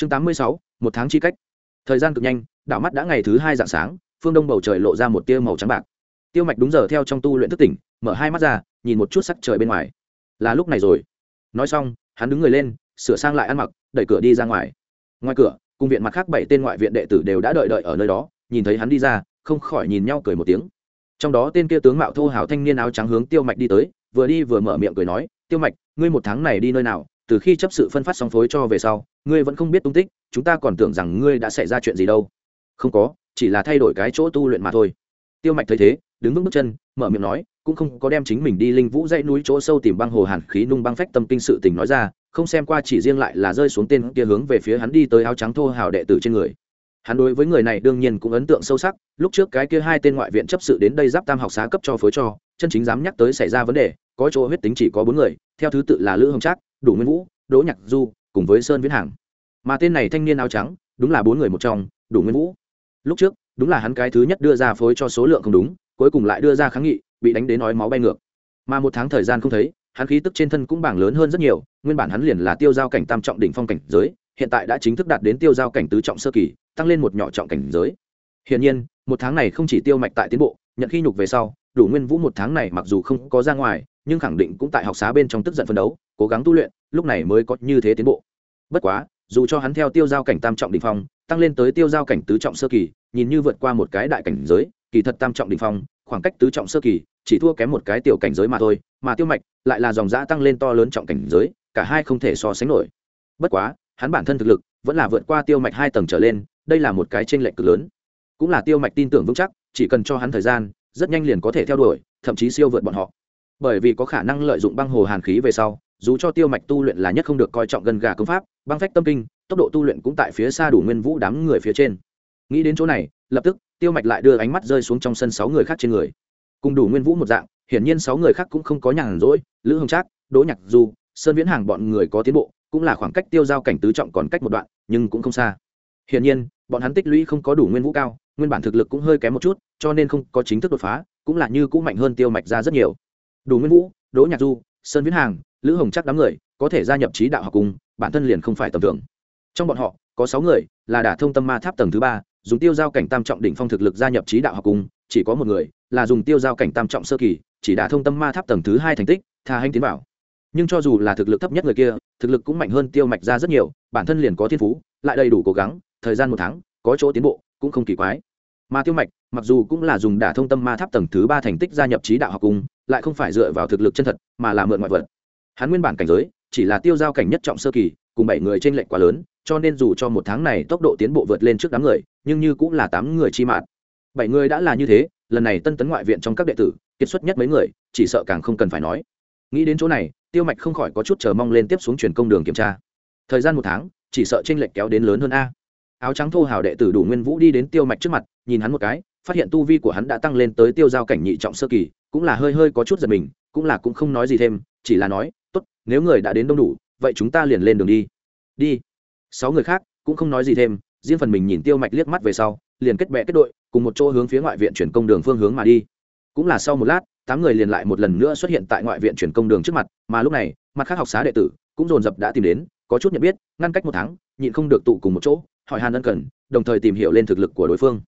chương tám mươi sáu, một tháng chi cách. Thời gian cực nhanh, đảo mắt đã ngày thứ hai dạng sáng, phương đông bầu trời lộ ra một tia màu trắng bạc. Tiêu mạch đúng giờ theo trong tu luyện thức tỉnh, mở hai mắt ra, nhìn một chút sắc trời bên ngoài. Là lúc này rồi. Nói xong, hắn đứng người lên, sửa sang lại ăn mặc, đẩy cửa đi ra ngoài. Ngoài cửa cung viện mặt khác bảy tên ngoại viện đệ tử đều đã đợi đợi ở nơi đó, nhìn thấy hắn đi ra, không khỏi nhìn nhau cười một tiếng. Trong đó tên kia tướng mạo thô hào thanh niên áo trắng hướng tiêu mạch đi tới, vừa đi vừa mở miệng cười nói, tiêu mạch, ngươi một tháng này đi nơi nào, từ khi chấp sự phân phát xong phối cho về sau ngươi vẫn không biết tung tích, chúng ta còn tưởng rằng ngươi đã xảy ra chuyện gì đâu. Không có, chỉ là thay đổi cái chỗ tu luyện mà thôi. Tiêu mạch thấy thế, đứng vững bước chân, mở miệng nói, cũng không có đem chính mình đi linh vũ dãy núi chỗ sâu tìm băng hồ hàn khí nung băng phách tâm kinh sự tình nói ra, không xem qua chỉ riêng lại là rơi xuống tên kia hướng về phía hắn đi tới áo trắng thô hào đệ tử trên người. Hắn đối với người này đương nhiên cũng ấn tượng sâu sắc, lúc trước cái kia hai tên ngoại viện chấp sự đến đây giáp tam học xá cấp cho phối cho, chân chính dám nhắc tới xảy ra vấn đề, có chỗ huyết tính chỉ có bốn người, theo thứ tự là lữ hồng trác, đủ nguyên vũ, đỗ nhạc du cùng với sơn viễn hàng. Mà tên này thanh niên áo trắng, đúng là bốn người một trong, đủ nguyên vũ. Lúc trước, đúng là hắn cái thứ nhất đưa ra phối cho số lượng không đúng, cuối cùng lại đưa ra kháng nghị, bị đánh đến nói máu bay ngược. Mà một tháng thời gian không thấy, hắn khí tức trên thân cũng bảng lớn hơn rất nhiều, nguyên bản hắn liền là tiêu giao cảnh tam trọng đỉnh phong cảnh giới, hiện tại đã chính thức đạt đến tiêu giao cảnh tứ trọng sơ kỳ, tăng lên một nhỏ trọng cảnh giới. Hiển nhiên, một tháng này không chỉ tiêu mạch tại tiến bộ, nhận khi nhục về sau, đủ nguyên vũ một tháng này mặc dù không có ra ngoài, nhưng khẳng định cũng tại học xá bên trong tức giận phấn đấu, cố gắng tu luyện, lúc này mới có như thế tiến bộ bất quá, dù cho hắn theo tiêu giao cảnh tam trọng đỉnh phong, tăng lên tới tiêu giao cảnh tứ trọng sơ kỳ, nhìn như vượt qua một cái đại cảnh giới, kỳ thật tam trọng đỉnh phong, khoảng cách tứ trọng sơ kỳ, chỉ thua kém một cái tiểu cảnh giới mà thôi, mà tiêu mạch lại là dòng giã tăng lên to lớn trọng cảnh giới, cả hai không thể so sánh nổi. Bất quá, hắn bản thân thực lực vẫn là vượt qua tiêu mạch hai tầng trở lên, đây là một cái t r ê n lệch cực lớn. Cũng là tiêu mạch tin tưởng vững chắc, chỉ cần cho hắn thời gian, rất nhanh liền có thể theo đuổi, thậm chí siêu vượt bọn họ. Bởi vì có khả năng lợi dụng băng hồ hàn khí về sau, dù cho tiêu mạch tu luyện là nhất không được coi trọng gần gà công pháp băng phách tâm kinh, tốc độ tu luyện cũng tại phía xa đủ nguyên vũ đám người phía trên. Nghĩ đến chỗ này, lập tức, tiêu mạch lại đưa ánh mắt rơi xuống trong sân sáu người khác trên người. Cùng đủ nguyên vũ một dạng, hiển nhiên sáu người khác cũng không có nhàn rỗi, lữ hồng trác, đỗ nhạc du, sơn viễn hàng bọn người có tiến bộ, cũng là khoảng cách tiêu giao cảnh tứ trọng còn cách một đoạn, nhưng cũng không xa. Hiển nhiên, bọn hắn tích lũy không có đủ nguyên vũ cao, nguyên bản thực lực cũng hơi kém một chút, cho nên không có chính thức đột phá, cũng là như cũng mạnh hơn tiêu mạch ra rất nhiều. Đủ nguyên vũ, đỗ nhạc du, sơn viễn hàng, lữ hồng chắc đám người có thể gia nhập trí đạo học cung, bản thân liền không phải tầm thường. Trong bọn họ có sáu người là đả thông tâm ma tháp tầng thứ ba dùng tiêu giao cảnh tam trọng đỉnh phong thực lực gia nhập trí đạo học cung, chỉ có một người là dùng tiêu giao cảnh tam trọng sơ kỳ chỉ đả thông tâm ma tháp tầng thứ hai thành tích tha hành tiến vào. Nhưng cho dù là thực lực thấp nhất người kia thực lực cũng mạnh hơn tiêu mạch ra rất nhiều bản thân liền có thiên phú lại đầy đủ cố gắng thời gian một tháng có chỗ tiến bộ cũng không kỳ quái. Mà tiêu mạch mặc dù cũng là dùng đả thông tâm ma tháp tầng thứ ba thành tích gia nhập trí đạo học cung lại không phải dựa vào thực lực chân thật mà là mượn ngoại vật. Hắn nguyên bản cảnh giới chỉ là tiêu giao cảnh nhất trọng sơ kỳ, cùng bảy người trên lệnh quá lớn, cho nên dù cho một tháng này tốc độ tiến bộ vượt lên trước đám người, nhưng như cũng là tám người chi mạng. Bảy người đã là như thế, lần này tân tấn ngoại viện trong các đệ tử, kiệt xuất nhất mấy người, chỉ sợ càng không cần phải nói. Nghĩ đến chỗ này, tiêu mạch không khỏi có chút chờ mong lên tiếp xuống truyền công đường kiểm tra. Thời gian một tháng, chỉ sợ tranh lệch kéo đến lớn hơn a. Áo trắng thô hào đệ tử đủ nguyên vũ đi đến tiêu mạch trước mặt, nhìn hắn một cái, phát hiện tu vi của hắn đã tăng lên tới tiêu giao cảnh nhị trọng sơ kỳ, cũng là hơi hơi có chút giật mình, cũng là cũng không nói gì thêm, chỉ là nói tốt, nếu người đã đến đông đủ, vậy chúng ta liền lên đường đi. Đi. Sáu người khác cũng không nói gì thêm, riêng phần mình nhìn tiêu mạch liếc mắt về sau, liền kết bè kết đội, cùng một chỗ hướng phía ngoại viện chuyển công đường phương hướng mà đi. Cũng là sau một lát, tám người liền lại một lần nữa xuất hiện tại ngoại viện chuyển công đường trước mặt, mà lúc này, mặt khác học xá đệ tử cũng dồn dập đã tìm đến, có chút nhận biết, ngăn cách một tháng, nhịn không được tụ cùng một chỗ, hỏi hàn ân cần, đồng thời tìm hiểu lên thực lực của đối phương.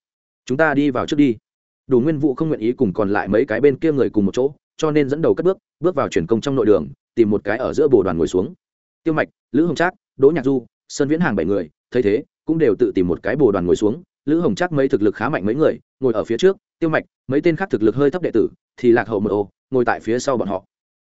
Chúng ta đi vào trước đi. Đủ nguyên vụ không nguyện ý cùng còn lại mấy cái bên kia người cùng một chỗ, cho nên dẫn đầu cất bước bước vào chuyển công trong nội đường tìm một cái ở giữa bồ đoàn ngồi xuống. Tiêu mạch lữ hồng trác đỗ nhạc du sơn viễn hàng bảy người thấy thế cũng đều tự tìm một cái bồ đoàn ngồi xuống. Lữ hồng trác mấy thực lực khá mạnh mấy người ngồi ở phía trước. Tiêu mạch mấy tên khác thực lực hơi thấp đệ tử thì lạc hậu một ô ngồi tại phía sau bọn họ.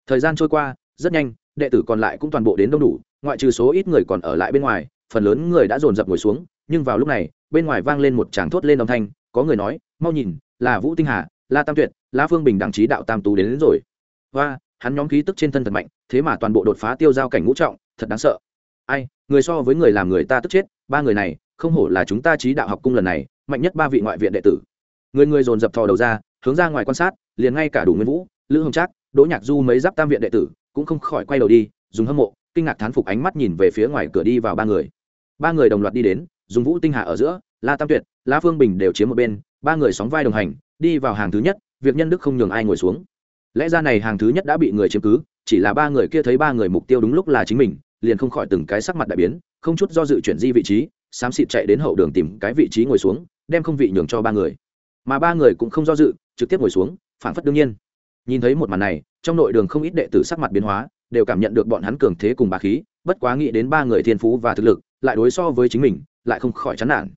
Thời gian trôi qua rất nhanh đệ tử còn lại cũng toàn bộ đến đông đủ ngoại trừ số ít người còn ở lại bên ngoài phần lớn người đã dồn dập ngồi xuống. Nhưng vào lúc này bên ngoài vang lên một tràng thốt lên âm thanh có người nói mau nhìn là vũ tinh hà la tam tuyệt la phương bình đảng trí đạo tam tú đến, đến rồi. Và hắn nhóm khí tức trên thân thật mạnh, thế mà toàn bộ đột phá tiêu giao cảnh ngũ trọng, thật đáng sợ. Ai, người so với người làm người ta tức chết, ba người này, không hổ là chúng ta trí đạo học cung lần này, mạnh nhất ba vị ngoại viện đệ tử. Người người dồn dập thò đầu ra, hướng ra ngoài quan sát, liền ngay cả đủ nguyên vũ, lữ hồng trác, đỗ nhạc du mấy giáp tam viện đệ tử, cũng không khỏi quay đầu đi, dùng hâm mộ, kinh ngạc thán phục ánh mắt nhìn về phía ngoài cửa đi vào ba người. Ba người đồng loạt đi đến, dùng vũ tinh hạ ở giữa, la tam tuyệt, la phương bình đều chiếm một bên, ba người sóng vai đồng hành, đi vào hàng thứ nhất, việc nhân đức không nhường ai ngồi xuống lẽ ra này hàng thứ nhất đã bị người chiếm cứ, chỉ là ba người kia thấy ba người mục tiêu đúng lúc là chính mình, liền không khỏi từng cái sắc mặt đại biến, không chút do dự chuyển di vị trí, xám xịt chạy đến hậu đường tìm cái vị trí ngồi xuống, đem không vị nhường cho ba người. Mà ba người cũng không do dự, trực tiếp ngồi xuống, phản phất đương nhiên. Nhìn thấy một màn này, trong nội đường không ít đệ tử sắc mặt biến hóa, đều cảm nhận được bọn hắn cường thế cùng bà khí, bất quá nghĩ đến ba người thiên phú và thực lực, lại đối so với chính mình, lại không khỏi chán nản.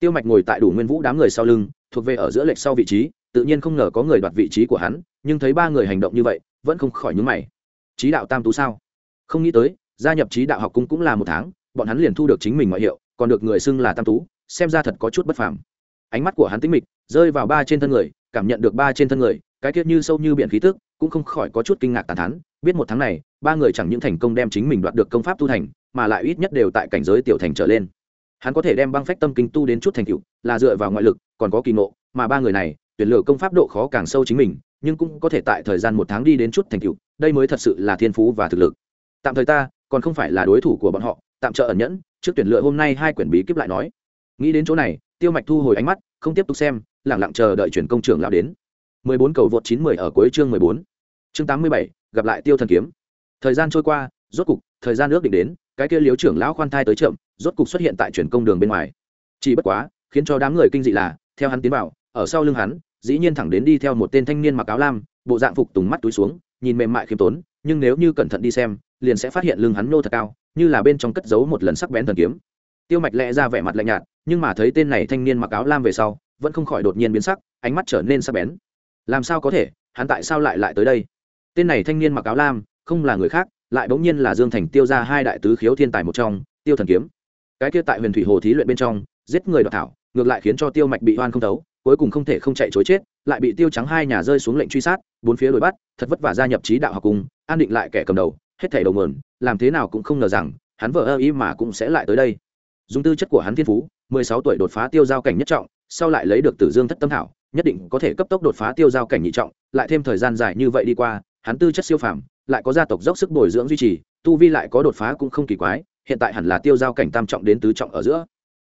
Tiêu mạch ngồi tại đủ nguyên vũ đám người sau lưng, thuộc về ở giữa lệch sau vị trí, tự nhiên không ngờ có người đoạt vị trí của hắn nhưng thấy ba người hành động như vậy, vẫn không khỏi nhúng mày. Trí đạo tam tú sao? Không nghĩ tới, gia nhập trí đạo học cung cũng là một tháng, bọn hắn liền thu được chính mình ngoại hiệu, còn được người xưng là tam tú, xem ra thật có chút bất phàm. Ánh mắt của hắn tính mịch, rơi vào ba trên thân người, cảm nhận được ba trên thân người, cái kiết như sâu như biển khí tức, cũng không khỏi có chút kinh ngạc tàn thán, biết một tháng này, ba người chẳng những thành công đem chính mình đoạt được công pháp tu thành mà lại ít nhất đều tại cảnh giới tiểu thành trở lên. Hắn có thể đem băng phách tâm kinh tu đến chút thành tựu, là dựa vào ngoại lực, còn có kỳ ngộ, mà ba người này, tuyển lựa công pháp độ khó càng sâu chính mình nhưng cũng có thể tại thời gian một tháng đi đến chút thành tựu đây mới thật sự là thiên phú và thực lực tạm thời ta còn không phải là đối thủ của bọn họ tạm trợ ẩn nhẫn trước tuyển lựa hôm nay hai quyển bí kíp lại nói nghĩ đến chỗ này tiêu mạch thu hồi ánh mắt không tiếp tục xem lẳng lặng chờ đợi chuyển công trưởng lão đến 14 cầu vượt 910 ở cuối chương 14. Chương 87, gặp lại Tiêu Thần kiếm. Thời gian trôi qua, rốt cục, thời gian ước định đến, cái kia liếu trưởng lão khoan thai tới chậm, rốt cục xuất hiện tại chuyển công đường bên ngoài. Chỉ bất quá, khiến cho đám người kinh dị là, theo hắn tiến vào, ở sau lưng hắn, dĩ nhiên thẳng đến đi theo một tên thanh niên mặc áo lam, bộ dạng phục tùng mắt túi xuống, nhìn mềm mại khiêm tốn, nhưng nếu như cẩn thận đi xem, liền sẽ phát hiện lưng hắn nô thật cao, như là bên trong cất giấu một lần sắc bén thần kiếm. Tiêu Mạch lẽ ra vẻ mặt lạnh nhạt, nhưng mà thấy tên này thanh niên mặc áo lam về sau, vẫn không khỏi đột nhiên biến sắc, ánh mắt trở nên sắc bén. Làm sao có thể hắn tại sao lại lại tới đây? Tên này thanh niên mặc áo lam không là người khác lại bỗng nhiên là dương thành tiêu ra hai đại tứ khiếu thiên tài một trong tiêu thần kiếm. Cái kia tại huyền thủy hồ thí luyện bên trong giết người đoạt thảo ngược lại khiến cho tiêu mạch bị oan không thấu cuối cùng không thể không chạy chối chết, lại bị tiêu trắng hai nhà rơi xuống lệnh truy sát, bốn phía đuổi bắt, thật vất vả gia nhập trí đạo học cùng, an định lại kẻ cầm đầu, hết thảy đầu mườn làm thế nào cũng không ngờ rằng, hắn vợ ơ ý mà cũng sẽ lại tới đây. Dùng tư chất của hắn thiên phú, mười sáu tuổi đột phá tiêu giao cảnh nhất trọng, sau lại lấy được tử dương thất tâm thảo, nhất định có thể cấp tốc đột phá tiêu giao cảnh nhị trọng, lại thêm thời gian dài như vậy đi qua, hắn tư chất siêu phàm, lại có gia tộc dốc sức bồi dưỡng duy trì, tu vi lại có đột phá cũng không kỳ quái, hiện tại hẳn là tiêu giao cảnh tam trọng đến tứ trọng ở giữa.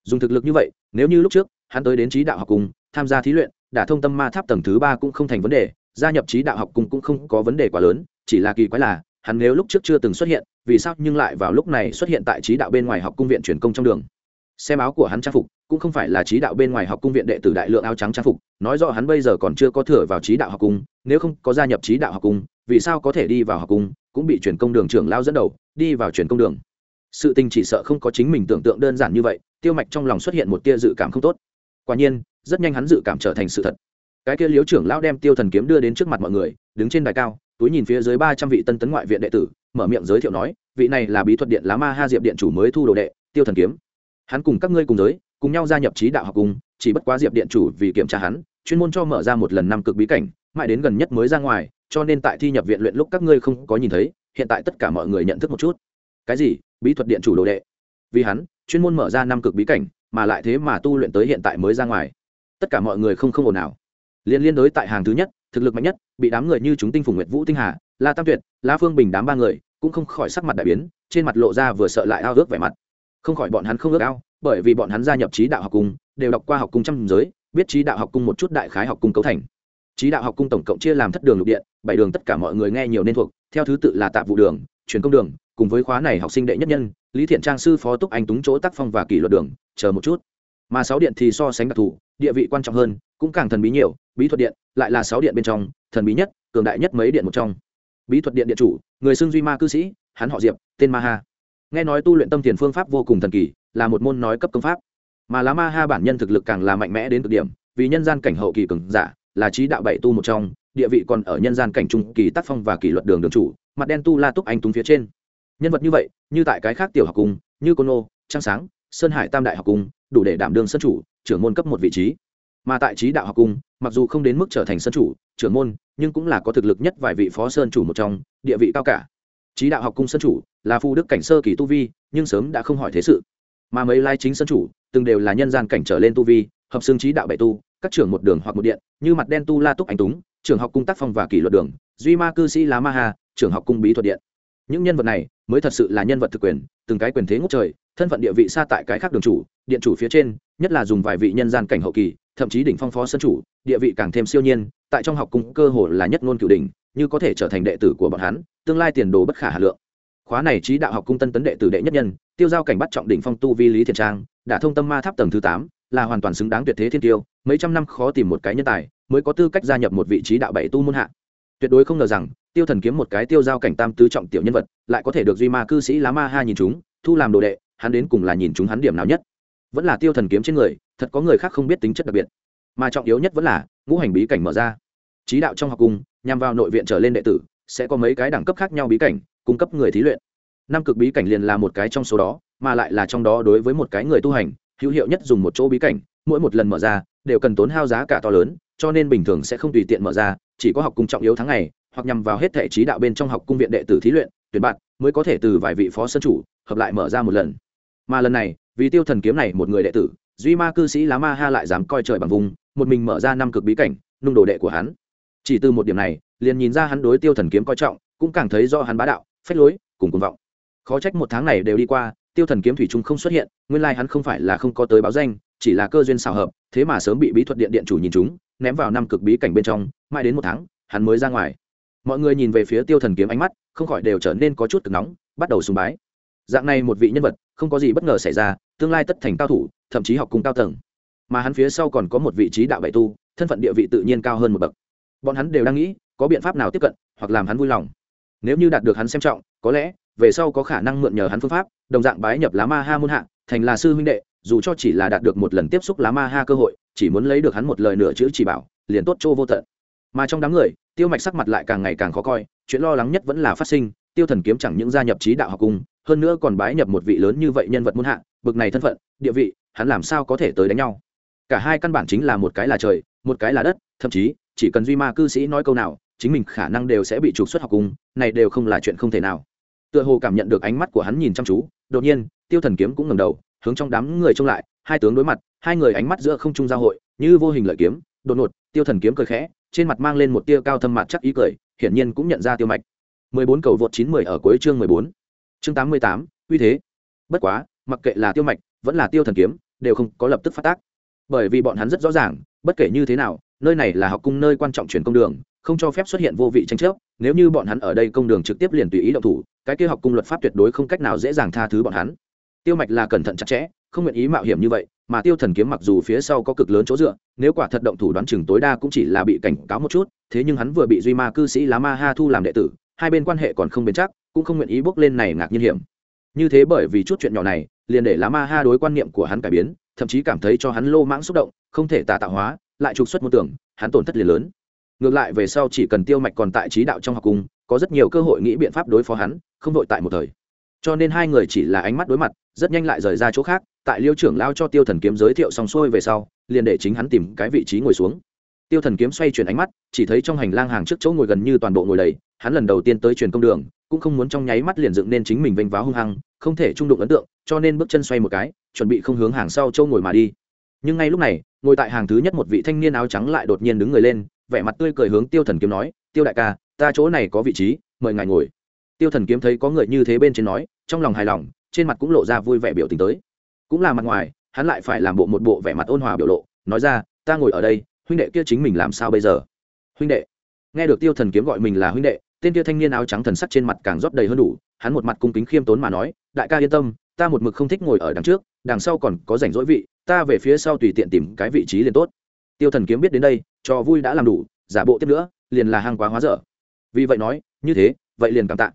Dùng thực lực như vậy, nếu như lúc trước, hắn tới đến trí đạo học cùng tham gia thí luyện, đả thông tâm ma tháp tầng thứ ba cũng không thành vấn đề, gia nhập trí đạo học cùng cũng không có vấn đề quá lớn, chỉ là kỳ quái là, hắn nếu lúc trước chưa từng xuất hiện, vì sao nhưng lại vào lúc này xuất hiện tại trí đạo bên ngoài học cung viện truyền công trong đường? Xem áo của hắn trang phục, cũng không phải là trí đạo bên ngoài học cung viện đệ tử đại lượng áo trắng trang phục, nói rõ hắn bây giờ còn chưa có thừa vào trí đạo học cung, nếu không có gia nhập trí đạo học cung, vì sao có thể đi vào học cung, cũng bị chuyển công đường trưởng lao dẫn đầu, đi vào chuyển công đường. Sự tình chỉ sợ không có chính mình tưởng tượng đơn giản như vậy, tiêu mạch trong lòng xuất hiện một tia dự cảm không tốt quả nhiên, rất nhanh hắn dự cảm trở thành sự thật. Cái kia liếu trưởng lão đem tiêu thần kiếm đưa đến trước mặt mọi người, đứng trên đài cao, túi nhìn phía dưới ba trăm vị tân tấn ngoại viện đệ tử, mở miệng giới thiệu nói, vị này là bí thuật điện lá ma ha diệp điện chủ mới thu đồ đệ, tiêu thần kiếm. Hắn cùng các ngươi cùng giới, cùng nhau gia nhập trí đạo học cùng, chỉ bất quá diệp điện chủ vì kiểm tra hắn, chuyên môn cho mở ra một lần năm cực bí cảnh, mãi đến gần nhất mới ra ngoài, cho nên tại thi nhập viện luyện lúc các ngươi không có nhìn thấy, hiện tại tất cả mọi người nhận thức một chút. Cái gì? Bí thuật điện chủ đồ đệ. Vì hắn, chuyên môn mở ra năm cực bí cảnh mà lại thế mà tu luyện tới hiện tại mới ra ngoài. Tất cả mọi người không không ồn nào liên liên đối tại hàng thứ nhất, thực lực mạnh nhất, bị đám người như chúng tinh phùng nguyệt vũ tinh hà, la tam tuyệt, la phương bình đám ba người, cũng không khỏi sắc mặt đại biến, trên mặt lộ ra vừa sợ lại ao ước vẻ mặt. Không khỏi bọn hắn không ước ao, bởi vì bọn hắn gia nhập trí đạo học cung, đều đọc qua học cung trăm giới, biết trí đạo học cung một chút đại khái học cung cấu thành. Trí đạo học cung tổng cộng chia làm thất đường lục điện, bảy đường tất cả mọi người nghe nhiều nên thuộc theo thứ tự là tạp vụ đường, truyền công đường, cùng với khóa này học sinh đệ nhất nhân, lý thiện trang sư phó túc anh túng chỗ tác phong và kỷ luật đường, chờ một chút. Mà sáu điện thì so sánh đặc thù, địa vị quan trọng hơn, cũng càng thần bí nhiều, bí thuật điện, lại là sáu điện bên trong, thần bí nhất, cường đại nhất mấy điện một trong. Bí thuật điện điện chủ, người xưng duy ma cư sĩ, hắn họ diệp, tên ma ha. Nghe nói tu luyện tâm tiền phương pháp vô cùng thần kỳ, là một môn nói cấp công pháp. Mà lá ma ha bản nhân thực lực càng là mạnh mẽ đến cực điểm, vì nhân gian cảnh hậu kỳ cường giả, là trí đạo bảy tu một trong địa vị còn ở nhân gian cảnh trung kỳ tác phong và kỷ luật đường đường chủ, mặt đen tu la túc anh túng phía trên. Nhân vật như vậy, như tại cái khác tiểu học cung, như côn ô trang sáng, sơn hải tam đại học cung, đủ để đảm đương sân chủ, trưởng môn cấp một vị trí. Mà tại trí đạo học cung, mặc dù không đến mức trở thành sân chủ, trưởng môn, nhưng cũng là có thực lực nhất vài vị phó sơn chủ một trong, địa vị cao cả. Trí đạo học cung sân chủ là phu đức cảnh sơ kỳ tu vi, nhưng sớm đã không hỏi thế sự. Mà mấy lai chính sân chủ, từng đều là nhân gian cảnh trở lên tu vi, hợp xương trí đạo bảy tu, các trưởng một đường hoặc một điện, như mặt đen tu la túc anh túng trường học cung tác phong và kỷ luật đường, duy ma cư sĩ lá ma hà trường học cung bí thuật điện. Những nhân vật này mới thật sự là nhân vật thực quyền, từng cái quyền thế ngốc trời, thân phận địa vị xa tại cái khác đường chủ, điện chủ phía trên, nhất là dùng vài vị nhân gian cảnh hậu kỳ, thậm chí đỉnh phong phó sân chủ, địa vị càng thêm siêu nhiên, tại trong học cung cơ hồ là nhất ngôn cửu đỉnh, như có thể trở thành đệ tử của bọn hắn, tương lai tiền đồ bất khả hà lượng. Khóa này trí đạo học cung tân tấn đệ tử đệ nhất nhân, tiêu giao cảnh bắt trọng đỉnh phong tu vi lý thiện trang, đã thông tâm ma tháp tầng thứ tám, là hoàn toàn xứng đáng tuyệt thế thiên tiêu, mấy trăm năm khó tìm một cái nhân tài mới có tư cách gia nhập một vị trí đạo bảy tu môn hạ. Tuyệt đối không ngờ rằng, tiêu thần kiếm một cái tiêu giao cảnh tam tứ trọng tiểu nhân vật, lại có thể được duy ma cư sĩ lá ma ha nhìn chúng, thu làm đồ đệ, hắn đến cùng là nhìn chúng hắn điểm nào nhất. Vẫn là tiêu thần kiếm trên người, thật có người khác không biết tính chất đặc biệt. Mà trọng yếu nhất vẫn là, ngũ hành bí cảnh mở ra. Trí đạo trong học cung, nhằm vào nội viện trở lên đệ tử, sẽ có mấy cái đẳng cấp khác nhau bí cảnh, cung cấp người thí luyện. Năm cực bí cảnh liền là một cái trong số đó, mà lại là trong đó đối với một cái người tu hành, hữu hiệu nhất dùng một chỗ bí cảnh, mỗi một lần mở ra, đều cần tốn hao giá cả to lớn cho nên bình thường sẽ không tùy tiện mở ra, chỉ có học cung trọng yếu tháng ngày, hoặc nhằm vào hết thể trí đạo bên trong học cung viện đệ tử thí luyện, tuyển bạn, mới có thể từ vài vị phó sân chủ, hợp lại mở ra một lần. Mà lần này, vì tiêu thần kiếm này một người đệ tử, duy ma cư sĩ lá ma ha lại dám coi trời bằng vùng, một mình mở ra năm cực bí cảnh, nung đồ đệ của hắn. Chỉ từ một điểm này, liền nhìn ra hắn đối tiêu thần kiếm coi trọng, cũng càng thấy do hắn bá đạo phế lối, cùng cuồng vọng. Khó trách một tháng này đều đi qua, tiêu thần kiếm thủy trung không xuất hiện, nguyên lai hắn không phải là không có tới báo danh, chỉ là cơ duyên xào hợp, thế mà sớm bị bí thuật điện điện chủ nhìn chúng ném vào năm cực bí cảnh bên trong, mãi đến một tháng, hắn mới ra ngoài. Mọi người nhìn về phía tiêu thần kiếm ánh mắt, không khỏi đều trở nên có chút cực nóng, bắt đầu sùng bái. Dạng này một vị nhân vật, không có gì bất ngờ xảy ra, tương lai tất thành cao thủ, thậm chí học cùng cao tầng. Mà hắn phía sau còn có một vị trí đạo bảy tu, thân phận địa vị tự nhiên cao hơn một bậc. Bọn hắn đều đang nghĩ, có biện pháp nào tiếp cận, hoặc làm hắn vui lòng. Nếu như đạt được hắn xem trọng, có lẽ về sau có khả năng mượn nhờ hắn phương pháp, đồng dạng bái nhập lá ma ha môn hạ, thành là sư huynh đệ, dù cho chỉ là đạt được một lần tiếp xúc lá ma ha cơ hội, chỉ muốn lấy được hắn một lời nửa chữ chỉ bảo, liền tốt chỗ vô tận. Mà trong đám người, tiêu mạch sắc mặt lại càng ngày càng khó coi, chuyện lo lắng nhất vẫn là phát sinh, tiêu thần kiếm chẳng những gia nhập trí đạo học cung, hơn nữa còn bái nhập một vị lớn như vậy nhân vật muôn hạ, bực này thân phận, địa vị, hắn làm sao có thể tới đánh nhau? Cả hai căn bản chính là một cái là trời, một cái là đất, thậm chí, chỉ cần duy ma cư sĩ nói câu nào, chính mình khả năng đều sẽ bị trục xuất học cung, này đều không là chuyện không thể nào tựa hồ cảm nhận được ánh mắt của hắn nhìn chăm chú đột nhiên tiêu thần kiếm cũng ngầm đầu hướng trong đám người trông lại hai tướng đối mặt hai người ánh mắt giữa không trung giao hội như vô hình lợi kiếm đột ngột tiêu thần kiếm cười khẽ trên mặt mang lên một tia cao thâm mặt chắc ý cười hiển nhiên cũng nhận ra tiêu mạch 14 cầu vượt 910 ở cuối chương 14. Chương 88, uy thế. Bất quá, mặc kệ là tiêu mạch, vẫn là tiêu thần kiếm, đều không có lập tức phát tác. Bởi vì bọn hắn rất rõ ràng, bất kể như thế nào, nơi này là học cung nơi quan trọng truyền công đường, không cho phép xuất hiện vô vị tranh chấp, nếu như bọn hắn ở đây công đường trực tiếp liền tùy ý động thủ, cái kia học cung luật pháp tuyệt đối không cách nào dễ dàng tha thứ bọn hắn. Tiêu mạch là cẩn thận chặt chẽ, không nguyện ý mạo hiểm như vậy, mà tiêu thần kiếm mặc dù phía sau có cực lớn chỗ dựa nếu quả thật động thủ đoán chừng tối đa cũng chỉ là bị cảnh cáo một chút thế nhưng hắn vừa bị duy ma cư sĩ lá ma ha thu làm đệ tử hai bên quan hệ còn không bền chắc cũng không nguyện ý bước lên này ngạc nhiên hiểm như thế bởi vì chút chuyện nhỏ này liền để lá ma ha đối quan niệm của hắn cải biến thậm chí cảm thấy cho hắn lô mãng xúc động không thể tà tạo hóa lại trục xuất một tưởng hắn tổn thất liền lớn ngược lại về sau chỉ cần tiêu mạch còn tại trí đạo trong học cung có rất nhiều cơ hội nghĩ biện pháp đối phó hắn, không đội tại một thời. Cho nên hai người chỉ là ánh mắt đối mặt, rất nhanh lại rời ra chỗ khác, tại liêu trưởng lao cho tiêu thần kiếm giới thiệu xong xuôi về sau, liền để chính hắn tìm cái vị trí ngồi xuống. Tiêu thần kiếm xoay chuyển ánh mắt, chỉ thấy trong hành lang hàng trước chỗ ngồi gần như toàn bộ ngồi đầy, hắn lần đầu tiên tới truyền công đường, cũng không muốn trong nháy mắt liền dựng nên chính mình vênh váo hung hăng, không thể trung đụng ấn tượng, cho nên bước chân xoay một cái, chuẩn bị không hướng hàng sau châu ngồi mà đi. Nhưng ngay lúc này, ngồi tại hàng thứ nhất một vị thanh niên áo trắng lại đột nhiên đứng người lên vẻ mặt tươi cười hướng tiêu thần kiếm nói, tiêu đại ca, ta chỗ này có vị trí, mời ngài ngồi. Tiêu thần kiếm thấy có người như thế bên trên nói, trong lòng hài lòng, trên mặt cũng lộ ra vui vẻ biểu tình tới. Cũng là mặt ngoài, hắn lại phải làm bộ một bộ vẻ mặt ôn hòa biểu lộ, nói ra, ta ngồi ở đây, huynh đệ kia chính mình làm sao bây giờ? Huynh đệ. Nghe được tiêu thần kiếm gọi mình là huynh đệ, tên kia thanh niên áo trắng thần sắc trên mặt càng rót đầy hơn đủ, hắn một mặt cung kính khiêm tốn mà nói, đại ca yên tâm, ta một mực không thích ngồi ở đằng trước, đằng sau còn có rảnh rỗi vị, ta về phía sau tùy tiện tìm cái vị trí liền tốt tiêu thần kiếm biết đến đây, cho vui đã làm đủ, giả bộ tiếp nữa, liền là hàng quá hóa dở. Vì vậy nói, như thế, vậy liền cảm tạ.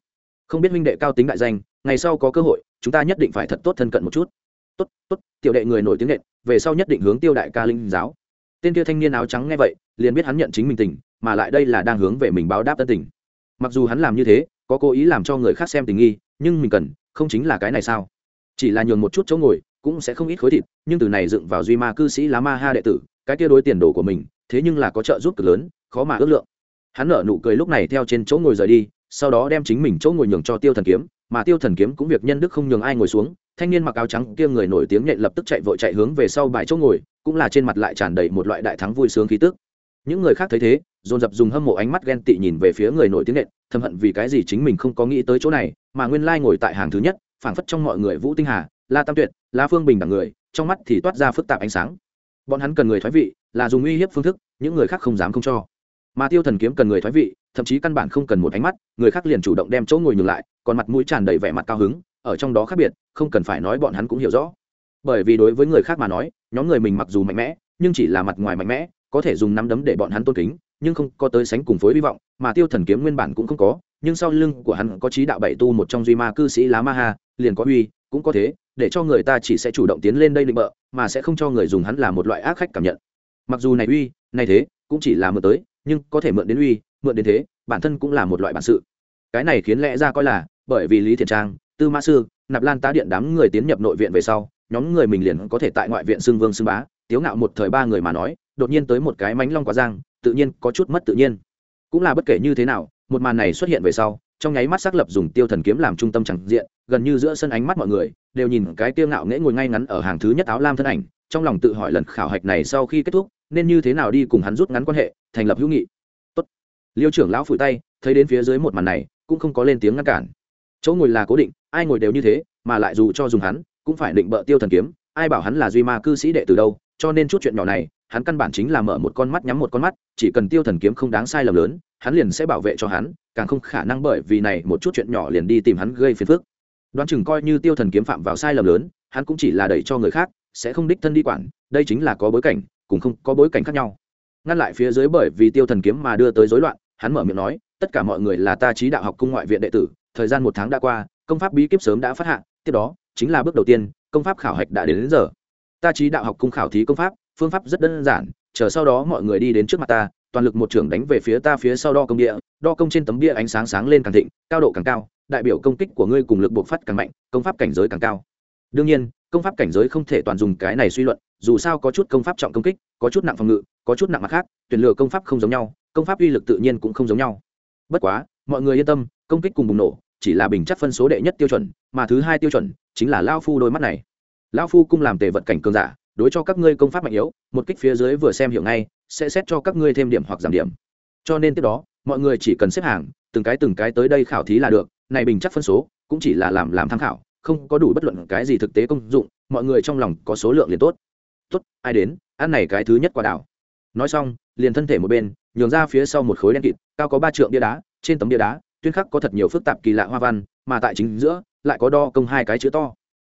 Không biết huynh đệ cao tính đại danh, ngày sau có cơ hội, chúng ta nhất định phải thật tốt thân cận một chút. Tốt tốt. Tiểu đệ người nổi tiếng nện, về sau nhất định hướng tiêu đại ca linh giáo. Tên kia thanh niên áo trắng nghe vậy, liền biết hắn nhận chính mình tình, mà lại đây là đang hướng về mình báo đáp tân tình. Mặc dù hắn làm như thế, có cố ý làm cho người khác xem tình nghi, nhưng mình cần, không chính là cái này sao? Chỉ là nhường một chút chỗ ngồi, cũng sẽ không ít khối thịt, nhưng từ này dựng vào duy ma cư sĩ lá ma ha đệ tử cái kia đối tiền đồ của mình, thế nhưng là có trợ giúp cực lớn, khó mà ước lượng. Hắn nở nụ cười lúc này theo trên chỗ ngồi rời đi, sau đó đem chính mình chỗ ngồi nhường cho tiêu thần kiếm, mà tiêu thần kiếm cũng việc nhân đức không nhường ai ngồi xuống, thanh niên mặc áo trắng kia người nổi tiếng nhện lập tức chạy vội chạy hướng về sau bài chỗ ngồi, cũng là trên mặt lại tràn đầy một loại đại thắng vui sướng khí tức. Những người khác thấy thế, dồn dập dùng hâm mộ ánh mắt ghen tị nhìn về phía người nổi tiếng nhện, thầm hận vì cái gì chính mình không có nghĩ tới chỗ này, mà nguyên lai ngồi tại hàng thứ nhất, phảng phất trong mọi người vũ tinh hà, la tam tuyệt, la phương bình đẳng người, trong mắt thì toát ra phức tạp ánh sáng bọn hắn cần người thoái vị là dùng uy hiếp phương thức, những người khác không dám không cho. Mà tiêu thần kiếm cần người thoái vị, thậm chí căn bản không cần một ánh mắt, người khác liền chủ động đem chỗ ngồi nhường lại, còn mặt mũi tràn đầy vẻ mặt cao hứng, ở trong đó khác biệt, không cần phải nói bọn hắn cũng hiểu rõ. Bởi vì đối với người khác mà nói, nhóm người mình mặc dù mạnh mẽ, nhưng chỉ là mặt ngoài mạnh mẽ, có thể dùng nắm đấm để bọn hắn tôn kính, nhưng không có tới sánh cùng phối hy vọng, mà tiêu thần kiếm nguyên bản cũng không có, nhưng sau lưng của hắn có trí đạo bảy tu một trong duy ma cư sĩ lá ma ha, liền có uy, cũng có thế để cho người ta chỉ sẽ chủ động tiến lên đây định bợ, mà sẽ không cho người dùng hắn là một loại ác khách cảm nhận. Mặc dù này uy, này thế, cũng chỉ là mượn tới, nhưng có thể mượn đến uy, mượn đến thế, bản thân cũng là một loại bản sự. Cái này khiến lẽ ra coi là, bởi vì lý thiện trang, tư mã sư, nạp lan tá điện đám người tiến nhập nội viện về sau, nhóm người mình liền có thể tại ngoại viện xưng vương xưng bá, tiếu ngạo một thời ba người mà nói, đột nhiên tới một cái mánh long quá giang, tự nhiên có chút mất tự nhiên. Cũng là bất kể như thế nào, một màn này xuất hiện về sau, trong nháy mắt xác lập dùng tiêu thần kiếm làm trung tâm chẳng diện, gần như giữa sân ánh mắt mọi người đều nhìn cái tiêu ngạo nghễ ngồi ngay ngắn ở hàng thứ nhất áo lam thân ảnh, trong lòng tự hỏi lần khảo hạch này sau khi kết thúc, nên như thế nào đi cùng hắn rút ngắn quan hệ, thành lập hữu nghị. Tốt. liêu trưởng lão phủi tay, thấy đến phía dưới một màn này, cũng không có lên tiếng ngăn cản. Chỗ ngồi là cố định, ai ngồi đều như thế, mà lại dù cho dùng hắn, cũng phải định bợ tiêu thần kiếm, ai bảo hắn là duy ma cư sĩ đệ từ đâu, cho nên chút chuyện nhỏ này, hắn căn bản chính là mở một con mắt nhắm một con mắt, chỉ cần tiêu thần kiếm không đáng sai lầm lớn, hắn liền sẽ bảo vệ cho hắn, càng không khả năng bởi vì này một chút chuyện nhỏ liền đi tìm hắn gây phiền phức đoán chừng coi như tiêu thần kiếm phạm vào sai lầm lớn hắn cũng chỉ là đẩy cho người khác sẽ không đích thân đi quản đây chính là có bối cảnh cùng không có bối cảnh khác nhau. Ngăn lại phía dưới bởi vì tiêu thần kiếm mà đưa tới rối loạn hắn mở miệng nói tất cả mọi người là ta trí đạo học cung ngoại viện đệ tử thời gian một tháng đã qua công pháp bí kíp sớm đã phát hạ tiếp đó chính là bước đầu tiên công pháp khảo hạch đã đến, đến giờ. Ta trí đạo học cung khảo thí công pháp phương pháp rất đơn giản chờ sau đó mọi người đi đến trước mặt ta toàn lực một trưởng đánh về phía ta phía sau đo công địa đo công trên tấm bia ánh sáng sáng lên càng thịnh, cao độ càng cao, đại biểu công kích của ngươi cùng lực buộc phát càng mạnh, công pháp cảnh giới càng cao. Đương nhiên, công pháp cảnh giới không thể toàn dùng cái này suy luận, dù sao có chút công pháp trọng công kích, có chút nặng phòng ngự, có chút nặng mặt khác, tuyển lựa công pháp không giống nhau, công pháp uy lực tự nhiên cũng không giống nhau. Bất quá, mọi người yên tâm, công kích cùng bùng nổ chỉ là bình chắc phân số đệ nhất tiêu chuẩn, mà thứ hai tiêu chuẩn chính là lao phu đôi mắt này. Lao phu cung làm tề vật cảnh cường giả, đối cho các ngươi công pháp mạnh yếu, một kích phía dưới vừa xem hiểu ngay, sẽ xét cho các ngươi thêm điểm hoặc giảm điểm. Cho nên tiếp đó mọi người chỉ cần xếp hàng, từng cái từng cái tới đây khảo thí là được, này bình chắc phân số, cũng chỉ là làm làm tham khảo, không có đủ bất luận cái gì thực tế công dụng, mọi người trong lòng có số lượng liền tốt. Tốt, ai đến, ăn này cái thứ nhất quả đảo. Nói xong, liền thân thể một bên, nhường ra phía sau một khối đen kịt, cao có ba trượng bia đá, trên tấm bia đá, tuyên khắc có thật nhiều phức tạp kỳ lạ hoa văn, mà tại chính giữa, lại có đo công hai cái chữ to.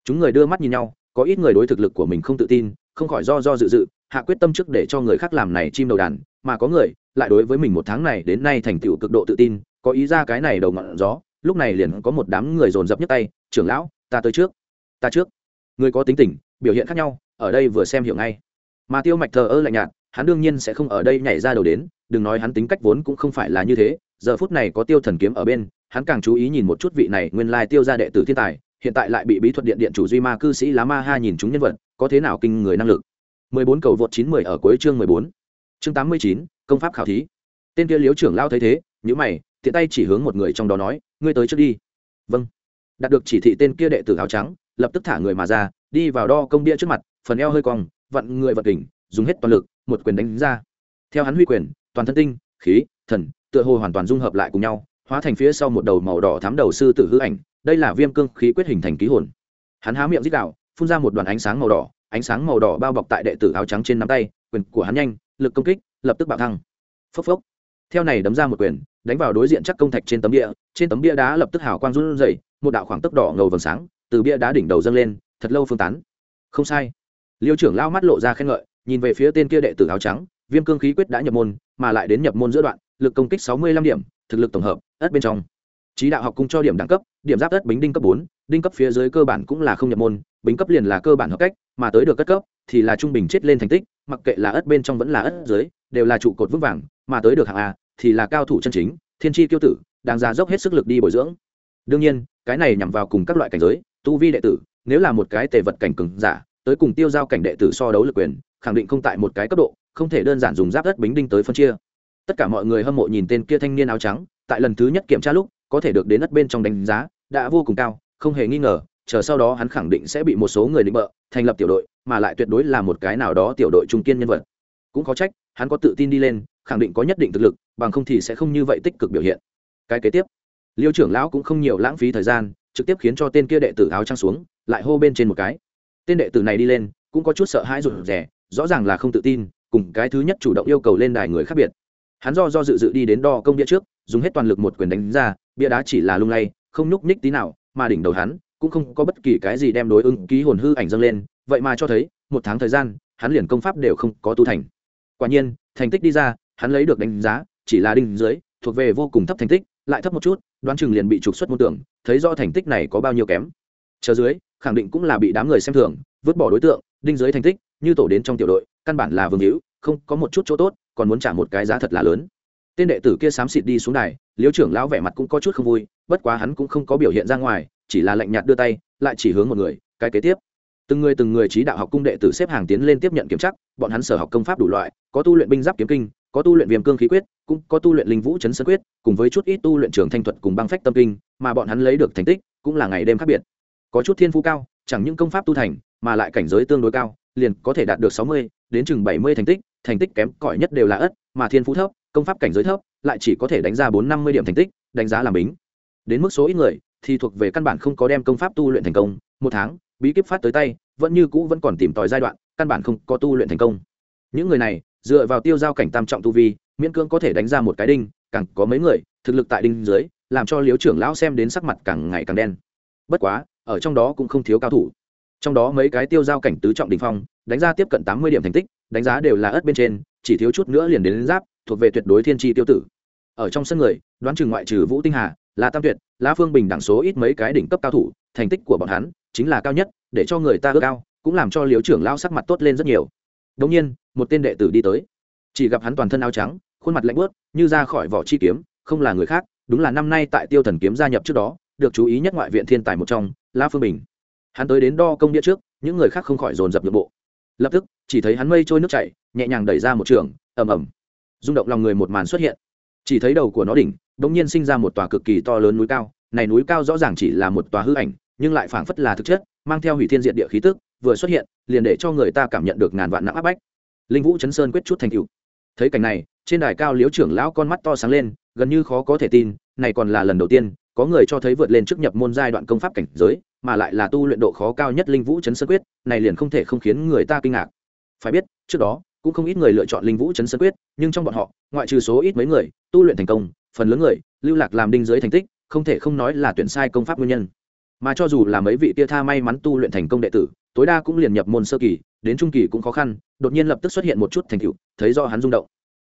Chúng người đưa mắt nhìn nhau, có ít người đối thực lực của mình không tự tin, không khỏi do do dự dự, hạ quyết tâm trước để cho người khác làm này chim đầu đàn, mà có người lại đối với mình một tháng này đến nay thành tựu cực độ tự tin có ý ra cái này đầu ngọn gió lúc này liền có một đám người dồn dập nhấc tay trưởng lão ta tới trước ta trước. Người có tính tình biểu hiện khác nhau ở đây vừa xem hiểu ngay. Mà tiêu mạch thờ ơ lạnh nhạt hắn đương nhiên sẽ không ở đây nhảy ra đầu đến đừng nói hắn tính cách vốn cũng không phải là như thế giờ phút này có tiêu thần kiếm ở bên hắn càng chú ý nhìn một chút vị này nguyên lai tiêu ra đệ tử thiên tài hiện tại lại bị bí thuật điện điện chủ duy ma cư sĩ lá ma ha nhìn chúng nhân vật có thế nào kinh người năng lực. 14 cầu vượt 910 ở cuối chương 14. Chương 89, công pháp khảo thí. Tên kia liếu trưởng lao thấy thế, nhíu mày, tiện tay chỉ hướng một người trong đó nói, ngươi tới trước đi. Vâng. Đạt được chỉ thị tên kia đệ tử áo trắng, lập tức thả người mà ra, đi vào đo công bia trước mặt, phần eo hơi cong, vặn người vật đỉnh, dùng hết toàn lực, một quyền đánh ra. Theo hắn huy quyền, toàn thân tinh, khí, thần, tựa hồ hoàn toàn dung hợp lại cùng nhau, hóa thành phía sau một đầu màu đỏ thắm đầu sư tử hư ảnh, đây là viêm cương khí quyết hình thành ký hồn. Hắn há miệng rít đạo, phun ra một đoàn ánh sáng màu đỏ, ánh sáng màu đỏ bao bọc tại đệ tử áo trắng trên nắm tay quyền của hắn nhanh lực công kích lập tức bạo thăng. Phốc phốc. Theo này đấm ra một quyền, đánh vào đối diện chắc công thạch trên tấm bia, trên tấm bia đá lập tức hào quang run rẩy, một đạo khoảng tốc đỏ ngầu vầng sáng từ bia đá đỉnh đầu dâng lên, thật lâu phương tán. Không sai. Liêu trưởng lao mắt lộ ra khen ngợi, nhìn về phía tên kia đệ tử áo trắng, viêm cương khí quyết đã nhập môn, mà lại đến nhập môn giữa đoạn, lực công kích sáu mươi lăm điểm, thực lực tổng hợp, ất bên trong trí đạo học cung cho điểm đẳng cấp, điểm giáp đất bính đinh cấp bốn, đinh cấp phía dưới cơ bản cũng là không nhập môn, bính cấp liền là cơ bản hợp cách, mà tới được cất cấp thì là trung bình chết lên thành tích, mặc kệ là ất bên trong vẫn là ất dưới, đều là trụ cột vững vàng, mà tới được hạng a thì là cao thủ chân chính, thiên tri tiêu tử đang ra dốc hết sức lực đi bồi dưỡng. Đương nhiên, cái này nhằm vào cùng các loại cảnh giới, tu vi đệ tử, nếu là một cái tề vật cảnh cừng giả, tới cùng tiêu giao cảnh đệ tử so đấu lực quyền, khẳng định không tại một cái cấp độ, không thể đơn giản dùng giáp đất bính đinh tới phân chia. Tất cả mọi người hâm mộ nhìn tên kia thanh niên áo trắng, tại lần thứ nhất kiểm tra lúc có thể được đến đất bên trong đánh giá, đã vô cùng cao, không hề nghi ngờ, chờ sau đó hắn khẳng định sẽ bị một số người định bợ, thành lập tiểu đội, mà lại tuyệt đối là một cái nào đó tiểu đội trung kiên nhân vật. Cũng có trách, hắn có tự tin đi lên, khẳng định có nhất định thực lực, bằng không thì sẽ không như vậy tích cực biểu hiện. Cái kế tiếp, liêu trưởng lão cũng không nhiều lãng phí thời gian, trực tiếp khiến cho tên kia đệ tử áo trăng xuống, lại hô bên trên một cái. Tên đệ tử này đi lên, cũng có chút sợ hãi rụt rè, rõ ràng là không tự tin, cùng cái thứ nhất chủ động yêu cầu lên đài người khác biệt hắn do do dự dự đi đến đo công bia trước, dùng hết toàn lực một quyền đánh ra, bia đá chỉ là lung lay, không nhúc nhích tí nào, mà đỉnh đầu hắn cũng không có bất kỳ cái gì đem đối ứng ký hồn hư ảnh dâng lên, vậy mà cho thấy, một tháng thời gian, hắn liền công pháp đều không có tu thành. Quả nhiên, thành tích đi ra, hắn lấy được đánh giá, chỉ là đinh dưới, thuộc về vô cùng thấp thành tích, lại thấp một chút, đoán chừng liền bị trục xuất môn tưởng, thấy do thành tích này có bao nhiêu kém. Chờ dưới, khẳng định cũng là bị đám người xem thường, vứt bỏ đối tượng, đinh dưới thành tích, như tổ đến trong tiểu đội, căn bản là vương hữu, không có một chút chỗ tốt còn muốn trả một cái giá thật là lớn. Tên đệ tử kia xám xịt đi xuống đài liếu trưởng lão vẻ mặt cũng có chút không vui, bất quá hắn cũng không có biểu hiện ra ngoài, chỉ là lạnh nhạt đưa tay, lại chỉ hướng một người, cái kế tiếp. Từng người từng người trí đạo học cung đệ tử xếp hàng tiến lên tiếp nhận kiểm tra, bọn hắn sở học công pháp đủ loại, có tu luyện binh giáp kiếm kinh, có tu luyện viêm cương khí quyết, cũng có tu luyện linh vũ chấn sơn quyết, cùng với chút ít tu luyện trường thanh thuật cùng băng phách tâm kinh, mà bọn hắn lấy được thành tích cũng là ngày đêm khác biệt. Có chút thiên phú cao, chẳng những công pháp tu thành, mà lại cảnh giới tương đối cao, liền có thể đạt được sáu mươi đến chừng bảy mươi thành tích thành tích kém cỏi nhất đều là ất, mà thiên phú thấp, công pháp cảnh giới thấp, lại chỉ có thể đánh ra bốn năm mươi điểm thành tích, đánh giá làm bính. Đến mức số ít người thì thuộc về căn bản không có đem công pháp tu luyện thành công. Một tháng, bí kíp phát tới tay, vẫn như cũ vẫn còn tìm tòi giai đoạn, căn bản không có tu luyện thành công. Những người này, dựa vào tiêu giao cảnh tam trọng tu vi, miễn cưỡng có thể đánh ra một cái đinh, càng có mấy người, thực lực tại đinh dưới, làm cho liếu trưởng lão xem đến sắc mặt càng ngày càng đen. Bất quá, ở trong đó cũng không thiếu cao thủ trong đó mấy cái tiêu giao cảnh tứ trọng đình phong đánh ra tiếp cận tám mươi điểm thành tích đánh giá đều là ớt bên trên chỉ thiếu chút nữa liền đến, đến giáp thuộc về tuyệt đối thiên tri tiêu tử. Ở trong sân người đoán chừng ngoại trừ vũ tinh hà là tam tuyệt la phương bình đẳng số ít mấy cái đỉnh cấp cao thủ thành tích của bọn hắn chính là cao nhất để cho người ta ước cao cũng làm cho liếu trưởng lao sắc mặt tốt lên rất nhiều. Đống nhiên một tên đệ tử đi tới. Chỉ gặp hắn toàn thân áo trắng khuôn mặt lạnh bớt như ra khỏi vỏ chi kiếm không là người khác đúng là năm nay tại tiêu thần kiếm gia nhập trước đó được chú ý nhất ngoại viện thiên tài một trong la phương bình hắn tới đến đo công địa trước, những người khác không khỏi dồn dập nhượng bộ. Lập tức, chỉ thấy hắn mây trôi nước chảy, nhẹ nhàng đẩy ra một trường, ầm ầm. Rung động lòng người một màn xuất hiện. Chỉ thấy đầu của nó đỉnh đ ỗ n g nhiên sinh ra một tòa cực kỳ to lớn núi cao. Này núi cao rõ ràng chỉ là một tòa hư ảnh, nhưng lại phảng phất là thực chất, mang theo hủy thiên diện địa khí tức, vừa xuất hiện, liền để cho người ta cảm nhận được ngàn vạn nặng áp bách. Linh vũ chấn sơn quyết chút thành cựu thấy cảnh này, trên đài cao liếu trưởng lão con mắt to sáng lên, gần như khó có thể tin, này còn là lần đầu tiên, có người cho thấy vượt lên trước nhập môn giai đoạn công pháp cảnh giới mà lại là tu luyện độ khó cao nhất linh vũ chấn sơn quyết, này liền không thể không khiến người ta kinh ngạc. Phải biết, trước đó, cũng không ít người lựa chọn linh vũ chấn sơn quyết, nhưng trong bọn họ, ngoại trừ số ít mấy người, tu luyện thành công, phần lớn người, lưu lạc làm đinh giới thành tích, không thể không nói là tuyển sai công pháp nguyên nhân. Mà cho dù là mấy vị tia tha may mắn tu luyện thành công đệ tử, tối đa cũng liền nhập môn sơ kỳ, đến trung kỳ cũng khó khăn, đột nhiên lập tức xuất hiện một chút thành tựu, thấy do hắn rung động.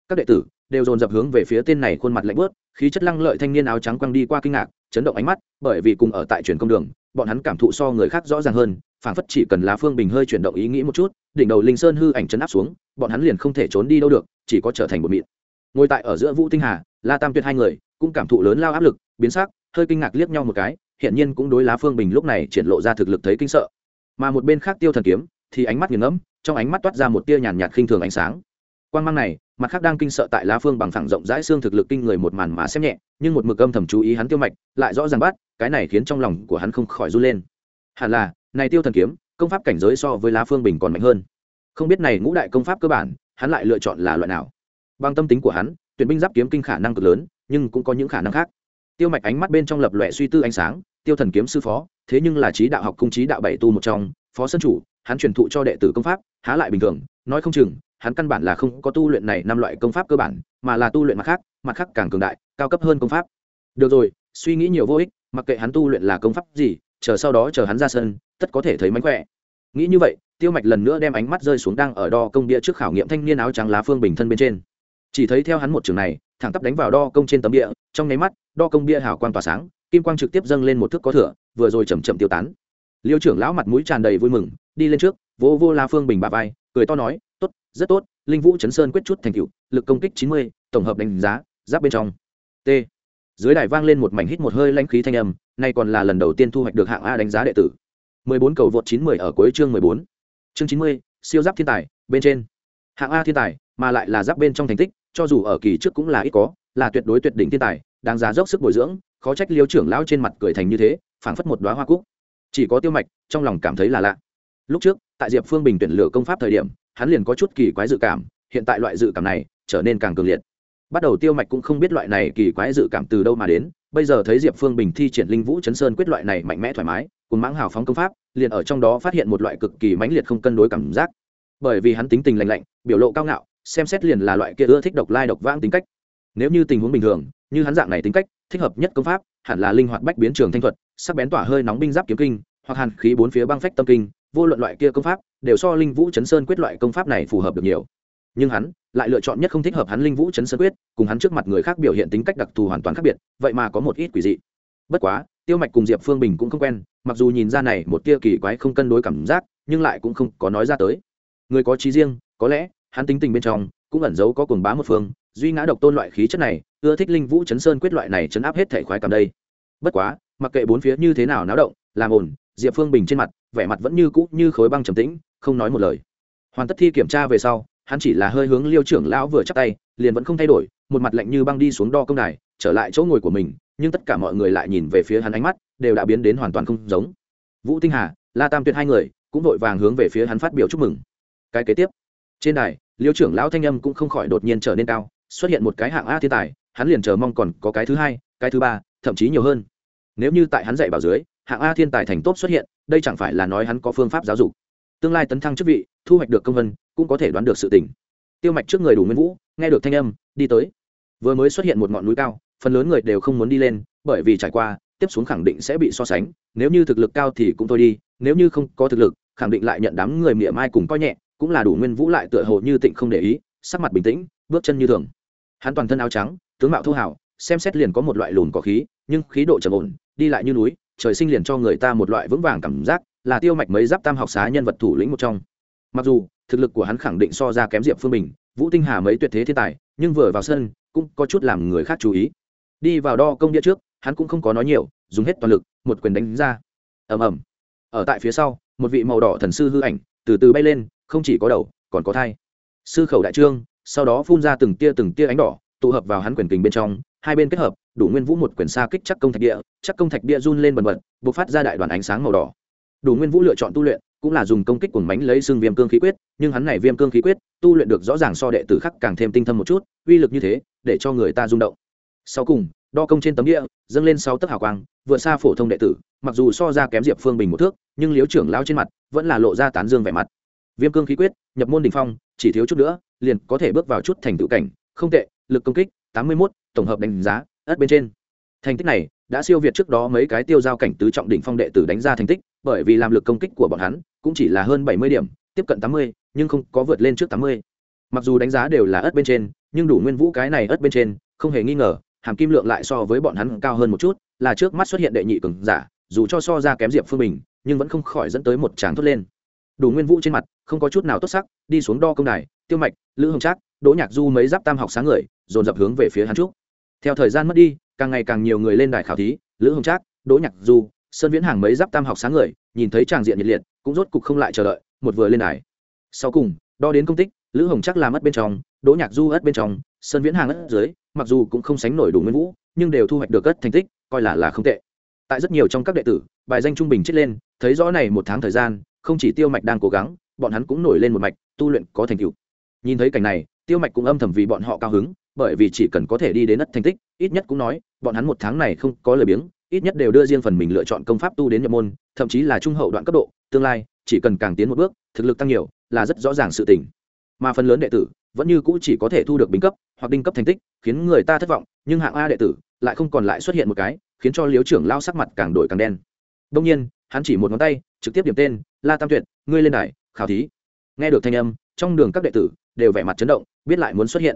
Các đệ tử đều dồn dập hướng về phía tên này khuôn mặt lạnh bớt khí chất lăng lợi thanh niên áo trắng quăng đi qua kinh ngạc, chấn động ánh mắt, bởi vì cùng ở tại truyền công đường, bọn hắn cảm thụ so người khác rõ ràng hơn, phảng phất chỉ cần lá phương bình hơi chuyển động ý nghĩ một chút, đỉnh đầu linh sơn hư ảnh chấn áp xuống, bọn hắn liền không thể trốn đi đâu được, chỉ có trở thành một mịn. Ngồi tại ở giữa vũ tinh hà, la tam tuyệt hai người, cũng cảm thụ lớn lao áp lực, biến sắc, hơi kinh ngạc liếc nhau một cái hiện nhiên cũng đối lá phương bình lúc này triển lộ ra thực lực thấy kinh sợ. Mà một bên khác tiêu thần kiếm, thì ánh mắt nghiền ngẫm, trong ánh mắt toát ra một tia nhàn nhạt khinh thường ánh sáng. Quan mang này mặt khác đang kinh sợ tại lá phương bằng phẳng rộng rãi xương thực lực kinh người một màn mà xem nhẹ, nhưng một mực âm thầm chú ý hắn tiêu mạch, lại rõ ràng bắt, cái này khiến trong lòng của hắn không khỏi run lên. Hẳn là, này tiêu thần kiếm, công pháp cảnh giới so với lá phương bình còn mạnh hơn. Không biết này ngũ đại công pháp cơ bản, hắn lại lựa chọn là loại nào? Bằng tâm tính của hắn, tuyển binh giáp kiếm kinh khả năng cực lớn, nhưng cũng có những khả năng khác. Tiêu mạch ánh mắt bên trong lập lòe suy tư ánh sáng, tiêu thần kiếm sư phó, thế nhưng là trí đạo học cung trí đạo bảy tu một trong, phó sân chủ, hắn truyền thụ cho đệ tử công pháp, há lại bình thường, nói không chừng hắn căn bản là không có tu luyện này năm loại công pháp cơ bản, mà là tu luyện mặt khác mặt khác càng cường đại, cao cấp hơn công pháp. Được rồi, suy nghĩ nhiều vô ích, mặc kệ hắn tu luyện là công pháp gì, chờ sau đó chờ hắn ra sân, tất có thể thấy mánh khỏe. Nghĩ như vậy, tiêu mạch lần nữa đem ánh mắt rơi xuống đang ở đo công địa trước khảo nghiệm thanh niên áo trắng lá phương bình thân bên trên. Chỉ thấy theo hắn một trường này, thẳng tắp đánh vào đo công trên tấm địa trong nháy mắt, đo công bia hào quang tỏa sáng, kim quang trực tiếp dâng lên một thước có thửa vừa rồi chầm chậm tiêu tán. Liêu trưởng lão mặt mũi tràn đầy vui mừng, đi lên trước vô vô la phương bình bà vai, cười to nói rất tốt, linh vũ chấn sơn quyết chút thành cựu lực công kích chín mươi, tổng hợp đánh giá, giáp bên trong. T. Dưới đài vang lên một mảnh hít một hơi lãnh khí thanh âm, nay còn là lần đầu tiên thu hoạch được hạng a đánh giá đệ tử. mười bốn cầu vượt chín mươi ở cuối chương mười bốn. Chương chín mươi, siêu giáp thiên tài, bên trên. Hạng a thiên tài, mà lại là giáp bên trong thành tích, cho dù ở kỳ trước cũng là ít có, là tuyệt đối tuyệt đỉnh thiên tài, đáng giá dốc sức bồi dưỡng, khó trách liêu trưởng lão trên mặt cười thành như thế, phảng phất một đoá hoa cúc. Chỉ có tiêu mạch, trong lòng cảm thấy là lạ. Lúc trước, tại diệp phương bình tuyển lựa công pháp thời điểm hắn liền có chút kỳ quái dự cảm, hiện tại loại dự cảm này trở nên càng cường liệt. Bắt đầu tiêu mạch cũng không biết loại này kỳ quái dự cảm từ đâu mà đến, bây giờ thấy diệp phương bình thi triển linh vũ chấn sơn quyết loại này mạnh mẽ thoải mái, cùng mãng hào phóng công pháp, liền ở trong đó phát hiện một loại cực kỳ mãnh liệt không cân đối cảm giác. Bởi vì hắn tính tình lành lạnh, biểu lộ cao ngạo, xem xét liền là loại kia ưa thích độc lai độc vãng tính cách. Nếu như tình huống bình thường, như hắn dạng này tính cách, thích hợp nhất công pháp, hẳn là linh hoạt bách biến trường thanh thuật, sắc bén tỏa hơi nóng binh giáp kiếm kinh hoặc hàn khí bốn phía băng phách tâm kinh, vô luận loại kia công pháp, đều so linh vũ chấn sơn quyết loại công pháp này phù hợp được nhiều. Nhưng hắn lại lựa chọn nhất không thích hợp hắn linh vũ chấn sơn quyết, cùng hắn trước mặt người khác biểu hiện tính cách đặc thù hoàn toàn khác biệt, vậy mà có một ít quỷ dị. Bất quá, tiêu mạch cùng diệp phương bình cũng không quen, mặc dù nhìn ra này một tia kỳ quái không cân đối cảm giác, nhưng lại cũng không có nói ra tới. Người có trí riêng, có lẽ, hắn tính tình bên trong, cũng ẩn giấu có cuồng bá một phương, duy ngã độc tôn loại khí chất này, ưa thích linh vũ chấn sơn quyết loại này chấn áp hết thể khoái cảm đây. Bất quá, mặc kệ bốn phía như thế nào náo động, làm ổn diệp phương bình trên mặt, vẻ mặt vẫn như cũ như khối băng trầm tĩnh, không nói một lời. Hoàn tất thi kiểm tra về sau, hắn chỉ là hơi hướng liêu trưởng lão vừa chắc tay, liền vẫn không thay đổi, một mặt lạnh như băng đi xuống đo công đài, trở lại chỗ ngồi của mình, nhưng tất cả mọi người lại nhìn về phía hắn ánh mắt, đều đã biến đến hoàn toàn không giống. Vũ tinh hà, la tam tuyệt hai người, cũng vội vàng hướng về phía hắn phát biểu chúc mừng. Cái kế tiếp, trên đài, liêu trưởng lão thanh âm cũng không khỏi đột nhiên trở nên cao, xuất hiện một cái hạng a thiên tài, hắn liền chờ mong còn có cái thứ hai, cái thứ ba, thậm chí nhiều hơn. Nếu như tại hắn dạy bảo dưới hạng a thiên tài thành tốt xuất hiện, đây chẳng phải là nói hắn có phương pháp giáo dục. Tương lai tấn thăng chức vị, thu hoạch được công vân, cũng có thể đoán được sự tình. Tiêu mạch trước người đủ nguyên vũ, nghe được thanh âm, đi tới. Vừa mới xuất hiện một ngọn núi cao, phần lớn người đều không muốn đi lên, bởi vì trải qua, tiếp xuống khẳng định sẽ bị so sánh, nếu như thực lực cao thì cũng thôi đi, nếu như không có thực lực, khẳng định lại nhận đám người mỉa mai cùng coi nhẹ, cũng là đủ nguyên vũ lại tựa hồ như tịnh không để ý, sắc mặt bình tĩnh, bước chân như thường. Hắn toàn thân áo trắng, tướng mạo thu hảo xem xét liền có một loại lùn có khí, nhưng khí độ trầm ổn, đi lại như núi trời sinh liền cho người ta một loại vững vàng cảm giác, là tiêu mạch mấy giáp tam học xá nhân vật thủ lĩnh một trong. Mặc dù, thực lực của hắn khẳng định so ra kém diệp phương bình, vũ tinh hà mấy tuyệt thế thiên tài, nhưng vừa vào sân, cũng có chút làm người khác chú ý. Đi vào đo công địa trước, hắn cũng không có nói nhiều, dùng hết toàn lực, một quyền đánh ra. Ầm ầm. Ở tại phía sau, một vị màu đỏ thần sư hư ảnh, từ từ bay lên, không chỉ có đầu, còn có thai. Sư khẩu đại trương, sau đó phun ra từng tia từng tia ánh đỏ, tụ hợp vào hắn quyền kình bên trong hai bên kết hợp, đủ nguyên vũ một quyền xa kích chắc công thạch địa, chắc công thạch địa run lên bần bật b ộ c phát ra đại đoàn ánh sáng màu đỏ. Đủ nguyên vũ lựa chọn tu luyện, cũng là dùng công kích cuồng mánh lấy xương viêm cương khí quyết, nhưng hắn này viêm cương khí quyết, tu luyện được rõ ràng so đệ tử khác càng thêm tinh thâm một chút, uy lực như thế, để cho người ta rung động. Sau cùng, đo công trên tấm địa, dâng lên sáu tấc hào quang, vượt xa phổ thông đệ tử, mặc dù so ra kém diệp phương bình một thước, nhưng liếu trưởng lao trên mặt vẫn là lộ ra tán dương vẻ mặt. Viêm cương khí quyết, nhập môn đ ỉ n h phong, chỉ thiếu chút nữa, liền có thể bước vào chút thành tựu cảnh, không tệ, lực công kích, tám mươi mốt tổng hợp đánh giá, ất bên trên. Thành tích này đã siêu việt trước đó mấy cái tiêu giao cảnh tứ trọng đỉnh phong đệ tử đánh ra thành tích, bởi vì làm lực công kích của bọn hắn cũng chỉ là hơn bảy mươi điểm, tiếp cận tám mươi, nhưng không có vượt lên trước tám mươi. Mặc dù đánh giá đều là ất bên trên, nhưng đủ nguyên vũ cái này ất bên trên, không hề nghi ngờ, hàm kim lượng lại so với bọn hắn cao hơn một chút, là trước mắt xuất hiện đệ nhị cường giả, dù cho so ra kém diệp phương bình, nhưng vẫn không khỏi dẫn tới một tràng thốt lên. Đủ nguyên vũ trên mặt, không có chút nào tốt sắc, đi xuống đo công đài, tiêu mạch, lữ hồng trác, đỗ nhạc du mấy giáp tam học sáng người dồn dập hướng về phía hắn trúc theo thời gian mất đi, càng ngày càng nhiều người lên đài khảo thí, lữ hồng trác, đỗ nhạc du, sơn viễn hàng mấy giáp tam học sáng người, nhìn thấy tràng diện nhiệt liệt, cũng rốt cục không lại chờ đợi, một vừa lên đài. Sau cùng, đo đến công tích, lữ hồng trác làm mất bên trong, đỗ nhạc du ất bên trong, sơn viễn hàng ất dưới, mặc dù cũng không sánh nổi đủ nguyên vũ, nhưng đều thu hoạch được ất thành tích, coi là là không tệ. Tại rất nhiều trong các đệ tử, bài danh trung bình chết lên, thấy rõ này một tháng thời gian, không chỉ tiêu mạch đang cố gắng, bọn hắn cũng nổi lên một mạch, tu luyện có thành tựu. Nhìn thấy cảnh này, tiêu mạch cũng âm thầm vì bọn họ cao hứng bởi vì chỉ cần có thể đi đến đất thành tích, ít nhất cũng nói, bọn hắn một tháng này không có lời biếng, ít nhất đều đưa riêng phần mình lựa chọn công pháp tu đến nhập môn, thậm chí là trung hậu đoạn cấp độ, tương lai, chỉ cần càng tiến một bước, thực lực tăng nhiều, là rất rõ ràng sự tình. Mà phần lớn đệ tử, vẫn như cũ chỉ có thể thu được bình cấp, hoặc đinh cấp thành tích, khiến người ta thất vọng, nhưng hạng a đệ tử, lại không còn lại xuất hiện một cái, khiến cho liếu trưởng lao sắc mặt càng đổi càng đen. Đông nhiên, hắn chỉ một ngón tay, trực tiếp điểm tên, la tam tuyệt, ngươi lên đài, khảo thí. Nghe được thanh âm, trong đường các đệ tử đều vẻ mặt chấn động, biết lại muốn xuất hiện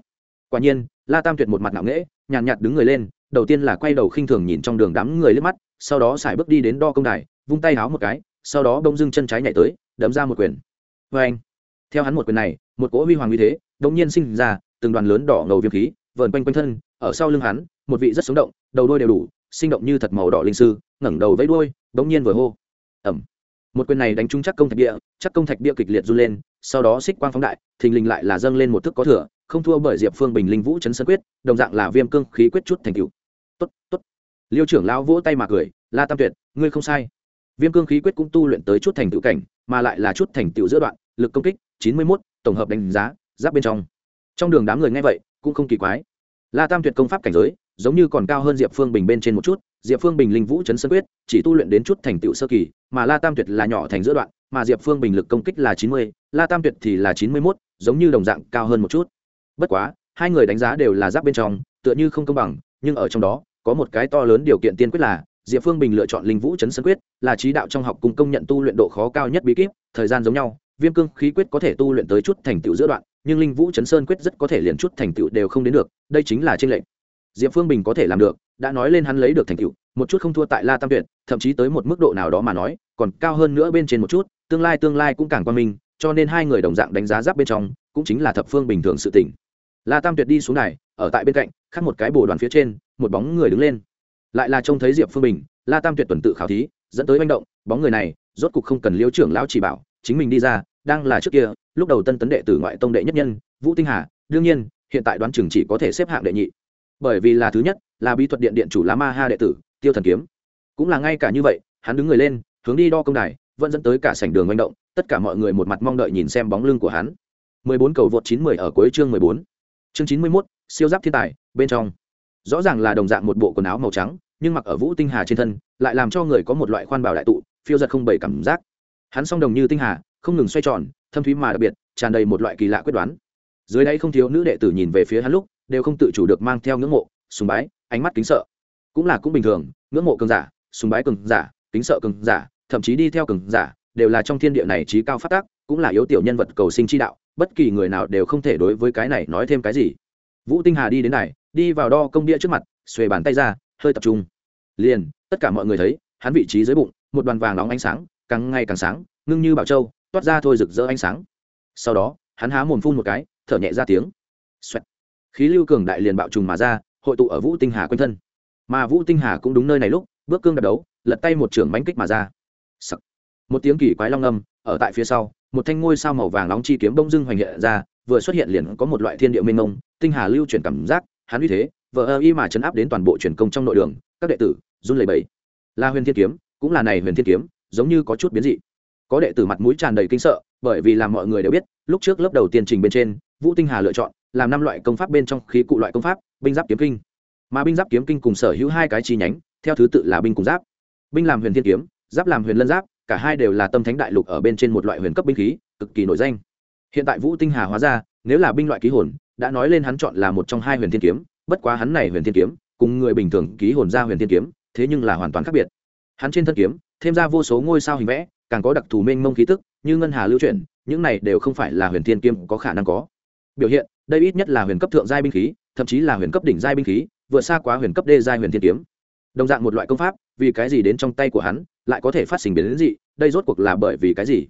quả nhiên, la tam tuyệt một mặt ngạo nghễ, nhàn nhạt đứng người lên, đầu tiên là quay đầu khinh thường nhìn trong đường đám người liếc mắt, sau đó xài bước đi đến đo công đài, vung tay háo một cái, sau đó bông dưng chân trái nhảy tới, đấm ra một quyền. Vê anh, theo hắn một quyền này, một cỗ huy hoàng như thế, đột nhiên sinh ra, từng đoàn lớn đỏ ngầu viêm khí, vờn quanh quanh thân, ở sau lưng hắn, một vị rất sống động, đầu đôi đều đủ, sinh động như thật màu đỏ linh sư, ngẩng đầu vẫy đuôi bỗng nhiên vừa hô. Ẩm một quyền này đánh trúng chắc công thạch địa, chắc công thạch địa kịch liệt run lên, sau đó xích quang phóng đại, thình lình lại là dâng lên một thức có thừa, không thua bởi diệp phương bình linh vũ chấn sơn quyết, đồng dạng là viêm cương khí quyết chút thành cựu tốt tốt. Liêu trưởng lão vỗ tay mà cười, la tam tuyệt, ngươi không sai. Viêm cương khí quyết cũng tu luyện tới chút thành tựu cảnh, mà lại là chút thành tựu giữa đoạn, lực công kích, chín mươi mốt, tổng hợp đánh giá, giáp bên trong. Trong đường đám người nghe vậy, cũng không kỳ quái. La tam tuyệt công pháp cảnh giới, giống như còn cao hơn diệp phương bình bên trên một chút, diệp phương bình linh vũ chấn sơn quyết, chỉ tu luyện đến chút thành tựu sơ kỳ mà la tam tuyệt là nhỏ thành giữa đoạn, mà diệp phương bình lực công kích là chín mươi, la tam tuyệt thì là chín mươi mốt, giống như đồng dạng cao hơn một chút. Bất quá, hai người đánh giá đều là giáp bên trong, tựa như không công bằng, nhưng ở trong đó, có một cái to lớn điều kiện tiên quyết là, diệp phương bình lựa chọn linh vũ chấn sơn quyết, là trí đạo trong học cùng công nhận tu luyện độ khó cao nhất bí kíp, thời gian giống nhau, viêm cương khí quyết có thể tu luyện tới chút thành tựu giữa đoạn, nhưng linh vũ chấn sơn quyết rất có thể liền chút thành tựu đều không đến được, đây chính là tranh lệch. Diệp phương bình có thể làm được đã nói lên hắn lấy được thành tựu, một chút không thua tại la tam tuyệt, thậm chí tới một mức độ nào đó mà nói, còn cao hơn nữa bên trên một chút, tương lai tương lai cũng càng quan minh, cho nên hai người đồng dạng đánh giá giáp bên trong, cũng chính là thập phương bình thường sự tỉnh la tam tuyệt đi xuống này ở tại bên cạnh khác một cái bồ đoàn phía trên, một bóng người đứng lên. Lại là trông thấy diệp phương bình, la tam tuyệt tuần tự khảo thí, dẫn tới manh động, bóng người này, rốt cục không cần liêu trưởng lão chỉ bảo, chính mình đi ra, đang là trước kia, lúc đầu tân tấn đệ tử ngoại tông đệ nhất nhân, vũ tinh hà, đương nhiên, hiện tại đoán chừng chỉ có thể xếp hạng đệ nhị. Bởi vì là thứ nhất là bí thuật điện điện chủ lá ma ha đệ tử tiêu thần kiếm cũng là ngay cả như vậy hắn đứng người lên hướng đi đo công đài vẫn dẫn tới cả sảnh đường manh động tất cả mọi người một mặt mong đợi nhìn xem bóng lưng của hắn 14 cầu vượt 910 ở cuối chương 14. Chương 91, siêu giáp thiên tài, bên trong. Rõ ràng là đồng dạng một bộ quần áo màu trắng, nhưng mặc ở Vũ Tinh Hà trên thân, lại làm cho người có một loại khoan bảo đại tụ, phiêu giật không bảy cảm giác. Hắn song đồng như tinh hà, không ngừng xoay tròn, thâm thúy mà đặc biệt, tràn đầy một loại kỳ lạ quyết đoán. Dưới đây không thiếu nữ đệ tử nhìn về phía hắn lúc, đều không tự chủ được mang theo ngưỡng mộ, sùng bái, ánh mắt kính sợ. Cũng là cũng bình thường, ngưỡng mộ cường giả, sùng bái cường giả, kính sợ cường giả, thậm chí đi theo cường giả, đều là trong thiên địa này trí cao phát tác, cũng là yếu tiểu nhân vật cầu sinh chi đạo, bất kỳ người nào đều không thể đối với cái này nói thêm cái gì vũ tinh hà đi đến này đi vào đo công địa trước mặt xuề bàn tay ra hơi tập trung liền tất cả mọi người thấy hắn vị trí dưới bụng một đoàn vàng nóng ánh sáng càng ngày càng sáng ngưng như bảo châu toát ra thôi rực rỡ ánh sáng sau đó hắn há mồm phun một cái thở nhẹ ra tiếng Xoẹt. khí lưu cường đại liền bạo trùng mà ra hội tụ ở vũ tinh hà quanh thân. Mà vũ tinh hà cũng đúng nơi này lúc, bước cương đập đấu, lật tay một trưởng bánh kích mà ra. Sắc. một tiếng kỳ quái long âm, ở tại phía sau, một thanh ngôi sao màu vàng nóng chi kiếm bông dưng hoành hiện ra, vừa xuất hiện liền có một loại thiên địa mênh mông, tinh hà lưu chuyển cảm giác, hắn uy thế vợ ơ y mà chấn áp đến toàn bộ truyền công trong nội đường, các đệ tử, run lẩy bẩy. Là huyền thiên kiếm, cũng là này huyền thiên kiếm, giống như có chút biến dị. Có đệ tử mặt mũi tràn đầy kinh sợ, bởi vì làm mọi người đều biết, lúc trước lớp đầu tiên trình bên trên, vũ tinh hà lựa chọn, làm năm loại công pháp bên trong khí cụ loại công pháp binh giáp kiếm kinh. Mà binh giáp kiếm kinh cùng sở hữu hai cái chi nhánh, theo thứ tự là binh cùng giáp. Binh làm huyền thiên kiếm, giáp làm huyền lân giáp, cả hai đều là tâm thánh đại lục ở bên trên một loại huyền cấp binh khí, cực kỳ nổi danh. Hiện tại vũ tinh hà hóa ra, nếu là binh loại ký hồn, đã nói lên hắn chọn là một trong hai huyền thiên kiếm, bất quá hắn này huyền thiên kiếm, cùng người bình thường ký hồn ra huyền thiên kiếm, thế nhưng là hoàn toàn khác biệt. Hắn trên thân kiếm, thêm ra vô số ngôi sao hình vẽ, càng có đặc thù mênh mông khí tức, như ngân hà lưu chuyển, những này đều không phải là huyền thiên kiếm có khả năng có. Biểu hiện, đây ít nhất là huyền cấp thượng giai binh khí thậm chí là huyền cấp đỉnh giai binh khí, vượt xa quá huyền cấp đê giai huyền thiên kiếm. Đồng dạng một loại công pháp, vì cái gì đến trong tay của hắn, lại có thể phát sinh biến đến gì đây rốt cuộc là bởi vì cái gì?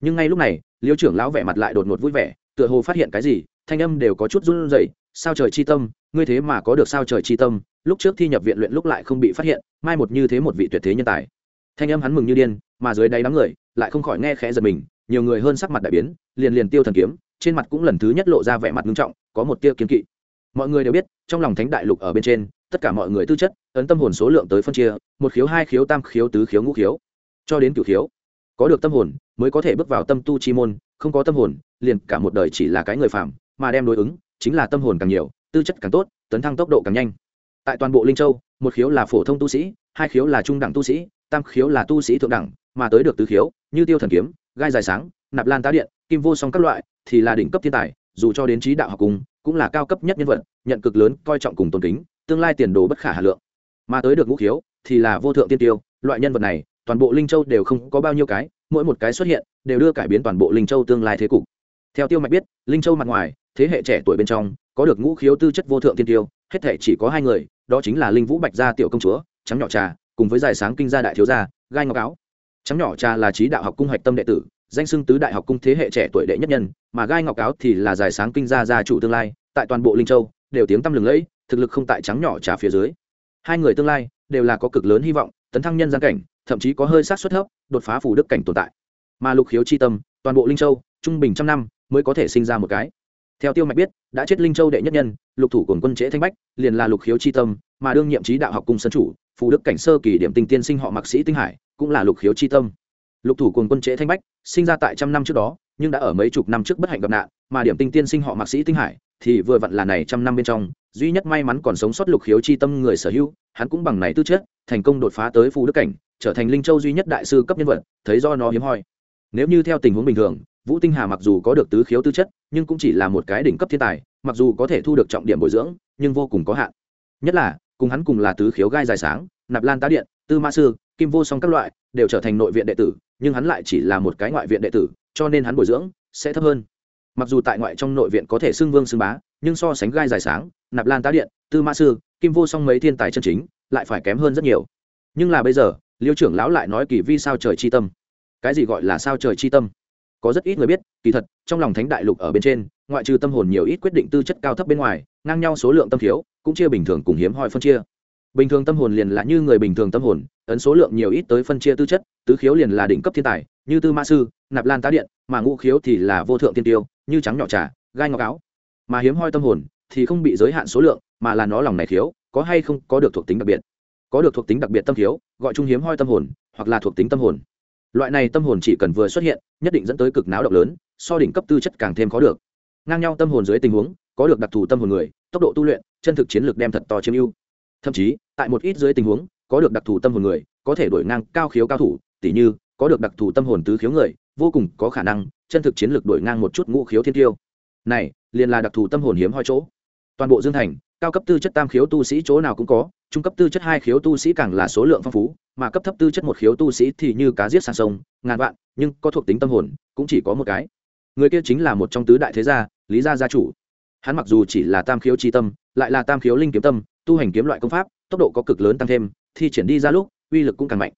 Nhưng ngay lúc này, liêu trưởng lão vẻ mặt lại đột ngột vui vẻ, tựa hồ phát hiện cái gì, thanh âm đều có chút run rẩy, sao trời chi tâm, ngươi thế mà có được sao trời chi tâm, lúc trước thi nhập viện luyện lúc lại không bị phát hiện, mai một như thế một vị tuyệt thế nhân tài. Thanh âm hắn mừng như điên, mà dưới đáy đám người, lại không khỏi nghe khẽ giật mình, nhiều người hơn sắc mặt đại biến, liền liền tiêu thần kiếm, trên mặt cũng lần thứ nhất lộ ra vẻ mặt nghiêm trọng, có một tia kiếm kỵ mọi người đều biết, trong lòng thánh đại lục ở bên trên, tất cả mọi người tư chất, ấn tâm hồn số lượng tới phân chia, một khiếu, hai khiếu, tam khiếu, tứ khiếu, ngũ khiếu. Cho đến cửu khiếu, có được tâm hồn, mới có thể bước vào tâm tu chi môn, không có tâm hồn, liền cả một đời chỉ là cái người phạm mà đem đối ứng, chính là tâm hồn càng nhiều, tư chất càng tốt, tấn thăng tốc độ càng nhanh. Tại toàn bộ linh châu, một khiếu là phổ thông tu sĩ, hai khiếu là trung đẳng tu sĩ, tam khiếu là tu sĩ thượng đẳng, mà tới được tứ khiếu, như tiêu thần kiếm, gai dài sáng, nạp lan tá điện, kim vô song các loại, thì là đỉnh cấp thiên tài, dù cho đến trí đạo học cùng cũng là cao cấp nhất nhân vật, nhận cực lớn coi trọng cùng tôn kính, tương lai tiền đồ bất khả hà lượng. Mà tới được ngũ khiếu, thì là vô thượng tiên tiêu, loại nhân vật này, toàn bộ linh châu đều không có bao nhiêu cái, mỗi một cái xuất hiện, đều đưa cải biến toàn bộ linh châu tương lai thế cục. Theo tiêu mạch biết, linh châu mặt ngoài, thế hệ trẻ tuổi bên trong, có được ngũ khiếu tư chất vô thượng tiên tiêu, hết thể chỉ có hai người, đó chính là linh vũ bạch gia tiểu công chúa, trắng nhỏ trà, cùng với giải sáng kinh gia đại thiếu gia, gai ngọc áo. Trắng nhỏ trà là trí đạo học cung hạch tâm đệ tử danh xưng tứ đại học cung thế hệ trẻ tuổi đệ nhất nhân, mà gai ngọc áo thì là giải sáng kinh gia gia chủ tương lai, tại toàn bộ linh châu, đều tiếng tăm lừng lẫy, thực lực không tại trắng nhỏ trà phía dưới. Hai người tương lai đều là có cực lớn hy vọng, tấn thăng nhân gian cảnh, thậm chí có hơi sát xuất thấp, đột phá phủ đức cảnh tồn tại. Mà lục khiếu chi tâm, toàn bộ linh châu, trung bình trăm năm mới có thể sinh ra một cái. Theo tiêu mạch biết, đã chết linh châu đệ nhất nhân, lục thủ cổn quân trễ thanh bách, liền là lục khiếu chi tâm, mà đương nhiệm trí đạo học cung sân chủ, phù đức cảnh sơ kỳ điểm tinh tiên sinh họ mạc sĩ tinh hải, cũng là lục khiếu chi tâm lục thủ cùng quân trễ thanh bách, sinh ra tại trăm năm trước đó, nhưng đã ở mấy chục năm trước bất hạnh gặp nạn, mà điểm tinh tiên sinh họ mạc sĩ tinh hải thì vừa vặn là này trăm năm bên trong, duy nhất may mắn còn sống sót lục khiếu chi tâm người sở hữu, hắn cũng bằng này tư chất, thành công đột phá tới phù đức cảnh, trở thành linh châu duy nhất đại sư cấp nhân vật, thấy do nó hiếm hoi. Nếu như theo tình huống bình thường, vũ tinh hà mặc dù có được tứ khiếu tư chất, nhưng cũng chỉ là một cái đỉnh cấp thiên tài, mặc dù có thể thu được trọng điểm bồi dưỡng, nhưng vô cùng có hạn. Nhất là, cùng hắn cùng là tứ khiếu gai dài sáng, nạp lan tá điện, tư ma sư, kim vô song các loại đều trở thành nội viện đệ tử, nhưng hắn lại chỉ là một cái ngoại viện đệ tử, cho nên hắn bồi dưỡng sẽ thấp hơn. Mặc dù tại ngoại trong nội viện có thể xưng vương xưng bá, nhưng so sánh gai dài sáng, nạp lan tá điện, tư mã sư, kim vô song mấy thiên tài chân chính, lại phải kém hơn rất nhiều. Nhưng là bây giờ, liêu trưởng lão lại nói kỳ vi sao trời chi tâm. Cái gì gọi là sao trời chi tâm? Có rất ít người biết, kỳ thật, trong lòng thánh đại lục ở bên trên, ngoại trừ tâm hồn nhiều ít quyết định tư chất cao thấp bên ngoài, ngang nhau số lượng tâm thiếu, cũng chia bình thường cùng hiếm hoi phân chia bình thường tâm hồn liền là như người bình thường tâm hồn, ấn số lượng nhiều ít tới phân chia tư chất, tứ khiếu liền là đỉnh cấp thiên tài, như tư mã sư, nạp lan tá điện, mà ngũ khiếu thì là vô thượng tiên tiêu, như trắng nhỏ trà, gai ngọc áo. Mà hiếm hoi tâm hồn thì không bị giới hạn số lượng, mà là nó lòng này khiếu, có hay không có được thuộc tính đặc biệt. Có được thuộc tính đặc biệt tâm thiếu gọi chung hiếm hoi tâm hồn, hoặc là thuộc tính tâm hồn. Loại này tâm hồn chỉ cần vừa xuất hiện, nhất định dẫn tới cực náo động lớn, so đỉnh cấp tư chất càng thêm khó được. Ngang nhau tâm hồn dưới tình huống, có được đặc thù tâm hồn người, tốc độ tu luyện, chân thực chiến lược đem thật to chiếm ưu thậm chí, tại một ít dưới tình huống, có được đặc thù tâm hồn người, có thể đổi ngang cao khiếu cao thủ, tỉ như, có được đặc thù tâm hồn tứ khiếu người, vô cùng có khả năng, chân thực chiến lược đổi ngang một chút ngũ khiếu thiên tiêu. Này, liền là đặc thù tâm hồn hiếm hoi chỗ. Toàn bộ dương thành, cao cấp tư chất tam khiếu tu sĩ chỗ nào cũng có, trung cấp tư chất hai khiếu tu sĩ càng là số lượng phong phú, mà cấp thấp tư chất một khiếu tu sĩ thì như cá giết sang sông, ngàn vạn, nhưng có thuộc tính tâm hồn, cũng chỉ có một cái. Người kia chính là một trong tứ đại thế gia, lý gia gia chủ. Hắn mặc dù chỉ là tam khiếu tri tâm, lại là tam khiếu linh kiếm tâm tu hành kiếm loại công pháp, tốc độ có cực lớn tăng thêm, thi triển đi ra lúc, uy lực cũng càng mạnh.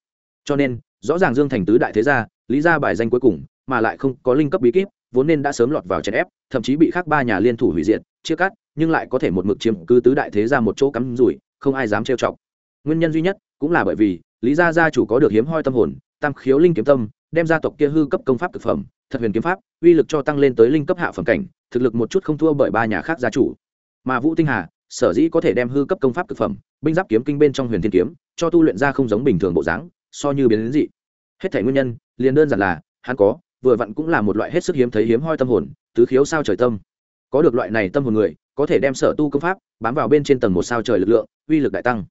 Cho nên, rõ ràng dương thành tứ đại thế gia, lý gia bài danh cuối cùng, mà lại không có linh cấp bí kíp, vốn nên đã sớm lọt vào chèn ép, thậm chí bị khác ba nhà liên thủ hủy diệt, chia cắt, nhưng lại có thể một mực chiếm cứ tứ đại thế gia một chỗ cắm rủi, không ai dám trêu chọc. Nguyên nhân duy nhất cũng là bởi vì lý gia gia chủ có được hiếm hoi tâm hồn, tam khiếu linh kiếm tâm, đem gia tộc kia hư cấp công pháp thực phẩm, thật huyền kiếm pháp, uy lực cho tăng lên tới linh cấp hạ phẩm cảnh, thực lực một chút không thua bởi ba nhà khác gia chủ. Mà vũ tinh hà sở dĩ có thể đem hư cấp công pháp thực phẩm, binh giáp kiếm kinh bên trong huyền thiên kiếm, cho tu luyện ra không giống bình thường bộ dáng, so như biến đến dị. Hết thể nguyên nhân, liền đơn giản là, hắn có, vừa vặn cũng là một loại hết sức hiếm thấy hiếm hoi tâm hồn, tứ khiếu sao trời tâm. Có được loại này tâm hồn người, có thể đem sở tu công pháp, bám vào bên trên tầng một sao trời lực lượng, uy lực đại tăng.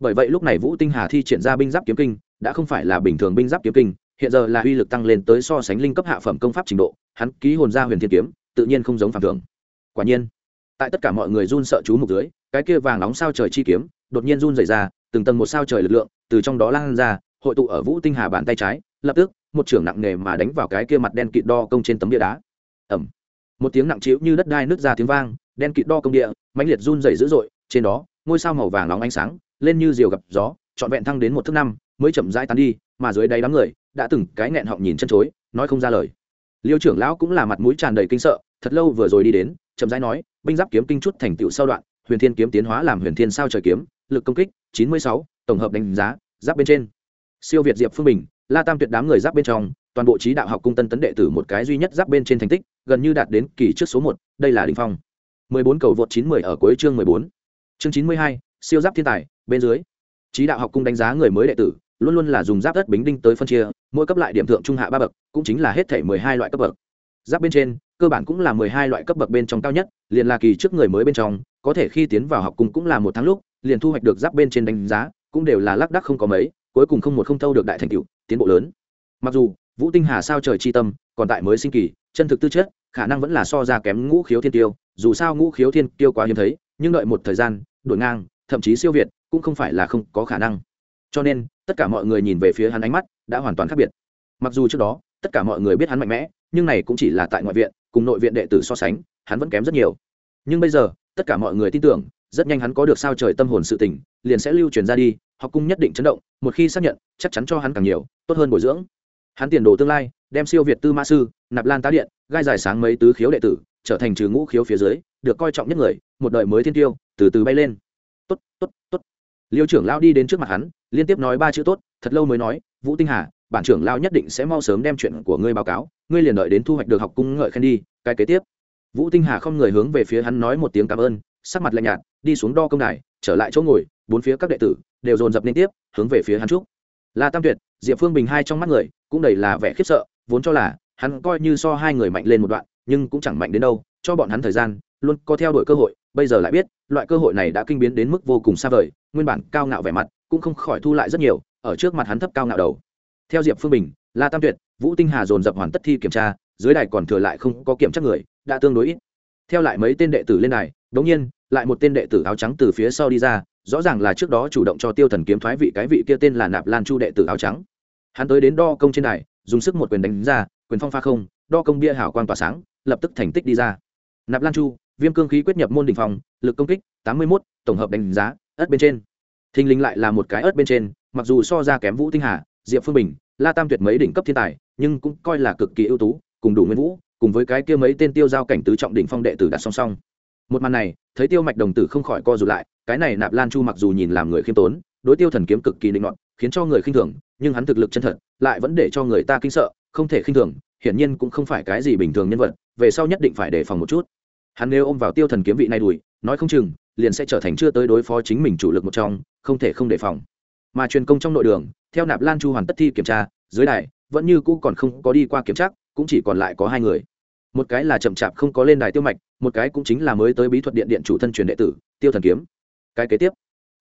Bởi vậy lúc này vũ tinh hà thi triển ra binh giáp kiếm kinh, đã không phải là bình thường binh giáp kiếm kinh, hiện giờ là uy lực tăng lên tới so sánh linh cấp hạ phẩm công pháp trình độ, hắn ký hồn ra huyền thiên kiếm, tự nhiên không giống phản thường. Quả nhiên tại tất cả mọi người run sợ chú mục dưới, cái kia vàng nóng sao trời chi kiếm, đột nhiên run dày ra, từng tầng một sao trời lực lượng, từ trong đó lan ra, hội tụ ở vũ tinh hà bàn tay trái, lập tức, một trưởng nặng nề mà đánh vào cái kia mặt đen kịt đo công trên tấm địa đá. Ẩm một tiếng nặng trĩu như đất đai nứt ra tiếng vang, đen kịt đo công địa, mãnh liệt run dày dữ dội, trên đó, ngôi sao màu vàng nóng ánh sáng, lên như diều gặp gió, trọn vẹn thăng đến một thước năm, mới chậm rãi tán đi, mà dưới đáy đám người, đã từng cái nghẹn họng nhìn chân chối, nói không ra lời. Liêu trưởng lão cũng là mặt mũi tràn đầy kinh sợ, thật lâu vừa rồi đi đến chậm rãi nói, binh giáp kiếm kinh chút thành tựu sau đoạn, huyền thiên kiếm tiến hóa làm huyền thiên sao trời kiếm, lực công kích chín mươi sáu, tổng hợp đánh giá, giáp bên trên. Siêu việt diệp phương bình, la tam tuyệt đám người giáp bên trong, toàn bộ trí đạo học cung tân tấn đệ tử một cái duy nhất giáp bên trên thành tích, gần như đạt đến kỳ trước số một, đây là đỉnh phong. mười bốn cầu vượt chín mười ở cuối chương mười bốn. Chương chín mươi hai, siêu giáp thiên tài, bên dưới. Trí đạo học cung đánh giá người mới đệ tử, luôn luôn là dùng giáp đất bính đinh tới phân chia, mỗi cấp lại điểm thượng trung hạ ba bậc, cũng chính là hết thể mười hai loại cấp bậc. Giáp bên trên cơ bản cũng là mười hai loại cấp bậc bên trong cao nhất, liền là kỳ trước người mới bên trong, có thể khi tiến vào học cung cũng là một tháng lúc, liền thu hoạch được giáp bên trên đánh giá, cũng đều là lác đắc không có mấy, cuối cùng không một không thâu được đại thành tựu, tiến bộ lớn. Mặc dù, vũ tinh hà sao trời chi tâm, còn tại mới sinh kỳ, chân thực tư chất, khả năng vẫn là so ra kém ngũ khiếu thiên tiêu, dù sao ngũ khiếu thiên tiêu quá hiếm thấy, nhưng đợi một thời gian đổi ngang, thậm chí siêu việt, cũng không phải là không có khả năng. Cho nên, tất cả mọi người nhìn về phía hắn ánh mắt, đã hoàn toàn khác biệt. Mặc dù trước đó, tất cả mọi người biết hắn mạnh mẽ, nhưng này cũng chỉ là tại ngoại viện cùng nội viện đệ tử so sánh, hắn vẫn kém rất nhiều. Nhưng bây giờ, tất cả mọi người tin tưởng, rất nhanh hắn có được sao trời tâm hồn sự tình, liền sẽ lưu truyền ra đi, học cung nhất định chấn động, một khi xác nhận, chắc chắn cho hắn càng nhiều, tốt hơn bồi dưỡng. Hắn tiền đồ tương lai, đem siêu việt tư ma sư, nạp lan tá điện, gai giải sáng mấy tứ khiếu đệ tử, trở thành trừ ngũ khiếu phía dưới, được coi trọng nhất người, một đời mới thiên tiêu, từ từ bay lên. Tốt tốt tốt. Liêu trưởng lao đi đến trước mặt hắn, liên tiếp nói ba chữ tốt, thật lâu mới nói, vũ tinh hà, bản trưởng lao nhất định sẽ mau sớm đem chuyện của ngươi báo cáo ngươi liền đợi đến thu hoạch được học cung ngợi khen đi, cái kế tiếp. Vũ tinh hà không người hướng về phía hắn nói một tiếng cảm ơn, sắc mặt lạnh nhạt, đi xuống đo công đài, trở lại chỗ ngồi, bốn phía các đệ tử đều dồn dập liên tiếp, hướng về phía hắn trúc la tam tuyệt, diệp phương bình hai trong mắt người, cũng đầy là vẻ khiếp sợ, vốn cho là hắn coi như so hai người mạnh lên một đoạn, nhưng cũng chẳng mạnh đến đâu, cho bọn hắn thời gian, luôn có theo đuổi cơ hội, bây giờ lại biết, loại cơ hội này đã kinh biến đến mức vô cùng xa vời, nguyên bản cao ngạo vẻ mặt, cũng không khỏi thu lại rất nhiều, ở trước mặt hắn thấp cao ngạo đầu. Theo diệp phương bình la tam tuyệt, vũ tinh hà dồn dập hoàn tất thi kiểm tra, dưới đài còn thừa lại không có kiểm tra người, đã tương đối ít. Theo lại mấy tên đệ tử lên đài, đống nhiên, lại một tên đệ tử áo trắng từ phía sau đi ra, rõ ràng là trước đó chủ động cho tiêu thần kiếm thoái vị cái vị kia tên là nạp lan chu đệ tử áo trắng. Hắn tới đến đo công trên đài, dùng sức một quyền đánh ra, quyền phong pha không, đo công bia hảo quang tỏa sáng, lập tức thành tích đi ra. Nạp lan chu, viêm cương khí quyết nhập môn đ ỉ n h phòng lực công kích, tám mươi một tổng hợp đánh giá, ớt bên trên. Thình lình lại là một cái ớt bên trên, mặc dù so ra kém vũ tinh hà, diệp phương bình la tam tuyệt mấy đỉnh cấp thiên tài, nhưng cũng coi là cực kỳ ưu tú, cùng đủ nguyên vũ, cùng với cái kia mấy tên tiêu giao cảnh tứ trọng đỉnh phong đệ tử đặt song song. Một màn này, thấy tiêu mạch đồng tử không khỏi co rụt lại, cái này nạp lan chu mặc dù nhìn làm người khiêm tốn, đối tiêu thần kiếm cực kỳ định luận khiến cho người khinh thường, nhưng hắn thực lực chân thật, lại vẫn để cho người ta kinh sợ, không thể khinh thường, hiển nhiên cũng không phải cái gì bình thường nhân vật, về sau nhất định phải đề phòng một chút. Hắn nếu ôm vào tiêu thần kiếm vị này đùi nói không chừng, liền sẽ trở thành chưa tới đối phó chính mình chủ lực một trong, không thể không đề phòng. Mà truyền công trong nội đường theo nạp lan chu hoàn tất thi kiểm tra, dưới đài, vẫn như cũ còn không có đi qua kiểm tra, cũng chỉ còn lại có hai người. Một cái là chậm chạp không có lên đài tiêu mạch, một cái cũng chính là mới tới bí thuật điện điện chủ thân truyền đệ tử, tiêu thần kiếm. Cái kế tiếp,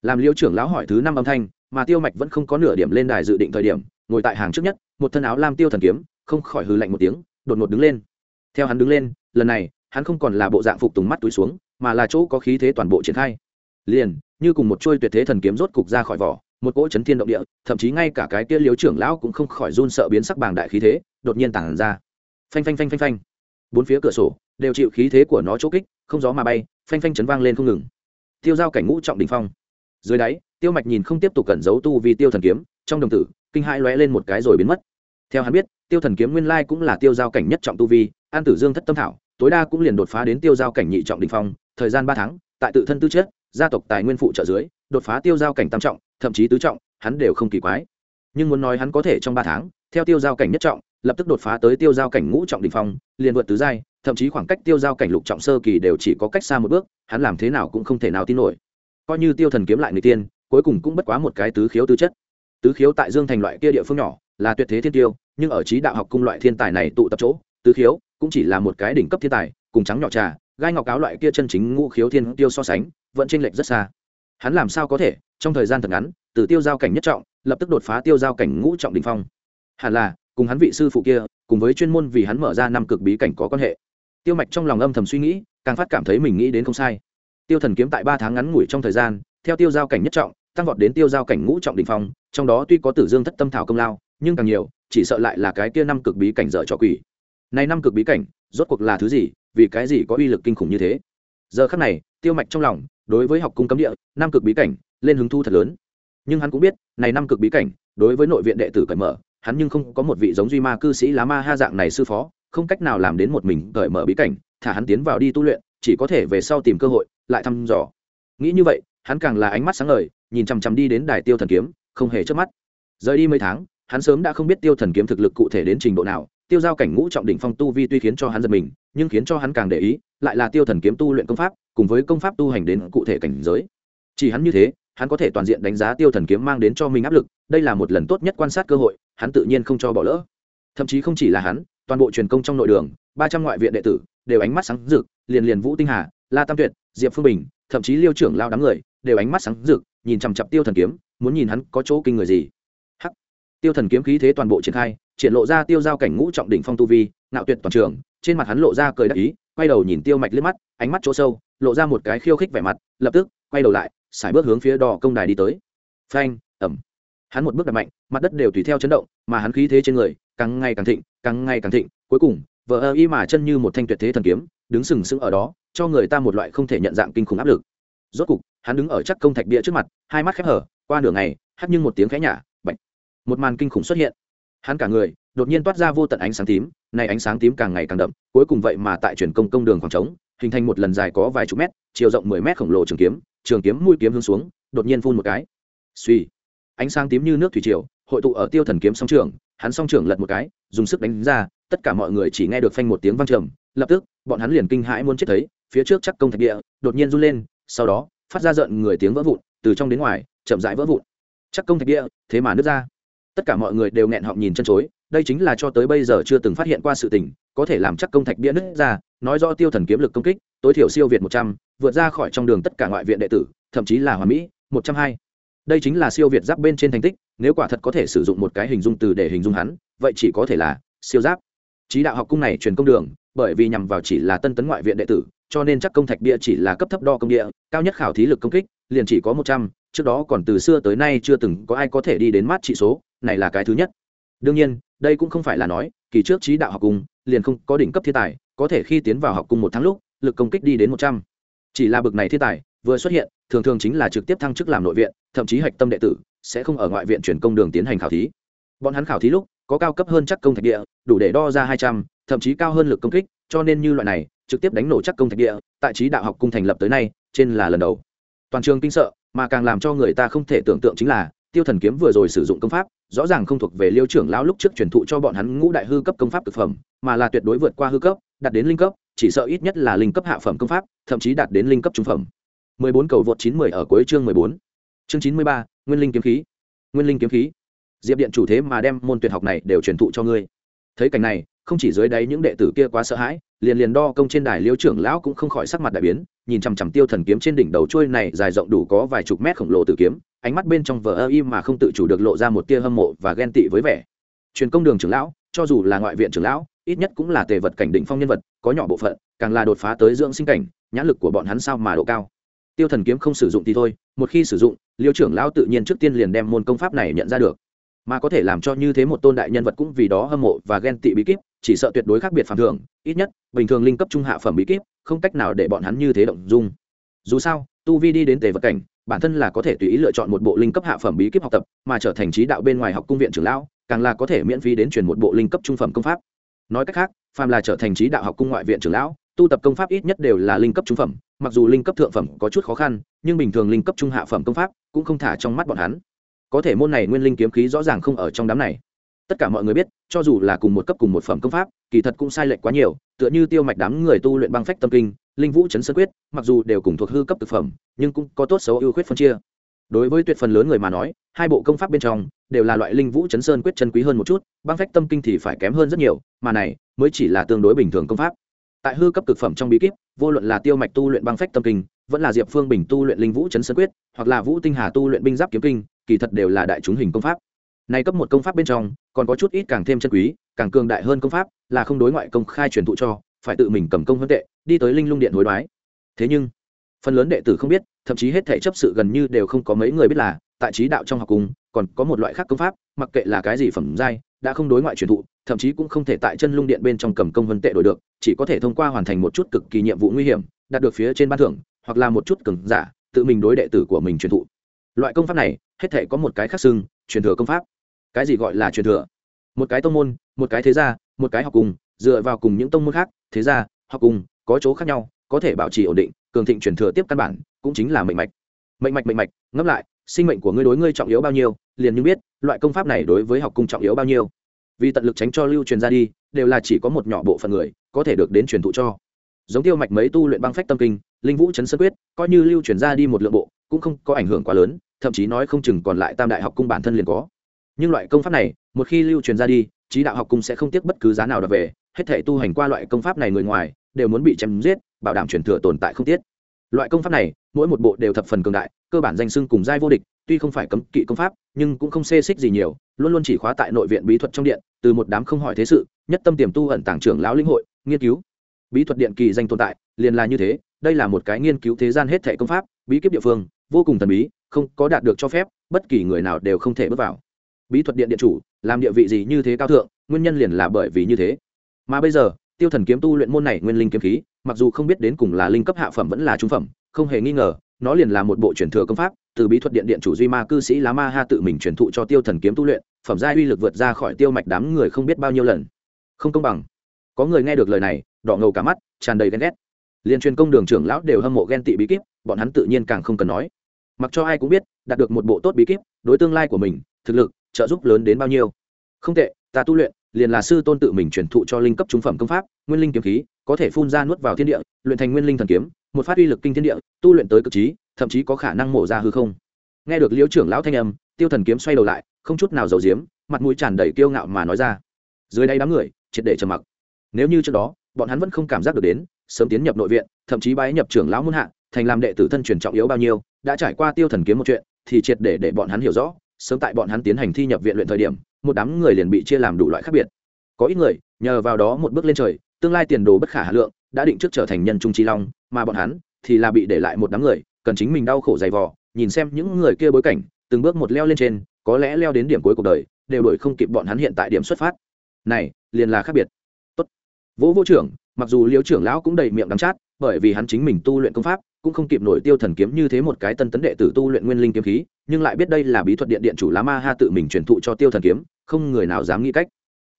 làm liêu trưởng lão hỏi thứ năm âm thanh, mà tiêu mạch vẫn không có nửa điểm lên đài dự định thời điểm, ngồi tại hàng trước nhất, một thân áo lam tiêu thần kiếm, không khỏi hư lạnh một tiếng, đột ngột đứng lên. Theo hắn đứng lên, lần này, hắn không còn là bộ dạng phục tùng mắt túi xuống, mà là chỗ có khí thế toàn bộ triển khai. Liền, như cùng một trôi tuyệt thế thần kiếm rốt cục ra khỏi vỏ một cỗ chấn thiên động địa, thậm chí ngay cả cái kia liếu trưởng lão cũng không khỏi run sợ biến sắc bàng đại khí thế, đột nhiên tản ra. Phanh phanh phanh phanh phanh. Bốn phía cửa sổ đều chịu khí thế của nó chỗ kích, không gió mà bay, phanh phanh chấn vang lên không ngừng. Tiêu giao cảnh ngũ trọng đình phong. Dưới đáy, tiêu mạch nhìn không tiếp tục cẩn giấu tu vì tiêu thần kiếm, trong đồng tử, kinh hãi lóe lên một cái rồi biến mất. Theo hắn biết, tiêu thần kiếm nguyên lai cũng là tiêu giao cảnh nhất trọng tu vi, an tử dương thất tâm thảo, tối đa cũng liền đột phá đến tiêu giao cảnh nhị trọng đình phong, thời gian ba tháng, tại tự thân tư chất, gia tộc tài nguyên phụ trợ dưới đột phá tiêu giao cảnh tam trọng, thậm chí tứ trọng, hắn đều không kỳ quái. Nhưng muốn nói hắn có thể trong ba tháng, theo tiêu giao cảnh nhất trọng, lập tức đột phá tới tiêu giao cảnh ngũ trọng đình phong, liền vượt tứ giai, thậm chí khoảng cách tiêu giao cảnh lục trọng sơ kỳ đều chỉ có cách xa một bước, hắn làm thế nào cũng không thể nào tin nổi. Coi như tiêu thần kiếm lại người tiên, cuối cùng cũng bất quá một cái tứ khiếu tứ chất. Tứ khiếu tại dương thành loại kia địa phương nhỏ, là tuyệt thế thiên tiêu, nhưng ở trí đạo học cung loại thiên tài này tụ tập chỗ, tứ khiếu cũng chỉ là một cái đỉnh cấp thiên tài, cùng trắng nhỏ trà, gai ngọc cáo loại kia chân chính ngũ khiếu thiên tiêu so sánh, vẫn chênh lệch rất xa hắn làm sao có thể? Trong thời gian thật ngắn, từ tiêu giao cảnh nhất trọng, lập tức đột phá tiêu giao cảnh ngũ trọng đỉnh phong. Hẳn là, cùng hắn vị sư phụ kia, cùng với chuyên môn vì hắn mở ra năm cực bí cảnh có quan hệ. Tiêu mạch trong lòng âm thầm suy nghĩ, càng phát cảm thấy mình nghĩ đến không sai. Tiêu thần kiếm tại ba tháng ngắn ngủi trong thời gian, theo tiêu giao cảnh nhất trọng, tăng vọt đến tiêu giao cảnh ngũ trọng đ ỉ n h phong, trong đó tuy có tử dương thất tâm thảo công lao, nhưng càng nhiều, chỉ sợ lại là cái kia năm cực bí cảnh dở trò quỷ. Này năm cực bí cảnh, rốt cuộc là thứ gì, vì cái gì có uy lực kinh khủng như thế? Giờ khắc này, tiêu mạch trong lòng đối với học cung cấm địa năm cực bí cảnh, lên hứng thu thật lớn. Nhưng hắn cũng biết, này năm cực bí cảnh, đối với nội viện đệ tử cởi mở, hắn nhưng không có một vị giống duy ma cư sĩ lá ma ha dạng này sư phó, không cách nào làm đến một mình cởi mở bí cảnh, thả hắn tiến vào đi tu luyện, chỉ có thể về sau tìm cơ hội, lại thăm dò. Nghĩ như vậy, hắn càng là ánh mắt sáng ngời, nhìn chằm chằm đi đến đài tiêu thần kiếm, không hề chớp mắt. Rời đi mấy tháng, hắn sớm đã không biết tiêu thần kiếm thực lực cụ thể đến trình độ nào tiêu giao cảnh ngũ trọng đỉnh phong tu vi tuy khiến cho hắn giật mình, nhưng khiến cho hắn càng để ý, lại là tiêu thần kiếm tu luyện công pháp, cùng với công pháp tu hành đến cụ thể cảnh giới. Chỉ hắn như thế, hắn có thể toàn diện đánh giá tiêu thần kiếm mang đến cho mình áp lực, đây là một lần tốt nhất quan sát cơ hội, hắn tự nhiên không cho bỏ lỡ. Thậm chí không chỉ là hắn, toàn bộ truyền công trong nội đường, ba trăm ngoại viện đệ tử, đều ánh mắt sáng rực, liền liền vũ tinh hà, la tam tuyệt, diệp phương bình, thậm chí liêu trưởng lao đám người, đều ánh mắt sáng rực, nhìn chằm chặp tiêu thần kiếm, muốn nhìn hắn có chỗ kinh người gì. Hắc. Tiêu thần kiếm khí thế toàn bộ triển khai triển lộ ra tiêu giao cảnh ngũ trọng đỉnh phong tu vi, ngạo tuyệt toàn trường, trên mặt hắn lộ ra cười đắc ý, quay đầu nhìn tiêu mạch liếc mắt, ánh mắt chỗ sâu, lộ ra một cái khiêu khích vẻ mặt, lập tức, quay đầu lại xài bước hướng phía đò công đài đi tới. Phanh ẩm hắn một bước đặt mạnh, mặt đất đều tùy theo chấn động, mà hắn khí thế trên người, càng ngày càng thịnh, càng ngày càng thịnh, cuối cùng vợ ơ y mà chân như một thanh tuyệt thế thần kiếm, đứng sừng sững ở đó, cho người ta một loại không thể nhận dạng kinh khủng áp lực. Rốt cục, hắn đứng ở chắc công thạch bia trước mặt, hai mắt khép hở, qua nửa ngày, hắt nhưng một tiếng khẽ nhả, bạch. Một màn kinh khủng xuất hiện hắn cả người đột nhiên toát ra vô tận ánh sáng tím, nay ánh sáng tím càng ngày càng đậm, cuối cùng vậy mà tại chuyển công công đường khoảng trống, hình thành một lần dài có vài chục mét, chiều rộng mười mét khổng lồ trường kiếm trường kiếm mũi kiếm hướng xuống, đột nhiên phun một cái. Suy, ánh sáng tím như nước thủy triều, hội tụ ở tiêu thần kiếm song trường, hắn song trường lật một cái, dùng sức đánh ra, tất cả mọi người chỉ nghe được phanh một tiếng vang trầm, lập tức, bọn hắn liền kinh hãi muốn chết thấy, phía trước chắc công thạch địa, đột nhiên run lên, sau đó, phát ra giận người tiếng vỡ vụn, từ trong đến ngoài, chậm rãi vỡ vụn. Chắc công thạch địa, thế mà nước ra tất cả mọi người đều nghẹn họng nhìn chân chối, đây chính là cho tới bây giờ chưa từng phát hiện qua sự tình, có thể làm chắc công thạch bia nứt ra, nói do tiêu thần kiếm lực công kích, tối thiểu siêu việt một trăm, vượt ra khỏi trong đường tất cả ngoại viện đệ tử, thậm chí là hoàn mỹ, một trăm hai. Đây chính là siêu việt giáp bên trên thành tích, nếu quả thật có thể sử dụng một cái hình dung từ để hình dung hắn, vậy chỉ có thể là siêu giáp. Trí đạo học cung này truyền công đường, bởi vì nhằm vào chỉ là tân tấn ngoại viện đệ tử, cho nên chắc công thạch bia chỉ là cấp thấp đo công địa cao nhất khảo thí lực công kích, liền chỉ có một trăm, trước đó còn từ xưa tới nay chưa từng có ai có thể đi đến mát trị số này là cái thứ nhất. Đương nhiên, đây cũng không phải là nói, kỳ trước trí đạo học cung liền không có đỉnh cấp thiên tài, có thể khi tiến vào học cung một tháng lúc, lực công kích đi đến một trăm. Chỉ là bực này thiên tài, vừa xuất hiện, thường thường chính là trực tiếp thăng chức làm nội viện, thậm chí hạch tâm đệ tử, sẽ không ở ngoại viện chuyển công đường tiến hành khảo thí. Bọn hắn khảo thí lúc, có cao cấp hơn chắc công thạch địa, đủ để đo ra hai trăm, thậm chí cao hơn lực công kích, cho nên như loại này, trực tiếp đánh nổ chắc công thạch địa, tại trí đạo học cung thành lập tới nay, trên là lần đầu. Toàn trường kinh sợ, mà càng làm cho người ta không thể tưởng tượng chính là, tiêu thần kiếm vừa rồi sử dụng công pháp rõ ràng không thuộc về liêu trưởng lão lúc trước truyền thụ cho bọn hắn ngũ đại hư cấp công pháp thực phẩm mà là tuyệt đối vượt qua hư cấp đạt đến linh cấp chỉ sợ ít nhất là linh cấp hạ phẩm công pháp thậm chí đạt đến linh cấp trung phẩm 14 cầu vượt 910 ở cuối chương 14. Chương 93, Nguyên linh kiếm khí. Nguyên linh kiếm khí. Diệp Điện chủ thế mà đem môn tuyệt học này đều truyền thụ cho ngươi. Thấy cảnh này, không chỉ dưới đáy những đệ tử kia quá sợ hãi, liền liền đo công trên đài Liêu trưởng lão cũng không khỏi sắc mặt đại biến, nhìn chằm chằm Tiêu Thần kiếm trên đỉnh đầu trôi này dài rộng đủ có vài chục mét khổng lồ tử kiếm, ánh mắt bên trong vờ ơ im mà không tự chủ được lộ ra một tia hâm mộ và ghen tị với vẻ. Truyền công đường trưởng lão, cho dù là ngoại viện trưởng lão, ít nhất cũng là tề vật cảnh đỉnh phong nhân vật, có nhỏ bộ phận, càng là đột phá tới dưỡng sinh cảnh, nhãn lực của bọn hắn sao mà độ cao tiêu thần kiếm không sử dụng thì thôi một khi sử dụng liêu trưởng lão tự nhiên trước tiên liền đem môn công pháp này nhận ra được mà có thể làm cho như thế một tôn đại nhân vật cũng vì đó hâm mộ và ghen tị bí kíp, chỉ sợ tuyệt đối khác biệt phản thường, ít nhất, bình thường linh cấp trung hạ phẩm bí kíp, không cách nào để bọn hắn như thế động dung. Dù sao, tu vi đi đến tề vật cảnh, bản thân là có thể tùy ý lựa chọn một bộ linh cấp hạ phẩm bí kíp học tập, mà trở thành trí đạo bên ngoài học cung viện trưởng lão, càng là có thể miễn phí đến truyền một bộ linh cấp trung phẩm công pháp. Nói cách khác, phàm là trở thành trí đạo học cung ngoại viện trưởng lão, tu tập công pháp ít nhất đều là linh cấp trung phẩm, mặc dù linh cấp thượng phẩm có chút khó khăn, nhưng bình thường linh cấp trung hạ phẩm công pháp cũng không thả trong mắt bọn hắn có thể môn này nguyên linh kiếm khí rõ ràng không ở trong đám này. Tất cả mọi người biết, cho dù là cùng một cấp cùng một phẩm công pháp, kỳ thật cũng sai lệch quá nhiều, tựa như tiêu mạch đám người tu luyện băng phách tâm kinh, linh vũ chấn sơn quyết, mặc dù đều cùng thuộc hư cấp thực phẩm, nhưng cũng có tốt xấu ưu khuyết phân chia. Đối với tuyệt phần lớn người mà nói, hai bộ công pháp bên trong, đều là loại linh vũ chấn sơn quyết chân quý hơn một chút, băng phách tâm kinh thì phải kém hơn rất nhiều, mà này, mới chỉ là tương đối bình thường công pháp. Tại hư cấp cực phẩm trong bí kíp, vô luận là tiêu mạch tu luyện băng phách tâm kinh, vẫn là diệp phương bình tu luyện linh vũ chấn sơn quyết, hoặc là vũ tinh hà tu luyện binh giáp kiếm kinh kỳ thật đều là đại chúng hình công pháp. Này cấp một công pháp bên trong, còn có chút ít càng thêm chân quý, càng cường đại hơn công pháp là không đối ngoại công khai truyền thụ cho, phải tự mình cầm công hơn tệ, đi tới linh lung điện hối đoái. Thế nhưng, phần lớn đệ tử không biết, thậm chí hết thể chấp sự gần như đều không có mấy người biết là, tại trí đạo trong học cung còn có một loại khác công pháp, mặc kệ là cái gì phẩm giai, đã không đối ngoại truyền thụ, thậm chí cũng không thể tại chân lung điện bên trong cầm công vân tệ đổi được, chỉ có thể thông qua hoàn thành một chút cực kỳ nhiệm vụ nguy hiểm, đạt được phía trên ban thưởng, hoặc là một chút cường giả, tự mình đối đệ tử của mình truyền thụ loại công pháp này, hết thể có một cái khác xưng, truyền thừa công pháp. Cái gì gọi là truyền thừa? Một cái tông môn, một cái thế gia, một cái học cùng, dựa vào cùng những tông môn khác, thế gia, học cùng, có chỗ khác nhau, có thể bảo trì ổn định, cường thịnh truyền thừa tiếp căn bản, cũng chính là mệnh mạch. Mệnh mạch mệnh mạch, ngẫm lại, sinh mệnh của ngươi đối ngươi trọng yếu bao nhiêu, liền như biết, loại công pháp này đối với học cung trọng yếu bao nhiêu. Vì tận lực tránh cho lưu truyền ra đi, đều là chỉ có một nhỏ bộ phận người, có thể được đến truyền thụ cho. Giống tiêu mạch mấy tu luyện băng phách tâm kinh, linh vũ chấn sơ quyết, coi như lưu truyền ra đi một lượng bộ, cũng không có ảnh hưởng quá lớn thậm chí nói không chừng còn lại tam đại học cung bản thân liền có. Nhưng loại công pháp này, một khi lưu truyền ra đi trí đạo học cung sẽ không tiếc bất cứ giá nào đập về, hết thể tu hành qua loại công pháp này người ngoài, đều muốn bị chém giết, bảo đảm truyền thừa tồn tại không tiết loại công pháp này, mỗi một bộ đều thập phần cường đại, cơ bản danh sưng cùng giai vô địch, tuy không phải cấm kỵ công pháp, nhưng cũng không xê xích gì nhiều, luôn luôn chỉ khóa tại nội viện bí thuật trong điện, từ một đám không hỏi thế sự, nhất tâm tiềm tu ẩn tàng trưởng lão linh hội, nghiên cứu. Bí thuật điện kỳ danh tồn tại, liền là như thế, đây là một cái nghiên cứu thế gian hết thể công pháp, bí kíp địa phương vô cùng thần bí, không có đạt được cho phép, bất kỳ người nào đều không thể bước vào. Bí thuật điện điện chủ, làm địa vị gì như thế cao thượng, nguyên nhân liền là bởi vì như thế. Mà bây giờ, tiêu thần kiếm tu luyện môn này nguyên linh kiếm khí, mặc dù không biết đến cùng là linh cấp hạ phẩm vẫn là trung phẩm, không hề nghi ngờ, nó liền là một bộ truyền thừa công pháp, từ bí thuật điện điện chủ duy ma cư sĩ lá ma ha tự mình truyền thụ cho tiêu thần kiếm tu luyện, phẩm giai uy lực vượt ra khỏi tiêu mạch đám người không biết bao nhiêu lần. Không công bằng. Có người nghe được lời này, đỏ ngầu cả mắt, tràn đầy ghen ghét. Liên truyền công đường trưởng lão đều hâm mộ ghen tị bí kíp bọn hắn tự nhiên càng không cần nói. Mặc cho ai cũng biết, đạt được một bộ tốt bí kíp, đối tương lai của mình, thực lực, trợ giúp lớn đến bao nhiêu. Không tệ, ta tu luyện, liền là sư tôn tự mình truyền thụ cho linh cấp trung phẩm công pháp, nguyên linh kiếm khí, có thể phun ra nuốt vào thiên địa, luyện thành nguyên linh thần kiếm, một phát uy lực kinh thiên địa, tu luyện tới cực trí, thậm chí có khả năng mổ ra hư không. Nghe được liễu trưởng lão thanh âm, tiêu thần kiếm xoay đầu lại, không chút nào giàu giếm, mặt mũi tràn đầy kiêu ngạo mà nói ra. Dưới đây đám người, triệt để trầm mặc. Nếu như trước đó, bọn hắn vẫn không cảm giác được đến, sớm tiến nhập nội viện, thậm chí bái nhập trưởng lão muôn hạ thành làm đệ tử thân truyền trọng yếu bao nhiêu, đã trải qua tiêu thần kiếm một chuyện, thì triệt để để bọn hắn hiểu rõ, sớm tại bọn hắn tiến hành thi nhập viện luyện thời điểm, một đám người liền bị chia làm đủ loại khác biệt. Có ít người, nhờ vào đó một bước lên trời, tương lai tiền đồ bất khả hà lượng, đã định trước trở thành nhân trung chi long, mà bọn hắn thì là bị để lại một đám người, cần chính mình đau khổ dày vò, nhìn xem những người kia bối cảnh, từng bước một leo lên trên, có lẽ leo đến điểm cuối cuộc đời, đều đổi không kịp bọn hắn hiện tại điểm xuất phát. Này, liền là khác biệt. Tốt. Vũ vô trưởng mặc dù liêu trưởng lão cũng đầy miệng đắng chát, bởi vì hắn chính mình tu luyện công pháp, cũng không kịp nổi tiêu thần kiếm như thế một cái tân tấn đệ tử tu luyện nguyên linh kiếm khí, nhưng lại biết đây là bí thuật điện điện chủ lá ma ha tự mình truyền thụ cho tiêu thần kiếm, không người nào dám nghĩ cách.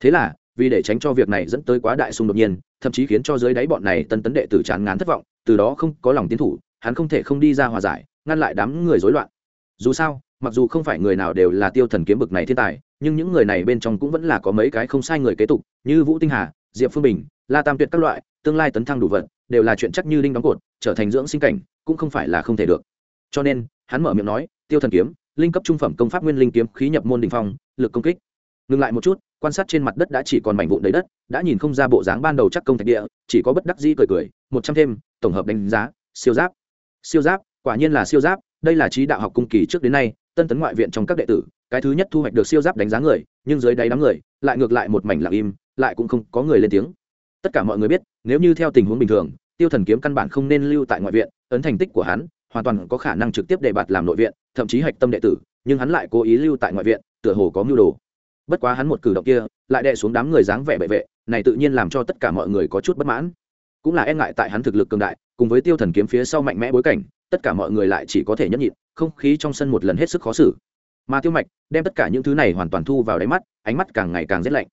Thế là, vì để tránh cho việc này dẫn tới quá đại xung đột nhiên, thậm chí khiến cho dưới đáy bọn này tân tấn đệ tử chán ngán thất vọng, từ đó không có lòng tiến thủ, hắn không thể không đi ra hòa giải, ngăn lại đám người rối loạn. Dù sao, mặc dù không phải người nào đều là tiêu thần kiếm bực này thiên tài, nhưng những người này bên trong cũng vẫn là có mấy cái không sai người kế tục, như vũ tinh hà diệp phương bình la tam tuyệt các loại tương lai tấn thăng đủ vật, đều là chuyện chắc như linh đóng cột trở thành dưỡng sinh cảnh cũng không phải là không thể được. Cho nên hắn mở miệng nói tiêu thần kiếm linh cấp trung phẩm công pháp nguyên linh kiếm khí nhập môn đình phong lực công kích. Ngừng lại một chút quan sát trên mặt đất đã chỉ còn mảnh vụn đầy đất đã nhìn không ra bộ dáng ban đầu chắc công thạch địa chỉ có bất đắc dĩ cười cười một trăm thêm tổng hợp đánh giá siêu giáp. Siêu giáp quả nhiên là siêu giáp đây là trí đạo học cung kỳ trước đến nay tân tấn ngoại viện trong các đệ tử, cái thứ nhất thu hoạch được siêu giáp đánh giá người, nhưng dưới đáy đám người, lại ngược lại một mảnh lặng im, lại cũng không có người lên tiếng. Tất cả mọi người biết, nếu như theo tình huống bình thường, tiêu thần kiếm căn bản không nên lưu tại ngoại viện, ấn thành tích của hắn, hoàn toàn có khả năng trực tiếp đề bạt làm nội viện, thậm chí hạch tâm đệ tử, nhưng hắn lại cố ý lưu tại ngoại viện, tựa hồ có mưu đồ. Bất quá hắn một cử động kia, lại đè xuống đám người dáng vẻ bệ vệ, này tự nhiên làm cho tất cả mọi người có chút bất mãn. Cũng là e ngại tại hắn thực lực cường đại, cùng với tiêu thần kiếm phía sau mạnh mẽ bối cảnh tất cả mọi người lại chỉ có thể nhẫn nhịn, không khí trong sân một lần hết sức khó xử. Mà tiêu mạch đem tất cả những thứ này hoàn toàn thu vào đáy mắt, ánh mắt càng ngày càng rét lạnh.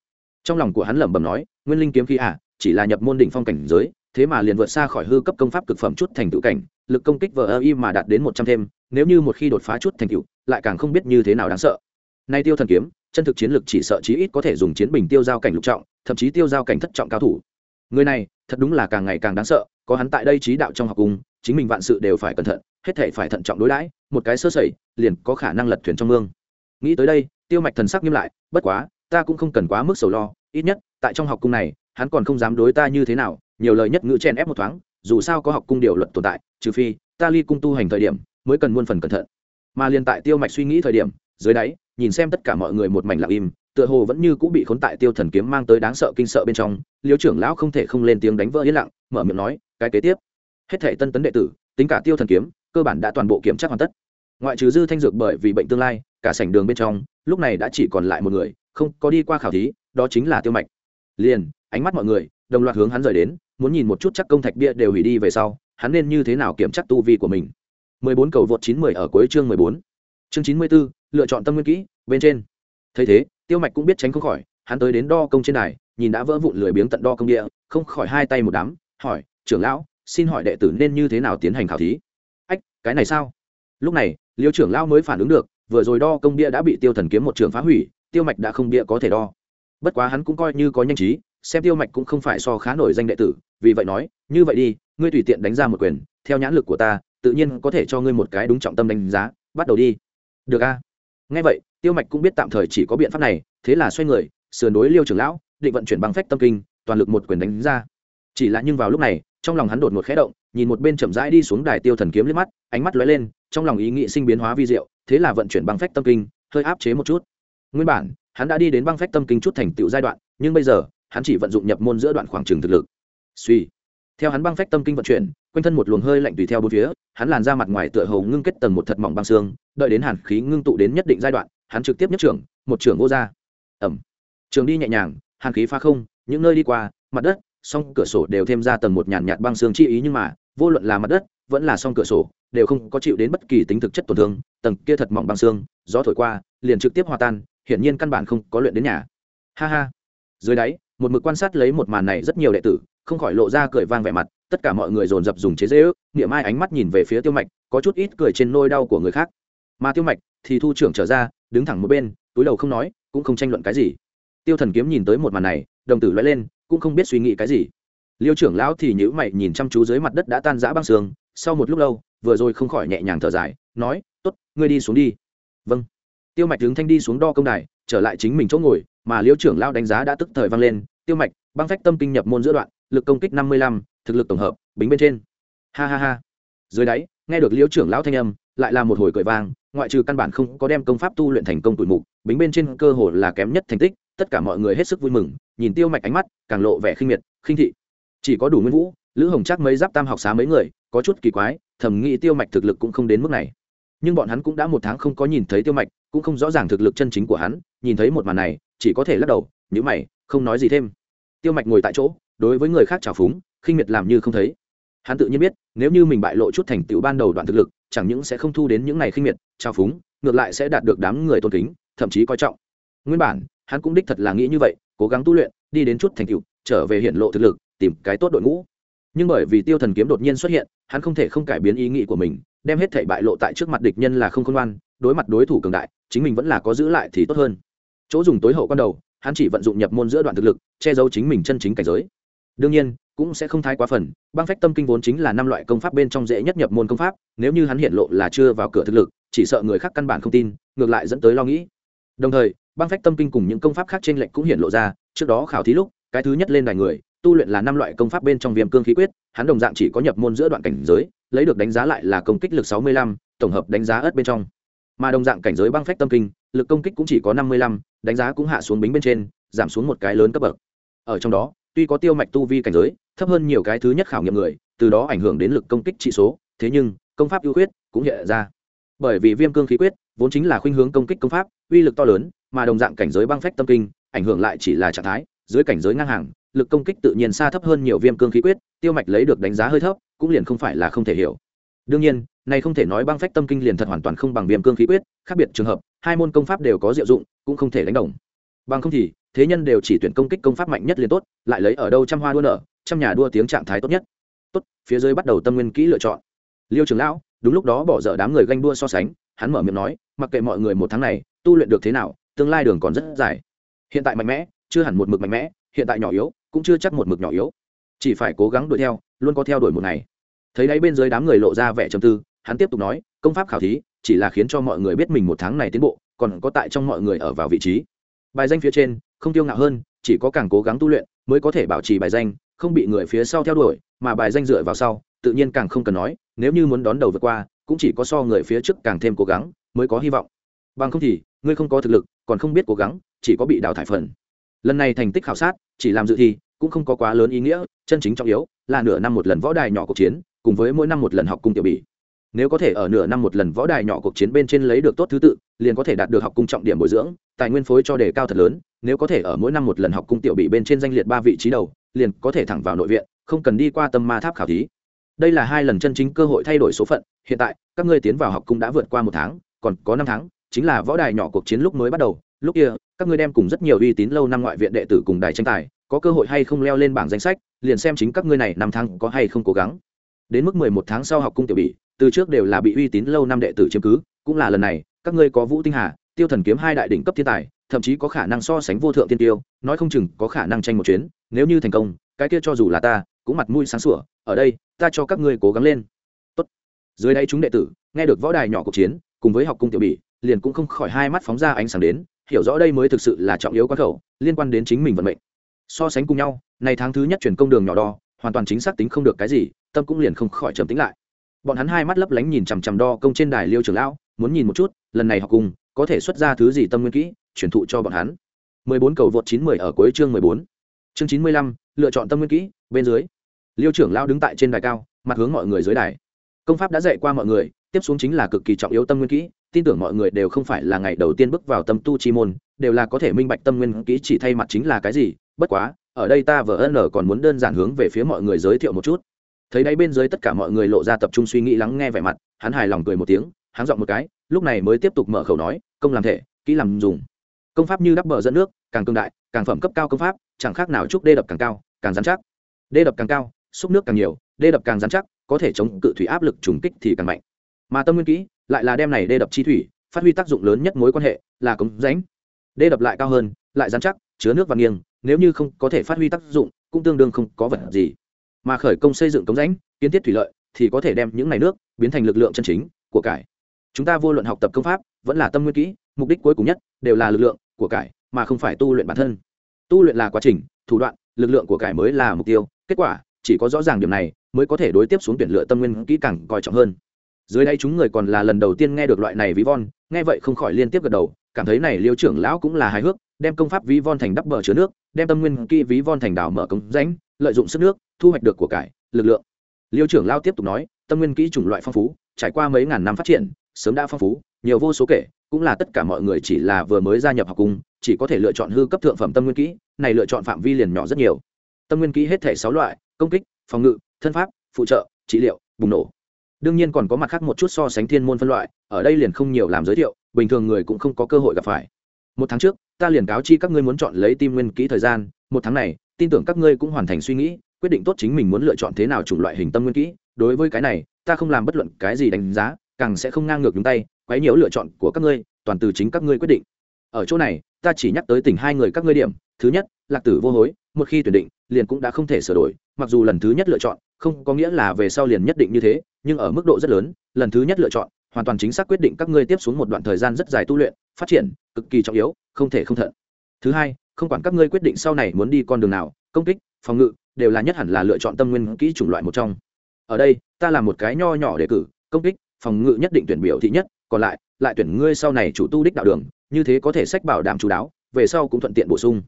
Trong lòng của hắn lẩm bẩm nói, nguyên linh kiếm khí à chỉ là nhập môn đỉnh phong cảnh giới, thế mà liền vượt xa khỏi hư cấp công pháp cực phẩm chút thành tựu cảnh, lực công kích vờ ơ y mà đạt đến một trăm thêm, nếu như một khi đột phá chút thành tựu, lại càng không biết như thế nào đáng sợ. Nay tiêu thần kiếm, chân thực chiến lực chỉ sợ chí ít có thể dùng chiến bình tiêu giao cảnh lục trọng, thậm chí tiêu giao cảnh thất trọng cao thủ người này, thật đúng là càng ngày càng đáng sợ, có hắn tại đây trí đạo trong học cung chính mình vạn sự đều phải cẩn thận, hết thể phải thận trọng đối đãi, một cái sơ sẩy, liền có khả năng lật thuyền trong mương. Nghĩ tới đây, tiêu mạch thần sắc nghiêm lại, bất quá, ta cũng không cần quá mức sầu lo, ít nhất, tại trong học cung này, hắn còn không dám đối ta như thế nào, nhiều lời nhất ngữ chen ép một thoáng, dù sao có học cung điều luật tồn tại, trừ phi, ta ly cung tu hành thời điểm, mới cần muôn phần cẩn thận. Mà liền tại tiêu mạch suy nghĩ thời điểm, dưới đáy, nhìn xem tất cả mọi người một mảnh lặng im tựa hồ vẫn như cũng bị khốn tại tiêu thần kiếm mang tới đáng sợ kinh sợ bên trong liêu trưởng lão không thể không lên tiếng đánh vỡ yên lặng mở miệng nói cái kế tiếp hết thể tân tấn đệ tử tính cả tiêu thần kiếm cơ bản đã toàn bộ kiểm tra hoàn tất ngoại trừ dư thanh dược bởi vì bệnh tương lai cả sảnh đường bên trong lúc này đã chỉ còn lại một người không có đi qua khảo thí đó chính là tiêu mạch liền ánh mắt mọi người đồng loạt hướng hắn rời đến muốn nhìn một chút chắc công thạch bia đều hủy đi về sau hắn nên như thế nào kiểm tra tu vi của mình 14 cầu vượt 910 ở cuối chương 14. Chương 94, lựa chọn tâm nguyên kỹ, bên trên. Thấy thế, Tiêu Mạch cũng biết tránh không khỏi, hắn tới đến đo công trên đài, nhìn đã vỡ vụn lười biếng tận đo công địa, không khỏi hai tay một đám, hỏi: "Trưởng lão, xin hỏi đệ tử nên như thế nào tiến hành khảo thí?" "Ách, cái này sao?" Lúc này, Liêu trưởng lão mới phản ứng được, vừa rồi đo công bia đã bị Tiêu Thần kiếm một trường phá hủy, Tiêu Mạch đã không bia có thể đo. Bất quá hắn cũng coi như có nhanh trí, xem Tiêu Mạch cũng không phải so khá nổi danh đệ tử, vì vậy nói: "Như vậy đi, ngươi tùy tiện đánh ra một quyền, theo nhãn lực của ta, tự nhiên có thể cho ngươi một cái đúng trọng tâm đánh giá, bắt đầu đi." được a nghe vậy, tiêu mạch cũng biết tạm thời chỉ có biện pháp này, thế là xoay người, sườn đối liêu trưởng lão, định vận chuyển băng phách tâm kinh, toàn lực một quyền đánh ra. Chỉ là nhưng vào lúc này, trong lòng hắn đột một khẽ động, nhìn một bên chậm rãi đi xuống đài tiêu thần kiếm liếc mắt, ánh mắt lóe lên, trong lòng ý nghĩ sinh biến hóa vi diệu, thế là vận chuyển băng phách tâm kinh, hơi áp chế một chút. Nguyên bản, hắn đã đi đến băng phách tâm kinh chút thành tựu giai đoạn, nhưng bây giờ, hắn chỉ vận dụng nhập môn giữa đoạn khoảng trường thực lực. Suy. Theo hắn băng phách tâm kinh vận chuyển quanh thân một luồng hơi lạnh tùy theo bốn phía, hắn làn ra mặt ngoài tựa hầu ngưng kết tầng một thật mỏng băng xương, đợi đến hàn khí ngưng tụ đến nhất định giai đoạn, hắn trực tiếp nhất trưởng, một trưởng vô ra ẩm trường đi nhẹ nhàng, hàn khí pha không, những nơi đi qua, mặt đất, song cửa sổ đều thêm ra tầng một nhàn nhạt băng xương chi ý nhưng mà, vô luận là mặt đất, vẫn là song cửa sổ, đều không có chịu đến bất kỳ tính thực chất tổn thương, tầng kia thật mỏng băng xương, gió thổi qua, liền trực tiếp hòa tan, hiển nhiên căn bản không có luyện đến nhà. Ha ha. Dưới đáy, một mực quan sát lấy một màn này rất nhiều đệ tử, không khỏi lộ ra cười vang vẻ mặt tất cả mọi người dồn dập dùng chế dễ ước, niệm ai ánh mắt nhìn về phía tiêu mạch, có chút ít cười trên nôi đau của người khác. Mà tiêu mạch thì thu trưởng trở ra, đứng thẳng một bên, túi đầu không nói, cũng không tranh luận cái gì. Tiêu thần kiếm nhìn tới một màn này, đồng tử loay lên, cũng không biết suy nghĩ cái gì. Liêu trưởng lão thì nhữ mày nhìn chăm chú dưới mặt đất đã tan rã băng sương, sau một lúc lâu, vừa rồi không khỏi nhẹ nhàng thở dài, nói t ố t ngươi đi xuống đi. Vâng. Tiêu mạch đứng thanh đi xuống đo công đài, trở lại chính mình chỗ ngồi, mà liêu trưởng lão đánh giá đã tức thời vang lên, tiêu mạch, băng phách tâm kinh nhập môn giữa đoạn, lực công kích năm mươi lăm thực lực tổng hợp, bính bên trên. Ha ha ha. Dưới đáy, nghe được liễu trưởng lão thanh âm, lại là một hồi cười vang, ngoại trừ căn bản không có đem công pháp tu luyện thành công tuổi mục, bính bên trên cơ hồ là kém nhất thành tích, tất cả mọi người hết sức vui mừng, nhìn tiêu mạch ánh mắt, càng lộ vẻ khinh miệt, khinh thị. Chỉ có đủ nguyên vũ, lữ hồng chắc mấy giáp tam học xá mấy người, có chút kỳ quái, thầm nghĩ tiêu mạch thực lực cũng không đến mức này. Nhưng bọn hắn cũng đã một tháng không có nhìn thấy tiêu mạch, cũng không rõ ràng thực lực chân chính của hắn, nhìn thấy một màn này, chỉ có thể lắc đầu nhữ mày, không nói gì thêm. Tiêu mạch ngồi tại chỗ, đối với người khác trào phúng khinh miệt làm như không thấy. Hắn tự nhiên biết, nếu như mình bại lộ chút thành tựu ban đầu đoạn thực lực, chẳng những sẽ không thu đến những này khinh miệt, trào phúng, ngược lại sẽ đạt được đám người tôn kính, thậm chí coi trọng. Nguyên bản, hắn cũng đích thật là nghĩ như vậy, cố gắng tu luyện, đi đến chút thành tựu, trở về hiện lộ thực lực, tìm cái tốt đội ngũ. Nhưng bởi vì tiêu thần kiếm đột nhiên xuất hiện, hắn không thể không cải biến ý nghĩ của mình, đem hết thảy bại lộ tại trước mặt địch nhân là không khôn ngoan, đối mặt đối thủ cường đại, chính mình vẫn là có giữ lại thì tốt hơn. Chỗ dùng tối hậu con đầu, hắn chỉ vận dụng nhập môn giữa đoạn thực lực, che giấu chính mình chân chính cảnh giới. Đương nhiên cũng sẽ không thái quá phần, băng phách tâm kinh vốn chính là năm loại công pháp bên trong dễ nhất nhập môn công pháp, nếu như hắn hiện lộ là chưa vào cửa thực lực, chỉ sợ người khác căn bản không tin, ngược lại dẫn tới lo nghĩ. Đồng thời, băng phách tâm kinh cùng những công pháp khác trên lệnh cũng hiện lộ ra, trước đó khảo thí lúc, cái thứ nhất lên đài người, tu luyện là năm loại công pháp bên trong viêm cương khí quyết, hắn đồng dạng chỉ có nhập môn giữa đoạn cảnh giới, lấy được đánh giá lại là công kích lực sáu mươi lăm, tổng hợp đánh giá ớt bên trong. Mà đồng dạng cảnh giới băng phách tâm kinh, lực công kích cũng chỉ có năm mươi lăm, đánh giá cũng hạ xuống bính bên trên, giảm xuống một cái lớn cấp bậc. Ở trong đó, tuy có tiêu mạch tu vi cảnh giới thấp hơn nhiều cái thứ nhất khảo nghiệm người, từ đó ảnh hưởng đến lực công kích trị số. Thế nhưng, công pháp ưu khuyết cũng hiện ra. Bởi vì viêm cương khí quyết vốn chính là khuynh hướng công kích công pháp, uy lực to lớn, mà đồng dạng cảnh giới băng phách tâm kinh, ảnh hưởng lại chỉ là trạng thái, dưới cảnh giới ngang hàng, lực công kích tự nhiên xa thấp hơn nhiều viêm cương khí quyết, tiêu mạch lấy được đánh giá hơi thấp, cũng liền không phải là không thể hiểu. Đương nhiên, này không thể nói băng phách tâm kinh liền thật hoàn toàn không bằng viêm cương khí quyết, khác biệt trường hợp, hai môn công pháp đều có diệu dụng, cũng không thể đánh đồng. Bằng không thì, thế nhân đều chỉ tuyển công kích công pháp mạnh nhất liền tốt, lại lấy ở đâu trăm hoa đua nở trong nhà đua tiếng trạng thái tốt nhất. Tốt, phía dưới bắt đầu tâm nguyên kỹ lựa chọn. Liêu trưởng lão, đúng lúc đó bỏ dở đám người ganh đua so sánh, hắn mở miệng nói, mặc kệ mọi người một tháng này, tu luyện được thế nào, tương lai đường còn rất dài. Hiện tại mạnh mẽ, chưa hẳn một mực mạnh mẽ, hiện tại nhỏ yếu, cũng chưa chắc một mực nhỏ yếu. Chỉ phải cố gắng đuổi theo, luôn có theo đuổi một ngày. Thấy đấy bên dưới đám người lộ ra vẻ trầm tư, hắn tiếp tục nói, công pháp khảo thí, chỉ là khiến cho mọi người biết mình một tháng này tiến bộ, còn có tại trong mọi người ở vào vị trí. Bài danh phía trên, không tiêu ngạo hơn, chỉ có càng cố gắng tu luyện, mới có thể bảo trì bài danh không bị người phía sau theo đuổi, mà bài danh dựa vào sau, tự nhiên càng không cần nói, nếu như muốn đón đầu vượt qua, cũng chỉ có so người phía trước càng thêm cố gắng mới có hy vọng. Bằng không thì, ngươi không có thực lực, còn không biết cố gắng, chỉ có bị đào thải phần. Lần này thành tích khảo sát, chỉ làm dự thi, cũng không có quá lớn ý nghĩa, chân chính trọng yếu là nửa năm một lần võ đài nhỏ cuộc chiến, cùng với mỗi năm một lần học cung tiểu bỉ nếu có thể ở nửa năm một lần võ đài nhỏ cuộc chiến bên trên lấy được tốt thứ tự, liền có thể đạt được học cung trọng điểm bồi dưỡng, tài nguyên phối cho đề cao thật lớn, nếu có thể ở mỗi năm một lần học cung tiểu bị bên trên danh liệt ba vị trí đầu liền có thể thẳng vào nội viện, không cần đi qua tâm ma tháp khảo thí. Đây là hai lần chân chính cơ hội thay đổi số phận, hiện tại, các ngươi tiến vào học cung đã vượt qua một tháng, còn có năm tháng, chính là võ đài nhỏ cuộc chiến lúc mới bắt đầu. Lúc kia, các ngươi đem cùng rất nhiều uy tín lâu năm ngoại viện đệ tử cùng đài tranh tài, có cơ hội hay không leo lên bảng danh sách, liền xem chính các ngươi này năm tháng có hay không cố gắng. Đến mức mười một tháng sau học cung tiểu bị, từ trước đều là bị uy tín lâu năm đệ tử chiếm cứ, cũng là lần này, các ngươi có vũ tinh hà, tiêu thần kiếm hai đại đỉnh cấp thiên tài, thậm chí có khả năng so sánh vô thượng tiên tiêu, nói không chừng có khả năng tranh một chuyến nếu như thành công, cái kia cho dù là ta, cũng mặt mũi sáng sủa, ở đây, ta cho các ngươi cố gắng lên Tốt. dưới đây chúng đệ tử, nghe được võ đài nhỏ cuộc chiến, cùng với học cung tiểu bỉ, liền cũng không khỏi hai mắt phóng ra ánh sáng đến, hiểu rõ đây mới thực sự là trọng yếu quan khẩu, liên quan đến chính mình vận mệnh so sánh cùng nhau, này tháng thứ nhất chuyển công đường nhỏ đo, hoàn toàn chính xác tính không được cái gì, tâm cũng liền không khỏi trầm tính lại bọn hắn hai mắt lấp lánh nhìn chằm chằm đo công trên đài liêu trưởng lão, muốn nhìn một chút, lần này học cùng có thể xuất ra thứ gì tâm nguyên kỹ, truyền thụ cho bọn hắn 14 cầu vượt 910 ở cuối chương 14. Chương 95, lựa chọn tâm nguyên kỹ, bên dưới. Liêu trưởng lão đứng tại trên đài cao, mặt hướng mọi người dưới đài. Công pháp đã dạy qua mọi người, tiếp xuống chính là cực kỳ trọng yếu tâm nguyên kỹ, tin tưởng mọi người đều không phải là ngày đầu tiên bước vào tâm tu chi môn, đều là có thể minh bạch tâm nguyên kỹ chỉ thay mặt chính là cái gì, bất quá, ở đây ta vờ ân còn muốn đơn giản hướng về phía mọi người giới thiệu một chút. Thấy đáy bên dưới tất cả mọi người lộ ra tập trung suy nghĩ lắng nghe vẻ mặt, hắn hài lòng cười một tiếng, hắn giọng một cái, lúc này mới tiếp tục mở khẩu nói, công làm thể, kỹ làm dùng công pháp như đắp bờ dẫn nước, càng cường đại, càng phẩm cấp cao công pháp, chẳng khác nào chúc đê đập càng cao, càng dán chắc. Đê đập càng cao, xúc nước càng nhiều, đê đập càng dán chắc, có thể chống cự thủy áp lực trùng kích thì càng mạnh. Mà tâm nguyên kỹ lại là đem này đê đập chi thủy phát huy tác dụng lớn nhất mối quan hệ, là cống rãnh. Đê đập lại cao hơn, lại dán chắc, chứa nước và nghiêng, nếu như không có thể phát huy tác dụng, cũng tương đương không có vật gì. Mà khởi công xây dựng cống rãnh, kiến thiết thủy lợi, thì có thể đem những này nước biến thành lực lượng chân chính của cải. Chúng ta vô luận học tập công pháp, vẫn là tâm nguyên kỹ, mục đích cuối cùng nhất đều là lực lượng của cải, mà không phải tu luyện bản thân. Tu luyện là quá trình, thủ đoạn, lực lượng của cải mới là mục tiêu. Kết quả, chỉ có rõ ràng điểm này, mới có thể đối tiếp xuống tuyển lựa tâm nguyên kỹ càng coi trọng hơn. Dưới đây chúng người còn là lần đầu tiên nghe được loại này ví von, nghe vậy không khỏi liên tiếp gật đầu, cảm thấy này liêu trưởng lão cũng là hài hước, đem công pháp ví von thành đắp bờ chứa nước, đem tâm nguyên kỹ ví von thành đảo mở cống rãnh, lợi dụng sức nước, thu hoạch được của cải, lực lượng. Liêu trưởng lão tiếp tục nói, tâm nguyên kỹ chủng loại phong phú, trải qua mấy ngàn năm phát triển, sớm đã phong phú nhiều vô số kể, cũng là tất cả mọi người chỉ là vừa mới gia nhập học cung chỉ có thể lựa chọn hư cấp thượng phẩm tâm nguyên kỹ, này lựa chọn phạm vi liền nhỏ rất nhiều. Tâm nguyên kỹ hết thể sáu loại, công kích, phòng ngự, thân pháp, phụ trợ, trị liệu, bùng nổ. Đương nhiên còn có mặt khác một chút so sánh thiên môn phân loại, ở đây liền không nhiều làm giới thiệu, bình thường người cũng không có cơ hội gặp phải. Một tháng trước, ta liền cáo chi các ngươi muốn chọn lấy tim nguyên kỹ thời gian, một tháng này, tin tưởng các ngươi cũng hoàn thành suy nghĩ, quyết định tốt chính mình muốn lựa chọn thế nào chủng loại hình tâm nguyên kỹ. Đối với cái này, ta không làm bất luận cái gì đánh giá càng sẽ không ngang ngược nhúng tay, quấy nhiễu lựa chọn của các ngươi, toàn từ chính các ngươi quyết định. Ở chỗ này, ta chỉ nhắc tới tỉnh hai người các ngươi điểm. Thứ nhất, lạc tử vô hối, một khi tuyển định, liền cũng đã không thể sửa đổi. Mặc dù lần thứ nhất lựa chọn, không có nghĩa là về sau liền nhất định như thế, nhưng ở mức độ rất lớn, lần thứ nhất lựa chọn, hoàn toàn chính xác quyết định các ngươi tiếp xuống một đoạn thời gian rất dài tu luyện, phát triển, cực kỳ trọng yếu, không thể không thận. Thứ hai, không quản các ngươi quyết định sau này muốn đi con đường nào, công kích, phòng ngự, đều là nhất hẳn là lựa chọn tâm nguyên kỹ chủng loại một trong. Ở đây, ta là một cái nho nhỏ để cử, công kích phòng ngự nhất định tuyển biểu thị nhất, còn lại lại tuyển ngươi sau này chủ tu đích đạo đường, như thế có thể sách bảo đảm chú đáo, về sau cũng thuận tiện bổ sung.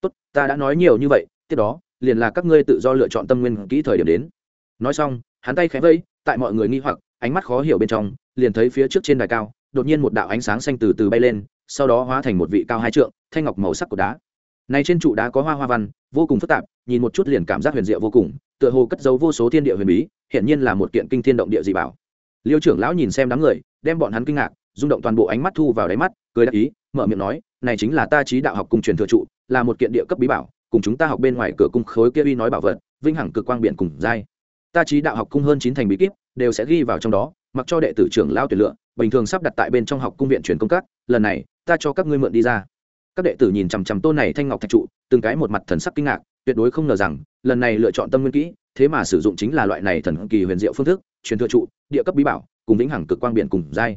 Tốt, ta đã nói nhiều như vậy, tiếp đó, liền là các ngươi tự do lựa chọn tâm nguyên kỹ thời điểm đến. Nói xong, hắn tay khẽ vẫy tại mọi người nghi hoặc, ánh mắt khó hiểu bên trong, liền thấy phía trước trên đài cao, đột nhiên một đạo ánh sáng xanh từ từ bay lên, sau đó hóa thành một vị cao hai trượng, thanh ngọc màu sắc của đá. Này trên trụ đá có hoa hoa văn, vô cùng phức tạp, nhìn một chút liền cảm giác huyền diệu vô cùng, tựa hồ cất giấu vô số thiên địa huyền bí hiện nhiên là một kiện kinh thiên động địa dị bảo liêu trưởng lão nhìn xem đám người, đem bọn hắn kinh ngạc, rung động toàn bộ ánh mắt thu vào đáy mắt, cười đáp ý, mở miệng nói, này chính là ta trí đạo học cùng truyền thừa trụ, là một kiện địa cấp bí bảo, cùng chúng ta học bên ngoài cửa cung khối kia uy nói bảo vật, vinh hằng cực quang biển cùng giai. Ta trí đạo học cung hơn chín thành bí kíp, đều sẽ ghi vào trong đó, mặc cho đệ tử trưởng lao tuyển lựa, bình thường sắp đặt tại bên trong học cung viện truyền công các, lần này, ta cho các ngươi mượn đi ra. Các đệ tử nhìn chằm chằm tôn này thanh ngọc thạch trụ, từng cái một mặt thần sắc kinh ngạc, tuyệt đối không ngờ rằng, lần này lựa chọn tâm nguyên kỹ thế mà sử dụng chính là loại này thần kỳ huyền diệu phương thức, truyền thừa trụ, địa cấp bí bảo, cùng vĩnh hằng cực quang biển cùng giai.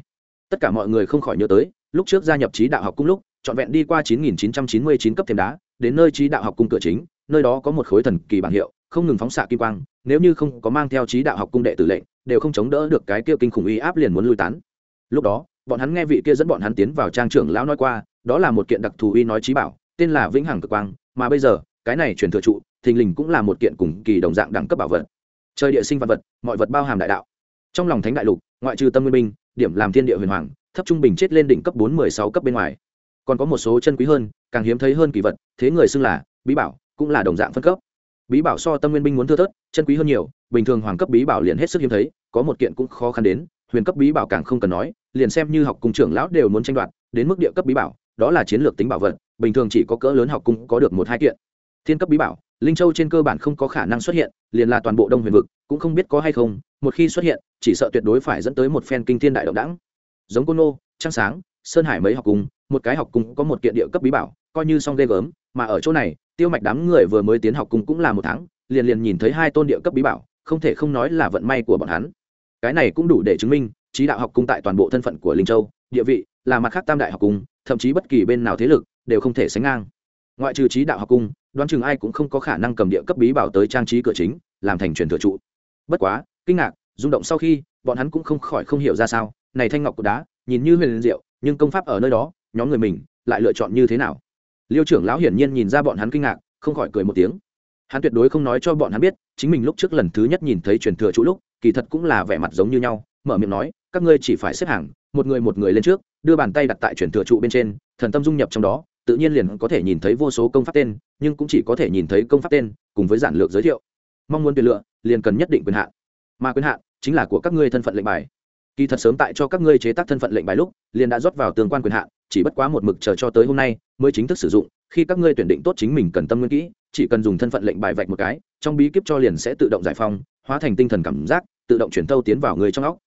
Tất cả mọi người không khỏi nhớ tới, lúc trước gia nhập trí đạo học cung lúc, trọn vẹn đi qua 9999 cấp thêm đá, đến nơi trí đạo học cung cửa chính, nơi đó có một khối thần kỳ bảng hiệu, không ngừng phóng xạ kim quang, nếu như không có mang theo trí đạo học cung đệ tử lệnh, đều không chống đỡ được cái kia kinh khủng uy áp liền muốn lui tán. Lúc đó, bọn hắn nghe vị kia dẫn bọn hắn tiến vào trang trưởng lão nói qua, đó là một kiện đặc thù uy nói trí bảo, tên là vĩnh hằng cực quang, mà bây giờ, cái này truyền thừa trụ thình lình cũng là một kiện cùng kỳ đồng dạng đẳng cấp bảo vật. Trời địa sinh vật vật, mọi vật bao hàm đại đạo. Trong lòng thánh đại lục, ngoại trừ tâm nguyên minh, điểm làm thiên địa huyền hoàng, thấp trung bình chết lên đỉnh cấp bốn mười sáu cấp bên ngoài. Còn có một số chân quý hơn, càng hiếm thấy hơn kỳ vật, thế người xưng là bí bảo, cũng là đồng dạng phân cấp. Bí bảo so tâm nguyên binh muốn thưa thớt, chân quý hơn nhiều, bình thường hoàng cấp bí bảo liền hết sức hiếm thấy, có một kiện cũng khó khăn đến, huyền cấp bí bảo càng không cần nói, liền xem như học cùng trưởng lão đều muốn tranh đoạt, đến mức địa cấp bí bảo, đó là chiến lược tính bảo vật, bình thường chỉ có cỡ lớn học cung có được một hai kiện thiên cấp bí bảo linh châu trên cơ bản không có khả năng xuất hiện liền là toàn bộ đông huyền vực cũng không biết có hay không một khi xuất hiện chỉ sợ tuyệt đối phải dẫn tới một phen kinh thiên đại động đẳng. Giống côn nô trăng sáng sơn hải mấy học cùng, một cái học cùng có một kiện địa cấp bí bảo coi như xong ghê gớm mà ở chỗ này tiêu mạch đám người vừa mới tiến học cùng cũng là một tháng liền liền nhìn thấy hai tôn địa cấp bí bảo không thể không nói là vận may của bọn hắn. Cái này cũng đủ để chứng minh trí đạo học cung tại toàn bộ thân phận của linh châu địa vị là mặt khác tam đại học cung thậm chí bất kỳ bên nào thế lực đều không thể sánh ngang. Ngoại trừ trí đạo học cung đoán chừng ai cũng không có khả năng cầm địa cấp bí bảo tới trang trí cửa chính, làm thành truyền thừa trụ. Bất quá, kinh ngạc, rung động sau khi, bọn hắn cũng không khỏi không hiểu ra sao, này thanh ngọc của đá, nhìn như huyền diệu, nhưng công pháp ở nơi đó, nhóm người mình, lại lựa chọn như thế nào? Liêu trưởng lão hiển nhiên nhìn ra bọn hắn kinh ngạc, không khỏi cười một tiếng. Hắn tuyệt đối không nói cho bọn hắn biết, chính mình lúc trước lần thứ nhất nhìn thấy truyền thừa trụ lúc, kỳ thật cũng là vẻ mặt giống như nhau, mở miệng nói, các ngươi chỉ phải xếp hàng, một người một người lên trước, đưa bàn tay đặt tại truyền thừa trụ bên trên, thần tâm dung nhập trong đó tự nhiên liền có thể nhìn thấy vô số công pháp tên nhưng cũng chỉ có thể nhìn thấy công pháp tên cùng với giản lược giới thiệu. Mong muốn tuyển lựa liền cần nhất định quyền hạn. Mà quyền hạn chính là của các ngươi thân phận lệnh bài. Kỳ thật sớm tại cho các ngươi chế tác thân phận lệnh bài lúc liền đã rót vào tương quan quyền hạn chỉ bất quá một mực chờ cho tới hôm nay mới chính thức sử dụng khi các ngươi tuyển định tốt chính mình cần tâm nguyên kỹ chỉ cần dùng thân phận lệnh bài vạch một cái trong bí kíp cho liền sẽ tự động giải phóng, hóa thành tinh thần cảm giác tự động chuyển tâu tiến vào người trong óc.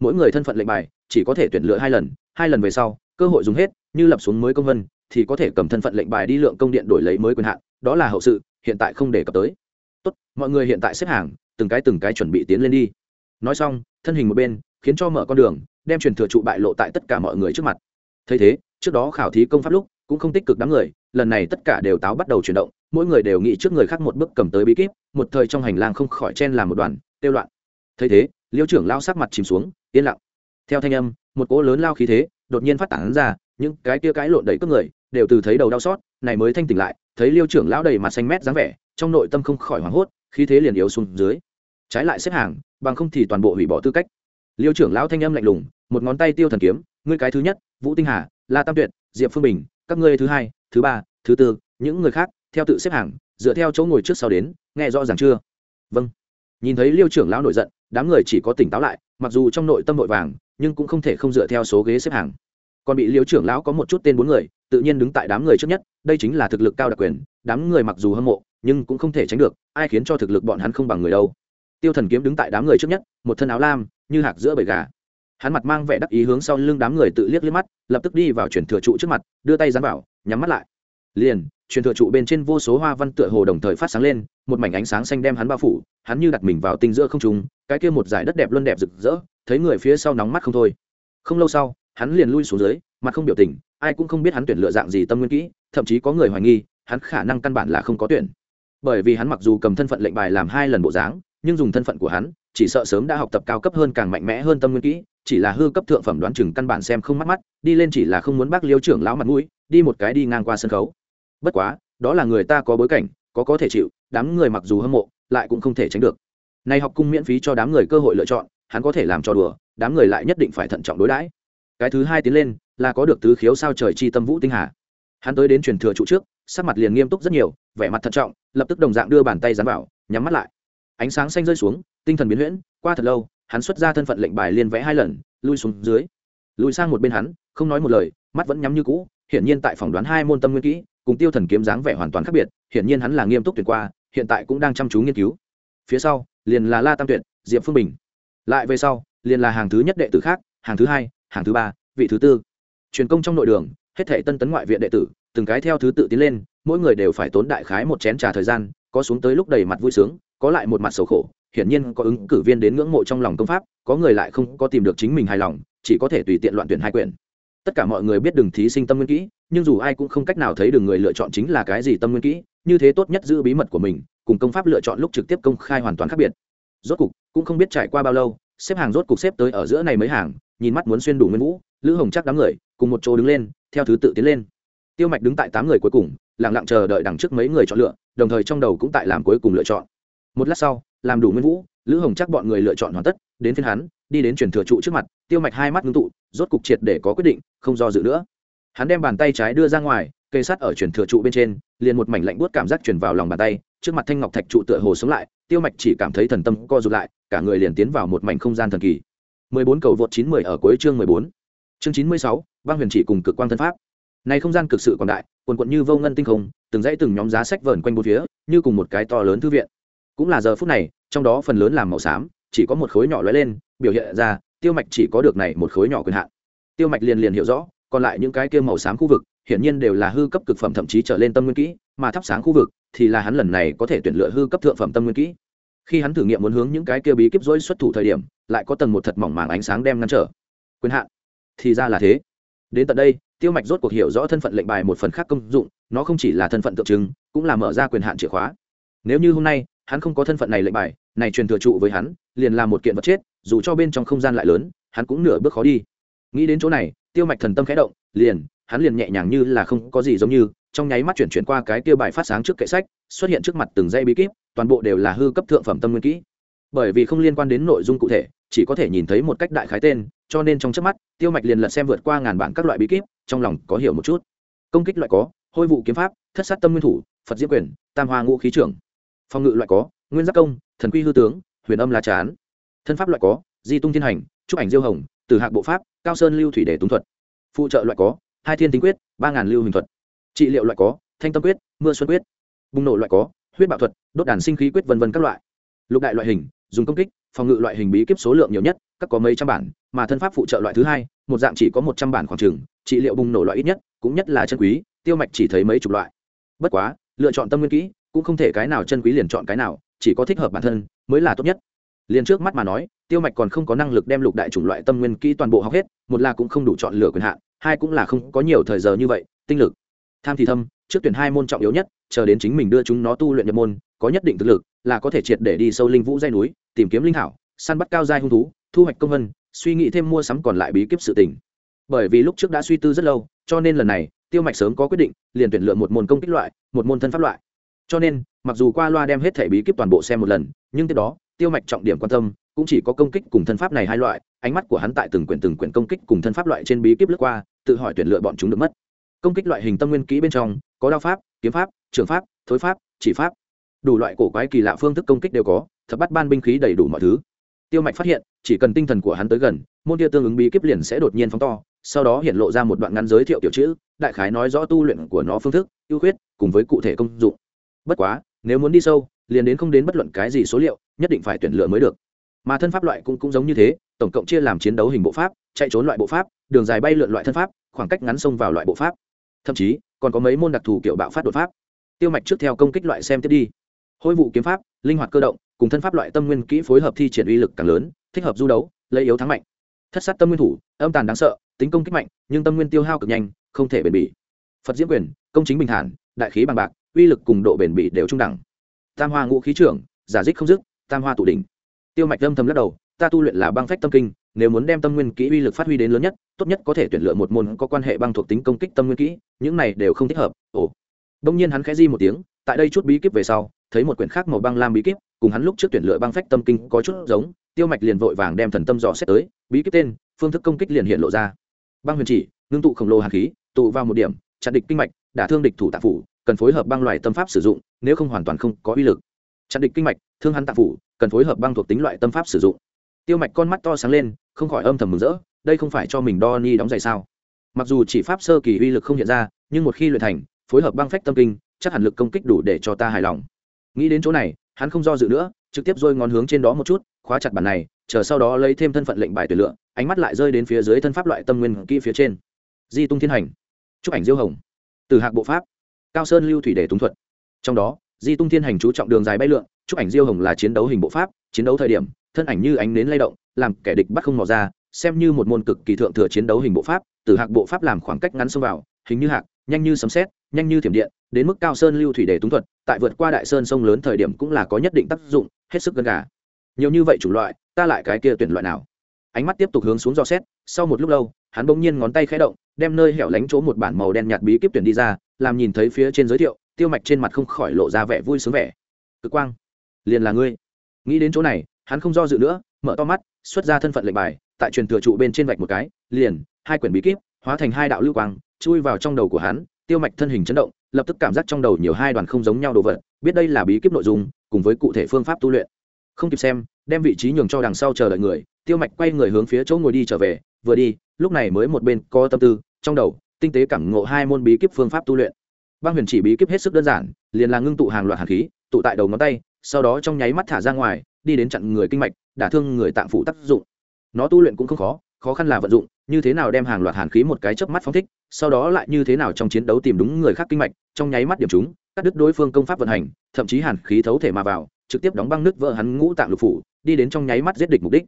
Mỗi người thân phận lệnh bài chỉ có thể tuyển lựa hai lần hai lần về sau cơ hội dùng hết như lập xuống mới công vân thì có thể cầm thân phận lệnh bài đi lượng công điện đổi lấy mới quyền hạn, đó là hậu sự, hiện tại không để cập tới. Tốt, mọi người hiện tại xếp hàng, từng cái từng cái chuẩn bị tiến lên đi. Nói xong, thân hình một bên, khiến cho mở con đường, đem truyền thừa trụ bại lộ tại tất cả mọi người trước mặt. Thấy thế, trước đó khảo thí công pháp lúc, cũng không tích cực đám người, lần này tất cả đều táo bắt đầu chuyển động, mỗi người đều nghĩ trước người khác một bước cầm tới bí kíp, một thời trong hành lang không khỏi chen làm một đoàn, tiêu loạn. Thấy thế, liêu trưởng lao sắc mặt chìm xuống, yên lặng. Theo thanh âm, một cỗ lớn lao khí thế, đột nhiên phát tản ra, những cái kia cái lộn đẩy cướp người đều từ thấy đầu đau xót, này mới thanh tỉnh lại, thấy liêu trưởng lão đầy mặt xanh mét dáng vẻ, trong nội tâm không khỏi hoảng hốt, khí thế liền yếu xuống dưới. Trái lại xếp hàng, bằng không thì toàn bộ hủy bỏ tư cách. Liêu trưởng lão thanh âm lạnh lùng, một ngón tay tiêu thần kiếm, ngươi cái thứ nhất, vũ tinh hà, la tam tuyệt, diệp phương bình, các ngươi thứ hai, thứ ba, thứ tư, những người khác, theo tự xếp hàng, dựa theo chỗ ngồi trước sau đến, nghe rõ ràng chưa? Vâng. Nhìn thấy liêu trưởng lão nổi giận, đám người chỉ có tỉnh táo lại, mặc dù trong nội tâm vội vàng, nhưng cũng không thể không dựa theo số ghế xếp hàng. Còn bị liêu trưởng lão có một chút tên bốn người tự nhiên đứng tại đám người trước nhất, đây chính là thực lực cao đặc quyền, đám người mặc dù hâm mộ, nhưng cũng không thể tránh được, ai khiến cho thực lực bọn hắn không bằng người đâu. Tiêu thần kiếm đứng tại đám người trước nhất, một thân áo lam, như hạc giữa bầy gà. Hắn mặt mang vẻ đắc ý hướng sau lưng đám người tự liếc liếc mắt, lập tức đi vào chuyển thừa trụ trước mặt, đưa tay dán vào, nhắm mắt lại. Liền, truyền thừa trụ bên trên vô số hoa văn tựa hồ đồng thời phát sáng lên, một mảnh ánh sáng xanh đem hắn bao phủ, hắn như đặt mình vào tinh giữa không trung, cái kia một dải đất đẹp luân đẹp rực rỡ, thấy người phía sau nóng mắt không thôi. Không lâu sau, hắn liền lui xuống dưới mặt không biểu tình, ai cũng không biết hắn tuyển lựa dạng gì tâm nguyên kỹ, thậm chí có người hoài nghi, hắn khả năng căn bản là không có tuyển. Bởi vì hắn mặc dù cầm thân phận lệnh bài làm hai lần bộ dáng, nhưng dùng thân phận của hắn, chỉ sợ sớm đã học tập cao cấp hơn càng mạnh mẽ hơn tâm nguyên kỹ, chỉ là hư cấp thượng phẩm đoán chừng căn bản xem không mắt mắt, đi lên chỉ là không muốn bác liêu trưởng lão mặt mũi, đi một cái đi ngang qua sân khấu. Bất quá, đó là người ta có bối cảnh, có có thể chịu, đám người mặc dù hâm mộ, lại cũng không thể tránh được. Nay học cung miễn phí cho đám người cơ hội lựa chọn, hắn có thể làm cho đùa, đám người lại nhất định phải thận trọng đối đãi. Cái thứ hai tiến lên là có được tứ khiếu sao trời chi tâm vũ tinh hà. Hắn tới đến truyền thừa trụ trước, sắc mặt liền nghiêm túc rất nhiều, vẻ mặt thận trọng, lập tức đồng dạng đưa bàn tay dán vào, nhắm mắt lại. Ánh sáng xanh rơi xuống, tinh thần biến huyễn, qua thật lâu, hắn xuất ra thân phận lệnh bài liên vẽ hai lần, lui xuống dưới. Lùi sang một bên hắn, không nói một lời, mắt vẫn nhắm như cũ, hiển nhiên tại phỏng đoán hai môn tâm nguyên kỹ, cùng tiêu thần kiếm dáng vẻ hoàn toàn khác biệt, hiển nhiên hắn là nghiêm túc tuyệt qua, hiện tại cũng đang chăm chú nghiên cứu. Phía sau, liền là la tam tuyệt, diệp phương bình. Lại về sau, liền là hàng thứ nhất đệ tử khác, hàng thứ hai, hàng thứ ba, vị thứ tư truyền công trong nội đường, hết thể tân tấn ngoại viện đệ tử, từng cái theo thứ tự tiến lên, mỗi người đều phải tốn đại khái một chén trà thời gian, có xuống tới lúc đầy mặt vui sướng, có lại một mặt sầu khổ, hiển nhiên có ứng cử viên đến ngưỡng mộ trong lòng công pháp, có người lại không có tìm được chính mình hài lòng, chỉ có thể tùy tiện loạn tuyển hai quyển. Tất cả mọi người biết đừng thí sinh tâm nguyên kỹ, nhưng dù ai cũng không cách nào thấy được người lựa chọn chính là cái gì tâm nguyên kỹ, như thế tốt nhất giữ bí mật của mình, cùng công pháp lựa chọn lúc trực tiếp công khai hoàn toàn khác biệt. Rốt cục, cũng không biết trải qua bao lâu, xếp hàng rốt cục xếp tới ở giữa này mấy hàng, nhìn mắt muốn xuyên đủ nguyên vũ, lữ hồng chắc đám người cùng một chỗ đứng lên theo thứ tự tiến lên. Tiêu mạch đứng tại tám người cuối cùng lẳng lặng chờ đợi đằng trước mấy người chọn lựa đồng thời trong đầu cũng tại làm cuối cùng lựa chọn. Một lát sau làm đủ nguyên vũ lữ hồng chắc bọn người lựa chọn hoàn tất đến phiên hắn đi đến truyền thừa trụ trước mặt tiêu mạch hai mắt ngưng tụ rốt cục triệt để có quyết định không do dự nữa. Hắn đem bàn tay trái đưa ra ngoài cây sắt ở truyền thừa trụ bên trên liền một mảnh lạnh buốt cảm giác truyền vào lòng bàn tay trước mặt thanh ngọc thạch trụ tựa hồ sống lại tiêu mạch chỉ cảm thấy thần tâm co rụt lại cả người liền tiến vào một mảnh không gian thần kỳ. 14 cầu vượt 910 ở cuối chương 14. Chương 96, băng huyền chỉ cùng cực quang thân pháp. Này không gian cực sự còn đại, quần quận như vô ngân tinh không, từng dãy từng nhóm giá sách vờn quanh bốn phía, như cùng một cái to lớn thư viện. Cũng là giờ phút này, trong đó phần lớn làm màu xám, chỉ có một khối nhỏ lóe lên, biểu hiện ra, tiêu mạch chỉ có được này một khối nhỏ quyền hạn. Tiêu mạch liền liền hiểu rõ, còn lại những cái kia màu xám khu vực, hiển nhiên đều là hư cấp cực phẩm thậm chí trở lên tâm nguyên kỹ, mà thắp sáng khu vực thì là hắn lần này có thể tuyển lựa hư cấp thượng phẩm tâm nguyên kỹ. Khi hắn thử nghiệm muốn hướng những cái kia bí kíp rối xuất thủ thời điểm, lại có tầng một thật mỏng màng ánh sáng đem ngăn trở. Quyền hạn. Thì ra là thế. Đến tận đây, Tiêu Mạch rốt cuộc hiểu rõ thân phận lệnh bài một phần khác công dụng, nó không chỉ là thân phận tượng trưng, cũng là mở ra quyền hạn chìa khóa. Nếu như hôm nay, hắn không có thân phận này lệnh bài, này truyền thừa trụ với hắn, liền là một kiện vật chết, dù cho bên trong không gian lại lớn, hắn cũng nửa bước khó đi. Nghĩ đến chỗ này, Tiêu Mạch thần tâm khẽ động, liền, hắn liền nhẹ nhàng như là không có gì giống như trong nháy mắt chuyển chuyển qua cái tiêu bài phát sáng trước kệ sách xuất hiện trước mặt từng dây bí kíp toàn bộ đều là hư cấp thượng phẩm tâm nguyên kỹ bởi vì không liên quan đến nội dung cụ thể chỉ có thể nhìn thấy một cách đại khái tên cho nên trong chớp mắt, tiêu mạch liền lật xem vượt qua ngàn bản các loại bí kíp, trong lòng có hiểu một chút. Công kích loại có, hôi vụ kiếm pháp, thất sát tâm nguyên thủ, phật diễm quyền, tam hoa ngũ khí trưởng. Phòng ngự loại có, nguyên giác công, thần quy hư tướng, huyền âm lá chán. Thân pháp loại có, di tung thiên hành, trúc ảnh diêu hồng từ hạc bộ pháp, cao sơn lưu thủy đề túng thuật. Phụ trợ loại có, hai thiên tính quyết, ba ngàn lưu hình thuật. Trị liệu loại có, thanh tâm quyết, mưa xuân quyết. Bùng nổ loại có, huyết bạo thuật, đốt đàn sinh khí quyết vân vân các loại. Lục đại loại hình, dùng công kích, phòng ngự loại hình bí kíp số lượng nhiều nhất các có mấy trăm bản mà thân pháp phụ trợ loại thứ hai một dạng chỉ có một trăm bản khoảng trừng trị liệu bùng nổ loại ít nhất cũng nhất là chân quý tiêu mạch chỉ thấy mấy chục loại. Bất quá lựa chọn tâm nguyên kỹ cũng không thể cái nào chân quý liền chọn cái nào chỉ có thích hợp bản thân mới là tốt nhất. Liền trước mắt mà nói tiêu mạch còn không có năng lực đem lục đại chủng loại tâm nguyên kỹ toàn bộ học hết một là cũng không đủ chọn lựa quyền hạn hai cũng là không có nhiều thời giờ như vậy tinh lực. Tham thì thâm trước tuyển hai môn trọng yếu nhất chờ đến chính mình đưa chúng nó tu luyện nhập môn có nhất định thực lực là có thể triệt để đi sâu linh vũ dây núi tìm kiếm linh thảo, săn bắt cao giai hung thú thu hoạch công vân, suy nghĩ thêm mua sắm còn lại bí kíp sự tình. Bởi vì lúc trước đã suy tư rất lâu, cho nên lần này, tiêu mạch sớm có quyết định, liền tuyển lựa một môn công kích loại, một môn thân pháp loại. Cho nên, mặc dù qua loa đem hết thẻ bí kíp toàn bộ xem một lần, nhưng tiếp đó, tiêu mạch trọng điểm quan tâm, cũng chỉ có công kích cùng thân pháp này hai loại, ánh mắt của hắn tại từng quyển từng quyển công kích cùng thân pháp loại trên bí kíp lướt qua, tự hỏi tuyển lựa bọn chúng được mất. Công kích loại hình tâm nguyên kỹ bên trong, có đao pháp, kiếm pháp, trường pháp, thối pháp, chỉ pháp. Đủ loại cổ quái kỳ lạ phương thức công kích đều có, thập bắt ban binh khí đầy đủ mọi thứ. Tiêu mạch phát hiện chỉ cần tinh thần của hắn tới gần môn kia tương ứng bí kíp liền sẽ đột nhiên phóng to sau đó hiện lộ ra một đoạn ngắn giới thiệu tiểu chữ đại khái nói rõ tu luyện của nó phương thức ưu khuyết cùng với cụ thể công dụng. Bất quá nếu muốn đi sâu liền đến không đến bất luận cái gì số liệu nhất định phải tuyển lựa mới được. Mà thân pháp loại cũng, cũng giống như thế tổng cộng chia làm chiến đấu hình bộ pháp chạy trốn loại bộ pháp đường dài bay lượn loại thân pháp khoảng cách ngắn xông vào loại bộ pháp. Thậm chí còn có mấy môn đặc thù kiểu bạo phát đột pháp. Tiêu mạch trước theo công kích loại xem tiếp đi. Hôi vụ kiếm pháp linh hoạt cơ động cùng thân pháp loại tâm nguyên kỹ phối hợp thi triển uy lực càng lớn thích hợp du đấu, lấy yếu thắng mạnh. Thất sát tâm nguyên thủ, âm tàn đáng sợ, tính công kích mạnh, nhưng tâm nguyên tiêu hao cực nhanh, không thể bền bỉ. Phật diễm quyền, công chính bình thản, đại khí bằng bạc, uy lực cùng độ bền bỉ đều trung đẳng. Tam hoa ngũ khí trưởng, giả dích không dứt, tam hoa tụ đỉnh. Tiêu mạch âm thầm lắc đầu, ta tu luyện là băng phách tâm kinh, nếu muốn đem tâm nguyên kỹ uy lực phát huy đến lớn nhất, tốt nhất có thể tuyển lựa một môn có quan hệ băng thuộc tính công kích tâm nguyên kỹ, những này đều không thích hợp, ồ. Đông nhiên hắn khẽ di một tiếng, tại đây chút bí kíp về sau, thấy một quyển khác màu băng lam bí kíp, cùng hắn lúc trước tuyển lựa băng phách tâm kinh có chút giống tiêu mạch liền vội vàng đem thần tâm dò xét tới, bí kíp tên, phương thức công kích liền hiện lộ ra. Băng huyền chỉ, ngưng tụ khổng lồ hạt khí, tụ vào một điểm chặn địch kinh mạch, đả thương địch thủ tạ phủ, cần phối hợp băng loại tâm pháp sử dụng, nếu không hoàn toàn không có uy lực. Chặn địch kinh mạch, thương hắn tạ phủ, cần phối hợp băng thuộc tính loại tâm pháp sử dụng. Tiêu mạch con mắt to sáng lên, không khỏi âm thầm mừng rỡ, đây không phải cho mình đo ni đóng giày sao? Mặc dù chỉ pháp sơ kỳ uy lực không hiện ra, nhưng một khi luyện thành, phối hợp băng phách tâm kinh, chắc hẳn lực công kích đủ để cho ta hài lòng. Nghĩ đến chỗ này, hắn không do dự nữa trực tiếp dôi ngón hướng trên đó một chút, khóa chặt bản này, chờ sau đó lấy thêm thân phận lệnh bài tuyển lựa, ánh mắt lại rơi đến phía dưới thân pháp loại tâm nguyên kỹ phía trên. Di tung thiên hành, chụp ảnh diêu hồng, từ hạc bộ pháp, cao sơn lưu thủy để túng thuật. Trong đó, di tung thiên hành chú trọng đường dài bay lượn, chụp ảnh diêu hồng là chiến đấu hình bộ pháp, chiến đấu thời điểm, thân ảnh như ánh nến lay động, làm kẻ địch bắt không mò ra, xem như một môn cực kỳ thượng thừa chiến đấu hình bộ pháp, từ hạc bộ pháp làm khoảng cách ngắn xông vào, hình như hạc nhanh như sấm xét nhanh như thiểm điện, đến mức cao sơn lưu thủy để túng thuật, tại vượt qua đại sơn sông lớn thời điểm cũng là có nhất định tác dụng, hết sức gần gà. Nhiều như vậy chủ loại, ta lại cái kia tuyển loại nào? Ánh mắt tiếp tục hướng xuống dò xét, sau một lúc lâu, hắn bỗng nhiên ngón tay khẽ động, đem nơi hẻo lánh chỗ một bản màu đen nhạt bí kíp tuyển đi ra, làm nhìn thấy phía trên giới thiệu, tiêu mạch trên mặt không khỏi lộ ra vẻ vui sướng vẻ. Cực quang, liền là ngươi. Nghĩ đến chỗ này, hắn không do dự nữa, mở to mắt, xuất ra thân phận lệnh bài, tại truyền thừa trụ bên trên vạch một cái, liền, hai quyển bí kíp, hóa thành hai đạo lưu quang chui vào trong đầu của hắn, tiêu mạch thân hình chấn động, lập tức cảm giác trong đầu nhiều hai đoàn không giống nhau đồ vật, biết đây là bí kíp nội dung, cùng với cụ thể phương pháp tu luyện. Không kịp xem, đem vị trí nhường cho đằng sau chờ đợi người, tiêu mạch quay người hướng phía chỗ ngồi đi trở về, vừa đi, lúc này mới một bên có tâm tư, trong đầu, tinh tế cảm ngộ hai môn bí kíp phương pháp tu luyện. Băng huyền chỉ bí kíp hết sức đơn giản, liền là ngưng tụ hàng loạt hạt khí, tụ tại đầu ngón tay, sau đó trong nháy mắt thả ra ngoài, đi đến chặn người kinh mạch, đả thương người tạng phụ tác dụng. Nó tu luyện cũng không khó khó khăn là vận dụng, như thế nào đem hàng loạt hàn khí một cái chớp mắt phóng thích, sau đó lại như thế nào trong chiến đấu tìm đúng người khác kinh mạch, trong nháy mắt điểm chúng, cắt đứt đối phương công pháp vận hành, thậm chí hàn khí thấu thể mà vào, trực tiếp đóng băng nước vỡ hắn ngũ tạng lục phủ, đi đến trong nháy mắt giết địch mục đích.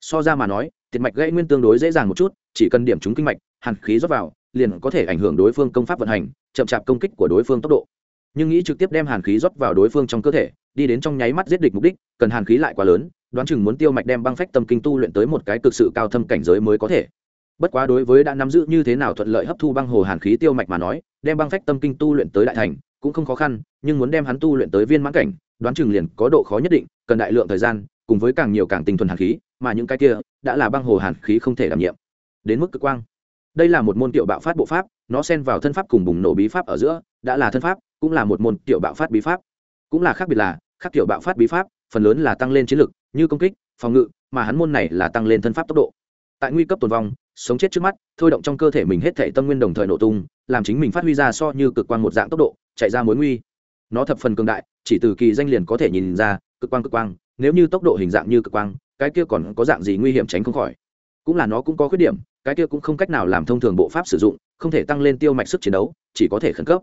So ra mà nói thiệt mạch gãy nguyên tương đối dễ dàng một chút, chỉ cần điểm trúng kinh mạch, hàn khí rót vào, liền có thể ảnh hưởng đối phương công pháp vận hành, chậm chạp công kích của đối phương tốc độ. Nhưng nghĩ trực tiếp đem hàn khí rót vào đối phương trong cơ thể, đi đến trong nháy mắt giết địch mục đích, cần hàn khí lại quá lớn đoán chừng muốn tiêu mạch đem băng phách tâm kinh tu luyện tới một cái cực sự cao thâm cảnh giới mới có thể. Bất quá đối với đã nắm giữ như thế nào thuận lợi hấp thu băng hồ hàn khí tiêu mạch mà nói, đem băng phách tâm kinh tu luyện tới đại thành cũng không khó khăn, nhưng muốn đem hắn tu luyện tới viên mãn cảnh, đoán chừng liền có độ khó nhất định, cần đại lượng thời gian, cùng với càng nhiều càng tinh thuần hàn khí, mà những cái kia đã là băng hồ hàn khí không thể đảm nhiệm. Đến mức cực quang. Đây là một môn tiểu bạo phát bộ pháp, nó xen vào thân pháp cùng bùng nổ bí pháp ở giữa, đã là thân pháp, cũng là một môn tiểu bạo phát bí pháp. Cũng là khác biệt là, khác tiểu bạo phát bí pháp phần lớn là tăng lên chiến lực, như công kích, phòng ngự, mà hắn môn này là tăng lên thân pháp tốc độ. Tại nguy cấp tồn vong, sống chết trước mắt, thôi động trong cơ thể mình hết thể tâm nguyên đồng thời nổ tung, làm chính mình phát huy ra so như cực quang một dạng tốc độ, chạy ra mối nguy. Nó thập phần cường đại, chỉ từ kỳ danh liền có thể nhìn ra, cực quang cực quang, nếu như tốc độ hình dạng như cực quang, cái kia còn có dạng gì nguy hiểm tránh không khỏi. Cũng là nó cũng có khuyết điểm, cái kia cũng không cách nào làm thông thường bộ pháp sử dụng, không thể tăng lên tiêu mạch sức chiến đấu, chỉ có thể khẩn cấp.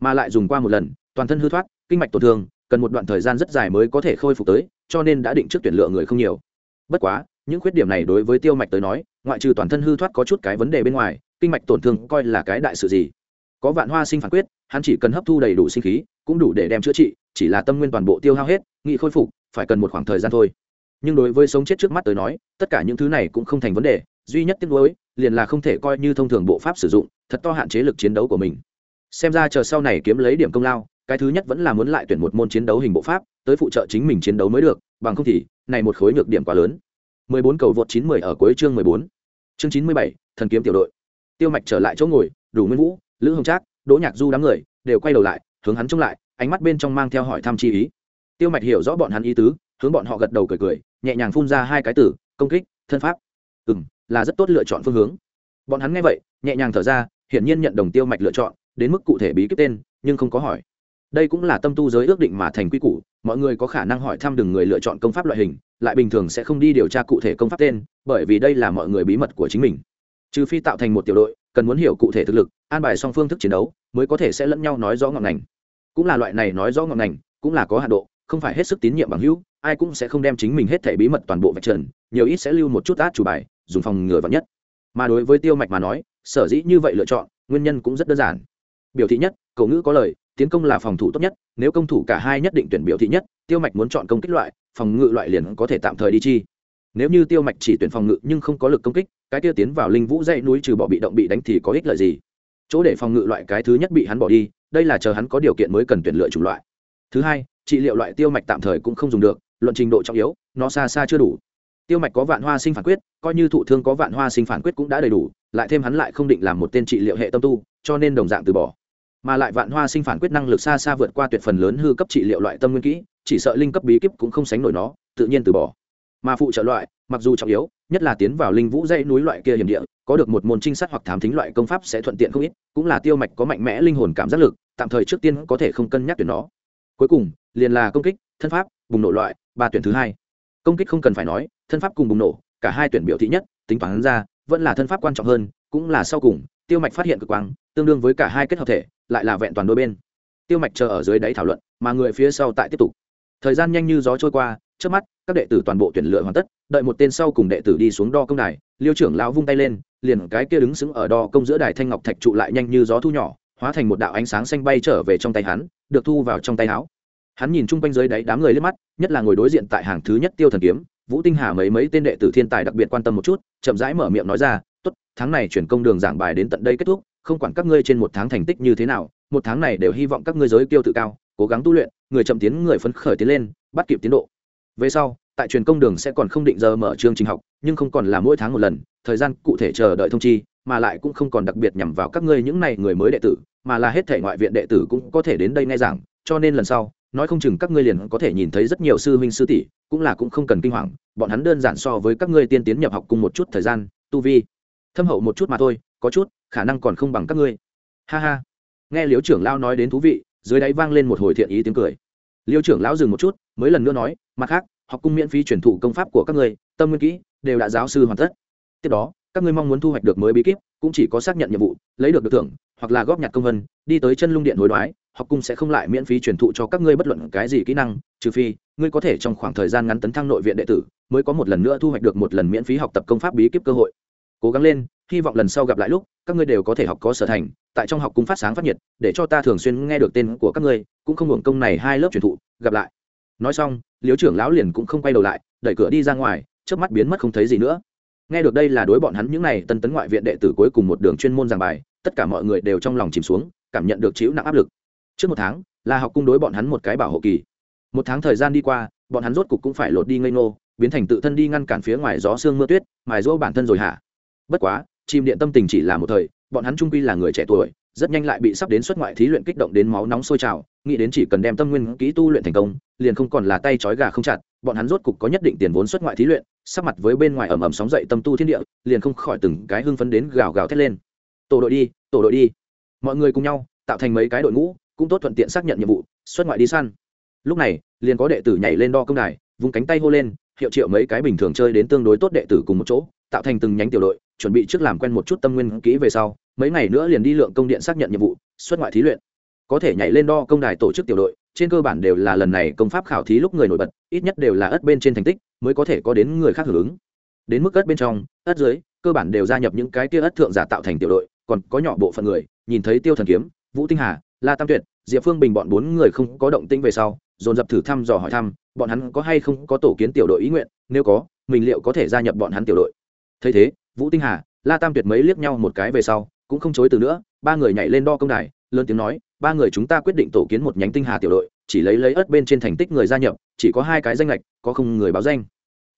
Mà lại dùng qua một lần, toàn thân hư thoát, kinh mạch tổn thương cần một đoạn thời gian rất dài mới có thể khôi phục tới, cho nên đã định trước tuyển lựa người không nhiều. Bất quá, những khuyết điểm này đối với tiêu mạch tới nói, ngoại trừ toàn thân hư thoát có chút cái vấn đề bên ngoài, kinh mạch tổn thương coi là cái đại sự gì. Có vạn hoa sinh phản quyết, hắn chỉ cần hấp thu đầy đủ sinh khí, cũng đủ để đem chữa trị, chỉ là tâm nguyên toàn bộ tiêu hao hết, nghị khôi phục, phải cần một khoảng thời gian thôi. Nhưng đối với sống chết trước mắt tới nói, tất cả những thứ này cũng không thành vấn đề, duy nhất tiếc nuối, liền là không thể coi như thông thường bộ pháp sử dụng, thật to hạn chế lực chiến đấu của mình. Xem ra chờ sau này kiếm lấy điểm công lao cái thứ nhất vẫn là muốn lại tuyển một môn chiến đấu hình bộ pháp tới phụ trợ chính mình chiến đấu mới được bằng không thì này một khối nhược điểm quá lớn 14 cầu vượt 910 ở cuối chương 14. Chương 97, thần kiếm tiểu đội. Tiêu Mạch trở lại chỗ ngồi, đủ Nguyên Vũ, Lữ Hồng Trác, Đỗ Nhạc Du đám người đều quay đầu lại, hướng hắn trông lại, ánh mắt bên trong mang theo hỏi thăm chi ý. Tiêu Mạch hiểu rõ bọn hắn ý tứ, hướng bọn họ gật đầu cười cười, nhẹ nhàng phun ra hai cái từ, công kích, thân pháp. Ừm, là rất tốt lựa chọn phương hướng. Bọn hắn nghe vậy, nhẹ nhàng thở ra, hiển nhiên nhận đồng Tiêu Mạch lựa chọn, đến mức cụ thể bí kíp tên, nhưng không có hỏi. Đây cũng là tâm tu giới ước định mà thành quy củ, mọi người có khả năng hỏi thăm đừng người lựa chọn công pháp loại hình, lại bình thường sẽ không đi điều tra cụ thể công pháp tên bởi vì đây là mọi người bí mật của chính mình. Trừ phi tạo thành một tiểu đội cần muốn hiểu cụ thể thực lực an bài song phương thức chiến đấu mới có thể sẽ lẫn nhau nói rõ ngọn ngành. Cũng là loại này nói rõ ngọn ngành cũng là có hạ độ không phải hết sức tín nhiệm bằng hữu ai cũng sẽ không đem chính mình hết thể bí mật toàn bộ vạch trần nhiều ít sẽ lưu một chút át chủ bài dùng phòng ngừa vắn nhất. Mà đối với tiêu mạch mà nói sở dĩ như vậy lựa chọn nguyên nhân cũng rất đơn giản. Biểu thị nhất cậu ngữ có lời tiến công là phòng thủ tốt nhất, nếu công thủ cả hai nhất định tuyển biểu thị nhất, tiêu mạch muốn chọn công kích loại, phòng ngự loại liền có thể tạm thời đi chi. Nếu như tiêu mạch chỉ tuyển phòng ngự nhưng không có lực công kích, cái tiêu tiến vào linh vũ dãy núi trừ bỏ bị động bị đánh thì có ích lợi gì? Chỗ để phòng ngự loại cái thứ nhất bị hắn bỏ đi, đây là chờ hắn có điều kiện mới cần tuyển lựa chủng loại. Thứ hai, trị liệu loại tiêu mạch tạm thời cũng không dùng được, luận trình độ trọng yếu, nó xa xa chưa đủ. Tiêu mạch có vạn hoa sinh phản quyết, coi như thụ thương có vạn hoa sinh phản quyết cũng đã đầy đủ, lại thêm hắn lại không định làm một tên trị liệu hệ tâm tu, cho nên đồng dạng từ bỏ mà lại vạn hoa sinh phản quyết năng lực xa xa vượt qua tuyệt phần lớn hư cấp trị liệu loại tâm nguyên kỹ, chỉ sợ linh cấp bí kíp cũng không sánh nổi nó, tự nhiên từ bỏ. Mà phụ trợ loại, mặc dù trọng yếu, nhất là tiến vào linh vũ dãy núi loại kia hiểm địa, có được một môn trinh sát hoặc thám thính loại công pháp sẽ thuận tiện không ít, cũng là tiêu mạch có mạnh mẽ linh hồn cảm giác lực, tạm thời trước tiên có thể không cân nhắc tuyển nó. Cuối cùng, liền là công kích, thân pháp, bùng nổ loại, ba tuyển thứ hai. Công kích không cần phải nói, thân pháp cùng bùng nổ, cả hai tuyển biểu thị nhất, tính toán ra, vẫn là thân pháp quan trọng hơn, cũng là sau cùng, tiêu mạch phát hiện cực quang tương đương với cả hai kết hợp thể, lại là vẹn toàn đôi bên. Tiêu mạch chờ ở dưới đáy thảo luận, mà người phía sau tại tiếp tục. Thời gian nhanh như gió trôi qua, trước mắt, các đệ tử toàn bộ tuyển lựa hoàn tất, đợi một tên sau cùng đệ tử đi xuống đo công đài, liêu trưởng lão vung tay lên, liền cái kia đứng sững ở đo công giữa đài thanh ngọc thạch trụ lại nhanh như gió thu nhỏ, hóa thành một đạo ánh sáng xanh bay trở về trong tay hắn, được thu vào trong tay áo. Hắn nhìn chung quanh dưới đáy đám người lên mắt, nhất là ngồi đối diện tại hàng thứ nhất tiêu thần kiếm, vũ tinh hà mấy mấy tên đệ tử thiên tài đặc biệt quan tâm một chút, chậm rãi mở miệng nói ra, tốt, tháng này chuyển công đường giảng bài đến tận đây kết thúc không quản các ngươi trên một tháng thành tích như thế nào, một tháng này đều hy vọng các ngươi giới tiêu tự cao, cố gắng tu luyện, người chậm tiến, người phấn khởi tiến lên, bắt kịp tiến độ. Về sau, tại truyền công đường sẽ còn không định giờ mở chương trình học, nhưng không còn là mỗi tháng một lần, thời gian cụ thể chờ đợi thông chi, mà lại cũng không còn đặc biệt nhằm vào các ngươi những này người mới đệ tử, mà là hết thể ngoại viện đệ tử cũng có thể đến đây nghe giảng, cho nên lần sau, nói không chừng các ngươi liền có thể nhìn thấy rất nhiều sư huynh sư tỷ, cũng là cũng không cần kinh hoàng, bọn hắn đơn giản so với các ngươi tiên tiến nhập học cùng một chút thời gian, tu vi. Thâm hậu một chút mà thôi, có chút khả năng còn không bằng các ngươi. Ha ha. Nghe Liêu trưởng lão nói đến thú vị dưới đáy vang lên một hồi thiện ý tiếng cười. Liêu trưởng lão dừng một chút mới lần nữa nói mặt khác học cung miễn phí truyền thụ công pháp của các ngươi, tâm nguyên kỹ đều đã giáo sư hoàn tất. Tiếp đó các ngươi mong muốn thu hoạch được mới bí kíp cũng chỉ có xác nhận nhiệm vụ lấy được được thưởng hoặc là góp nhặt công vân đi tới chân lung điện hối đoái học cung sẽ không lại miễn phí truyền thụ cho các ngươi bất luận cái gì kỹ năng trừ phi ngươi có thể trong khoảng thời gian ngắn tấn thăng nội viện đệ tử mới có một lần nữa thu hoạch được một lần miễn phí học tập công pháp bí kíp cơ hội. Cố gắng lên hy vọng lần sau gặp lại lúc, các ngươi đều có thể học có sở thành, tại trong học cung phát sáng phát nhiệt, để cho ta thường xuyên nghe được tên của các ngươi, cũng không hưởng công này hai lớp truyền thụ, gặp lại. Nói xong liếu trưởng lão liền cũng không quay đầu lại, đẩy cửa đi ra ngoài trước mắt biến mất không thấy gì nữa. Nghe được đây là đối bọn hắn những n à y tân tấn ngoại viện đệ tử cuối cùng một đường chuyên môn giảng bài, tất cả mọi người đều trong lòng chìm xuống, cảm nhận được chịu nặng áp lực. Trước một tháng, là học cung đối bọn hắn một cái bảo hộ kỳ. Một tháng thời gian đi qua, bọn hắn rốt cục cũng phải lột đi ngây ngô, biến thành tự thân đi ngăn cản phía ngoài gió sương mưa tuyết, mài rỗ bản thân rồi hả? Bất quá chìm điện tâm tình chỉ là một thời, bọn hắn trung quy là người trẻ tuổi, rất nhanh lại bị sắp đến xuất ngoại thí luyện kích động đến máu nóng sôi trào, nghĩ đến chỉ cần đem tâm nguyên kỹ tu luyện thành công, liền không còn là tay trói gà không chặt, bọn hắn rốt cục có nhất định tiền vốn xuất ngoại thí luyện sắc mặt với bên ngoài ẩm ẩm sóng dậy tâm tu thiên địa, liền không khỏi từng cái hưng phấn đến gào gào thét lên. Tổ đội đi, tổ đội đi. Mọi người cùng nhau, tạo thành mấy cái đội ngũ, cũng tốt thuận tiện xác nhận nhiệm vụ, xuất ngoại đi săn. Lúc này, liền có đệ tử nhảy lên đo công đài vùng cánh tay hô lên, hiệu triệu mấy cái bình thường chơi đến tương đối tốt đệ tử cùng một chỗ, tạo thành từng nhánh tiểu đội chuẩn bị trước làm quen một chút tâm nguyên kỹ về sau, mấy ngày nữa liền đi lượng công điện xác nhận nhiệm vụ, xuất ngoại thí luyện. Có thể nhảy lên đo công đài tổ chức tiểu đội, trên cơ bản đều là lần này công pháp khảo thí lúc người nổi bật, ít nhất đều là ất bên trên thành tích, mới có thể có đến người khác hưởng ứng. Đến mức ất bên trong, ất dưới, cơ bản đều gia nhập những cái kia ất thượng giả tạo thành tiểu đội, còn có nhỏ bộ phận người, nhìn thấy tiêu thần kiếm, vũ tinh hà, la tam tuyệt, diệp phương bình bọn bốn người không có động tĩnh về sau, dồn dập thử thăm dò hỏi thăm, bọn hắn có hay không có tổ kiến tiểu đội ý nguyện, nếu có, mình liệu có thể gia nhập bọn hắn tiểu đội. Thấy thế vũ tinh hà, la tam tuyệt mấy liếc nhau một cái về sau, cũng không chối từ nữa, ba người nhảy lên đo công đài, lớn tiếng nói, ba người chúng ta quyết định tổ kiến một nhánh tinh hà tiểu đội, chỉ lấy lấy ớt bên trên thành tích người gia nhập, chỉ có hai cái danh lệch, có không người báo danh.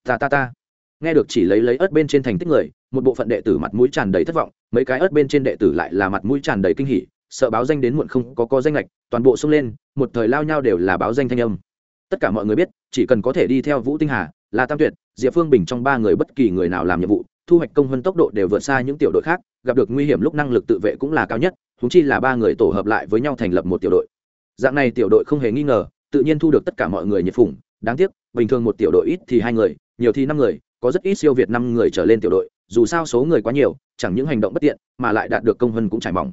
Ta ta ta. Nghe được chỉ lấy lấy ớt bên trên thành tích người, một bộ phận đệ tử mặt mũi tràn đầy thất vọng, mấy cái ớt bên trên đệ tử lại là mặt mũi tràn đầy kinh hỉ, sợ báo danh đến muộn không có có danh lệch, toàn bộ xông lên, một thời lao nhau đều là báo danh thanh âm. Tất cả mọi người biết, chỉ cần có thể đi theo vũ tinh hà là tam tuyệt, diệp phương bình trong ba người bất kỳ người nào làm nhiệm vụ thu hoạch công hơn tốc độ đều vượt xa những tiểu đội khác, gặp được nguy hiểm lúc năng lực tự vệ cũng là cao nhất húng chi là ba người tổ hợp lại với nhau thành lập một tiểu đội. Dạng này tiểu đội không hề nghi ngờ, tự nhiên thu được tất cả mọi người nhiệt phủng đáng tiếc, bình thường một tiểu đội ít thì hai người, nhiều thì năm người, có rất ít siêu việt năm người trở lên tiểu đội, dù sao số người quá nhiều, chẳng những hành động bất tiện, mà lại đạt được công hơn cũng trải mỏng.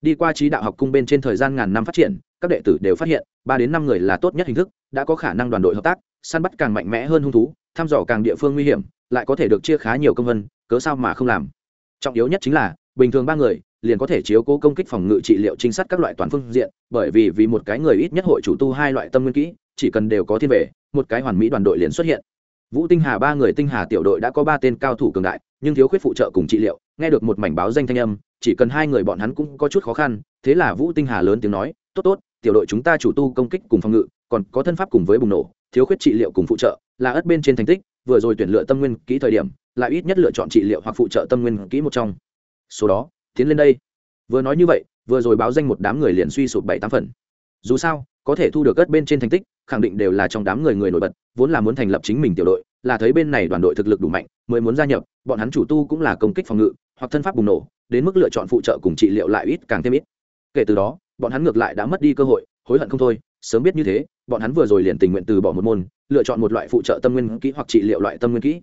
Đi qua trí đạo học cung bên trên thời gian ngàn năm phát triển, các đệ tử đều phát hiện, ba đến năm người là tốt nhất hình thức, đã có khả năng đoàn đội hợp tác, săn bắt càng mạnh mẽ hơn hung thú thăm dò càng địa phương nguy hiểm, lại có thể được chia khá nhiều công vân, cớ sao mà không làm? Trọng yếu nhất chính là, bình thường ba người liền có thể chiếu cố công kích phòng ngự trị liệu trinh sát các loại toàn phương diện, bởi vì vì một cái người ít nhất hội chủ tu hai loại tâm nguyên kỹ, chỉ cần đều có thiên về một cái hoàn mỹ đoàn đội liền xuất hiện. Vũ tinh hà ba người tinh hà tiểu đội đã có ba tên cao thủ cường đại, nhưng thiếu khuyết phụ trợ cùng trị liệu, nghe được một mảnh báo danh thanh âm, chỉ cần hai người bọn hắn cũng có chút khó khăn, thế là vũ tinh hà lớn tiếng nói, tốt tốt, tiểu đội chúng ta chủ tu công kích cùng phòng ngự, còn có thân pháp cùng với bùng nổ, thiếu khuyết trị liệu cùng phụ trợ là ất bên trên thành tích, vừa rồi tuyển lựa tâm nguyên kỹ thời điểm, lại ít nhất lựa chọn trị liệu hoặc phụ trợ tâm nguyên kỹ một trong. Số đó, tiến lên đây. Vừa nói như vậy, vừa rồi báo danh một đám người liền suy sụp bảy tám phần. Dù sao, có thể thu được ất bên trên thành tích, khẳng định đều là trong đám người người nổi bật, vốn là muốn thành lập chính mình tiểu đội, là thấy bên này đoàn đội thực lực đủ mạnh, mới muốn gia nhập, bọn hắn chủ tu cũng là công kích phòng ngự, hoặc thân pháp bùng nổ, đến mức lựa chọn phụ trợ cùng trị liệu lại ít càng thêm ít. Kể từ đó, bọn hắn ngược lại đã mất đi cơ hội, hối hận không thôi sớm biết như thế, bọn hắn vừa rồi liền tình nguyện từ bỏ một môn, lựa chọn một loại phụ trợ tâm nguyên kỹ hoặc trị liệu loại tâm nguyên kỹ.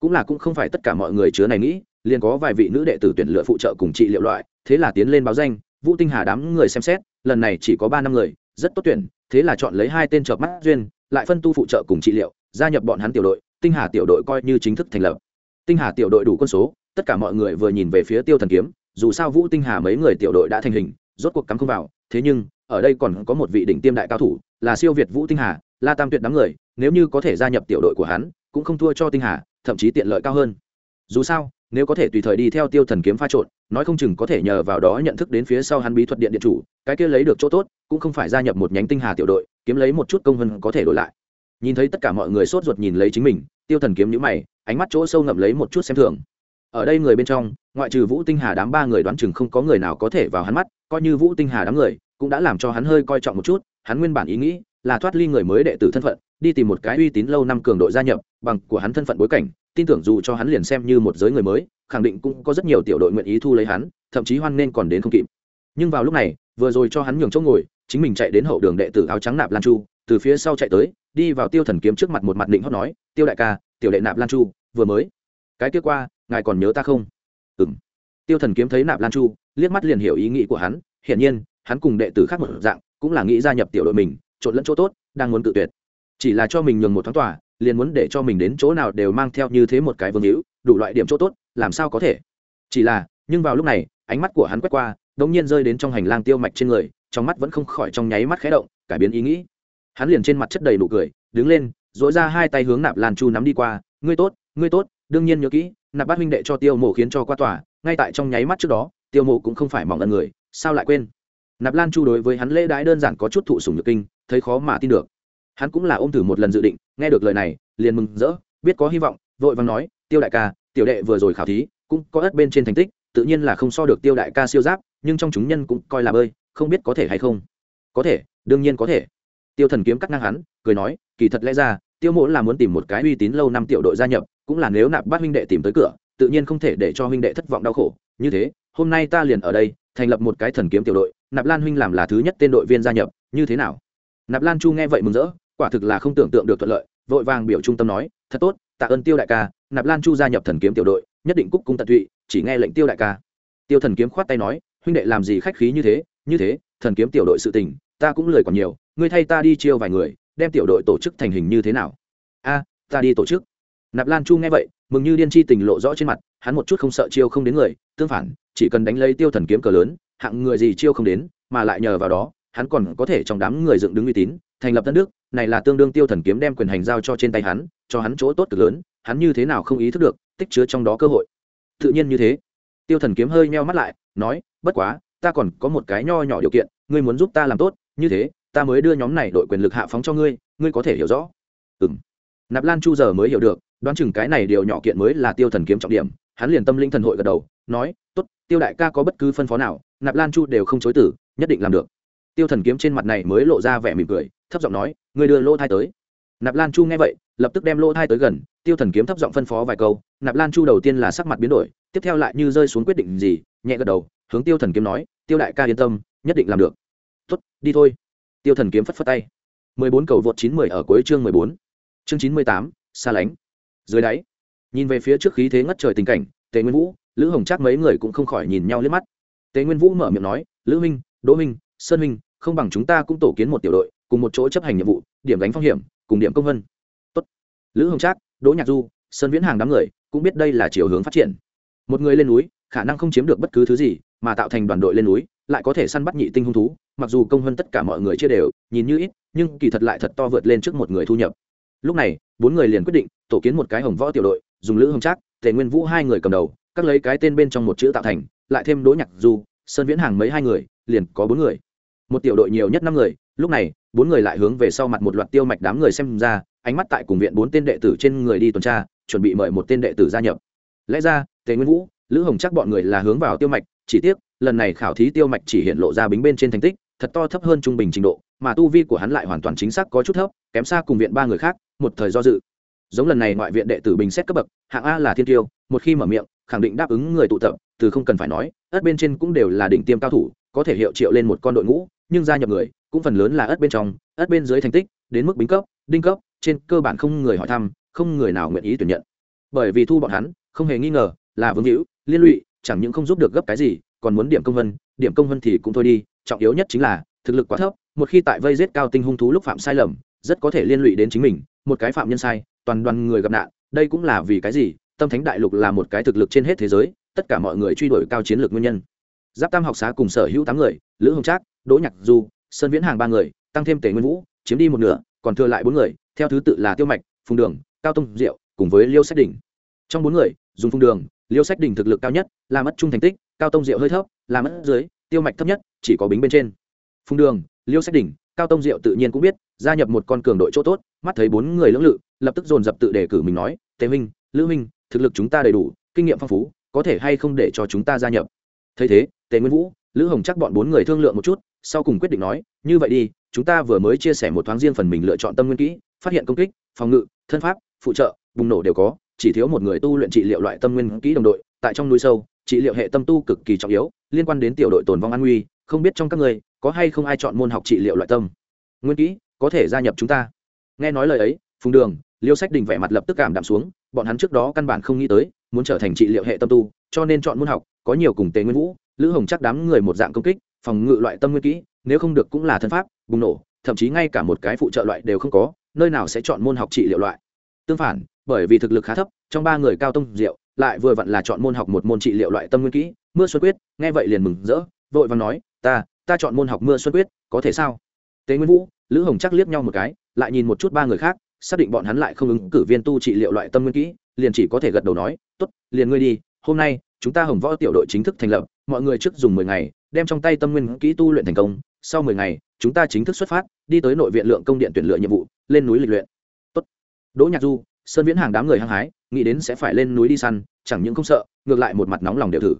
Cũng là cũng không phải tất cả mọi người chứa này nghĩ, liền có vài vị nữ đệ tử tuyển lựa phụ trợ cùng trị liệu loại, thế là tiến lên báo danh, vũ tinh hà đám người xem xét, lần này chỉ có ba năm người, rất tốt tuyển, thế là chọn lấy hai tên chợp mắt duyên, lại phân tu phụ trợ cùng trị liệu, gia nhập bọn hắn tiểu đội, tinh hà tiểu đội coi như chính thức thành lập. Tinh hà tiểu đội đủ quân số, tất cả mọi người vừa nhìn về phía tiêu thần kiếm, dù sao vũ tinh hà mấy người tiểu đội đã thành hình, rốt cuộc cắm không vào, thế nhưng ở đây còn có một vị đỉnh tiêm đại cao thủ, là siêu việt vũ tinh hà, la tam tuyệt đám người, nếu như có thể gia nhập tiểu đội của hắn, cũng không thua cho tinh hà, thậm chí tiện lợi cao hơn. Dù sao, nếu có thể tùy thời đi theo tiêu thần kiếm pha trộn, nói không chừng có thể nhờ vào đó nhận thức đến phía sau hắn bí thuật điện điện chủ, cái kia lấy được chỗ tốt, cũng không phải gia nhập một nhánh tinh hà tiểu đội, kiếm lấy một chút công hơn có thể đổi lại. Nhìn thấy tất cả mọi người sốt ruột nhìn lấy chính mình, tiêu thần kiếm nhữ mày, ánh mắt chỗ sâu ngậm lấy một chút xem thường. Ở đây người bên trong, ngoại trừ vũ tinh hà đám ba người đoán chừng không có người nào có thể vào hắn mắt, coi như vũ tinh hà đám người cũng đã làm cho hắn hơi coi trọng một chút, hắn nguyên bản ý nghĩ là thoát ly người mới đệ tử thân phận, đi tìm một cái uy tín lâu năm cường đội gia nhập, bằng của hắn thân phận bối cảnh, tin tưởng dù cho hắn liền xem như một giới người mới, khẳng định cũng có rất nhiều tiểu đội nguyện ý thu lấy hắn, thậm chí hoan nên còn đến không kịp. Nhưng vào lúc này, vừa rồi cho hắn nhường chỗ ngồi, chính mình chạy đến hậu đường đệ tử áo trắng nạp lan chu, từ phía sau chạy tới, đi vào tiêu thần kiếm trước mặt một mặt định hót nói, tiêu đại ca, tiểu đệ nạp lan chu, vừa mới, cái kia qua, ngài còn nhớ ta không? Ừng tiêu thần kiếm thấy nạp lan chu, liếc mắt liền hiểu ý nghĩ của hắn, hiển nhiên hắn cùng đệ tử khác một dạng, cũng là nghĩ gia nhập tiểu đội mình, trộn lẫn chỗ tốt, đang muốn tự tuyệt. Chỉ là cho mình nhường một thoáng tòa, liền muốn để cho mình đến chỗ nào đều mang theo như thế một cái vương hữu, đủ loại điểm chỗ tốt, làm sao có thể. Chỉ là, nhưng vào lúc này, ánh mắt của hắn quét qua, đống nhiên rơi đến trong hành lang tiêu mạch trên người, trong mắt vẫn không khỏi trong nháy mắt khẽ động, cải biến ý nghĩ. Hắn liền trên mặt chất đầy nụ cười, đứng lên dỗi ra hai tay hướng nạp lan chu nắm đi qua, ngươi tốt ngươi tốt, đương nhiên nhớ kỹ, nạp bát huynh đệ cho tiêu mộ khiến cho qua tòa, ngay tại trong nháy mắt trước đó, tiêu mộ cũng không phải mỏng ân người, sao lại quên? Nạp lan chu đối với hắn lễ đái đơn giản có chút thụ sùng nhược kinh, thấy khó mà tin được. Hắn cũng là ôm thử một lần dự định, nghe được lời này, liền mừng rỡ, biết có hy vọng, vội vàng nói, tiêu đại ca, tiểu đệ vừa rồi khảo thí, cũng có ất bên trên thành tích, tự nhiên là không so được tiêu đại ca siêu giáp, nhưng trong chúng nhân cũng coi là bơi, không biết có thể hay không? Có thể, đương nhiên có thể. Tiêu thần kiếm cắt ngang hắn, cười nói, kỳ thật lẽ ra, tiêu mỗ là muốn tìm một cái uy tín lâu năm tiểu đội gia nhập, cũng là nếu nạp bát huynh đệ tìm tới cửa, tự nhiên không thể để cho huynh đệ thất vọng đau khổ. Như thế, hôm nay ta liền ở đây, thành lập một cái thần kiếm tiểu đội nạp lan huynh làm là thứ nhất tên đội viên gia nhập, như thế nào? Nạp lan chu nghe vậy mừng rỡ, quả thực là không tưởng tượng được thuận lợi, vội vàng biểu trung tâm nói, thật tốt, tạ ơn tiêu đại ca, nạp lan chu gia nhập thần kiếm tiểu đội, nhất định cúc cung tận tụy, chỉ nghe lệnh tiêu đại ca. Tiêu thần kiếm khoát tay nói, huynh đệ làm gì khách khí như thế như thế, thần kiếm tiểu đội sự tình, ta cũng lời còn nhiều, ngươi thay ta đi chiêu vài người, đem tiểu đội tổ chức thành hình như thế nào? A, ta đi tổ chức. Nạp lan chu nghe vậy, mừng như điên chi tình lộ rõ trên mặt, hắn một chút không sợ chiêu không đến người, tương phản, chỉ cần đánh lấy tiêu thần kiếm cờ lớn hạng người gì chiêu không đến, mà lại nhờ vào đó, hắn còn có thể trong đám người dựng đứng uy tín, thành lập tân nước này là tương đương tiêu thần kiếm đem quyền hành giao cho trên tay hắn, cho hắn chỗ tốt cực lớn, hắn như thế nào không ý thức được, tích chứa trong đó cơ hội. Tự nhiên như thế. Tiêu thần kiếm hơi meo mắt lại, nói, bất quá, ta còn có một cái nho nhỏ điều kiện, ngươi muốn giúp ta làm tốt, như thế, ta mới đưa nhóm này đội quyền lực hạ phóng cho ngươi ngươi có thể hiểu rõ. Ừ m nạp lan chu giờ mới hiểu được, đoán chừng cái này điều nhỏ kiện mới là tiêu thần kiếm trọng điểm, hắn liền tâm linh thần hội gật đầu, nói t ố t tiêu đại ca có bất cứ phân phó nào nạp lan chu đều không chối tử, nhất định làm được. Tiêu thần kiếm trên mặt này mới lộ ra vẻ mỉm cười, thấp giọng nói người đưa lỗ thai tới. Nạp lan chu nghe vậy, lập tức đem lỗ thai tới gần, tiêu thần kiếm thấp giọng phân phó vài câu, nạp lan chu đầu tiên là sắc mặt biến đổi, tiếp theo lại như rơi xuống quyết định gì, nhẹ gật đầu, hướng tiêu thần kiếm nói, tiêu đại ca yên tâm, nhất định làm được. Tuất đi thôi. Tiêu thần kiếm phất phất tay. Mười bốn cầu vượt chín mười ở cuối chương mười bốn. Chương chín mươi tám, xa lánh. Dưới đáy, nhìn về phía trước khí thế ngất trời tình cảnh, tề nguyên vũ, lữ hồng Trác mấy người cũng không khỏi nhìn nhau liếc mắt tề nguyên vũ mở miệng nói, lữ minh, đỗ minh, sơn minh, không bằng chúng ta cũng tổ kiến một tiểu đội, cùng một chỗ chấp hành nhiệm vụ, điểm đánh phong hiểm, cùng điểm công vân. Tốt. lữ hồng trác, đỗ nhạc du, sơn viễn hàng đám người cũng biết đây là chiều hướng phát triển. Một người lên núi, khả năng không chiếm được bất cứ thứ gì, mà tạo thành đoàn đội lên núi, lại có thể săn bắt nhị tinh hung thú, mặc dù công hơn tất cả mọi người chia đều, nhìn như ít, nhưng kỳ thật lại thật to vượt lên trước một người thu nhập. Lúc này, bốn người liền quyết định tổ kiến một cái hồng võ tiểu đội, dùng lữ hồng trác, tề nguyên vũ hai người cầm đầu, các lấy cái tên bên trong một chữ tạo thành lại thêm đỗ nhạc du, sơn viễn hàng mấy hai người, liền có bốn người. Một tiểu đội nhiều nhất năm người, lúc này, bốn người lại hướng về sau mặt một loạt tiêu mạch đám người xem ra, ánh mắt tại cùng viện bốn tên đệ tử trên người đi tuần tra, chuẩn bị mời một tên đệ tử gia nhập. Lẽ ra, tề nguyên vũ, lữ hồng chắc bọn người là hướng vào tiêu mạch, chỉ tiếc, lần này khảo thí tiêu mạch chỉ hiện lộ ra bính bên trên thành tích, thật to thấp hơn trung bình trình độ, mà tu vi của hắn lại hoàn toàn chính xác có chút thấp, kém xa cùng viện ba người khác, một thời do dự. Giống lần này ngoại viện đệ tử bình xét cấp bậc, hạng a là thiên tiêu, một khi mở miệng khẳng định đáp ứng người tụ tập, từ không cần phải nói ất bên trên cũng đều là đỉnh tiêm cao thủ, có thể hiệu triệu lên một con đội ngũ, nhưng gia nhập người, cũng phần lớn là ất bên trong ất bên dưới thành tích, đến mức bính cấp, đinh cấp, trên cơ bản không người hỏi thăm, không người nào nguyện ý tuyển nhận. Bởi vì thu bọn hắn, không hề nghi ngờ là vương hữu, liên lụy, chẳng những không giúp được gấp cái gì, còn muốn điểm công vân, điểm công vân thì cũng thôi đi, trọng yếu nhất chính là, thực lực quá thấp, một khi tại vây giết cao tinh hung thú lúc phạm sai lầm, rất có thể liên lụy đến chính mình, một cái phạm nhân sai, toàn đoàn người gặp nạn, đây cũng là vì cái gì tâm thánh đại lục là một cái thực lực trên hết thế giới, tất cả mọi người truy đuổi cao chiến lược nguyên nhân. Giáp tam học xá cùng sở hữu tám người, lữ hồng trác, đỗ nhạc du, sơn viễn hàng ba người, tăng thêm tề nguyên vũ, chiếm đi một nửa, còn thừa lại bốn người, theo thứ tự là tiêu mạch, phùng đường, cao tông diệu, cùng với liêu sách đỉnh. Trong bốn người, dùng phùng đường, liêu sách đỉnh thực lực cao nhất, là mất trung thành tích, cao tông diệu hơi thấp, là mất dưới, tiêu mạch thấp nhất, chỉ có bính bên trên. Phùng đường, liêu sách đỉnh, cao tông diệu tự nhiên cũng biết, gia nhập một con cường đội chỗ tốt, mắt thấy bốn người lưỡng lự, lập tức dồn dập tự đề cử mình nói, tề minh lữ minh thực lực chúng ta đầy đủ, kinh nghiệm phong phú, có thể hay không để cho chúng ta gia nhập. Thấy thế, tề nguyên vũ, lữ hồng chắc bọn bốn người thương lượng một chút, sau cùng quyết định nói, như vậy đi, chúng ta vừa mới chia sẻ một thoáng riêng phần mình lựa chọn tâm nguyên kỹ, phát hiện công kích, phòng ngự, thân pháp, phụ trợ, bùng nổ đều có, chỉ thiếu một người tu luyện trị liệu loại tâm nguyên kỹ đồng đội, tại trong núi sâu, trị liệu hệ tâm tu cực kỳ trọng yếu, liên quan đến tiểu đội tồn vong an nguy, không biết trong các người, có hay không ai chọn môn học trị liệu loại tâm nguyên kỹ, có thể gia nhập chúng ta. Nghe nói lời ấy, phùng đường liêu sách đình vẻ mặt lập tức cảm đạm xuống, bọn hắn trước đó căn bản không nghĩ tới, muốn trở thành trị liệu hệ tâm tu, cho nên chọn môn học, có nhiều cùng tề nguyên vũ, lữ hồng chắc đám người một dạng công kích, phòng ngự loại tâm nguyên kỹ, nếu không được cũng là thân pháp, bùng nổ, thậm chí ngay cả một cái phụ trợ loại đều không có, nơi nào sẽ chọn môn học trị liệu loại. Tương phản, bởi vì thực lực khá thấp, trong ba người cao tông diệu, lại vừa vặn là chọn môn học một môn trị liệu loại tâm nguyên kỹ, mưa xuân quyết, nghe vậy liền mừng rỡ, vội vàng nói, ta ta chọn môn học mưa xuân quyết, có thể sao? Tế nguyên vũ, lữ hồng chắc liếc nhau một cái, lại nhìn một chút ba người khác xác định bọn hắn lại không ứng cử viên tu trị liệu loại tâm nguyên kỹ, liền chỉ có thể gật đầu nói, tốt, liền ngươi đi, hôm nay, chúng ta hồng võ tiểu đội chính thức thành lập, mọi người trước dùng mười ngày, đem trong tay tâm nguyên kỹ tu luyện thành công, sau mười ngày, chúng ta chính thức xuất phát, đi tới nội viện lượng công điện tuyển lựa nhiệm vụ, lên núi lịch luyện Tốt. đỗ nhạc du, sơn viễn hàng đám người hăng hái, nghĩ đến sẽ phải lên núi đi săn, chẳng những không sợ, ngược lại một mặt nóng lòng đều thử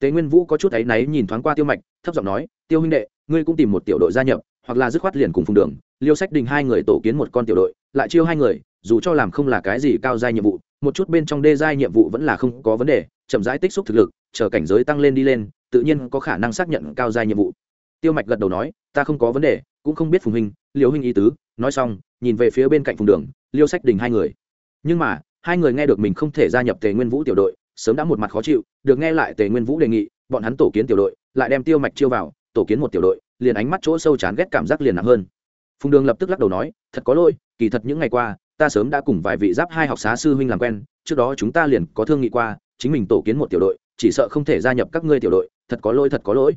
tế nguyên vũ có chút áy náy nhìn thoáng qua tiêu mạch, thấp giọng nói, tiêu huynh đệ, ngươi cũng tìm một tiểu đội gia nhập, hoặc là dứt khoát liền cùng phùng đường, liêu sách đình hai người tổ kiến một con tiểu đội lại chiêu hai người, dù cho làm không là cái gì cao giai nhiệm vụ, một chút bên trong đê giai nhiệm vụ vẫn là không có vấn đề, chậm rãi tích xúc thực lực, chờ cảnh giới tăng lên đi lên, tự nhiên có khả năng xác nhận cao giai nhiệm vụ. Tiêu mạch gật đầu nói, ta không có vấn đề, cũng không biết phùng huynh liêu huynh ý tứ. Nói xong, nhìn về phía bên cạnh phùng đường, liêu sách đình hai người. Nhưng mà, hai người nghe được mình không thể gia nhập tề nguyên vũ tiểu đội, sớm đã một mặt khó chịu, được nghe lại tề nguyên vũ đề nghị, bọn hắn tổ kiến tiểu đội, lại đem tiêu mạch chiêu vào, tổ kiến một tiểu đội, liền ánh mắt chỗ sâu chán ghét cảm giác liền nặng hơn phùng đường lập tức lắc đầu nói, thật có lỗi, kỳ thật những ngày qua, ta sớm đã cùng vài vị giáp hai học xá sư huynh làm quen, trước đó chúng ta liền có thương nghị qua, chính mình tổ kiến một tiểu đội, chỉ sợ không thể gia nhập các ngươi tiểu đội, thật có lỗi, thật có lỗi.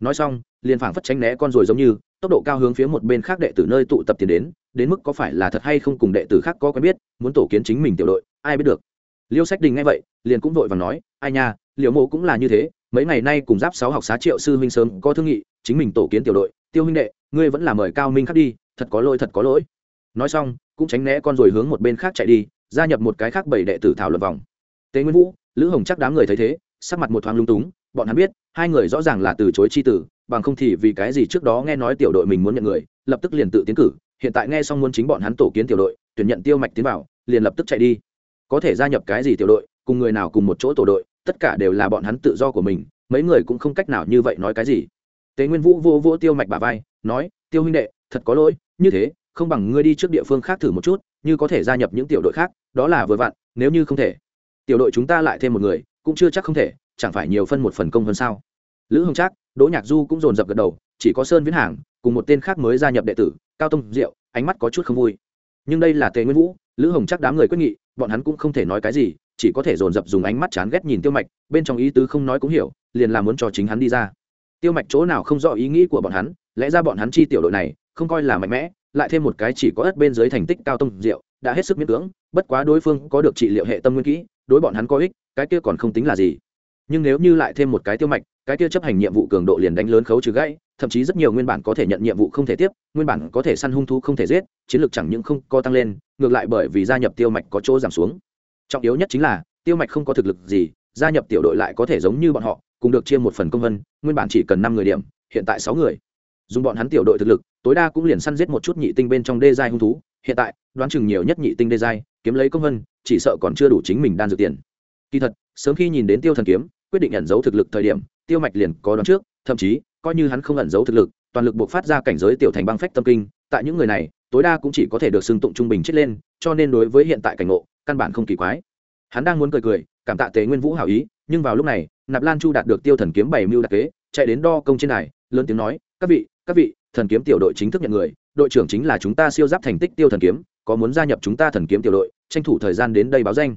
Nói xong, liền phảng phất tránh né con rồi giống như, tốc độ cao hướng phía một bên khác đệ tử nơi tụ tập tiến đến đến mức có phải là thật hay không cùng đệ tử khác có quen biết, muốn tổ kiến chính mình tiểu đội, ai biết được. Liêu sách đình nghe vậy, liền cũng vội và nói, ai nha liệu mộ cũng là như thế, mấy ngày nay cùng giáp sáu học xá triệu sư huynh sớm có thương nghị, chính mình tổ kiến tiểu đội, tiêu huynh đệ ngươi vẫn là mời cao minh khắc đi, thật có lỗi, thật có lỗi. Nói xong, cũng tránh né con rồi hướng một bên khác chạy đi, gia nhập một cái khác bảy đệ tử thảo luận vòng. Tế nguyên vũ, lữ hồng chắc đám người thấy thế, sắc mặt một thoáng lung túng, bọn hắn biết, hai người rõ ràng là từ chối c h i tử, bằng không thì vì cái gì trước đó nghe nói tiểu đội mình muốn nhận người, lập tức liền tự tiến cử, hiện tại nghe xong muốn chính bọn hắn tổ kiến tiểu đội, tuyển nhận tiêu mạch tiến vào, liền lập tức chạy đi. Có thể gia nhập cái gì tiểu đội, cùng người nào cùng một chỗ tổ đội, tất cả đều là bọn hắn tự do của mình, mấy người cũng không cách nào như vậy nói cái gì tế nguyên vũ vô vô tiêu mạch bà vai, nói, tiêu huynh đệ, thật có lỗi, như thế, không bằng ngươi đi trước địa phương khác thử một chút, như có thể gia nhập những tiểu đội khác, đó là vừa vặn, nếu như không thể. Tiểu đội chúng ta lại thêm một người, cũng chưa chắc không thể, chẳng phải nhiều phân một phần công hơn sao? Lữ hồng trác, đỗ nhạc du cũng dồn dập gật đầu, chỉ có sơn viễn hàng, cùng một tên khác mới gia nhập đệ tử, cao tông diệu, ánh mắt có chút không vui. Nhưng đây là tề nguyên vũ, lữ hồng chắc đám người quyết nghị, bọn hắn cũng không thể nói cái gì, chỉ có thể dồn dập dùng ánh mắt chán ghét nhìn tiêu mạch, bên trong ý tứ không nói cũng hiểu, liền là muốn cho chính hắn đi ra tiêu mạch chỗ nào không rõ ý nghĩ của bọn hắn, lẽ ra bọn hắn chi tiểu đội này, không coi là mạnh mẽ, lại thêm một cái chỉ có ớt bên dưới thành tích cao tông diệu, đã hết sức miễn cưỡng, bất quá đối phương có được trị liệu hệ tâm nguyên kỹ, đối bọn hắn có ích, cái kia còn không tính là gì. Nhưng nếu như lại thêm một cái tiêu mạch, cái kia chấp hành nhiệm vụ cường độ liền đánh lớn khấu trừ gãy, thậm chí rất nhiều nguyên bản có thể nhận nhiệm vụ không thể tiếp, nguyên bản có thể săn hung thú không thể giết, chiến lược chẳng những không co tăng lên, ngược lại bởi vì gia nhập tiêu mạch có chỗ giảm xuống. Trọng yếu nhất chính là, tiêu mạch không có thực lực gì, gia nhập tiểu đội lại có thể giống như bọn họ cùng được chia một phần công vân, nguyên bản chỉ cần năm người điểm, hiện tại sáu người. Dùng bọn hắn tiểu đội thực lực, tối đa cũng liền săn giết một chút nhị tinh bên trong đê giai hung thú, hiện tại, đoán chừng nhiều nhất nhị tinh đê giai, kiếm lấy công vân, chỉ sợ còn chưa đủ chính mình đan dược tiền. Kỳ thật, sớm khi nhìn đến tiêu thần kiếm, quyết định ẩn giấu thực lực thời điểm, tiêu mạch liền có đoán trước, thậm chí, coi như hắn không ẩn giấu thực lực, toàn lực buộc phát ra cảnh giới tiểu thành băng phách tâm kinh, tại những người này, tối đa cũng chỉ có thể được xưng tụng trung bình chết lên, cho nên đối với hiện tại cảnh ngộ, căn bản không kỳ quái. Hắn đang muốn cười cười, cảm tạ tế nguyên vũ hảo ý, nhưng vào lúc này nạp lan chu đạt được tiêu thần kiếm bảy mưu đặc kế, chạy đến đo công trên này, lớn tiếng nói, các vị các vị, thần kiếm tiểu đội chính thức nhận người, đội trưởng chính là chúng ta siêu giáp thành tích tiêu thần kiếm, có muốn gia nhập chúng ta thần kiếm tiểu đội, tranh thủ thời gian đến đây báo danh.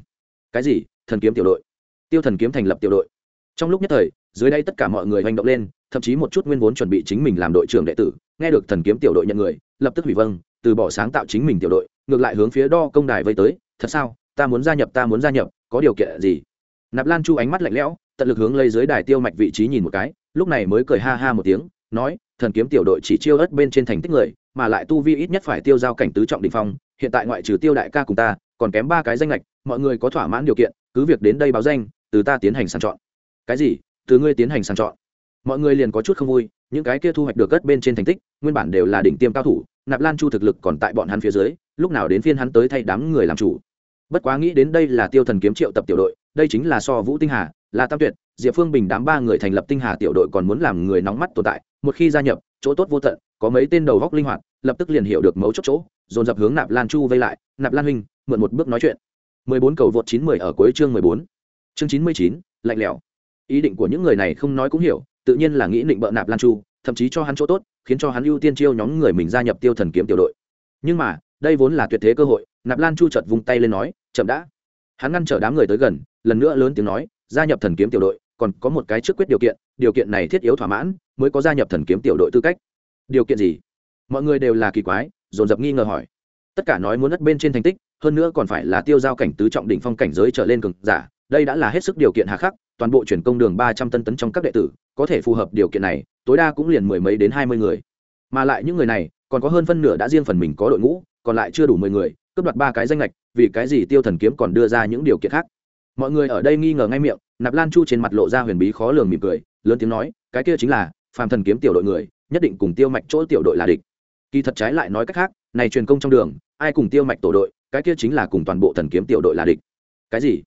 Cái gì? Thần kiếm tiểu đội? Tiêu thần kiếm thành lập tiểu đội. Trong lúc nhất thời, dưới đây tất cả mọi người hành động lên, thậm chí một chút nguyên vốn chuẩn bị chính mình làm đội trưởng đệ tử, nghe được thần kiếm tiểu đội nhận người, lập tức hủy vâng từ bỏ sáng tạo chính mình tiểu đội, ngược lại hướng phía đo công đài vây tới, thật sao? Ta muốn gia nhập, ta muốn gia nhập, có điều kiện gì? Nạp lan chu ánh mắt lạnh lẽo tận lực hướng lấy dưới đài tiêu mạch vị trí nhìn một cái, lúc này mới cười ha ha một tiếng, nói, thần kiếm tiểu đội chỉ chiêu ớt bên trên thành tích người, mà lại tu vi ít nhất phải tiêu giao cảnh tứ trọng đình phong, hiện tại ngoại trừ tiêu đại ca cùng ta, còn kém ba cái danh lệch mọi người có thỏa mãn điều kiện, cứ việc đến đây báo danh, từ ta tiến hành sàng chọn. Cái gì? Từ ngươi tiến hành sàng chọn? Mọi người liền có chút không vui, những cái kia thu hoạch được cất bên trên thành tích, nguyên bản đều là đỉnh tiêm cao thủ, nạp lan chu thực lực còn tại bọn hắn phía dưới, lúc nào đến phiên hắn tới thay đám người làm chủ. Bất quá nghĩ đến đây là tiêu thần kiếm triệu tập tiểu đội, đây chính là so vũ tinh hà là tam tuyệt diệp phương bình đám ba người thành lập tinh hà tiểu đội còn muốn làm người nóng mắt tồn tại một khi gia nhập chỗ tốt vô tận có mấy tên đầu góc linh hoạt lập tức liền hiểu được mấu chốt chỗ dồn dập hướng nạp lan chu vây lại nạp lan huynh mượn một bước nói chuyện 14 cầu vượt 910 ở cuối chương 14. Chương 99, lạnh lẽo. Ý định của những người này không nói cũng hiểu, tự nhiên là nghĩ định bợ nạp Lan Chu, thậm chí cho hắn chỗ tốt, khiến cho hắn ưu tiên chiêu nhóm người mình gia nhập Tiêu Thần kiếm tiểu đội. Nhưng mà, đây vốn là tuyệt thế cơ hội, Nạp Lan Chu chợt vung tay lên nói, "Chậm đã." Hắn ngăn trở đám người tới gần, lần nữa lớn tiếng nói, "Gia nhập Thần kiếm tiểu đội, còn có một cái trước quyết điều kiện, điều kiện này thiết yếu thỏa mãn, mới có gia nhập Thần kiếm tiểu đội tư cách." Điều kiện gì? Mọi người đều là kỳ quái, dồn dập nghi ngờ hỏi. Tất cả nói muốn đất bên trên thành tích, hơn nữa còn phải là tiêu giao cảnh tứ trọng đỉnh phong cảnh giới trở lên cường giả, đây đã là hết sức điều kiện hà khắc toàn bộ chuyển công đường ba trăm tân tấn trong các đệ tử có thể phù hợp điều kiện này tối đa cũng liền mười mấy đến hai mươi người mà lại những người này còn có hơn phân nửa đã riêng phần mình có đội ngũ còn lại chưa đủ mười người cướp đoạt ba cái danh lệch vì cái gì tiêu thần kiếm còn đưa ra những điều kiện khác mọi người ở đây nghi ngờ ngay miệng nạp lan chu trên mặt lộ ra huyền bí khó lường mỉm cười, lớn tiếng nói, cái kia chính là phàm thần kiếm tiểu đội người, nhất định cùng tiêu mạch chỗ tiểu đội là địch. Kỳ thật trái lại nói cách khác, này truyền công trong đường, ai cùng tiêu mạch tổ đội, cái kia chính là cùng toàn bộ thần kiếm tiểu đội là địch. Cái gì?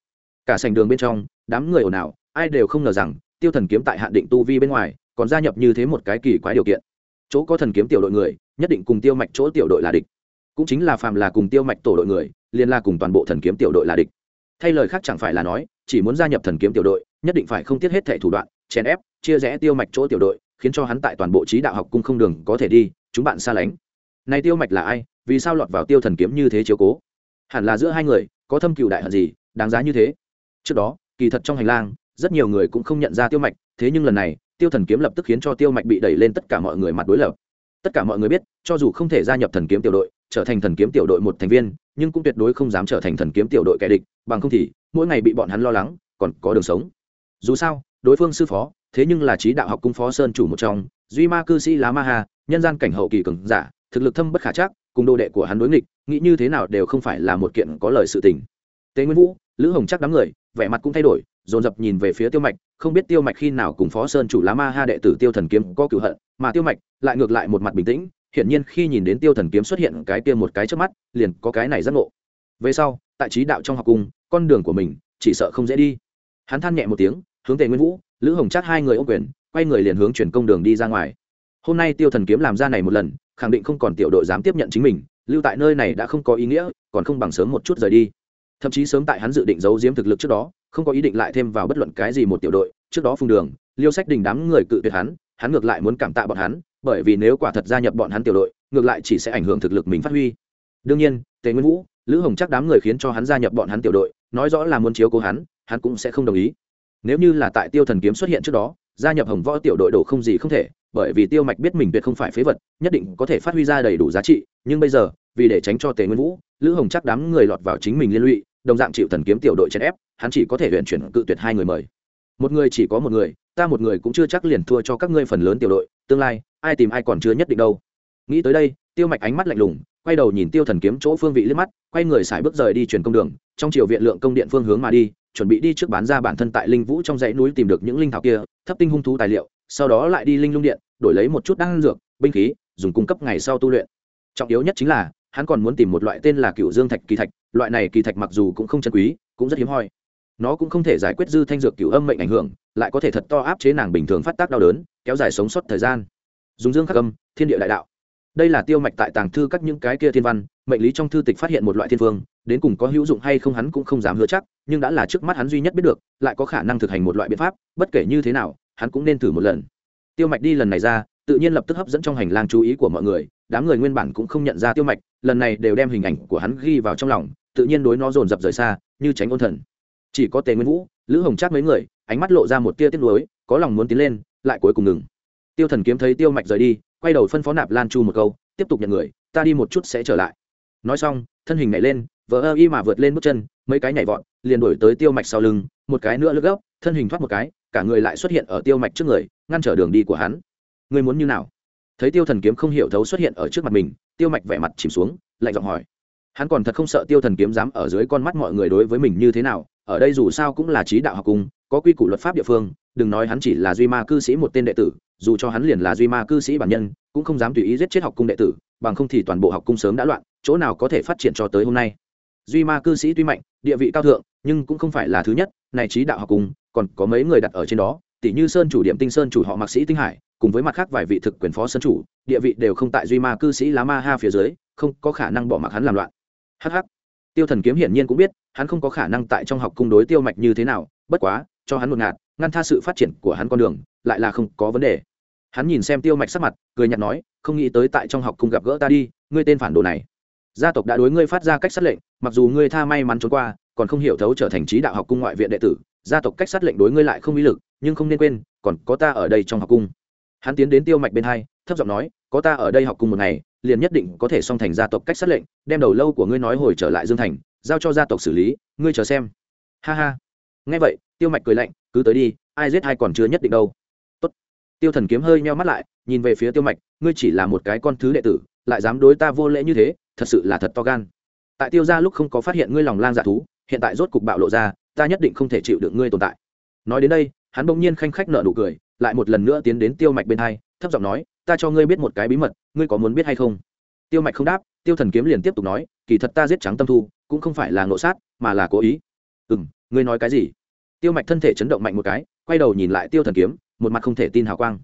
Cả sành đường bên trong, đám người ồn ào, ai đều không ngờ rằng, tiêu thần kiếm tại hạn định tu vi bên ngoài, còn gia nhập như thế một cái kỳ quái điều kiện. Chỗ có thần kiếm tiểu đội người, nhất định cùng tiêu mạch chỗ tiểu đội là địch. Cũng chính là phàm là cùng tiêu mạch tổ đội người liên la cùng toàn bộ thần kiếm tiểu đội là địch. Thay lời khác chẳng phải là nói chỉ muốn gia nhập thần kiếm tiểu đội, nhất định phải không tiếc hết thẻ thủ đoạn, chèn ép, chia rẽ tiêu mạch chỗ tiểu đội, khiến cho hắn tại toàn bộ trí đạo học cung không đường có thể đi, chúng bạn xa lánh. Này tiêu mạch là ai, vì sao lọt vào tiêu thần kiếm như thế chiếu cố? Hẳn là giữa hai người, có thâm cựu đại hận gì, đáng giá như thế. Trước đó, kỳ thật trong hành lang, rất nhiều người cũng không nhận ra tiêu mạch, thế nhưng lần này, tiêu thần kiếm lập tức khiến cho tiêu mạch bị đẩy lên tất cả mọi người mặt đối lập tất cả mọi người biết, cho dù không thể gia nhập thần kiếm tiểu đội, trở thành thần kiếm tiểu đội một thành viên, nhưng cũng tuyệt đối không dám trở thành thần kiếm tiểu đội kẻ địch, bằng không thì, mỗi ngày bị bọn hắn lo lắng, còn có đường sống. Dù sao, đối phương sư phó, thế nhưng là trí đạo học cung phó sơn chủ một trong, duy ma cư sĩ lá ma hà, nhân gian cảnh hậu kỳ cường giả, thực lực thâm bất khả chắc, cùng đồ đệ của hắn đối nghịch, nghĩ như thế nào đều không phải là một kiện có lời sự tình. Tế nguyên vũ, lữ hồng chắc đám người, vẻ mặt cũng thay đổi, dồn dập nhìn về phía tiêu mạch không biết tiêu mạch khi nào cùng phó sơn chủ lá ma ha đệ tử tiêu thần kiếm có cựu hận, mà tiêu mạch lại ngược lại một mặt bình tĩnh, hiển nhiên khi nhìn đến tiêu thần kiếm xuất hiện cái kia một cái trước mắt, liền có cái này giác ngộ. Về sau, tại trí đạo trong học cung, con đường của mình chỉ sợ không dễ đi. Hắn than nhẹ một tiếng, hướng tề nguyên vũ, lữ hồng chắc hai người ô quyền, quay người liền hướng chuyển công đường đi ra ngoài. Hôm nay tiêu thần kiếm làm ra này một lần, khẳng định không còn tiểu đội dám tiếp nhận chính mình, lưu tại nơi này đã không có ý nghĩa, còn không bằng sớm một chút rời đi. Thậm chí sớm tại hắn dự định giấu giếm thực lực trước đó không có ý định lại thêm vào bất luận cái gì một tiểu đội, trước đó phùng đường, liêu sách đình đám người cự tuyệt hắn hắn ngược lại muốn cảm tạ bọn hắn, bởi vì nếu quả thật gia nhập bọn hắn tiểu đội, ngược lại chỉ sẽ ảnh hưởng thực lực mình phát huy. Đương nhiên, tề nguyên vũ, lữ hồng chắc đám người khiến cho hắn gia nhập bọn hắn tiểu đội, nói rõ là muốn chiếu cố hắn hắn cũng sẽ không đồng ý. Nếu như là tại tiêu thần kiếm xuất hiện trước đó, gia nhập hồng võ tiểu đội đổ không gì không thể, bởi vì tiêu mạch biết mình tuyệt không phải phế vật, nhất định có thể phát huy ra đầy đủ giá trị, nhưng bây giờ, vì để tránh cho tề nguyên vũ, lữ hồng chắc đám người lọt vào chính mình liên lụy, đồng dạng chịu thần kiếm tiểu đội chèn ép hắn chỉ có thể luyện chuyển cự tuyệt hai người mời. Một người chỉ có một người, ta một người cũng chưa chắc liền thua cho các ngươi phần lớn tiểu đội, tương lai, ai tìm ai còn chưa nhất định đâu. Nghĩ tới đây, tiêu mạch ánh mắt lạnh lùng, quay đầu nhìn tiêu thần kiếm chỗ phương vị liếc mắt, quay người xài bước rời đi truyền công đường, trong chiều viện lượng công điện phương hướng mà đi, chuẩn bị đi trước bán ra bản thân tại linh vũ trong dãy núi tìm được những linh thảo kia, thấp tinh hung thú tài liệu, sau đó lại đi linh lung điện, đổi lấy một chút đan dược, binh khí, dùng cung cấp ngày sau tu luyện. Trọng yếu nhất chính là, hắn còn muốn tìm một loại tên là cựu dương thạch kỳ thạch, loại này kỳ thạch mặc dù cũng không chân quý, cũng rất hiếm hoi nó cũng không thể giải quyết dư thanh dược cựu âm mệnh ảnh hưởng, lại có thể thật to áp chế nàng bình thường phát tác đau đớn, kéo dài sống sót thời gian. Dùng dương khắc âm, thiên địa đại đạo. Đây là tiêu mạch tại tàng thư các những cái kia thiên văn, mệnh lý trong thư tịch phát hiện một loại thiên phương, đến cùng có hữu dụng hay không hắn cũng không dám hứa chắc, nhưng đã là trước mắt hắn duy nhất biết được, lại có khả năng thực hành một loại biện pháp, bất kể như thế nào, hắn cũng nên thử một lần. Tiêu mạch đi lần này ra, tự nhiên lập tức hấp dẫn trong hành lang chú ý của mọi người, đám người nguyên bản cũng không nhận ra tiêu mạch, lần này đều đem hình ảnh của hắn ghi vào trong lòng, tự nhiên đối nó dồn dập rời xa, như tránh ôn thần chỉ có tề nguyên vũ lữ hồng trác mấy người ánh mắt lộ ra một tia tiếc nuối, có lòng muốn tiến lên, lại cuối cùng ngừng. tiêu thần kiếm thấy tiêu mạch rời đi, quay đầu phân phó nạp lan chu một câu, tiếp tục nhận người, ta đi một chút sẽ trở lại. nói xong, thân hình nhảy lên vỡ ơ y mà vượt lên bước chân, mấy cái nhảy vọt, liền đổi tới tiêu mạch sau lưng, một cái nữa lướt gốc thân hình thoát một cái, cả người lại xuất hiện ở tiêu mạch trước người, ngăn trở đường đi của hắn. người muốn như nào? thấy tiêu thần kiếm không hiểu thấu xuất hiện ở trước mặt mình, tiêu mạch vẻ mặt chìm xuống, lạnh giọng hỏi. hắn còn thật không sợ tiêu thần kiếm dám ở dưới con mắt mọi người đối với mình như thế nào ở đây dù sao cũng là trí đạo học cung, có quy củ luật pháp địa phương, đừng nói hắn chỉ là duy ma cư sĩ một tên đệ tử, dù cho hắn liền là duy ma cư sĩ bản nhân, cũng không dám tùy ý giết chết học cung đệ tử, bằng không thì toàn bộ học cung sớm đã loạn, chỗ nào có thể phát triển cho tới hôm nay. Duy ma cư sĩ tuy mạnh, địa vị cao thượng, nhưng cũng không phải là thứ nhất, này trí đạo học cung, còn có mấy người đặt ở trên đó, tỷ như sơn chủ điểm tinh sơn chủ họ mạc sĩ tinh hải, cùng với mặt khác vài vị thực quyền phó sơn chủ, địa vị đều không tại duy ma cư sĩ lá ma ha phía dưới, không có khả năng bỏ mặc hắn làm loạn. Hh tiêu thần kiếm hiển nhiên cũng biết, hắn không có khả năng tại trong học cung đối tiêu mạch như thế nào, bất quá, cho hắn một ngạt, ngăn tha sự phát triển của hắn con đường, lại là không có vấn đề. Hắn nhìn xem tiêu mạch sắc mặt, cười nhạt nói, không nghĩ tới tại trong học cung gặp gỡ ta đi, ngươi tên phản đồ này. Gia tộc đã đối ngươi phát ra cách sát lệnh, mặc dù ngươi tha may mắn trốn qua, còn không hiểu thấu trở thành trí đạo học cung ngoại viện đệ tử, gia tộc cách sát lệnh đối ngươi lại không ý lực, nhưng không nên quên, còn có ta ở đây trong học cung. Hắn tiến đến tiêu mạch bên hai, thấp giọng nói, có ta ở đây học cung một ngày liền nhất định có thể song thành gia tộc cách sát lệnh, đem đầu lâu của ngươi nói hồi trở lại dương thành, giao cho gia tộc xử lý, ngươi chờ xem. Ha ha. Nghe vậy, tiêu mạch cười lạnh, cứ tới đi, ai giết ai còn chưa nhất định đâu. Tốt. tiêu thần kiếm hơi meo mắt lại, nhìn về phía tiêu mạch, ngươi chỉ là một cái con thứ đệ tử, lại dám đối ta vô lễ như thế, thật sự là thật to gan. Tại tiêu gia lúc không có phát hiện ngươi lòng lang dạ thú, hiện tại rốt cục bạo lộ ra, ta nhất định không thể chịu được ngươi tồn tại. Nói đến đây, hắn bỗng nhiên khanh khách nợ nụ cười, lại một lần nữa tiến đến tiêu mạch bên hai, thấp giọng nói, ta cho ngươi biết một cái bí mật ngươi có muốn biết hay không? Tiêu mạch không đáp, tiêu thần kiếm liền tiếp tục nói, kỳ thật ta giết trắng tâm thu, cũng không phải là ngộ sát, mà là cố ý. Ừ m ngươi nói cái gì? Tiêu mạch thân thể chấn động mạnh một cái, quay đầu nhìn lại tiêu thần kiếm, một mặt không thể tin hào quang.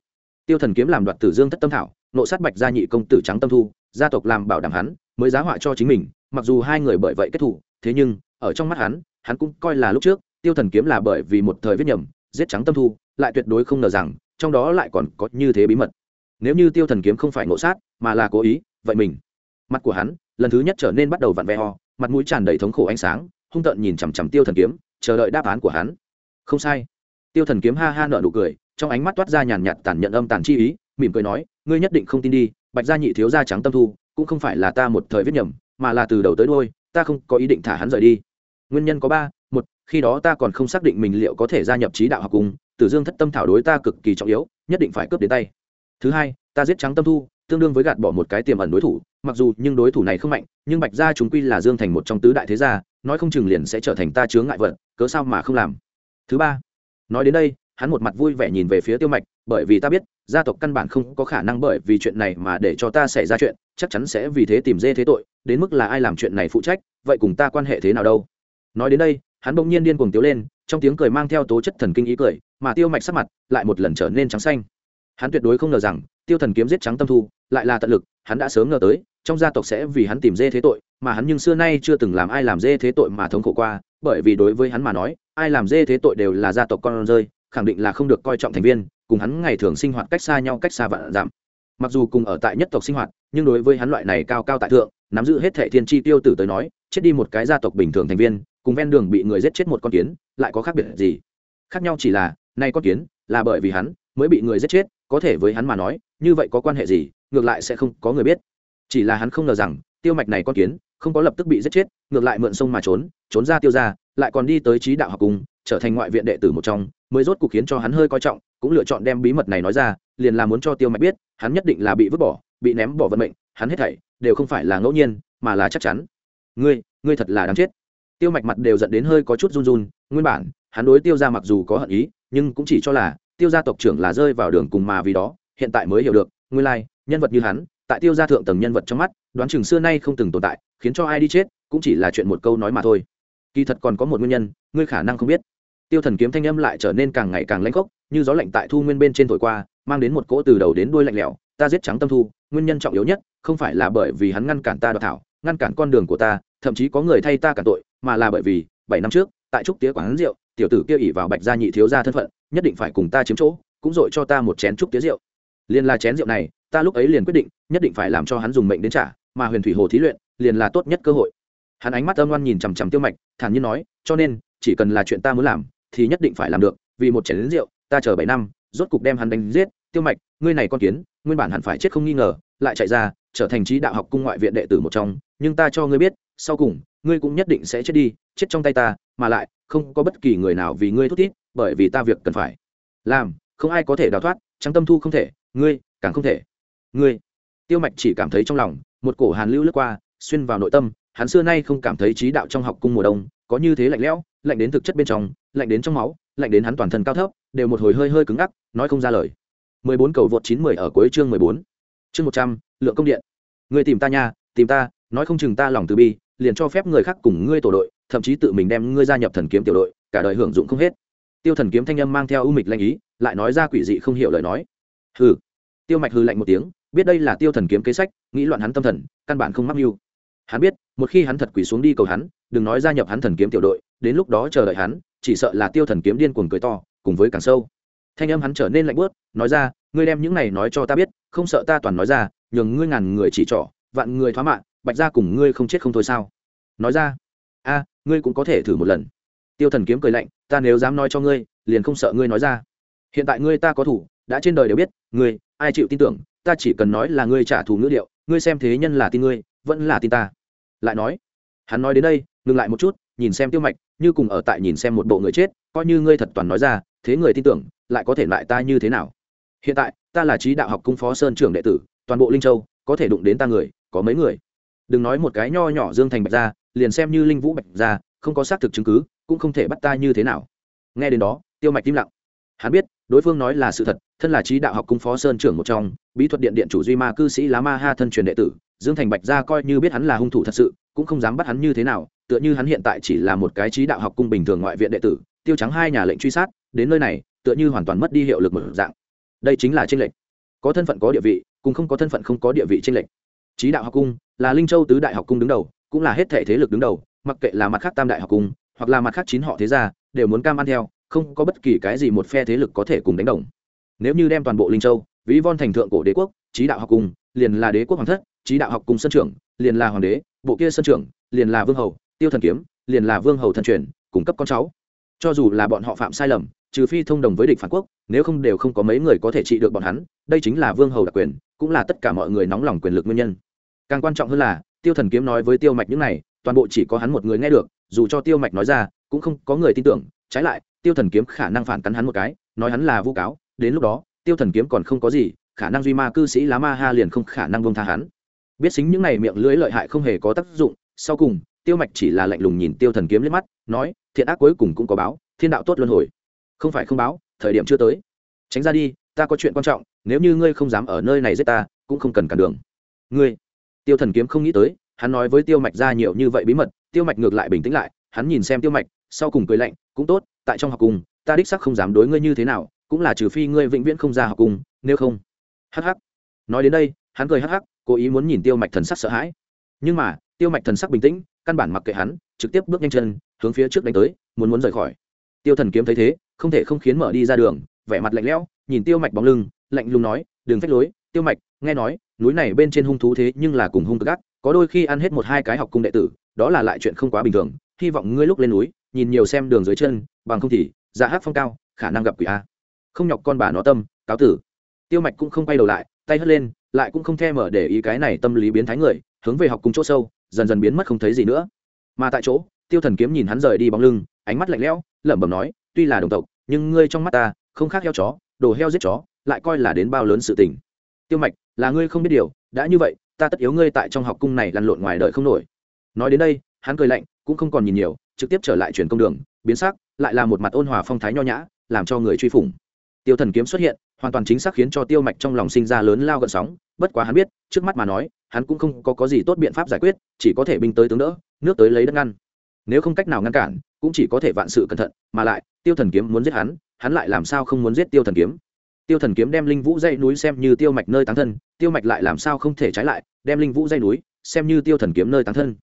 Tiêu thần kiếm làm đoạt tử dương thất tâm thảo nộ sát bạch gia nhị công tử trắng tâm thu, gia tộc làm bảo đảm hắn, mới giá họa cho chính mình, mặc dù hai người bởi vậy kết thủ, thế nhưng, ở trong mắt hắn hắn cũng coi là lúc trước, tiêu thần kiếm là bởi vì một thời viết nhầm, giết trắng tâm thu, lại tuyệt đối không ngờ rằng, trong đó lại còn có như thế bí mật nếu như tiêu thần kiếm không phải ngộ sát, mà là cố ý, vậy mình. Mặt của hắn, lần thứ nhất trở nên bắt đầu vặn ve ho mặt mũi tràn đầy thống khổ ánh sáng, hung tợn nhìn chằm chằm tiêu thần kiếm, chờ đợi đáp án của hắn. Không sai. Tiêu thần kiếm ha ha nợ nụ cười, trong ánh mắt toát ra nhàn nhạt tàn nhận âm tàn chi ý, mỉm cười nói, ngươi nhất định không tin đi, bạch gia nhị thiếu gia trắng tâm thu, cũng không phải là ta một thời viết nhầm, mà là từ đầu tới đôi ta không có ý định thả hắn rời đi. Nguyên nhân có ba, một, khi đó ta còn không xác định mình liệu có thể gia nhập trí đạo học cùng tử dương thất tâm thảo đối ta cực kỳ trọng yếu, nhất định phải cướp đến tay thứ hai, ta giết trắng tâm thu, tương đương với gạt bỏ một cái tiềm ẩn đối thủ, mặc dù nhưng đối thủ này không mạnh, nhưng bạch gia chúng quy là dương thành một trong tứ đại thế gia, nói không chừng liền sẽ trở thành ta chướng ngại vật, cớ sao mà không làm. Thứ ba, nói đến đây, hắn một mặt vui vẻ nhìn về phía tiêu mạch, bởi vì ta biết, gia tộc căn bản không có khả năng bởi vì chuyện này mà để cho ta xảy ra chuyện, chắc chắn sẽ vì thế tìm dê thế tội, đến mức là ai làm chuyện này phụ trách, vậy cùng ta quan hệ thế nào đâu. Nói đến đây, hắn bỗng nhiên điên cuồng tiếu lên, trong tiếng cười mang theo tố chất thần kinh ý cười, mà tiêu mạch sắc mặt lại một lần trở nên trắng xanh hắn tuyệt đối không ngờ rằng, tiêu thần kiếm giết trắng tâm thu, lại là tận lực, hắn đã sớm ngờ tới, trong gia tộc sẽ vì hắn tìm dê thế tội, mà hắn nhưng xưa nay chưa từng làm ai làm dê thế tội mà thống khổ qua, bởi vì đối với hắn mà nói, ai làm dê thế tội đều là gia tộc con rơi, khẳng định là không được coi trọng thành viên, cùng hắn ngày thường sinh hoạt cách xa nhau cách xa vạn giảm mặc dù cùng ở tại nhất tộc sinh hoạt, nhưng đối với hắn loại này cao cao tại thượng, nắm giữ hết thệ thiên chi tiêu tử tới nói, chết đi một cái gia tộc bình thường thành viên, cùng ven đường bị người giết chết một con kiến, lại có khác biệt gì? Khác nhau chỉ là, nay con kiến là bởi vì hắn mới bị người giết chết có thể với hắn mà nói, như vậy có quan hệ gì, ngược lại sẽ không có người biết. Chỉ là hắn không ngờ rằng, tiêu mạch này con kiến, không có lập tức bị giết chết, ngược lại mượn sông mà trốn trốn ra tiêu ra lại còn đi tới trí đạo học cùng trở thành ngoại viện đệ tử một trong, mới rốt cuộc khiến cho hắn hơi coi trọng, cũng lựa chọn đem bí mật này nói ra, liền là muốn cho tiêu mạch biết, hắn nhất định là bị vứt bỏ, bị ném bỏ vận mệnh, hắn hết thảy đều không phải là ngẫu nhiên, mà là chắc chắn. Ngươi ngươi thật là đáng chết. Tiêu mạch mặt đều dẫn đến hơi có chút run run, nguyên bản, hắn đối tiêu ra mặc dù có hận ý, nhưng cũng chỉ cho là tiêu gia tộc trưởng là rơi vào đường cùng mà vì đó, hiện tại mới hiểu được, nguyên lai, nhân vật như hắn, tại tiêu gia thượng tầng nhân vật trong mắt, đoán chừng xưa nay không từng tồn tại, khiến cho ai đi chết, cũng chỉ là chuyện một câu nói mà thôi. Kỳ thật còn có một nguyên nhân, ngươi khả năng không biết. Tiêu thần kiếm thanh âm lại trở nên càng ngày càng lãnh khốc, như gió lạnh tại thu nguyên bên trên thổi qua, mang đến một cỗ từ đầu đến đuôi lạnh lẽo, ta giết trắng tâm thu, nguyên nhân trọng yếu nhất, không phải là bởi vì hắn ngăn cản ta đoạt thảo, ngăn cản con đường của ta, thậm chí có người thay ta cản tội, mà là bởi vì, bảy năm trước, tại trúc tía quán rượu tiểu tử kia ỉ vào bạch gia nhị thiếu gia thân phận, nhất định phải cùng ta chiếm chỗ, cũng dội cho ta một chén trúc tía rượu. Liền là chén rượu này, ta lúc ấy liền quyết định, nhất định phải làm cho hắn dùng mệnh đến trả, mà huyền thủy hồ thí luyện, liền là tốt nhất cơ hội. Hắn ánh mắt âm ngoan nhìn chằm chằm tiêu mạch, thản nhiên nói, cho nên, chỉ cần là chuyện ta muốn làm, thì nhất định phải làm được, vì một chén rượu, ta chờ bảy năm, rốt cục đem hắn đánh giết. Tiêu mạch, ngươi này con kiến, nguyên bản hẳn phải chết không nghi ngờ, lại chạy ra, trở thành trí đạo học cung ngoại viện đệ tử một trong, nhưng ta cho ngươi biết, sau cùng, ngươi cũng nhất định sẽ chết đi, chết trong tay ta, mà lại không có bất kỳ người nào vì ngươi thút thít bởi vì ta việc cần phải làm không ai có thể đào thoát trắng tâm thu không thể ngươi càng không thể ngươi tiêu mạch chỉ cảm thấy trong lòng một cổ hàn lưu lướt qua xuyên vào nội tâm hắn xưa nay không cảm thấy trí đạo trong học cung mùa đông có như thế lạnh lẽo lạnh đến thực chất bên trong lạnh đến trong máu lạnh đến hắn toàn thân cao thấp đều một hồi hơi hơi cứng ngắc nói không ra lời 14 cầu vượt 910 ở cuối chương 14. Chương 100, lượng công điện. Ngươi tìm ta nha, tìm ta, nói không chừng ta lòng từ bi, liền cho phép người khác cùng ngươi tổ đội, thậm chí tự mình đem ngươi gia nhập thần kiếm tiểu đội, cả đời hưởng dụng không hết. Tiêu thần kiếm thanh âm mang theo ưu mịch lanh ý, lại nói ra quỷ dị không hiểu lời nói. Hừ. Tiêu Mạch hừ lạnh một tiếng, biết đây là Tiêu thần kiếm kế sách, nghĩ loạn hắn tâm thần, căn bản không mắc mưu. Hắn biết, một khi hắn thật quỷ xuống đi cầu hắn, đừng nói gia nhập hắn thần kiếm tiểu đội, đến lúc đó chờ đợi hắn, chỉ sợ là Tiêu thần kiếm điên cuồng cười to, cùng với càng sâu thanh âm hắn trở nên lạnh bớt nói ra ngươi đem những này nói cho ta biết không sợ ta toàn nói ra nhường ngươi ngàn người chỉ trỏ vạn người thoá mạng bạch ra cùng ngươi không chết không thôi sao nói ra a ngươi cũng có thể thử một lần. Tiêu thần kiếm cười lạnh, ta nếu dám nói cho ngươi, liền không sợ ngươi nói ra. Hiện tại ngươi ta có thủ, đã trên đời đều biết, ngươi, ai chịu tin tưởng, ta chỉ cần nói là ngươi trả thù ngữ liệu, ngươi xem thế nhân là tin ngươi, vẫn là tin ta. Lại nói, hắn nói đến đây, ngừng lại một chút, nhìn xem tiêu mạch, như cùng ở tại nhìn xem một bộ người chết, coi như ngươi thật toàn nói ra, thế người tin tưởng, lại có thể lại ta như thế nào? Hiện tại, ta là trí đạo học cung phó sơn trưởng đệ tử, toàn bộ linh châu, có thể đụng đến ta người, có mấy người? Đừng nói một cái nho nhỏ dương thành bạch ra liền xem như linh vũ bạch ra, không có xác thực chứng cứ, cũng không thể bắt ta như thế nào. Nghe đến đó, tiêu mạch im lặng. Hắn biết, đối phương nói là sự thật, thân là trí đạo học cung phó sơn trưởng một trong, bí thuật điện điện chủ duy ma cư sĩ lá ma ha thân truyền đệ tử, dương thành bạch ra coi như biết hắn là hung thủ thật sự, cũng không dám bắt hắn như thế nào, tựa như hắn hiện tại chỉ là một cái trí đạo học cung bình thường ngoại viện đệ tử, tiêu trắng hai nhà lệnh truy sát, đến nơi này, tựa như hoàn toàn mất đi hiệu lực một dạng. Đây chính là tranh lệch. Có thân phận có địa vị, cùng không có thân phận không có địa vị tranh lệch. Trí đạo học cung là linh châu tứ đại học cung đứng đầu cũng là hết thể thế lực đứng đầu mặc kệ là mặt khác tam đại học cùng, hoặc là mặt khác chín họ thế gia đều muốn cam ăn theo không có bất kỳ cái gì một phe thế lực có thể cùng đánh đồng. Nếu như đem toàn bộ linh châu ví von thành thượng cổ đế quốc trí đạo học cùng, liền là đế quốc hoàng thất trí đạo học cùng sân trưởng liền là hoàng đế bộ kia sân trưởng liền là vương hầu tiêu thần kiếm liền là vương hầu thần truyền cung cấp con cháu. Cho dù là bọn họ phạm sai lầm trừ phi thông đồng với địch phản quốc nếu không đều không có mấy người có thể trị được bọn hắn đây chính là vương hầu đặc quyền cũng là tất cả mọi người nóng lòng quyền lực nguyên nhân. Càng quan trọng hơn là tiêu thần kiếm nói với tiêu mạch những này, toàn bộ chỉ có hắn một người nghe được, dù cho tiêu mạch nói ra, cũng không có người tin tưởng. Trái lại, tiêu thần kiếm khả năng phản cắn hắn một cái, nói hắn là vu cáo. Đến lúc đó, tiêu thần kiếm còn không có gì, khả năng duy ma cư sĩ lá ma ha liền không khả năng bông tha hắn. Biết xính những này miệng lưỡi lợi hại không hề có tác dụng, sau cùng, tiêu mạch chỉ là lạnh lùng nhìn tiêu thần kiếm lên mắt, nói, thiện ác cuối cùng cũng có báo, thiên đạo tốt luân hồi. Không phải không báo, thời điểm chưa tới. Tránh ra đi, ta có chuyện quan trọng, nếu như ngươi không dám ở nơi này giết ta, cũng không cần cản đường. Ngươi tiêu thần kiếm không nghĩ tới, hắn nói với tiêu mạch ra nhiều như vậy bí mật, tiêu mạch ngược lại bình tĩnh lại, hắn nhìn xem tiêu mạch, sau cùng cười lạnh, cũng tốt, tại trong học cùng, ta đích sắc không dám đối ngươi như thế nào, cũng là trừ phi ngươi vĩnh viễn không ra học cùng, nếu không hh nói đến đây, hắn cười hh cố ý muốn nhìn tiêu mạch thần sắc sợ hãi. Nhưng mà, tiêu mạch thần sắc bình tĩnh, căn bản mặc kệ hắn, trực tiếp bước nhanh chân, hướng phía trước đánh tới, muốn muốn rời khỏi. Tiêu thần kiếm thấy thế, không thể không khiến mở đi ra đường, vẻ mặt lạnh lẽo, nhìn tiêu mạch bóng lưng, lạnh lùng nói, đừng phách lối, tiêu mạch, nghe nói núi này bên trên hung thú thế nhưng là cùng hung cực gắt có đôi khi ăn hết một hai cái học cung đệ tử, đó là lại chuyện không quá bình thường, hy vọng ngươi lúc lên núi, nhìn nhiều xem đường dưới chân, bằng không thì dạ hát phong cao, khả năng gặp quỷ a. Không nhọc con bà nó tâm, cáo tử. Tiêu mạch cũng không quay đầu lại, tay hất lên, lại cũng không thèm mở để ý cái này tâm lý biến thái người, hướng về học cùng chỗ sâu, dần dần biến mất không thấy gì nữa. Mà tại chỗ, tiêu thần kiếm nhìn hắn rời đi bóng lưng, ánh mắt lạnh lẽo, lẩm bẩm nói, tuy là đồng tộc, nhưng ngươi trong mắt ta, không khác heo chó, đồ heo giết chó, lại coi là đến bao lớn sự tình tiêu mạch là ngươi không biết điều đã như vậy ta tất yếu ngươi tại trong học cung này lăn lộn ngoài đời không nổi. Nói đến đây hắn cười lạnh cũng không còn nhìn nhiều trực tiếp trở lại chuyển công đường biến sắc lại là một mặt ôn hòa phong thái nho nhã làm cho người truy phủng. Tiêu thần kiếm xuất hiện hoàn toàn chính xác khiến cho tiêu mạch trong lòng sinh ra lớn lao gợn sóng bất quá hắn biết trước mắt mà nói hắn cũng không có, có gì tốt biện pháp giải quyết chỉ có thể binh tới tướng đỡ nước tới lấy đất ngăn. Nếu không cách nào ngăn cản cũng chỉ có thể vạn sự cẩn thận mà lại tiêu thần kiếm muốn giết hắn hắn lại làm sao không muốn giết tiêu thần kiếm? Tiêu thần kiếm đem linh vũ dây núi xem như tiêu mạch nơi tán thân, tiêu mạch lại làm sao không thể trái lại, đem linh vũ dây núi xem như tiêu thần kiếm nơi tán thân.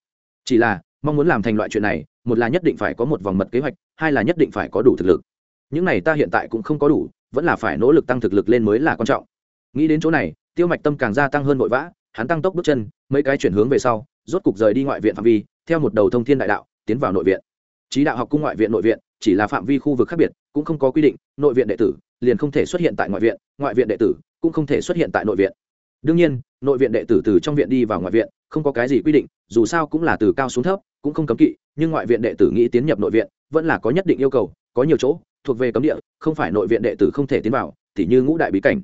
Chỉ là, mong muốn làm thành loại chuyện này, một là nhất định phải có một vòng mật kế hoạch, hai là nhất định phải có đủ thực lực. Những này ta hiện tại cũng không có đủ, vẫn là phải nỗ lực tăng thực lực lên mới là quan trọng. Nghĩ đến chỗ này, tiêu mạch tâm càng gia tăng hơn vội vã, hắn tăng tốc bước chân, mấy cái chuyển hướng về sau, rốt cục rời đi ngoại viện phạm vi, theo một đầu thông thiên đại đạo, tiến vào nội viện. Trí đạo học cung ngoại viện nội viện chỉ là phạm vi khu vực khác biệt, cũng không có quy định, nội viện đệ tử liền không thể xuất hiện tại ngoại viện ngoại viện đệ tử cũng không thể xuất hiện tại nội viện. Đương nhiên, nội viện đệ tử từ trong viện đi vào ngoại viện không có cái gì quy định, dù sao cũng là từ cao xuống thấp, cũng không cấm kỵ, nhưng ngoại viện đệ tử nghĩ tiến nhập nội viện vẫn là có nhất định yêu cầu, có nhiều chỗ thuộc về cấm địa, không phải nội viện đệ tử không thể tiến vào thì như ngũ đại bí cảnh.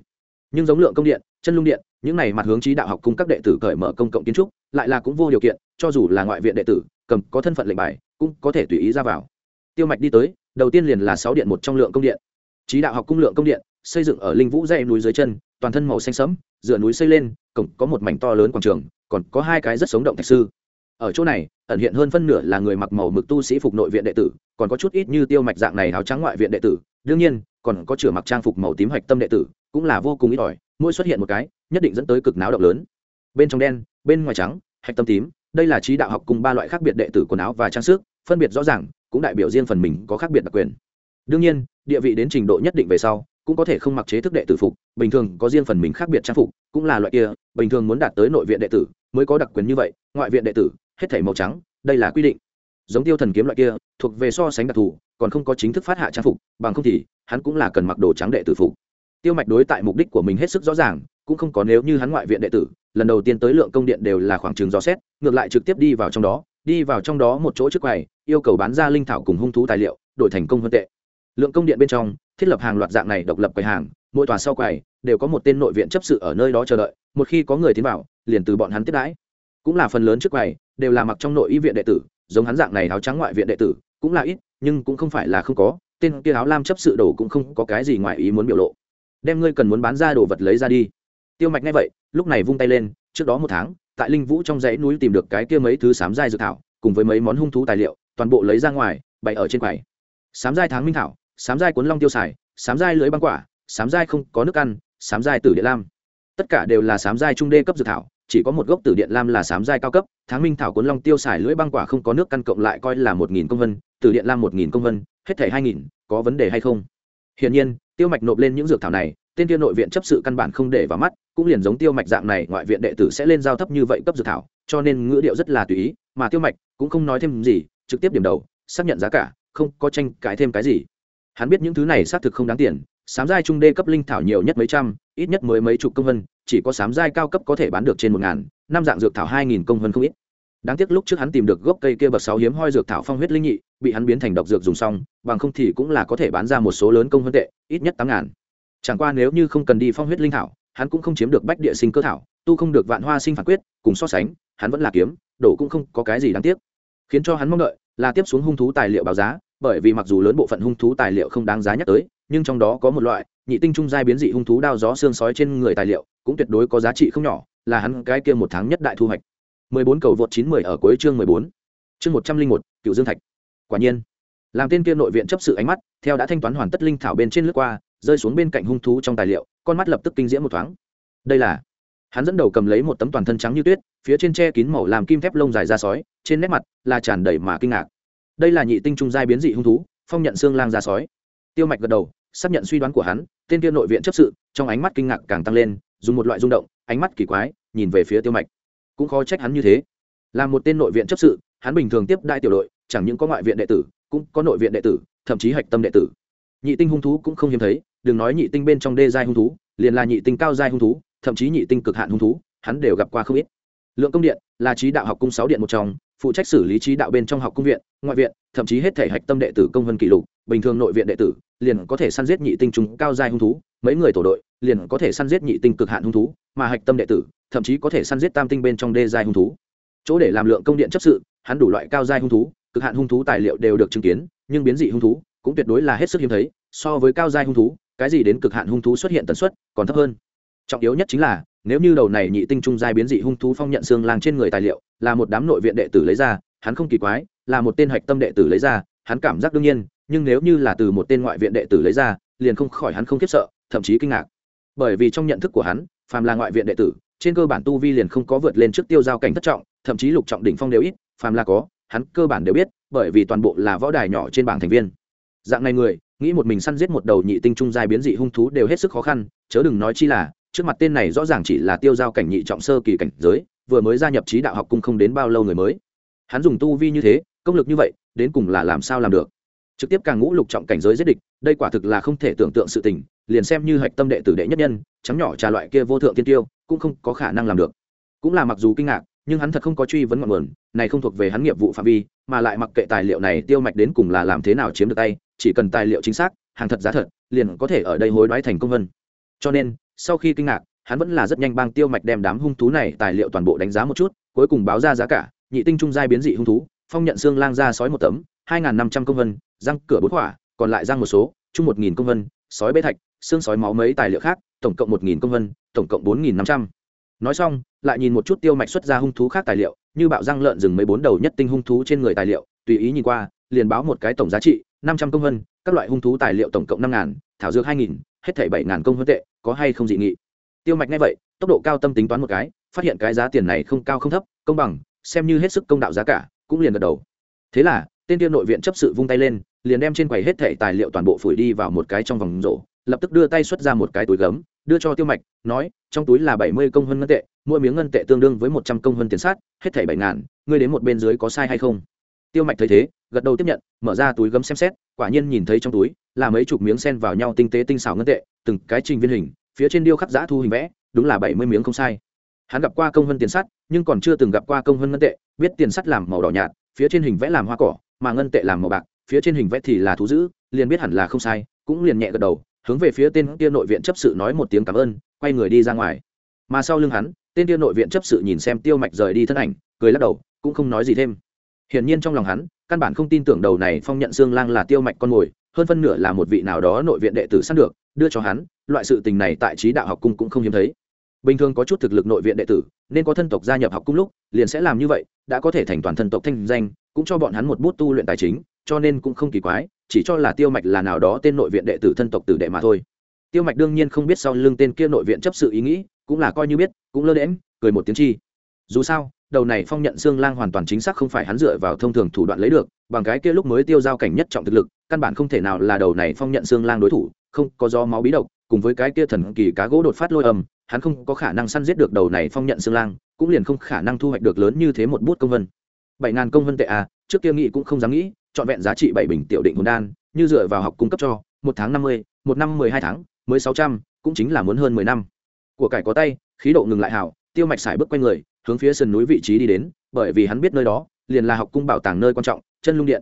Nhưng giống lượng công điện, chân lung điện, những này mặt hướng trí đạo học cung các đệ tử cởi mở công cộng kiến trúc, lại là cũng vô điều kiện, cho dù là ngoại viện đệ tử, cầm có thân phận lệnh bài, cũng có thể tùy ý ra vào tiêu mạch đi tới, đầu tiên liền là sáu điện một trong lượng công điện. Trí đạo học cung lượng công điện, xây dựng ở linh vũ dãy núi dưới chân, toàn thân màu xanh sẫm, dựa núi xây lên, cổng có một mảnh to lớn quảng trường, còn có hai cái rất sống động thạch sư. Ở chỗ này, ẩn hiện hơn phân nửa là người mặc màu mực tu sĩ phục nội viện đệ tử, còn có chút ít như tiêu mạch dạng này áo trắng ngoại viện đệ tử. Đương nhiên, còn có chửa mặc trang phục màu tím hạch tâm đệ tử, cũng là vô cùng ít ỏi, mỗi xuất hiện một cái, nhất định dẫn tới cực náo động lớn. Bên trong đen, bên ngoài trắng hạch tâm tím, đây là trí đạo học cùng ba loại khác biệt đệ tử quần áo và trang sức, phân biệt rõ ràng cũng đại biểu riêng phần mình có khác biệt đặc quyền. Đương nhiên, địa vị đến trình độ nhất định về sau, cũng có thể không mặc chế thức đệ tử phục, bình thường có riêng phần mình khác biệt trang phục, cũng là loại kia, bình thường muốn đạt tới nội viện đệ tử, mới có đặc quyền như vậy, ngoại viện đệ tử, hết thảy màu trắng, đây là quy định. Giống tiêu thần kiếm loại kia, thuộc về so sánh đặc thù, còn không có chính thức phát hạ trang phục, bằng không thì, hắn cũng là cần mặc đồ trắng đệ tử phục. Tiêu mạch đối tại mục đích của mình hết sức rõ ràng, cũng không có nếu như hắn ngoại viện đệ tử, lần đầu tiên tới lượng công điện đều là khoảng trường dò xét, ngược lại trực tiếp đi vào trong đó đi vào trong đó một chỗ trước quầy, yêu cầu bán ra linh thảo cùng hung thú tài liệu, đổi thành công hơn tệ. Lượng công điện bên trong, thiết lập hàng loạt dạng này độc lập quầy hàng, mỗi tòa sau quầy đều có một tên nội viện chấp sự ở nơi đó chờ đợi, một khi có người tiến vào, liền từ bọn hắn tiếp đãi. Cũng là phần lớn trước quầy, đều là mặc trong nội y viện đệ tử, giống hắn dạng này áo trắng ngoại viện đệ tử, cũng là ít, nhưng cũng không phải là không có, tên kia áo lam chấp sự đồ cũng không có cái gì ngoài ý muốn biểu lộ. Đem ngươi cần muốn bán ra đồ vật lấy ra đi. Tiêu mạch ngay vậy, lúc này vung tay lên, trước đó một tháng tại linh vũ trong dãy núi tìm được cái kia mấy thứ sám dai dược thảo, cùng với mấy món hung thú tài liệu, toàn bộ lấy ra ngoài, bày ở trên quầy. Sám dai tháng minh thảo, sám dai cuốn long tiêu xài, sám dai lưới băng quả, sám dai không có nước ăn, sám dai tử điện lam. Tất cả đều là sám dai trung đê cấp dược thảo, chỉ có một gốc tử điện lam là sám dai cao cấp, tháng minh thảo cuốn long tiêu xài lưỡi băng quả không có nước căn cộng lại coi là một nghìn công vân, tử điện lam một nghìn công vân, hết thảy hai nghìn, có vấn đề hay không? Hiển nhiên, tiêu mạch nộp lên những dược thảo này tên kia nội viện chấp sự căn bản không để vào mắt, cũng liền giống tiêu mạch dạng này, ngoại viện đệ tử sẽ lên giao thấp như vậy cấp dược thảo, cho nên ngữ điệu rất là tùy ý, mà tiêu mạch cũng không nói thêm gì, trực tiếp điểm đầu, xác nhận giá cả, không có tranh cãi thêm cái gì. Hắn biết những thứ này xác thực không đáng tiền, sám giai trung đê cấp linh thảo nhiều nhất mấy trăm, ít nhất mới mấy chục công vân, chỉ có sám giai cao cấp có thể bán được trên một ngàn, năm dạng dược thảo hai nghìn công vân không ít. Đáng tiếc lúc trước hắn tìm được gốc cây kia bậc sáu hiếm hoi dược thảo phong huyết linh nhị, bị hắn biến thành độc dược dùng xong, bằng không thì cũng là có thể bán ra một số lớn công vân tệ, ít nhất tám ngàn chẳng qua nếu như không cần đi phong huyết linh thảo hắn cũng không chiếm được bách địa sinh cơ thảo tu không được vạn hoa sinh phản quyết cùng so sánh hắn vẫn là kiếm đổ cũng không có cái gì đáng tiếc khiến cho hắn mong đợi là tiếp xuống hung thú tài liệu báo giá bởi vì mặc dù lớn bộ phận hung thú tài liệu không đáng giá nhắc tới nhưng trong đó có một loại nhị tinh trung giai biến dị hung thú đao gió xương sói trên người tài liệu cũng tuyệt đối có giá trị không nhỏ là hắn cái kia một tháng nhất đại thu hoạch 14 cầu vượt 910 ở cuối chương 14. Chương 101, Cựu Dương Thạch. Quả nhiên, làm tên kia nội viện chấp sự ánh mắt, theo đã thanh toán hoàn tất linh thảo bên trên lướt qua, rơi xuống bên cạnh hung thú trong tài liệu, con mắt lập tức kinh diễm một thoáng. Đây là hắn dẫn đầu cầm lấy một tấm toàn thân trắng như tuyết phía trên che kín màu làm kim thép lông dài ra sói trên nét mặt là tràn đầy mà kinh ngạc. Đây là nhị tinh trung giai biến dị hung thú phong nhận xương lang ra sói. Tiêu mạch gật đầu xác nhận suy đoán của hắn tên kia nội viện chấp sự trong ánh mắt kinh ngạc càng tăng lên dùng một loại rung động ánh mắt kỳ quái nhìn về phía tiêu mạch. Cũng khó trách hắn như thế. Là một tên nội viện chấp sự hắn bình thường tiếp đại tiểu đội chẳng những có ngoại viện đệ tử cũng có nội viện đệ tử thậm chí hạch tâm đệ tử nhị tinh hung thú cũng không hiếm thấy, đừng nói nhị tinh bên trong đê giai hung thú, liền là nhị tinh cao giai hung thú, thậm chí nhị tinh cực hạn hung thú, hắn đều gặp qua không ít. Lượng công điện là trí đạo học cung sáu điện một trong, phụ trách xử lý trí đạo bên trong học cung viện, ngoại viện, thậm chí hết thể hạch tâm đệ tử công vân kỷ lục, bình thường nội viện đệ tử liền có thể săn giết nhị tinh trùng cao giai hung thú, mấy người tổ đội liền có thể săn giết nhị tinh cực hạn hung thú, mà hạch tâm đệ tử thậm chí có thể săn giết tam tinh bên trong đê giai hung thú. Chỗ để làm lượng công điện chấp sự, hắn đủ loại cao giai hung thú, cực hạn hung thú tài liệu đều được chứng kiến, nhưng biến dị hung thú cũng tuyệt đối là hết sức hiếm thấy, so với cao giai hung thú, cái gì đến cực hạn hung thú xuất hiện tần suất còn thấp hơn. Trọng yếu nhất chính là, nếu như đầu này nhị tinh trung giai biến dị hung thú phong nhận xương lang trên người tài liệu, là một đám nội viện đệ tử lấy ra, hắn không kỳ quái, là một tên hạch tâm đệ tử lấy ra, hắn cảm giác đương nhiên, nhưng nếu như là từ một tên ngoại viện đệ tử lấy ra, liền không khỏi hắn không khiếp sợ, thậm chí kinh ngạc. Bởi vì trong nhận thức của hắn, phàm là ngoại viện đệ tử, trên cơ bản tu vi liền không có vượt lên trước tiêu giao cảnh thất trọng, thậm chí lục trọng đỉnh phong đều ít, phàm là có, hắn cơ bản đều biết, bởi vì toàn bộ là võ đài nhỏ trên bảng thành viên dạng này người, nghĩ một mình săn giết một đầu nhị tinh trung giai biến dị hung thú đều hết sức khó khăn, chớ đừng nói chi là, trước mặt tên này rõ ràng chỉ là tiêu giao cảnh nhị trọng sơ kỳ cảnh giới, vừa mới gia nhập trí đạo học cung không đến bao lâu người mới. Hắn dùng tu vi như thế, công lực như vậy, đến cùng là làm sao làm được? Trực tiếp càng ngũ lục trọng cảnh giới giết địch, đây quả thực là không thể tưởng tượng sự tình, liền xem như hạch tâm đệ tử đệ nhất nhân trắng nhỏ trà loại kia vô thượng tiên tiêu, cũng không có khả năng làm được. Cũng là mặc dù kinh ngạc, nhưng hắn thật không có truy vấn ngọn nguồn, này không thuộc về hắn nghiệp vụ phạm vi, mà lại mặc kệ tài liệu này tiêu mạch đến cùng là làm thế nào chiếm được tay chỉ cần tài liệu chính xác hàng thật giá thật liền có thể ở đây hối đoái thành công vân cho nên sau khi kinh ngạc hắn vẫn là rất nhanh bang tiêu mạch đem đám hung thú này tài liệu toàn bộ đánh giá một chút cuối cùng báo ra giá cả nhị tinh trung giai biến dị hung thú phong nhận xương lang ra sói một tấm hai năm trăm công vân răng cửa bốn quả, còn lại răng một số chung một nghìn công vân sói bê thạch xương sói máu mấy tài liệu khác tổng cộng một nghìn công vân tổng cộng bốn nghìn năm trăm. Nói xong lại nhìn một chút tiêu mạch xuất ra hung thú khác tài liệu như bạo răng lợn rừng mấy bốn đầu nhất tinh hung thú trên người tài liệu tùy ý nhìn qua liền báo một cái tổng giá trị năm trăm công vân, các loại hung thú tài liệu tổng cộng năm ngàn, thảo dược hai nghìn, hết thảy bảy ngàn công vân tệ, có hay không dị nghị? Tiêu mạch nghe vậy, tốc độ cao tâm tính toán một cái, phát hiện cái giá tiền này không cao không thấp, công bằng, xem như hết sức công đạo giá cả, cũng liền gật đầu. Thế là, tên tiêu nội viện chấp sự vung tay lên, liền đem trên quầy hết thảy tài liệu toàn bộ phủi đi vào một cái trong vòng rổ, lập tức đưa tay xuất ra một cái túi gấm, đưa cho tiêu mạch, nói, trong túi là bảy mươi công hơn ngân tệ, mỗi miếng ngân tệ tương đương với một trăm công hơn tiền sát, hết thảy bảy ngàn, ngươi đến một bên dưới có sai hay không? Tiêu mạch thấy thế gật đầu tiếp nhận, mở ra túi gấm xem xét, quả nhiên nhìn thấy trong túi là mấy chục miếng sen vào nhau tinh tế tinh xảo ngân tệ, từng cái trình viên hình, phía trên điêu khắc giã thu hình vẽ, đúng là bảy mươi miếng không sai. Hắn gặp qua công hơn tiền sắt, nhưng còn chưa từng gặp qua công hơn ngân tệ, biết tiền sắt làm màu đỏ nhạt, phía trên hình vẽ làm hoa cỏ, mà ngân tệ làm màu bạc, phía trên hình vẽ thì là thú dữ, liền biết hẳn là không sai, cũng liền nhẹ gật đầu, hướng về phía tên kia nội viện chấp sự nói một tiếng cảm ơn, quay người đi ra ngoài. Mà sau lưng hắn, tên kia nội viện chấp sự nhìn xem tiêu mạch rời đi thân ảnh, cười lắc đầu, cũng không nói gì thêm. Hiển nhiên trong lòng hắn căn bản không tin tưởng đầu này phong nhận xương lang là tiêu mạch con mồi, hơn phân nửa là một vị nào đó nội viện đệ tử săn được, đưa cho hắn, loại sự tình này tại trí đạo học cung cũng không hiếm thấy. Bình thường có chút thực lực nội viện đệ tử, nên có thân tộc gia nhập học cung lúc, liền sẽ làm như vậy, đã có thể thành toàn thân tộc thanh danh, cũng cho bọn hắn một bút tu luyện tài chính, cho nên cũng không kỳ quái, chỉ cho là tiêu mạch là nào đó tên nội viện đệ tử thân tộc tử đệ mà thôi. Tiêu mạch đương nhiên không biết sau lưng tên kia nội viện chấp sự ý nghĩ, cũng là coi như biết, cũng lơ đễm cười một tiếng chi. Dù sao đầu này phong nhận xương lang hoàn toàn chính xác không phải hắn dựa vào thông thường thủ đoạn lấy được, bằng cái kia lúc mới tiêu giao cảnh nhất trọng thực lực, căn bản không thể nào là đầu này phong nhận xương lang đối thủ, không có do máu bí độc, cùng với cái kia thần kỳ cá gỗ đột phát lôi âm, hắn không có khả năng săn giết được đầu này phong nhận xương lang, cũng liền không khả năng thu hoạch được lớn như thế một bút công vân. Bảy ngàn công vân tệ à trước kia nghĩ cũng không dám nghĩ, trọn vẹn giá trị bảy bình tiểu định hồn đan, như dựa vào học cung cấp cho, một tháng năm mươi, một năm mười hai tháng, mới sáu trăm, cũng chính là muốn hơn mười năm. Của cải có tay, khí độ ngừng lại hảo, tiêu mạch xài bước quanh người hướng phía sườn núi vị trí đi đến, bởi vì hắn biết nơi đó liền là học cung bảo tàng nơi quan trọng, chân lung điện.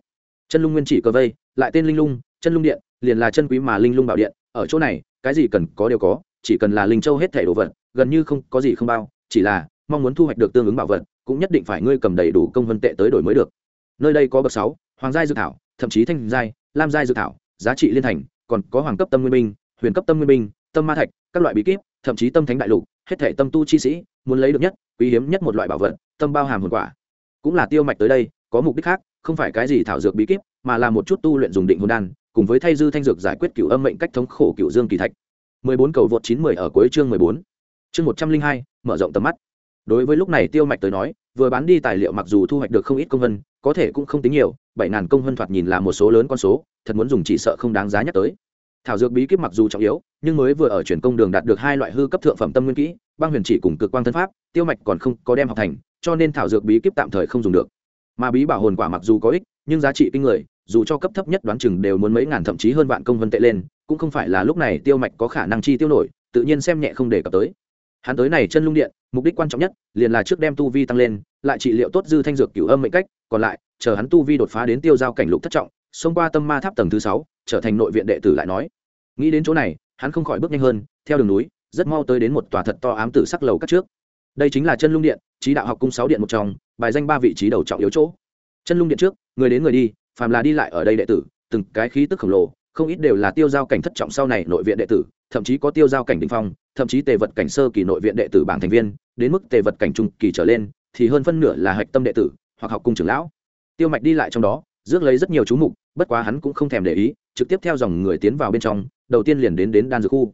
Chân lung nguyên chỉ cơ vây, lại tên linh lung, chân lung điện liền là chân quý mà linh lung bảo điện, ở chỗ này, cái gì cần có đều có, chỉ cần là linh châu hết thẻ đồ vật, gần như không có gì không bao, chỉ là mong muốn thu hoạch được tương ứng bảo vật, cũng nhất định phải ngươi cầm đầy đủ công vân tệ tới đổi mới được. Nơi đây có bậc sáu, hoàng giai dự thảo, thậm chí thanh giai, lam giai dự thảo, giá trị liên thành, còn có hoàng cấp tâm nguyên minh huyền cấp tâm nguyên minh tâm ma thạch, các loại bí kíp, thậm chí tâm thánh đại lục hết thể tâm tu chi sĩ muốn lấy được nhất quý hiếm nhất một loại bảo vật tâm bao hàm hồn quả cũng là tiêu mạch tới đây có mục đích khác không phải cái gì thảo dược bí kíp mà là một chút tu luyện dùng định hồn đan cùng với thay dư thanh dược giải quyết cựu âm mệnh cách thống khổ cựu dương kỳ thạch 14 cầu vượt 910 ở cuối chương 14. Chương 102, mở rộng tầm mắt. Đối với lúc này Tiêu Mạch tới nói, vừa bán đi tài liệu mặc dù thu hoạch được không ít công vân, có thể cũng không tính nhiều, 7000 công vân thoạt nhìn là một số lớn con số, thật muốn dùng chỉ sợ không đáng giá nhắc tới. Thảo dược bí kíp mặc dù trọng yếu, nhưng mới vừa ở chuyển công đường đạt được hai loại hư cấp thượng phẩm tâm nguyên kỹ, băng huyền chỉ cùng cực quang thân pháp, Tiêu Mạch còn không có đem học thành, cho nên thảo dược bí kíp tạm thời không dùng được. Mà bí bảo hồn quả mặc dù có ích, nhưng giá trị kinh người, dù cho cấp thấp nhất đoán chừng đều muốn mấy ngàn thậm chí hơn vạn công vân tệ lên, cũng không phải là lúc này Tiêu Mạch có khả năng chi tiêu nổi, tự nhiên xem nhẹ không để cập tới hắn tới này chân lung điện mục đích quan trọng nhất liền là trước đem tu vi tăng lên lại trị liệu tốt dư thanh dược cửu âm mệnh cách còn lại chờ hắn tu vi đột phá đến tiêu giao cảnh lục thất trọng xông qua tâm ma tháp tầng thứ sáu, trở thành nội viện đệ tử lại nói. Nghĩ đến chỗ này, hắn không khỏi bước nhanh hơn, theo đường núi, rất mau tới đến một tòa thật to ám tử sắc lầu các trước. Đây chính là chân lung điện, trí đạo học cung sáu điện một trong, bài danh ba vị trí đầu trọng yếu chỗ. Chân lung điện trước, người đến người đi, phàm là đi lại ở đây đệ tử, từng cái khí tức khổng lồ, không ít đều là tiêu giao cảnh thất trọng sau này nội viện đệ tử, thậm chí có tiêu giao cảnh đ ỉ n h phong, thậm chí tề vật cảnh sơ kỳ nội viện đệ tử bảng thành viên, đến mức tề vật cảnh trung kỳ trở lên, thì hơn phân nửa là hạch tâm đệ tử, hoặc học cung trưởng lão. Tiêu mạch đi lại trong đó rước lấy rất nhiều chú mục, bất quá hắn cũng không thèm để ý, trực tiếp theo dòng người tiến vào bên trong, đầu tiên liền đến đến đan dược khu.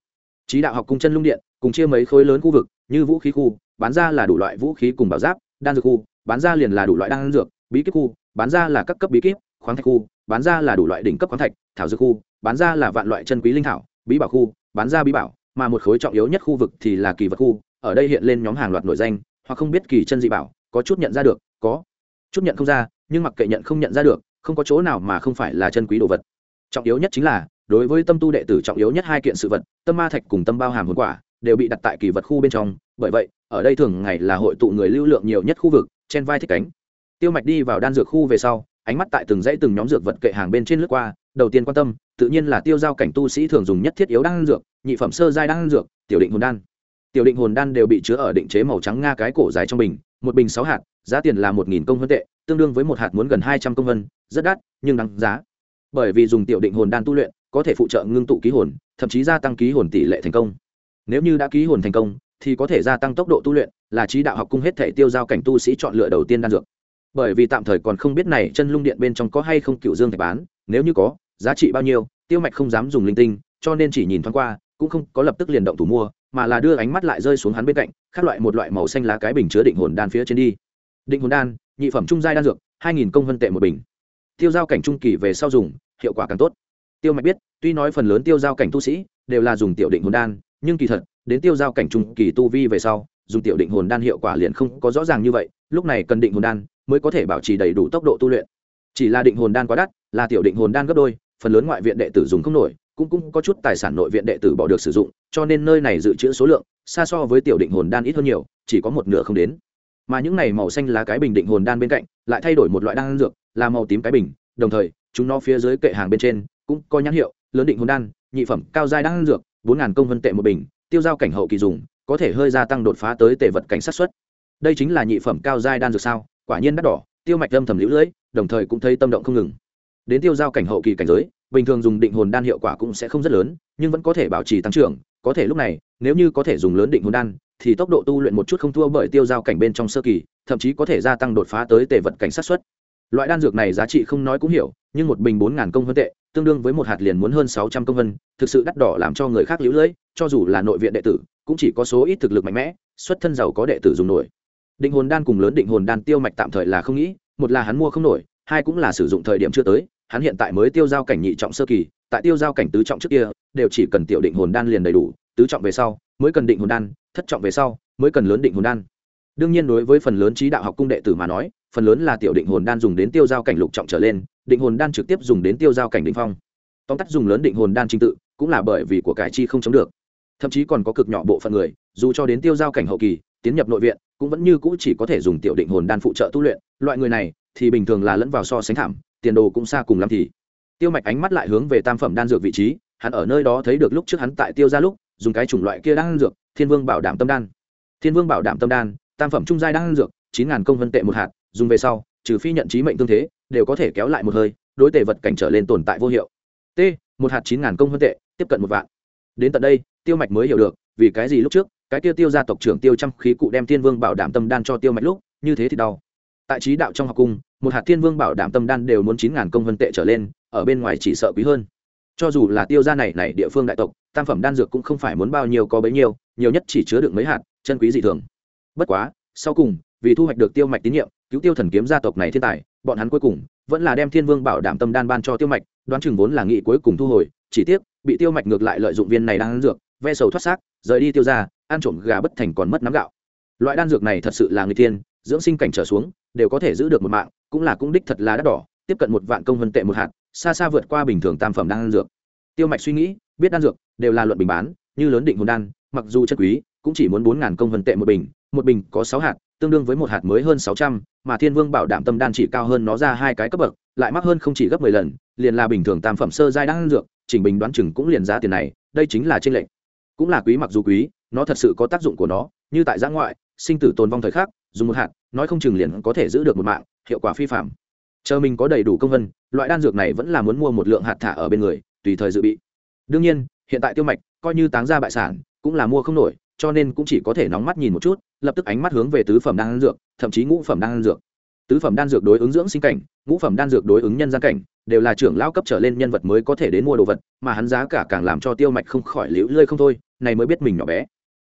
Trí đạo học cung chân lung điện, cùng chia mấy khối lớn khu vực, như vũ khí khu, bán ra là đủ loại vũ khí cùng bảo giáp, đan dược khu, bán ra liền là đủ loại đan dược, bí kíp khu, bán ra là các cấp bí kíp, khoáng thạch khu, bán ra là đủ loại đỉnh cấp khoáng thạch, thảo dược khu, bán ra là vạn loại chân quý linh thảo, bí bảo khu, bán ra bí bảo, mà một khối trọng yếu nhất khu vực thì là kỳ vật khu, ở đây hiện lên nhóm hàng loạt nội danh, hoặc không biết kỳ chân dị bảo, có chút nhận ra được, có. Chút nhận không ra, nhưng mặc kệ nhận không nhận ra được không có chỗ nào mà không phải là chân quý đồ vật. Trọng yếu nhất chính là, đối với tâm tu đệ tử trọng yếu nhất hai kiện sự vật, tâm ma thạch cùng tâm bao hàm hồn quả, đều bị đặt tại kỳ vật khu bên trong. Bởi vậy, ở đây thường ngày là hội tụ người lưu lượng nhiều nhất khu vực trên vai thích cánh. Tiêu mạch đi vào đan dược khu về sau, ánh mắt tại từng dãy từng nhóm dược vật kệ hàng bên trên lướt qua, đầu tiên quan tâm, tự nhiên là tiêu giao cảnh tu sĩ thường dùng nhất thiết yếu đan dược, nhị phẩm sơ giai đan dược, tiểu định hồn đan. Tiểu định hồn đan đều bị chứa ở định chế màu trắng nga cái cổ dài trong bình, một bình sáu hạt giá tiền là một nghìn công vân tệ, tương đương với một hạt muốn gần hai trăm công vân, rất đắt, nhưng đáng giá. Bởi vì dùng tiểu định hồn đan tu luyện, có thể phụ trợ ngưng tụ ký hồn, thậm chí gia tăng ký hồn tỷ lệ thành công. Nếu như đã ký hồn thành công, thì có thể gia tăng tốc độ tu luyện, là trí đạo học cung hết thể tiêu giao cảnh tu sĩ chọn lựa đầu tiên đan dược. Bởi vì tạm thời còn không biết này chân lung điện bên trong có hay không cựu dương thạch bán, nếu như có, giá trị bao nhiêu, tiêu mạch không dám dùng linh tinh, cho nên chỉ nhìn thoáng qua, cũng không có lập tức liền động thủ mua, mà là đưa ánh mắt lại rơi xuống hắn bên cạnh khác loại một loại màu xanh lá cái bình chứa định hồn đan phía trên đi định hồn đan, nhị phẩm trung giai đan dược, hai nghìn công vân tệ một bình. Tiêu giao cảnh trung kỳ về sau dùng, hiệu quả càng tốt. Tiêu mạch biết, tuy nói phần lớn tiêu giao cảnh tu sĩ đều là dùng tiểu định hồn đan, nhưng kỳ thật, đến tiêu giao cảnh trung kỳ tu vi về sau, dùng tiểu định hồn đan hiệu quả liền không có rõ ràng như vậy, lúc này cần định hồn đan mới có thể bảo trì đầy đủ tốc độ tu luyện. Chỉ là định hồn đan quá đắt, là tiểu định hồn đan gấp đôi, phần lớn ngoại viện đệ tử dùng không nổi, cũng cũng có chút tài sản nội viện đệ tử bỏ được sử dụng, cho nên nơi này dự trữ số lượng xa so với tiểu định hồn đan ít hơn nhiều, chỉ có một nửa không đến mà những này màu xanh là cái bình định hồn đan bên cạnh lại thay đổi một loại đan dược, là màu tím cái bình, đồng thời, chúng nó phía dưới kệ hàng bên trên cũng có nhãn hiệu lớn định hồn đan, nhị phẩm, cao giai đan dược, bốn ngàn công vân tệ một bình, tiêu giao cảnh hậu kỳ dùng, có thể hơi gia tăng đột phá tới tề vật cảnh sát xuất. Đây chính là nhị phẩm, cao giai đan dược sao? Quả nhiên đắt đỏ, tiêu mạch âm thầm lũ lưỡi đồng thời cũng thấy tâm động không ngừng. Đến tiêu giao cảnh hậu kỳ cảnh giới, bình thường dùng định hồn đan hiệu quả cũng sẽ không rất lớn, nhưng vẫn có thể bảo trì tăng trưởng, có thể lúc này, nếu như có thể dùng lớn định hồn đan thì tốc độ tu luyện một chút không thua bởi tiêu giao cảnh bên trong sơ kỳ, thậm chí có thể gia tăng đột phá tới tề vật cảnh sát xuất. Loại đan dược này giá trị không nói cũng hiểu, nhưng một bình bốn ngàn công hơn tệ, tương đương với một hạt liền muốn hơn sáu trăm công vân, thực sự đắt đỏ làm cho người khác lũ lưỡi, cho dù là nội viện đệ tử, cũng chỉ có số ít thực lực mạnh mẽ, xuất thân giàu có đệ tử dùng nổi. Định hồn đan cùng lớn định hồn đan tiêu mạch tạm thời là không nghĩ, một là hắn mua không nổi, hai cũng là sử dụng thời điểm chưa tới, hắn hiện tại mới tiêu giao cảnh nhị trọng sơ kỳ, tại tiêu giao cảnh tứ trọng trước kia, đều chỉ cần tiểu định hồn đan liền đầy đủ, tứ trọng về sau, mới cần định hồn đan thất trọng về sau, mới cần lớn định hồn đan. Đương nhiên đối với phần lớn trí đạo học cung đệ tử mà nói, phần lớn là tiểu định hồn đan dùng đến tiêu giao cảnh lục trọng trở lên, định hồn đan trực tiếp dùng đến tiêu giao cảnh định phong. Tóm tắt dùng lớn định hồn đan trình tự, cũng là bởi vì của cải chi không chống được. Thậm chí còn có cực nhỏ bộ phận người, dù cho đến tiêu giao cảnh hậu kỳ, tiến nhập nội viện, cũng vẫn như cũ chỉ có thể dùng tiểu định hồn đan phụ trợ tu luyện. Loại người này, thì bình thường là lẫn vào so sánh thảm, tiền đồ cũng xa cùng lắm thì. Tiêu mạch ánh mắt lại hướng về tam phẩm đan dược vị trí, hắn ở nơi đó thấy được lúc trước hắn tại tiêu ra lúc, dùng cái chủng loại kia đan dược thiên vương bảo đảm tâm đan. Thiên vương bảo đảm tâm đan, tam phẩm trung giai đan dược, chín ngàn công vân tệ một hạt, dùng về sau, trừ phi nhận trí mệnh tương thế, đều có thể kéo lại một hơi, đối tề vật cảnh trở lên tồn tại vô hiệu. T, một hạt chín ngàn công vân tệ, tiếp cận một vạn. Đến tận đây, tiêu mạch mới hiểu được, vì cái gì lúc trước, cái tiêu tiêu gia tộc trưởng tiêu trăm khí cụ đem thiên vương bảo đảm tâm đan cho tiêu mạch lúc, như thế thì đau. Tại trí đạo trong học cung, một hạt thiên vương bảo đảm tâm đan đều muốn chín ngàn công vân tệ trở lên, ở bên ngoài chỉ sợ quý hơn cho dù là tiêu gia này này địa phương đại tộc, tam phẩm đan dược cũng không phải muốn bao nhiêu có bấy nhiêu, nhiều nhất chỉ chứa được mấy hạt, chân quý dị thường. Bất quá, sau cùng, vì thu hoạch được tiêu mạch tín nhiệm, cứu tiêu thần kiếm gia tộc này thiên tài, bọn hắn cuối cùng vẫn là đem thiên vương bảo đảm tâm đan ban cho tiêu mạch, đoán chừng vốn là nghị cuối cùng thu hồi, chỉ tiếc, bị tiêu mạch ngược lại lợi dụng viên này đang ăn dược, ve sầu thoát xác, rời đi tiêu ra ăn trộm gà bất thành còn mất nắm gạo. Loại đan dược này thật sự là người tiên, dưỡng sinh cảnh trở xuống, đều có thể giữ được một mạng, cũng là cũng đích thật là đắt đỏ, tiếp cận một vạn công vân tệ một hạt xa xa vượt qua bình thường tam phẩm đan dược. Tiêu mạch suy nghĩ, biết đan dược đều là luận bình bán, như lớn định hồn đan, mặc dù chất quý, cũng chỉ muốn bốn ngàn công vân tệ một bình một bình có sáu hạt, tương đương với một hạt mới hơn sáu trăm, mà thiên vương bảo đảm tâm đan chỉ cao hơn nó ra hai cái cấp bậc, lại mắc hơn không chỉ gấp mười lần, liền là bình thường tam phẩm sơ giai đan dược, chỉnh bình đoán chừng cũng liền giá tiền này, đây chính là trên lệnh cũng là quý mặc dù quý, nó thật sự có tác dụng của nó, như tại giã ngoại, sinh tử tồn vong thời khắc, dùng một hạt, nói không chừng liền có thể giữ được một mạng, hiệu quả phi phạm chờ mình có đầy đủ công vân, loại đan dược này vẫn là muốn mua một lượng hạt thả ở bên người, tùy thời dự bị. Đương nhiên, hiện tại tiêu mạch coi như táng ra bại sản, cũng là mua không nổi, cho nên cũng chỉ có thể nóng mắt nhìn một chút, lập tức ánh mắt hướng về tứ phẩm đan dược, thậm chí ngũ phẩm đan dược. Tứ phẩm đan dược đối ứng dưỡng sinh cảnh, ngũ phẩm đan dược đối ứng nhân gian cảnh, đều là trưởng lao cấp trở lên nhân vật mới có thể đến mua đồ vật, mà hắn giá cả càng làm cho tiêu mạch không khỏi liễu lơi không thôi, này mới biết mình nhỏ bé.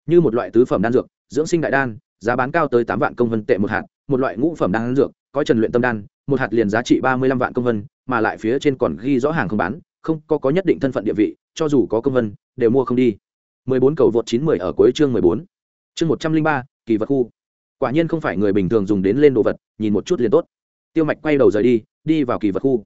Như một loại tứ phẩm đan dược, dưỡng sinh đại đan, giá bán cao tới tám vạn công vân tệ một hạt, một loại ngũ phẩm đan dược coi trần luyện tâm đan một hạt liền giá trị ba mươi lăm vạn công vân, mà lại phía trên còn ghi rõ hàng không bán, không có có nhất định thân phận địa vị, cho dù có công vân, đều mua không đi. mười bốn cầu vượt chín mười ở cuối chương mười bốn. Chương một trăm linh ba, kỳ vật khu. Quả nhiên không phải người bình thường dùng đến lên đồ vật, nhìn một chút liền tốt. Tiêu mạch quay đầu rời đi đi vào kỳ vật khu.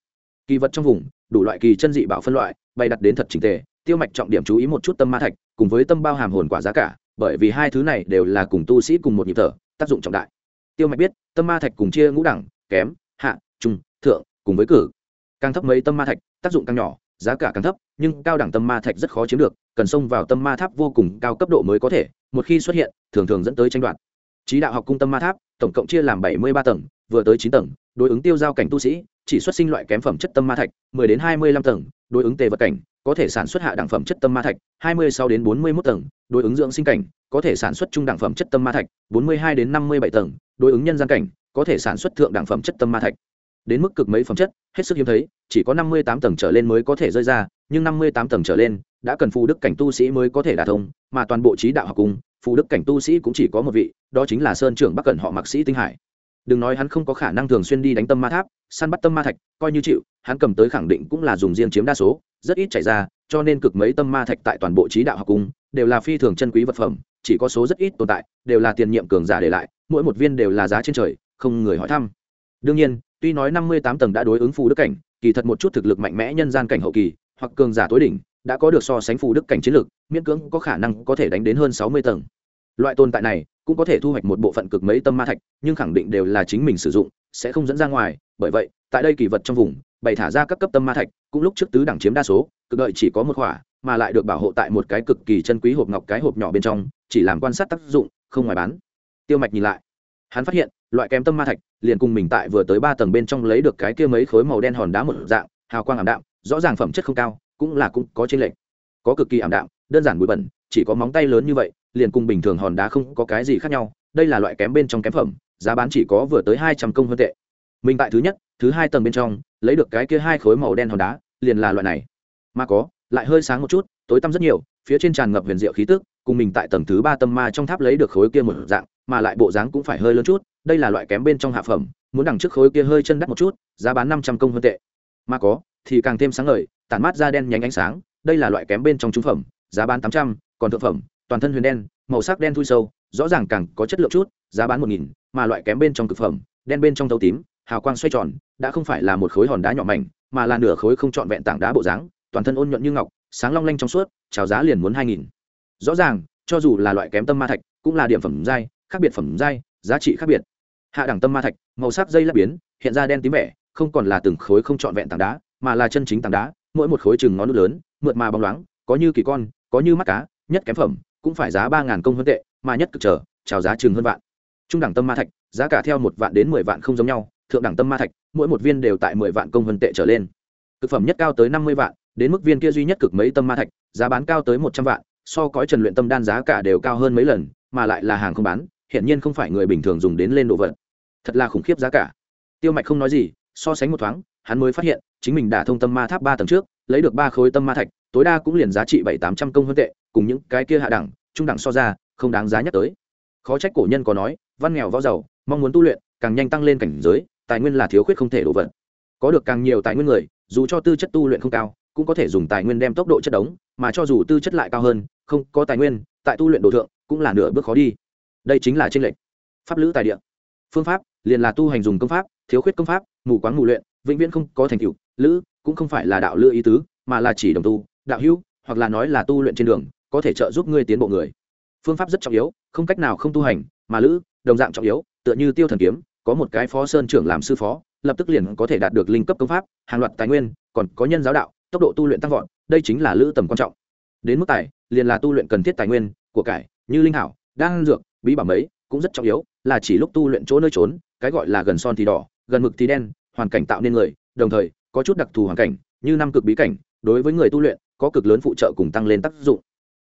Kỳ vật trong vùng, đủ loại kỳ chân dị bảo phân loại, bày đặt đến thật trình tề. Tiêu mạch trọng điểm chú ý một chút tâm ma thạch, cùng với tâm bao hàm hồn quả giá cả, bởi vì hai thứ này đều là cùng tu sĩ cùng một nhịp thở, tác dụng trọng đại. Tiêu mạch biết, tâm ma thạch cùng chia ngũ đẳng, kém hạ, trung, thượng, cùng với cử. Càng thấp mấy tâm ma thạch, tác dụng càng nhỏ, giá cả càng thấp, nhưng cao đẳng tâm ma thạch rất khó chiếm được, cần xông vào tâm ma tháp vô cùng cao cấp độ mới có thể, một khi xuất hiện, thường thường dẫn tới tranh đoạt. Trí đạo học cung tâm ma tháp, tổng cộng chia làm bảy mươi ba tầng, vừa tới chín tầng, đối ứng tiêu giao cảnh tu sĩ, chỉ xuất sinh loại kém phẩm chất tâm ma thạch, mười đến hai mươi lăm tầng, đối ứng tề vật cảnh, có thể sản xuất hạ đẳng phẩm chất tâm ma thạch, hai mươi sáu đến bốn mươi mốt tầng, đối ứng dưỡng sinh cảnh, có thể sản xuất trung đẳng phẩm chất tâm ma thạch, bốn mươi hai đến năm mươi bảy tầng, đối ứng nhân gian cảnh có thể sản xuất thượng đẳng phẩm chất tâm ma thạch. Đến mức cực mấy phẩm chất, hết sức hiếm thấy, chỉ có năm mươi tám tầng trở lên mới có thể rơi ra, nhưng năm mươi tám tầng trở lên, đã cần phù đức cảnh tu sĩ mới có thể đả thông, mà toàn bộ trí đạo học cùng, phù đức cảnh tu sĩ cũng chỉ có một vị, đó chính là sơn trưởng bắc cẩn họ mạc sĩ tinh hải. Đừng nói hắn không có khả năng thường xuyên đi đánh tâm ma tháp, săn bắt tâm ma thạch, coi như chịu, hắn cầm tới khẳng định cũng là dùng riêng chiếm đa số, rất ít chảy ra, cho nên cực mấy tâm ma thạch tại toàn bộ trí đạo học cung đều là phi thường chân quý vật phẩm, chỉ có số rất ít tồn tại, đều là tiền nhiệm cường giả để lại, mỗi một viên đều là giá trên trời không người hỏi thăm. Đương nhiên, tuy nói năm mươi tám tầng đã đối ứng phù đức cảnh, kỳ thật một chút thực lực mạnh mẽ nhân gian cảnh hậu kỳ, hoặc cường giả tối đỉnh, đã có được so sánh phù đức cảnh chiến lực miễn cưỡng có khả năng có thể đánh đến hơn sáu mươi tầng. Loại tồn tại này cũng có thể thu hoạch một bộ phận cực mấy tâm ma thạch, nhưng khẳng định đều là chính mình sử dụng, sẽ không dẫn ra ngoài. Bởi vậy, tại đây kỳ vật trong vùng, bày thả ra các cấp tâm ma thạch, cũng lúc trước tứ đẳng chiếm đa số, cực đợi chỉ có một khỏa, mà lại được bảo hộ tại một cái cực kỳ chân quý hộp ngọc cái hộp nhỏ bên trong, chỉ làm quan sát tác dụng, không ngoài bán. Tiêu mạch nhìn lại hắn phát hiện, loại kém tâm ma thạch, liền cùng mình tại vừa tới ba tầng bên trong lấy được cái kia mấy khối màu đen hòn đá một dạng, hào quang ảm đạm, rõ ràng phẩm chất không cao, cũng là cũng có trên lệnh có cực kỳ ảm đạm, đơn giản bụi bẩn, chỉ có móng tay lớn như vậy, liền cùng bình thường hòn đá không có cái gì khác nhau, đây là loại kém bên trong kém phẩm, giá bán chỉ có vừa tới hai trăm công hơn tệ. Mình tại thứ nhất, thứ hai tầng bên trong, lấy được cái kia hai khối màu đen hòn đá, liền là loại này. Mà có, lại hơi sáng một chút, tối tăm rất nhiều phía trên tràn ngập huyền diệu khí tức, cùng mình tại tầng thứ ba tâm ma trong tháp lấy được khối kia một dạng, mà lại bộ dáng cũng phải hơi lớn chút, đây là loại kém bên trong hạ phẩm, muốn đằng trước khối kia hơi chân đắt một chút, giá bán năm trăm công hơn tệ. Mà có, thì càng thêm sáng ngời, tản mát ra đen nhánh ánh sáng, đây là loại kém bên trong trung phẩm, giá bán tám trăm, còn thượng phẩm, toàn thân huyền đen, màu sắc đen thui sâu, rõ ràng càng có chất lượng chút, giá bán một nghìn, mà loại kém bên trong cực phẩm, đen bên trong thấu tím, hào quang xoay tròn, đã không phải là một khối hòn đá nhỏ mảnh, mà là nửa khối không trọn vẹn tảng đá bộ dáng, toàn thân ôn nhuận như ngọc sáng long lanh trong suốt trào giá liền muốn hai nghìn. Rõ ràng, cho dù là loại kém tâm ma thạch, cũng là điểm phẩm giai, khác biệt phẩm giai, giá trị khác biệt. Hạ đẳng tâm ma thạch, màu sắc dây lấp biến, hiện ra đen tím vẻ, không còn là từng khối không trọn vẹn tảng đá, mà là chân chính tảng đá, mỗi một khối chừng ngón nút lớn, mượt mà bóng loáng, có như kỳ con, có như mắt cá, nhất kém phẩm, cũng phải giá ba ngàn công hơn tệ, mà nhất cực trở, chào giá chừng hơn vạn. Trung đẳng tâm ma thạch, giá cả theo một vạn đến mười vạn không giống nhau, thượng đẳng tâm ma thạch, mỗi một viên đều tại mười vạn công hơn tệ trở lên. Thực phẩm nhất cao tới năm mươi vạn đến mức viên kia duy nhất cực mấy tâm ma thạch, giá bán cao tới một trăm vạn, so cõi trần luyện tâm đan giá cả đều cao hơn mấy lần, mà lại là hàng không bán hiện nhiên không phải người bình thường dùng đến lên đồ vật. Thật là khủng khiếp giá cả. Tiêu mạch không nói gì, so sánh một thoáng, hắn mới phát hiện, chính mình đã thông tâm ma tháp ba tầng trước, lấy được ba khối tâm ma thạch, tối đa cũng liền giá trị bảy tám trăm công hơn tệ, cùng những cái kia hạ đẳng, trung đẳng so ra, không đáng giá nhắc tới. Khó trách cổ nhân có nói, văn nghèo võ giàu, mong muốn tu luyện, càng nhanh tăng lên cảnh giới, tài nguyên là thiếu khuyết không thể đổ vật có được càng nhiều tài nguyên người, dù cho tư chất tu luyện không cao cũng có thể dùng tài nguyên đem tốc độ chất đống, mà cho dù tư chất lại cao hơn, không có tài nguyên, tại tu luyện đồ thượng cũng là nửa bước khó đi. Đây chính là tranh lệch. Pháp lữ tài địa. Phương pháp, liền là tu hành dùng công pháp, thiếu khuyết công pháp, mù quáng mù luyện, vĩnh viễn không có thành tựu, lữ cũng không phải là đạo lữ ý tứ, mà là chỉ đồng tu, đạo hữu, hoặc là nói là tu luyện trên đường, có thể trợ giúp ngươi tiến bộ người. Phương pháp rất trọng yếu, không cách nào không tu hành, mà lữ, đồng dạng trọng yếu, tựa như tiêu thần kiếm, có một cái phó sơn trưởng làm sư phó, lập tức liền có thể đạt được linh cấp công pháp, hàng loạt tài nguyên, còn có nhân giáo đạo tốc độ tu luyện tăng vọt, đây chính là lữ tầm quan trọng. Đến mức tài, liền là tu luyện cần thiết tài nguyên, của cải, như linh hảo, đan dược, bí bảo mấy, cũng rất trọng yếu, là chỉ lúc tu luyện chỗ nơi trốn, cái gọi là gần son thì đỏ, gần mực thì đen, hoàn cảnh tạo nên người, đồng thời, có chút đặc thù hoàn cảnh, như năm cực bí cảnh, đối với người tu luyện, có cực lớn phụ trợ cùng tăng lên tác dụng.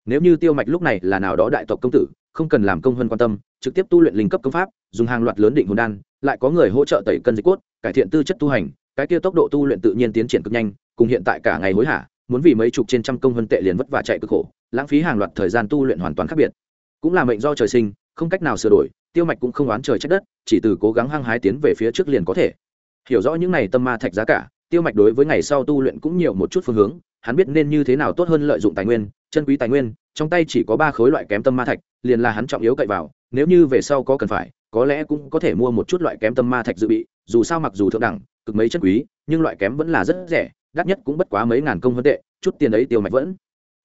Nếu như tiêu mạch lúc này là nào đó đại tộc công tử, không cần làm công hơn quan tâm, trực tiếp tu luyện linh cấp công pháp, dùng hàng loạt lớn định hồn đan, lại có người hỗ trợ tẩy cân dịch cốt, cải thiện tư chất tu hành, cái kia tốc độ tu luyện tự nhiên tiến triển cực nhanh cùng hiện tại cả ngày hối hả, muốn vì mấy chục trên trăm công hơn tệ liền vất vả chạy cực khổ, lãng phí hàng loạt thời gian tu luyện hoàn toàn khác biệt. Cũng là mệnh do trời sinh, không cách nào sửa đổi, tiêu mạch cũng không oán trời trách đất, chỉ từ cố gắng hăng hái tiến về phía trước liền có thể. Hiểu rõ những này tâm ma thạch giá cả, tiêu mạch đối với ngày sau tu luyện cũng nhiều một chút phương hướng, hắn biết nên như thế nào tốt hơn lợi dụng tài nguyên, chân quý tài nguyên, trong tay chỉ có ba khối loại kém tâm ma thạch, liền là hắn trọng yếu cậy vào, nếu như về sau có cần phải, có lẽ cũng có thể mua một chút loại kém tâm ma thạch dự bị, dù sao mặc dù thượng đẳng, cực mấy chân quý, nhưng loại kém vẫn là rất rẻ đắt nhất cũng bất quá mấy ngàn công hơn tệ, chút tiền ấy tiêu mạch vẫn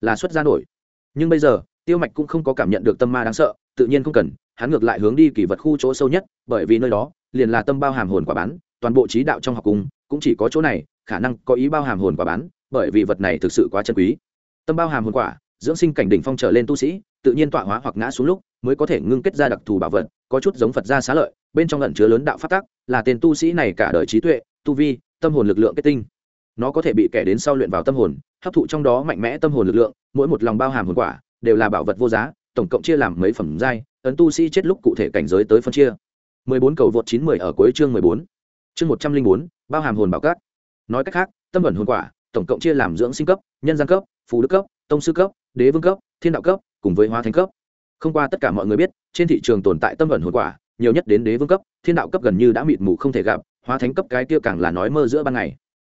là xuất ra nổi. Nhưng bây giờ, tiêu mạch cũng không có cảm nhận được tâm ma đáng sợ, tự nhiên không cần, hắn ngược lại hướng đi kỷ vật khu chỗ sâu nhất, bởi vì nơi đó liền là tâm bao hàm hồn quả bán, toàn bộ trí đạo trong học cung cũng chỉ có chỗ này, khả năng có ý bao hàm hồn quả bán, bởi vì vật này thực sự quá chân quý. Tâm bao hàm hồn quả, dưỡng sinh cảnh đỉnh phong trở lên tu sĩ, tự nhiên tọa hóa hoặc ngã xuống lúc mới có thể ngưng kết ra đặc thù bảo vật, có chút giống phật gia xá lợi, bên trong lẩn chứa lớn đạo phát tác là tên tu sĩ này cả đời trí tuệ, tu vi, tâm hồn lực lượng kết tinh nó có thể bị kẻ đến sau luyện vào tâm hồn hấp thụ trong đó mạnh mẽ tâm hồn lực lượng mỗi một lòng bao hàm hồn quả đều là bảo vật vô giá tổng cộng chia làm mấy phẩm giai ấn tu sĩ chết lúc cụ thể cảnh giới tới phân chia 14 cầu vượt 910 ở cuối chương 14. Chương 104, bao hàm hồn bảo cát. Nói cách khác, tâm ẩn hồn quả, tổng cộng chia làm dưỡng sinh cấp, nhân gian cấp, phù đức cấp, tông sư cấp, đế vương cấp, thiên đạo cấp, cùng với hóa thánh cấp. Không qua tất cả mọi người biết, trên thị trường tồn tại tâm ẩn hồn quả, nhiều nhất đến đế vương cấp, thiên đạo cấp gần như đã mịt mù không thể gặp, hóa thánh cấp cái kia càng là nói mơ giữa ban ngày.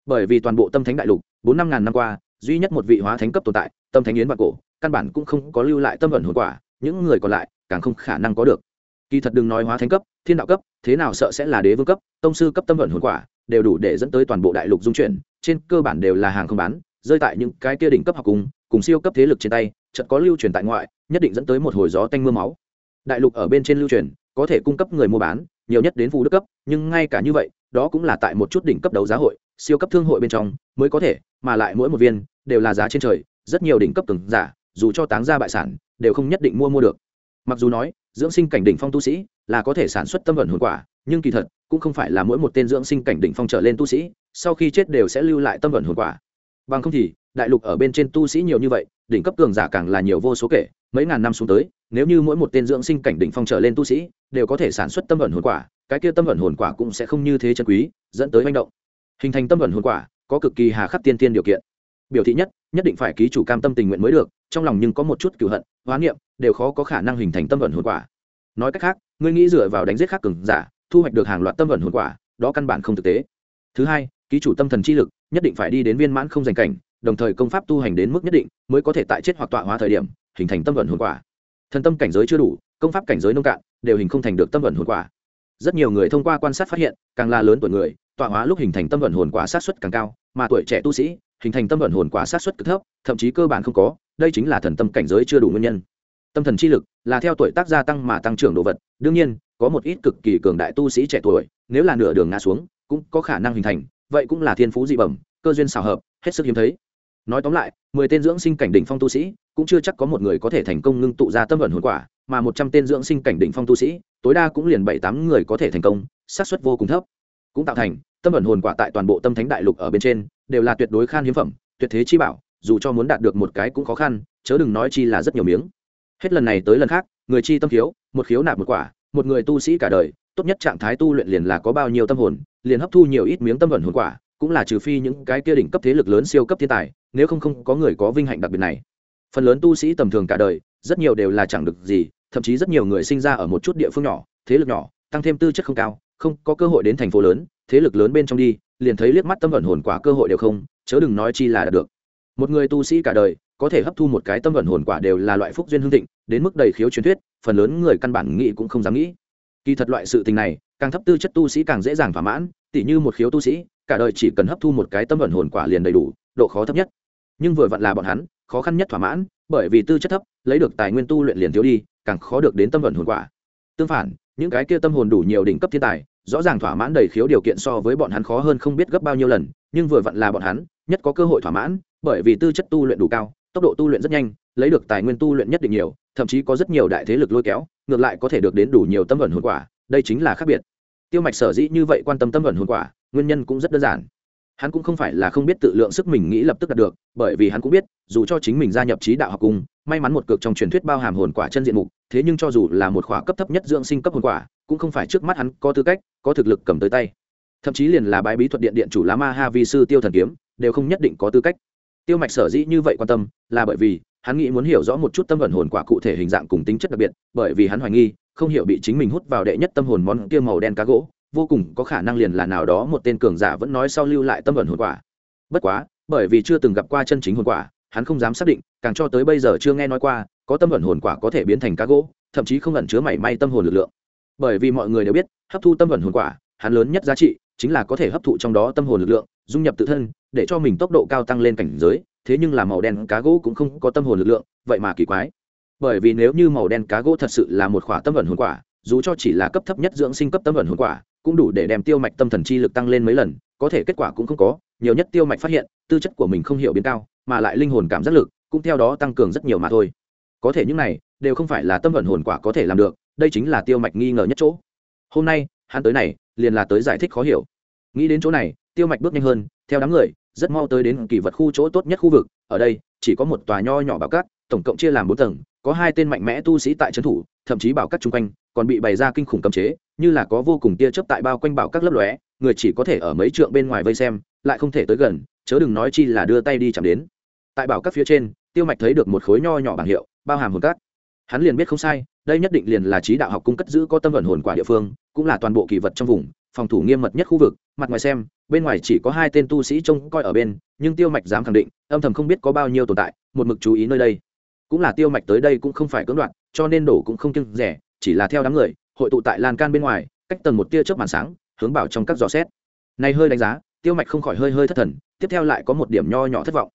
Bởi vì toàn bộ tâm thánh đại lục, bốn năm ngàn năm qua, duy nhất một vị hóa thánh cấp tồn tại, tâm thánh yến và cổ, căn bản cũng không có lưu lại tâm ẩn hồn quả, những người còn lại càng không khả năng có được. Kỳ thật đừng nói hóa thánh cấp thiên đạo cấp thế nào sợ sẽ là đế vương cấp tông sư cấp tâm vận hồn quả đều đủ để dẫn tới toàn bộ đại lục dung chuyển trên cơ bản đều là hàng không bán rơi tại những cái kia đỉnh cấp học cùng cùng siêu cấp thế lực trên tay chợt có lưu truyền tại ngoại nhất định dẫn tới một hồi gió tanh mưa máu. Đại lục ở bên trên lưu truyền có thể cung cấp người mua bán nhiều nhất đến phù đức cấp nhưng ngay cả như vậy đó cũng là tại một chút đỉnh cấp đấu giá hội siêu cấp thương hội bên trong mới có thể, mà lại mỗi một viên đều là giá trên trời, rất nhiều đỉnh cấp từng giả, dù cho táng ra bại sản, đều không nhất định mua mua được. Mặc dù nói, dưỡng sinh cảnh đỉnh phong tu sĩ là có thể sản xuất tâm vận hồn quả, nhưng kỳ thật, cũng không phải là mỗi một tên dưỡng sinh cảnh đỉnh phong trở lên tu sĩ, sau khi chết đều sẽ lưu lại tâm vận hồn quả. Bằng không thì, đại lục ở bên trên tu sĩ nhiều như vậy, đỉnh cấp cường giả càng là nhiều vô số kể, mấy ngàn năm xuống tới, nếu như mỗi một tên dưỡng sinh cảnh đỉnh phong trở lên tu sĩ đều có thể sản xuất tâm vận hồn quả, cái kia tâm vận hồn quả cũng sẽ không như thế chân quý, dẫn tới manh động hình thành tâm vận hồn quả, có cực kỳ hà khắc tiên tiên điều kiện. Biểu thị nhất nhất định phải ký chủ cam tâm tình nguyện mới được, trong lòng nhưng có một chút cựu hận, hoán niệm, đều khó có khả năng hình thành tâm vận hồn quả. Nói cách khác, ngươi nghĩ dựa vào đánh giết khắc cường giả, thu hoạch được hàng loạt tâm vận hồn quả, đó căn bản không thực tế. Thứ hai, ký chủ tâm thần chi lực, nhất định phải đi đến viên mãn không giành cảnh, đồng thời công pháp tu hành đến mức nhất định, mới có thể tại chết hoặc tọa hóa thời điểm, hình thành tâm vận hồn quả. Thần tâm cảnh giới chưa đủ, công pháp cảnh giới nông cạn, đều hình không thành được tâm vận hồn quả. Rất nhiều người thông qua quan sát phát hiện, càng là lớn tuổi người tọa hóa lúc hình thành tâm vận hồn quả sát xuất càng cao, mà tuổi trẻ tu sĩ, hình thành tâm vận hồn quả sát xuất cực thấp, thậm chí cơ bản không có, đây chính là thần tâm cảnh giới chưa đủ nguyên nhân. Tâm thần chi lực là theo tuổi tác gia tăng mà tăng trưởng đồ vật, đương nhiên, có một ít cực kỳ cường đại tu sĩ trẻ tuổi, nếu là nửa đường ngã xuống, cũng có khả năng hình thành, vậy cũng là thiên phú dị bẩm, cơ duyên xào hợp, hết sức hiếm thấy. Nói tóm lại, mười tên dưỡng sinh cảnh đỉnh phong tu sĩ, cũng chưa chắc có một người có thể thành công ngưng tụ ra tâm vận hồn quả, mà một trăm tên dưỡng sinh cảnh đỉnh phong tu sĩ, tối đa cũng liền bảy tám người có thể thành công, xác suất vô cùng thấp cũng tạo thành, tâm ẩn hồn quả tại toàn bộ tâm thánh đại lục ở bên trên, đều là tuyệt đối khan hiếm phẩm, tuyệt thế chi bảo, dù cho muốn đạt được một cái cũng khó khăn, chớ đừng nói chi là rất nhiều miếng. Hết lần này tới lần khác, người chi tâm khiếu, một khiếu nạp một quả, một người tu sĩ cả đời, tốt nhất trạng thái tu luyện liền là có bao nhiêu tâm hồn, liền hấp thu nhiều ít miếng tâm ẩn hồn quả, cũng là trừ phi những cái kia đỉnh cấp thế lực lớn siêu cấp thiên tài, nếu không không có người có vinh hạnh đặc biệt này. Phần lớn tu sĩ tầm thường cả đời, rất nhiều đều là chẳng được gì, thậm chí rất nhiều người sinh ra ở một chút địa phương nhỏ, thế lực nhỏ, tăng thêm tư chất không cao không có cơ hội đến thành phố lớn, thế lực lớn bên trong đi, liền thấy liếc mắt tâm vận hồn quả cơ hội đều không, chớ đừng nói chi là được. Một người tu sĩ cả đời, có thể hấp thu một cái tâm vận hồn quả đều là loại phúc duyên hương thịnh, đến mức đầy khiếu truyền thuyết, phần lớn người căn bản nghĩ cũng không dám nghĩ. Kỳ thật loại sự tình này, càng thấp tư chất tu sĩ càng dễ dàng thỏa mãn, tỉ như một khiếu tu sĩ, cả đời chỉ cần hấp thu một cái tâm vận hồn quả liền đầy đủ, độ khó thấp nhất. Nhưng vừa vặn là bọn hắn, khó khăn nhất thỏa mãn, bởi vì tư chất thấp, lấy được tài nguyên tu luyện liền thiếu đi, càng khó được đến tâm vận hồn quả. Tương phản những cái kia tâm hồn đủ nhiều đỉnh cấp thiên tài, rõ ràng thỏa mãn đầy khiếu điều kiện so với bọn hắn khó hơn không biết gấp bao nhiêu lần, nhưng vừa vặn là bọn hắn, nhất có cơ hội thỏa mãn, bởi vì tư chất tu luyện đủ cao, tốc độ tu luyện rất nhanh, lấy được tài nguyên tu luyện nhất định nhiều, thậm chí có rất nhiều đại thế lực lôi kéo, ngược lại có thể được đến đủ nhiều tâm ẩn hồn quả, đây chính là khác biệt. Tiêu mạch sở dĩ như vậy quan tâm tâm ẩn hồn quả, nguyên nhân cũng rất đơn giản hắn cũng không phải là không biết tự lượng sức mình nghĩ lập tức đạt được, bởi vì hắn cũng biết, dù cho chính mình gia nhập trí đạo học cung may mắn một cực trong truyền thuyết bao hàm hồn quả chân diện mục, thế nhưng cho dù là một khóa cấp thấp nhất dưỡng sinh cấp hồn quả, cũng không phải trước mắt hắn có tư cách, có thực lực cầm tới tay. Thậm chí liền là bái bí thuật điện điện chủ lá ma ha vi sư tiêu thần kiếm, đều không nhất định có tư cách. Tiêu mạch sở dĩ như vậy quan tâm, là bởi vì hắn nghĩ muốn hiểu rõ một chút tâm vận hồn quả cụ thể hình dạng cùng tính chất đặc biệt, bởi vì hắn hoài nghi, không hiểu bị chính mình hút vào đệ nhất tâm hồn món kia màu đen cá gỗ vô cùng có khả năng liền là nào đó một tên cường giả vẫn nói sau lưu lại tâm vận hồn quả. Bất quá, bởi vì chưa từng gặp qua chân chính hồn quả, hắn không dám xác định, càng cho tới bây giờ chưa nghe nói qua, có tâm vận hồn quả có thể biến thành cá gỗ, thậm chí không ẩn chứa mảy may tâm hồn lực lượng. Bởi vì mọi người đều biết, hấp thu tâm vận hồn quả, hắn lớn nhất giá trị chính là có thể hấp thụ trong đó tâm hồn lực lượng, dung nhập tự thân, để cho mình tốc độ cao tăng lên cảnh giới, thế nhưng là màu đen cá gỗ cũng không có tâm hồn lực lượng, vậy mà kỳ quái. Bởi vì nếu như màu đen cá gỗ thật sự là một khỏa tâm vận hồn quả, dù cho chỉ là cấp thấp nhất dưỡng sinh cấp tâm vận hồn quả cũng đủ để đem tiêu mạch tâm thần chi lực tăng lên mấy lần, có thể kết quả cũng không có, nhiều nhất tiêu mạch phát hiện, tư chất của mình không hiểu biến cao, mà lại linh hồn cảm giác lực cũng theo đó tăng cường rất nhiều mà thôi. Có thể những này đều không phải là tâm vận hồn quả có thể làm được, đây chính là tiêu mạch nghi ngờ nhất chỗ. Hôm nay, hắn tới này, liền là tới giải thích khó hiểu. Nghĩ đến chỗ này, tiêu mạch bước nhanh hơn, theo đám người, rất mau tới đến kỳ vật khu chỗ tốt nhất khu vực, ở đây, chỉ có một tòa nho nhỏ bảo cát, tổng cộng chia làm bốn tầng, có hai tên mạnh mẽ tu sĩ tại trấn thủ, thậm chí bảo cát chung quanh, còn bị bày ra kinh khủng cấm chế như là có vô cùng tia chớp tại bao quanh bảo các lớp lóe, người chỉ có thể ở mấy trượng bên ngoài vây xem, lại không thể tới gần, chớ đừng nói chi là đưa tay đi chạm đến. Tại bảo các phía trên, tiêu mạch thấy được một khối nho nhỏ bảng hiệu, bao hàm hồn cát hắn liền biết không sai, đây nhất định liền là trí đạo học cung cất giữ có tâm vận hồn quả địa phương, cũng là toàn bộ kỳ vật trong vùng, phòng thủ nghiêm mật nhất khu vực, mặt ngoài xem, bên ngoài chỉ có hai tên tu sĩ trông coi ở bên, nhưng tiêu mạch dám khẳng định, âm thầm không biết có bao nhiêu tồn tại, một mực chú ý nơi đây. Cũng là tiêu mạch tới đây cũng không phải cưỡng đoạt, cho nên đổ cũng không kiêng rẻ, chỉ là theo đám người hội tụ tại lan can bên ngoài, cách tầng một tia chớp màn sáng, hướng bảo trong các giò xét. Này hơi đánh giá, tiêu mạch không khỏi hơi hơi thất thần, tiếp theo lại có một điểm nho nhỏ thất vọng.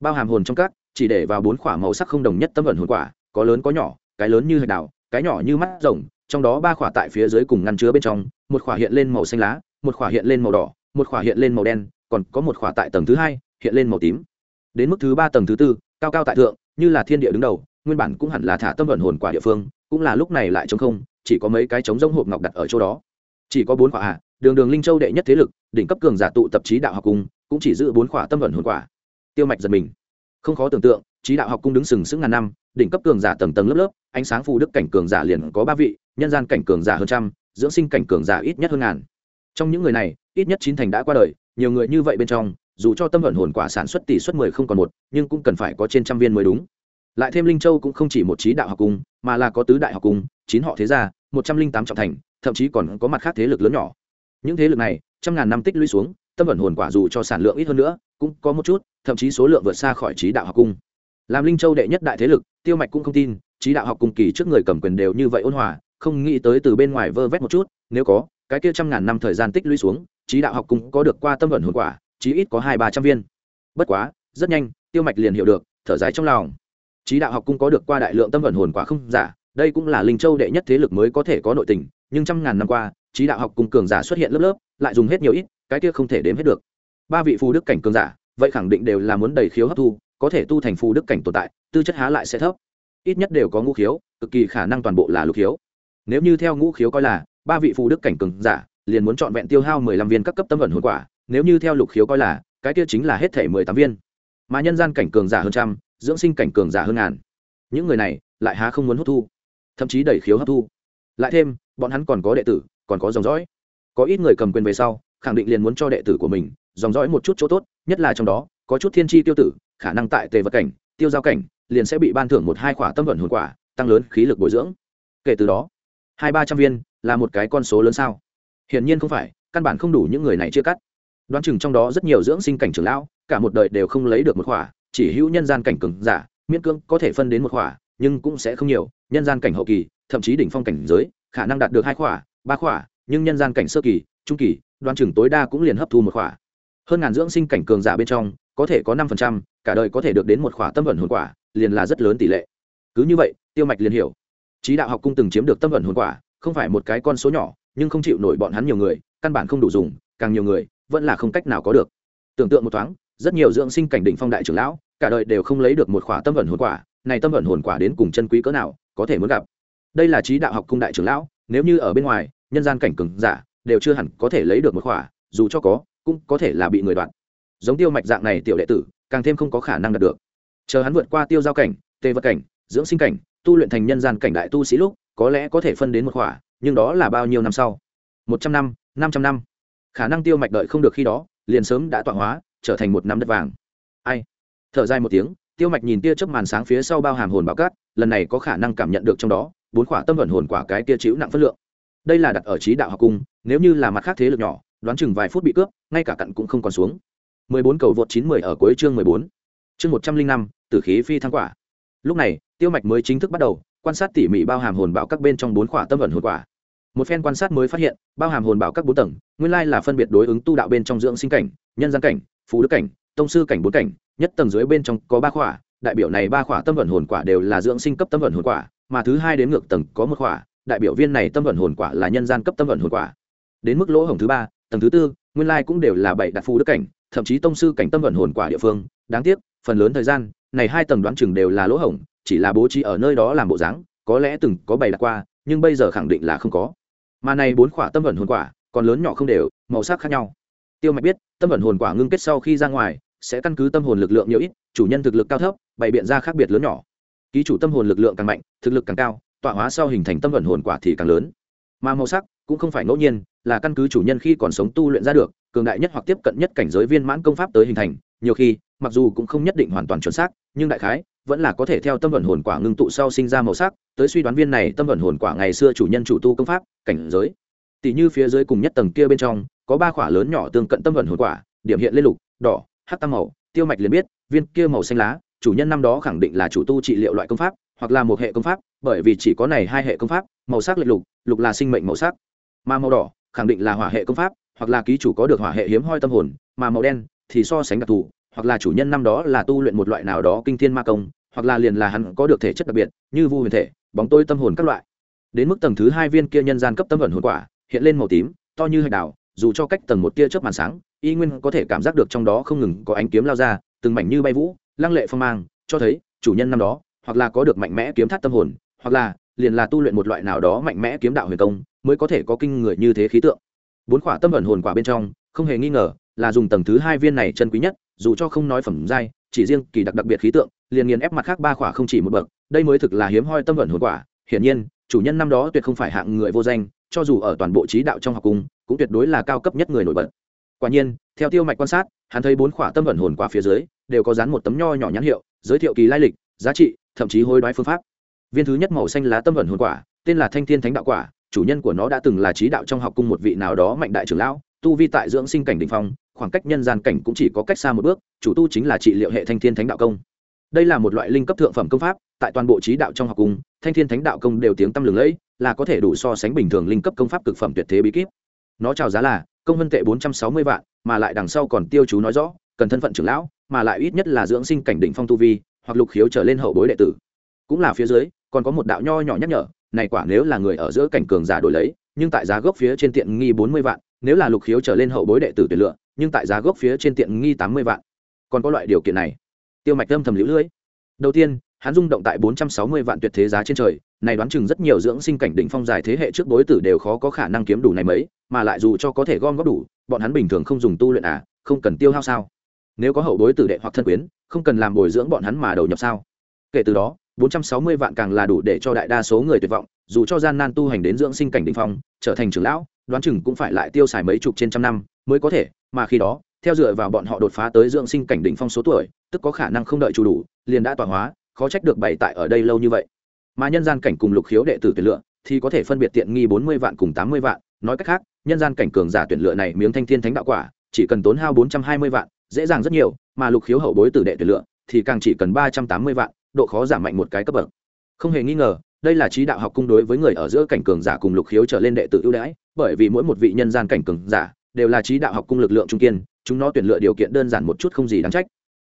Bao hàm hồn trong các, chỉ để vào bốn khỏa màu sắc không đồng nhất tâm ẩn hồn quả, có lớn có nhỏ, cái lớn như hạt đào cái nhỏ như mắt rồng, trong đó ba khỏa tại phía dưới cùng ngăn chứa bên trong, một khỏa hiện lên màu xanh lá, một khỏa hiện lên màu đỏ, một khỏa hiện lên màu đen, còn có một khỏa tại tầng thứ hai, hiện lên màu tím. Đến mức thứ ba tầng thứ tư, cao cao tại thượng, như là thiên địa đứng đầu nguyên bản cũng hẳn là thả tâm vận hồn quả địa phương, cũng là lúc này lại trống không, chỉ có mấy cái trống rỗng hộp ngọc đặt ở chỗ đó. Chỉ có bốn quả à đường đường linh châu đệ nhất thế lực, đỉnh cấp cường giả tụ tập trí đạo học cung, cũng chỉ giữ bốn quả tâm vận hồn quả. Tiêu mạch giật mình. Không khó tưởng tượng, trí đạo học cung đứng sừng sững ngàn năm, đỉnh cấp cường giả tầng tầng lớp lớp, ánh sáng phù đức cảnh cường giả liền có ba vị, nhân gian cảnh cường giả hơn trăm, dưỡng sinh cảnh cường giả ít nhất hơn ngàn. Trong những người này, ít nhất chín thành đã qua đời, nhiều người như vậy bên trong, dù cho tâm vận hồn quả sản xuất tỷ suất mười không còn một, nhưng cũng cần phải có trên trăm viên mới đúng lại thêm linh châu cũng không chỉ một trí đạo học cung, mà là có tứ đại học cung, chín họ thế gia, một trăm linh tám trọng thành, thậm chí còn có mặt khác thế lực lớn nhỏ. Những thế lực này, trăm ngàn năm tích lũy xuống, tâm ẩn hồn quả dù cho sản lượng ít hơn nữa, cũng có một chút, thậm chí số lượng vượt xa khỏi trí đạo học cung. Làm linh châu đệ nhất đại thế lực, tiêu mạch cũng không tin, trí đạo học cung kỳ trước người cầm quyền đều như vậy ôn hòa, không nghĩ tới từ bên ngoài vơ vét một chút, nếu có, cái kia trăm ngàn năm thời gian tích lũy xuống, trí đạo học cung có được qua tâm ẩn hồn quả, chí ít có hai ba trăm viên. Bất quá, rất nhanh, tiêu mạch liền hiểu được, thở dài trong lòng trí đạo học cung có được qua đại lượng tâm vận hồn quả không giả, đây cũng là linh châu đệ nhất thế lực mới có thể có nội tình, nhưng trăm ngàn năm qua trí đạo học cung cường giả xuất hiện lớp lớp, lại dùng hết nhiều ít, cái kia không thể đếm hết được. Ba vị phù đức cảnh cường giả, vậy khẳng định đều là muốn đầy khiếu hấp thu, có thể tu thành phù đức cảnh tồn tại, tư chất há lại sẽ thấp. Ít nhất đều có ngũ khiếu, cực kỳ khả năng toàn bộ là lục khiếu. Nếu như theo ngũ khiếu coi là, ba vị phù đức cảnh cường giả, liền muốn chọn vẹn tiêu hao mười lăm viên các cấp tâm vận hồn quả, nếu như theo lục khiếu coi là, cái kia chính là hết thể mười tám viên. Mà nhân gian cảnh cường giả hơn trăm dưỡng sinh cảnh cường giả hơn ngàn. Những người này lại há không muốn hấp thu, thậm chí đẩy khiếu hấp thu. Lại thêm, bọn hắn còn có đệ tử, còn có dòng dõi. Có ít người cầm quyền về sau, khẳng định liền muốn cho đệ tử của mình dòng dõi một chút chỗ tốt, nhất là trong đó, có chút thiên tri tiêu tử, khả năng tại tề vật cảnh, tiêu giao cảnh, liền sẽ bị ban thưởng một hai khỏa tâm vận hồn quả, tăng lớn khí lực bồi dưỡng. Kể từ đó, hai ba trăm viên là một cái con số lớn sao? Hiển nhiên không phải, căn bản không đủ những người này chia cắt. Đoán chừng trong đó rất nhiều dưỡng sinh cảnh trưởng lão, cả một đời đều không lấy được một khỏa chỉ hữu nhân gian cảnh cường giả, miễn cưỡng có thể phân đến một khỏa, nhưng cũng sẽ không nhiều. Nhân gian cảnh hậu kỳ, thậm chí đỉnh phong cảnh giới, khả năng đạt được hai khỏa, ba khỏa, nhưng nhân gian cảnh sơ kỳ, trung kỳ, đoan chừng tối đa cũng liền hấp thu một khỏa. Hơn ngàn dưỡng sinh cảnh cường giả bên trong, có thể có năm phần trăm, cả đời có thể được đến một khỏa tâm vận hồn quả, liền là rất lớn tỷ lệ. Cứ như vậy, tiêu mạch liền hiểu. Trí đạo học cung từng chiếm được tâm vận hồn quả, không phải một cái con số nhỏ, nhưng không chịu nổi bọn hắn nhiều người, căn bản không đủ dùng, càng nhiều người, vẫn là không cách nào có được. Tưởng tượng một thoáng rất nhiều dưỡng sinh cảnh đỉnh phong đại trưởng lão, cả đời đều không lấy được một khỏa tâm ẩn hồn quả, này tâm ẩn hồn quả đến cùng chân quý cỡ nào, có thể muốn gặp. Đây là trí đạo học cung đại trưởng lão, nếu như ở bên ngoài, nhân gian cảnh cường giả đều chưa hẳn có thể lấy được một khỏa, dù cho có, cũng có thể là bị người đoạn giống tiêu mạch dạng này tiểu đệ tử, càng thêm không có khả năng đạt được. Chờ hắn vượt qua tiêu giao cảnh tê vật cảnh, dưỡng sinh cảnh, tu luyện thành nhân gian cảnh đại tu sĩ lúc, có lẽ có thể phân đến một khỏa, nhưng đó là bao nhiêu năm sau? Một trăm năm năm trăm năm. Khả năng tiêu mạch đợi không được khi đó, liền sớm đã tọa hóa trở thành một năm đất vàng ai thở dài một tiếng tiêu mạch nhìn tia chớp màn sáng phía sau bao hàm hồn bảo cát lần này có khả năng cảm nhận được trong đó bốn khỏa tâm vận hồn quả cái kia chịu nặng phân lượng đây là đặt ở trí đạo học cung nếu như là mặt khác thế lực nhỏ đoán chừng vài phút bị cướp ngay cả cặn cũng không còn xuống 14 cầu vượt 910 ở cuối chương 14. Chương 105, tử khí phi thăng quả. Lúc này, Tiêu Mạch mới chính thức bắt đầu quan sát tỉ mỉ bao hàm hồn bảo các bên trong bốn khỏa tâm ẩn hồn quả. Một phen quan sát mới phát hiện, bao hàm hồn bảo các bốn tầng, nguyên lai là phân biệt đối ứng tu đạo bên trong dưỡng sinh cảnh, nhân gian cảnh, phú đức cảnh, tông sư cảnh bốn cảnh, nhất tầng dưới bên trong có ba khỏa, đại biểu này ba khỏa tâm vận hồn quả đều là dưỡng sinh cấp tâm vận hồn quả, mà thứ hai đến ngược tầng có một khỏa, đại biểu viên này tâm vận hồn quả là nhân gian cấp tâm vận hồn quả. Đến mức lỗ hổng thứ ba, tầng thứ tư, nguyên lai cũng đều là bảy đặc phú đức cảnh, thậm chí tông sư cảnh tâm vận hồn quả địa phương. Đáng tiếc phần lớn thời gian này hai tầng đoán chừng đều là lỗ hổng chỉ là bố trí ở nơi đó làm bộ dáng có lẽ từng có bảy đặt qua nhưng bây giờ khẳng định là không có. Mà này bốn khỏa tâm vận hồn quả còn lớn nhỏ không đều màu sắc khác nhau tiêu mạch biết, tâm vận hồn quả ngưng kết sau khi ra ngoài, sẽ căn cứ tâm hồn lực lượng nhiều ít, chủ nhân thực lực cao thấp, bày biện ra khác biệt lớn nhỏ. Ký chủ tâm hồn lực lượng càng mạnh, thực lực càng cao, tọa hóa sau hình thành tâm vận hồn quả thì càng lớn. Mà màu sắc cũng không phải ngẫu nhiên, là căn cứ chủ nhân khi còn sống tu luyện ra được, cường đại nhất hoặc tiếp cận nhất cảnh giới viên mãn công pháp tới hình thành. Nhiều khi, mặc dù cũng không nhất định hoàn toàn chuẩn xác, nhưng đại khái, vẫn là có thể theo tâm vận hồn quả ngưng tụ sau sinh ra màu sắc. Tới suy đoán viên này, tâm vận hồn quả ngày xưa chủ nhân chủ tu công pháp, cảnh giới. Tỷ như phía dưới cùng nhất tầng kia bên trong có ba khỏa lớn nhỏ tương cận tâm vận hồn quả, điểm hiện lên lục, đỏ, hắc tam màu, tiêu mạch liền biết, viên kia màu xanh lá, chủ nhân năm đó khẳng định là chủ tu trị liệu loại công pháp, hoặc là một hệ công pháp, bởi vì chỉ có này hai hệ công pháp, màu sắc lệch lục lục là sinh mệnh màu sắc. Mà màu đỏ, khẳng định là hỏa hệ công pháp, hoặc là ký chủ có được hỏa hệ hiếm hoi tâm hồn, mà màu đen thì so sánh đặc thù, hoặc là chủ nhân năm đó là tu luyện một loại nào đó kinh thiên ma công, hoặc là liền là hắn có được thể chất đặc biệt, như vu huyền thể, bóng tôi tâm hồn các loại. Đến mức tầng thứ hai viên kia nhân gian cấp tâm vận hồn quả, hiện lên màu tím, to như hạch đào dù cho cách tầng một tia chớp màn sáng, y nguyên có thể cảm giác được trong đó không ngừng có ánh kiếm lao ra, từng mảnh như bay vũ, lăng lệ phong mang, cho thấy chủ nhân năm đó, hoặc là có được mạnh mẽ kiếm thắt tâm hồn, hoặc là liền là tu luyện một loại nào đó mạnh mẽ kiếm đạo huyền công, mới có thể có kinh người như thế khí tượng. Bốn quả tâm ẩn hồn quả bên trong, không hề nghi ngờ là dùng tầng thứ hai viên này chân quý nhất, dù cho không nói phẩm giai, chỉ riêng kỳ đặc đặc biệt khí tượng, liền nghiền ép mặt khác ba quả không chỉ một bậc, đây mới thực là hiếm hoi tâm ẩn hồn quả. Hiển nhiên, chủ nhân năm đó tuyệt không phải hạng người vô danh cho dù ở toàn bộ trí đạo trong học cung, cũng tuyệt đối là cao cấp nhất người nổi bật. Quả nhiên, theo tiêu mạch quan sát, hắn thấy bốn quả tâm ẩn hồn quả phía dưới, đều có dán một tấm nho nhỏ nhãn hiệu, giới thiệu kỳ lai lịch, giá trị, thậm chí hối đoái phương pháp. Viên thứ nhất màu xanh lá tâm ẩn hồn quả, tên là thanh thiên thánh đạo quả, chủ nhân của nó đã từng là trí đạo trong học cung một vị nào đó mạnh đại trưởng lão, tu vi tại dưỡng sinh cảnh đình phong, khoảng cách nhân gian cảnh cũng chỉ có cách xa một bước, chủ tu chính là trị liệu hệ thanh thiên thánh đạo công. Đây là một loại linh cấp thượng phẩm công pháp, tại toàn bộ trí đạo trong học cung, thanh thiên thánh đạo công đều tiếng tăm lừng lẫy là có thể đủ so sánh bình thường linh cấp công pháp cực phẩm tuyệt thế bí kíp. Nó chào giá là công vân tệ bốn trăm sáu mươi vạn, mà lại đằng sau còn tiêu chú nói rõ, cần thân phận trưởng lão, mà lại ít nhất là dưỡng sinh cảnh đỉnh phong tu vi, hoặc lục khiếu trở lên hậu bối đệ tử. Cũng là phía dưới, còn có một đạo nho nhỏ nhắc nhở, này quả nếu là người ở giữa cảnh cường giả đổi lấy, nhưng tại giá gốc phía trên tiện nghi bốn mươi vạn, nếu là lục khiếu trở lên hậu bối đệ tử tuyển lựa, nhưng tại giá gốc phía trên tiện nghi tám mươi vạn. Còn có loại điều kiện này. Tiêu mạch âm thầm lũ lưỡi đầu tiên, hắn rung động tại bốn trăm sáu mươi vạn tuyệt thế giá trên trời này đoán chừng rất nhiều dưỡng sinh cảnh đỉnh phong dài thế hệ trước đối tử đều khó có khả năng kiếm đủ này mấy, mà lại dù cho có thể gom góp đủ, bọn hắn bình thường không dùng tu luyện à không cần tiêu hao sao? Nếu có hậu bối tử đệ hoặc thân quyến, không cần làm bồi dưỡng bọn hắn mà đầu nhập sao? Kể từ đó, bốn trăm sáu mươi vạn càng là đủ để cho đại đa số người tuyệt vọng, dù cho gian nan tu hành đến dưỡng sinh cảnh đỉnh phong, trở thành trưởng lão, đoán chừng cũng phải lại tiêu xài mấy chục trên trăm năm mới có thể, mà khi đó, theo dựa vào bọn họ đột phá tới dưỡng sinh cảnh đỉnh phong số tuổi, tức có khả năng không đợi chủ đủ, liền đã tọa hóa, khó trách được bày tại ở đây lâu như vậy mà nhân gian cảnh cùng lục khiếu đệ tử tuyển lựa thì có thể phân biệt tiện nghi bốn mươi vạn cùng tám mươi vạn. Nói cách khác, nhân gian cảnh cường giả tuyển lựa này miếng thanh thiên thánh đạo quả, chỉ cần tốn hao bốn trăm hai mươi vạn, dễ dàng rất nhiều, mà lục khiếu hậu bối tử đệ tuyển lựa thì càng chỉ cần ba trăm tám mươi vạn, độ khó giảm mạnh một cái cấp bậc. Không hề nghi ngờ, đây là trí đạo học cung đối với người ở giữa cảnh cường giả cùng lục khiếu trở lên đệ tử ưu đãi, bởi vì mỗi một vị nhân gian cảnh cường giả đều là trí đạo học cung lực lượng trung kiên, chúng nó tuyển lựa điều kiện đơn giản một chút không gì đáng trách.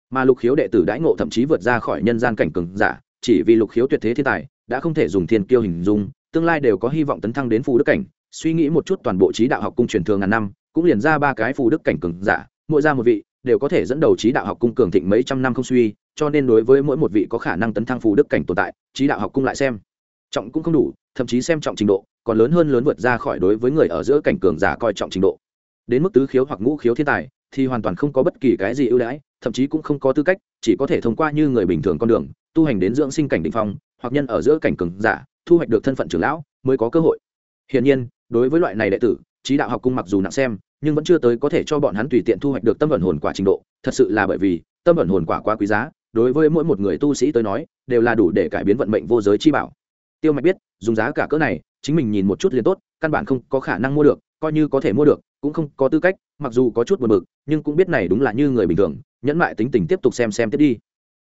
Mà lục khiếu đệ tử đãi ngộ thậm chí vượt ra khỏi nhân gian cảnh cường giả, chỉ vì lục khiếu tuyệt thế thiên tài đã không thể dùng thiên kiêu hình dung, tương lai đều có hy vọng tấn thăng đến phù đức cảnh. Suy nghĩ một chút toàn bộ trí đạo học cung truyền thường ngàn năm, cũng liền ra ba cái phù đức cảnh cường giả, mỗi ra một vị, đều có thể dẫn đầu trí đạo học cung cường thịnh mấy trăm năm không suy, cho nên đối với mỗi một vị có khả năng tấn thăng phù đức cảnh tồn tại, trí đạo học cung lại xem. Trọng cũng không đủ, thậm chí xem trọng trình độ, còn lớn hơn lớn vượt ra khỏi đối với người ở giữa cảnh cường giả coi trọng trình độ. Đến mức tứ khiếu hoặc ngũ khiếu thiên tài, thì hoàn toàn không có bất kỳ cái gì ưu đãi, thậm chí cũng không có tư cách, chỉ có thể thông qua như người bình thường con đường, tu hành đến dưỡng sinh cảnh định phong hoặc nhân ở giữa cảnh cường giả, thu hoạch được thân phận trưởng lão mới có cơ hội. Hiển nhiên, đối với loại này đệ tử, trí đạo học cung mặc dù nặng xem, nhưng vẫn chưa tới có thể cho bọn hắn tùy tiện thu hoạch được tâm vận hồn quả trình độ. Thật sự là bởi vì, tâm vận hồn quả quá quý giá, đối với mỗi một người tu sĩ tới nói, đều là đủ để cải biến vận mệnh vô giới chi bảo. Tiêu mạch biết, dùng giá cả cỡ này, chính mình nhìn một chút liền tốt, căn bản không có khả năng mua được, coi như có thể mua được, cũng không có tư cách, mặc dù có chút buồn bực, nhưng cũng biết này đúng là như người bình thường, nhẫn mại tính tình tiếp tục xem xem tiếp đi.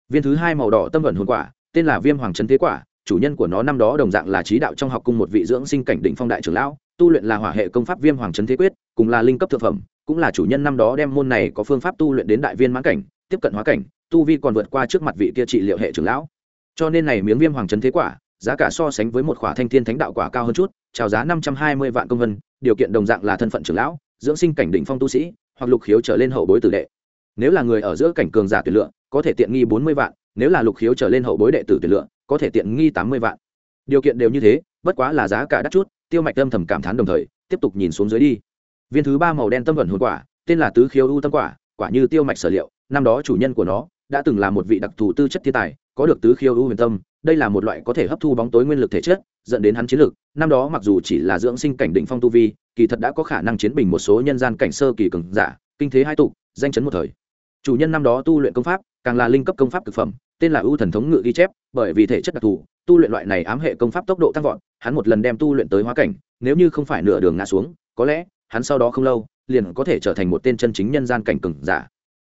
Viên thứ hai màu đỏ tâm vận hồn quả tên là viêm hoàng trấn thế quả, chủ nhân của nó năm đó đồng dạng là trí đạo trong học cung một vị dưỡng sinh cảnh định phong đại trưởng lão, tu luyện là hỏa hệ công pháp viêm hoàng trấn thế quyết, cùng là linh cấp thực phẩm, cũng là chủ nhân năm đó đem môn này có phương pháp tu luyện đến đại viên mãn cảnh, tiếp cận hóa cảnh, tu vi còn vượt qua trước mặt vị kia trị liệu hệ trưởng lão. Cho nên này miếng viêm hoàng trấn thế quả, giá cả so sánh với một khỏa thanh thiên thánh đạo quả cao hơn chút, chào giá năm trăm hai mươi vạn công vân, điều kiện đồng dạng là thân phận trưởng lão, dưỡng sinh cảnh đỉnh phong tu sĩ, hoặc lục khiếu trở lên hậu bối tử đệ. Nếu là người ở giữa cảnh cường giả tuyển lựa, có thể tiện nghi bốn mươi vạn nếu là lục khiếu trở lên hậu bối đệ tử tuyển lựa, có thể tiện nghi tám mươi vạn. Điều kiện đều như thế, bất quá là giá cả đắt chút, tiêu mạch âm thầm cảm thán đồng thời, tiếp tục nhìn xuống dưới đi. Viên thứ ba màu đen tâm vận hồn quả, tên là tứ khiếu u tâm quả quả như tiêu mạch sở liệu, năm đó chủ nhân của nó đã từng là một vị đặc thù tư chất thiên tài, có được tứ khiếu ưu huyền tâm, đây là một loại có thể hấp thu bóng tối nguyên lực thể chất, dẫn đến hắn chiến lực. Năm đó mặc dù chỉ là dưỡng sinh cảnh định phong tu vi, kỳ thật đã có khả năng chiến bình một số nhân gian cảnh sơ kỳ cường giả, kinh thế hai tục, danh chấn một thời. Chủ nhân năm đó tu luyện công pháp càng là linh cấp công pháp thực phẩm, tên là ưu thần thống ngự ghi chép, bởi vì thể chất đặc thù, tu luyện loại này ám hệ công pháp tốc độ tăng vọt, hắn một lần đem tu luyện tới hóa cảnh, nếu như không phải nửa đường ngã xuống, có lẽ hắn sau đó không lâu liền có thể trở thành một tên chân chính nhân gian cảnh cường giả.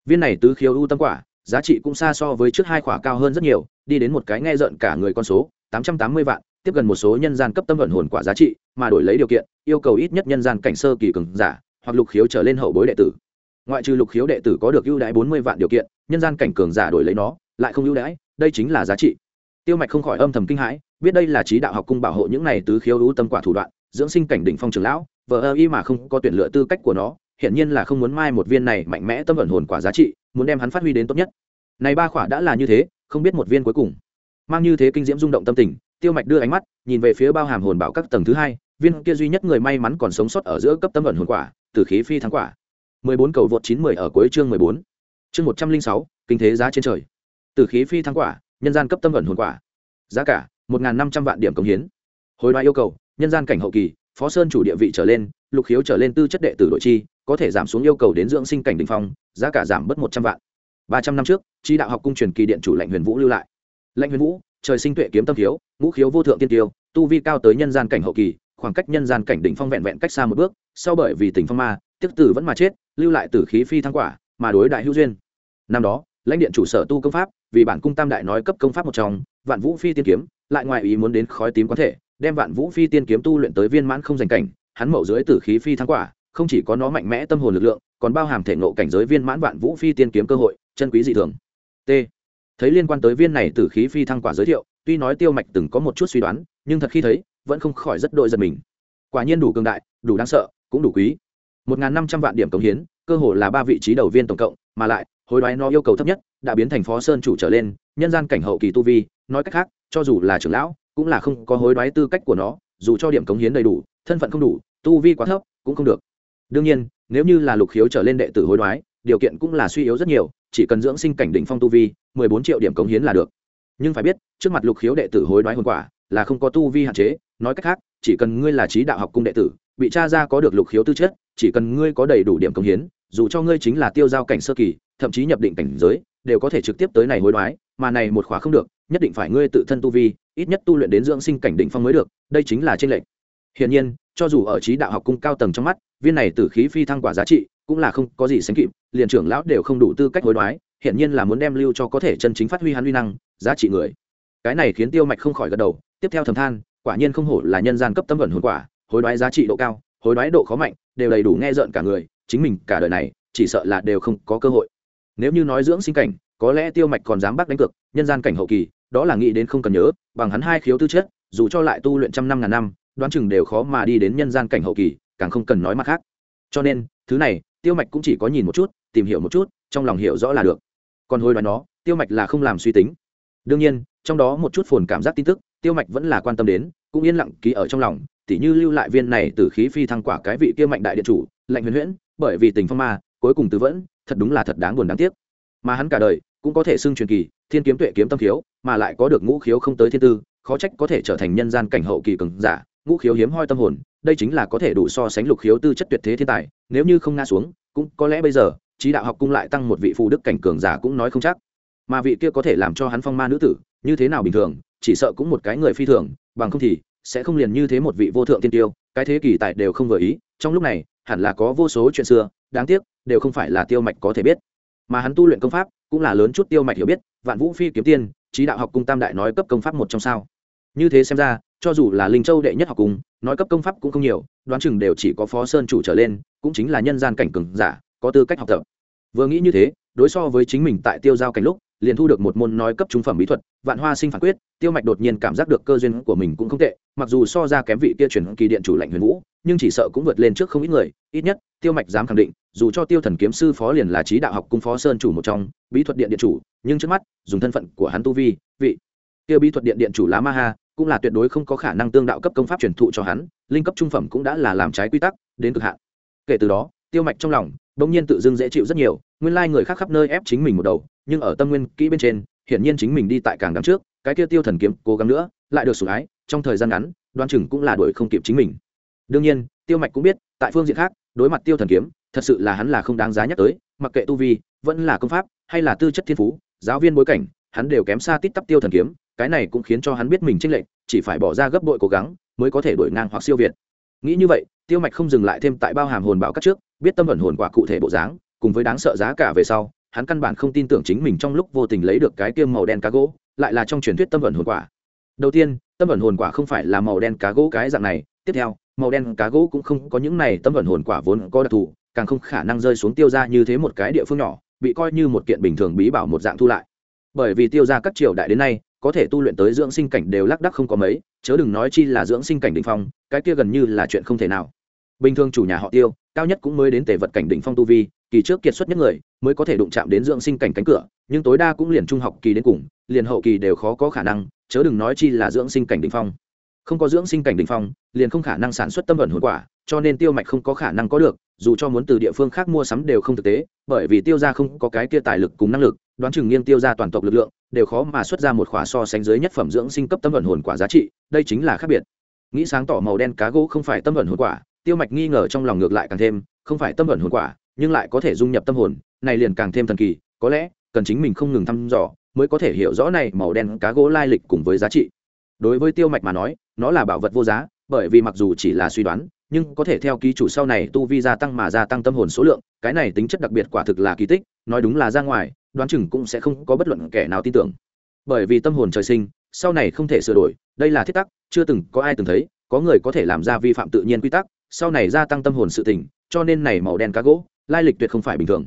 Viên này tứ khiếu ưu tâm quả, giá trị cũng xa so với trước hai khỏa cao hơn rất nhiều, đi đến một cái nghe rợn cả người con số, tám trăm tám mươi vạn, tiếp gần một số nhân gian cấp tâm vận hồn quả giá trị, mà đổi lấy điều kiện, yêu cầu ít nhất nhân gian cảnh sơ kỳ cường giả, hoặc lục khiếu trở lên hậu bối đệ tử ngoại trừ lục khiếu đệ tử có được ưu đãi bốn mươi vạn điều kiện, nhân gian cảnh cường giả đổi lấy nó, lại không ưu đãi, đây chính là giá trị. Tiêu mạch không khỏi âm thầm kinh hãi, biết đây là trí đạo học cung bảo hộ những này tứ khiếu ưu tâm quả thủ đoạn, dưỡng sinh cảnh đỉnh phong trường lão, vờ ơ y mà không có tuyển lựa tư cách của nó, hiển nhiên là không muốn mai một viên này mạnh mẽ tâm vận hồn quả giá trị, muốn đem hắn phát huy đến tốt nhất. Này ba khỏa đã là như thế, không biết một viên cuối cùng. Mang như thế kinh diễm rung động tâm tình, tiêu mạch đưa ánh mắt, nhìn về phía bao hàm hồn bảo các tầng thứ hai, viên kia duy nhất người may mắn còn sống sót ở giữa cấp tâm vận hồn quả từ khí phi thắng quả. 14 cầu vượt 910 ở cuối chương 14. Chương 106, kinh thế giá trên trời. Từ khí phi thắng quả, nhân gian cấp tâm ẩn hồn quả. Giá cả 1500 vạn điểm công hiến. Hồi đoái yêu cầu, nhân gian cảnh hậu kỳ, phó sơn chủ địa vị trở lên, lục khiếu trở lên tư chất đệ tử đội chi, có thể giảm xuống yêu cầu đến dưỡng sinh cảnh đỉnh phong, giá cả giảm bớt 100 vạn. 300 năm trước, chi đạo học cung truyền kỳ điện chủ lệnh Huyền Vũ lưu lại. Lệnh Huyền Vũ, trời sinh tuệ kiếm tâm thiếu, ngũ khiếu vô thượng tiên tiêu, tu vi cao tới nhân gian cảnh hậu kỳ, khoảng cách nhân gian cảnh đỉnh phong vẹn vẹn cách xa một bước, sau bởi vì tình phong ma, tức tử vẫn mà chết, lưu lại tử khí phi thăng quả, mà đối đại hữu duyên. Năm đó, lãnh điện chủ sở tu công pháp, vì bản cung tam đại nói cấp công pháp một trong, Vạn Vũ Phi tiên kiếm, lại ngoài ý muốn đến khói tím quán thể, đem Vạn Vũ Phi tiên kiếm tu luyện tới viên mãn không giành cảnh, hắn mậu dưới tử khí phi thăng quả, không chỉ có nó mạnh mẽ tâm hồn lực lượng, còn bao hàm thể nộ cảnh giới viên mãn Vạn Vũ Phi tiên kiếm cơ hội, chân quý dị thường. T. Thấy liên quan tới viên này tử khí phi thăng quả giới thiệu, tuy nói Tiêu Mạch từng có một chút suy đoán, nhưng thật khi thấy, vẫn không khỏi rất đội giật mình. Quả nhiên đủ cường đại, đủ đáng sợ, cũng đủ quý. Một năm trăm vạn điểm cống hiến, cơ hồ là ba vị trí đầu viên tổng cộng, mà lại hối đoái nó yêu cầu thấp nhất đã biến thành phó sơn chủ trở lên nhân gian cảnh hậu kỳ tu vi nói cách khác cho dù là trưởng lão cũng là không có hối đoái tư cách của nó dù cho điểm cống hiến đầy đủ thân phận không đủ tu vi quá thấp cũng không được. Đương nhiên nếu như là lục khiếu trở lên đệ tử hối đoái điều kiện cũng là suy yếu rất nhiều chỉ cần dưỡng sinh cảnh đỉnh phong tu vi mười bốn triệu điểm cống hiến là được. Nhưng phải biết trước mặt lục khiếu đệ tử hối đoái hồn quả là không có tu vi hạn chế nói cách khác chỉ cần ngươi là trí đạo học cung đệ tử bị cha ra có được lục khiếu tư chất chỉ cần ngươi có đầy đủ điểm công hiến, dù cho ngươi chính là tiêu giao cảnh sơ kỳ, thậm chí nhập định cảnh giới, đều có thể trực tiếp tới này hối đoái, mà này một khóa không được, nhất định phải ngươi tự thân tu vi, ít nhất tu luyện đến dưỡng sinh cảnh đỉnh phong mới được, đây chính là tranh lệch. Hiển nhiên, cho dù ở trí đạo học cung cao tầng trong mắt, viên này tử khí phi thăng quả giá trị, cũng là không có gì sánh kịp, liền trưởng lão đều không đủ tư cách hối đoái, hiển nhiên là muốn đem lưu cho có thể chân chính phát huy hắn uy năng, giá trị người. Cái này khiến tiêu mạch không khỏi gật đầu, tiếp theo thầm than, quả nhiên không hổ là nhân gian cấp tâm vận hồn quả, hối đoái giá trị độ cao, hối đoái độ khó mạnh đều đầy đủ nghe rợn cả người, chính mình cả đời này, chỉ sợ là đều không có cơ hội. Nếu như nói dưỡng sinh cảnh, có lẽ tiêu mạch còn dám bắt đánh cược, nhân gian cảnh hậu kỳ, đó là nghĩ đến không cần nhớ, bằng hắn hai khiếu tư chất, dù cho lại tu luyện trăm năm ngàn năm, đoán chừng đều khó mà đi đến nhân gian cảnh hậu kỳ, càng không cần nói mặt khác. Cho nên, thứ này, tiêu mạch cũng chỉ có nhìn một chút, tìm hiểu một chút, trong lòng hiểu rõ là được. Còn hồi đoán nó, tiêu mạch là không làm suy tính. Đương nhiên, trong đó một chút phồn cảm giác tin tức, tiêu mạch vẫn là quan tâm đến, cũng yên lặng ký ở trong lòng tỉ như lưu lại viên này từ khí phi thăng quả cái vị kia mạnh đại điện chủ, lạnh huyền huyễn, bởi vì tình phong ma, cuối cùng từ vẫn, thật đúng là thật đáng buồn đáng tiếc. Mà hắn cả đời cũng có thể xưng truyền kỳ, thiên kiếm tuệ kiếm tâm khiếu, mà lại có được ngũ khiếu không tới thiên tư, khó trách có thể trở thành nhân gian cảnh hậu kỳ cường giả, ngũ khiếu hiếm hoi tâm hồn, đây chính là có thể đủ so sánh lục khiếu tư chất tuyệt thế thiên tài, nếu như không ngã xuống, cũng có lẽ bây giờ, trí đạo học cung lại tăng một vị phù đức cảnh cường giả cũng nói không chắc. Mà vị kia có thể làm cho hắn phong ma nữ tử, như thế nào bình thường, chỉ sợ cũng một cái người phi thường, bằng không thì sẽ không liền như thế một vị vô thượng tiên tiêu, cái thế kỳ tại đều không vừa ý, trong lúc này, hẳn là có vô số chuyện xưa, đáng tiếc, đều không phải là tiêu mạch có thể biết. Mà hắn tu luyện công pháp, cũng là lớn chút tiêu mạch hiểu biết, vạn vũ phi kiếm tiên, trí đạo học cung tam đại nói cấp công pháp một trong sao. Như thế xem ra, cho dù là linh châu đệ nhất học cung, nói cấp công pháp cũng không nhiều, đoán chừng đều chỉ có phó sơn chủ trở lên, cũng chính là nhân gian cảnh cường giả, có tư cách học tập. Vừa nghĩ như thế, đối so với chính mình tại tiêu giao cảnh lúc liền thu được một môn nói cấp trung phẩm bí thuật, vạn hoa sinh phản quyết, tiêu mạch đột nhiên cảm giác được cơ duyên của mình cũng không tệ, mặc dù so ra kém vị kia chuyển kỳ điện chủ lạnh huyền vũ, nhưng chỉ sợ cũng vượt lên trước không ít người, ít nhất, tiêu mạch dám khẳng định, dù cho tiêu thần kiếm sư phó liền là trí đạo học cung phó sơn chủ một trong, bí thuật điện điện chủ, nhưng trước mắt, dùng thân phận của hắn tu vi, vị kia bí thuật điện điện chủ lá ma ha cũng là tuyệt đối không có khả năng tương đạo cấp công pháp truyền thụ cho hắn, linh cấp trung phẩm cũng đã là làm trái quy tắc, đến cực hạn. Kể từ đó tiêu mạch trong lòng, bỗng nhiên tự dưng dễ chịu rất nhiều, nguyên lai người khác khắp nơi ép chính mình một đầu, nhưng ở tâm nguyên kỹ bên trên, hiển nhiên chính mình đi tại càng đằng trước, cái kia tiêu thần kiếm cố gắng nữa, lại được sủng ái, trong thời gian ngắn, đoan chừng cũng là đuổi không kịp chính mình. Đương nhiên, tiêu mạch cũng biết, tại phương diện khác, đối mặt tiêu thần kiếm, thật sự là hắn là không đáng giá nhắc tới, mặc kệ tu vi, vẫn là công pháp, hay là tư chất thiên phú, giáo viên bối cảnh, hắn đều kém xa tít tắp tiêu thần kiếm, cái này cũng khiến cho hắn biết mình tranh lệch, chỉ phải bỏ ra gấp bội cố gắng, mới có thể đổi ngang hoặc siêu việt. Nghĩ như vậy, tiêu mạch không dừng lại thêm tại bao hàm hồn bảo các trước biết tâm ẩn hồn quả cụ thể bộ dáng, cùng với đáng sợ giá cả về sau, hắn căn bản không tin tưởng chính mình trong lúc vô tình lấy được cái tiêm màu đen cá gỗ, lại là trong truyền thuyết tâm ẩn hồn quả. Đầu tiên, tâm ẩn hồn quả không phải là màu đen cá gỗ cái dạng này, tiếp theo, màu đen cá gỗ cũng không có những này tâm ẩn hồn quả vốn có đặc thù, càng không khả năng rơi xuống tiêu ra như thế một cái địa phương nhỏ, bị coi như một kiện bình thường bí bảo một dạng thu lại. Bởi vì tiêu ra các triều đại đến nay, có thể tu luyện tới dưỡng sinh cảnh đều lác đắc không có mấy, chớ đừng nói chi là dưỡng sinh cảnh đ ỉ n h phong, cái kia gần như là chuyện không thể nào. Bình thường chủ nhà họ tiêu cao nhất cũng mới đến tề vật cảnh đỉnh phong tu vi, kỳ trước kiệt xuất nhất người, mới có thể đụng chạm đến dưỡng sinh cảnh cánh cửa, nhưng tối đa cũng liền trung học kỳ đến cùng, liền hậu kỳ đều khó có khả năng, chớ đừng nói chi là dưỡng sinh cảnh đỉnh phong. Không có dưỡng sinh cảnh đỉnh phong, liền không khả năng sản xuất tâm ẩn hồn quả, cho nên tiêu mạch không có khả năng có được, dù cho muốn từ địa phương khác mua sắm đều không thực tế, bởi vì tiêu ra không có cái kia tài lực cùng năng lực, đoán chừng nghiêng tiêu ra toàn tộc lực lượng, đều khó mà xuất ra một khóa so sánh dưới nhất phẩm dưỡng sinh cấp tâm ẩn hồn quả giá trị, đây chính là khác biệt. Nghĩ sáng tỏ màu đen cá gỗ không phải tâm ẩn hồn quả tiêu mạch nghi ngờ trong lòng ngược lại càng thêm, không phải tâm ẩn hồn quả, nhưng lại có thể dung nhập tâm hồn, này liền càng thêm thần kỳ, có lẽ, cần chính mình không ngừng thăm dò, mới có thể hiểu rõ này màu đen cá gỗ lai lịch cùng với giá trị. Đối với tiêu mạch mà nói, nó là bảo vật vô giá, bởi vì mặc dù chỉ là suy đoán, nhưng có thể theo ký chủ sau này tu vi gia tăng mà gia tăng tâm hồn số lượng, cái này tính chất đặc biệt quả thực là kỳ tích, nói đúng là ra ngoài, đoán chừng cũng sẽ không có bất luận kẻ nào tin tưởng. Bởi vì tâm hồn trời sinh, sau này không thể sửa đổi, đây là thiết tắc, chưa từng có ai từng thấy, có người có thể làm ra vi phạm tự nhiên quy tắc sau này gia tăng tâm hồn sự tình, cho nên này màu đen cá gỗ, lai lịch tuyệt không phải bình thường.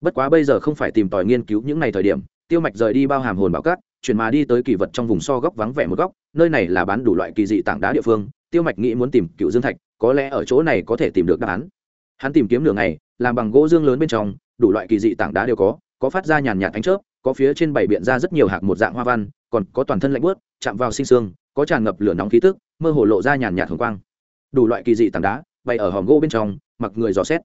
Bất quá bây giờ không phải tìm tòi nghiên cứu những ngày thời điểm, tiêu mạch rời đi bao hàm hồn bảo cát, chuyển mà đi tới kỳ vật trong vùng so góc vắng vẻ một góc, nơi này là bán đủ loại kỳ dị tảng đá địa phương, tiêu mạch nghĩ muốn tìm cựu dương thạch, có lẽ ở chỗ này có thể tìm được đáp án. Hắn tìm kiếm nửa ngày, làm bằng gỗ dương lớn bên trong, đủ loại kỳ dị tảng đá đều có có phát ra nhàn nhạt ánh chớp, có phía trên bảy biện ra rất nhiều hạt một dạng hoa văn, còn có toàn thân lạnh bớt chạm vào sinh xương, có tràn ngập lửa nóng khí tức, mơ hồ lộ ra nhàn nhạt hồng quang đủ loại kỳ dị tảng đá bày ở hòm gỗ bên trong, mặc người dò xét.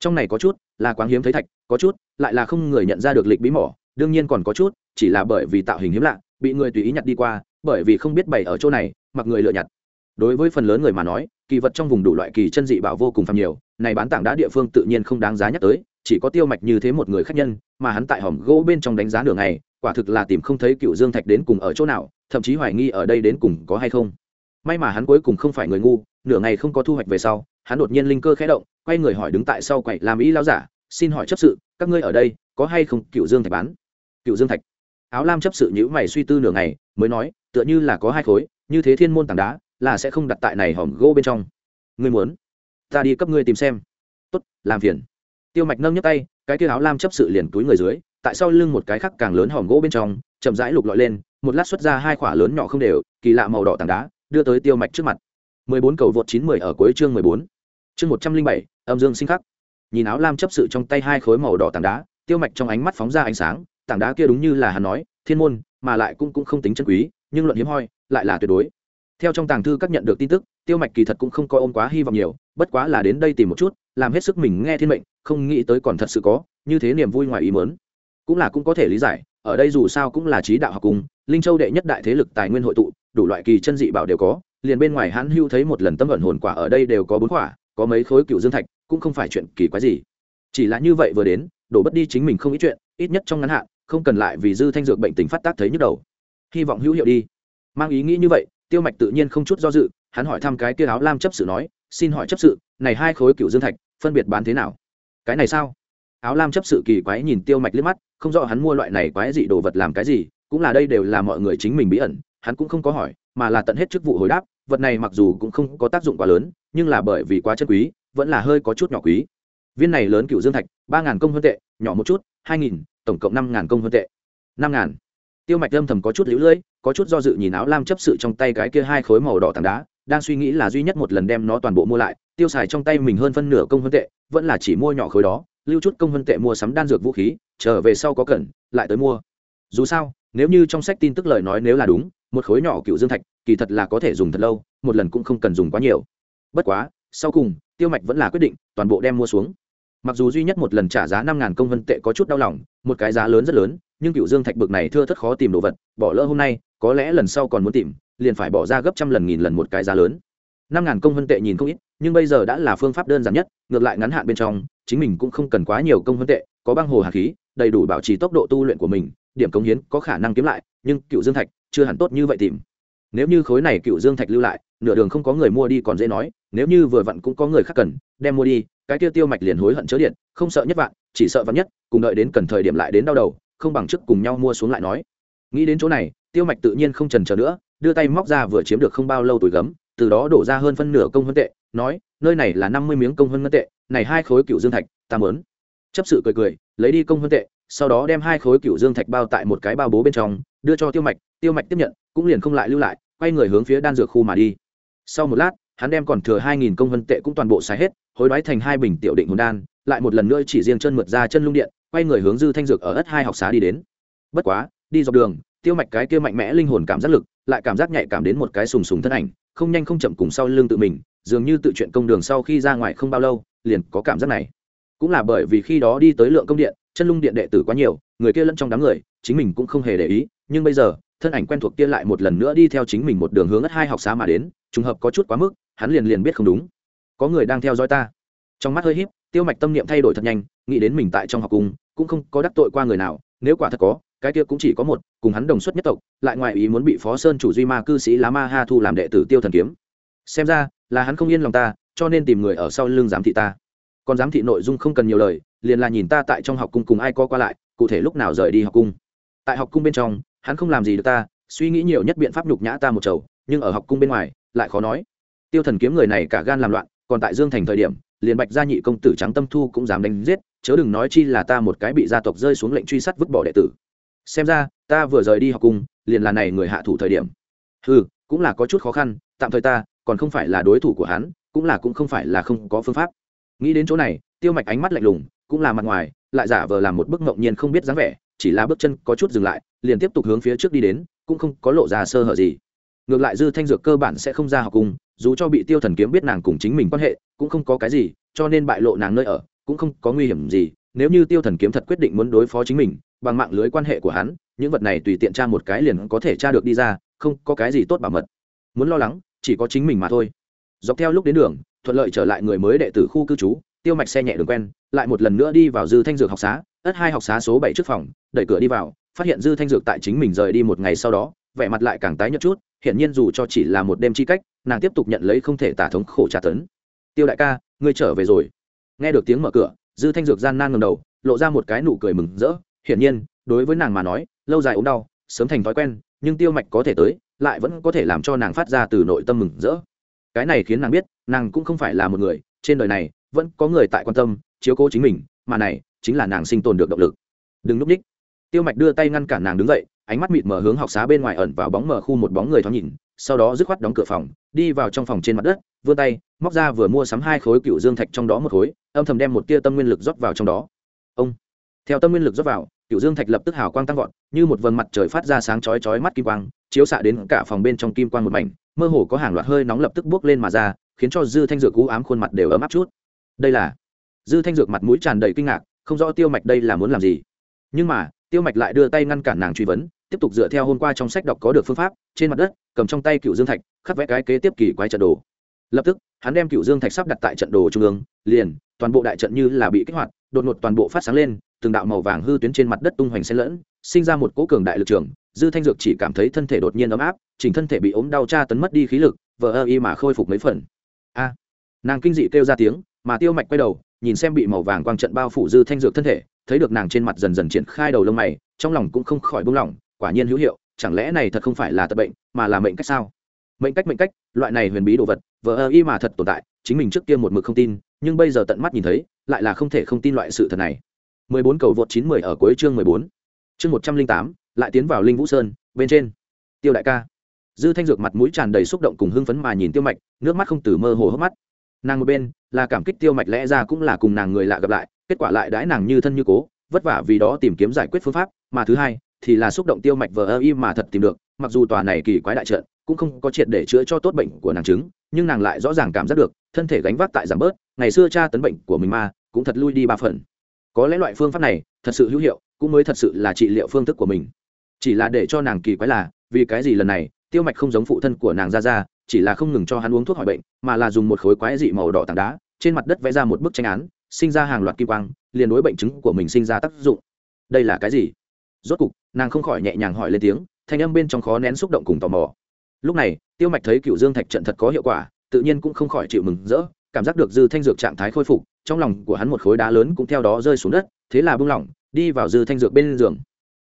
Trong này có chút là quáng hiếm thấy thạch, có chút lại là không người nhận ra được lịch bí mỏ, đương nhiên còn có chút chỉ là bởi vì tạo hình hiếm lạ, bị người tùy ý nhặt đi qua, bởi vì không biết bày ở chỗ này, mặc người lựa nhặt. Đối với phần lớn người mà nói, kỳ vật trong vùng đủ loại kỳ chân dị bảo vô cùng phàm nhiều, này bán tảng đá địa phương tự nhiên không đáng giá nhắc tới, chỉ có tiêu mạch như thế một người khách nhân mà hắn tại hòm gỗ bên trong đánh giá nửa ngày, quả thực là tìm không thấy cựu dương thạch đến cùng ở chỗ nào, thậm chí hoài nghi ở đây đến cùng có hay không may mà hắn cuối cùng không phải người ngu, nửa ngày không có thu hoạch về sau, hắn đột nhiên linh cơ khẽ động, quay người hỏi đứng tại sau quậy làm ý lao giả, xin hỏi chấp sự, các ngươi ở đây, có hay không cựu dương thạch bán? Cựu dương thạch. Áo lam chấp sự nhữ mày suy tư nửa ngày, mới nói, tựa như là có hai khối, như thế thiên môn tảng đá, là sẽ không đặt tại này hòm gỗ bên trong. Ngươi muốn? Ta đi cấp ngươi tìm xem. Tốt, làm phiền. Tiêu mạch nâng nhấc tay, cái kia áo lam chấp sự liền túi người dưới, tại sau lưng một cái khắc càng lớn hòm gỗ bên trong, chậm rãi lục lọi lên, một lát xuất ra hai khỏa lớn nhỏ không đều, kỳ lạ màu đỏ tảng đá đưa tới tiêu mạch trước mặt 14 cầu vượt 910 ở cuối chương 14. Chương 107, âm dương sinh khắc. Nhìn áo lam chấp sự trong tay hai khối màu đỏ tảng đá, tiêu mạch trong ánh mắt phóng ra ánh sáng, tảng đá kia đúng như là hắn nói, thiên môn, mà lại cũng cũng không tính chân quý, nhưng luận hiếm hoi, lại là tuyệt đối. Theo trong tàng thư các nhận được tin tức, tiêu mạch kỳ thật cũng không coi ôm quá hy vọng nhiều, bất quá là đến đây tìm một chút, làm hết sức mình nghe thiên mệnh, không nghĩ tới còn thật sự có, như thế niềm vui ngoài ý muốn. Cũng là cũng có thể lý giải, ở đây dù sao cũng là trí đạo học cùng, linh châu đệ nhất đại thế lực tài nguyên hội tụ, đủ loại kỳ chân dị bảo đều có, liền bên ngoài hắn hưu thấy một lần tâm ẩn hồn quả ở đây đều có bốn quả có mấy khối cựu dương thạch cũng không phải chuyện kỳ quái gì. Chỉ là như vậy vừa đến đổ bất đi chính mình không ít chuyện ít nhất trong ngắn hạn không cần lại vì dư thanh dược bệnh tình phát tác thấy nhức đầu. Hy vọng hữu hiệu đi. Mang ý nghĩ như vậy tiêu mạch tự nhiên không chút do dự hắn hỏi thăm cái kia áo lam chấp sự nói xin hỏi chấp sự này hai khối cựu dương thạch phân biệt bán thế nào? Cái này sao? Áo lam chấp sự kỳ quái nhìn tiêu mạch liếc mắt không rõ hắn mua loại này quái dị đồ vật làm cái gì, cũng là đây đều là mọi người chính mình bí ẩn, hắn cũng không có hỏi, mà là tận hết chức vụ hồi đáp, vật này mặc dù cũng không có tác dụng quá lớn, nhưng là bởi vì quá chân quý, vẫn là hơi có chút nhỏ quý. Viên này lớn cựu dương thạch, ba ngàn công hơn tệ, nhỏ một chút, hai nghìn, tổng cộng năm ngàn công hơn tệ. Năm ngàn. Tiêu mạch âm thầm có chút lũ lưỡi, có chút do dự nhìn áo lam chấp sự trong tay cái kia hai khối màu đỏ tảng đá đang suy nghĩ là duy nhất một lần đem nó toàn bộ mua lại, tiêu xài trong tay mình hơn phân nửa công hơn tệ, vẫn là chỉ mua nhỏ khối đó, lưu chút công hơn tệ mua sắm đan dược vũ khí, trở về sau có cần, lại tới mua. Dù sao, nếu như trong sách tin tức lời nói nếu là đúng, một khối nhỏ cựu dương thạch, kỳ thật là có thể dùng thật lâu, một lần cũng không cần dùng quá nhiều. Bất quá, sau cùng, tiêu mạch vẫn là quyết định, toàn bộ đem mua xuống. Mặc dù duy nhất một lần trả giá năm ngàn công vân tệ có chút đau lòng, một cái giá lớn rất lớn nhưng cựu dương thạch bực này thưa thất khó tìm đồ vật, bỏ lỡ hôm nay, có lẽ lần sau còn muốn tìm, liền phải bỏ ra gấp trăm lần nghìn lần một cái giá lớn. Năm ngàn công vân tệ nhìn không ít, nhưng bây giờ đã là phương pháp đơn giản nhất, ngược lại ngắn hạn bên trong, chính mình cũng không cần quá nhiều công vân tệ, có băng hồ hạt khí, đầy đủ bảo trì tốc độ tu luyện của mình, điểm cống hiến có khả năng kiếm lại, nhưng cựu dương thạch chưa hẳn tốt như vậy tìm. Nếu như khối này cựu dương thạch lưu lại, nửa đường không có người mua đi còn dễ nói, nếu như vừa vặn cũng có người khác cần, đem mua đi, cái tiêu tiêu mạch liền hối hận chớ điện, không sợ nhất vạn, chỉ sợ vạn nhất, cùng đợi đến cần thời điểm lại đến đau đầu không bằng chức cùng nhau mua xuống lại nói. Nghĩ đến chỗ này, tiêu mạch tự nhiên không trần chờ nữa, đưa tay móc ra vừa chiếm được không bao lâu tuổi gấm, từ đó đổ ra hơn phân nửa công hơn tệ, nói, nơi này là năm mươi miếng công hơn ngân tệ, này hai khối cựu dương thạch, ta mớn chấp sự cười cười, lấy đi công hơn tệ, sau đó đem hai khối cựu dương thạch bao tại một cái bao bố bên trong, đưa cho tiêu mạch tiêu mạch tiếp nhận, cũng liền không lại lưu lại, quay người hướng phía đan dược khu mà đi. Sau một lát, hắn đem còn thừa hai nghìn công vân tệ cũng toàn bộ xài hết, hối đoái thành hai bình tiểu định hồn đan, lại một lần nữa chỉ riêng chân mượt ra chân lung điện quay người hướng dư thanh dược ở ất hai học xá đi đến. Bất quá, đi dọc đường, tiêu mạch cái kia mạnh mẽ linh hồn cảm giác lực, lại cảm giác nhạy cảm đến một cái sùng sùng thân ảnh, không nhanh không chậm cùng sau lưng tự mình, dường như tự chuyện công đường sau khi ra ngoài không bao lâu, liền có cảm giác này. Cũng là bởi vì khi đó đi tới lượng công điện, chân lung điện đệ tử quá nhiều, người kia lẫn trong đám người, chính mình cũng không hề để ý, nhưng bây giờ, thân ảnh quen thuộc kia lại một lần nữa đi theo chính mình một đường hướng ất hai học xá mà đến, trùng hợp có chút quá mức, hắn liền liền biết không đúng. Có người đang theo dõi ta. Trong mắt hơi híp, tiêu mạch tâm niệm thay đổi thật nhanh, nghĩ đến mình tại trong học cung cũng không có đắc tội qua người nào, nếu quả thật có, cái kia cũng chỉ có một, cùng hắn đồng xuất nhất tộc, lại ngoài ý muốn bị phó sơn chủ duy ma cư sĩ lá ma ha thu làm đệ tử tiêu thần kiếm. Xem ra, là hắn không yên lòng ta, cho nên tìm người ở sau lưng giám thị ta. Còn giám thị nội dung không cần nhiều lời, liền là nhìn ta tại trong học cung cùng ai có qua lại, cụ thể lúc nào rời đi học cung. Tại học cung bên trong, hắn không làm gì được ta, suy nghĩ nhiều nhất biện pháp nhục nhã ta một chầu, nhưng ở học cung bên ngoài, lại khó nói. Tiêu thần kiếm người này cả gan làm loạn, còn tại dương thành thời điểm liền bạch gia nhị công tử trắng tâm thu cũng dám đánh giết, chớ đừng nói chi là ta một cái bị gia tộc rơi xuống lệnh truy sát vứt bỏ đệ tử. Xem ra, ta vừa rời đi học cung liền là này người hạ thủ thời điểm. Ừ cũng là có chút khó khăn, tạm thời ta, còn không phải là đối thủ của hắn, cũng là cũng không phải là không có phương pháp. Nghĩ đến chỗ này, tiêu mạch ánh mắt lạnh lùng, cũng là mặt ngoài, lại giả vờ làm một bức ngẫu nhiên không biết dáng vẻ, chỉ là bước chân có chút dừng lại, liền tiếp tục hướng phía trước đi đến, cũng không có lộ ra sơ hở gì. Ngược lại dư thanh dược cơ bản sẽ không ra học cùng, dù cho bị tiêu thần kiếm biết nàng cùng chính mình quan hệ cũng không có cái gì, cho nên bại lộ nàng nơi ở, cũng không có nguy hiểm gì. Nếu như tiêu thần kiếm thật quyết định muốn đối phó chính mình, bằng mạng lưới quan hệ của hắn, những vật này tùy tiện tra một cái liền có thể tra được đi ra, không có cái gì tốt bảo mật. Muốn lo lắng, chỉ có chính mình mà thôi. Dọc theo lúc đến đường, thuận lợi trở lại người mới đệ tử khu cư trú, tiêu mạch xe nhẹ đường quen, lại một lần nữa đi vào dư thanh dược học xá, ất hai học xá số bảy trước phòng, đẩy cửa đi vào, phát hiện dư thanh dược tại chính mình rời đi một ngày sau đó, vẻ mặt lại càng tái nhợt chút, hiển nhiên dù cho chỉ là một đêm chi cách, nàng tiếp tục nhận lấy không thể tả thống khổ tra tấn tiêu đại ca, ngươi trở về rồi. Nghe được tiếng mở cửa, dư thanh dược gian nan ngầm đầu, lộ ra một cái nụ cười mừng rỡ. Hiển nhiên, đối với nàng mà nói, lâu dài ốm đau, sớm thành thói quen, nhưng tiêu mạch có thể tới, lại vẫn có thể làm cho nàng phát ra từ nội tâm mừng rỡ. Cái này khiến nàng biết, nàng cũng không phải là một người, trên đời này, vẫn có người tại quan tâm, chiếu cố chính mình, mà này, chính là nàng sinh tồn được động lực. Đừng núp ních tiêu mạch đưa tay ngăn cản nàng đứng dậy, ánh mắt mịt mở hướng học xá bên ngoài ẩn vào bóng mở khu một bóng người thoáng nhìn, sau đó dứt khoát đóng cửa phòng, đi vào trong phòng trên mặt đất, vươn tay móc ra vừa mua sắm hai khối cựu dương thạch trong đó một khối, âm thầm đem một tia tâm nguyên lực rót vào trong đó. Ông. Theo tâm nguyên lực rót vào, cựu dương thạch lập tức hào quang tăng vọt, như một vầng mặt trời phát ra sáng chói chói mắt kim quang, chiếu xạ đến cả phòng bên trong kim quang một mảnh, mơ hồ có hàng loạt hơi nóng lập tức buốc lên mà ra, khiến cho dư thanh dược cú ám khuôn mặt đều ấm áp chút. Đây là dư thanh dược mặt mũi tràn đầy kinh ngạc, không rõ tiêu mạch đây là muốn làm gì. Nhưng mà, tiêu mạch lại đưa tay ngăn cản nàng truy vấn, tiếp tục dựa theo hôm qua trong sách đọc có được phương pháp, trên mặt đất, cầm trong tay cựu dương thạch, khắc vẽ cái kế tiếp kỳ quái trận đồ lập tức, hắn đem cựu dương thạch sắp đặt tại trận đồ trung ương, liền, toàn bộ đại trận như là bị kích hoạt, đột ngột toàn bộ phát sáng lên, từng đạo màu vàng hư tuyến trên mặt đất tung hoành xen lẫn, sinh ra một cỗ cường đại lực trường. Dư thanh dược chỉ cảm thấy thân thể đột nhiên ấm áp, chỉnh thân thể bị ốm đau tra tấn mất đi khí lực, vờ ơ y mà khôi phục mấy phần. A! Nàng kinh dị kêu ra tiếng, mà tiêu mạch quay đầu, nhìn xem bị màu vàng quang trận bao phủ dư thanh dược thân thể, thấy được nàng trên mặt dần dần triển khai đầu lông mày, trong lòng cũng không khỏi buông lỏng, quả nhiên hữu hiệu, chẳng lẽ này thật không phải là tật bệnh, mà là mệnh cách sao? Mệnh cách mệnh cách loại này huyền bí đồ vật vờ ơ y mà thật tồn tại chính mình trước kia một mực không tin nhưng bây giờ tận mắt nhìn thấy lại là không thể không tin loại sự thật này 14 cầu vượt 910 ở cuối chương 14. Chương 108, lại tiến vào Linh Vũ Sơn, bên trên. Tiêu đại ca. Dư Thanh Dược mặt mũi tràn đầy xúc động cùng hưng phấn mà nhìn Tiêu Mạch, nước mắt không từ mơ hồ hốc mắt. Nàng một bên, là cảm kích Tiêu Mạch lẽ ra cũng là cùng nàng người lạ gặp lại, kết quả lại đãi nàng như thân như cố, vất vả vì đó tìm kiếm giải quyết phương pháp, mà thứ hai, thì là xúc động Tiêu Mạch vờ im mà thật tìm được, mặc dù tòa này kỳ quái đại trận, cũng không có triệt để chữa cho tốt bệnh của nàng chứng, nhưng nàng lại rõ ràng cảm giác được, thân thể gánh vác tại giảm bớt, ngày xưa cha tấn bệnh của mình mà, cũng thật lui đi ba phần. Có lẽ loại phương pháp này thật sự hữu hiệu cũng mới thật sự là trị liệu phương thức của mình. Chỉ là để cho nàng kỳ quái là vì cái gì lần này tiêu mạch không giống phụ thân của nàng ra ra chỉ là không ngừng cho hắn uống thuốc hỏi bệnh mà là dùng một khối quái dị màu đỏ tảng đá trên mặt đất vẽ ra một bức tranh án sinh ra hàng loạt kim quang liền đối bệnh chứng của mình sinh ra tác dụng. Đây là cái gì? Rốt cục nàng không khỏi nhẹ nhàng hỏi lên tiếng thanh âm bên trong khó nén xúc động cùng tò mò lúc này, tiêu mạch thấy cựu dương thạch trận thật có hiệu quả, tự nhiên cũng không khỏi chịu mừng rỡ, cảm giác được dư thanh dược trạng thái khôi phục, trong lòng của hắn một khối đá lớn cũng theo đó rơi xuống đất, thế là buông lỏng, đi vào dư thanh dược bên giường.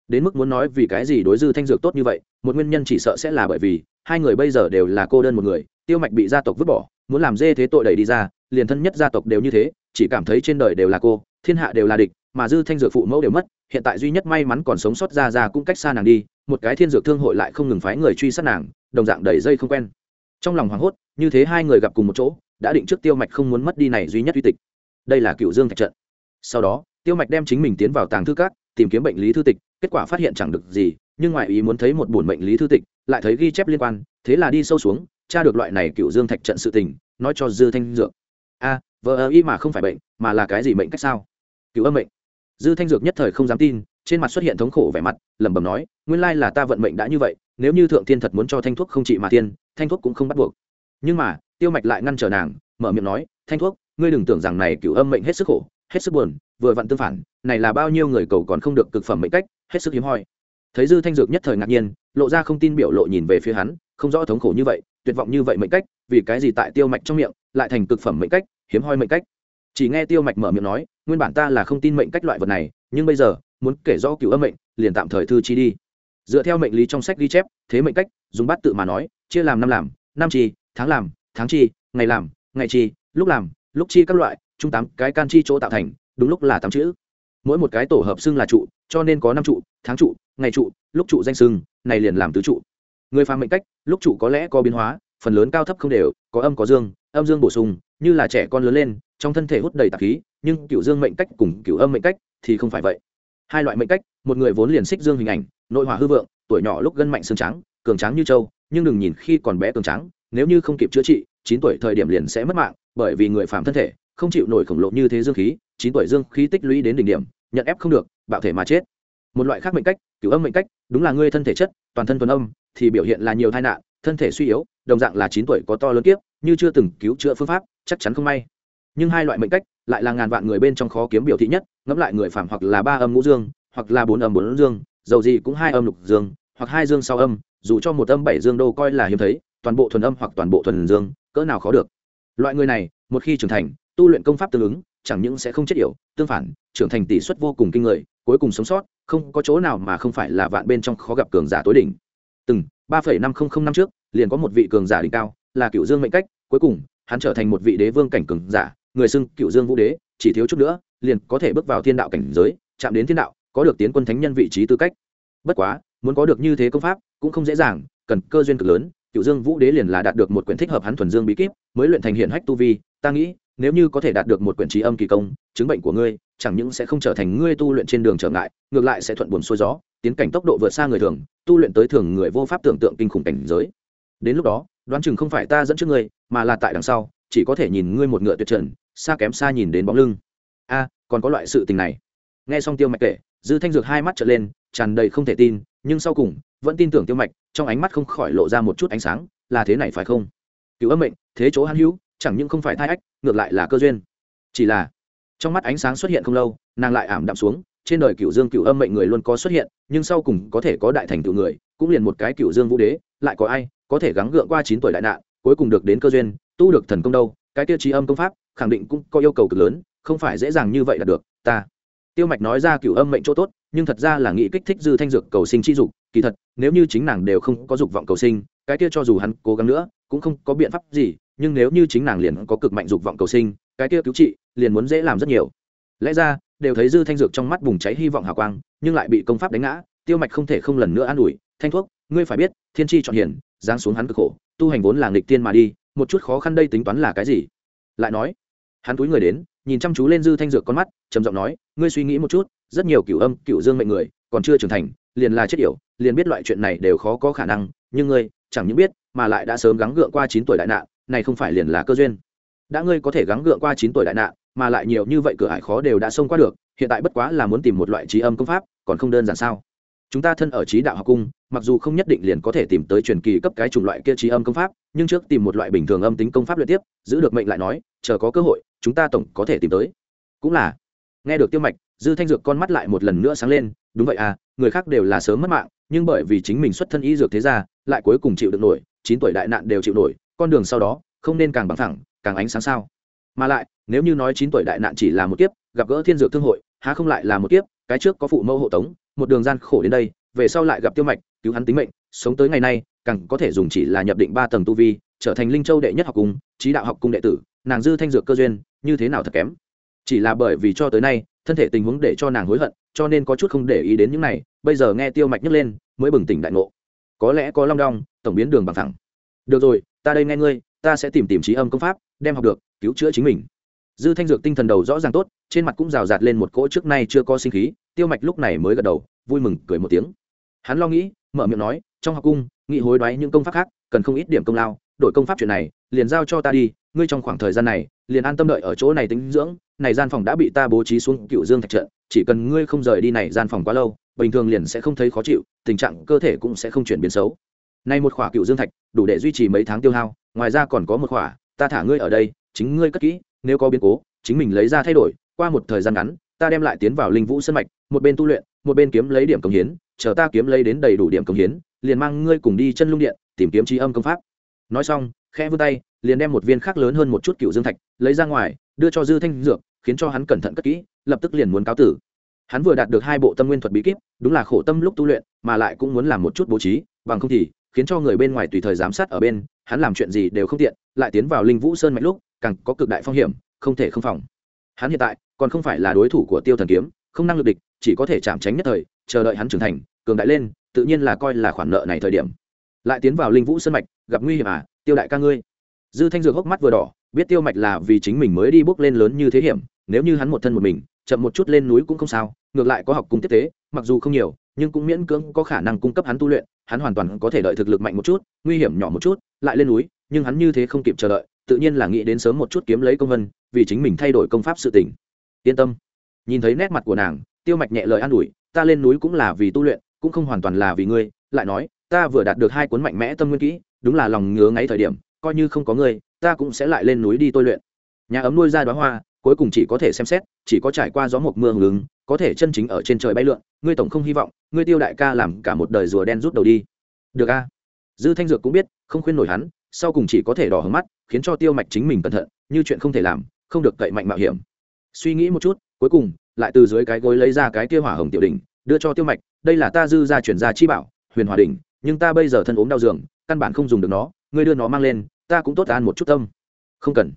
Đến mức muốn nói vì cái gì đối dư thanh dược tốt như vậy, một nguyên nhân chỉ sợ sẽ là bởi vì, hai người bây giờ đều là cô đơn một người, tiêu mạch bị gia tộc vứt bỏ, muốn làm dê thế tội đẩy đi ra, liền thân nhất gia tộc đều như thế, chỉ cảm thấy trên đời đều là cô, thiên hạ đều là địch, mà dư thanh dược phụ mẫu đều mất, hiện tại duy nhất may mắn còn sống sót ra ra cũng cách xa nàng đi một cái thiên dược thương hội lại không ngừng phái người truy sát nàng, đồng dạng đẩy dây không quen. Trong lòng hoảng hốt, như thế hai người gặp cùng một chỗ, đã định trước tiêu mạch không muốn mất đi này duy nhất uy tịch. Đây là cựu dương thạch trận. Sau đó, tiêu mạch đem chính mình tiến vào tàng thư cát tìm kiếm bệnh lý thư tịch, kết quả phát hiện chẳng được gì, nhưng ngoại ý muốn thấy một buồn bệnh lý thư tịch, lại thấy ghi chép liên quan, thế là đi sâu xuống, tra được loại này cựu dương thạch trận sự tình, nói cho dư thanh dược. A vợ ơ y mà không phải bệnh, mà là cái gì bệnh cách sao? Cựu âm bệnh dư thanh dược nhất thời không dám tin trên mặt xuất hiện thống khổ vẻ mặt, lẩm bẩm nói, nguyên lai là ta vận mệnh đã như vậy, nếu như thượng tiên thật muốn cho thanh thuốc không trị mà tiên, thanh thuốc cũng không bắt buộc. Nhưng mà, tiêu mạch lại ngăn trở nàng, mở miệng nói, thanh thuốc, ngươi đừng tưởng rằng này cựu âm mệnh hết sức khổ, hết sức buồn, vừa vặn tương phản, này là bao nhiêu người cầu còn không được cực phẩm mệnh cách, hết sức hiếm hoi. Thấy dư thanh dược nhất thời ngạc nhiên, lộ ra không tin biểu lộ nhìn về phía hắn, không rõ thống khổ như vậy, tuyệt vọng như vậy mệnh cách, vì cái gì tại tiêu mạch trong miệng, lại thành cực phẩm mệnh cách, hiếm hoi mệnh cách? Chỉ nghe tiêu mạch mở miệng nói, nguyên bản ta là không tin mệnh cách loại vật này, nhưng bây giờ muốn kể rõ cựu âm mệnh, liền tạm thời thư chi đi. Dựa theo mệnh lý trong sách ghi chép, thế mệnh cách, dùng bát tự mà nói, chia làm năm làm, năm chi, tháng làm, tháng chi, ngày làm, ngày chi, lúc làm, lúc chi các loại, chung tám cái can chi chỗ tạo thành, đúng lúc là tám chữ. Mỗi một cái tổ hợp xưng là trụ, cho nên có năm trụ, tháng trụ, ngày trụ, lúc trụ danh xưng, này liền làm tứ trụ. Người phàm mệnh cách, lúc trụ có lẽ có biến hóa, phần lớn cao thấp không đều, có âm có dương, âm dương bổ sung, như là trẻ con lớn lên, trong thân thể hút đầy tạp khí, nhưng cựu dương mệnh cách cùng cựu âm mệnh cách thì không phải vậy hai loại mệnh cách, một người vốn liền xích dương hình ảnh, nội hỏa hư vượng, tuổi nhỏ lúc gân mạnh xương trắng, cường tráng như châu nhưng đừng nhìn khi còn bé cường trắng nếu như không kịp chữa trị, chín tuổi thời điểm liền sẽ mất mạng, bởi vì người phạm thân thể, không chịu nổi khổng lồ như thế dương khí, chín tuổi dương khí tích lũy đến đỉnh điểm, nhận ép không được, bạo thể mà chết. Một loại khác mệnh cách, cửu âm mệnh cách, đúng là ngươi thân thể chất, toàn thân thuần âm, thì biểu hiện là nhiều tai nạn, thân thể suy yếu, đồng dạng là chín tuổi có to lớn kiếp, như chưa từng cứu chữa phương pháp, chắc chắn không may nhưng hai loại mệnh cách lại là ngàn vạn người bên trong khó kiếm biểu thị nhất, ngẫm lại người phạm hoặc là ba âm ngũ dương, hoặc là bốn âm bốn dương, dầu gì cũng hai âm lục dương, hoặc hai dương sau âm, dù cho một âm bảy dương đô coi là hiếm thấy, toàn bộ thuần âm hoặc toàn bộ thuần dương, cỡ nào khó được. Loại người này, một khi trưởng thành, tu luyện công pháp tương ứng, chẳng những sẽ không chết yểu, tương phản, trưởng thành tỷ suất vô cùng kinh người, cuối cùng sống sót, không có chỗ nào mà không phải là vạn bên trong khó gặp cường giả tối đỉnh. Từng, ba phẩy năm không không năm trước, liền có một vị cường giả đỉnh cao, là cựu dương mệnh cách, cuối cùng, hắn trở thành một vị đế vương cảnh cường giả người xưng cựu dương vũ đế, chỉ thiếu chút nữa, liền có thể bước vào thiên đạo cảnh giới, chạm đến thiên đạo, có được tiến quân thánh nhân vị trí tư cách. Bất quá, muốn có được như thế công pháp, cũng không dễ dàng, cần cơ duyên cực lớn, cựu dương vũ đế liền là đạt được một quyển thích hợp hắn thuần dương bí kíp, mới luyện thành hiện hách tu vi, ta nghĩ, nếu như có thể đạt được một quyển trí âm kỳ công, chứng bệnh của ngươi, chẳng những sẽ không trở thành ngươi tu luyện trên đường trở ngại, ngược lại sẽ thuận buồn xuôi gió, tiến cảnh tốc độ vượt xa người thường, tu luyện tới thường người vô pháp tưởng tượng kinh khủng cảnh giới. Đến lúc đó, đoán chừng không phải ta dẫn trước ngươi, mà là tại đằng sau, chỉ có thể nhìn ngươi một ngựa tuyệt trần xa kém xa nhìn đến bóng lưng. A, còn có loại sự tình này. Nghe xong tiêu mạch kể, dư thanh dược hai mắt trở lên, tràn đầy không thể tin, nhưng sau cùng, vẫn tin tưởng tiêu mạch, trong ánh mắt không khỏi lộ ra một chút ánh sáng, là thế này phải không? Cứu âm mệnh, thế chỗ hãn hữu, chẳng những không phải thai ách, ngược lại là cơ duyên. Chỉ là, trong mắt ánh sáng xuất hiện không lâu, nàng lại ảm đạm xuống, trên đời cựu dương cựu âm mệnh người luôn có xuất hiện, nhưng sau cùng có thể có đại thành Cựu người, cũng liền một cái cựu dương vũ đế, lại có ai có thể gắng gượng qua chín tuổi đại nạn, cuối cùng được đến cơ duyên, tu được thần công đâu, cái tiêu chí âm công pháp khẳng định cũng có yêu cầu cực lớn, không phải dễ dàng như vậy là được, ta. Tiêu mạch nói ra cựu âm mệnh chỗ tốt, nhưng thật ra là nghĩ kích thích dư thanh dược cầu sinh chi dục, kỳ thật, nếu như chính nàng đều không có dục vọng cầu sinh, cái kia cho dù hắn cố gắng nữa, cũng không có biện pháp gì, nhưng nếu như chính nàng liền có cực mạnh dục vọng cầu sinh, cái kia cứu trị, liền muốn dễ làm rất nhiều. Lẽ ra, đều thấy dư thanh dược trong mắt bùng cháy hy vọng hào quang, nhưng lại bị công pháp đánh ngã, tiêu mạch không thể không lần nữa an ủi, thanh thuốc, ngươi phải biết, thiên tri chọn hiển, giáng xuống hắn cực khổ, tu hành vốn là nghịch tiên mà đi, một chút khó khăn đây tính toán là cái gì? Lại nói hắn túi người đến, nhìn chăm chú lên dư thanh dược con mắt, trầm giọng nói, ngươi suy nghĩ một chút, rất nhiều cựu âm cựu dương mệnh người, còn chưa trưởng thành, liền là chết yểu, liền biết loại chuyện này đều khó có khả năng, nhưng ngươi chẳng những biết, mà lại đã sớm gắng gượng qua chín tuổi đại nạn, này không phải liền là cơ duyên. Đã ngươi có thể gắng gượng qua chín tuổi đại nạn, mà lại nhiều như vậy cửa ải khó đều đã xông qua được, hiện tại bất quá là muốn tìm một loại trí âm công pháp, còn không đơn giản sao? Chúng ta thân ở trí đạo học cung, mặc dù không nhất định liền có thể tìm tới truyền kỳ cấp cái chủng loại kia trí âm công pháp, nhưng trước tìm một loại bình thường âm tính công pháp luyện tiếp, giữ được mệnh lại nói, chờ có cơ hội chúng ta tổng có thể tìm tới. Cũng là. Nghe được tiêu mạch, dư thanh dược con mắt lại một lần nữa sáng lên, đúng vậy à người khác đều là sớm mất mạng, nhưng bởi vì chính mình xuất thân y dược thế ra lại cuối cùng chịu được nổi, chín tuổi đại nạn đều chịu nổi, con đường sau đó, không nên càng bằng thẳng càng ánh sáng sao. Mà lại, nếu như nói chín tuổi đại nạn chỉ là một kiếp, gặp gỡ thiên dược thương hội, há không lại là một kiếp, cái trước có phụ mẫu hộ tống, một đường gian khổ đến đây, về sau lại gặp tiêu mạch, cứu hắn tính mệnh, sống tới ngày nay, càng có thể dùng chỉ là nhập định ba tầng tu vi, trở thành linh châu đệ nhất học cung trí đạo học cung đệ tử, nàng dư thanh dược cơ duyên như thế nào thật kém. Chỉ là bởi vì cho tới nay, thân thể tình huống để cho nàng hối hận, cho nên có chút không để ý đến những này, bây giờ nghe tiêu mạch nhấc lên, mới bừng tỉnh đại ngộ. Có lẽ có long đong, tổng biến đường bằng thẳng. Được rồi, ta đây nghe ngươi, ta sẽ tìm tìm trí âm công pháp, đem học được, cứu chữa chính mình. Dư thanh dược tinh thần đầu rõ ràng tốt, trên mặt cũng rào rạt lên một cỗ trước nay chưa có sinh khí, tiêu mạch lúc này mới gật đầu, vui mừng, cười một tiếng. Hắn lo nghĩ, mở miệng nói, trong học cung, nghị hối đoái những công pháp khác, cần không ít điểm công lao, đổi công pháp chuyện này, liền giao cho ta đi, ngươi trong khoảng thời gian này liền an tâm đợi ở chỗ này tính dưỡng, này gian phòng đã bị ta bố trí xuống cựu dương thạch trận, chỉ cần ngươi không rời đi này gian phòng quá lâu, bình thường liền sẽ không thấy khó chịu, tình trạng cơ thể cũng sẽ không chuyển biến xấu. Nay một khỏa cựu dương thạch, đủ để duy trì mấy tháng tiêu hao, ngoài ra còn có một khỏa, ta thả ngươi ở đây, chính ngươi cất kỹ, nếu có biến cố, chính mình lấy ra thay đổi, qua một thời gian ngắn, ta đem lại tiến vào linh vũ sân mạch, một bên tu luyện, một bên kiếm lấy điểm công hiến, chờ ta kiếm lấy đến đầy đủ điểm công hiến, liền mang ngươi cùng đi chân lung điện, tìm kiếm tri âm công pháp. Nói xong, khẽ vươn tay liền đem một viên khác lớn hơn một chút cựu dương thạch lấy ra ngoài, đưa cho dư thanh dược, khiến cho hắn cẩn thận cất kỹ, lập tức liền muốn cáo tử. Hắn vừa đạt được hai bộ tâm nguyên thuật bí kíp, đúng là khổ tâm lúc tu luyện, mà lại cũng muốn làm một chút bố trí, bằng không thì khiến cho người bên ngoài tùy thời giám sát ở bên, hắn làm chuyện gì đều không tiện, lại tiến vào linh vũ sơn mạnh lúc, càng có cực đại phong hiểm, không thể không phòng. Hắn hiện tại còn không phải là đối thủ của tiêu thần kiếm, không năng lực địch, chỉ có thể chạm tránh nhất thời, chờ đợi hắn trưởng thành, cường đại lên, tự nhiên là coi là khoản nợ này thời điểm. Lại tiến vào linh vũ sơn mạch, gặp nguy hiểm à tiêu đại ca ngươi dư thanh dược hốc mắt vừa đỏ, biết tiêu mạch là vì chính mình mới đi bước lên lớn như thế hiểm, nếu như hắn một thân một mình, chậm một chút lên núi cũng không sao, ngược lại có học cung tiếp tế, mặc dù không nhiều, nhưng cũng miễn cưỡng có khả năng cung cấp hắn tu luyện, hắn hoàn toàn có thể đợi thực lực mạnh một chút, nguy hiểm nhỏ một chút, lại lên núi, nhưng hắn như thế không kịp chờ đợi, tự nhiên là nghĩ đến sớm một chút kiếm lấy công vân, vì chính mình thay đổi công pháp sự tỉnh yên tâm. Nhìn thấy nét mặt của nàng, tiêu mạch nhẹ lời an ủi, ta lên núi cũng là vì tu luyện, cũng không hoàn toàn là vì ngươi, lại nói, ta vừa đạt được hai cuốn mạnh mẽ tâm nguyên kỹ, đúng là lòng ngứa ngáy thời điểm coi như không có ngươi, ta cũng sẽ lại lên núi đi tôi luyện. Nhà ấm nuôi ra đoá hoa, cuối cùng chỉ có thể xem xét, chỉ có trải qua gió mộc mưa hưởng có thể chân chính ở trên trời bay lượn, ngươi tổng không hy vọng, ngươi tiêu đại ca làm cả một đời rùa đen rút đầu đi. Được a? Dư thanh dược cũng biết, không khuyên nổi hắn, sau cùng chỉ có thể đỏ hướng mắt, khiến cho tiêu mạch chính mình cẩn thận, như chuyện không thể làm, không được cậy mạnh mạo hiểm. Suy nghĩ một chút, cuối cùng, lại từ dưới cái gối lấy ra cái kia hỏa hồng tiểu đỉnh, đưa cho tiêu mạch, đây là ta dư ra chuyển ra chi bảo, huyền hòa đỉnh, nhưng ta bây giờ thân ốm đau giường, căn bản không dùng được nó ngươi đưa nó mang lên, ta cũng tốt an một chút tâm. Không cần.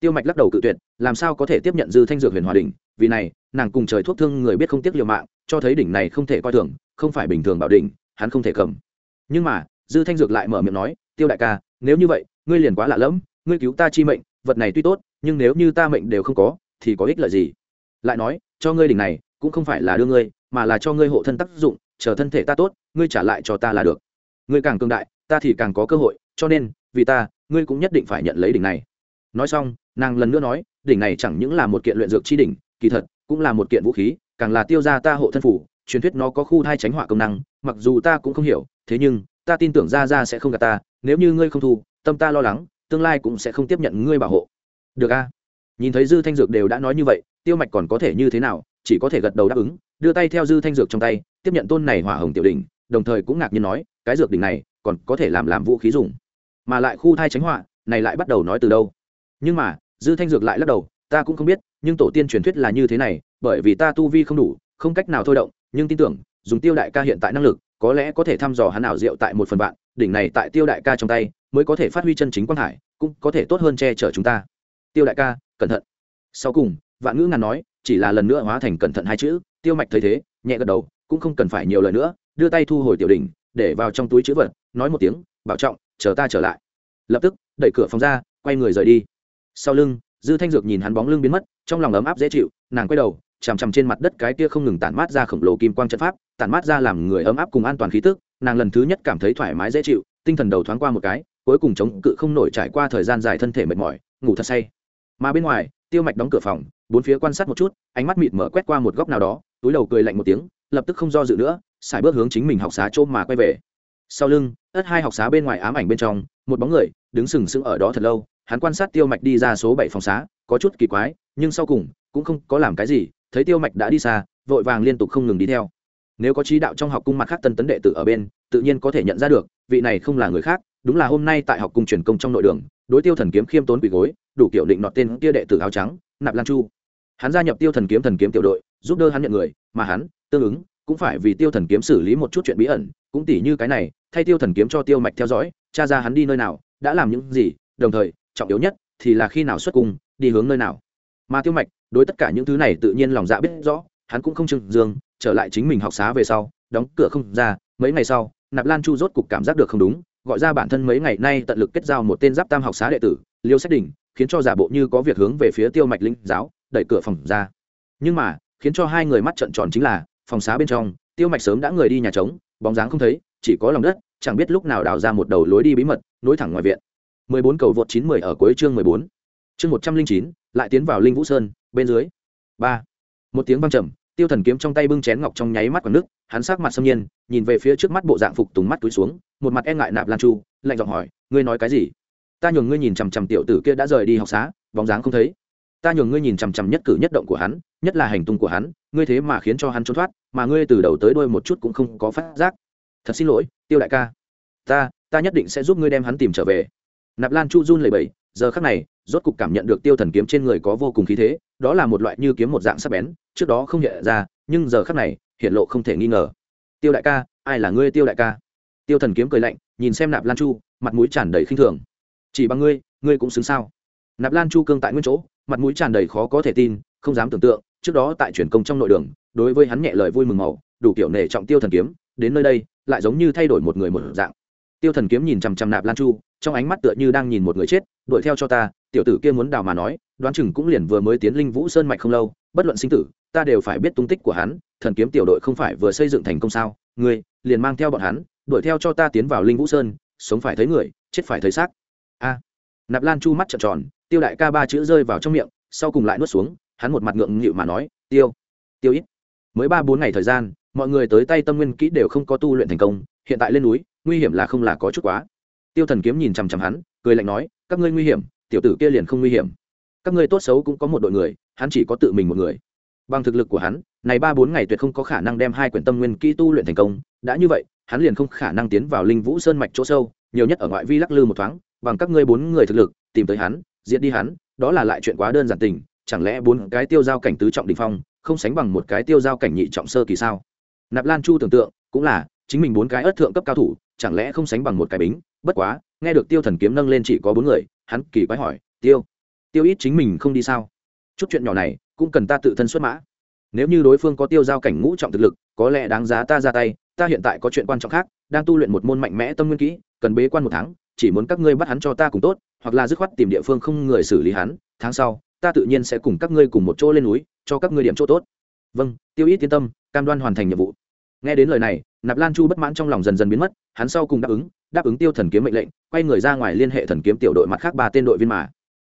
Tiêu mạch lắc đầu cự tuyệt, làm sao có thể tiếp nhận dư thanh dược huyền hòa đỉnh? Vì này, nàng cùng trời thuốc thương người biết không tiếc liều mạng, cho thấy đỉnh này không thể coi thường, không phải bình thường bảo đỉnh, hắn không thể cầm. Nhưng mà, dư thanh dược lại mở miệng nói, tiêu đại ca, nếu như vậy, ngươi liền quá lạ lẫm, ngươi cứu ta chi mệnh, vật này tuy tốt, nhưng nếu như ta mệnh đều không có, thì có ích lợi gì? Lại nói, cho ngươi đỉnh này, cũng không phải là đưa ngươi, mà là cho ngươi hộ thân tác dụng, chờ thân thể ta tốt, ngươi trả lại cho ta là được. Ngươi càng cường đại, ta thì càng có cơ hội cho nên, vì ta, ngươi cũng nhất định phải nhận lấy đỉnh này. Nói xong, nàng lần nữa nói, đỉnh này chẳng những là một kiện luyện dược chi đỉnh, kỳ thật, cũng là một kiện vũ khí, càng là tiêu ra ta hộ thân phủ, truyền thuyết nó có khu thai tránh họa công năng, mặc dù ta cũng không hiểu, thế nhưng, ta tin tưởng ra ra sẽ không gạt ta, nếu như ngươi không thu, tâm ta lo lắng, tương lai cũng sẽ không tiếp nhận ngươi bảo hộ. Được a? Nhìn thấy dư thanh dược đều đã nói như vậy, tiêu mạch còn có thể như thế nào, chỉ có thể gật đầu đáp ứng, đưa tay theo dư thanh dược trong tay, tiếp nhận tôn này hỏa hồng tiểu đỉnh, đồng thời cũng ngạc nhiên nói, cái dược đỉnh này, còn có thể làm làm vũ khí dùng mà lại khu thai tránh họa, này lại bắt đầu nói từ đâu? Nhưng mà, dư thanh dược lại lắc đầu, ta cũng không biết, nhưng tổ tiên truyền thuyết là như thế này, bởi vì ta tu vi không đủ, không cách nào thôi động, nhưng tin tưởng, dùng tiêu đại ca hiện tại năng lực, có lẽ có thể thăm dò hắn ảo diệu tại một phần vạn, đỉnh này tại tiêu đại ca trong tay, mới có thể phát huy chân chính quang hải, cũng có thể tốt hơn che chở chúng ta. Tiêu đại ca, cẩn thận. Sau cùng, vạn ngữ ngàn nói, chỉ là lần nữa hóa thành cẩn thận hai chữ, tiêu mạch thấy thế, nhẹ gật đầu, cũng không cần phải nhiều lời nữa, đưa tay thu hồi tiểu đỉnh, để vào trong túi chữ vật, nói một tiếng, bảo trọng chờ ta trở lại. Lập tức, đẩy cửa phòng ra, quay người rời đi. Sau lưng, dư thanh dược nhìn hắn bóng lưng biến mất, trong lòng ấm áp dễ chịu, nàng quay đầu, chằm chằm trên mặt đất cái kia không ngừng tản mát ra khổng lồ kim quang trận pháp, tản mát ra làm người ấm áp cùng an toàn khí tức, nàng lần thứ nhất cảm thấy thoải mái dễ chịu, tinh thần đầu thoáng qua một cái, cuối cùng chống cự không nổi trải qua thời gian dài thân thể mệt mỏi, ngủ thật say. Mà bên ngoài, tiêu mạch đóng cửa phòng, bốn phía quan sát một chút, ánh mắt mịt mở quét qua một góc nào đó, túi đầu cười lạnh một tiếng, lập tức không do dự nữa, xài bước hướng chính mình học xá chỗ mà quay về sau lưng ất hai học xá bên ngoài ám ảnh bên trong, một bóng người đứng sừng sững ở đó thật lâu, hắn quan sát tiêu mạch đi ra số bảy phòng xá, có chút kỳ quái, nhưng sau cùng cũng không có làm cái gì, thấy tiêu mạch đã đi xa, vội vàng liên tục không ngừng đi theo. Nếu có trí đạo trong học cung mặt khác tân tấn đệ tử ở bên, tự nhiên có thể nhận ra được, vị này không là người khác, đúng là hôm nay tại học cung truyền công trong nội đường, đối tiêu thần kiếm khiêm tốn quỳ gối, đủ kiểu định nọt tên kia đệ tử áo trắng, nạp lan chu. Hắn gia nhập tiêu thần kiếm thần kiếm tiểu đội, giúp đỡ hắn nhận người, mà hắn, tương ứng, cũng phải vì tiêu thần kiếm xử lý một chút chuyện bí ẩn, cũng tỉ như cái này thay tiêu thần kiếm cho tiêu mạch theo dõi cha ra hắn đi nơi nào, đã làm những gì, đồng thời, trọng yếu nhất thì là khi nào xuất cung, đi hướng nơi nào. Mà tiêu mạch, đối tất cả những thứ này tự nhiên lòng dạ biết rõ, hắn cũng không trừng dương, trở lại chính mình học xá về sau, đóng cửa không ra, mấy ngày sau, nạp lan chu rốt cục cảm giác được không đúng, gọi ra bản thân mấy ngày nay tận lực kết giao một tên giáp tam học xá đệ tử, liêu sách đỉnh, khiến cho giả bộ như có việc hướng về phía tiêu mạch linh giáo, đẩy cửa phòng ra. Nhưng mà, khiến cho hai người mắt trợn tròn chính là, phòng xá bên trong, tiêu mạch sớm đã người đi nhà trống, bóng dáng không thấy chỉ có lòng đất chẳng biết lúc nào đào ra một đầu lối đi bí mật nối thẳng ngoài viện 14 cầu vượt 90 ở cuối chương 14. Chương 109, lại tiến vào Linh Vũ Sơn, bên dưới. 3. Một tiếng vang trầm, Tiêu Thần kiếm trong tay bưng chén ngọc trong nháy mắt quằn nước, hắn sắc mặt sâm nhiên, nhìn về phía trước mắt bộ dạng phục tùng mắt túi xuống, một mặt e ngại nạp Lan Chu, lạnh giọng hỏi, ngươi nói cái gì? Ta nhường ngươi nhìn chằm chằm tiểu tử kia đã rời đi học xá, bóng dáng không thấy. Ta nhường ngươi nhìn chằm chằm nhất cử nhất động của hắn, nhất là hành tung của hắn, ngươi thế mà khiến cho hắn trốn thoát, mà ngươi từ đầu tới đuôi một chút cũng không có phát giác. Thật xin lỗi, Tiêu đại ca. Ta, ta nhất định sẽ giúp ngươi đem hắn tìm trở về. Nạp lan chu run lầy bẫy giờ khắc này rốt cục cảm nhận được tiêu thần kiếm trên người có vô cùng khí thế đó là một loại như kiếm một dạng sắc bén trước đó không hiện ra nhưng giờ khắc này hiện lộ không thể nghi ngờ. Tiêu đại ca ai là ngươi tiêu đại ca? Tiêu thần kiếm cười lạnh nhìn xem nạp lan chu mặt mũi tràn đầy khinh thường. Chỉ bằng ngươi ngươi cũng xứng sao? Nạp lan chu cương tại nguyên chỗ mặt mũi tràn đầy khó có thể tin không dám tưởng tượng trước đó tại truyền công trong nội đường đối với hắn nhẹ lời vui mừng màu đủ kiểu nể trọng tiêu thần kiếm đến nơi đây lại giống như thay đổi một người một dạng. Tiêu thần kiếm nhìn chằm chằm nạp lan chu, trong ánh mắt tựa như đang nhìn một người chết, đuổi theo cho ta, tiểu tử kia muốn đào mà nói, đoán chừng cũng liền vừa mới tiến linh vũ sơn mạch không lâu, bất luận sinh tử, ta đều phải biết tung tích của hắn, thần kiếm tiểu đội không phải vừa xây dựng thành công sao? Ngươi, liền mang theo bọn hắn, đuổi theo cho ta tiến vào linh vũ sơn, sống phải thấy người, chết phải thấy xác. A. Nạp lan chu mắt trợn tròn, tiêu đại ca ba chữ rơi vào trong miệng, sau cùng lại nuốt xuống, hắn một mặt ngượng nghịu mà nói, tiêu tiêu ít. Mới ba bốn ngày thời gian mọi người tới tay tâm nguyên kỹ đều không có tu luyện thành công, hiện tại lên núi, nguy hiểm là không là có chút quá. Tiêu thần kiếm nhìn chằm chằm hắn, cười lạnh nói, các ngươi nguy hiểm, tiểu tử kia liền không nguy hiểm. Các ngươi tốt xấu cũng có một đội người, hắn chỉ có tự mình một người. Bằng thực lực của hắn, này ba bốn ngày tuyệt không có khả năng đem hai quyển tâm nguyên kỹ tu luyện thành công. Đã như vậy, hắn liền không khả năng tiến vào linh vũ sơn mạch chỗ sâu, nhiều nhất ở ngoại vi lắc lư một thoáng, bằng các ngươi bốn người thực lực, tìm tới hắn, diệt đi hắn, đó là lại chuyện quá đơn giản tình, chẳng lẽ bốn cái tiêu giao cảnh tứ trọng đình phong, không sánh bằng một cái tiêu giao cảnh nhị trọng sơ kỳ sao? Nạp lan chu tưởng tượng, cũng là, chính mình bốn cái ớt thượng cấp cao thủ, chẳng lẽ không sánh bằng một cái bính? Bất quá, nghe được tiêu thần kiếm nâng lên chỉ có bốn người, hắn kỳ quái hỏi, tiêu tiêu ít chính mình không đi sao? Chút chuyện nhỏ này, cũng cần ta tự thân xuất mã. Nếu như đối phương có tiêu giao cảnh ngũ trọng thực lực, có lẽ đáng giá ta ra tay, ta hiện tại có chuyện quan trọng khác, đang tu luyện một môn mạnh mẽ tâm nguyên kỹ, cần bế quan một tháng, chỉ muốn các ngươi bắt hắn cho ta cùng tốt, hoặc là dứt khoát tìm địa phương không người xử lý hắn, tháng sau, ta tự nhiên sẽ cùng các ngươi cùng một chỗ lên núi, cho các ngươi điểm chỗ tốt. Vâng tiêu ít yên tâm cam đoan hoàn thành nhiệm vụ. Nghe đến lời này, nạp lan chu bất mãn trong lòng dần dần biến mất, hắn sau cùng đáp ứng đáp ứng tiêu thần kiếm mệnh lệnh, quay người ra ngoài liên hệ thần kiếm tiểu đội mặt khác ba tên đội viên mà.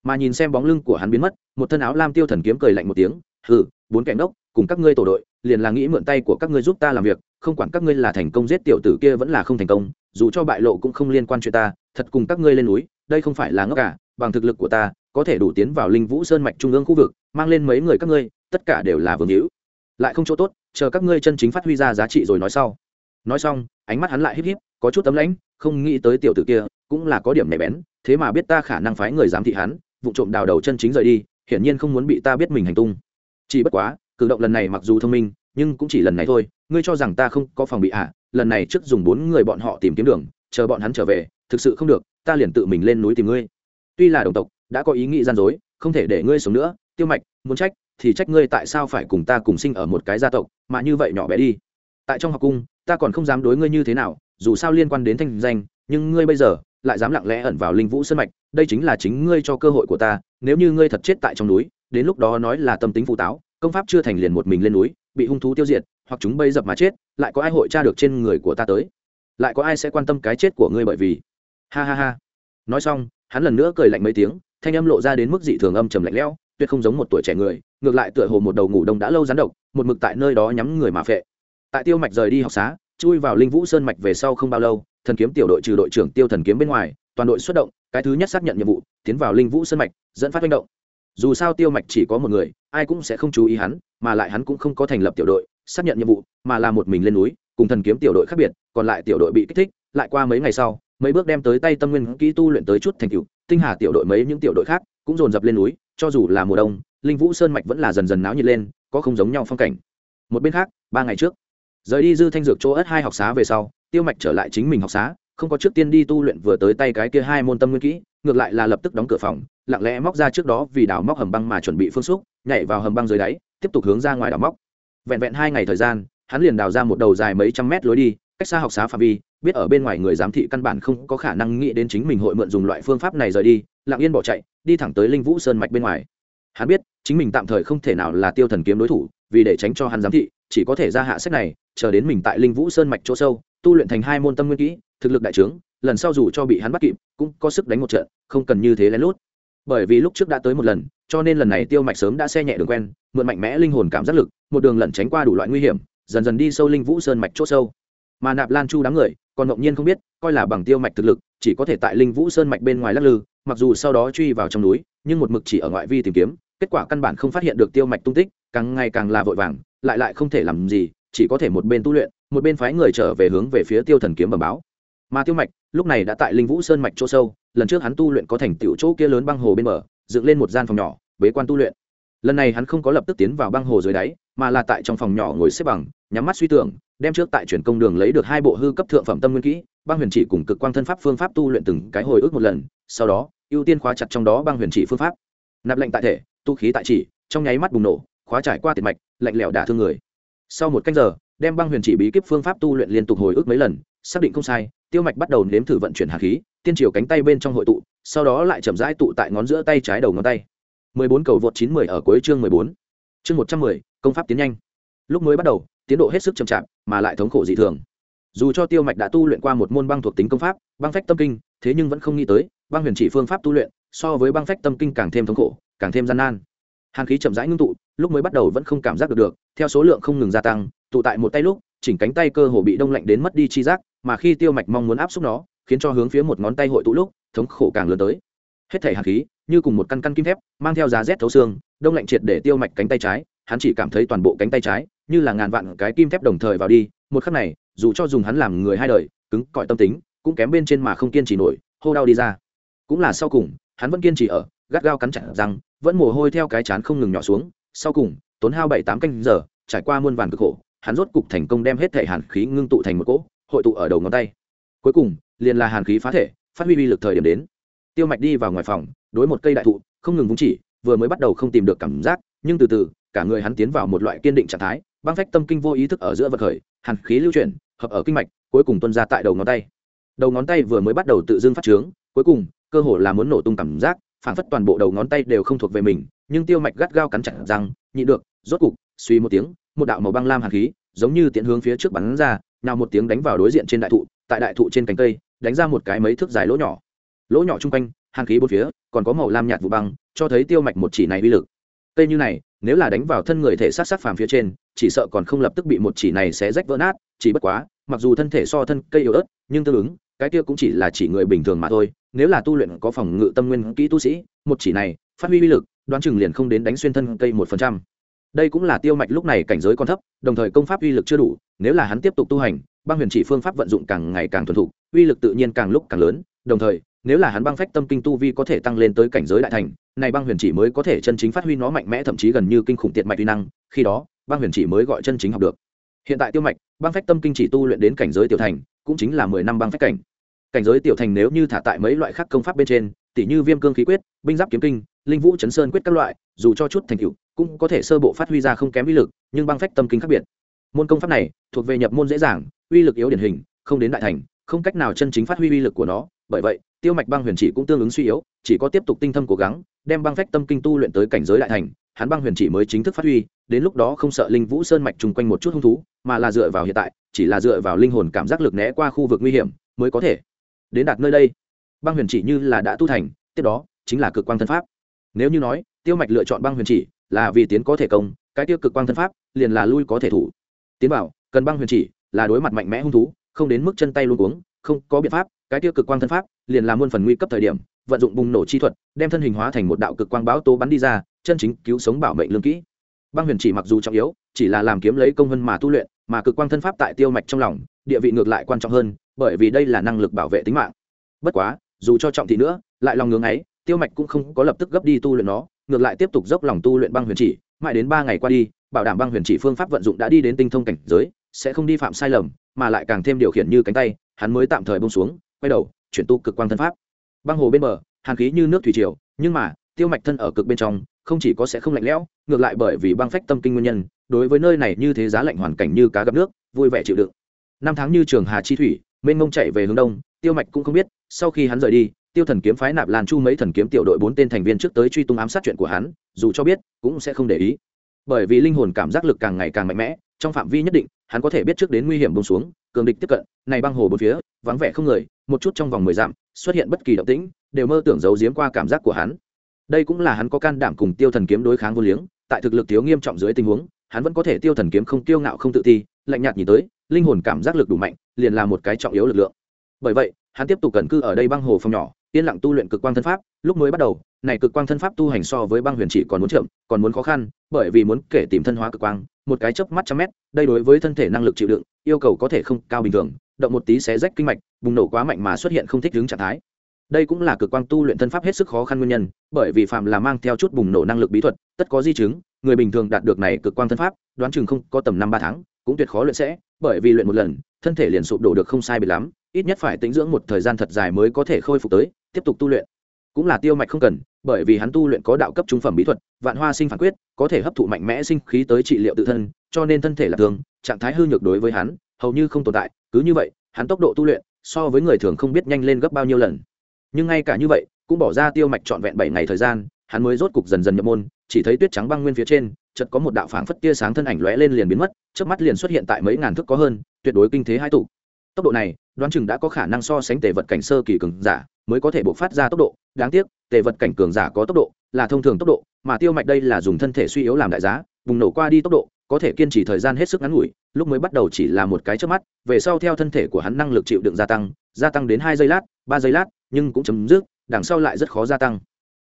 Mà nhìn xem bóng lưng của hắn biến mất, một thân áo lam tiêu thần kiếm cười lạnh một tiếng, hừ, bốn kẻ đốc cùng các ngươi tổ đội, liền là nghĩ mượn tay của các ngươi giúp ta làm việc, không quản các ngươi là thành công giết tiểu tử kia vẫn là không thành công, dù cho bại lộ cũng không liên quan chuyện ta, thật cùng các ngươi lên núi, đây không phải là ngốc cả bằng thực lực của ta, có thể đủ tiến vào linh vũ sơn mạch trung ương khu vực, mang lên mấy người các ngươi, tất cả đều là vương hữu lại không chỗ tốt chờ các ngươi chân chính phát huy ra giá trị rồi nói sau. Nói xong ánh mắt hắn lại híp híp có chút tấm lãnh không nghĩ tới tiểu tử kia cũng là có điểm nhạy bén thế mà biết ta khả năng phái người giám thị hắn vụ trộm đào đầu chân chính rời đi hiển nhiên không muốn bị ta biết mình hành tung. Chỉ bất quá cử động lần này mặc dù thông minh nhưng cũng chỉ lần này thôi ngươi cho rằng ta không có phòng bị ạ à, lần này trước dùng bốn người bọn họ tìm kiếm đường chờ bọn hắn trở về thực sự không được ta liền tự mình lên núi tìm ngươi. Tuy là đồng tộc đã có ý nghĩ gian dối không thể để ngươi sống nữa tiêu mạch, muốn trách, thì trách ngươi tại sao phải cùng ta cùng sinh ở một cái gia tộc, mà như vậy nhỏ bé đi. Tại trong học cung, ta còn không dám đối ngươi như thế nào, dù sao liên quan đến thanh danh, nhưng ngươi bây giờ lại dám lặng lẽ ẩn vào linh vũ sân mạch, đây chính là chính ngươi cho cơ hội của ta, nếu như ngươi thật chết tại trong núi, đến lúc đó nói là tâm tính phụ táo, công pháp chưa thành liền một mình lên núi, bị hung thú tiêu diệt, hoặc chúng bây dập mà chết, lại có ai hội tra được trên người của ta tới? Lại có ai sẽ quan tâm cái chết của ngươi bởi vì? Ha ha ha. Nói xong, hắn lần nữa cười lạnh mấy tiếng, thanh âm lộ ra đến mức dị thường âm trầm lạnh lẽo tuyệt không giống một tuổi trẻ người, ngược lại tựa hồ một đầu ngủ đông đã lâu rắn độc, một mực tại nơi đó nhắm người mà phệ. Tại tiêu mạch rời đi học xá, chui vào linh vũ sơn mạch về sau không bao lâu, thần kiếm tiểu đội trừ đội trưởng tiêu thần kiếm bên ngoài, toàn đội xuất động, cái thứ nhất xác nhận nhiệm vụ, tiến vào linh vũ sơn mạch, dẫn phát manh động. Dù sao tiêu mạch chỉ có một người, ai cũng sẽ không chú ý hắn, mà lại hắn cũng không có thành lập tiểu đội, xác nhận nhiệm vụ, mà là một mình lên núi, cùng thần kiếm tiểu đội khác biệt, còn lại tiểu đội bị kích thích, lại qua mấy ngày sau, mấy bước đem tới tay tâm nguyên kỹ tu luyện tới chút thành cựu tinh hà tiểu đội mấy những tiểu đội khác cũng dồn dập lên núi cho dù là mùa đông, linh vũ sơn mạch vẫn là dần dần náo nhiệt lên, có không giống nhau phong cảnh. Một bên khác, ba ngày trước, rời đi dư thanh dược chỗ ất hai học xá về sau, tiêu mạch trở lại chính mình học xá, không có trước tiên đi tu luyện vừa tới tay cái kia hai môn tâm nguyên kỹ, ngược lại là lập tức đóng cửa phòng, lặng lẽ móc ra trước đó vì đào móc hầm băng mà chuẩn bị phương xúc, nhảy vào hầm băng dưới đáy, tiếp tục hướng ra ngoài đào móc. Vẹn vẹn hai ngày thời gian, hắn liền đào ra một đầu dài mấy trăm mét lối đi cách xa học xá phạm vi, biết ở bên ngoài người giám thị căn bản không có khả năng nghĩ đến chính mình hội mượn dùng loại phương pháp này rời đi, lặng yên bỏ chạy, đi thẳng tới linh vũ sơn mạch bên ngoài. Hắn biết, chính mình tạm thời không thể nào là tiêu thần kiếm đối thủ, vì để tránh cho hắn giám thị, chỉ có thể ra hạ sách này, chờ đến mình tại linh vũ sơn mạch chỗ sâu, tu luyện thành hai môn tâm nguyên kỹ, thực lực đại trướng, lần sau dù cho bị hắn bắt kịp, cũng có sức đánh một trận, không cần như thế lén lút. Bởi vì lúc trước đã tới một lần, cho nên lần này tiêu mạch sớm đã xe nhẹ đường quen, mượn mạnh mẽ linh hồn cảm giác lực, một đường lẩn tránh qua đủ loại nguy hiểm, dần dần đi sâu linh vũ sơn mạch chỗ sâu mà nạp lan chu đám người còn ngẫu nhiên không biết coi là bằng tiêu mạch thực lực chỉ có thể tại linh vũ sơn mạch bên ngoài lắc lư mặc dù sau đó truy vào trong núi nhưng một mực chỉ ở ngoại vi tìm kiếm kết quả căn bản không phát hiện được tiêu mạch tung tích càng ngày càng là vội vàng lại lại không thể làm gì chỉ có thể một bên tu luyện một bên phái người trở về hướng về phía tiêu thần kiếm bẩm báo mà tiêu mạch lúc này đã tại linh vũ sơn mạch chỗ sâu lần trước hắn tu luyện có thành tựu chỗ kia lớn băng hồ bên bờ dựng lên một gian phòng nhỏ bế quan tu luyện lần này hắn không có lập tức tiến vào băng hồ dưới đáy mà là tại trong phòng nhỏ ngồi xếp bằng nhắm mắt suy tưởng đem trước tại chuyển công đường lấy được hai bộ hư cấp thượng phẩm tâm nguyên kỹ băng huyền chỉ cùng cực quang thân pháp phương pháp tu luyện từng cái hồi ức một lần sau đó ưu tiên khóa chặt trong đó băng huyền chỉ phương pháp nạp lệnh tại thể tu khí tại chỉ trong nháy mắt bùng nổ khóa trải qua tiệt mạch lạnh lẽo đả thương người sau một canh giờ đem băng huyền chỉ bí kíp phương pháp tu luyện liên tục hồi ức mấy lần xác định không sai tiêu mạch bắt đầu nếm thử vận chuyển hạt khí tiên triều cánh tay bên trong hội tụ sau đó lại chậm rãi tụ tại ngón giữa tay trái đầu ngón tay 14 cầu vượt 910 ở cuối chương 14. Chương 110, công pháp tiến nhanh. Lúc mới bắt đầu, tiến độ hết sức chậm chạp, mà lại thống khổ dị thường. Dù cho Tiêu Mạch đã tu luyện qua một môn băng thuộc tính công pháp, băng phách tâm kinh, thế nhưng vẫn không nghĩ tới, băng huyền chỉ phương pháp tu luyện, so với băng phách tâm kinh càng thêm thống khổ, càng thêm gian nan. Hàn khí chậm rãi ngưng tụ, lúc mới bắt đầu vẫn không cảm giác được được, theo số lượng không ngừng gia tăng, tụ tại một tay lúc, chỉnh cánh tay cơ hồ bị đông lạnh đến mất đi chi giác, mà khi Tiêu Mạch mong muốn áp xúc nó, khiến cho hướng phía một ngón tay hội tụ lúc, thống khổ càng lớn tới. Hết thể hàn khí, như cùng một căn căn kim thép mang theo giá rét thấu xương đông lạnh triệt để tiêu mạch cánh tay trái hắn chỉ cảm thấy toàn bộ cánh tay trái như là ngàn vạn cái kim thép đồng thời vào đi, một khắc này, dù cho dùng hắn làm người hai đời, cứng cỏi tâm tính, cũng kém bên trên mà không kiên trì nổi, hô đau đi ra. Cũng là sau cùng, hắn vẫn kiên trì ở, gắt gao cắn chặt răng, vẫn mồ hôi theo cái chán không ngừng nhỏ xuống. Sau cùng, tốn hao bảy tám canh giờ, trải qua muôn vàn cực khổ, hắn rốt cục thành công đem hết thể hàn khí ngưng tụ thành một cỗ, hội tụ ở đầu ngón tay. Cuối cùng, liền là hàn khí phá thể, phát huy uy lực thời điểm đến. Tiêu mạch đi vào ngoài phòng, đối một cây đại thụ, không ngừng vung chỉ, vừa mới bắt đầu không tìm được cảm giác, nhưng từ từ, cả người hắn tiến vào một loại kiên định trạng thái băng phách tâm kinh vô ý thức ở giữa vật khởi, hàn khí lưu chuyển, hợp ở kinh mạch, cuối cùng tuân ra tại đầu ngón tay. Đầu ngón tay vừa mới bắt đầu tự dưng phát trướng, cuối cùng, cơ hồ là muốn nổ tung cảm giác phản phất toàn bộ đầu ngón tay đều không thuộc về mình, nhưng tiêu mạch gắt gao cắn chặt răng nhị được, rốt cục, suy một tiếng, một đạo màu băng lam hàn khí, giống như tiện hướng phía trước bắn ra, nào một tiếng đánh vào đối diện trên đại thụ, tại đại thụ trên cành cây, đánh ra một cái mấy thước dài lỗ nhỏ. Lỗ nhỏ chung quanh, hàn khí bốn phía, còn có màu lam nhạt vụ băng, cho thấy tiêu mạch một chỉ này uy lực. Cây như này, nếu là đánh vào thân người thể sát sát phàm phía trên chỉ sợ còn không lập tức bị một chỉ này xé rách vỡ nát, chỉ bất quá, mặc dù thân thể so thân cây yếu ớt, nhưng tương ứng, cái kia cũng chỉ là chỉ người bình thường mà thôi. Nếu là tu luyện có phòng ngự tâm nguyên kỹ tu sĩ, một chỉ này, phát huy uy lực, đoán chừng liền không đến đánh xuyên thân cây một phần trăm. Đây cũng là tiêu mạch lúc này cảnh giới còn thấp, đồng thời công pháp uy lực chưa đủ, nếu là hắn tiếp tục tu hành, băng huyền chỉ phương pháp vận dụng càng ngày càng thuần thục, uy lực tự nhiên càng lúc càng lớn, đồng thời, nếu là hắn băng phách tâm kinh tu vi có thể tăng lên tới cảnh giới đại thành, này băng huyền chỉ mới có thể chân chính phát huy nó mạnh mẽ, thậm chí gần như kinh khủng tiệt mạch uy năng, khi đó băng huyền chỉ mới gọi chân chính học được. Hiện tại tiêu mạch băng phách tâm kinh chỉ tu luyện đến cảnh giới tiểu thành, cũng chính là mười năm băng phách cảnh. Cảnh giới tiểu thành nếu như thả tại mấy loại khác công pháp bên trên tỷ như viêm cương khí quyết, binh giáp kiếm kinh, linh vũ chấn sơn quyết các loại, dù cho chút thành tựu, cũng có thể sơ bộ phát huy ra không kém uy lực, nhưng băng phách tâm kinh khác biệt. Môn công pháp này thuộc về nhập môn dễ dàng, uy lực yếu điển hình, không đến đại thành, không cách nào chân chính phát huy uy lực của nó. Bởi vậy, tiêu mạch băng huyền chỉ cũng tương ứng suy yếu, chỉ có tiếp tục tinh thâm cố gắng, đem băng phách tâm kinh tu luyện tới cảnh giới đại thành, hắn băng huyền chỉ mới chính thức phát huy đến lúc đó không sợ linh vũ sơn mạch chung quanh một chút hung thú, mà là dựa vào hiện tại, chỉ là dựa vào linh hồn cảm giác lực né qua khu vực nguy hiểm mới có thể đến đạt nơi đây. Băng huyền chỉ như là đã tu thành, tiếp đó chính là cực quang thân pháp. Nếu như nói, tiêu mạch lựa chọn băng huyền chỉ là vì tiến có thể công, cái tiêu cực quang thân pháp liền là lui có thể thủ. Tiến bảo, cần băng huyền chỉ là đối mặt mạnh mẽ hung thú, không đến mức chân tay luôn cuống, không có biện pháp, cái tiêu cực quang thân pháp liền là muôn phần nguy cấp thời điểm, vận dụng bùng nổ chi thuật, đem thân hình hóa thành một đạo cực quang báo tố bắn đi ra, chân chính cứu sống bảo mệnh lương kỹ băng huyền chỉ mặc dù trọng yếu, chỉ là làm kiếm lấy công hơn mà tu luyện, mà cực quang thân pháp tại tiêu mạch trong lòng, địa vị ngược lại quan trọng hơn, bởi vì đây là năng lực bảo vệ tính mạng. Bất quá, dù cho trọng thì nữa, lại lòng ngưỡng ấy, tiêu mạch cũng không có lập tức gấp đi tu luyện nó, ngược lại tiếp tục dốc lòng tu luyện băng huyền chỉ, mãi đến ba ngày qua đi, bảo đảm băng huyền chỉ phương pháp vận dụng đã đi đến tinh thông cảnh giới, sẽ không đi phạm sai lầm, mà lại càng thêm điều khiển như cánh tay, hắn mới tạm thời bông xuống, quay đầu, chuyển tu cực quang thân pháp. Băng hồ bên bờ, hàn khí như nước thủy triều, nhưng mà, tiêu mạch thân ở cực bên trong không chỉ có sẽ không lạnh lẽo, ngược lại bởi vì băng phách tâm kinh nguyên nhân, đối với nơi này như thế giá lạnh hoàn cảnh như cá gặp nước, vui vẻ chịu đựng. Năm tháng như trường hà chi thủy, mênh mông chạy về hướng đông, tiêu mạch cũng không biết, sau khi hắn rời đi, tiêu thần kiếm phái nạp lan chu mấy thần kiếm tiểu đội bốn tên thành viên trước tới truy tung ám sát chuyện của hắn, dù cho biết, cũng sẽ không để ý. Bởi vì linh hồn cảm giác lực càng ngày càng mạnh mẽ, trong phạm vi nhất định, hắn có thể biết trước đến nguy hiểm bông xuống, cường địch tiếp cận, này băng hồ bốn phía, vắng vẻ không người, một chút trong vòng mười dặm, xuất hiện bất kỳ động tĩnh, đều mơ tưởng giấu giếm qua cảm giác của hắn đây cũng là hắn có can đảm cùng tiêu thần kiếm đối kháng vô liếng, tại thực lực thiếu nghiêm trọng dưới tình huống, hắn vẫn có thể tiêu thần kiếm không tiêu ngạo không tự ti, lạnh nhạt nhìn tới, linh hồn cảm giác lực đủ mạnh, liền là một cái trọng yếu lực lượng. Bởi vậy, hắn tiếp tục cẩn cư ở đây băng hồ phòng nhỏ, yên lặng tu luyện cực quang thân pháp, lúc mới bắt đầu, này cực quang thân pháp tu hành so với băng huyền chỉ còn muốn chậm, còn muốn khó khăn, bởi vì muốn kể tìm thân hóa cực quang, một cái chớp mắt trăm mét, đây đối với thân thể năng lực chịu đựng, yêu cầu có thể không cao bình thường, động một tí xé rách kinh mạch, bùng nổ quá mạnh mà xuất hiện không thích đứng trạng thái đây cũng là cực quang tu luyện thân pháp hết sức khó khăn nguyên nhân, bởi vì phạm là mang theo chút bùng nổ năng lực bí thuật, tất có di chứng, người bình thường đạt được này cực quang thân pháp, đoán chừng không có tầm năm ba tháng, cũng tuyệt khó luyện sẽ, bởi vì luyện một lần, thân thể liền sụp đổ được không sai biệt lắm, ít nhất phải tĩnh dưỡng một thời gian thật dài mới có thể khôi phục tới, tiếp tục tu luyện. Cũng là tiêu mạch không cần, bởi vì hắn tu luyện có đạo cấp trung phẩm bí thuật, vạn hoa sinh phản quyết, có thể hấp thụ mạnh mẽ sinh khí tới trị liệu tự thân, cho nên thân thể là thường, trạng thái hư nhược đối với hắn, hầu như không tồn tại, cứ như vậy, hắn tốc độ tu luyện, so với người thường không biết nhanh lên gấp bao nhiêu lần nhưng ngay cả như vậy, cũng bỏ ra tiêu mạch trọn vẹn bảy ngày thời gian, hắn mới rốt cục dần dần nhập môn, chỉ thấy tuyết trắng băng nguyên phía trên, chợt có một đạo phảng phất tia sáng thân ảnh lóe lên liền biến mất trước mắt liền xuất hiện tại mấy ngàn thước có hơn, tuyệt đối kinh thế hai tụ. Tốc độ này, đoán chừng đã có khả năng so sánh tề vật cảnh sơ kỳ cường giả, mới có thể bộc phát ra tốc độ. Đáng tiếc, tề vật cảnh cường giả có tốc độ, là thông thường tốc độ, mà tiêu mạch đây là dùng thân thể suy yếu làm đại giá vùng nổ qua đi tốc độ, có thể kiên trì thời gian hết sức ngắn ngủi, lúc mới bắt đầu chỉ là một cái trước mắt, về sau theo thân thể của hắn năng lực chịu đựng gia tăng gia tăng đến hai giây lát, ba giây lát nhưng cũng chấm dứt, đằng sau lại rất khó gia tăng.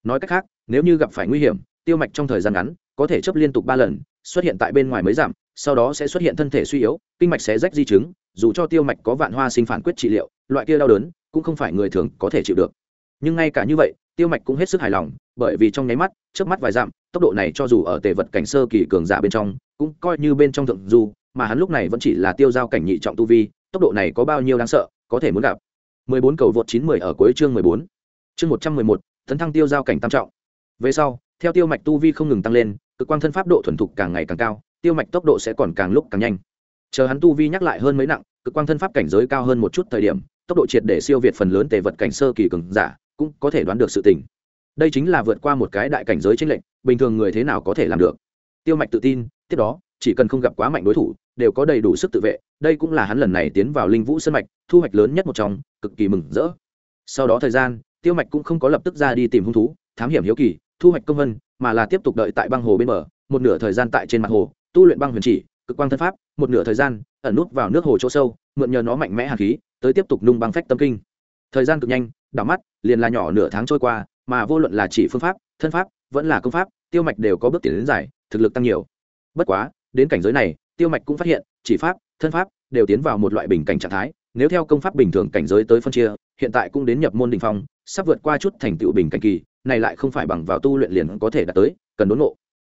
Nói cách khác, nếu như gặp phải nguy hiểm, tiêu mạch trong thời gian ngắn có thể chấp liên tục ba lần, xuất hiện tại bên ngoài mới giảm sau đó sẽ xuất hiện thân thể suy yếu, kinh mạch sẽ rách di chứng, dù cho tiêu mạch có vạn hoa sinh phản quyết trị liệu, loại kia đau đớn cũng không phải người thường có thể chịu được. Nhưng ngay cả như vậy, tiêu mạch cũng hết sức hài lòng, bởi vì trong nháy mắt trước mắt vài dặm, tốc độ này cho dù ở tề vật cảnh sơ kỳ cường giả bên trong, cũng coi như bên trong thượng du, mà hắn lúc này vẫn chỉ là tiêu giao cảnh nhị trọng tu vi, tốc độ này có bao nhiêu đáng sợ, có thể muốn gặp. 14 cầu vượt 910 ở cuối chương 14. Chương 111, tấn thăng tiêu giao cảnh tam trọng. Về sau, theo tiêu mạch tu vi không ngừng tăng lên, cực quang thân pháp độ thuần thục càng ngày càng cao, tiêu mạch tốc độ sẽ còn càng lúc càng nhanh. Chờ hắn tu vi nhắc lại hơn mấy nặng, cực quang thân pháp cảnh giới cao hơn một chút thời điểm, tốc độ triệt để siêu việt phần lớn tề vật cảnh sơ kỳ cường giả, cũng có thể đoán được sự tình. Đây chính là vượt qua một cái đại cảnh giới chiến lệnh, bình thường người thế nào có thể làm được. Tiêu mạch tự tin, tiếp đó, chỉ cần không gặp quá mạnh đối thủ, đều có đầy đủ sức tự vệ, đây cũng là hắn lần này tiến vào Linh Vũ Sơn mạch, thu hoạch lớn nhất một trong, cực kỳ mừng rỡ. Sau đó thời gian, Tiêu Mạch cũng không có lập tức ra đi tìm hung thú, thám hiểm hiếu kỳ, thu hoạch công vân, mà là tiếp tục đợi tại băng hồ bên bờ, một nửa thời gian tại trên mặt hồ, tu luyện băng huyền chỉ, cực quang thân pháp, một nửa thời gian ẩn nút vào nước hồ chỗ sâu, mượn nhờ nó mạnh mẽ hàn khí, tới tiếp tục nung băng phách tâm kinh. Thời gian cực nhanh, đảo mắt, liền là nhỏ nửa tháng trôi qua, mà vô luận là chỉ phương pháp, thân pháp, vẫn là công pháp, Tiêu Mạch đều có bước tiến đến giải, thực lực tăng nhiều. Bất quá, đến cảnh giới này, Tiêu Mạch cũng phát hiện, chỉ pháp, thân pháp đều tiến vào một loại bình cảnh trạng thái nếu theo công pháp bình thường cảnh giới tới phân chia hiện tại cũng đến nhập môn đình phong sắp vượt qua chút thành tựu bình cảnh kỳ này lại không phải bằng vào tu luyện liền có thể đạt tới cần đốn ngộ.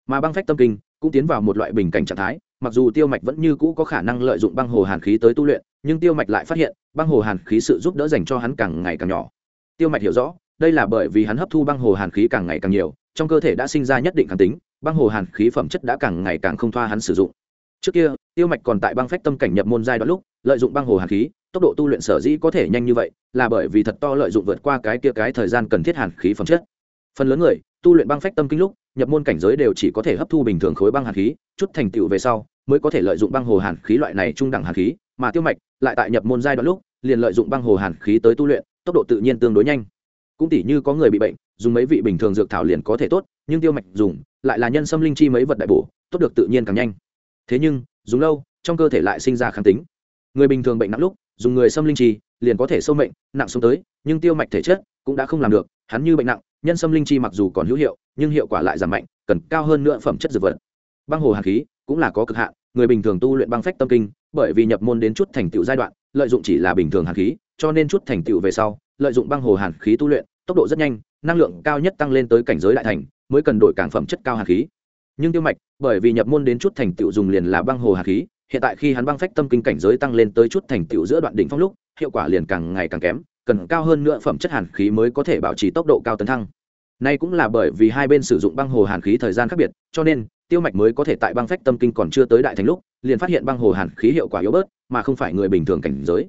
Mà băng phách tâm kinh cũng tiến vào một loại bình cảnh trạng thái mặc dù tiêu mạch vẫn như cũ có khả năng lợi dụng băng hồ hàn khí tới tu luyện nhưng tiêu mạch lại phát hiện băng hồ hàn khí sự giúp đỡ dành cho hắn càng ngày càng nhỏ. Tiêu mạch hiểu rõ đây là bởi vì hắn hấp thu băng hồ hàn khí càng ngày càng nhiều trong cơ thể đã sinh ra nhất định kháng tính băng hồ hàn khí phẩm chất đã càng ngày càng không thoa hắn sử dụng trước kia, tiêu mạch còn tại băng phách tâm cảnh nhập môn giai đoạn lúc, lợi dụng băng hồ hàn khí, tốc độ tu luyện sở dĩ có thể nhanh như vậy, là bởi vì thật to lợi dụng vượt qua cái kia cái thời gian cần thiết hàn khí phẩm chất. Phần lớn người, tu luyện băng phách tâm kinh lúc, nhập môn cảnh giới đều chỉ có thể hấp thu bình thường khối băng hàn khí, chút thành tựu về sau, mới có thể lợi dụng băng hồ hàn khí loại này trung đẳng hàn khí, mà tiêu mạch lại tại nhập môn giai đoạn lúc, liền lợi dụng băng hồ hàn khí tới tu luyện, tốc độ tự nhiên tương đối nhanh. Cũng tỉ như có người bị bệnh, dùng mấy vị bình thường dược thảo liền có thể tốt, nhưng tiêu mạch dùng, lại là nhân xâm linh chi mấy vật đại bổ tốt được tự nhiên càng nhanh thế nhưng, dùng lâu, trong cơ thể lại sinh ra kháng tính. Người bình thường bệnh nặng lúc, dùng người xâm linh trì, liền có thể sâu mệnh, nặng xuống tới, nhưng tiêu mạch thể chất cũng đã không làm được, hắn như bệnh nặng, nhân xâm linh chi mặc dù còn hữu hiệu, nhưng hiệu quả lại giảm mạnh, cần cao hơn nữa phẩm chất dược vật. Băng hồ hàn khí cũng là có cực hạn, người bình thường tu luyện băng phách tâm kinh, bởi vì nhập môn đến chút thành tựu giai đoạn, lợi dụng chỉ là bình thường hàn khí, cho nên chút thành tựu về sau, lợi dụng băng hồ hàn khí tu luyện, tốc độ rất nhanh, năng lượng cao nhất tăng lên tới cảnh giới đại thành, mới cần đổi cảng phẩm chất cao hàn khí nhưng tiêu mạch, bởi vì nhập môn đến chút thành tựu dùng liền là băng hồ hạt khí, hiện tại khi hắn băng phách tâm kinh cảnh giới tăng lên tới chút thành tựu giữa đoạn đỉnh phong lúc, hiệu quả liền càng ngày càng kém, cần cao hơn nữa phẩm chất hàn khí mới có thể bảo trì tốc độ cao tấn thăng. Nay cũng là bởi vì hai bên sử dụng băng hồ hàn khí thời gian khác biệt, cho nên, tiêu mạch mới có thể tại băng phách tâm kinh còn chưa tới đại thành lúc, liền phát hiện băng hồ hàn khí hiệu quả yếu bớt, mà không phải người bình thường cảnh giới.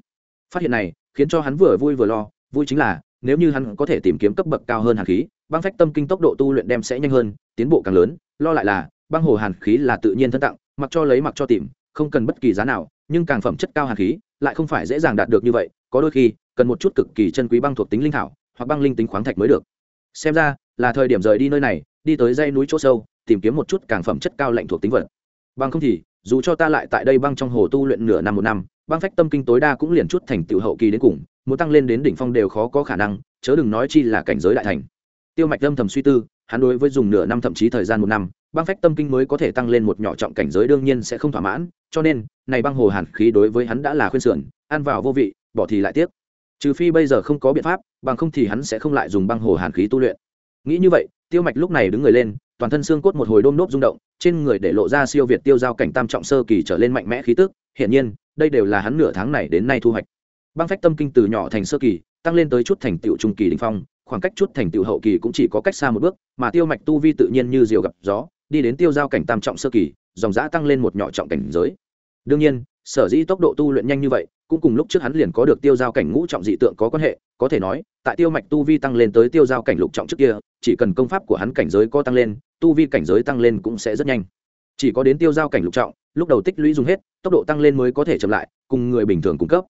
Phát hiện này, khiến cho hắn vừa vui vừa lo, vui chính là, nếu như hắn có thể tìm kiếm cấp bậc cao hơn hàn khí, băng phách tâm kinh tốc độ tu luyện đem sẽ nhanh hơn, tiến bộ càng lớn lo lại là, băng hồ hàn khí là tự nhiên thân tặng, mặc cho lấy mặc cho tìm, không cần bất kỳ giá nào, nhưng càng phẩm chất cao hàn khí, lại không phải dễ dàng đạt được như vậy, có đôi khi, cần một chút cực kỳ chân quý băng thuộc tính linh thảo, hoặc băng linh tính khoáng thạch mới được. Xem ra, là thời điểm rời đi nơi này, đi tới dây núi chỗ sâu, tìm kiếm một chút càng phẩm chất cao lạnh thuộc tính vật. Băng không thì, dù cho ta lại tại đây băng trong hồ tu luyện nửa năm một năm, băng phách tâm kinh tối đa cũng liền chút thành tựu hậu kỳ đến cùng, muốn tăng lên đến đỉnh phong đều khó có khả năng, chớ đừng nói chi là cảnh giới đại thành. Tiêu mạch âm thầm suy tư hắn đối với dùng nửa năm thậm chí thời gian một năm, băng phách tâm kinh mới có thể tăng lên một nhỏ trọng cảnh giới đương nhiên sẽ không thỏa mãn, cho nên, này băng hồ hàn khí đối với hắn đã là khuyên sườn, ăn vào vô vị, bỏ thì lại tiếc. Trừ phi bây giờ không có biện pháp, bằng không thì hắn sẽ không lại dùng băng hồ hàn khí tu luyện. Nghĩ như vậy, tiêu mạch lúc này đứng người lên, toàn thân xương cốt một hồi đôm nốt rung động, trên người để lộ ra siêu việt tiêu giao cảnh tam trọng sơ kỳ trở lên mạnh mẽ khí tức, hiển nhiên, đây đều là hắn nửa tháng này đến nay thu hoạch. Băng phách tâm kinh từ nhỏ thành sơ kỳ, tăng lên tới chút thành tựu trung kỳ đình phong khoảng cách chút thành tựu hậu kỳ cũng chỉ có cách xa một bước, mà tiêu mạch tu vi tự nhiên như diều gặp gió, đi đến tiêu giao cảnh tam trọng sơ kỳ, dòng giã tăng lên một nhỏ trọng cảnh giới. Đương nhiên, sở dĩ tốc độ tu luyện nhanh như vậy, cũng cùng lúc trước hắn liền có được tiêu giao cảnh ngũ trọng dị tượng có quan hệ, có thể nói, tại tiêu mạch tu vi tăng lên tới tiêu giao cảnh lục trọng trước kia, chỉ cần công pháp của hắn cảnh giới có tăng lên, tu vi cảnh giới tăng lên cũng sẽ rất nhanh. Chỉ có đến tiêu giao cảnh lục trọng, lúc đầu tích lũy dùng hết, tốc độ tăng lên mới có thể chậm lại, cùng người bình thường cung cấp.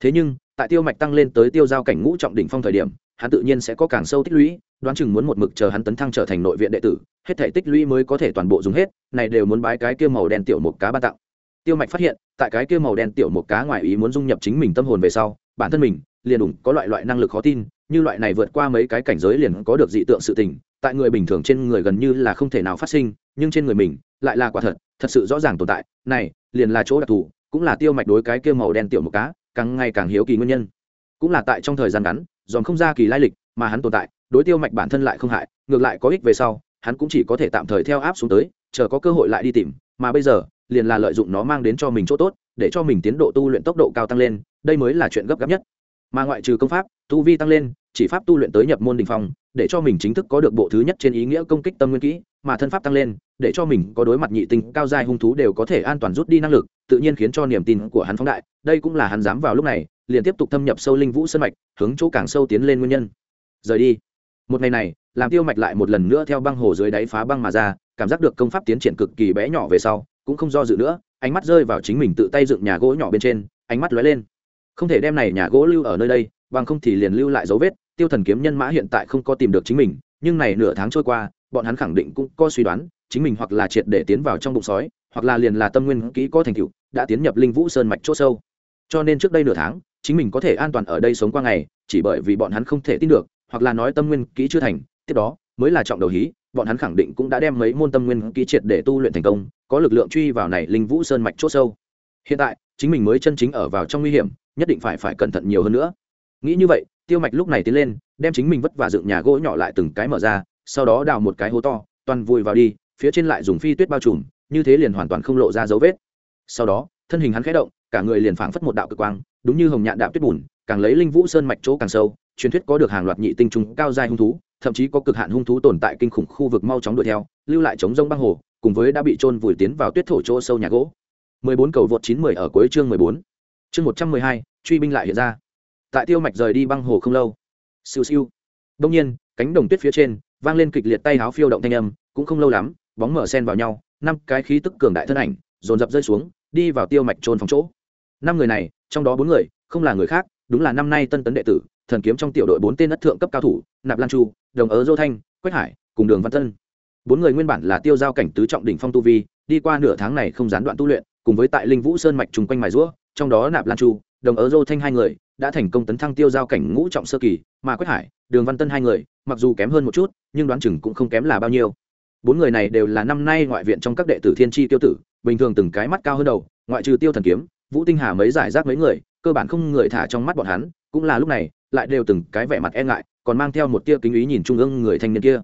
Thế nhưng tại tiêu mạch tăng lên tới tiêu giao cảnh ngũ trọng đỉnh phong thời điểm, hắn tự nhiên sẽ có càng sâu tích lũy, đoán chừng muốn một mực chờ hắn tấn thăng trở thành nội viện đệ tử, hết thể tích lũy mới có thể toàn bộ dùng hết, này đều muốn bái cái kia màu đen tiểu một cá ban tặng. Tiêu mạch phát hiện, tại cái kia màu đen tiểu một cá ngoài ý muốn dung nhập chính mình tâm hồn về sau, bản thân mình, liền đủng có loại loại năng lực khó tin, như loại này vượt qua mấy cái cảnh giới liền có được dị tượng sự tình, tại người bình thường trên người gần như là không thể nào phát sinh, nhưng trên người mình, lại là quả thật thật sự rõ ràng tồn tại, này, liền là chỗ đặc thù, cũng là tiêu mạch đối cái kia màu đen tiểu một cá càng ngày càng hiếu kỳ nguyên nhân. Cũng là tại trong thời gian ngắn, dòm không ra kỳ lai lịch mà hắn tồn tại, đối tiêu mạch bản thân lại không hại, ngược lại có ích về sau, hắn cũng chỉ có thể tạm thời theo áp xuống tới, chờ có cơ hội lại đi tìm, mà bây giờ, liền là lợi dụng nó mang đến cho mình chỗ tốt, để cho mình tiến độ tu luyện tốc độ cao tăng lên, đây mới là chuyện gấp gáp nhất. Mà ngoại trừ công pháp, tu vi tăng lên, chỉ pháp tu luyện tới nhập môn đình phong, để cho mình chính thức có được bộ thứ nhất trên ý nghĩa công kích tâm nguyên kỹ mà thân pháp tăng lên, để cho mình có đối mặt nhị tinh cao dài hung thú đều có thể an toàn rút đi năng lực, tự nhiên khiến cho niềm tin của hắn phóng đại. Đây cũng là hắn dám vào lúc này, liền tiếp tục thâm nhập sâu linh vũ sân mạch, hướng chỗ càng sâu tiến lên nguyên nhân. Rời đi. Một ngày này, làm tiêu mạch lại một lần nữa theo băng hồ dưới đáy phá băng mà ra, cảm giác được công pháp tiến triển cực kỳ bé nhỏ về sau, cũng không do dự nữa, ánh mắt rơi vào chính mình tự tay dựng nhà gỗ nhỏ bên trên, ánh mắt lóe lên. Không thể đem này nhà gỗ lưu ở nơi đây, bằng không thì liền lưu lại dấu vết, tiêu thần kiếm nhân mã hiện tại không có tìm được chính mình, nhưng này nửa tháng trôi qua bọn hắn khẳng định cũng có suy đoán, chính mình hoặc là triệt để tiến vào trong bụng sói, hoặc là liền là tâm nguyên kỹ có thành tựu, đã tiến nhập linh vũ sơn mạch chỗ sâu. Cho nên trước đây nửa tháng, chính mình có thể an toàn ở đây sống qua ngày, chỉ bởi vì bọn hắn không thể tin được, hoặc là nói tâm nguyên kỹ chưa thành, tiếp đó, mới là trọng đầu hí, bọn hắn khẳng định cũng đã đem mấy môn tâm nguyên kỹ triệt để tu luyện thành công, có lực lượng truy vào này linh vũ sơn mạch chỗ sâu. Hiện tại, chính mình mới chân chính ở vào trong nguy hiểm, nhất định phải phải cẩn thận nhiều hơn nữa. Nghĩ như vậy, tiêu mạch lúc này tiến lên, đem chính mình vất vả dựng nhà gỗ nhỏ lại từng cái mở ra sau đó đào một cái hố to toàn vùi vào đi phía trên lại dùng phi tuyết bao trùm như thế liền hoàn toàn không lộ ra dấu vết sau đó thân hình hắn khẽ động cả người liền phảng phất một đạo cực quang đúng như hồng nhạn đạo tuyết bùn càng lấy linh vũ sơn mạch chỗ càng sâu truyền thuyết có được hàng loạt nhị tinh trùng cao dài hung thú thậm chí có cực hạn hung thú tồn tại kinh khủng khu vực mau chóng đuổi theo lưu lại chống rông băng hồ cùng với đã bị trôn vùi tiến vào tuyết thổ chỗ sâu nhà gỗ 14 cầu vượt 910 ở cuối chương 14. Chương 112, truy binh lại hiện ra. Tại Tiêu Mạch rời đi băng hồ không lâu. Siêu siêu. Đương nhiên, cánh đồng tuyết phía trên vang lên kịch liệt tay háo phiêu động thanh âm, cũng không lâu lắm, bóng mở sen vào nhau, năm cái khí tức cường đại thân ảnh, dồn dập rơi xuống, đi vào Tiêu Mạch trôn phòng chỗ. Năm người này, trong đó bốn người, không là người khác, đúng là năm nay tân tấn đệ tử, thần kiếm trong tiểu đội bốn tên đất thượng cấp cao thủ, Nạp Lan Chu, Đồng Ớ Dô Thanh, Quách Hải, cùng Đường Văn Tân. Bốn người nguyên bản là tiêu giao cảnh tứ trọng đỉnh phong tu vi, đi qua nửa tháng này không gián đoạn tu luyện, cùng với tại linh vũ sơn mạch trùng quanh mài rũa trong đó nạp lan chu đồng ở dô thanh hai người, đã thành công tấn thăng tiêu giao cảnh ngũ trọng sơ kỳ, mà quách hải, đường văn tân hai người, mặc dù kém hơn một chút, nhưng đoán chừng cũng không kém là bao nhiêu. Bốn người này đều là năm nay ngoại viện trong các đệ tử thiên tri tiêu tử, bình thường từng cái mắt cao hơn đầu, ngoại trừ tiêu thần kiếm, vũ tinh hà mấy giải rác mấy người, cơ bản không người thả trong mắt bọn hắn, cũng là lúc này, lại đều từng cái vẻ mặt e ngại, còn mang theo một tia kính ý nhìn trung ương người thanh niên kia.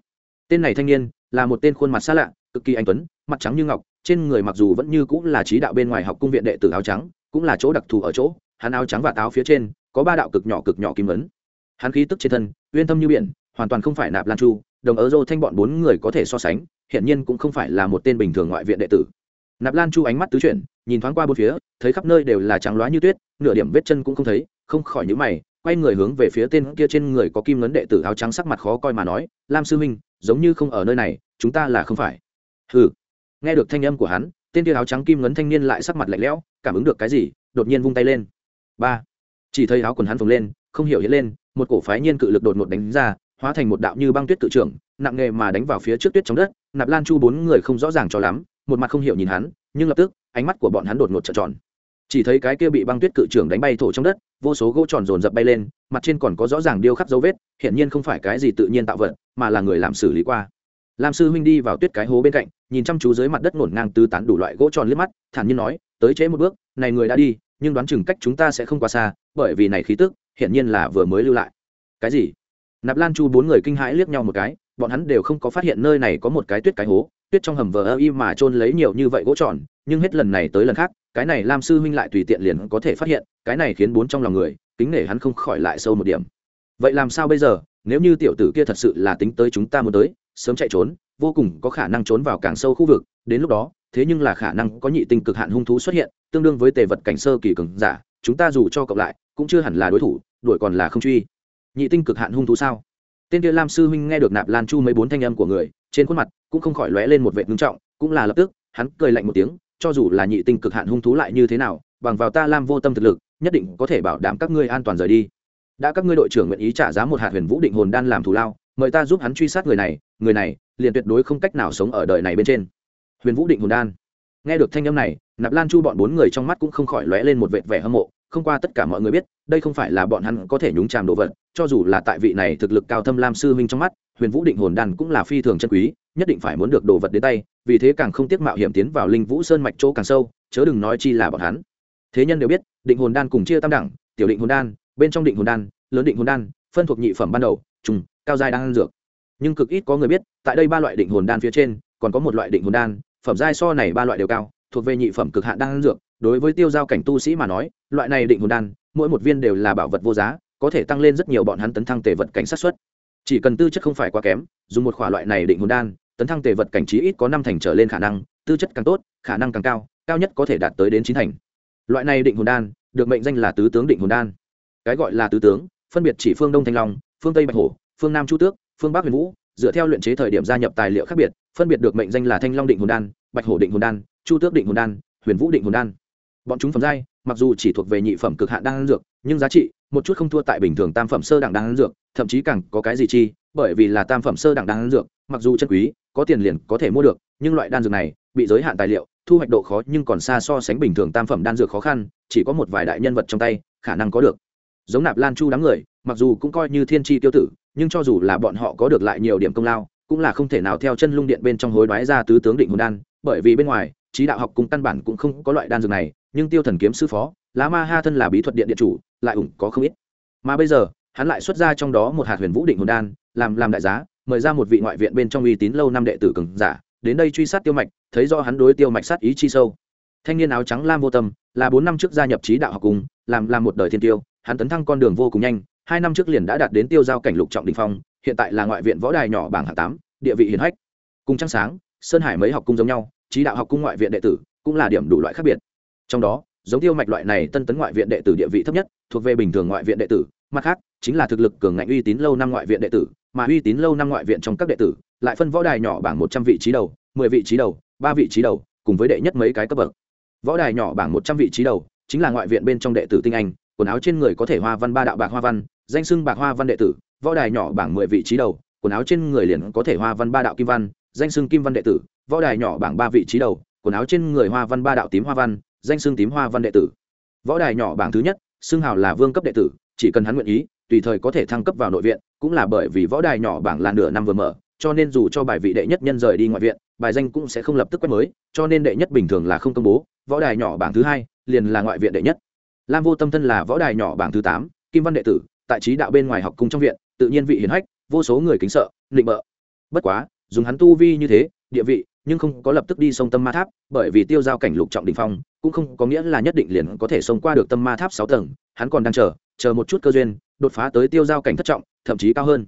Tên này thanh niên, là một tên khuôn mặt xa lạ, cực kỳ anh tuấn, mặt trắng như ngọc, trên người mặc dù vẫn như cũng là trí đạo bên ngoài học cung viện đệ tử áo trắng, cũng là chỗ đặc thù ở chỗ hắn áo trắng và táo phía trên, có ba đạo cực nhỏ cực nhỏ kim ấn. Hắn khí tức trên thân, uyên tâm như biển, hoàn toàn không phải nạp lan chu, đồng ớ dô thanh bọn bốn người có thể so sánh hiện nhiên cũng không phải là một tên bình thường ngoại viện đệ tử. Nạp lan chu ánh mắt tứ chuyển, nhìn thoáng qua bốn phía, thấy khắp nơi đều là trắng loá như tuyết, nửa điểm vết chân cũng không thấy, không khỏi nhữ mày, quay người hướng về phía tên kia trên người có kim ngấn đệ tử áo trắng sắc mặt khó coi mà nói, lam sư huynh, giống như không ở nơi này, chúng ta là không phải. Hừ. Nghe được thanh âm của hắn, tên kia áo trắng kim ngấn thanh niên lại sắc mặt lạnh lẽo, cảm ứng được cái gì? đột nhiên vung tay lên ba chỉ thấy áo quần hắn phồng lên, không hiểu hiện lên, một cổ phái nhiên cự lực đột ngột đánh ra, hóa thành một đạo như băng tuyết cự trưởng, nặng nghề mà đánh vào phía trước tuyết trong đất, nạp lan chu bốn người không rõ ràng cho lắm, một mặt không hiểu nhìn hắn, nhưng lập tức, ánh mắt của bọn hắn đột ngột trợn tròn. chỉ thấy cái kia bị băng tuyết cự trưởng đánh bay thổ trong đất, vô số gỗ tròn dồn dập bay lên, mặt trên còn có rõ ràng điêu khắc dấu vết, hiển nhiên không phải cái gì tự nhiên tạo vật, mà là người làm xử lý qua. Lam sư huynh đi vào tuyết cái hố bên cạnh, nhìn chăm chú dưới mặt đất ngổn ngang tứ tán đủ loại gỗ tròn liếc mắt, thản nhiên nói tới trễ một bước, này người đã đi, nhưng đoán chừng cách chúng ta sẽ không quá xa, bởi vì này khí tức, hiển nhiên là vừa mới lưu lại. Cái gì? Nạp lan chu bốn người kinh hãi liếc nhau một cái, bọn hắn đều không có phát hiện nơi này có một cái tuyết cái hố, tuyết trong hầm vờ ơ y mà trôn lấy nhiều như vậy gỗ tròn, nhưng hết lần này tới lần khác, cái này lam sư huynh lại tùy tiện liền có thể phát hiện, cái này khiến bốn trong lòng người, kính nể hắn không khỏi lại sâu một điểm. Vậy làm sao bây giờ? Nếu như tiểu tử kia thật sự là tính tới chúng ta muốn tới, sớm chạy trốn, vô cùng có khả năng trốn vào càng sâu khu vực, đến lúc đó thế nhưng là khả năng có nhị tinh cực hạn hung thú xuất hiện, tương đương với tề vật cảnh sơ kỳ cường giả, chúng ta dù cho cộng lại, cũng chưa hẳn là đối thủ, đuổi còn là không truy. Nhị tinh cực hạn hung thú sao? Tên kia lam sư huynh nghe được nạp lan chu mấy bốn thanh âm của người, trên khuôn mặt cũng không khỏi lóe lên một vệ ngưng trọng, cũng là lập tức, hắn cười lạnh một tiếng, cho dù là nhị tinh cực hạn hung thú lại như thế nào, bằng vào ta lam vô tâm thực lực, nhất định có thể bảo đảm các ngươi an toàn rời đi. Đã các ngươi đội trưởng nguyện ý trả giá một hạt huyền vũ định hồn đan làm thù lao, mời ta giúp hắn truy sát người này người này liền tuyệt đối không cách nào sống ở đời này bên trên huyền vũ định hồn đan. Nghe được thanh âm này, nạp lan chu bọn bốn người trong mắt cũng không khỏi lóe lên một vệt vẻ hâm mộ, không qua tất cả mọi người biết, đây không phải là bọn hắn có thể nhúng chàm đồ vật, cho dù là tại vị này thực lực cao thâm lam sư huynh trong mắt, huyền vũ định hồn đan cũng là phi thường chân quý, nhất định phải muốn được đồ vật đến tay, vì thế càng không tiếc mạo hiểm tiến vào linh vũ sơn mạch chỗ càng sâu, chớ đừng nói chi là bọn hắn. Thế nhân đều biết, định hồn đan cùng chia tam đẳng, tiểu định hồn đan, bên trong định hồn đan, lớn định hồn đan, phân thuộc nhị phẩm ban đầu, trùng, cao giai đan dược. Nhưng cực ít có người biết, tại đây ba loại định hồn đan phía trên, còn có một loại định hồn đan phẩm giai so này ba loại đều cao, thuộc về nhị phẩm cực hạn đan dược, đối với tiêu giao cảnh tu sĩ mà nói, loại này định hồn đan, mỗi một viên đều là bảo vật vô giá, có thể tăng lên rất nhiều bọn hắn tấn thăng tề vật cảnh sát xuất. Chỉ cần tư chất không phải quá kém, dùng một khỏa loại này định hồn đan, tấn thăng tề vật cảnh trí ít có năm thành trở lên khả năng, tư chất càng tốt, khả năng càng cao cao nhất có thể đạt tới đến chín thành. Loại này định hồn đan, được mệnh danh là tứ tướng định hồn đan. Cái gọi là tứ tướng, phân biệt chỉ phương đông thanh long, phương tây bạch hổ, phương nam chu tước, phương bắc huyền vũ, dựa theo luyện chế thời điểm gia nhập tài liệu khác biệt, phân biệt được mệnh danh là thanh long định hồn đan bạch hổ định hồn đan, chu tước định hồn đan, huyền vũ định hồn đan. Bọn chúng phẩm giai, mặc dù chỉ thuộc về nhị phẩm cực hạn đan dược, nhưng giá trị, một chút không thua tại bình thường tam phẩm sơ đẳng đan dược, thậm chí càng có cái gì chi, bởi vì là tam phẩm sơ đẳng đan dược, mặc dù chân quý, có tiền liền có thể mua được, nhưng loại đan dược này, bị giới hạn tài liệu, thu hoạch độ khó nhưng còn xa so sánh bình thường tam phẩm đan dược khó khăn, chỉ có một vài đại nhân vật trong tay, khả năng có được. Giống nạp lan chu đám người, mặc dù cũng coi như thiên tri tiêu tử, nhưng cho dù là bọn họ có được lại nhiều điểm công lao, cũng là không thể nào theo chân lung điện bên trong hối đoái ra tứ tướng định hồn đan bởi vì bên ngoài, trí đạo học cùng căn bản cũng không có loại đan dược này, nhưng tiêu thần kiếm sư phó, lá ma ha thân là bí thuật điện điện chủ, lại ủng có không ít. Mà bây giờ, hắn lại xuất ra trong đó một hạt huyền vũ định hồn đan, làm làm đại giá, mời ra một vị ngoại viện bên trong uy tín lâu năm đệ tử cường giả, đến đây truy sát tiêu mạch, thấy do hắn đối tiêu mạch sát ý chi sâu. Thanh niên áo trắng lam vô tâm, là bốn năm trước gia nhập trí đạo học cùng, làm làm một đời thiên tiêu, hắn tấn thăng con đường vô cùng nhanh, hai năm trước liền đã đạt đến tiêu giao cảnh lục trọng đình phong, hiện tại là ngoại viện võ đài nhỏ bảng hạng tám, địa vị hiển hách. Cùng trăng sáng, sơn hải mấy học cung giống nhau trí đạo học cung ngoại viện đệ tử cũng là điểm đủ loại khác biệt. Trong đó, giống tiêu mạch loại này tân tấn ngoại viện đệ tử địa vị thấp nhất, thuộc về bình thường ngoại viện đệ tử, mặt khác, chính là thực lực cường ngạnh uy tín lâu năm ngoại viện đệ tử, mà uy tín lâu năm ngoại viện trong các đệ tử, lại phân võ đài nhỏ bảng một trăm vị trí đầu, mười vị trí đầu, ba vị trí đầu, cùng với đệ nhất mấy cái cấp bậc. Võ đài nhỏ bảng một trăm vị trí đầu, chính là ngoại viện bên trong đệ tử tinh anh, quần áo trên người có thể hoa văn ba đạo bạc hoa văn, danh sưng bạc hoa văn đệ tử, võ đài nhỏ bảng mười vị trí đầu, quần áo trên người liền có thể hoa văn ba đạo kim văn danh xưng kim văn đệ tử, võ đài nhỏ bảng ba vị trí đầu, quần áo trên người hoa văn ba đạo tím hoa văn, danh xưng tím hoa văn đệ tử. Võ đài nhỏ bảng thứ nhất, xưng hào là vương cấp đệ tử, chỉ cần hắn nguyện ý, tùy thời có thể thăng cấp vào nội viện, cũng là bởi vì võ đài nhỏ bảng là nửa năm vừa mở, cho nên dù cho bài vị đệ nhất nhân rời đi ngoại viện, bài danh cũng sẽ không lập tức quét mới, cho nên đệ nhất bình thường là không công bố, võ đài nhỏ bảng thứ hai, liền là ngoại viện đệ nhất. Lam vô tâm thân là võ đài nhỏ bảng thứ tám, kim văn đệ tử, tại trí đạo bên ngoài học cung trong viện, tự nhiên vị hiền hách, vô số người kính sợ định bợ. Bất quá dùng hắn tu vi như thế, địa vị, nhưng không có lập tức đi sông tâm ma tháp, bởi vì tiêu giao cảnh lục trọng đỉnh phong, cũng không có nghĩa là nhất định liền có thể xông qua được tâm ma tháp sáu tầng, hắn còn đang chờ chờ một chút cơ duyên, đột phá tới tiêu giao cảnh thất trọng, thậm chí cao hơn.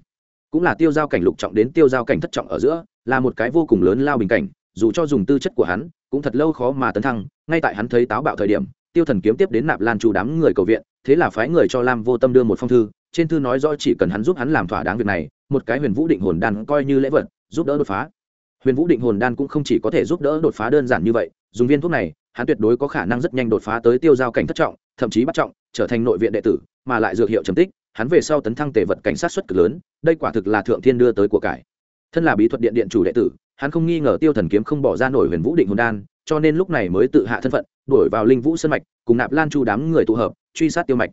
Cũng là tiêu giao cảnh lục trọng đến tiêu giao cảnh thất trọng ở giữa, là một cái vô cùng lớn lao bình cảnh, dù cho dùng tư chất của hắn, cũng thật lâu khó mà tấn thăng, ngay tại hắn thấy táo bạo thời điểm, tiêu thần kiếm tiếp đến nạp lan chủ đám người cầu viện, thế là phái người cho lam vô tâm đưa một phong thư, trên thư nói rõ chỉ cần hắn giúp hắn làm thỏa đáng việc này, một cái huyền vũ định hồn đan coi như lễ vật giúp đỡ đột phá. Huyền vũ định hồn đan cũng không chỉ có thể giúp đỡ đột phá đơn giản như vậy, dùng viên thuốc này, hắn tuyệt đối có khả năng rất nhanh đột phá tới tiêu giao cảnh thất trọng, thậm chí bắt trọng, trở thành nội viện đệ tử, mà lại dược hiệu trầm tích, hắn về sau tấn thăng tề vật cảnh sát xuất cực lớn, đây quả thực là thượng thiên đưa tới của cải. Thân là bí thuật điện điện chủ đệ tử, hắn không nghi ngờ tiêu thần kiếm không bỏ ra nổi huyền vũ định hồn đan, cho nên lúc này mới tự hạ thân phận, đuổi vào linh vũ sân mạch, cùng nạp lan chu đám người tụ hợp, truy sát tiêu mạch.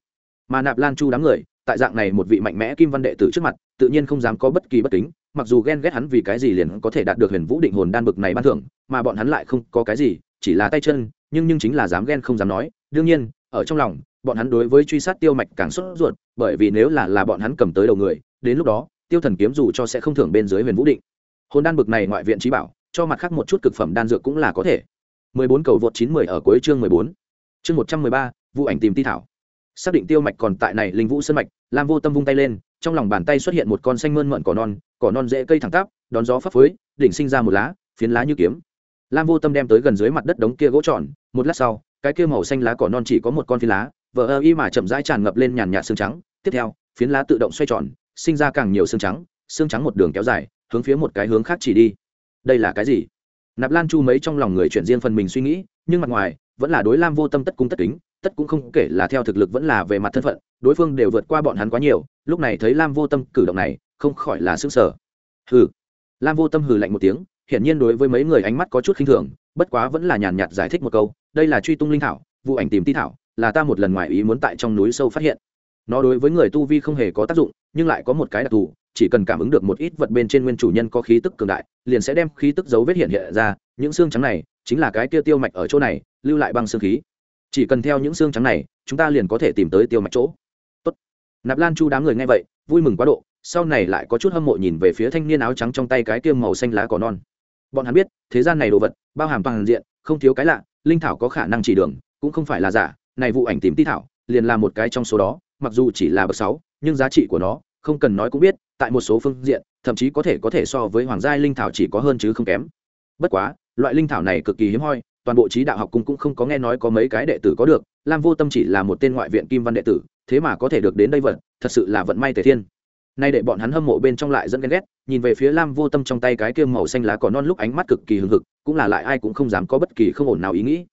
Mà nạp lan chu đám người, tại dạng này một vị mạnh mẽ kim văn đệ tử trước mặt, tự nhiên không dám có bất kỳ bất kính mặc dù ghen ghét hắn vì cái gì liền có thể đạt được huyền vũ định hồn đan bực này ban thưởng mà bọn hắn lại không có cái gì chỉ là tay chân nhưng nhưng chính là dám ghen không dám nói. Đương nhiên ở trong lòng bọn hắn đối với truy sát tiêu mạch càng sốt ruột bởi vì nếu là là bọn hắn cầm tới đầu người đến lúc đó tiêu thần kiếm dù cho sẽ không thưởng bên dưới huyền vũ định. Hồn đan bực này ngoại viện trí bảo cho mặt khác một chút cực phẩm đan dược cũng là có thể. 14 cầu vượt 910 ở cuối chương 14. Chương 113, vụ ảnh tìm ti thảo. Xác định tiêu mạch còn tại này linh vũ sơn mạch lam vô tâm vung tay lên trong lòng bàn tay xuất hiện một con xanh mơn mận cỏ non cỏ non dễ cây thẳng tắp, đón gió phấp phới, đỉnh sinh ra một lá, phiến lá như kiếm. Lam vô tâm đem tới gần dưới mặt đất đống kia gỗ tròn, một lát sau, cái kia màu xanh lá cỏ non chỉ có một con phiến lá, vờ ơ y mà chậm rãi tràn ngập lên nhàn nhạt xương trắng. Tiếp theo, phiến lá tự động xoay tròn, sinh ra càng nhiều xương trắng xương trắng một đường kéo dài, hướng phía một cái hướng khác chỉ đi. Đây là cái gì? Nạp lan chu mấy trong lòng người chuyển riêng phần mình suy nghĩ, nhưng mặt ngoài, vẫn là đối lam vô tâm tất cung tất kính tất cũng không kể là theo thực lực vẫn là về mặt thân phận, đối phương đều vượt qua bọn hắn quá nhiều, lúc này thấy lam vô tâm cử động này, không khỏi là sức sở hừ. Lam vô tâm hừ lạnh một tiếng, hiển nhiên đối với mấy người ánh mắt có chút khinh thường, bất quá vẫn là nhàn nhạt giải thích một câu, đây là truy tung linh thảo, vụ ảnh tìm ti thảo, là ta một lần ngoài ý muốn tại trong núi sâu phát hiện. Nó đối với người tu vi không hề có tác dụng, nhưng lại có một cái đặc thù, chỉ cần cảm ứng được một ít vật bên trên nguyên chủ nhân có khí tức cường đại, liền sẽ đem khí tức dấu vết hiện hiện ra, những xương trắng này chính là cái kia tiêu mạch ở chỗ này, lưu lại băng xương khí chỉ cần theo những xương trắng này, chúng ta liền có thể tìm tới tiêu mạch chỗ. Tốt. nạp lan chu đám người nghe vậy, vui mừng quá độ, sau này lại có chút hâm mộ nhìn về phía thanh niên áo trắng trong tay cái kiêm màu xanh lá cỏ non. Bọn hắn biết, thế gian này đồ vật, bao hàm toàn diện, không thiếu cái lạ, linh thảo có khả năng chỉ đường, cũng không phải là giả, này vụ ảnh tìm ti thảo, liền là một cái trong số đó, mặc dù chỉ là bậc sáu, nhưng giá trị của nó, không cần nói cũng biết, tại một số phương diện, thậm chí có thể có thể so với hoàng gia linh thảo chỉ có hơn chứ không kém. Bất quá, loại linh thảo này cực kỳ hiếm hoi toàn bộ trí đạo học cung cũng không có nghe nói có mấy cái đệ tử có được, lam vô tâm chỉ là một tên ngoại viện kim văn đệ tử, thế mà có thể được đến đây vật thật sự là vận may tề thiên. Nay để bọn hắn hâm mộ bên trong lại dẫn ghen ghét, nhìn về phía lam vô tâm trong tay cái kia màu xanh lá cỏ non lúc ánh mắt cực kỳ hưng hực, cũng là lại ai cũng không dám có bất kỳ không ổn nào ý nghĩ.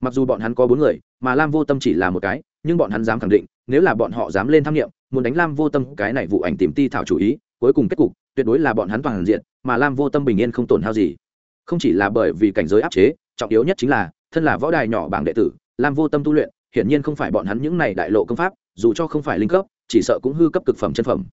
Mặc dù bọn hắn có bốn người, mà lam vô tâm chỉ là một cái, nhưng bọn hắn dám khẳng định, nếu là bọn họ dám lên tham nghiệm muốn đánh lam vô tâm cái này vụ ảnh tìm ti thảo chủ ý, cuối cùng kết cục, tuyệt đối là bọn hắn toàn diện, mà lam vô tâm bình yên không tổn hao gì. Không chỉ là bởi vì cảnh giới áp chế trọng yếu nhất chính là, thân là võ đài nhỏ bảng đệ tử, lam vô tâm tu luyện, hiển nhiên không phải bọn hắn những này đại lộ công pháp, dù cho không phải linh cấp, chỉ sợ cũng hư cấp cực phẩm chân phẩm.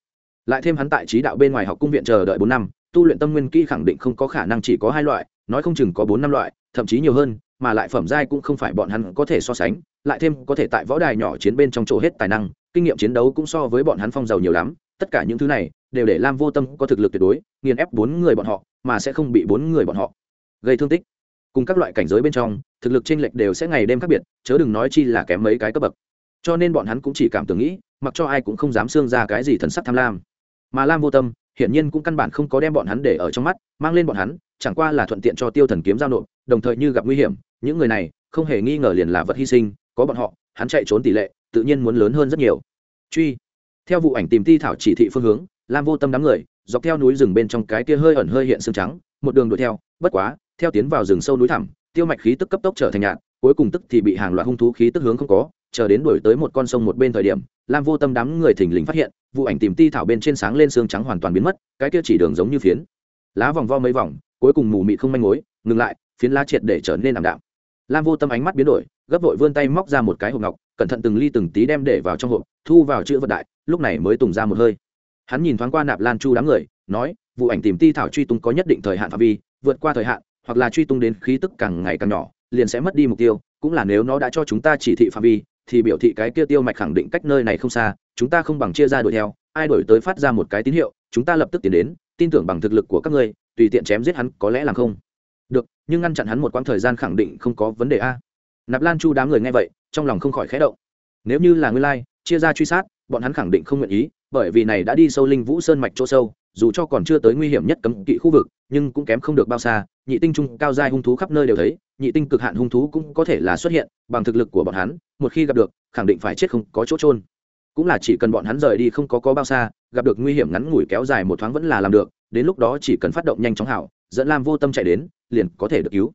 Lại thêm hắn tại trí đạo bên ngoài học cung viện chờ đợi bốn năm, tu luyện tâm nguyên kỹ khẳng định không có khả năng chỉ có hai loại, nói không chừng có bốn năm loại, thậm chí nhiều hơn, mà lại phẩm giai cũng không phải bọn hắn có thể so sánh, lại thêm có thể tại võ đài nhỏ chiến bên trong chỗ hết tài năng, kinh nghiệm chiến đấu cũng so với bọn hắn phong giàu nhiều lắm, tất cả những thứ này đều để lam vô tâm có thực lực tuyệt đối, nghiền ép bốn người bọn họ, mà sẽ không bị bốn người bọn họ gây thương tích cùng các loại cảnh giới bên trong, thực lực chênh lệch đều sẽ ngày đêm khác biệt, chớ đừng nói chi là kém mấy cái cấp bậc. Cho nên bọn hắn cũng chỉ cảm tưởng nghĩ, mặc cho ai cũng không dám xương ra cái gì thần sắc tham lam. Mà lam vô tâm, hiển nhiên cũng căn bản không có đem bọn hắn để ở trong mắt, mang lên bọn hắn, chẳng qua là thuận tiện cho tiêu thần kiếm giao nộp, đồng thời như gặp nguy hiểm, những người này không hề nghi ngờ liền là vật hy sinh, có bọn họ, hắn chạy trốn tỷ lệ tự nhiên muốn lớn hơn rất nhiều. Truy. Theo vụ ảnh tìm ti thảo chỉ thị phương hướng, lam vô tâm đám người, dọc theo núi rừng bên trong cái kia hơi ẩn hơi hiện xương trắng, một đường đuổi theo, bất quá theo tiến vào rừng sâu núi thẳm, tiêu mạch khí tức cấp tốc trở thành nhạn, cuối cùng tức thì bị hàng loạt hung thú khí tức hướng không có, chờ đến đuổi tới một con sông một bên thời điểm, lam vô tâm đám người thình lình phát hiện, vụ ảnh tìm ti thảo bên trên sáng lên xương trắng hoàn toàn biến mất, cái kia chỉ đường giống như phiến. Lá vòng vo mấy vòng, cuối cùng mù mị không manh mối, ngừng lại, phiến lá triệt để trở nên ảm đạm. Lam vô tâm ánh mắt biến đổi, gấp vội vươn tay móc ra một cái hộp ngọc, cẩn thận từng ly từng tí đem để vào trong hộp, thu vào chữ vật đại, lúc này mới tùng ra một hơi. Hắn nhìn thoáng qua nạp lan chu đám người, nói, vụ ảnh tìm ti thảo truy tung có nhất định thời hạn phạm vi, vượt qua thời hạn hoặc là truy tung đến khí tức càng ngày càng nhỏ, liền sẽ mất đi mục tiêu, cũng là nếu nó đã cho chúng ta chỉ thị phạm vi, thì biểu thị cái kia tiêu mạch khẳng định cách nơi này không xa, chúng ta không bằng chia ra đuổi theo, ai đổi tới phát ra một cái tín hiệu, chúng ta lập tức tiến đến, tin tưởng bằng thực lực của các ngươi, tùy tiện chém giết hắn có lẽ làm không. Được, nhưng ngăn chặn hắn một quãng thời gian khẳng định không có vấn đề a. Nạp lan chu đám người nghe vậy, trong lòng không khỏi khẽ động. Nếu như là ngươi lai, chia ra truy sát, bọn hắn khẳng định không nguyện ý, bởi vì này đã đi sâu linh vũ sơn mạch chỗ sâu dù cho còn chưa tới nguy hiểm nhất cấm kỵ khu vực, nhưng cũng kém không được bao xa, nhị tinh trung cao giai hung thú khắp nơi đều thấy, nhị tinh cực hạn hung thú cũng có thể là xuất hiện, bằng thực lực của bọn hắn, một khi gặp được, khẳng định phải chết không có chỗ trôn cũng là chỉ cần bọn hắn rời đi không có có bao xa, gặp được nguy hiểm ngắn ngủi kéo dài một thoáng vẫn là làm được, đến lúc đó chỉ cần phát động nhanh chóng hảo, dẫn lam vô tâm chạy đến, liền có thể được cứu.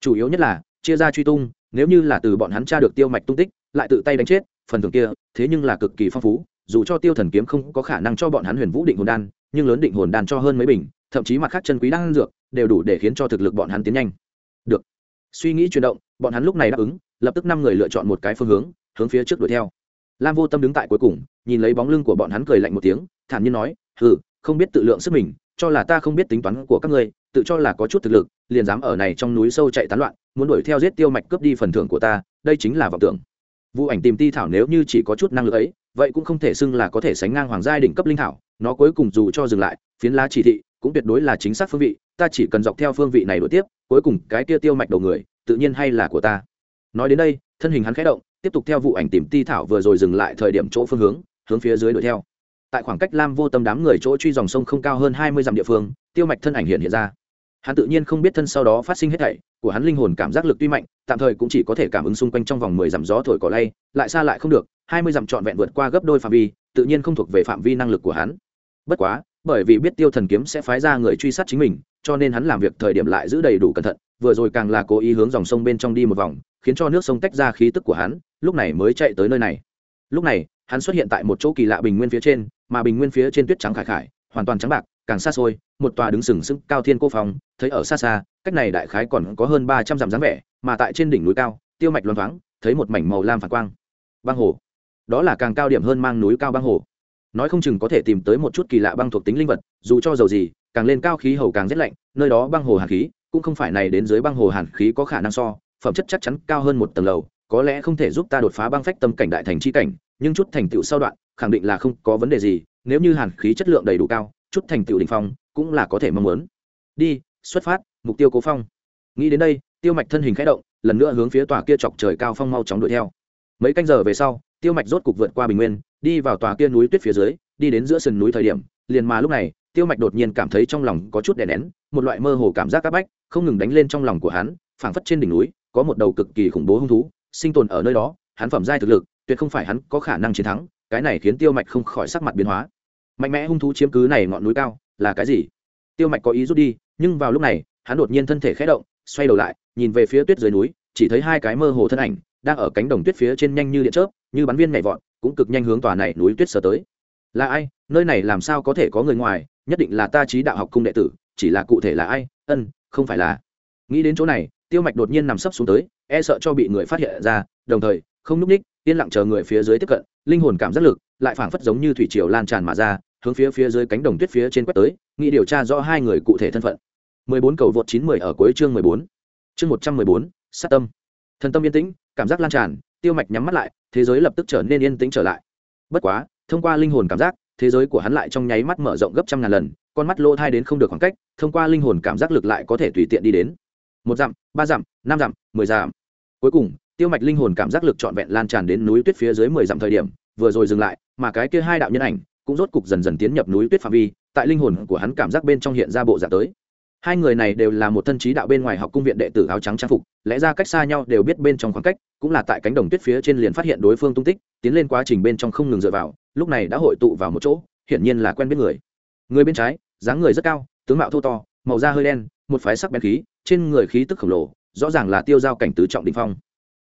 Chủ yếu nhất là, chia ra truy tung, nếu như là từ bọn hắn tra được tiêu mạch tung tích, lại tự tay đánh chết, phần thưởng kia, thế nhưng là cực kỳ phong phú, dù cho tiêu thần kiếm không có khả năng cho bọn hắn huyền vũ định hồn đan nhưng lớn định hồn đan cho hơn mấy bình, thậm chí mặt khác chân quý đan dược đều đủ để khiến cho thực lực bọn hắn tiến nhanh. Được. Suy nghĩ chuyển động, bọn hắn lúc này đáp ứng, lập tức năm người lựa chọn một cái phương hướng hướng phía trước đuổi theo. Lam vô tâm đứng tại cuối cùng, nhìn lấy bóng lưng của bọn hắn cười lạnh một tiếng, thản nhiên nói, hừ, không biết tự lượng sức mình, cho là ta không biết tính toán của các ngươi, tự cho là có chút thực lực, liền dám ở này trong núi sâu chạy tán loạn, muốn đuổi theo giết tiêu mạch cướp đi phần thưởng của ta, đây chính là vọng tưởng. Vũ ảnh tìm ti thảo nếu như chỉ có chút năng lực ấy vậy cũng không thể xưng là có thể sánh ngang hoàng gia đỉnh cấp linh thảo, nó cuối cùng dù cho dừng lại, phiến lá chỉ thị cũng tuyệt đối là chính xác phương vị, ta chỉ cần dọc theo phương vị này đuổi tiếp, cuối cùng cái kia tiêu mạch đầu người, tự nhiên hay là của ta. Nói đến đây, thân hình hắn khẽ động, tiếp tục theo vụ ảnh tìm ti thảo vừa rồi dừng lại thời điểm chỗ phương hướng hướng phía dưới đuổi theo. Tại khoảng cách lam vô tâm đám người chỗ truy dòng sông không cao hơn hai mươi dặm địa phương, tiêu mạch thân ảnh hiện hiện ra hắn tự nhiên không biết thân sau đó phát sinh hết thảy, của hắn linh hồn cảm giác lực tuy mạnh, tạm thời cũng chỉ có thể cảm ứng xung quanh trong vòng mười dặm gió thổi cỏ lay, lại xa lại không được, hai mươi dặm trọn vẹn vượt qua gấp đôi phạm vi, tự nhiên không thuộc về phạm vi năng lực của hắn. Bất quá, bởi vì biết tiêu thần kiếm sẽ phái ra người truy sát chính mình, cho nên hắn làm việc thời điểm lại giữ đầy đủ cẩn thận, vừa rồi càng là cố ý hướng dòng sông bên trong đi một vòng, khiến cho nước sông tách ra khí tức của hắn, lúc này mới chạy tới nơi này. Lúc này, hắn xuất hiện tại một chỗ kỳ lạ bình nguyên phía trên, mà bình nguyên phía trên tuyết trắng khải khải, hoàn toàn trắng bạc càng xa xôi, một tòa đứng sừng sững cao thiên cô phòng, thấy ở xa xa, cách này đại khái còn có hơn ba trăm dặm dáng vẻ, mà tại trên đỉnh núi cao, tiêu mạch loan thoáng, thấy một mảnh màu lam phản quang. Băng hồ. Đó là càng cao điểm hơn mang núi cao băng hồ. Nói không chừng có thể tìm tới một chút kỳ lạ băng thuộc tính linh vật, dù cho dầu gì, càng lên cao khí hầu càng rét lạnh, nơi đó băng hồ hàn khí, cũng không phải này đến dưới băng hồ hàn khí có khả năng so, phẩm chất chắc chắn cao hơn một tầng lầu, có lẽ không thể giúp ta đột phá băng phách tâm cảnh đại thành chi cảnh, nhưng chút thành tựu sau đoạn, khẳng định là không có vấn đề gì, nếu như hàn khí chất lượng đầy đủ cao chút thành tựu đình phong, cũng là có thể mong muốn. Đi, xuất phát, mục tiêu cố phong. Nghĩ đến đây, tiêu mạch thân hình khẽ động, lần nữa hướng phía tòa kia chọc trời cao phong mau chóng đuổi theo. Mấy canh giờ về sau, tiêu mạch rốt cục vượt qua bình nguyên, đi vào tòa kia núi tuyết phía dưới, đi đến giữa sườn núi thời điểm, liền mà lúc này, tiêu mạch đột nhiên cảm thấy trong lòng có chút đè nén, một loại mơ hồ cảm giác áp bách, không ngừng đánh lên trong lòng của hắn, phảng phất trên đỉnh núi, có một đầu cực kỳ khủng bố hung thú, sinh tồn ở nơi đó, hắn phẩm giai thực lực, tuyệt không phải hắn có khả năng chiến thắng, cái này khiến tiêu mạch không khỏi sắc mặt biến hóa mạnh mẽ hung thú chiếm cứ này ngọn núi cao, là cái gì? Tiêu mạch có ý rút đi, nhưng vào lúc này, hắn đột nhiên thân thể khẽ động, xoay đầu lại, nhìn về phía tuyết dưới núi, chỉ thấy hai cái mơ hồ thân ảnh, đang ở cánh đồng tuyết phía trên nhanh như điện chớp, như bắn viên nhảy vọt, cũng cực nhanh hướng tòa này núi tuyết sờ tới. Là ai? Nơi này làm sao có thể có người ngoài? Nhất định là ta trí đạo học cung đệ tử, chỉ là cụ thể là ai? Ân, không phải là. Nghĩ đến chỗ này, tiêu mạch đột nhiên nằm sấp xuống tới e sợ cho bị người phát hiện ra, đồng thời, không núp ních, yên lặng chờ người phía dưới tiếp cận, linh hồn cảm giác lực, lại phảng phất giống như thủy triều lan tràn mà ra hướng phía phía dưới cánh đồng tuyết phía trên quét tới nghĩ điều tra rõ hai người cụ thể thân phận 14 cầu vượt 910 ở cuối chương 14. Chương 114, sát tâm. Thần tâm yên tĩnh, cảm giác lan tràn, Tiêu Mạch nhắm mắt lại, thế giới lập tức trở nên yên tĩnh trở lại. Bất quá, thông qua linh hồn cảm giác, thế giới của hắn lại trong nháy mắt mở rộng gấp trăm ngàn lần, con mắt lô thai đến không được khoảng cách, thông qua linh hồn cảm giác lực lại có thể tùy tiện đi đến. Một dặm, ba dặm, năm dặm, mười dặm. Cuối cùng, Tiêu Mạch linh hồn cảm giác lực trọn vẹn lan tràn đến núi tuyết phía dưới mười dặm thời điểm, vừa rồi dừng lại, mà cái kia hai đạo nhân ảnh cũng rốt cục dần dần tiến nhập núi tuyết phạm vi, tại linh hồn của hắn cảm giác bên trong hiện ra bộ dạng tới. Hai người này đều là một thân trí đạo bên ngoài học cung viện đệ tử áo trắng trang phục lẽ ra cách xa nhau đều biết bên trong khoảng cách cũng là tại cánh đồng tuyết phía trên liền phát hiện đối phương tung tích tiến lên quá trình bên trong không ngừng dựa vào lúc này đã hội tụ vào một chỗ hiển nhiên là quen biết người. Người bên trái dáng người rất cao tướng mạo thô to màu da hơi đen một phái sắc bén khí trên người khí tức khổng lồ rõ ràng là tiêu giao cảnh tứ trọng đình phong.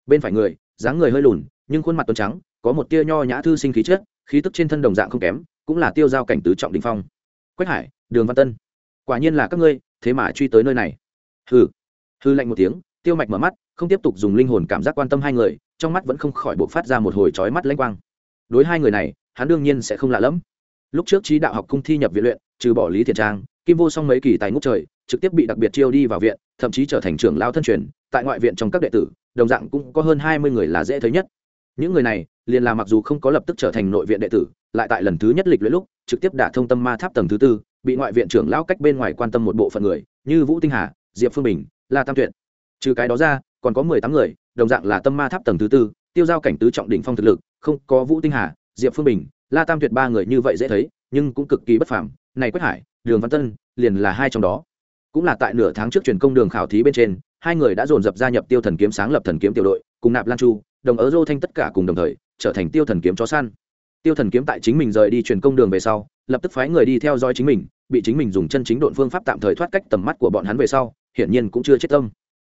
Bên phải người dáng người hơi lùn nhưng khuôn mặt tuấn trắng có một tia nho nhã thư sinh khí chất khí tức trên thân đồng dạng không kém cũng là tiêu giao cảnh tứ trọng đình phong. Quách hải, đường văn tân, quả nhiên là các ngươi, thế mà truy tới nơi này. Hừ. Hư lạnh một tiếng, tiêu mạch mở mắt, không tiếp tục dùng linh hồn cảm giác quan tâm hai người, trong mắt vẫn không khỏi buộc phát ra một hồi trói mắt lanh quang. Đối hai người này, hắn đương nhiên sẽ không lạ lẫm. Lúc trước trí đạo học cung thi nhập viện luyện, trừ bỏ lý thiện trang, kim vô song mấy kỳ tài ngũ trời, trực tiếp bị đặc biệt chiêu đi vào viện, thậm chí trở thành trưởng lao thân truyền, tại ngoại viện trong các đệ tử, đồng dạng cũng có hơn hai mươi người là dễ thấy nhất. Những người này, liền là mặc dù không có lập tức trở thành nội viện đệ tử lại tại lần thứ nhất lịch luyện lúc, trực tiếp đả thông tâm ma tháp tầng thứ tư, bị ngoại viện trưởng lão cách bên ngoài quan tâm một bộ phận người, như vũ tinh hà, diệp phương bình, la tam tuyệt. Trừ cái đó ra, còn có mười tám người, đồng dạng là tâm ma tháp tầng thứ tư, tiêu giao cảnh tứ trọng đỉnh phong thực lực, không có vũ tinh hà, diệp phương bình, la tam tuyệt ba người như vậy dễ thấy, nhưng cũng cực kỳ bất phàm. Này quách hải, đường văn tân, liền là hai trong đó. Cũng là tại nửa tháng trước truyền công đường khảo thí bên trên, hai người đã dồn dập gia nhập tiêu thần kiếm sáng lập thần kiếm tiểu đội, cùng nạp lan chu, đồng ớ dô thanh tất cả cùng đồng thời, trở thành tiêu thần kiếm chó săn tiêu thần kiếm tại chính mình rời đi truyền công đường về sau, lập tức phái người đi theo dõi chính mình, bị chính mình dùng chân chính độn phương pháp tạm thời thoát cách tầm mắt của bọn hắn về sau, hiển nhiên cũng chưa chết tâm.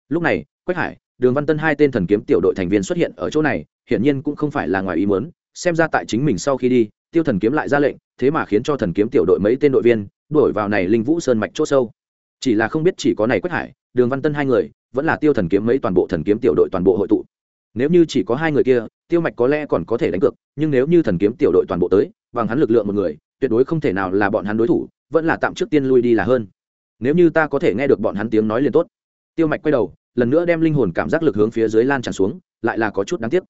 Lúc này, quách hải, đường văn tân hai tên thần kiếm tiểu đội thành viên xuất hiện ở chỗ này, hiển nhiên cũng không phải là ngoài ý muốn, xem ra tại chính mình sau khi đi, tiêu thần kiếm lại ra lệnh, thế mà khiến cho thần kiếm tiểu đội mấy tên đội viên đuổi vào này linh vũ sơn mạch c h ỗ sâu. Chỉ là không biết chỉ có này quách hải, đường văn tân hai người, vẫn là tiêu thần kiếm mấy toàn bộ thần kiếm tiểu đội toàn bộ hội tụ nếu như chỉ có hai người kia, tiêu mạch có lẽ còn có thể đánh cược, nhưng nếu như thần kiếm tiểu đội toàn bộ tới, bằng hắn lực lượng một người, tuyệt đối không thể nào là bọn hắn đối thủ, vẫn là tạm trước tiên lui đi là hơn. Nếu như ta có thể nghe được bọn hắn tiếng nói liền tốt. Tiêu mạch quay đầu, lần nữa đem linh hồn cảm giác lực hướng phía dưới lan tràn xuống, lại là có chút đáng tiếc.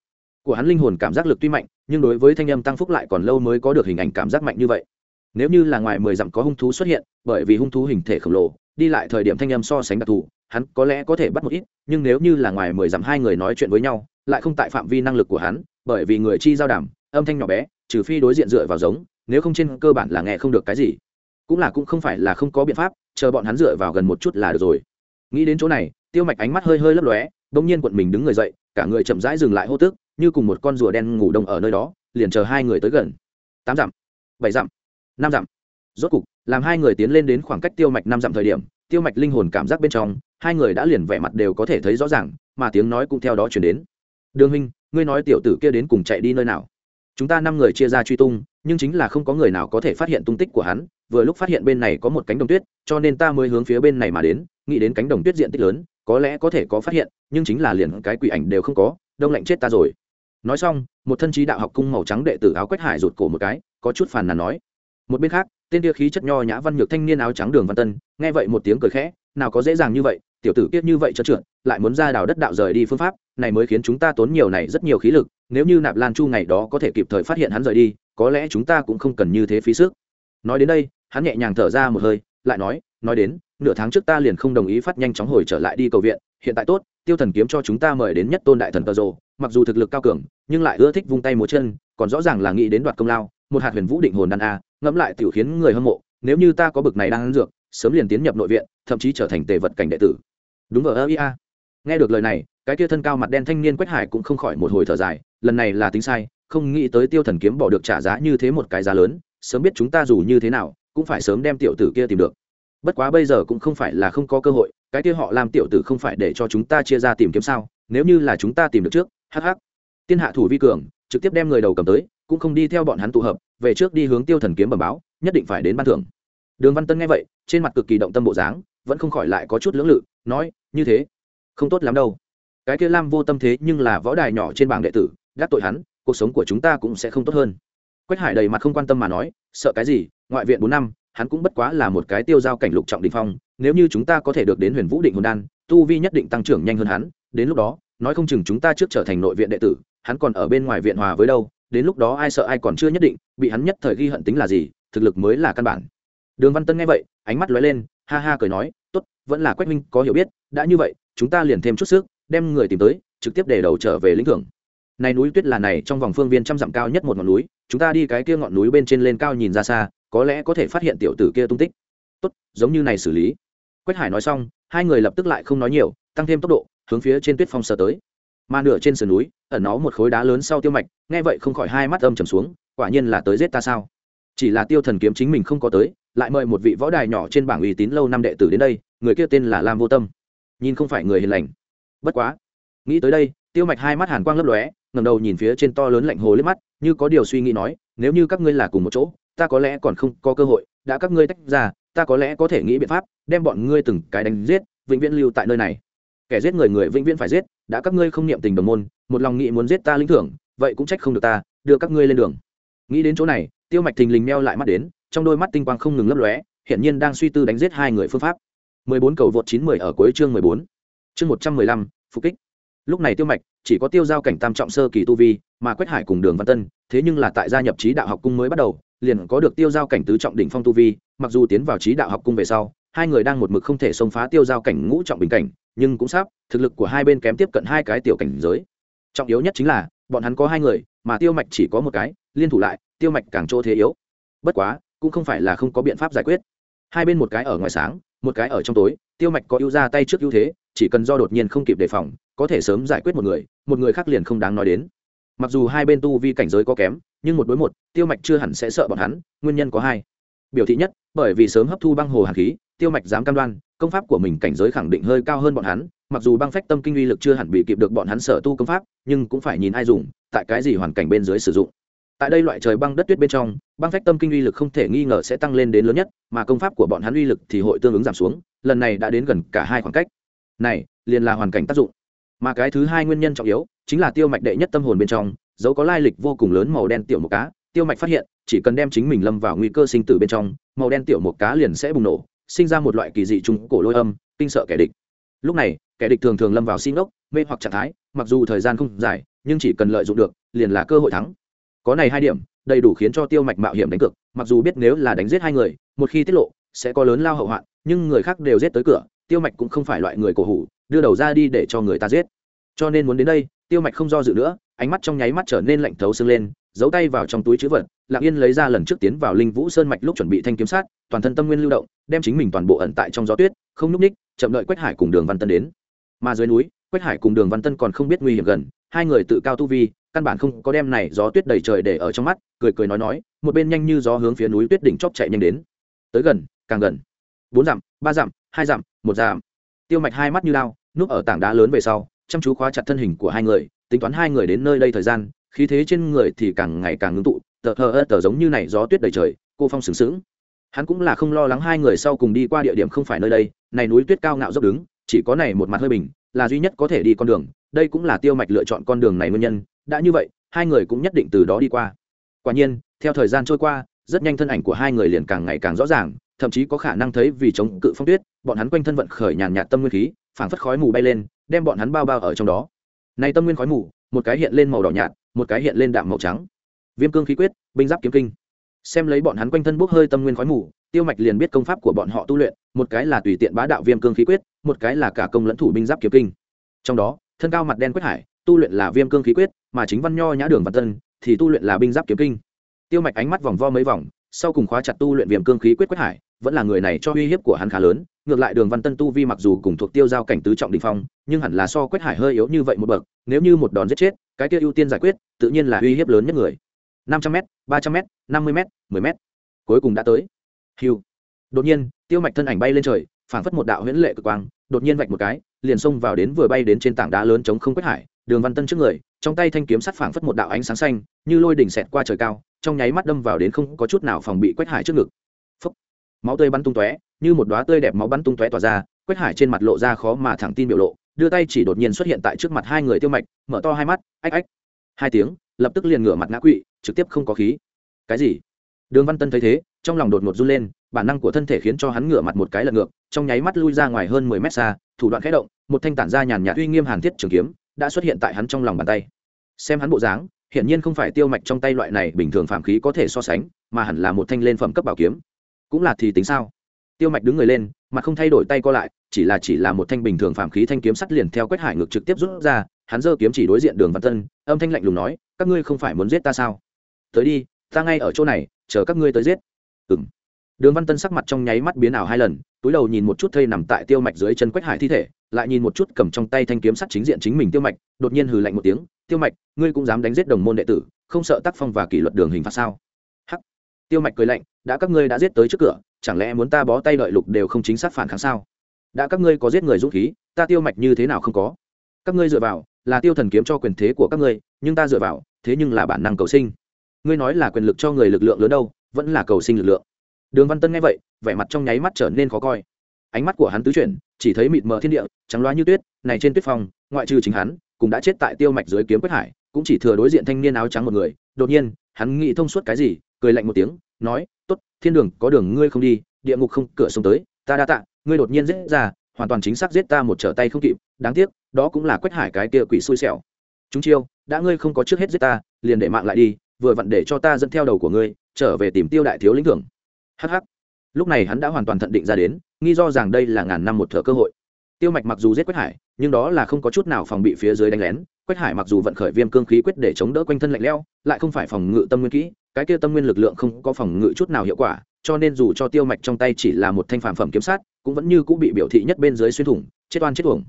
Của hắn linh hồn cảm giác lực tuy mạnh, nhưng đối với thanh âm tăng phúc lại còn lâu mới có được hình ảnh cảm giác mạnh như vậy. Nếu như là ngoài mười dặm có hung thú xuất hiện, bởi vì hung thú hình thể khổng lồ, đi lại thời điểm thanh âm so sánh đặc thù, hắn có lẽ có thể bắt một ít, nhưng nếu như là ngoài mười dặm hai người nói chuyện với nhau lại không tại phạm vi năng lực của hắn, bởi vì người chi giao đàm, âm thanh nhỏ bé, trừ phi đối diện dựa vào giống, nếu không trên cơ bản là nghe không được cái gì. Cũng là cũng không phải là không có biện pháp, chờ bọn hắn dựa vào gần một chút là được rồi. Nghĩ đến chỗ này, tiêu mạch ánh mắt hơi hơi lấp lóe, bỗng nhiên quận mình đứng người dậy, cả người chậm rãi dừng lại hô tức như cùng một con rùa đen ngủ đông ở nơi đó, liền chờ hai người tới gần. Tám dặm, bảy dặm, năm dặm. Rốt cục, làm hai người tiến lên đến khoảng cách tiêu mạch năm dặm thời điểm, tiêu mạch linh hồn cảm giác bên trong, hai người đã liền vẻ mặt đều có thể thấy rõ ràng, mà tiếng nói cũng theo đó chuyển đến đường huynh, ngươi nói tiểu tử kia đến cùng chạy đi nơi nào? Chúng ta năm người chia ra truy tung, nhưng chính là không có người nào có thể phát hiện tung tích của hắn, vừa lúc phát hiện bên này có một cánh đồng tuyết, cho nên ta mới hướng phía bên này mà đến, nghĩ đến cánh đồng tuyết diện tích lớn, có lẽ có thể có phát hiện, nhưng chính là liền cái quỷ ảnh đều không có, đông lạnh chết ta rồi. Nói xong, một thân trí đạo học cung màu trắng đệ tử áo quách hải rụt cổ một cái, có chút phàn nàn nói. Một bên khác, tên kia khí chất nho nhã văn nhược thanh niên áo trắng đường văn tân, nghe vậy một tiếng cười khẽ, nào có dễ dàng như vậy, tiểu tử kiết như vậy cho trượt, lại muốn ra đào đất đạo rời đi phương pháp này mới khiến chúng ta tốn nhiều này rất nhiều khí lực, nếu như nạp lan chu ngày đó có thể kịp thời phát hiện hắn rời đi, có lẽ chúng ta cũng không cần như thế phí sức. Nói đến đây, hắn nhẹ nhàng thở ra một hơi, lại nói nói đến, nửa tháng trước ta liền không đồng ý phát nhanh chóng hồi trở lại đi cầu viện, hiện tại tốt, tiêu thần kiếm cho chúng ta mời đến nhất tôn đại thần cờ rồ mặc dù thực lực cao cường, nhưng lại ưa thích vung tay múa chân, còn rõ ràng là nghĩ đến đoạt công lao, một hạt huyền vũ định hồn đan a, ngẫm lại tiểu khiến người hâm mộ, nếu như ta có bực này đang ăn dược, sớm liền tiến nhập nội viện, thậm chí trở thành tề vật cảnh đệ tử. Đúng ở ơ ia nghe được lời này, cái kia thân cao mặt đen thanh niên quách hải cũng không khỏi một hồi thở dài, lần này là tính sai, không nghĩ tới tiêu thần kiếm bỏ được trả giá như thế một cái giá lớn, sớm biết chúng ta dù như thế nào, cũng phải sớm đem tiểu tử kia tìm được. Bất quá bây giờ cũng không phải là không có cơ hội, cái kia họ làm tiểu tử không phải để cho chúng ta chia ra tìm kiếm sao, nếu như là chúng ta tìm được trước hh tiên hạ thủ vi cường, trực tiếp đem người đầu cầm tới, cũng không đi theo bọn hắn tụ hợp, về trước đi hướng tiêu thần kiếm bẩm báo, nhất định phải đến ban thưởng. Đường văn tân nghe vậy, trên mặt cực kỳ động tâm bộ dáng, vẫn không khỏi lại có chút lưỡng lự, nói, như thế không tốt lắm đâu. Cái kia lam vô tâm thế nhưng là võ đài nhỏ trên bảng đệ tử gác tội hắn, cuộc sống của chúng ta cũng sẽ không tốt hơn. Quách hải đầy mặt không quan tâm mà nói, sợ cái gì, ngoại viện bốn năm, hắn cũng bất quá là một cái tiêu giao cảnh lục trọng đình phong, nếu như chúng ta có thể được đến huyền vũ định hồn đan, tu vi nhất định tăng trưởng nhanh hơn hắn, đến lúc đó, nói không chừng chúng ta trước trở thành nội viện đệ tử, hắn còn ở bên ngoài viện hòa với đâu, đến lúc đó ai sợ ai còn chưa nhất định, bị hắn nhất thời ghi hận tính là gì, thực lực mới là căn bản. Đường văn tân nghe vậy, ánh mắt lóe lên, ha ha cười nói, tốt, vẫn là quách minh có hiểu biết, đã như vậy chúng ta liền thêm chút sức, đem người tìm tới, trực tiếp để đầu trở về lĩnh thưởng. Này núi tuyết là này, trong vòng phương viên trăm dặm cao nhất một ngọn núi, chúng ta đi cái kia ngọn núi bên trên lên cao nhìn ra xa, có lẽ có thể phát hiện tiểu tử kia tung tích. Tốt, giống như này xử lý. Quách hải nói xong, hai người lập tức lại không nói nhiều, tăng thêm tốc độ, hướng phía trên tuyết phong sờ tới. Mà nửa trên sườn núi, ẩn nó một khối đá lớn sau tiêu mạch, nghe vậy không khỏi hai mắt âm trầm xuống, quả nhiên là tới giết ta sao? Chỉ là tiêu thần kiếm chính mình không có tới, lại mời một vị võ đài nhỏ trên bảng uy tín lâu năm đệ tử đến đây, người kia tên là lam vô tâm nhìn không phải người hiền lành. Bất quá, nghĩ tới đây, tiêu mạch hai mắt hàn quang lấp lóe ngầm đầu nhìn phía trên to lớn lạnh hồ liếc mắt, như có điều suy nghĩ nói, nếu như các ngươi là cùng một chỗ, ta có lẽ còn không có cơ hội, đã các ngươi tách ra, ta có lẽ có thể nghĩ biện pháp, đem bọn ngươi từng cái đánh giết, vĩnh viễn lưu tại nơi này. Kẻ giết người người vĩnh viễn phải giết, đã các ngươi không niệm tình đồng môn, một lòng nghĩ muốn giết ta lĩnh thưởng, vậy cũng trách không được ta, đưa các ngươi lên đường. Nghĩ đến chỗ này, tiêu mạch thình lình meo lại mắt đến, trong đôi mắt tinh quang không ngừng lấp lóe, hiển nhiên đang suy tư đánh giết hai người phương pháp. 14 cầu vượt 910 ở cuối chương 14. Chương 115, phục kích. Lúc này Tiêu Mạch chỉ có tiêu giao cảnh tam trọng sơ kỳ tu vi, mà Quách Hải cùng Đường Văn Tân, thế nhưng là tại gia nhập trí đạo học cung mới bắt đầu, liền có được tiêu giao cảnh tứ trọng đỉnh phong tu vi, mặc dù tiến vào trí đạo học cung về sau, hai người đang một mực không thể xông phá tiêu giao cảnh ngũ trọng bình cảnh, nhưng cũng sắp, thực lực của hai bên kém tiếp cận hai cái tiểu cảnh giới. Trọng yếu nhất chính là, bọn hắn có hai người, mà Tiêu Mạch chỉ có một cái, liên thủ lại, Tiêu Mạch càng chỗ thế yếu. Bất quá, cũng không phải là không có biện pháp giải quyết. Hai bên một cái ở ngoài sáng, một cái ở trong tối, Tiêu Mạch có ưu ra tay trước ưu thế, chỉ cần do đột nhiên không kịp đề phòng, có thể sớm giải quyết một người, một người khác liền không đáng nói đến. Mặc dù hai bên tu vi cảnh giới có kém, nhưng một đối một, Tiêu Mạch chưa hẳn sẽ sợ bọn hắn, nguyên nhân có hai. Biểu thị nhất, bởi vì sớm hấp thu băng hồ hàn khí, Tiêu Mạch dám cam đoan, công pháp của mình cảnh giới khẳng định hơi cao hơn bọn hắn, mặc dù băng phách tâm kinh uy lực chưa hẳn bị kịp được bọn hắn sở tu công pháp, nhưng cũng phải nhìn ai dùng, tại cái gì hoàn cảnh bên dưới sử dụng. Tại đây loại trời băng đất tuyết bên trong, băng phách tâm kinh uy lực không thể nghi ngờ sẽ tăng lên đến lớn nhất, mà công pháp của bọn hắn uy lực thì hội tương ứng giảm xuống, lần này đã đến gần cả hai khoảng cách. Này, liền là hoàn cảnh tác dụng. Mà cái thứ hai nguyên nhân trọng yếu, chính là tiêu mạch đệ nhất tâm hồn bên trong, dấu có lai lịch vô cùng lớn màu đen tiểu một cá, tiêu mạch phát hiện, chỉ cần đem chính mình lâm vào nguy cơ sinh tử bên trong, màu đen tiểu một cá liền sẽ bùng nổ, sinh ra một loại kỳ dị trùng cổ lôi âm, kinh sợ kẻ địch. Lúc này, kẻ địch thường thường lâm vào xin ốc, mê hoặc trạng thái, mặc dù thời gian không dài, nhưng chỉ cần lợi dụng được, liền là cơ hội thắng. Có này hai điểm, đầy đủ khiến cho tiêu mạch mạo hiểm đánh cược, mặc dù biết nếu là đánh giết hai người, một khi tiết lộ, sẽ có lớn lao hậu hoạn, nhưng người khác đều giết tới cửa, tiêu mạch cũng không phải loại người cổ hủ, đưa đầu ra đi để cho người ta giết. Cho nên muốn đến đây, tiêu mạch không do dự nữa, ánh mắt trong nháy mắt trở nên lạnh thấu xương lên, giấu tay vào trong túi chữ vật, lặng yên lấy ra lần trước tiến vào linh vũ sơn mạch lúc chuẩn bị thanh kiếm sát, toàn thân tâm nguyên lưu động, đem chính mình toàn bộ ẩn tại trong gió tuyết, không núp ních, chậm đợi quách hải cùng đường văn tân đến. mà dưới núi quách hải cùng đường văn tân còn không biết nguy hiểm gần hai người tự cao tu vi căn bản không có đem này gió tuyết đầy trời để ở trong mắt, cười cười nói nói, một bên nhanh như gió hướng phía núi tuyết đỉnh chóp chạy nhanh đến. Tới gần, càng gần. Bốn dặm, ba dặm, hai dặm, một dặm. Tiêu mạch hai mắt như lao núp ở tảng đá lớn về sau, chăm chú khóa chặt thân hình của hai người, tính toán hai người đến nơi đây thời gian, khí thế trên người thì càng ngày càng ngưng tụ, tờ hờ ơ tờ giống như này gió tuyết đầy trời, cô phong sừng sững. Hắn cũng là không lo lắng hai người sau cùng đi qua địa điểm không phải nơi đây, này núi tuyết cao ngạo dốc đứng, chỉ có này một mặt hơi bình, là duy nhất có thể đi con đường, đây cũng là tiêu mạch lựa chọn con đường này nguyên nhân đã như vậy, hai người cũng nhất định từ đó đi qua. Quả nhiên, theo thời gian trôi qua, rất nhanh thân ảnh của hai người liền càng ngày càng rõ ràng, thậm chí có khả năng thấy vì chống cự phong tuyết, bọn hắn quanh thân vận khởi nhàn nhạt tâm nguyên khí, phảng phất khói mù bay lên, đem bọn hắn bao bao ở trong đó. Này tâm nguyên khói mù, một cái hiện lên màu đỏ nhạt, một cái hiện lên đạm màu trắng. Viêm cương khí quyết, binh giáp kiếm kinh. Xem lấy bọn hắn quanh thân bốc hơi tâm nguyên khói mù, tiêu mạch liền biết công pháp của bọn họ tu luyện, một cái là tùy tiện bá đạo viêm cương khí quyết, một cái là cả công lẫn thủ binh giáp kiếm kinh. Trong đó, thân cao mặt đen quyết hải, tu luyện là viêm cương khí quyết mà chính văn nho nhã đường văn tân thì tu luyện là binh giáp kiếm kinh. Tiêu mạch ánh mắt vòng vo mấy vòng, sau cùng khóa chặt tu luyện viêm cương khí quyết quyết hải, vẫn là người này cho uy hiếp của hắn khá lớn, ngược lại đường văn tân tu vi mặc dù cùng thuộc tiêu giao cảnh tứ trọng đình phong, nhưng hẳn là so quyết hải hơi yếu như vậy một bậc, nếu như một đòn giết chết, cái kia ưu tiên giải quyết, tự nhiên là uy hiếp lớn nhất người. năm trăm m ba trăm m năm mươi m mười m cuối cùng đã tới. Hiu đột nhiên, tiêu mạch thân ảnh bay lên trời, phảng phất một đạo huyễn lệ cực quang, đột nhiên vạch một cái, liền xông vào đến vừa bay đến trên tảng đá lớn chống không quyết hải đường văn tân trước người, trong tay thanh kiếm sắt phảng phất một đạo ánh sáng xanh, như lôi đỉnh xẹt qua trời cao, trong nháy mắt đâm vào đến không có chút nào phòng bị quách hải trước ngực. Phúc. máu tươi bắn tung tóe, như một đóa tươi đẹp máu bắn tung tóe tỏa ra, quách hải trên mặt lộ ra khó mà thẳng tin biểu lộ, đưa tay chỉ đột nhiên xuất hiện tại trước mặt hai người tiêu mạch, mở to hai mắt, ách ách. Hai tiếng, lập tức liền ngửa mặt ngã quỵ, trực tiếp không có khí. Cái gì? Đường văn tân thấy thế, trong lòng đột ngột run lên, bản năng của thân thể khiến cho hắn ngửa mặt một cái lần ngược, trong nháy mắt lui ra ngoài hơn mười mét xa, thủ đoạn khẽ động, một thanh tản ra nhàn nhạt uy nghiêm hàn thiết trường kiếm đã xuất hiện tại hắn trong lòng bàn tay. Xem hắn bộ dáng, hiển nhiên không phải tiêu mạch trong tay loại này bình thường phạm khí có thể so sánh, mà hẳn là một thanh lên phẩm cấp bảo kiếm. Cũng là thì tính sao? Tiêu mạch đứng người lên, mà không thay đổi tay co lại, chỉ là chỉ là một thanh bình thường phạm khí thanh kiếm sắt liền theo quét hải ngược trực tiếp rút ra, hắn giơ kiếm chỉ đối diện đường văn tân, âm thanh lạnh lùng nói, các ngươi không phải muốn giết ta sao? Tới đi, ta ngay ở chỗ này, chờ các ngươi tới giết. Ừ đường văn tân sắc mặt trong nháy mắt biến ảo hai lần, túi đầu nhìn một chút thây nằm tại tiêu mạch dưới chân quách hải thi thể, lại nhìn một chút cầm trong tay thanh kiếm sắt chính diện chính mình tiêu mạch, đột nhiên hừ lạnh một tiếng, tiêu mạch, ngươi cũng dám đánh giết đồng môn đệ tử, không sợ tác phong và kỷ luật đường hình phạt sao? Hắc. Tiêu mạch cười lạnh, đã các ngươi đã giết tới trước cửa, chẳng lẽ muốn ta bó tay đợi lục đều không chính xác phản kháng sao? Đã các ngươi có giết người dũng khí, ta tiêu mạch như thế nào không có? Các ngươi dựa vào là tiêu thần kiếm cho quyền thế của các ngươi, nhưng ta dựa vào, thế nhưng là bản năng cầu sinh. Ngươi nói là quyền lực cho người lực lượng lớn đâu, vẫn là cầu sinh lực lượng đường văn tân nghe vậy, vẻ mặt trong nháy mắt trở nên khó coi. Ánh mắt của hắn tứ chuyển, chỉ thấy mịt mờ thiên địa, trắng loá như tuyết, này trên tuyết phong, ngoại trừ chính hắn, cũng đã chết tại tiêu mạch dưới kiếm Quyết hải, cũng chỉ thừa đối diện thanh niên áo trắng một người. Đột nhiên, hắn nghĩ thông suốt cái gì, cười lạnh một tiếng, nói, tốt, thiên đường, có đường ngươi không đi, địa ngục không, cửa sông tới, ta đa tạ, ngươi đột nhiên giết ra, hoàn toàn chính xác giết ta một trở tay không kịp, đáng tiếc, đó cũng là quách hải cái kia quỷ xui xẻo. Chúng chiêu, đã ngươi không có trước hết giết ta, liền để mạng lại đi, vừa vặn để cho ta dẫn theo đầu của ngươi, trở về tìm tiêu đại thiếu lĩnh thưởng hh lúc này hắn đã hoàn toàn thận định ra đến, nghi do rằng đây là ngàn năm một thợ cơ hội. Tiêu mạch mặc dù giết quách hải, nhưng đó là không có chút nào phòng bị phía dưới đánh lén. Quách hải mặc dù vận khởi viêm cương khí quyết để chống đỡ quanh thân lạnh leo lại không phải phòng ngự tâm nguyên kỹ, cái kia tâm nguyên lực lượng không có phòng ngự chút nào hiệu quả, cho nên dù cho tiêu mạch trong tay chỉ là một thanh phản phẩm kiếm sát, cũng vẫn như cũng bị biểu thị nhất bên dưới xuyên thủng, chết oan chết thủng.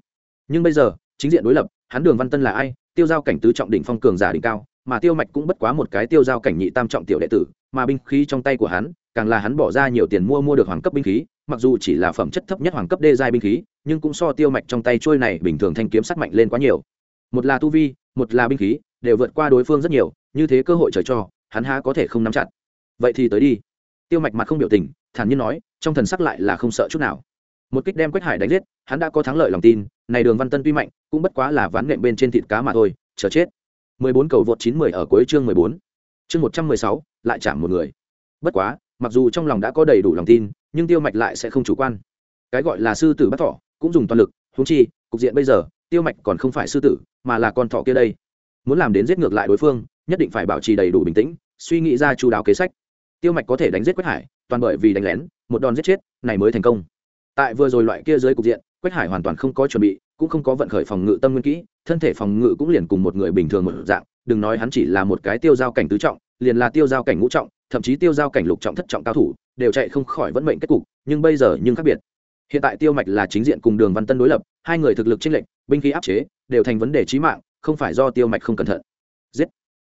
nhưng bây giờ, chính diện đối lập, hắn đường văn tân là ai? Tiêu giao cảnh tứ trọng đỉnh phong cường giả đỉnh cao, mà tiêu mạch cũng bất quá một cái tiêu giao cảnh nhị tam trọng tiểu đệ tử, mà binh khí trong tay của hắn càng là hắn bỏ ra nhiều tiền mua mua được hoàng cấp binh khí mặc dù chỉ là phẩm chất thấp nhất hoàng cấp đê giai binh khí nhưng cũng so tiêu mạch trong tay trôi này bình thường thanh kiếm sắt mạnh lên quá nhiều. Một là tu vi một là binh khí đều vượt qua đối phương rất nhiều như thế cơ hội trời cho hắn há có thể không nắm chặt. Vậy thì tới đi. Tiêu mạch mặt không biểu tình thản nhiên nói trong thần sắc lại là không sợ chút nào. Một kích đem quách hải đánh giết hắn đã có thắng lợi lòng tin này đường văn tân tuy mạnh cũng bất quá là ván nệm bên trên thịt cá mà thôi chờ chết. 14 cầu vượt 910 ở cuối chương 14. Chương 116, lại chạm một người. Bất quá, mặc dù trong lòng đã có đầy đủ lòng tin, nhưng Tiêu Mạch lại sẽ không chủ quan. Cái gọi là sư tử bắt thỏ, cũng dùng toàn lực, huống chi, cục diện bây giờ, Tiêu Mạch còn không phải sư tử, mà là con thỏ kia đây. Muốn làm đến giết ngược lại đối phương, nhất định phải bảo trì đầy đủ bình tĩnh, suy nghĩ ra chú đáo kế sách. Tiêu Mạch có thể đánh giết Quách Hải, toàn bởi vì đánh lén, một đòn giết chết, này mới thành công. Tại vừa rồi loại kia dưới cục diện, Quách Hải hoàn toàn không có chuẩn bị, cũng không có vận khởi phòng ngự tâm nguyên kỹ, thân thể phòng ngự cũng liền cùng một người bình thường một dạng đừng nói hắn chỉ là một cái tiêu giao cảnh tứ trọng liền là tiêu giao cảnh ngũ trọng, thậm chí tiêu giao cảnh lục trọng thất trọng cao thủ, đều chạy không khỏi vẫn mệnh kết cục, nhưng bây giờ nhưng khác biệt. Hiện tại tiêu mạch là chính diện cùng đường văn tân đối lập, hai người thực lực chênh lệch, binh khí áp chế, đều thành vấn đề chí mạng, không phải do tiêu mạch không cẩn thận. Giết.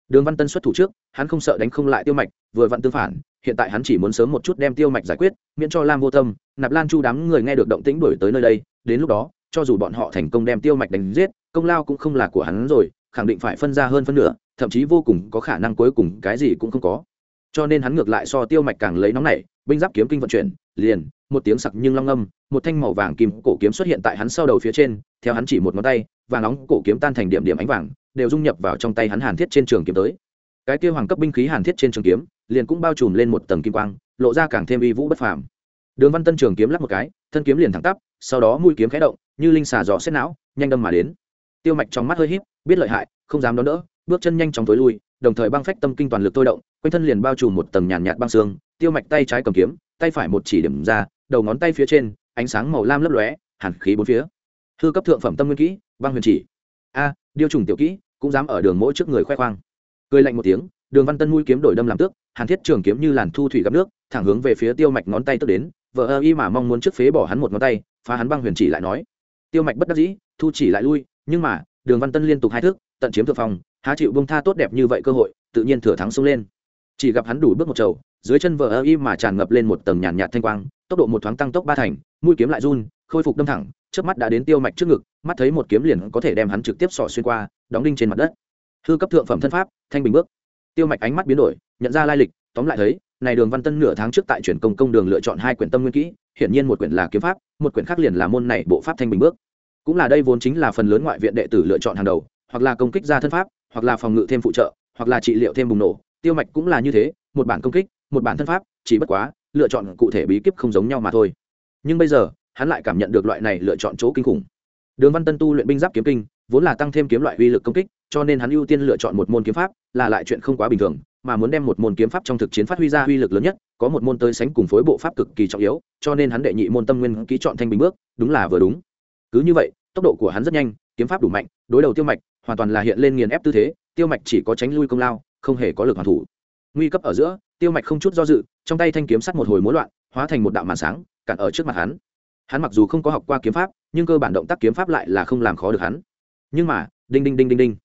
Đường văn tân xuất thủ trước, hắn không sợ đánh không lại tiêu mạch, vừa vặn tương phản, hiện tại hắn chỉ muốn sớm một chút đem tiêu mạch giải quyết, miễn cho lam vô tâm, nạp lan chu đám người nghe được động tĩnh đổi tới nơi đây, đến lúc đó, cho dù bọn họ thành công đem tiêu mạch đánh giết, công lao cũng không là của hắn rồi khẳng định phải phân ra hơn phân nửa, thậm chí vô cùng có khả năng cuối cùng cái gì cũng không có. Cho nên hắn ngược lại so tiêu mạch càng lấy nóng này binh giáp kiếm kinh vận chuyển, liền, một tiếng sặc nhưng long âm, một thanh màu vàng kim cổ kiếm xuất hiện tại hắn sau đầu phía trên, theo hắn chỉ một ngón tay, vàng nóng cổ kiếm tan thành điểm điểm ánh vàng, đều dung nhập vào trong tay hắn hàn thiết trên trường kiếm tới. Cái kia hoàng cấp binh khí hàn thiết trên trường kiếm, liền cũng bao trùm lên một tầng kim quang, lộ ra càng thêm uy vũ bất phàm. Đường văn tân trường kiếm lắp một cái, thân kiếm liền thẳng tắp, sau đó mũi kiếm khẽ động, như linh xà dò xét não, nhanh đâm mà đến tiêu mạch trong mắt hơi híp, biết lợi hại, không dám đón đỡ, bước chân nhanh chóng tối lui, đồng thời băng phách tâm kinh toàn lực thôi động, quanh thân liền bao trùm một tầng nhàn nhạt băng xương, tiêu mạch tay trái cầm kiếm, tay phải một chỉ điểm ra, đầu ngón tay phía trên, ánh sáng màu lam lấp lóe, hàn khí bốn phía. Hư cấp thượng phẩm tâm nguyên kỹ, băng huyền chỉ. A, điêu trùng tiểu kỹ, cũng dám ở đường mỗi trước người khoe khoang. Cười lạnh một tiếng, đường văn tân mũi kiếm đổi đâm làm tước, hàn thiết trường kiếm như làn thu thủy gặp nước, thẳng hướng về phía tiêu mạch ngón tay tức đến vợ ơ y mà mong muốn trước phế bỏ hắn một ngón tay, phá hắn băng huyền chỉ lại nói. Tiêu mạch bất đắc dĩ, thu chỉ lại lui nhưng mà, đường văn tân liên tục hai thước, tận chiếm thượng phòng há chịu bông tha tốt đẹp như vậy cơ hội, tự nhiên thừa thắng xông lên. Chỉ gặp hắn đủ bước một trầu, dưới chân vợ ơ y mà tràn ngập lên một tầng nhàn nhạt thanh quang, tốc độ một thoáng tăng tốc ba thành, mũi kiếm lại run, khôi phục đâm thẳng trước mắt đã đến tiêu mạch trước ngực, mắt thấy một kiếm liền có thể đem hắn trực tiếp xỏ xuyên qua, đóng đinh trên mặt đất. Hư cấp thượng phẩm thân pháp, thanh bình bước. Tiêu mạch ánh mắt biến đổi, nhận ra lai lịch, tóm lại thấy, này đường văn tân nửa tháng trước tại chuyển công công đường lựa chọn hai quyển tâm nguyên kỹ, hiển nhiên một quyển là kiếm pháp, một quyển khác liền là môn này bộ pháp thanh bình bước cũng là đây vốn chính là phần lớn ngoại viện đệ tử lựa chọn hàng đầu, hoặc là công kích ra thân pháp, hoặc là phòng ngự thêm phụ trợ, hoặc là trị liệu thêm bùng nổ. Tiêu mạch cũng là như thế, một bản công kích, một bản thân pháp, chỉ bất quá, lựa chọn cụ thể bí kíp không giống nhau mà thôi. Nhưng bây giờ, hắn lại cảm nhận được loại này lựa chọn chỗ kinh khủng. Đường văn tân tu luyện binh giáp kiếm kinh, vốn là tăng thêm kiếm loại uy lực công kích, cho nên hắn ưu tiên lựa chọn một môn kiếm pháp, là lại chuyện không quá bình thường, mà muốn đem một môn kiếm pháp trong thực chiến phát huy ra uy lực lớn nhất, có một môn tới sánh cùng phối bộ pháp cực kỳ trọng yếu, cho nên hắn đệ nhị môn tâm nguyên ký chọn thanh bình bước, đúng là vừa đúng cứ như vậy, tốc độ của hắn rất nhanh, kiếm pháp đủ mạnh, đối đầu tiêu mạch, hoàn toàn là hiện lên nghiền ép tư thế, tiêu mạch chỉ có tránh lui công lao, không hề có lực hoàn thủ. Nguy cấp ở giữa, tiêu mạch không chút do dự, trong tay thanh kiếm sắt một hồi mối loạn, hóa thành một đạo màn sáng, cản ở trước mặt hắn. Hắn mặc dù không có học qua kiếm pháp, nhưng cơ bản động tác kiếm pháp lại là không làm khó được hắn. Nhưng mà, đinh đinh đinh đinh đinh.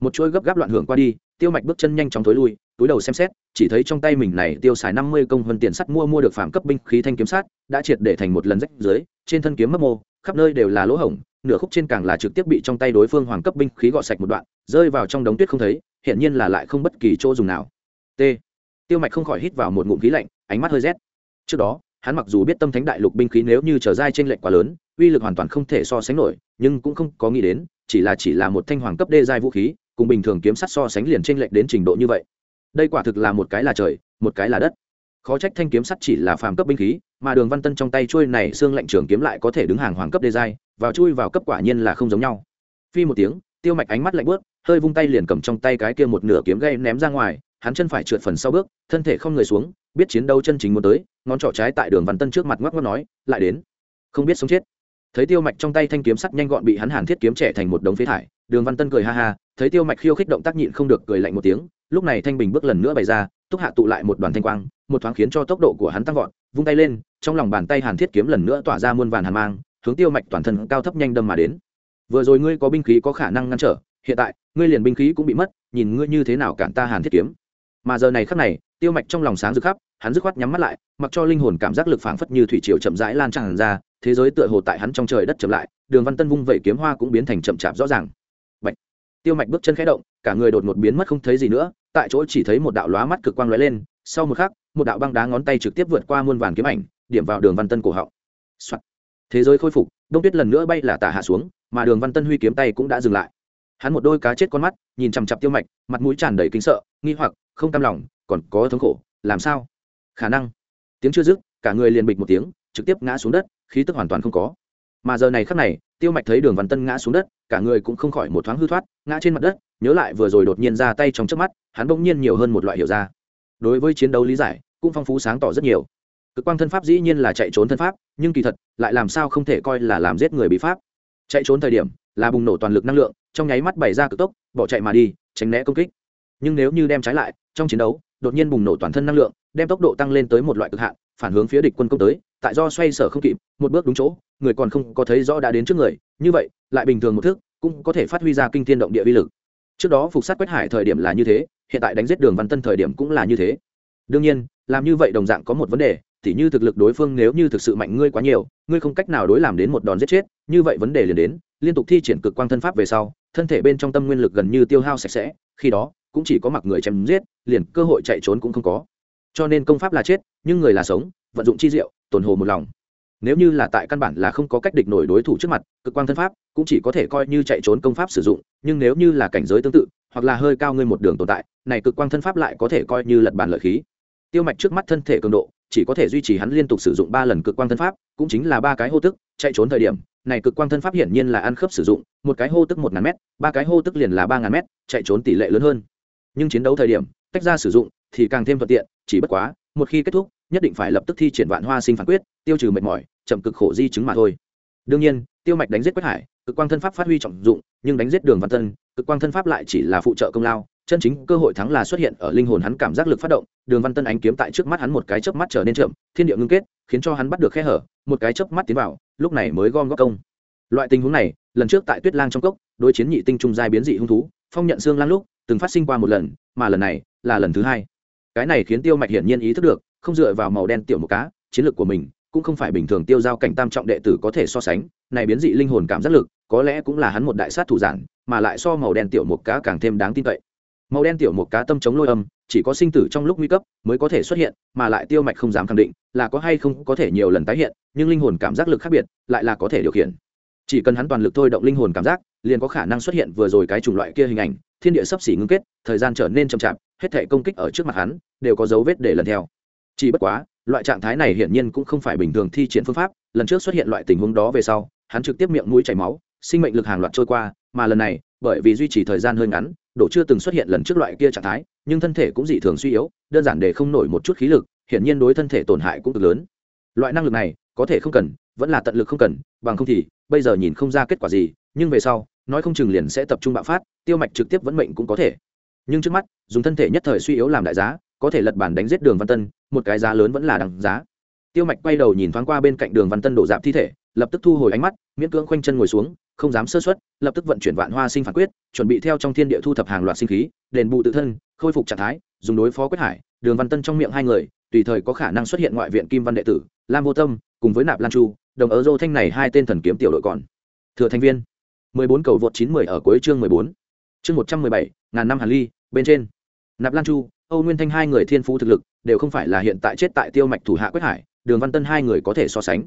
Một chuỗi gấp gáp loạn hưởng qua đi, tiêu mạch bước chân nhanh chóng thối lui túi đầu xem xét, chỉ thấy trong tay mình này tiêu xài năm mươi công hơn tiền sắt mua mua được phạm cấp binh khí thanh kiếm sát, đã triệt để thành một lần rách dưới, trên thân kiếm mấp mô, khắp nơi đều là lỗ hổng, nửa khúc trên càng là trực tiếp bị trong tay đối phương hoàng cấp binh khí gọt sạch một đoạn, rơi vào trong đống tuyết không thấy hiện nhiên là lại không bất kỳ chỗ dùng nào. T. Tiêu mạch không khỏi hít vào một ngụm khí lạnh, ánh mắt hơi rét. Trước đó, hắn mặc dù biết tâm thánh đại lục binh khí nếu như trở dai trên lệnh quá lớn, uy lực hoàn toàn không thể so sánh nổi, nhưng cũng không có nghĩ đến, chỉ là chỉ là một thanh hoàng cấp đê giai vũ khí, cùng bình thường kiếm sắt so sánh liền trên lệnh đến trình độ như vậy đây quả thực là một cái là trời, một cái là đất. Khó trách thanh kiếm sắt chỉ là phàm cấp binh khí, mà đường văn tân trong tay trôi này xương lệnh trường kiếm lại có thể đứng hàng hoàng cấp đê giai, vào chui vào cấp quả nhiên là không giống nhau. Phi một tiếng, tiêu mạch ánh mắt lạnh bớt hơi vung tay liền cầm trong tay cái kia một nửa kiếm gây ném ra ngoài, hắn chân phải trượt phần sau bước, thân thể không người xuống, biết chiến đấu chân chính muốn tới, ngón trỏ trái tại đường văn tân trước mặt ngoắc ngoắc nói, lại đến. Không biết sống chết. Thấy tiêu mạch trong tay thanh kiếm sắt nhanh gọn bị hắn hàn thiết kiếm trẻ thành một đống phế thải, đường văn tân cười ha ha, thấy tiêu mạch khiêu khích động tác nhịn không được cười lạnh một tiếng lúc này thanh bình bước lần nữa bày ra, túc hạ tụ lại một đoàn thanh quang, một thoáng khiến cho tốc độ của hắn tăng vọt, vung tay lên, trong lòng bàn tay hàn thiết kiếm lần nữa tỏa ra muôn vàn hàn mang, hướng tiêu mạch toàn thân cao thấp nhanh đâm mà đến. Vừa rồi ngươi có binh khí có khả năng ngăn trở, hiện tại, ngươi liền binh khí cũng bị mất, nhìn ngươi như thế nào cản ta hàn thiết kiếm. Mà giờ này khắc này, tiêu mạch trong lòng sáng rực khắp, hắn dứt khoát nhắm mắt lại, mặc cho linh hồn cảm giác lực phảng phất như thủy triều chậm rãi lan tràn ra, thế giới tựa hồ tại hắn trong trời đất chậm lại, đường văn tân vung vẩy kiếm hoa cũng biến thành chậm chạp rõ ràng tiêu mạch bước chân khẽ động, cả người đột ngột biến mất không thấy gì nữa, tại chỗ chỉ thấy một đạo lóa mắt cực quang lóe lên, sau một khắc, một đạo băng đá ngón tay trực tiếp vượt qua muôn vàn kiếm ảnh, điểm vào đường văn tân cổ họng、Soạn. thế giới khôi phục, đông tuyết lần nữa bay là tả hạ xuống, mà đường văn tân huy kiếm tay cũng đã dừng lại. Hắn một đôi cá chết con mắt, nhìn chằm chặp tiêu mạch, mặt mũi tràn đầy kính sợ, nghi hoặc, không cam lòng, còn có thống khổ, làm sao? Khả năng. Tiếng chưa dứt, cả người liền bịch một tiếng, trực tiếp ngã xuống đất, khí tức hoàn toàn không có mà giờ này khắc này, tiêu mạch thấy đường văn tân ngã xuống đất, cả người cũng không khỏi một thoáng hư thoát, ngã trên mặt đất, nhớ lại vừa rồi đột nhiên ra tay trong trước mắt, hắn bỗng nhiên nhiều hơn một loại hiểu ra. Đối với chiến đấu lý giải, cũng phong phú sáng tỏ rất nhiều. Cực quang thân pháp dĩ nhiên là chạy trốn thân pháp, nhưng kỳ thật, lại làm sao không thể coi là làm giết người bị pháp. Chạy trốn thời điểm, là bùng nổ toàn lực năng lượng, trong nháy mắt bày ra cực tốc, bỏ chạy mà đi, tránh né công kích. Nhưng nếu như đem trái lại, trong chiến đấu, đột nhiên bùng nổ toàn thân năng lượng, đem tốc độ tăng lên tới một loại cực hạn, phản hướng phía địch quân công tới tại do xoay sở không kịp, một bước đúng chỗ, người còn không có thấy rõ đã đến trước người, như vậy, lại bình thường một thức, cũng có thể phát huy ra kinh thiên động địa vi lực. Trước đó phục sát quách hải thời điểm là như thế, hiện tại đánh giết đường văn tân thời điểm cũng là như thế. Đương nhiên, làm như vậy đồng dạng có một vấn đề thì như thực lực đối phương nếu như thực sự mạnh ngươi quá nhiều, ngươi không cách nào đối làm đến một đòn giết chết, như vậy vấn đề liền đến, liên tục thi triển cực quang thân pháp về sau, thân thể bên trong tâm nguyên lực gần như tiêu hao sạch sẽ, khi đó, cũng chỉ có mặc người chém giết, liền cơ hội chạy trốn cũng không có. Cho nên công pháp là chết, nhưng người là sống, vận dụng chi diệu tổn hồ một lòng. Nếu như là tại căn bản là không có cách địch nổi đối thủ trước mặt, cực quang thân pháp cũng chỉ có thể coi như chạy trốn công pháp sử dụng, nhưng nếu như là cảnh giới tương tự, hoặc là hơi cao ngươi một đường tồn tại, này cực quang thân pháp lại có thể coi như lật bàn lợi khí. Tiêu mạch trước mắt thân thể cường độ, chỉ có thể duy trì hắn liên tục sử dụng ba lần cực quang thân pháp, cũng chính là ba cái hô tức, chạy trốn thời điểm, này cực quang thân pháp hiển nhiên là ăn khớp sử dụng, một cái hô tức một ngàn m ba cái hô tức liền là ba ngàn m chạy trốn tỷ lệ lớn hơn. Nhưng chiến đấu thời điểm, tách ra sử dụng thì càng thêm thuận tiện, chỉ bất quá, một khi kết thúc nhất định phải lập tức thi triển vạn hoa sinh phản quyết, tiêu trừ mệt mỏi, chậm cực khổ di chứng mà thôi. Đương nhiên, tiêu mạch đánh giết quách hải, cực quang thân pháp phát huy trọng dụng, nhưng đánh giết đường văn tân, cực quang thân pháp lại chỉ là phụ trợ công lao, chân chính cơ hội thắng là xuất hiện ở linh hồn hắn cảm giác lực phát động, đường văn tân ánh kiếm tại trước mắt hắn một cái chớp mắt trở nên chậm, thiên địa ngưng kết, khiến cho hắn bắt được khe hở, một cái chớp mắt tiến vào, lúc này mới gom góp công. Loại tình huống này, lần trước tại tuyết lang trong cốc, đối chiến nhị tinh trung giai biến dị hung thú, phong nhận xương lang lúc, từng phát sinh qua một lần, mà lần này là lần thứ hai. Cái này khiến tiêu mạch hiển nhiên ý thức được không dựa vào màu đen tiểu một cá, chiến lược của mình cũng không phải bình thường tiêu giao cảnh tam trọng đệ tử có thể so sánh. Này biến dị linh hồn cảm giác lực, có lẽ cũng là hắn một đại sát thủ giản, mà lại so màu đen tiểu một cá càng thêm đáng tin cậy. Màu đen tiểu một cá tâm chống lôi âm, chỉ có sinh tử trong lúc nguy cấp mới có thể xuất hiện, mà lại tiêu mạch không dám khẳng định là có hay không có thể nhiều lần tái hiện, nhưng linh hồn cảm giác lực khác biệt, lại là có thể điều khiển. Chỉ cần hắn toàn lực thôi động linh hồn cảm giác, liền có khả năng xuất hiện vừa rồi cái chủng loại kia hình ảnh, thiên địa sắp xỉ ngưng kết, thời gian trở nên chậm chạp, hết thể công kích ở trước mặt hắn đều có dấu vết để lần theo chỉ bất quá, loại trạng thái này hiển nhiên cũng không phải bình thường thi triển phương pháp, lần trước xuất hiện loại tình huống đó về sau, hắn trực tiếp miệng mũi chảy máu, sinh mệnh lực hàng loạt trôi qua, mà lần này, bởi vì duy trì thời gian hơi ngắn, đổ chưa từng xuất hiện lần trước loại kia trạng thái, nhưng thân thể cũng dị thường suy yếu, đơn giản để không nổi một chút khí lực, hiển nhiên đối thân thể tổn hại cũng cực lớn. Loại năng lực này, có thể không cần, vẫn là tận lực không cần, bằng không thì, bây giờ nhìn không ra kết quả gì, nhưng về sau, nói không chừng liền sẽ tập trung bạo phát, tiêu mạch trực tiếp vẫn mệnh cũng có thể. Nhưng trước mắt, dùng thân thể nhất thời suy yếu làm đại giá, có thể lật bản đánh giết đường văn tân một cái giá lớn vẫn là đằng giá. Tiêu mạch quay đầu nhìn thoáng qua bên cạnh đường văn tân đổ dạp thi thể, lập tức thu hồi ánh mắt, miễn cưỡng khoanh chân ngồi xuống, không dám sơ xuất lập tức vận chuyển vạn hoa sinh phản quyết, chuẩn bị theo trong thiên địa thu thập hàng loạt sinh khí, đền bù tự thân, khôi phục trạng thái, dùng đối phó quyết hải, đường văn tân trong miệng hai người, tùy thời có khả năng xuất hiện ngoại viện kim văn đệ tử, lam vô tâm, cùng với nạp lan chu, đồng ở dô thanh này hai tên thần kiếm tiểu đội còn. Thừa thành viên, mười bốn cầu vượt chín mười ở cuối chương mười bốn. Chương một trăm mười bảy, ngàn năm hàn ly, bên trên. Nạp lan chu âu nguyên thanh hai người thiên phú thực lực đều không phải là hiện tại chết tại tiêu mạch thủ hạ quyết hải, đường văn tân hai người có thể so sánh.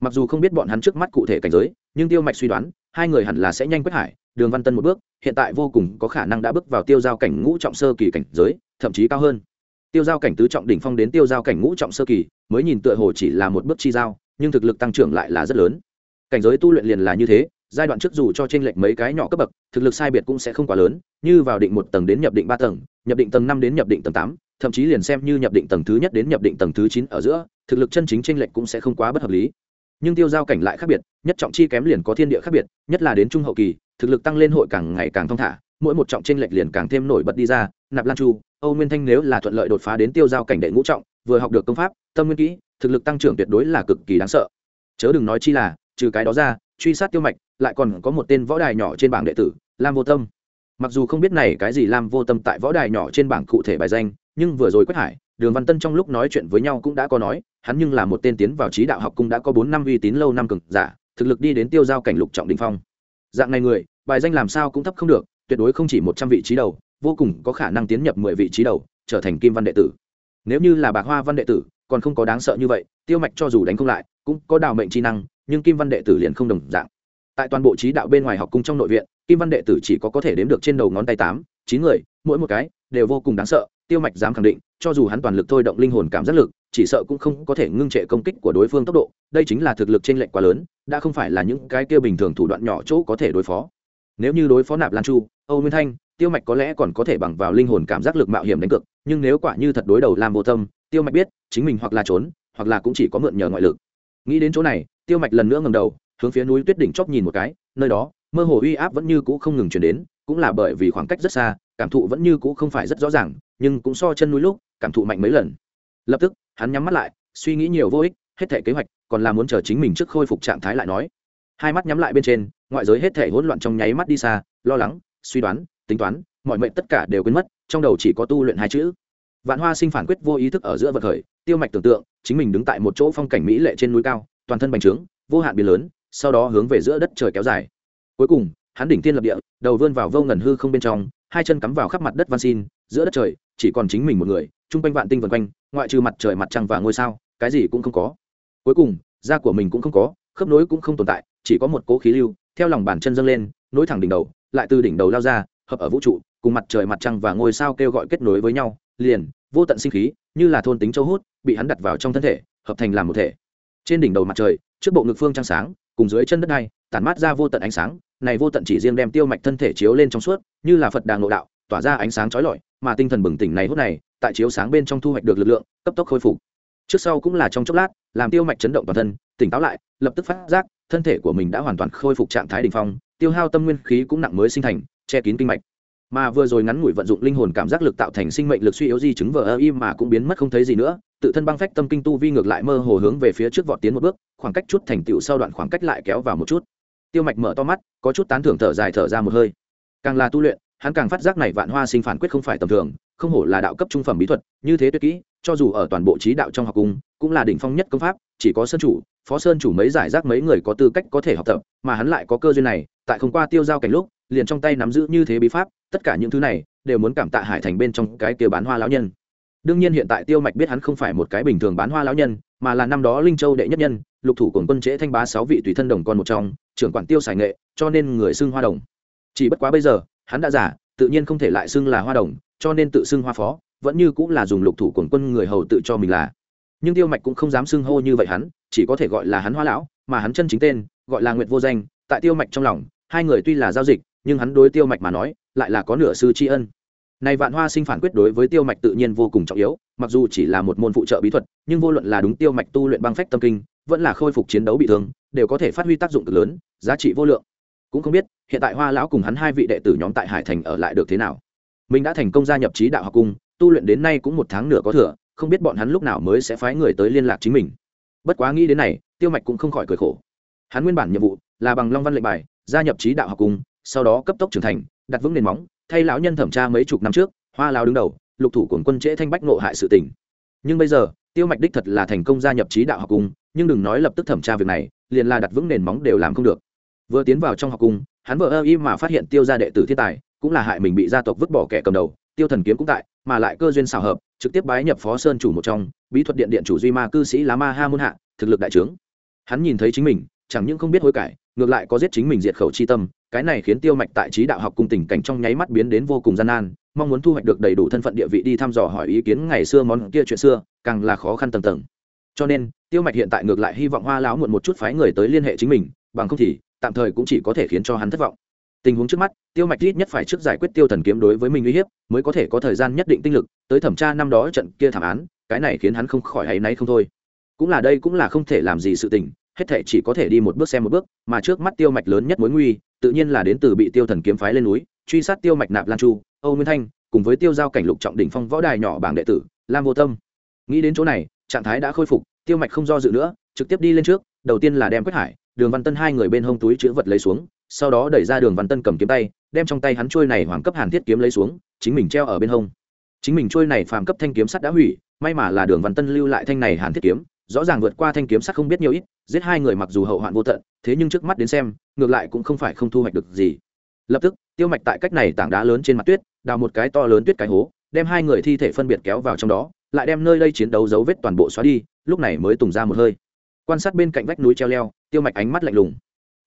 Mặc dù không biết bọn hắn trước mắt cụ thể cảnh giới, nhưng tiêu mạch suy đoán, hai người hẳn là sẽ nhanh quyết hải, đường văn tân một bước, hiện tại vô cùng có khả năng đã bước vào tiêu giao cảnh ngũ trọng sơ kỳ cảnh giới, thậm chí cao hơn. Tiêu giao cảnh tứ trọng đỉnh phong đến tiêu giao cảnh ngũ trọng sơ kỳ, mới nhìn tựa hồ chỉ là một bước chi giao, nhưng thực lực tăng trưởng lại là rất lớn. Cảnh giới tu luyện liền là như thế giai đoạn trước dù cho t r ê n lệch mấy cái nhỏ cấp bậc, thực lực sai biệt cũng sẽ không quá lớn, như vào định một tầng đến nhập định ba tầng, nhập định tầng năm đến nhập định tầng tám, thậm chí liền xem như nhập định tầng thứ nhất đến nhập định tầng thứ chín ở giữa, thực lực chân chính t r ê n lệch cũng sẽ không quá bất hợp lý. Nhưng tiêu giao cảnh lại khác biệt, nhất trọng chi kém liền có thiên địa khác biệt, nhất là đến trung hậu kỳ, thực lực tăng lên hội càng ngày càng thong thả, mỗi một trọng t r ê n lệch liền càng thêm nổi bật đi ra, nạp lan chu, âu nguyên thanh nếu là thuận lợi đột phá đến tiêu giao cảnh đệ ngũ trọng, vừa học được công pháp, tâm nguyên kỹ, thực lực tăng trưởng tuyệt đối là cực kỳ đáng sợ. Chớ đừng nói chi là, trừ cái đó ra, truy sát tiêu mạch lại còn có một tên võ đài nhỏ trên bảng đệ tử, lam vô tâm. Mặc dù không biết này cái gì lam vô tâm tại võ đài nhỏ trên bảng cụ thể bài danh, nhưng vừa rồi quách hải, đường văn tân trong lúc nói chuyện với nhau cũng đã có nói, hắn nhưng là một tên tiến vào trí đạo học cung đã có bốn năm uy tín lâu năm cực giả, thực lực đi đến tiêu giao cảnh lục trọng đình phong. Dạng này người, bài danh làm sao cũng thấp không được, tuyệt đối không chỉ một trăm vị trí đầu, vô cùng có khả năng tiến nhập mười vị trí đầu, trở thành kim văn đệ tử. Nếu như là bạc hoa văn đệ tử, còn không có đáng sợ như vậy, tiêu mạch cho dù đánh không lại, cũng có đào mệnh trí năng, nhưng kim văn đệ tử liền không đồng dạng tại toàn bộ trí đạo bên ngoài học cung trong nội viện, kim văn đệ tử chỉ có có thể đếm được trên đầu ngón tay tám, chín người, mỗi một cái đều vô cùng đáng sợ, tiêu mạch dám khẳng định, cho dù hắn toàn lực thôi động linh hồn cảm giác lực, chỉ sợ cũng không có thể ngưng trệ công kích của đối phương tốc độ, đây chính là thực lực trên lệnh quá lớn, đã không phải là những cái kia bình thường thủ đoạn nhỏ chỗ có thể đối phó. Nếu như đối phó nạp lan chu, âu nguyên thanh, tiêu mạch có lẽ còn có thể bằng vào linh hồn cảm giác lực mạo hiểm đánh cực nhưng nếu quả như thật đối đầu làm vô tâm, tiêu mạch biết, chính mình hoặc là trốn, hoặc là cũng chỉ có mượn nhờ ngoại lực. Nghĩ đến chỗ này, tiêu mạch lần nữa ngầm đầu hướng phía núi tuyết đỉnh chóp nhìn một cái, nơi đó, mơ hồ uy áp vẫn như cũ không ngừng chuyển đến, cũng là bởi vì khoảng cách rất xa, cảm thụ vẫn như cũ không phải rất rõ ràng, nhưng cũng so chân núi lúc, cảm thụ mạnh mấy lần. Lập tức, hắn nhắm mắt lại, suy nghĩ nhiều vô ích, hết thể kế hoạch, còn là muốn chờ chính mình trước khôi phục trạng thái lại nói. Hai mắt nhắm lại bên trên, ngoại giới hết thể hỗn loạn trong nháy mắt đi xa, lo lắng, suy đoán, tính toán, mọi mệnh tất cả đều quên mất, trong đầu chỉ có tu luyện hai chữ. Vạn hoa sinh phản quyết vô ý thức ở giữa vật khởi, tiêu mạch tưởng tượng, chính mình đứng tại một chỗ phong cảnh mỹ lệ trên núi cao, toàn thân bành trướng, vô hạn biến lớn sau đó hướng về giữa đất trời kéo dài. Cuối cùng, hắn đỉnh tiên lập địa, đầu vươn vào vô ngần hư không bên trong, hai chân cắm vào khắp mặt đất van xin, giữa đất trời, chỉ còn chính mình một người, chung quanh vạn tinh vần quanh, ngoại trừ mặt trời mặt trăng và ngôi sao, cái gì cũng không có. Cuối cùng, da của mình cũng không có, khớp nối cũng không tồn tại, chỉ có một cố khí lưu, theo lòng bàn chân dâng lên, nối thẳng đỉnh đầu, lại từ đỉnh đầu lao ra, hợp ở vũ trụ, cùng mặt trời mặt trăng và ngôi sao kêu gọi kết nối với nhau, liền, vô tận sinh khí, như là thôn tính châu hút, bị hắn đặt vào trong thân thể, hợp thành làm một thể. Trên đỉnh đầu mặt trời, trước bộ ngực phương trăng sáng cùng dưới chân đất này, tản mát ra vô tận ánh sáng, này vô tận chỉ riêng đem tiêu mạch thân thể chiếu lên trong suốt, như là phật đàng ngộ đạo, tỏa ra ánh sáng chói lọi, mà tinh thần bừng tỉnh này hút này, tại chiếu sáng bên trong thu hoạch được lực lượng, cấp tốc khôi phục. Trước sau cũng là trong chốc lát, làm tiêu mạch chấn động toàn thân, tỉnh táo lại, lập tức phát giác, thân thể của mình đã hoàn toàn khôi phục trạng thái đ ỉ n h phong, tiêu hao tâm nguyên khí cũng nặng mới sinh thành, che kín kinh mạch mà vừa rồi ngắn ngủi vận dụng linh hồn cảm giác lực tạo thành sinh mệnh lực suy yếu di chứng vờ ơ im mà cũng biến mất không thấy gì nữa, tự thân băng phách tâm kinh tu vi ngược lại mơ hồ hướng về phía trước vọt tiến một bước, khoảng cách chút thành tựu sau đoạn khoảng cách lại kéo vào một chút. Tiêu mạch mở to mắt, có chút tán thưởng thở dài thở ra một hơi. Càng là tu luyện, hắn càng phát giác này vạn hoa sinh phản quyết không phải tầm thường, không hổ là đạo cấp trung phẩm bí thuật, như thế tuyệt kỹ, cho dù ở toàn bộ trí đạo trong học cung, cũng là đỉnh phong nhất công pháp, chỉ có sơn chủ, phó sơn chủ mấy giải rác mấy người có tư cách có thể học tập, mà hắn lại có cơ duyên này, tại không qua tiêu giao cảnh lúc liền trong tay nắm giữ như thế bí pháp, tất cả những thứ này đều muốn cảm tạ hải thành bên trong cái kia bán hoa lão nhân. Đương nhiên hiện tại tiêu mạch biết hắn không phải một cái bình thường bán hoa lão nhân, mà là năm đó linh châu đệ nhất nhân, lục thủ cùng quân trễ thanh bá sáu vị tùy thân đồng con một trong, trưởng quản tiêu xài nghệ, cho nên người xưng hoa đồng. Chỉ bất quá bây giờ, hắn đã giả tự nhiên không thể lại xưng là hoa đồng, cho nên tự xưng hoa phó, vẫn như cũng là dùng lục thủ quần quân người hầu tự cho mình là. Nhưng tiêu mạch cũng không dám xưng hô như vậy hắn, chỉ có thể gọi là hắn hoa lão, mà hắn chân chính tên, gọi là nguyệt vô danh, tại tiêu mạch trong lòng, hai người tuy là giao dịch nhưng hắn đối tiêu mạch mà nói, lại là có nửa sư tri ân. Này vạn hoa sinh phản quyết đối với tiêu mạch tự nhiên vô cùng trọng yếu, mặc dù chỉ là một môn phụ trợ bí thuật, nhưng vô luận là đúng tiêu mạch tu luyện băng phách tâm kinh, vẫn là khôi phục chiến đấu bị thương, đều có thể phát huy tác dụng cực lớn, giá trị vô lượng. Cũng không biết, hiện tại hoa lão cùng hắn hai vị đệ tử nhóm tại hải thành ở lại được thế nào. Mình đã thành công gia nhập trí đạo học cung, tu luyện đến nay cũng một tháng nửa có thừa, không biết bọn hắn lúc nào mới sẽ phái người tới liên lạc chính mình. Bất quá nghĩ đến này, tiêu mạch cũng không khỏi cười khổ. Hắn nguyên bản nhiệm vụ là bằng long văn lệnh bài, gia nhập trí đạo học cung sau đó cấp tốc trưởng thành, đặt vững nền móng, thay lão nhân thẩm tra mấy chục năm trước, hoa lao đứng đầu, lục thủ của quân trễ thanh bách nộ hại sự tình. Nhưng bây giờ, tiêu mạch đích thật là thành công gia nhập trí đạo học cung, nhưng đừng nói lập tức thẩm tra việc này, liền là đặt vững nền móng đều làm không được. Vừa tiến vào trong học cung, hắn vợ ơ y mà phát hiện tiêu gia đệ tử thiên tài, cũng là hại mình bị gia tộc vứt bỏ kẻ cầm đầu, tiêu thần kiếm cũng tại, mà lại cơ duyên xào hợp, trực tiếp bái nhập phó sơn chủ một trong, bí thuật điện điện chủ duy ma cư sĩ lá ma ha môn hạ, thực lực đại trướng. Hắn nhìn thấy chính mình, chẳng những không biết hối cải, ngược lại có giết chính mình diệt khẩu chi tâm cái này khiến tiêu mạch tại trí đạo học cùng tình cảnh trong nháy mắt biến đến vô cùng gian nan, mong muốn thu hoạch được đầy đủ thân phận địa vị đi thăm dò hỏi ý kiến ngày xưa món kia chuyện xưa, càng là khó khăn tầng tầng. Cho nên, tiêu mạch hiện tại ngược lại hy vọng hoa láo muộn một chút phái người tới liên hệ chính mình, bằng không thì, tạm thời cũng chỉ có thể khiến cho hắn thất vọng. Tình huống trước mắt, tiêu mạch ít nhất phải trước giải quyết tiêu thần kiếm đối với mình uy hiếp, mới có thể có thời gian nhất định tinh lực, tới thẩm tra năm đó trận kia thảm án, cái này khiến hắn không khỏi hay náy không thôi. Cũng là đây cũng là không thể làm gì sự tình hết thể chỉ có thể đi một bước xem một bước, mà trước mắt tiêu mạch lớn nhất mối nguy, tự nhiên là đến từ bị tiêu thần kiếm phái lên núi, truy sát tiêu mạch nạp lan chu, âu nguyên thanh, cùng với tiêu giao cảnh lục trọng đỉnh phong võ đài nhỏ bảng đệ tử, lam vô tâm. Nghĩ đến chỗ này, trạng thái đã khôi phục, tiêu mạch không do dự nữa, trực tiếp đi lên trước, đầu tiên là đem quách hải, đường văn tân hai người bên hông túi chữ vật lấy xuống, sau đó đẩy ra đường văn tân cầm kiếm tay, đem trong tay hắn trôi này hoàng cấp hàn thiết kiếm lấy xuống, chính mình treo ở bên hông. Chính mình trôi này phàm cấp thanh kiếm sắt đã hủy, may mà là đường văn tân lưu lại thanh này hàn thiết kiếm rõ ràng vượt qua thanh kiếm sắc không biết nhiều ít, giết hai người mặc dù hậu hoạn vô tận, thế nhưng trước mắt đến xem, ngược lại cũng không phải không thu hoạch được gì. Lập tức, tiêu mạch tại cách này tảng đá lớn trên mặt tuyết, đào một cái to lớn tuyết cái hố, đem hai người thi thể phân biệt kéo vào trong đó, lại đem nơi đây chiến đấu dấu vết toàn bộ xóa đi, lúc này mới tùng ra một hơi. Quan sát bên cạnh vách núi treo leo, tiêu mạch ánh mắt lạnh lùng.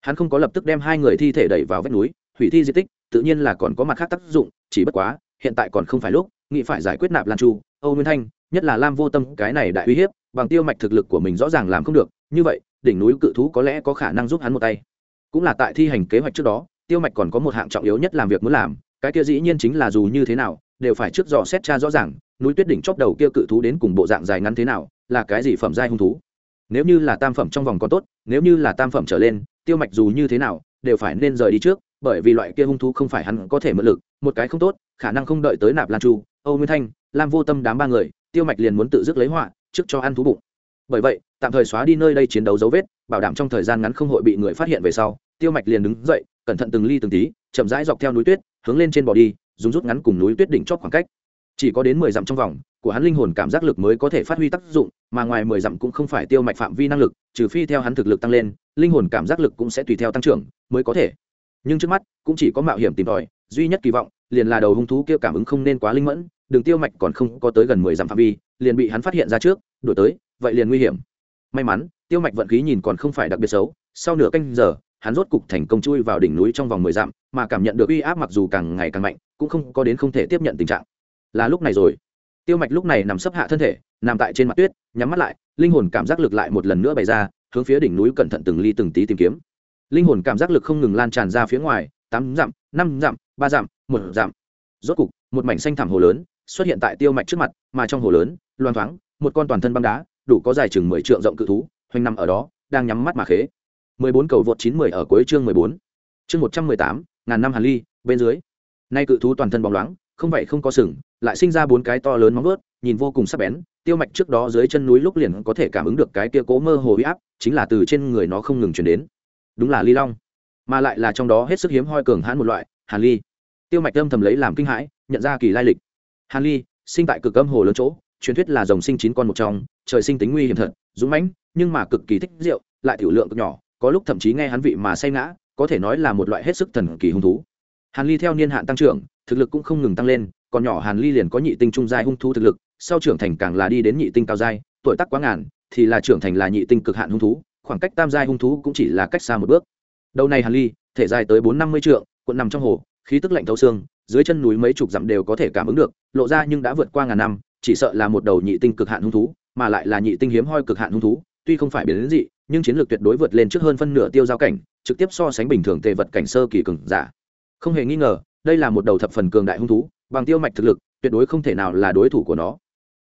Hắn không có lập tức đem hai người thi thể đẩy vào vách núi, hủy thi di tích, tự nhiên là còn có mặt khác tác dụng, chỉ bất quá, hiện tại còn không phải lúc, nghĩ phải giải quyết nạp lan chu âu nguyên thanh, nhất là lam vô tâm, cái này đại uy hiếp, bằng tiêu mạch thực lực của mình rõ ràng làm không được, như vậy, đỉnh núi cự thú có lẽ có khả năng giúp hắn một tay. Cũng là tại thi hành kế hoạch trước đó, tiêu mạch còn có một hạng trọng yếu nhất làm việc muốn làm, cái kia dĩ nhiên chính là dù như thế nào, đều phải trước dò xét tra rõ ràng, núi tuyết đỉnh chóp đầu kia cự thú đến cùng bộ dạng dài ngắn thế nào, là cái gì phẩm giai hung thú. Nếu như là tam phẩm trong vòng còn tốt, nếu như là tam phẩm trở lên, tiêu mạch dù như thế nào, đều phải nên rời đi trước, bởi vì loại kia hung thú không phải hắn có thể mượn lực, một cái không tốt, khả năng không đợi tới nạp lan chu âu nguyên thanh lam vô tâm đám ba người, tiêu mạch liền muốn tự dứt lấy họa, trước cho ăn thú bụng. Bởi vậy, tạm thời xóa đi nơi đây chiến đấu dấu vết, bảo đảm trong thời gian ngắn không hội bị người phát hiện về sau, tiêu mạch liền đứng dậy, cẩn thận từng ly từng tí, chậm rãi dọc theo núi tuyết, hướng lên trên bò đi, dùng rút ngắn cùng núi tuyết đỉnh chót khoảng cách. Chỉ có đến mười dặm trong vòng, của hắn linh hồn cảm giác lực mới có thể phát huy tác dụng, mà ngoài mười dặm cũng không phải tiêu mạch phạm vi năng lực, trừ phi theo hắn thực lực tăng lên, linh hồn cảm giác lực cũng sẽ tùy theo tăng trưởng, mới có thể. Nhưng trước mắt, cũng chỉ có mạo hiểm tìm tòi, duy nhất kỳ vọng, liền là đầu hung thú kia cảm ứng không nên quá linh mẫn đường tiêu mạch còn không có tới gần mười dặm phạm vi, liền bị hắn phát hiện ra trước, đuổi tới, vậy liền nguy hiểm. May mắn, tiêu mạch vận khí nhìn còn không phải đặc biệt xấu, sau nửa canh giờ, hắn rốt cục thành công chui vào đỉnh núi trong vòng mười dặm, mà cảm nhận được uy áp mặc dù càng ngày càng mạnh, cũng không có đến không thể tiếp nhận tình trạng. Là lúc này rồi. Tiêu mạch lúc này nằm sấp hạ thân thể, nằm tại trên mặt tuyết, nhắm mắt lại, linh hồn cảm giác lực lại một lần nữa bày ra, hướng phía đỉnh núi cẩn thận từng ly từng tí tìm kiếm. Linh hồn cảm giác lực không ngừng lan tràn ra phía ngoài, tám dặm, năm dặm, ba dặm, một dặm. Rốt cục, một mảnh xanh thảm hồ lớn xuất hiện tại tiêu mạch trước mặt, mà trong hồ lớn loan thoáng, một con toàn thân băng đá, đủ có dài chừng mười trượng rộng cự thú, hoành nằm ở đó, đang nhắm mắt mà khế. Mười bốn cầu vượt chín mười ở cuối chương mười bốn. Chương một trăm mười tám, ngàn năm hàn ly, bên dưới. Nay cự thú toàn thân bóng loáng, không vậy không có sừng, lại sinh ra bốn cái to lớn móng ướt nhìn vô cùng sắc bén, tiêu mạch trước đó dưới chân núi lúc liền có thể cảm ứng được cái kia cố mơ hồ huy áp, chính là từ trên người nó không ngừng chuyển đến. Đúng là ly long. Mà lại là trong đó hết sức hiếm hoi cường hãn một loại, hàn ly. Tiêu mạch âm thầm lấy làm kinh hãi, nhận ra kỳ lai lịch hàn ly, sinh tại cực âm hồ lớn chỗ, truyền thuyết là dòng sinh chín con một trong, trời sinh tính nguy hiểm thật, dũng mãnh, nhưng mà cực kỳ thích rượu, lại tiểu lượng cực nhỏ, có lúc thậm chí nghe hắn vị mà say ngã, có thể nói là một loại hết sức thần kỳ hung thú. Hàn ly theo niên hạn tăng trưởng, thực lực cũng không ngừng tăng lên, còn nhỏ hàn ly liền có nhị tinh trung giai hung thú thực lực, sau trưởng thành càng là đi đến nhị tinh cao giai, tuổi tác quá ngàn, thì là trưởng thành là nhị tinh cực hạn hung thú, khoảng cách tam giai hung thú cũng chỉ là cách xa một bước. Đầu này hàn ly, thể dài tới bốn năm mươi trượng quận nằm trong hồ, khí tức lạnh thấu xương dưới chân núi mấy chục dặm đều có thể cảm ứng được, lộ ra nhưng đã vượt qua ngàn năm, chỉ sợ là một đầu nhị tinh cực hạn hung thú, mà lại là nhị tinh hiếm hoi cực hạn hung thú, tuy không phải biến đến dị, nhưng chiến lược tuyệt đối vượt lên trước hơn phân nửa tiêu giao cảnh, trực tiếp so sánh bình thường tề vật cảnh sơ kỳ cường giả. Không hề nghi ngờ, đây là một đầu thập phần cường đại hung thú, bằng tiêu mạch thực lực, tuyệt đối không thể nào là đối thủ của nó.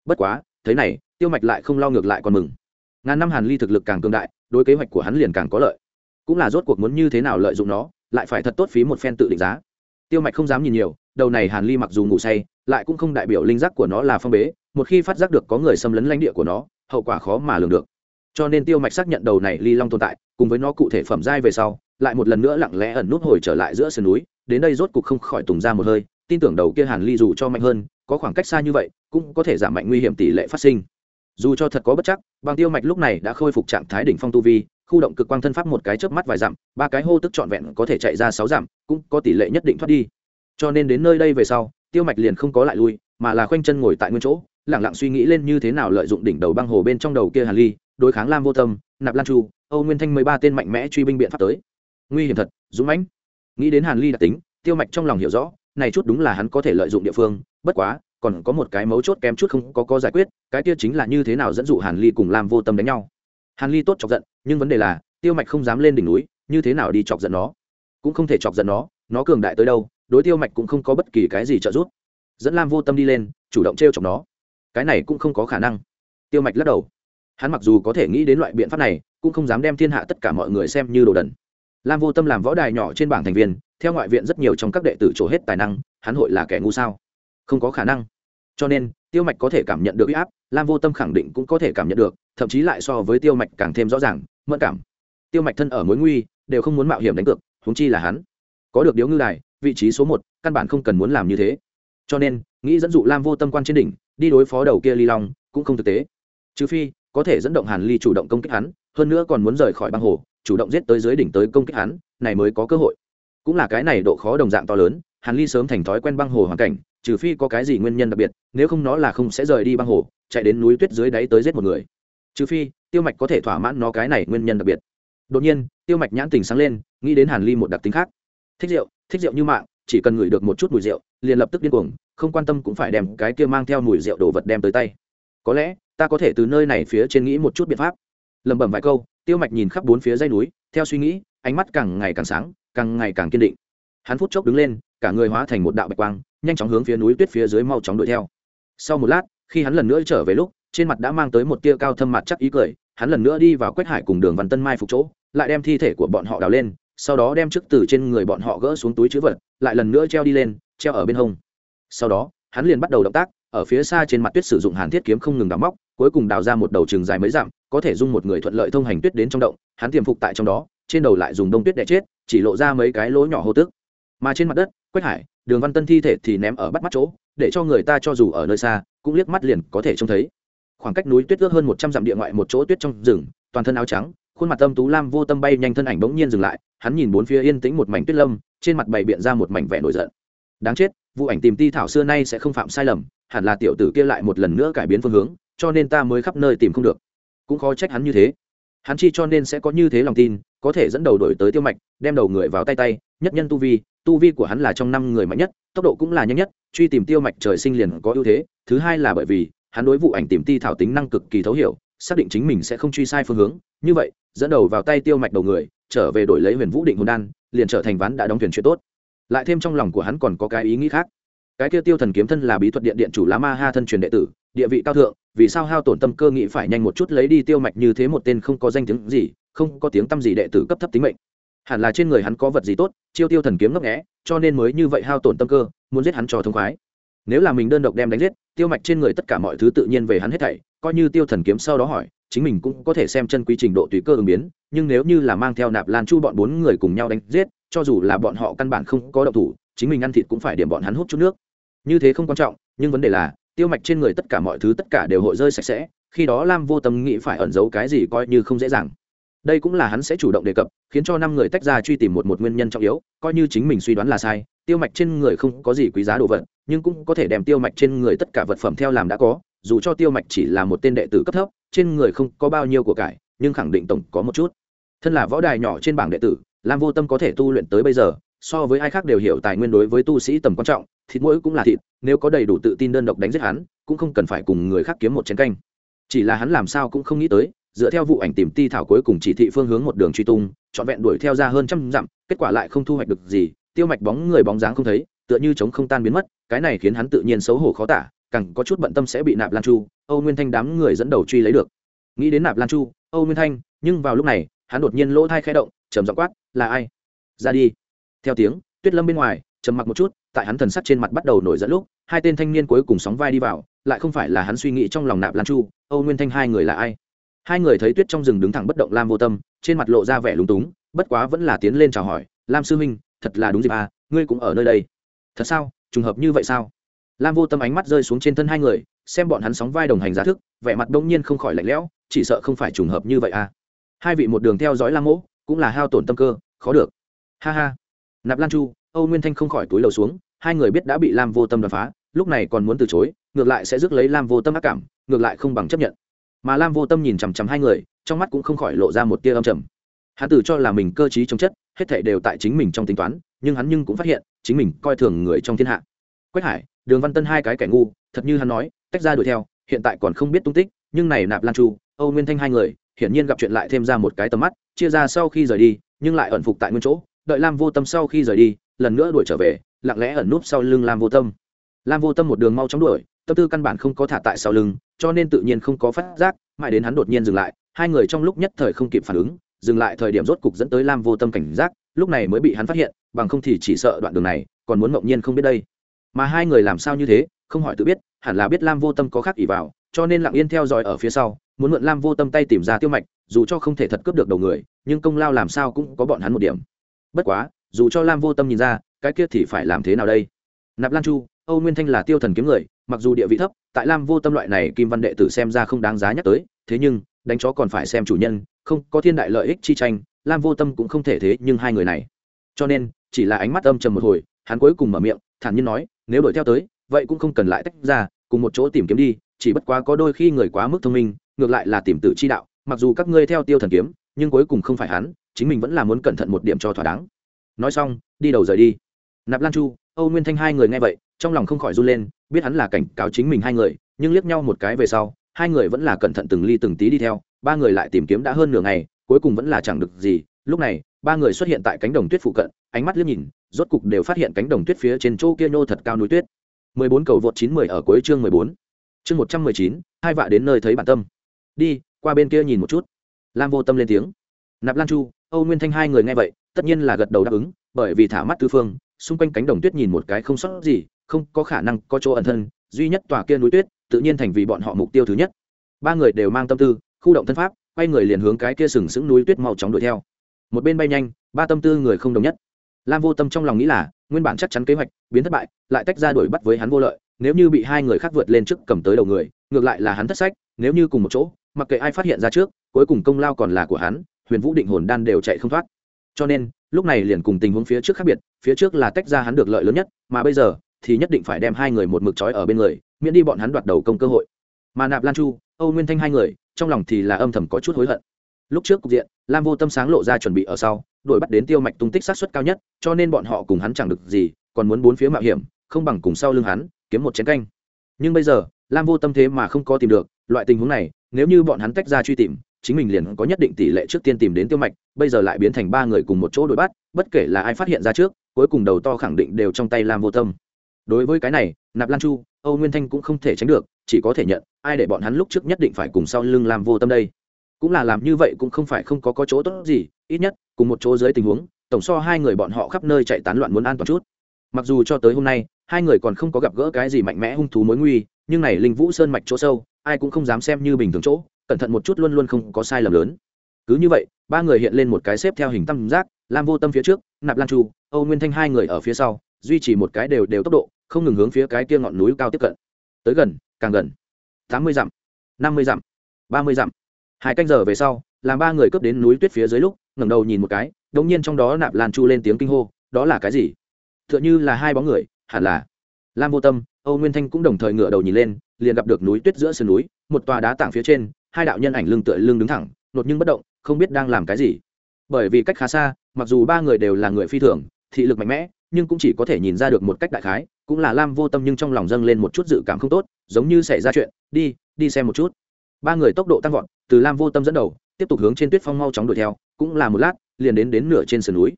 Bất quá, thế này, tiêu mạch lại không lo ngược lại còn mừng. Ngàn năm hàn ly thực lực càng cường đại, đối kế hoạch của hắn liền càng có lợi. Cũng là rốt cuộc muốn như thế nào lợi dụng nó, lại phải thật tốt phí một phen tự định giá tiêu mạch không dám nhìn nhiều, đầu này hàn ly mặc dù ngủ say, lại cũng không đại biểu linh giác của nó là phong bế, một khi phát giác được có người xâm lấn lãnh địa của nó, hậu quả khó mà lường được. Cho nên tiêu mạch xác nhận đầu này ly long tồn tại, cùng với nó cụ thể phẩm giai về sau, lại một lần nữa lặng lẽ ẩn nút hồi trở lại giữa sườn núi, đến đây rốt cục không khỏi tùng ra một hơi, tin tưởng đầu kia hàn ly dù cho mạnh hơn, có khoảng cách xa như vậy, cũng có thể giảm mạnh nguy hiểm tỷ lệ phát sinh. Dù cho thật có bất chắc, bằng tiêu mạch lúc này đã khôi phục trạng thái đỉnh phong tu vi khu động cực quang thân pháp một cái chớp mắt vài dặm, ba cái hô tức trọn vẹn có thể chạy ra sáu dặm, cũng có tỷ lệ nhất định thoát đi. Cho nên đến nơi đây về sau, tiêu mạch liền không có lại lui, mà là khoanh chân ngồi tại nguyên chỗ, lẳng lặng suy nghĩ lên như thế nào lợi dụng đỉnh đầu băng hồ bên trong đầu kia hàn ly, đối kháng lam vô tâm, nạp lan chu, âu nguyên thanh mười ba tên mạnh mẽ truy binh biện pháp tới. Nguy hiểm thật, dũng mãnh. Nghĩ đến hàn ly đặc tính, tiêu mạch trong lòng hiểu rõ, này chút đúng là hắn có thể lợi dụng địa phương, bất quá, còn có một cái mấu chốt kém chút không có có giải quyết, cái kia chính là như thế nào dẫn dụ hàn ly cùng lam vô tâm đánh nhau. Hàn ly tốt chọc giận nhưng vấn đề là, tiêu mạch không dám lên đỉnh núi, như thế nào đi chọc giận nó? Cũng không thể chọc giận nó nó cường đại tới đâu, đối tiêu mạch cũng không có bất kỳ cái gì trợ giúp. Dẫn lam vô tâm đi lên, chủ động t r e o chọc nó. Cái này cũng không có khả năng. Tiêu mạch lắc đầu. Hắn mặc dù có thể nghĩ đến loại biện pháp này, cũng không dám đem thiên hạ tất cả mọi người xem như đồ đần. Lam vô tâm làm võ đài nhỏ trên bảng thành viên, theo ngoại viện rất nhiều trong các đệ tử trổ hết tài năng, hắn hội là kẻ ngu sao? Không có khả năng. Cho nên, tiêu mạch có thể cảm nhận được huy áp, lam vô tâm khẳng định cũng có thể cảm nhận được, thậm chí lại so với tiêu mạch càng thêm rõ ràng mẫn cảm. Tiêu mạch thân ở mối nguy, đều không muốn mạo hiểm đánh cược húng chi là hắn. Có được điếu ngư đài, vị trí số một, căn bản không cần muốn làm như thế. Cho nên, nghĩ dẫn dụ lam vô tâm quan trên đỉnh, đi đối phó đầu kia ly long, cũng không thực tế. Trừ phi, có thể dẫn động hàn ly chủ động công kích hắn, hơn nữa còn muốn rời khỏi băng hồ, chủ động giết tới dưới đỉnh tới công kích hắn, này mới có cơ hội. Cũng là cái này độ khó đồng dạng to lớn, hàn ly sớm thành thói quen băng hồ hoàn cảnh, trừ phi có cái gì nguyên nhân đặc biệt, nếu không nó là không sẽ rời đi băng hồ, chạy đến núi tuyết dưới đáy tới giết một người trừ phi, tiêu mạch có thể thỏa mãn nó cái này nguyên nhân đặc biệt. Đột nhiên, tiêu mạch nhãn tình sáng lên, nghĩ đến hàn ly một đặc tính khác. Thích rượu thích rượu như mạng, chỉ cần ngửi được một chút mùi rượu, liền lập tức điên cuồng, không quan tâm cũng phải đem cái kia mang theo mùi rượu đồ vật đem tới tay. Có lẽ, ta có thể từ nơi này phía trên nghĩ một chút biện pháp. Lẩm bẩm vài câu, tiêu mạch nhìn khắp bốn phía dây núi, theo suy nghĩ, ánh mắt càng ngày càng sáng, càng ngày càng kiên định. Hắn phút chốc đứng lên, cả người hóa thành một đạo bạch quang, nhanh chóng hướng phía núi tuyết phía dưới mau chóng đuổi theo. Sau một lát, khi hắn lần nữa trở về lúc trên mặt đã mang tới một tia cao thâm mặt chắc ý cười, hắn lần nữa đi vào quách hải cùng đường văn tân mai phục chỗ, lại đem thi thể của bọn họ đào lên, sau đó đem chức từ trên người bọn họ gỡ xuống túi chữ vật, lại lần nữa treo đi lên, treo ở bên hông. Sau đó, hắn liền bắt đầu động tác, ở phía xa trên mặt tuyết sử dụng hàn thiết kiếm không ngừng đào móc, cuối cùng đào ra một đầu trường dài mấy dặm, có thể dung một người thuận lợi thông hành tuyết đến trong động, hắn tiềm phục tại trong đó, trên đầu lại dùng đông tuyết đẻ chết, chỉ lộ ra mấy cái lỗ nhỏ hô tức mà trên mặt đất, quách hải, đường văn tân thi thể thì ném ở bắt mắt chỗ, để cho người ta cho dù ở nơi xa, cũng liếc mắt liền có thể trông thấy khoảng cách núi tuyết ước hơn một trăm dặm địa ngoại một chỗ tuyết trong rừng, toàn thân áo trắng, khuôn mặt tâm tú lam vô tâm bay nhanh thân ảnh bỗng nhiên dừng lại, hắn nhìn bốn phía yên tĩnh một mảnh tuyết lâm, trên mặt bày biện ra một mảnh vẻ nổi giận. Đáng chết, vụ ảnh tìm ti thảo xưa nay sẽ không phạm sai lầm, hẳn là tiểu tử kia lại một lần nữa cải biến phương hướng, cho nên ta mới khắp nơi tìm không được. Cũng khó trách hắn như thế. Hắn chi cho nên sẽ có như thế lòng tin, có thể dẫn đầu đổi tới tiêu mạch, đem đầu người vào tay tay, nhất nhân tu vi tu vi của hắn là trong năm người mạnh nhất, tốc độ cũng là nhanh nhất, truy tìm tiêu mạch trời sinh liền có ưu thế, thứ hai là bởi vì hắn đối vụ ảnh tìm ti thảo tính năng cực kỳ thấu hiểu, xác định chính mình sẽ không truy sai phương hướng. Như vậy, dẫn đầu vào tay tiêu mạch đầu người, trở về đổi lấy huyền vũ định hồn đan, liền trở thành ván đã đóng thuyền chuyện tốt. Lại thêm trong lòng của hắn còn có cái ý nghĩ khác. Cái kia tiêu thần kiếm thân là bí thuật điện điện chủ lá ma ha thân truyền đệ tử, địa vị cao thượng, vì sao hao tổn tâm cơ nghĩ phải nhanh một chút lấy đi tiêu mạch như thế một tên không có danh tiếng gì, không có tiếng tăm gì đệ tử cấp thấp tính mệnh. Hẳn là trên người hắn có vật gì tốt, chiêu tiêu thần kiếm ngấp nghẽ cho nên mới như vậy hao tổn tâm cơ, muốn giết hắn cho thông khoái nếu là mình đơn độc đem đánh giết, tiêu mạch trên người tất cả mọi thứ tự nhiên về hắn hết thảy, coi như tiêu thần kiếm sau đó hỏi, chính mình cũng có thể xem chân quý trình độ tùy cơ ứng biến, nhưng nếu như là mang theo nạp lan chu bọn bốn người cùng nhau đánh giết, cho dù là bọn họ căn bản không có động thủ, chính mình ăn thịt cũng phải điểm bọn hắn hút chút nước. Như thế không quan trọng, nhưng vấn đề là, tiêu mạch trên người tất cả mọi thứ tất cả đều hội rơi sạch sẽ, khi đó lam vô tâm nghĩ phải ẩn giấu cái gì coi như không dễ dàng. Đây cũng là hắn sẽ chủ động đề cập, khiến cho năm người tách ra truy tìm một một nguyên nhân trọng yếu, coi như chính mình suy đoán là sai tiêu mạch trên người không có gì quý giá đồ vật, nhưng cũng có thể đem tiêu mạch trên người tất cả vật phẩm theo làm đã có, dù cho tiêu mạch chỉ là một tên đệ tử cấp thấp, trên người không có bao nhiêu của cải, nhưng khẳng định tổng có một chút. Thân là võ đài nhỏ trên bảng đệ tử, lam vô tâm có thể tu luyện tới bây giờ, so với ai khác đều hiểu tài nguyên đối với tu sĩ tầm quan trọng, thịt mỗi cũng là thịt, nếu có đầy đủ tự tin đơn độc đánh giết hắn, cũng không cần phải cùng người khác kiếm một chén canh. Chỉ là hắn làm sao cũng không nghĩ tới, dựa theo vụ ảnh tìm ti thảo cuối cùng chỉ thị phương hướng một đường truy tung, trọn vẹn đuổi theo ra hơn trăm dặm, kết quả lại không thu hoạch được gì tiêu mạch bóng người bóng dáng không thấy, tựa như chống không tan biến mất, cái này khiến hắn tự nhiên xấu hổ khó tả, càng có chút bận tâm sẽ bị nạp lan chu, âu nguyên thanh đám người dẫn đầu truy lấy được. Nghĩ đến nạp lan chu, âu nguyên thanh, nhưng vào lúc này, hắn đột nhiên lỗ thai khai động, trầm giọng quát, là ai? Ra đi. Theo tiếng, tuyết lâm bên ngoài, trầm mặc một chút, tại hắn thần sắc trên mặt bắt đầu nổi dẫn lúc, hai tên thanh niên cuối cùng sóng vai đi vào, lại không phải là hắn suy nghĩ trong lòng nạp lan chu, âu nguyên thanh hai người là ai? Hai người thấy tuyết trong rừng đứng thẳng bất động lam vô tâm, trên mặt lộ ra vẻ lúng túng, bất quá vẫn là tiến lên chào hỏi, lam sư huynh thật là đúng dịp à ngươi cũng ở nơi đây. Thật sao? Trùng hợp như vậy sao? Lam vô tâm ánh mắt rơi xuống trên thân hai người, xem bọn hắn sóng vai đồng hành giá thức, vẻ mặt đông nhiên không khỏi lạnh lẽo, chỉ sợ không phải trùng hợp như vậy à. Hai vị một đường theo dõi lam mỗ, cũng là hao tổn tâm cơ, khó được. Ha ha. Nạp lan chu, âu nguyên thanh không khỏi túi lầu xuống, hai người biết đã bị lam vô tâm đập phá, lúc này còn muốn từ chối, ngược lại sẽ rước lấy lam vô tâm ác cảm, ngược lại không bằng chấp nhận. Mà lam vô tâm nhìn chằm chằm hai người, trong mắt cũng không khỏi lộ ra một tia âm trầm. Hắn tự cho là mình cơ t r í trong chất hết thảy đều tại chính mình trong tính toán, nhưng hắn nhưng cũng phát hiện, chính mình coi thường người trong thiên hạ. Quách hải, đường văn tân hai cái kẻ ngu, thật như hắn nói, tách ra đuổi theo, hiện tại còn không biết tung tích, nhưng này nạp lan chu, âu nguyên thanh hai người, hiển nhiên gặp chuyện lại thêm ra một cái tầm mắt, chia ra sau khi rời đi, nhưng lại ẩn phục tại nguyên chỗ, đợi lam vô tâm sau khi rời đi, lần nữa đuổi trở về, lặng lẽ ẩn núp sau lưng lam vô tâm. Lam vô tâm một đường mau chóng đuổi, tâm tư căn bản không có thả tại sau lưng, cho nên tự nhiên không có phát giác, mãi đến hắn đột nhiên dừng lại, hai người trong lúc nhất thời không kịp phản ứng dừng lại thời điểm rốt cục dẫn tới lam vô tâm cảnh giác, lúc này mới bị hắn phát hiện, bằng không thì chỉ sợ đoạn đường này, còn muốn mộng nhiên không biết đây. Mà hai người làm sao như thế, không hỏi tự biết, hẳn là biết lam vô tâm có khác ỉ vào, cho nên lặng yên theo dõi ở phía sau, muốn mượn lam vô tâm tay tìm ra tiêu mạch, dù cho không thể thật cướp được đầu người, nhưng công lao làm sao cũng có bọn hắn một điểm. Bất quá, dù cho lam vô tâm nhìn ra, cái kia thì phải làm thế nào đây? Nạp lan chu, âu nguyên thanh là tiêu thần kiếm người, mặc dù địa vị thấp, tại lam vô tâm loại này kim văn đệ tử xem ra không đáng giá nhắc tới, thế nhưng đánh chó còn phải xem chủ nhân, không có thiên đại lợi ích chi tranh, lam vô tâm cũng không thể thế nhưng hai người này. Cho nên, chỉ là ánh mắt âm trầm một hồi, hắn cuối cùng mở miệng, thản nhiên nói, nếu đuổi theo tới, vậy cũng không cần lại tách ra, cùng một chỗ tìm kiếm đi, chỉ bất quá có đôi khi người quá mức thông minh, ngược lại là tìm tử chi đạo, mặc dù các ngươi theo tiêu thần kiếm, nhưng cuối cùng không phải hắn, chính mình vẫn là muốn cẩn thận một điểm cho thỏa đáng. Nói xong, đi đầu rời đi. Nạp lan chu, âu nguyên thanh hai người nghe vậy, trong lòng không khỏi run lên, biết hắn là cảnh cáo chính mình hai người, nhưng liếc nhau một cái về sau hai người vẫn là cẩn thận từng ly từng tí đi theo ba người lại tìm kiếm đã hơn nửa ngày cuối cùng vẫn là chẳng được gì lúc này ba người xuất hiện tại cánh đồng tuyết phụ cận ánh mắt liếc nhìn rốt cục đều phát hiện cánh đồng tuyết phía trên chỗ kia nhô thật cao núi tuyết 14 cầu vượt 910 ở cuối chương 14. Chương 119, hai vạ đến nơi thấy bản tâm. Đi, qua bên kia nhìn một chút. Lam Vô Tâm lên tiếng. Nạp Lan Chu, Âu Nguyên Thanh hai người nghe vậy, tất nhiên là gật đầu đáp ứng, bởi vì thả mắt tứ phương, xung quanh cánh đồng tuyết nhìn một cái không sót gì, không có khả năng có chỗ ẩn thân, duy nhất tòa kia núi tuyết, tự nhiên thành vì bọn họ mục tiêu thứ nhất. Ba người đều mang tâm tư, khu động thân pháp, quay người liền hướng cái kia sừng sững núi tuyết mau chóng đuổi theo. một bên bay nhanh ba tâm tư người không đồng nhất lam vô tâm trong lòng nghĩ là nguyên bản chắc chắn kế hoạch biến thất bại lại tách ra đuổi bắt với hắn vô lợi nếu như bị hai người khác vượt lên trước cầm tới đầu người ngược lại là hắn thất sách nếu như cùng một chỗ mặc kệ ai phát hiện ra trước cuối cùng công lao còn là của hắn huyền vũ định hồn đan đều chạy không thoát cho nên lúc này liền cùng tình huống phía trước khác biệt phía trước là tách ra hắn được lợi lớn nhất mà bây giờ thì nhất định phải đem hai người một mực trói ở bên người, miễn đi bọn hắn đoạt đầu công cơ hội. Mà nạp lan chu, âu nguyên thanh hai người, trong lòng thì là âm thầm có chút hối hận. Lúc trước cục diện, lam vô tâm sáng lộ ra chuẩn bị ở sau, đuổi bắt đến tiêu mạch tung tích sát xuất cao nhất, cho nên bọn họ cùng hắn chẳng được gì, còn muốn bốn phía mạo hiểm, không bằng cùng sau lưng hắn, kiếm một chén canh. Nhưng bây giờ, lam vô tâm thế mà không có tìm được, loại tình huống này, nếu như bọn hắn tách ra truy tìm, chính mình liền có nhất định tỷ lệ trước tiên tìm đến tiêu mạch, bây giờ lại biến thành ba người cùng một chỗ đuổi bắt, bất kể là ai phát hiện ra trước, cuối cùng đầu to khẳng định đều trong tay lam vô tâm đối với cái này, nạp lan chu, âu nguyên thanh cũng không thể tránh được, chỉ có thể nhận, ai để bọn hắn lúc trước nhất định phải cùng sau lưng làm vô tâm đây. Cũng là làm như vậy cũng không phải không có có chỗ tốt gì, ít nhất, cùng một chỗ dưới tình huống, tổng so hai người bọn họ khắp nơi chạy tán loạn muốn an toàn chút. Mặc dù cho tới hôm nay, hai người còn không có gặp gỡ cái gì mạnh mẽ hung thú mối nguy, nhưng này linh vũ sơn mạch chỗ sâu, ai cũng không dám xem như bình thường chỗ, cẩn thận một chút luôn luôn không có sai lầm lớn. Cứ như vậy, ba người hiện lên một cái xếp theo hình tam giác, lam vô tâm phía trước, nạp lan chu, âu nguyên thanh hai người ở phía sau duy trì một cái đều đều tốc độ, không ngừng hướng phía cái kia ngọn núi cao tiếp cận. Tới gần, càng gần. Tám mươi dặm, năm mươi dặm, ba mươi dặm. Hai canh giờ về sau, làm ba người cướp đến núi tuyết phía dưới lúc, ngẩng đầu nhìn một cái đống nhiên trong đó nạp lan chu lên tiếng kinh hô, đó là cái gì? Tựa như là hai bóng người, hẳn là lam vô tâm, âu nguyên thanh cũng đồng thời ngửa đầu nhìn lên, liền gặp được núi tuyết giữa sườn núi, một tòa đá tảng phía trên, hai đạo nhân ảnh lưng tựa lưng đứng thẳng nột nhưng bất động, không biết đang làm cái gì. Bởi vì cách khá xa, mặc dù ba người đều là người phi thường, thị lực mạnh mẽ nhưng cũng chỉ có thể nhìn ra được một cách đại khái, cũng là lam vô tâm nhưng trong lòng dâng lên một chút dự cảm không tốt, giống như xảy ra chuyện, đi đi xem một chút. Ba người tốc độ tăng vọt, từ lam vô tâm dẫn đầu, tiếp tục hướng trên tuyết phong mau chóng đuổi theo, cũng là một lát, liền đến đến nửa trên sườn núi.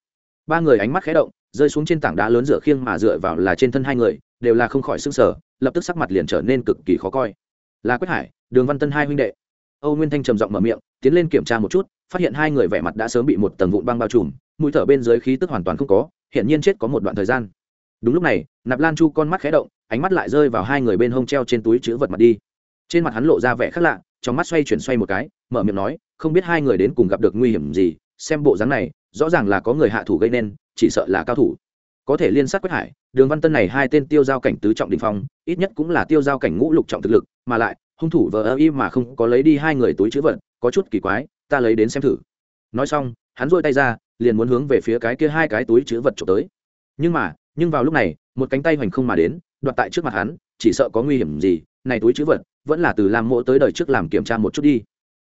Ba người ánh mắt khé động, rơi xuống trên tảng đá lớn dựa khiêng mà dựa vào là trên thân hai người, đều là không khỏi s ư n g sở lập tức sắc mặt liền trở nên cực kỳ khó coi. Là quách hải, đường văn tân hai huynh đệ. Âu nguyên thanh trầm giọng mở miệng, tiến lên kiểm tra một chút, phát hiện hai người vẻ mặt đã sớm bị một tầng vụn băng bao trùm, mũi thở bên dưới khí tức hoàn toàn không có hiện nhiên chết có một đoạn thời gian. Đúng lúc này, nạp lan chu con mắt khé động, ánh mắt lại rơi vào hai người bên hông treo trên túi chữ vật mặt đi. Trên mặt hắn lộ ra vẻ khác lạ, trong mắt xoay chuyển xoay một cái, mở miệng nói, không biết hai người đến cùng gặp được nguy hiểm gì, xem bộ dáng này, rõ ràng là có người hạ thủ gây nên, chỉ sợ là cao thủ. Có thể liên sát quách hải, đường văn tân này hai tên tiêu giao cảnh tứ trọng đình phong, ít nhất cũng là tiêu giao cảnh ngũ lục trọng thực lực, mà lại, hung thủ vờ ơ y mà không có lấy đi hai người túi chữ vật, có chút kỳ quái, ta lấy đến xem thử. Nói xong, hắn dôi tay ra liền muốn hướng về phía cái kia hai cái túi chứa vật trộm tới. Nhưng mà, nhưng vào lúc này, một cánh tay hoành không mà đến, đoạt tại trước mặt hắn, chỉ sợ có nguy hiểm gì, này túi chữ vật, vẫn là từ lam mộ tới đời trước làm kiểm tra một chút đi.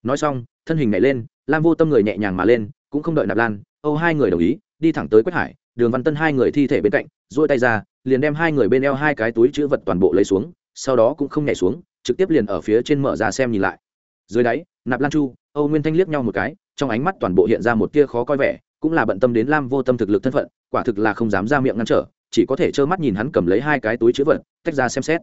Nói xong, thân hình nhảy lên, lam vô tâm người nhẹ nhàng mà lên, cũng không đợi nạp lan, âu hai người đồng ý, đi thẳng tới quách hải, đường văn tân hai người thi thể bên cạnh, duỗi tay ra, liền đem hai người bên eo hai cái túi chữ vật toàn bộ lấy xuống, sau đó cũng không nhảy xuống, trực tiếp liền ở phía trên mở ra xem nhìn lại. Dưới đáy, nạp lan chu, âu nguyên thanh liếc nhau một cái, trong ánh mắt toàn bộ hiện ra một tia khó coi vẻ cũng là bận tâm đến lam vô tâm thực lực thân phận, quả thực là không dám ra miệng ngăn trở, chỉ có thể trơ mắt nhìn hắn cầm lấy hai cái túi chữ vật, tách ra xem xét.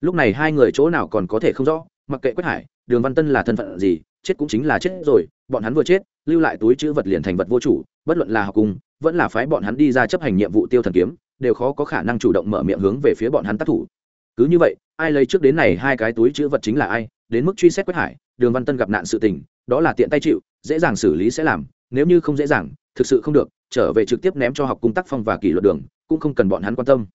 Lúc này hai người chỗ nào còn có thể không rõ, mặc kệ quách hải, đường văn tân là thân phận gì, chết cũng chính là chết rồi, bọn hắn vừa chết, lưu lại túi chữ vật liền thành vật vô chủ, bất luận là học cùng, vẫn là phái bọn hắn đi ra chấp hành nhiệm vụ tiêu thần kiếm, đều khó có khả năng chủ động mở miệng hướng về phía bọn hắn tác thủ. Cứ như vậy, ai lấy trước đến này hai cái túi chữ vật chính là ai, đến mức truy xét quách hải, đường văn tân gặp nạn sự tình, đó là tiện tay chịu, dễ dàng xử lý sẽ làm, nếu như không dễ dàng thực sự không được, trở về trực tiếp ném cho học cung tác phong và kỷ luật đường, cũng không cần bọn hắn quan tâm.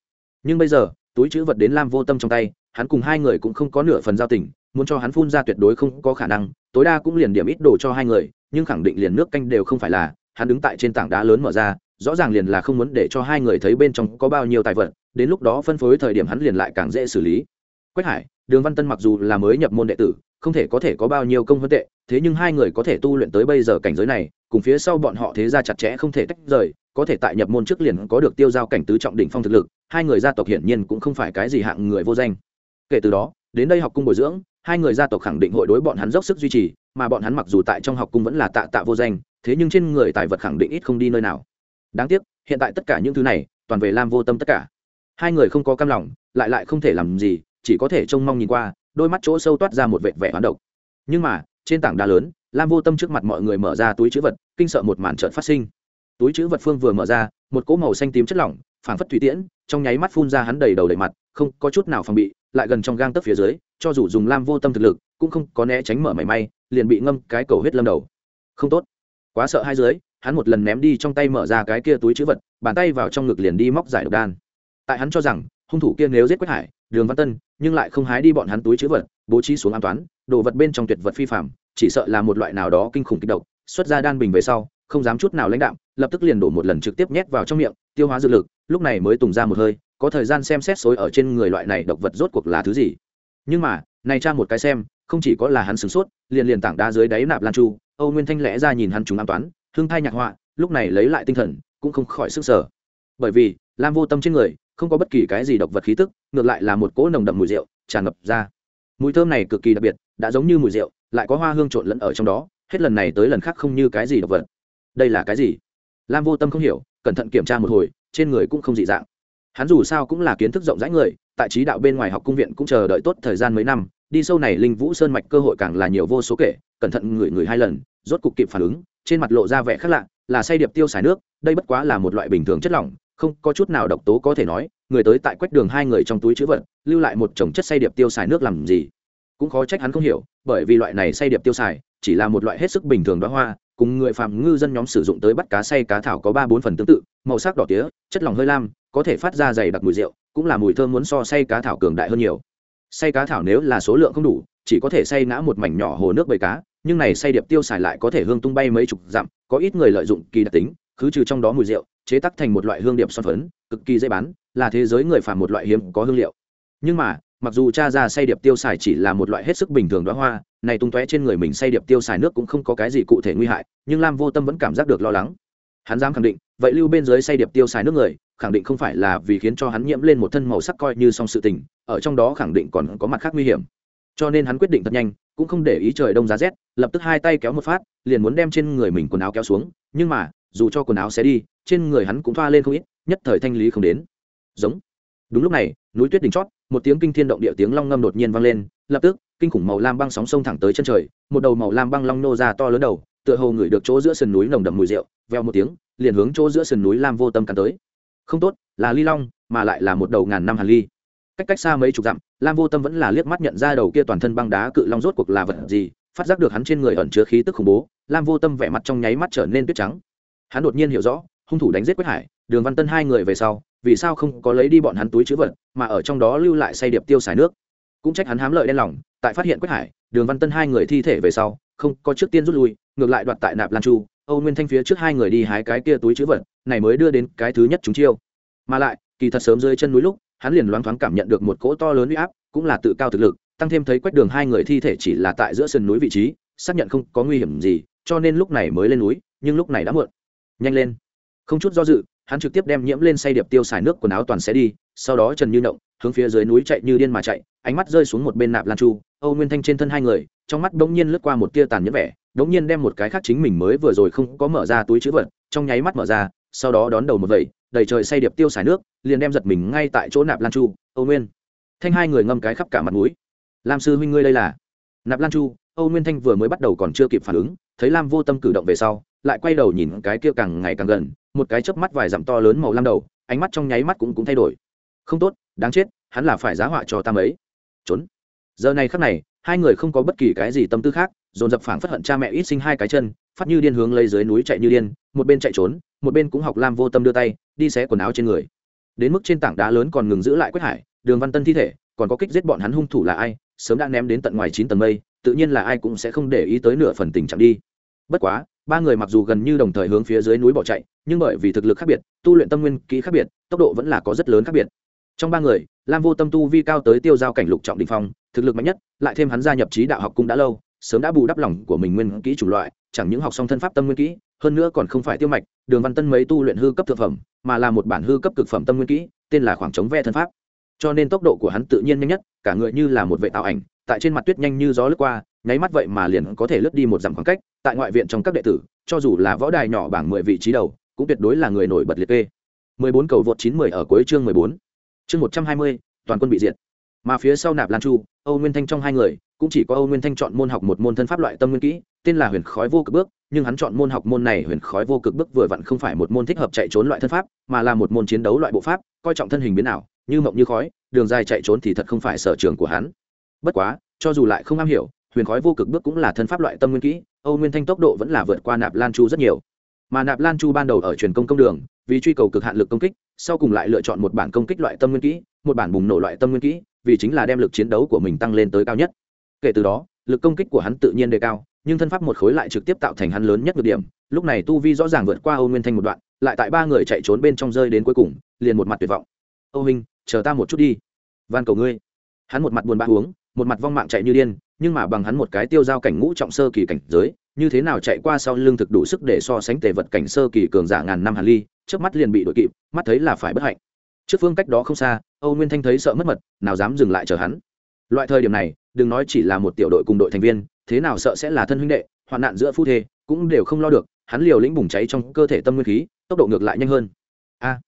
Nhưng bây giờ, túi chữ vật đến lam vô tâm trong tay, hắn cùng hai người cũng không có nửa phần giao tình, muốn cho hắn phun ra tuyệt đối không có khả năng, tối đa cũng liền điểm ít đồ cho hai người, nhưng khẳng định liền nước canh đều không phải là, hắn đứng tại trên tảng đá lớn mở ra, rõ ràng liền là không muốn để cho hai người thấy bên trong có bao nhiêu tài vật, đến lúc đó phân phối thời điểm hắn liền lại càng dễ xử lý. Quách hải, đường văn tân mặc dù là mới nhập môn đệ tử, không thể có thể có bao nhiêu công huân tệ, thế nhưng hai người có thể tu luyện tới bây giờ cảnh giới này cùng phía sau bọn họ thế ra chặt chẽ không thể tách rời, có thể tại nhập môn trước liền có được tiêu giao cảnh tứ trọng đỉnh phong thực lực, hai người gia tộc hiển nhiên cũng không phải cái gì hạng người vô danh. Kể từ đó, đến đây học cung bồi dưỡng, hai người gia tộc khẳng định hội đối bọn hắn dốc sức duy trì, mà bọn hắn mặc dù tại trong học cung vẫn là tạ tạ vô danh, thế nhưng trên người tài vật khẳng định ít không đi nơi nào. Đáng tiếc, hiện tại tất cả những thứ này, toàn về lam vô tâm tất cả. Hai người không có cam lòng, lại lại không thể làm gì, chỉ có thể trông mong nhìn qua, đôi mắt chỗ sâu toát ra một vệt vẻ hoán độc. Nhưng mà trên tảng đá lớn, lam vô tâm trước mặt mọi người mở ra túi chữ vật, kinh sợ một màn trợn phát sinh. Túi chữ vật phương vừa mở ra, một cỗ màu xanh tím chất lỏng, phảng phất thủy tiễn, trong nháy mắt phun ra hắn đầy đầu đầy mặt, không có chút nào phòng bị, lại gần trong gang tấc phía dưới, cho dù dùng lam vô tâm thực lực, cũng không có né tránh mở mảy may, liền bị ngâm cái cầu huyết lâm đầu. Không tốt. Quá sợ hai dưới, hắn một lần ném đi trong tay mở ra cái kia túi chữ vật, bàn tay vào trong ngực liền đi móc giải độc đan. Tại hắn cho rằng, hung thủ kia nếu giết quách hải đường văn tân, nhưng lại không hái đi bọn hắn túi chữ vật, bố trí xuống an toán, đồ vật bên trong tuyệt vật phi phạm chỉ sợ là một loại nào đó kinh khủng kích độc, xuất ra đan bình về sau, không dám chút nào lãnh đạm, lập tức liền đổ một lần trực tiếp nhét vào trong miệng, tiêu hóa dược lực, lúc này mới tùng ra một hơi, có thời gian xem xét xối ở trên người loại này độc vật rốt cuộc là thứ gì. Nhưng mà, này cha một cái xem, không chỉ có là hắn sửng sốt, liền liền tảng đá dưới đáy nạp lan chu âu nguyên thanh lẽ ra nhìn hắn chúng an toán, hưng thai nhạc họa, lúc này lấy lại tinh thần, cũng không khỏi sức sở bởi vì, lam vô tâm trên người không có bất kỳ cái gì độc vật khí tức, ngược lại là một cỗ nồng đậm mùi rượu tràn ngập ra. Mùi thơm này cực kỳ đặc biệt, đã giống như mùi rượu, lại có hoa hương trộn lẫn ở trong đó, hết lần này tới lần khác không như cái gì độc vật. Đây là cái gì? Lam vô tâm không hiểu, cẩn thận kiểm tra một hồi, trên người cũng không dị dạng. Hắn dù sao cũng là kiến thức rộng rãi người, tại trí đạo bên ngoài học cung viện cũng chờ đợi tốt thời gian mấy năm, đi sâu này linh vũ sơn mạch cơ hội càng là nhiều vô số kể, cẩn thận ngửi ngửi hai lần, rốt cục kịp phản ứng, trên mặt lộ ra vẻ khác lạ, là say điệp tiêu xài nước, đây bất quá là một loại bình thường chất lỏng không có chút nào độc tố có thể nói, người tới tại quách đường hai người trong túi chữ vật, lưu lại một chồng chất say điệp tiêu xài nước làm gì? Cũng khó trách hắn không hiểu, bởi vì loại này say điệp tiêu xài, chỉ là một loại hết sức bình thường đó hoa, cùng người phạm ngư dân nhóm sử dụng tới bắt cá say cá thảo có ba bốn phần tương tự, màu sắc đỏ tía, chất lỏng hơi lam, có thể phát ra dày đặc mùi rượu, cũng là mùi thơm muốn so say cá thảo cường đại hơn nhiều. Say cá thảo nếu là số lượng không đủ, chỉ có thể say ngã một mảnh nhỏ hồ nước bầy cá, nhưng này say điệp tiêu xài lại có thể hương tung bay mấy chục dặm, có ít người lợi dụng kỳ đặc tính khứ trừ trong đó mùi rượu, chế tắc thành một loại hương điệp son phấn, cực kỳ dễ bán, là thế giới người phàm một loại hiếm có hương liệu. Nhưng mà, mặc dù cha ra say điệp tiêu xài chỉ là một loại hết sức bình thường đoá hoa, này tung tóe trên người mình say điệp tiêu xài nước cũng không có cái gì cụ thể nguy hại, nhưng lam vô tâm vẫn cảm giác được lo lắng. Hắn dám khẳng định, vậy lưu bên dưới say điệp tiêu xài nước người, khẳng định không phải là vì khiến cho hắn nhiễm lên một thân màu sắc coi như song sự tình, ở trong đó khẳng định còn có mặt khác nguy hiểm. Cho nên hắn quyết định thật nhanh, cũng không để ý trời đông giá rét, lập tức hai tay kéo một phát, liền muốn đem trên người mình quần áo kéo xuống, nhưng mà dù cho quần áo sẽ đi, trên người hắn cũng thoa lên không ít, nhất thời thanh lý không đến. Giống. Đúng lúc này, núi tuyết đỉnh chót, một tiếng kinh thiên động địa tiếng long ngâm đột nhiên vang lên, lập tức, kinh khủng màu lam băng sóng sông thẳng tới chân trời, một đầu màu lam băng long nô ra to lớn đầu, tựa hồ ngửi được chỗ giữa sườn núi nồng đậm mùi rượu, veo một tiếng, liền hướng chỗ giữa sườn núi lam vô tâm cắn tới. Không tốt, là ly long, mà lại là một đầu ngàn năm hàn ly. Cách cách xa mấy chục dặm, lam vô tâm vẫn là liếc mắt nhận ra đầu kia toàn thân băng đá cự long rốt cuộc là vật gì, phát giác được hắn trên người ẩn chứa khí tức khủng bố, lam vô tâm vẻ mặt trong nháy mắt trở nên tuyết trắng hắn đột nhiên hiểu rõ, hung thủ đánh giết quách hải, đường văn tân hai người về sau, vì sao không có lấy đi bọn hắn túi chữ vật, mà ở trong đó lưu lại say điệp tiêu xài nước. Cũng trách hắn hám lợi đen lòng, tại phát hiện quách hải, đường văn tân hai người thi thể về sau, không có trước tiên rút lui, ngược lại đoạt tại nạp lan chu, âu nguyên thanh phía trước hai người đi hái cái kia túi chữ vật, này mới đưa đến cái thứ nhất chúng chiêu. Mà lại, kỳ thật sớm dưới chân núi lúc, hắn liền loáng thoáng cảm nhận được một cỗ to lớn uy áp, cũng là tự cao thực lực, tăng thêm thấy quách đường hai người thi thể chỉ là tại giữa sườn núi vị trí, xác nhận không có nguy hiểm gì, cho nên lúc này mới lên núi, nhưng lúc này đã muộn nhanh lên. Không chút do dự, hắn trực tiếp đem nhiễm lên say điệp tiêu xài nước quần áo toàn xé đi, sau đó trần như động, hướng phía dưới núi chạy như điên mà chạy, ánh mắt rơi xuống một bên nạp lan chu, âu nguyên thanh trên thân hai người, trong mắt bỗng nhiên lướt qua một tia tàn nhẫn vẻ bỗng nhiên đem một cái khác chính mình mới vừa rồi không có mở ra túi chữ vật, trong nháy mắt mở ra, sau đó đón đầu một vẩy, đầy trời say điệp tiêu xài nước, liền đem giật mình ngay tại chỗ nạp lan chu, âu nguyên. Thanh hai người ngâm cái khắp cả mặt mũi. Lam sư huynh ngươi đây là? Nạp lan chu, âu nguyên thanh vừa mới bắt đầu còn chưa kịp phản ứng, thấy lam vô tâm cử động về sau lại quay đầu nhìn cái kia càng ngày càng gần một cái chớp mắt vài dặm to lớn màu lam đầu ánh mắt trong nháy mắt cũng cũng thay đổi. Không tốt đáng chết hắn là phải giá họa cho tam ấy, trốn. Giờ này khắc này hai người không có bất kỳ cái gì tâm tư khác dồn dập phảng phất hận cha mẹ ít sinh hai cái chân phát như điên hướng lấy dưới núi chạy như điên một bên chạy trốn một bên cũng học lam vô tâm đưa tay đi xé quần áo trên người. Đến mức trên tảng đá lớn còn ngừng giữ lại quách hải đường văn tân thi thể còn có kích giết bọn hắn hung thủ là ai sớm đã ném đến tận ngoài chín tầng mây tự nhiên là ai cũng sẽ không để ý tới nửa phần tình trạng đi. Bất quá ba người mặc dù gần như đồng thời hướng phía dưới núi bỏ chạy, nhưng bởi vì thực lực khác biệt, tu luyện tâm nguyên kỹ khác biệt, tốc độ vẫn là có rất lớn khác biệt. Trong ba người, lam vô tâm tu vi cao tới tiêu giao cảnh lục trọng đình phong, thực lực mạnh nhất, lại thêm hắn gia nhập trí đạo học cung đã lâu, sớm đã bù đắp lòng của mình nguyên kỹ chủng loại, chẳng những học xong thân pháp tâm nguyên kỹ, hơn nữa còn không phải tiêu mạch, đường văn tân mấy tu luyện hư cấp thực phẩm, mà là một bản hư cấp cực phẩm tâm nguyên kỹ, tên là khoảng trống ve thân pháp cho nên tốc độ của hắn tự nhiên nhanh nhất, cả người như là một vệ tạo ảnh, tại trên mặt tuyết nhanh như gió lướt qua, nháy mắt vậy mà liền có thể lướt đi một dặm khoảng cách, tại ngoại viện trong các đệ tử, cho dù là võ đài nhỏ bảng mười vị trí đầu, cũng tuyệt đối là người nổi bật liệt kê. Mười bốn cầu vượt chín mười ở cuối chương mười bốn. Chương một trăm hai mươi, toàn quân bị diệt. Mà phía sau nạp lan chu, âu nguyên thanh trong hai người, cũng chỉ có âu nguyên thanh chọn môn học một môn thân pháp loại tâm nguyên kỹ, tên là huyền khói vô cực bước, nhưng hắn chọn môn học môn này huyền khói vô cực bước vừa vặn không phải một môn thích hợp chạy trốn loại thân pháp, mà là một môn chiến đấu loại bộ pháp, coi trọng thân hình biến ảo như mộng như khói, đường dài chạy trốn thì thật không phải sở trường của hắn. Bất quá, cho dù lại không am hiểu, huyền khói vô cực bước cũng là thân pháp loại tâm nguyên kỹ, âu nguyên thanh tốc độ vẫn là vượt qua nạp lan chu rất nhiều. Mà nạp lan chu ban đầu ở truyền công công đường, vì truy cầu cực hạn lực công kích, sau cùng lại lựa chọn một bản công kích loại tâm nguyên kỹ, một bản bùng nổ loại tâm nguyên kỹ, vì chính là đem lực chiến đấu của mình tăng lên tới cao nhất. Kể từ đó, lực công kích của hắn tự nhiên đề cao, nhưng thân pháp một khối lại trực tiếp tạo thành hắn lớn nhất được điểm, lúc này tu vi rõ ràng vượt qua âu nguyên thanh một đoạn, lại tại ba người chạy trốn bên trong rơi đến cuối cùng, liền một mặt tuyệt vọng âu minh chờ ta một chút đi. Van cầu ngươi. Hắn một mặt buồn bã uống, một mặt vong mạng chạy như điên, nhưng mà bằng hắn một cái tiêu giao cảnh ngũ trọng sơ kỳ cảnh giới, như thế nào chạy qua sau lưng thực đủ sức để so sánh tề vật cảnh sơ kỳ cường giả ngàn năm hàn ly trước mắt liền bị đội kịp, mắt thấy là phải bất hạnh. Trước phương cách đó không xa, âu nguyên thanh thấy sợ mất mật, nào dám dừng lại chờ hắn. Loại thời điểm này, đừng nói chỉ là một tiểu đội cùng đội thành viên, thế nào sợ sẽ là thân huynh đệ, hoạn nạn giữa phu thê, cũng đều không lo được, hắn liều lĩnh bùng cháy trong cơ thể tâm nguyên khí, tốc độ ngược lại nhanh hơn. A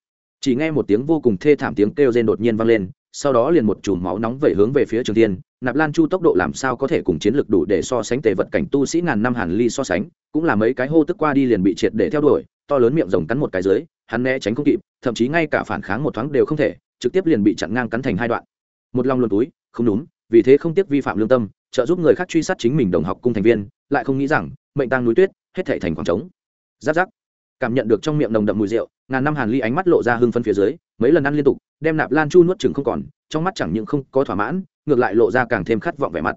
chỉ nghe một tiếng vô cùng thê thảm tiếng kêu rên đột nhiên vang lên, sau đó liền một chùm máu nóng vẩy hướng về phía trường tiên nạp lan chu tốc độ làm sao có thể cùng chiến lược đủ để so sánh tề vật cảnh tu sĩ ngàn năm hàn ly so sánh, cũng là mấy cái hô tức qua đi liền bị triệt để theo đuổi, to lớn miệng rồng cắn một cái dưới, hắn né tránh không kịp, thậm chí ngay cả phản kháng một thoáng đều không thể, trực tiếp liền bị chặn ngang cắn thành hai đoạn. Một lòng luồn túi, không đúng, vì thế không tiếc vi phạm lương tâm, trợ giúp người khác truy sát chính mình đồng học cung thành viên, lại không nghĩ rằng mệnh tăng núi tuyết, hết thể thành khoảng trống. Giáp giáp cảm nhận được trong miệng nồng đậm mùi rượu, ngàn năm hàn ly ánh mắt lộ ra hưng phân phía dưới, mấy lần ăn liên tục, đem nạp lan chu nuốt chừng không còn, trong mắt chẳng những không có thỏa mãn, ngược lại lộ ra càng thêm khát vọng vẻ mặt.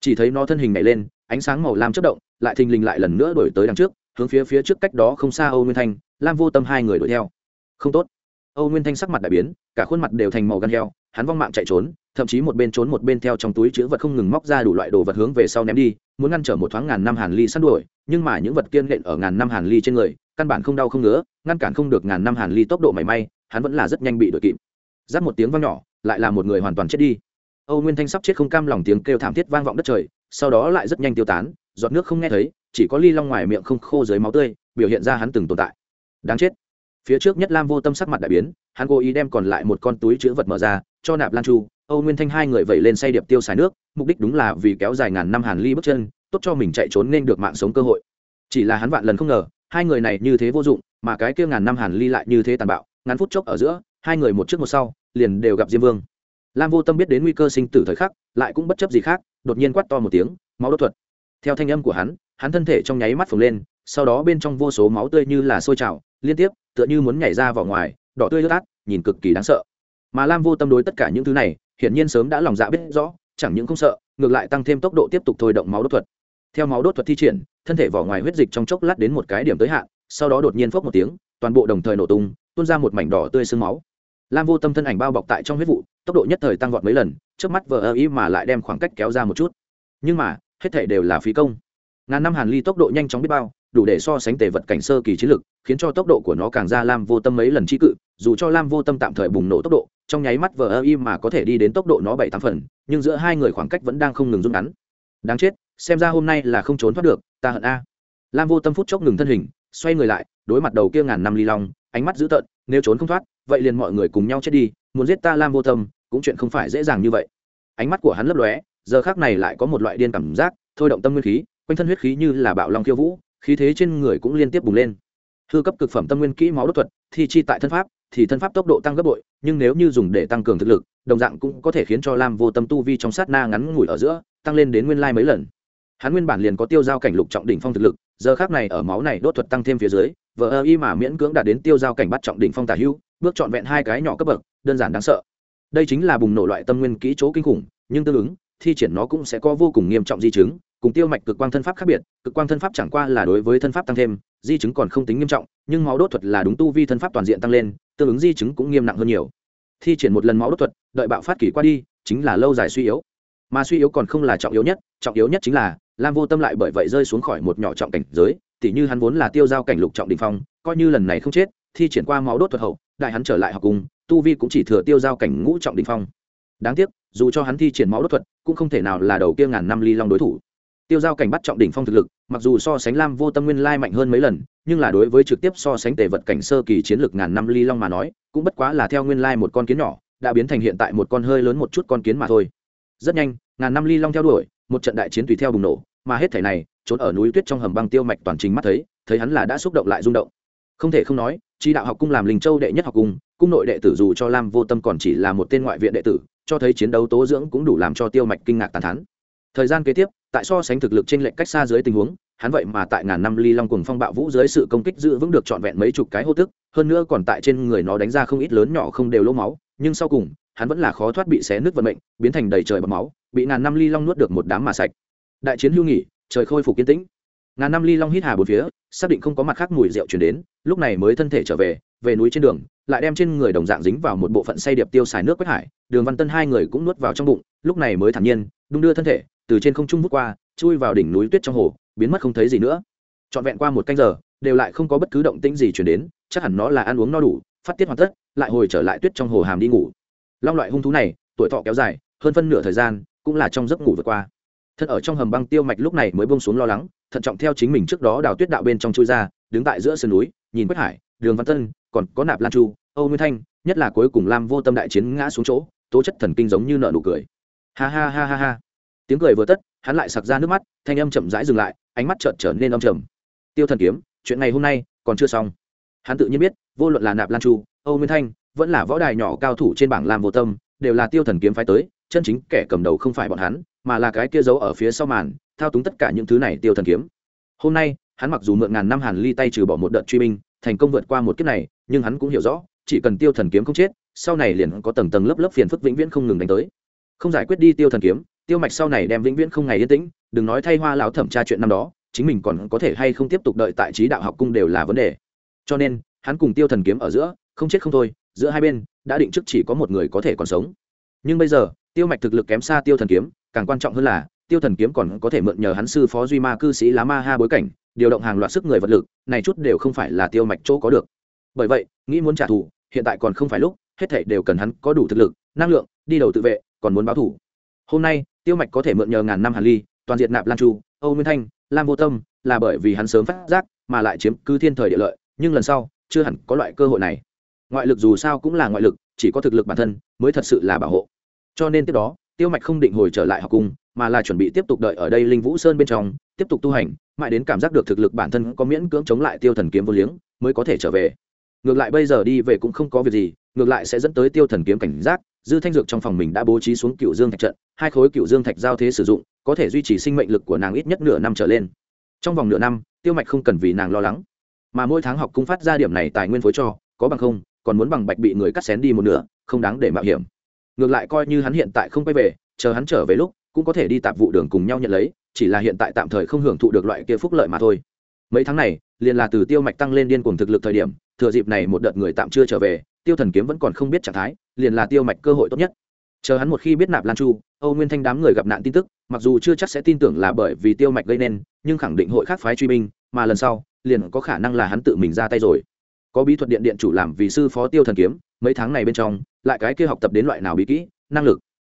Chỉ thấy nó thân hình nhảy lên, ánh sáng màu lam chất động, lại thình lình lại lần nữa đổi tới đằng trước, hướng phía phía trước cách đó không xa âu nguyên thanh, lam vô tâm hai người đuổi theo. Không tốt. Âu nguyên thanh sắc mặt đại biến, cả khuôn mặt đều thành màu gan heo, hắn vong mạng chạy trốn, thậm chí một bên trốn một bên theo trong túi chữ vật không ngừng móc ra đủ loại đồ vật hướng về sau ném đi, muốn ngăn trở một thoáng ngàn năm hàn ly săn đuổi, nhưng mà những vật kiên lện ở ngàn năm hàn ly trên người căn bản không đau không ngứa, ngăn cản không được ngàn năm hàn ly tốc độ mảy may, hắn vẫn là rất nhanh bị đuổi kịp. Giáp một tiếng vang nhỏ, lại là một người hoàn toàn chết đi. Âu nguyên thanh sắp chết không cam lòng tiếng kêu thảm thiết vang vọng đất trời, sau đó lại rất nhanh tiêu tán, giọt nước không nghe thấy, chỉ có ly long ngoài miệng không khô dưới máu tươi, biểu hiện ra hắn từng tồn tại. Đáng chết. Phía trước nhất lam vô tâm sắc mặt đại biến, hắn cố ý đem còn lại một con túi chữ vật mở ra, cho nạp lan chu. Âu nguyên thanh hai người vẩy lên say điệp tiêu xài nước, mục đích đúng là vì kéo dài ngàn năm hàn ly bước chân, tốt cho mình chạy trốn nên được mạng sống cơ hội. Chỉ là hắn vạn lần không ngờ hai người này như thế vô dụng, mà cái kia ngàn năm hàn ly lại như thế tàn bạo, ngắn phút chốc ở giữa, hai người một trước một sau, liền đều gặp diêm vương. Lam vô tâm biết đến nguy cơ sinh tử thời khắc, lại cũng bất chấp gì khác, đột nhiên quát to một tiếng, máu đốt thuật. Theo thanh âm của hắn hắn thân thể trong nháy mắt phồng lên, sau đó bên trong vô số máu tươi như là sôi trào, liên tiếp, tựa như muốn nhảy ra vào ngoài, đỏ tươi ướt át, nhìn cực kỳ đáng sợ. Mà lam vô tâm đối tất cả những thứ này, hiển nhiên sớm đã lòng dạ biết rõ, chẳng những không sợ, ngược lại tăng thêm tốc độ tiếp tục thôi động máu đốt thuật theo máu đốt thuật thi triển, thân thể vỏ ngoài huyết dịch trong chốc lát đến một cái điểm tới hạn, sau đó đột nhiên phốc một tiếng, toàn bộ đồng thời nổ tung, tuôn ra một mảnh đỏ tươi sương máu. Lam vô tâm thân ảnh bao bọc tại trong huyết vụ, tốc độ nhất thời tăng vọt mấy lần, trước mắt vờ ơ ý mà lại đem khoảng cách kéo ra một chút. Nhưng mà, hết thể đều là phí công. Ngàn năm hàn ly tốc độ nhanh chóng biết bao, đủ để so sánh tề vật cảnh sơ kỳ chiến lực, khiến cho tốc độ của nó càng ra lam vô tâm mấy lần trí cự, dù cho lam vô tâm tạm thời bùng nổ tốc độ, trong nháy mắt vờ ơ im mà có thể đi đến tốc độ nó bảy tám phần, nhưng giữa hai người khoảng cách vẫn đang không ngừng rút ngắn. Đáng chết xem ra hôm nay là không trốn thoát được, ta hận a. Lam vô tâm phút chốc ngừng thân hình, xoay người lại, đối mặt đầu kia ngàn năm ly long, ánh mắt dữ tợn, nếu trốn không thoát, vậy liền mọi người cùng nhau chết đi, muốn giết ta lam vô tâm, cũng chuyện không phải dễ dàng như vậy. Ánh mắt của hắn lấp lóe, giờ khác này lại có một loại điên cảm giác, thôi động tâm nguyên khí, quanh thân huyết khí như là bạo long khiêu vũ, khí thế trên người cũng liên tiếp bùng lên. Hư cấp cực phẩm tâm nguyên kỹ máu đốt thuật thì chi tại thân pháp, thì thân pháp tốc độ tăng gấp bội, nhưng nếu như dùng để tăng cường thực lực, đồng dạng cũng có thể khiến cho lam vô tâm tu vi trong sát na ngắn ngủi ở giữa, tăng lên đến nguyên lai mấy lần hắn nguyên bản liền có tiêu giao cảnh lục trọng đỉnh phong thực lực, giờ khác này ở máu này đốt thuật tăng thêm phía dưới, vờ ơ y mà miễn cưỡng đạt đến tiêu giao cảnh bắt trọng đỉnh phong tả hưu, bước trọn vẹn hai cái nhỏ cấp bậc, đơn giản đáng sợ. Đây chính là bùng nổ loại tâm nguyên kỹ chỗ kinh khủng, nhưng tương ứng, thi triển nó cũng sẽ có vô cùng nghiêm trọng di chứng, cùng tiêu mạch cực quang thân pháp khác biệt, cực quang thân pháp chẳng qua là đối với thân pháp tăng thêm, di chứng còn không tính nghiêm trọng, nhưng máu đốt thuật là đúng tu vi thân pháp toàn diện tăng lên, tương ứng di chứng cũng nghiêm nặng hơn nhiều. Thi triển một lần máu đốt thuật, đợi bạo phát kỷ qua đi, chính là lâu dài suy yếu. Mà suy yếu còn không là trọng yếu nhất, trọng yếu nhất chính là lam vô tâm lại bởi vậy rơi xuống khỏi một nhỏ trọng cảnh giới, tỉ như hắn vốn là tiêu giao cảnh lục trọng đình phong, coi như lần này không chết, thi triển qua máu đốt thuật hậu, đại hắn trở lại học cùng, tu vi cũng chỉ thừa tiêu giao cảnh ngũ trọng đình phong. Đáng tiếc, dù cho hắn thi triển máu đốt thuật, cũng không thể nào là đầu kia ngàn năm ly long đối thủ. Tiêu giao cảnh bắt trọng đỉnh phong thực lực, mặc dù so sánh lam vô tâm nguyên lai mạnh hơn mấy lần, nhưng là đối với trực tiếp so sánh tề vật cảnh sơ kỳ chiến lược ngàn năm ly long mà nói, cũng bất quá là theo nguyên lai một con kiến nhỏ, đã biến thành hiện tại một con hơi lớn một chút con kiến mà thôi. Rất nhanh, ngàn năm ly long theo đuổi một trận đại chiến tùy theo bùng nổ, mà hết thể này, trốn ở núi tuyết trong hầm băng tiêu mạch toàn trình mắt thấy thấy hắn là đã xúc động lại rung động. Không thể không nói, chi đạo học cung làm linh châu đệ nhất học cung cung nội đệ tử dù cho lam vô tâm còn chỉ là một tên ngoại viện đệ tử, cho thấy chiến đấu tố dưỡng cũng đủ làm cho tiêu mạch kinh ngạc tàn thắn thời gian kế tiếp, tại so sánh thực lực trên lệnh cách xa dưới tình huống, hắn vậy mà tại ngàn năm ly long cùng phong bạo vũ dưới sự công kích giữ vững được trọn vẹn mấy chục cái hô tức hơn nữa còn tại trên người nó đánh ra không ít lớn nhỏ không đều lỗ máu, nhưng sau cùng, hắn vẫn là khó thoát bị xé nước vận mệnh, biến thành đầy trời bọc máu bị ngàn năm ly long nuốt được một đám mà sạch. Đại chiến hưu nghỉ, trời khôi phục kiên tĩnh. Ngàn năm ly long hít hà bốn phía, xác định không có mặt khác mùi rượu chuyển đến, lúc này mới thân thể trở về về núi trên đường, lại đem trên người đồng dạng dính vào một bộ phận say điệp tiêu xài nước quét hải, đường văn tân hai người cũng nuốt vào trong bụng, lúc này mới thản nhiên, đung đưa thân thể, từ trên không trung vút qua, chui vào đỉnh núi tuyết trong hồ, biến mất không thấy gì nữa. Trọn vẹn qua một canh giờ, đều lại không có bất cứ động tĩnh gì chuyển đến, chắc hẳn nó là ăn uống no đủ, phát tiết hoàn tất, lại hồi trở lại tuyết trong hồ hàm đi ngủ. Long loại hung thú này, tuổi thọ kéo dài, hơn phân nửa thời gian cũng là trong giấc ngủ vượt qua. Thật ở trong hầm băng tiêu mạch lúc này mới bông xuống lo lắng, thận trọng theo chính mình trước đó đào tuyết đạo bên trong chui ra, đứng tại giữa sườn núi, nhìn quách hải, đường văn tân, còn có nạp lan chu, âu nguyên thanh, nhất là cuối cùng lam vô tâm đại chiến ngã xuống chỗ, tố chất thần kinh giống như nợ nụ cười. Ha ha ha ha ha. Tiếng cười vừa tất, hắn lại sặc ra nước mắt, thanh âm chậm rãi dừng lại, ánh mắt trợn trở nên âm trầm. Tiêu thần kiếm, chuyện ngày hôm nay còn chưa xong. Hắn tự nhiên biết, vô luận là nạp lan chu, âu nguyên thanh, vẫn là võ đài nhỏ cao thủ trên bảng lam vô tâm, đều là tiêu thần kiếm phái tới chân chính kẻ cầm đầu không phải bọn hắn, mà là cái kia giấu ở phía sau màn, thao túng tất cả những thứ này tiêu thần kiếm. Hôm nay, hắn mặc dù mượn ngàn năm hàn ly tay trừ bỏ một đợt truy binh, thành công vượt qua một kiếp này, nhưng hắn cũng hiểu rõ, chỉ cần tiêu thần kiếm không chết, sau này liền có tầng tầng lớp lớp phiền phức vĩnh viễn không ngừng đánh tới. Không giải quyết đi tiêu thần kiếm, tiêu mạch sau này đem vĩnh viễn không ngày yên tĩnh, đừng nói thay hoa lão thẩm tra chuyện năm đó, chính mình còn có thể hay không tiếp tục đợi tại trí đạo học cung đều là vấn đề. Cho nên, hắn cùng tiêu thần kiếm ở giữa, không chết không thôi, giữa hai bên, đã định trước chỉ có một người có thể còn sống. Nhưng bây giờ tiêu mạch thực lực kém xa tiêu thần kiếm, càng quan trọng hơn là, tiêu thần kiếm còn có thể mượn nhờ hắn sư phó duy ma cư sĩ lá ma ha bối cảnh, điều động hàng loạt sức người vật lực, này chút đều không phải là tiêu mạch chỗ có được. Bởi vậy, nghĩ muốn trả thù, hiện tại còn không phải lúc, hết thảy đều cần hắn có đủ thực lực, năng lượng, đi đầu tự vệ, còn muốn báo thù. Hôm nay, tiêu mạch có thể mượn nhờ ngàn năm hàn ly, toàn diện nạp lan chu, âu nguyên thanh, lam vô tâm, là bởi vì hắn sớm phát giác, mà lại chiếm cứ thiên thời địa lợi, nhưng lần sau, chưa hẳn có loại cơ hội này. Ngoại lực dù sao cũng là ngoại lực, chỉ có thực lực bản thân mới thật sự là bảo hộ cho nên tiếp đó, tiêu mạch không định hồi trở lại học cung mà là chuẩn bị tiếp tục đợi ở đây linh vũ sơn bên trong, tiếp tục tu hành, mãi đến cảm giác được thực lực bản thân có miễn cưỡng chống lại tiêu thần kiếm vô liếng, mới có thể trở về. Ngược lại bây giờ đi về cũng không có việc gì, ngược lại sẽ dẫn tới tiêu thần kiếm cảnh giác, dư thanh dược trong phòng mình đã bố trí xuống cựu dương thạch trận, hai khối cựu dương thạch giao thế sử dụng, có thể duy trì sinh mệnh lực của nàng ít nhất nửa năm trở lên. Trong vòng nửa năm, tiêu mạch không cần vì nàng lo lắng, mà mỗi tháng học cung phát ra điểm này tài nguyên phối cho, có bằng không, còn muốn bằng bạch bị người cắt xén đi một nửa, không đáng để mạo hiểm ngược lại coi như hắn hiện tại không quay về, chờ hắn trở về lúc, cũng có thể đi tạp vụ đường cùng nhau nhận lấy, chỉ là hiện tại tạm thời không hưởng thụ được loại kia phúc lợi mà thôi. Mấy tháng này, liền là từ tiêu mạch tăng lên điên cùng thực lực thời điểm, thừa dịp này một đợt người tạm chưa trở về, tiêu thần kiếm vẫn còn không biết trạng thái, liền là tiêu mạch cơ hội tốt nhất. Chờ hắn một khi biết nạp lan chu, âu nguyên thanh đám người gặp nạn tin tức, mặc dù chưa chắc sẽ tin tưởng là bởi vì tiêu mạch gây nên, nhưng khẳng định hội khác phái truy binh, mà lần sau, liền có khả năng là hắn tự mình ra tay rồi có bí thuật điện điện chủ làm vì sư phó tiêu thần kiếm, mấy tháng này bên trong, lại cái kia học tập đến loại nào bí kỹ, năng lực,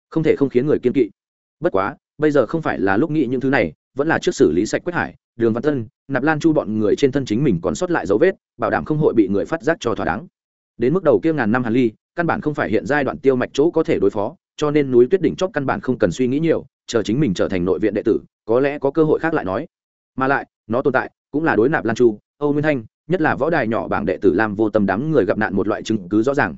không thể không khiến người kiên kỵ. Bất quá, bây giờ không phải là lúc nghĩ những thứ này, vẫn là trước xử lý sạch quách hải, đường văn tân, nạp lan chu bọn người trên thân chính mình còn sót lại dấu vết, bảo đảm không hội bị người phát giác cho thỏa đáng. Đến mức đầu kia ngàn năm hàn ly, căn bản không phải hiện giai đoạn tiêu mạch chỗ có thể đối phó, cho nên núi tuyết đỉnh chót căn bản không cần suy nghĩ nhiều, chờ chính mình trở thành nội viện đệ tử, có lẽ có cơ hội khác lại nói. Mà lại, nó tồn tại, cũng là đối nạp lan chu, âu nguyên thanh nhất là võ đài nhỏ bảng đệ tử lam vô tâm đám người gặp nạn một loại chứng cứ rõ ràng.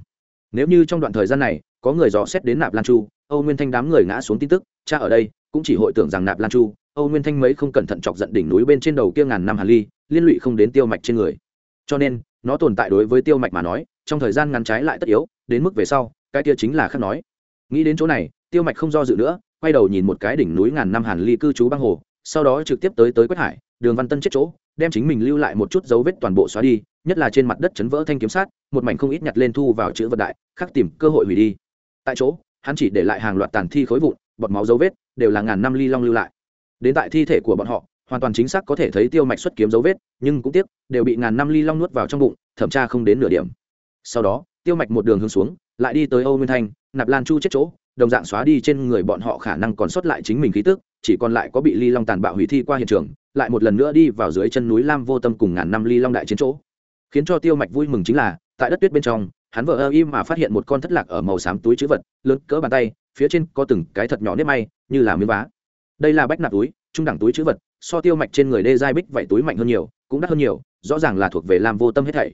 Nếu như trong đoạn thời gian này, có người dò xét đến nạp lan chu, âu nguyên thanh đám người ngã xuống tin tức, cha ở đây cũng chỉ hội tưởng rằng nạp lan chu, âu nguyên thanh mấy không cẩn thận chọc giận đỉnh núi bên trên đầu kia ngàn năm hàn ly, liên lụy không đến tiêu mạch trên người. Cho nên, nó tồn tại đối với tiêu mạch mà nói, trong thời gian ngắn trái lại tất yếu, đến mức về sau, cái kia chính là khác nói. Nghĩ đến chỗ này, tiêu mạch không do dự nữa, quay đầu nhìn một cái đỉnh núi ngàn năm hàn ly cư trú băng hồ, sau đó trực tiếp tới tới quách hải đường văn tân chết chỗ, đem chính mình lưu lại một chút dấu vết toàn bộ xóa đi, nhất là trên mặt đất chấn vỡ thanh kiếm sát, một mảnh không ít nhặt lên thu vào chữ vật đại, khắc tìm cơ hội hủy đi. Tại chỗ, hắn chỉ để lại hàng loạt tàn thi khối vụn, bọt máu dấu vết, đều là ngàn năm ly long lưu lại. Đến tại thi thể của bọn họ, hoàn toàn chính xác có thể thấy tiêu mạch xuất kiếm dấu vết, nhưng cũng tiếc, đều bị ngàn năm ly long nuốt vào trong bụng, thẩm tra không đến nửa điểm. Sau đó, tiêu mạch một đường hướng xuống, lại đi tới âu nguyên thanh, nạp lan chu chết chỗ, đồng dạng xóa đi trên người bọn họ khả năng còn sót lại chính mình khí tức chỉ còn lại có bị ly long tàn bạo hủy thi qua hiện trường, lại một lần nữa đi vào dưới chân núi lam vô tâm cùng ngàn năm ly long đại chiến chỗ. Khiến cho tiêu mạch vui mừng chính là, tại đất tuyết bên trong, hắn vợ ơ im mà phát hiện một con thất lạc ở màu xám túi chữ vật, lớn cỡ bàn tay, phía trên có từng cái thật nhỏ nếp may, như là miếng vá. Đây là bách nạp túi, trung đẳng túi chữ vật, so tiêu mạch trên người đê giai bích vậy túi mạnh hơn nhiều, cũng đắt hơn nhiều, rõ ràng là thuộc về làm vô tâm hết thảy.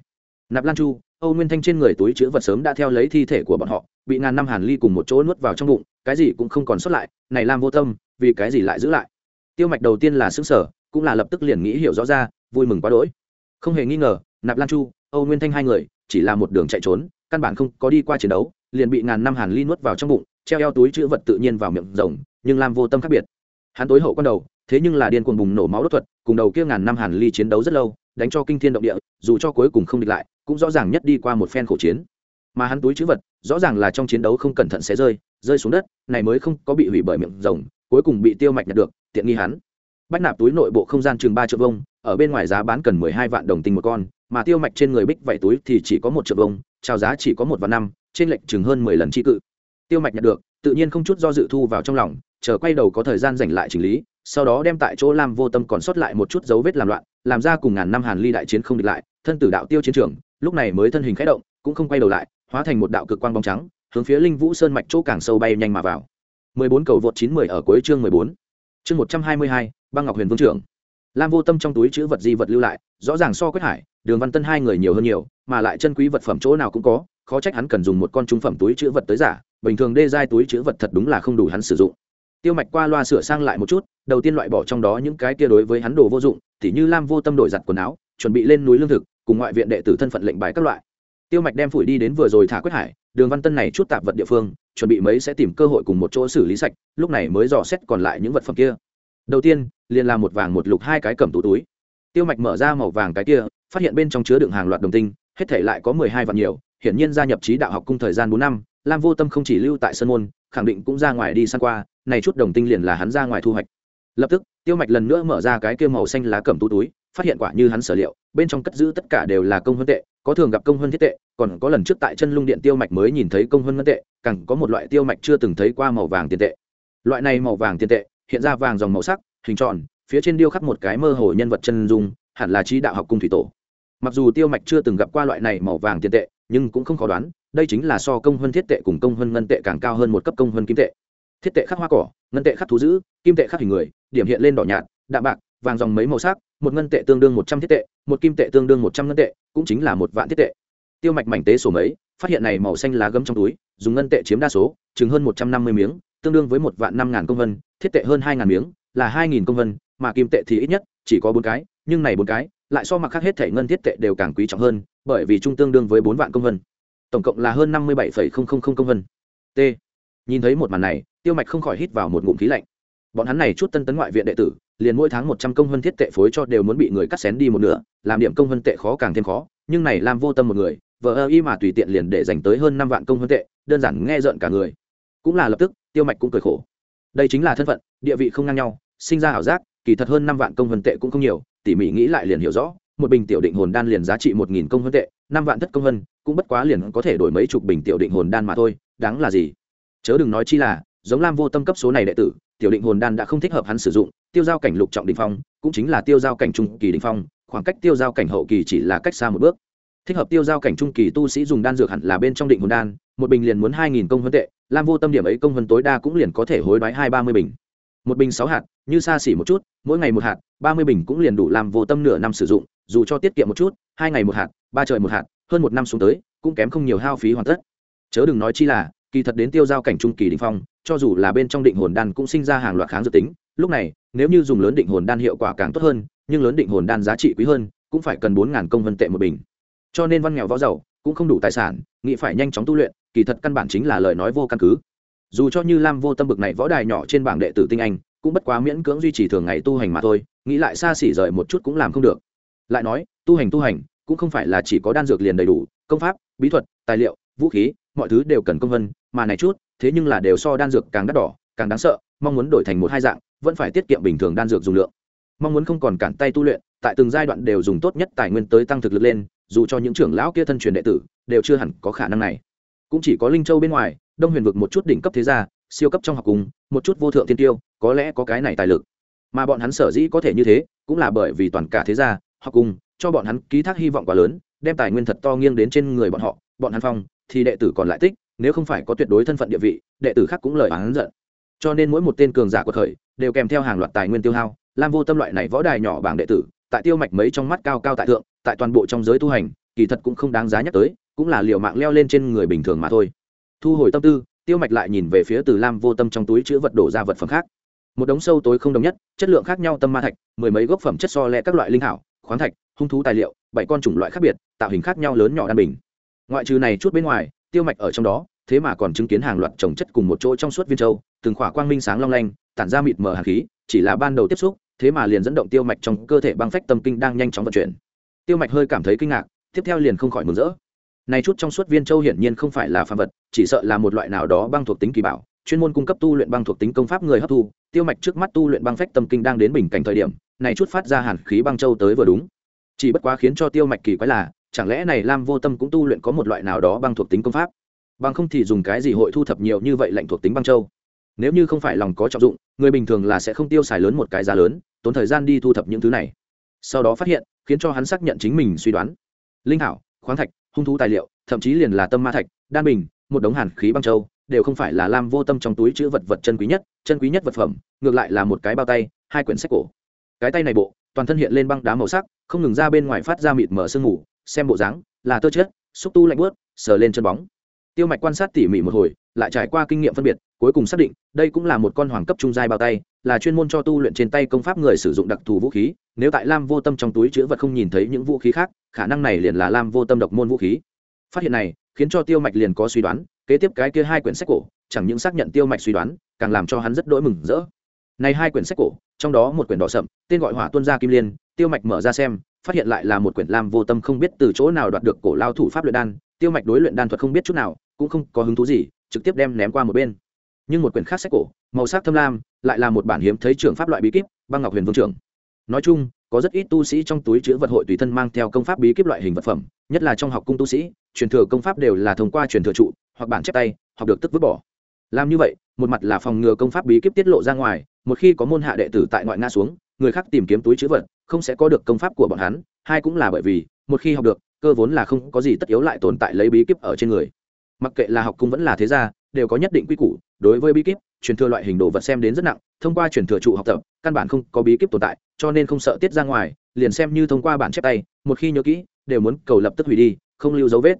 Nạp lan chu, âu nguyên thanh trên người túi chữ vật sớm đã theo lấy thi thể của bọn họ, bị ngàn năm hàn ly cùng một chỗ nuốt vào trong bụng, cái gì cũng không còn sót lại, này làm vô tâm vì cái gì lại giữ lại? Tiêu mạch đầu tiên là xứng sở cũng là lập tức liền nghĩ hiểu rõ ra, vui mừng quá đỗi. Không hề nghi ngờ, nạp lan chu, âu nguyên thanh hai người, chỉ là một đường chạy trốn, căn bản không có đi qua chiến đấu, liền bị ngàn năm hàn ly nuốt vào trong bụng, treo eo túi chữ vật tự nhiên vào miệng rồng, nhưng lam vô tâm khác biệt. Hắn tối hậu con đầu, thế nhưng là điên cuồng bùng nổ máu đốt thuật, cùng đầu kia ngàn năm hàn ly chiến đấu rất lâu, đánh cho kinh thiên động địa, dù cho cuối cùng không địch lại, cũng rõ ràng nhất đi qua một phen khổ chiến. Mà hắn túi chữ vật, rõ ràng là trong chiến đấu không cẩn thận sẽ rơi rơi xuống đất, này mới không có bị hủy bởi miệng rồng cuối cùng bị tiêu mạch nhặt được, tiện nghi hắn. Bách nạp túi nội bộ không gian chừng ba triệu vông ở bên ngoài giá bán cần mười hai vạn đồng tinh một con, mà tiêu mạch trên người bích vảy túi thì chỉ có một triệu vông trao giá chỉ có một vạn năm, trên lệnh chừng hơn mười lần tri cự. Tiêu mạch nhặt được, tự nhiên không chút do dự thu vào trong lòng, chờ quay đầu có thời gian dành lại chỉnh lý, sau đó đem tại chỗ làm vô tâm còn sót lại một chút dấu vết làm loạn, làm ra cùng ngàn năm hàn ly đại chiến không địch lại, thân tử đạo tiêu chiến trường, lúc này mới thân hình khẽ động, cũng không quay đầu lại, hóa thành một đạo cực quang bóng trắng, hướng phía linh vũ sơn mạch chỗ càng sâu bay nhanh mà vào. 14 cầu vượt 910 ở cuối chương 14. Chương 122, băng ngọc huyền vương trưởng. Lam vô tâm trong túi chữ vật di vật lưu lại, rõ ràng so Quách hải, đường văn tân hai người nhiều hơn nhiều, mà lại chân quý vật phẩm chỗ nào cũng có, khó trách hắn cần dùng một con trung phẩm túi chữ vật tới giả, bình thường đê giai túi chữ vật thật đúng là không đủ hắn sử dụng. Tiêu Mạch qua loa sửa sang lại một chút, đầu tiên loại bỏ trong đó những cái kia đối với hắn đồ vô dụng, tỉ như Lam vô tâm đổi giặt quần áo, chuẩn bị lên núi lương thực, cùng ngoại viện đệ tử thân phận lệnh bài các loại. Tiêu Mạch đem phủi đi đến vừa rồi thả quyết hải, đường văn tân này chút tạp vật địa phương, chuẩn bị mấy sẽ tìm cơ hội cùng một chỗ xử lý sạch, lúc này mới dò xét còn lại những vật phẩm kia. Đầu tiên, liền làm một vàng một lục hai cái cầm tủ túi. Tiêu mạch mở ra màu vàng cái kia, phát hiện bên trong chứa đựng hàng loạt đồng tinh, hết thể lại có mười hai vạn nhiều, hiển nhiên gia nhập trí đạo học cung thời gian bốn năm, lam vô tâm không chỉ lưu tại sân môn, khẳng định cũng ra ngoài đi săn qua, này chút đồng tinh liền là hắn ra ngoài thu hoạch. Lập tức, tiêu mạch lần nữa mở ra cái kia màu xanh lá cầm tú túi, phát hiện quả như hắn sở liệu, bên trong cất giữ tất cả đều là công hơn tệ có thường gặp công hơn thiết tệ, còn có lần trước tại chân lung điện tiêu mạch mới nhìn thấy công hơn ngân tệ, càng có một loại tiêu mạch chưa từng thấy qua màu vàng tiền tệ. Loại này màu vàng tiền tệ, hiện ra vàng dòng màu sắc, hình tròn, phía trên điêu khắc một cái mơ hồ nhân vật chân dung, hẳn là trí đạo học cung thủy tổ. Mặc dù tiêu mạch chưa từng gặp qua loại này màu vàng tiền tệ, nhưng cũng không khó đoán, đây chính là so công hơn thiết tệ cùng công hơn ngân tệ càng cao hơn một cấp công hơn kim tệ. Thiết tệ khắc hoa cỏ, ngân tệ khắc thú dữ, kim tệ khắc hình người, điểm hiện lên đỏ nhạt, đạm bạc, vàng dòng mấy màu sắc một ngân tệ tương đương một trăm thiết tệ, một kim tệ tương đương một trăm ngân tệ, cũng chính là một vạn thiết tệ. Tiêu mạch mảnh tế sổ mấy, phát hiện này màu xanh lá gấm trong túi, dùng ngân tệ chiếm đa số, chừng hơn một trăm năm mươi miếng, tương đương với một vạn năm ngàn công vân, thiết tệ hơn hai ngàn miếng, là hai nghìn công vân, mà kim tệ thì ít nhất, chỉ có bốn cái, nhưng này bốn cái, lại so mặc khác hết thể ngân thiết tệ đều càng quý trọng hơn, bởi vì trung tương đương với bốn vạn công vân. Tổng cộng là hơn năm mươi bảy công vân. T. Nhìn thấy một màn này, tiêu mạch không khỏi hít vào một ngụm khí lạnh bọn hắn này chút tân tấn ngoại viện đệ tử, liền mỗi tháng một trăm công hơn thiết tệ phối cho đều muốn bị người cắt xén đi một nửa, làm điểm công hơn tệ khó càng thêm khó, nhưng này làm vô tâm một người vợ ơ y mà tùy tiện liền để dành tới hơn năm vạn công hơn tệ, đơn giản nghe rợn cả người. Cũng là lập tức, tiêu mạch cũng cười khổ. Đây chính là thân phận, địa vị không ngang nhau, sinh ra ảo giác, kỳ thật hơn năm vạn công hơn tệ cũng không nhiều, tỉ mỉ nghĩ lại liền hiểu rõ, một bình tiểu định hồn đan liền giá trị một nghìn công hơn tệ, năm vạn thất công hơn cũng bất quá liền có thể đổi mấy chục bình tiểu định hồn đan mà thôi, đáng là gì? Chớ đừng nói chi là, giống lam vô tâm cấp số này đệ tử tiểu định hồn đan đã không thích hợp hắn sử dụng, tiêu giao cảnh lục trọng đình phong, cũng chính là tiêu giao cảnh trung kỳ đình phong, khoảng cách tiêu giao cảnh hậu kỳ chỉ là cách xa một bước. Thích hợp tiêu giao cảnh trung kỳ tu sĩ dùng đan dược hẳn là bên trong định hồn đan, một bình liền muốn hai nghìn công vân tệ, lam vô tâm điểm ấy công vân tối đa cũng liền có thể hối đoái hai ba mươi bình. Một bình sáu hạt, như xa xỉ một chút, mỗi ngày một hạt, ba mươi bình cũng liền đủ làm vô tâm nửa năm sử dụng, dù cho tiết kiệm một chút, hai ngày một hạt, ba trời một hạt, hơn một năm xuống tới, cũng kém không nhiều hao phí hoàn tất. Chớ đừng nói chi là kỳ thật đến tiêu giao cảnh trung kỳ đỉnh phong, cho dù là bên trong định hồn đan cũng sinh ra hàng loạt kháng dự tính. Lúc này, nếu như dùng lớn định hồn đan hiệu quả càng tốt hơn, nhưng lớn định hồn đan giá trị quý hơn, cũng phải cần bốn ngàn công vân tệ một bình. Cho nên văn nghèo võ giàu cũng không đủ tài sản, nghĩ phải nhanh chóng tu luyện, kỳ thật căn bản chính là lời nói vô căn cứ. Dù cho như lam vô tâm bực này võ đài nhỏ trên bảng đệ tử tinh anh, cũng bất quá miễn cưỡng duy trì thường ngày tu hành mà thôi, nghĩ lại xa xỉ rời một chút cũng làm không được. Lại nói, tu hành tu hành, cũng không phải là chỉ có đan dược liền đầy đủ, công pháp, bí thuật, tài liệu, vũ khí, mọi thứ đều cần công vân mà này chút, thế nhưng là đều so đan dược càng đắt đỏ, càng đáng sợ, mong muốn đổi thành một hai dạng, vẫn phải tiết kiệm bình thường đan dược dùng lượng. Mong muốn không còn cản tay tu luyện, tại từng giai đoạn đều dùng tốt nhất tài nguyên tới tăng thực lực lên, dù cho những trưởng lão kia thân truyền đệ tử, đều chưa hẳn có khả năng này. Cũng chỉ có linh châu bên ngoài, đông huyền vực một chút đỉnh cấp thế gia, siêu cấp trong học cùng, một chút vô thượng tiên tiêu, có lẽ có cái này tài lực. Mà bọn hắn sở dĩ có thể như thế, cũng là bởi vì toàn cả thế gia, học cùng, cho bọn hắn ký thác hy vọng quá lớn, đem tài nguyên thật to nghiêng đến trên người bọn họ, bọn hắn phong, thì đệ tử còn lại tích nếu không phải có tuyệt đối thân phận địa vị, đệ tử khác cũng lời oán giận. Cho nên mỗi một tên cường giả của thời đều kèm theo hàng loạt tài nguyên tiêu hao, lam vô tâm loại này võ đài nhỏ bảng đệ tử, tại tiêu mạch mấy trong mắt cao cao tại thượng, tại toàn bộ trong giới tu hành, kỳ thật cũng không đáng giá nhắc tới, cũng là liều mạng leo lên trên người bình thường mà thôi. Thu hồi tâm tư, tiêu mạch lại nhìn về phía từ lam vô tâm trong túi chữ vật đổ ra vật phẩm khác. Một đống sâu tối không đồng nhất, chất lượng khác nhau tâm ma thạch, mười mấy gốc phẩm chất so lẹ các loại linh hảo, khoáng thạch, hung thú tài liệu, bảy con chủng loại khác biệt, tạo hình khác nhau lớn nhỏ đan bình. Ngoại trừ này chút bên ngoài tiêu mạch ở trong đó, thế mà còn chứng kiến hàng loạt trồng chất cùng một chỗ trong suốt viên châu, từng khỏa quang minh sáng long lanh, tản ra mịt mờ hạt khí, chỉ là ban đầu tiếp xúc, thế mà liền dẫn động tiêu mạch trong cơ thể băng phách tâm kinh đang nhanh chóng vận chuyển. Tiêu mạch hơi cảm thấy kinh ngạc, tiếp theo liền không khỏi mừng rỡ. Này chút trong suốt viên châu hiển nhiên không phải là phàm vật, chỉ sợ là một loại nào đó băng thuộc tính kỳ bảo, chuyên môn cung cấp tu luyện băng thuộc tính công pháp người hấp thu, tiêu mạch trước mắt tu luyện băng phách tâm kinh đang đến bình cảnh thời điểm, này chút phát ra hàn khí băng châu tới vừa đúng. Chỉ bất quá khiến cho tiêu mạch kỳ quái là chẳng lẽ này lam vô tâm cũng tu luyện có một loại nào đó băng thuộc tính công pháp? Bằng không thì dùng cái gì hội thu thập nhiều như vậy lệnh thuộc tính băng châu? Nếu như không phải lòng có trọng dụng, người bình thường là sẽ không tiêu xài lớn một cái giá lớn, tốn thời gian đi thu thập những thứ này. Sau đó phát hiện, khiến cho hắn xác nhận chính mình suy đoán. Linh thảo khoáng thạch, hung thú tài liệu, thậm chí liền là tâm ma thạch, đan bình, một đống hàn khí băng châu, đều không phải là lam vô tâm trong túi chữ vật vật chân quý nhất, chân quý nhất vật phẩm, ngược lại là một cái bao tay, hai quyển sách cổ. Cái tay này bộ, toàn thân hiện lên băng đá màu sắc, không ngừng ra bên ngoài phát ra mịt mở sương mù xem bộ dáng, là tơ chết, xúc tu lạnh bớt sờ lên chân bóng. Tiêu mạch quan sát tỉ mỉ một hồi, lại trải qua kinh nghiệm phân biệt, cuối cùng xác định, đây cũng là một con hoàng cấp trung giai bao tay, là chuyên môn cho tu luyện trên tay công pháp người sử dụng đặc thù vũ khí, nếu tại lam vô tâm trong túi chữ vật không nhìn thấy những vũ khí khác, khả năng này liền là lam vô tâm độc môn vũ khí. Phát hiện này, khiến cho tiêu mạch liền có suy đoán, kế tiếp cái kia hai quyển sách cổ, chẳng những xác nhận tiêu mạch suy đoán, càng làm cho hắn rất đỗi mừng rỡ. Này hai quyển sách cổ, trong đó một quyển đỏ sậm, tên gọi hỏa tuân gia kim liên, tiêu mạch mở ra xem phát hiện lại là một quyển lam vô tâm không biết từ chỗ nào đoạt được cổ lao thủ pháp luyện đan, tiêu mạch đối luyện đan thuật không biết chút nào, cũng không có hứng thú gì, trực tiếp đem ném qua một bên. Nhưng một quyển khác sách cổ, màu sắc thâm lam, lại là một bản hiếm thấy trường pháp loại bí kíp, băng ngọc huyền vương trưởng. Nói chung, có rất ít tu sĩ trong túi chứa vật hội tùy thân mang theo công pháp bí kíp loại hình vật phẩm, nhất là trong học cung tu sĩ, truyền thừa công pháp đều là thông qua truyền thừa trụ, hoặc bản chép tay, học được tức vứt bỏ. Làm như vậy, một mặt là phòng ngừa công pháp bí kíp tiết lộ ra ngoài, một khi có môn hạ đệ tử tại ngoại nga xuống người khác tìm kiếm túi chứa vật, không sẽ có được công pháp của bọn hắn, hai cũng là bởi vì, một khi học được, cơ vốn là không có gì tất yếu lại tồn tại lấy bí kíp ở trên người. Mặc kệ là học cung vẫn là thế gia, đều có nhất định quy củ, đối với bí kíp, truyền thừa loại hình đồ vật xem đến rất nặng, thông qua truyền thừa trụ học tập, căn bản không có bí kíp tồn tại, cho nên không sợ tiết ra ngoài, liền xem như thông qua bản chép tay, một khi nhớ kỹ, đều muốn cầu lập tức hủy đi, không lưu dấu vết.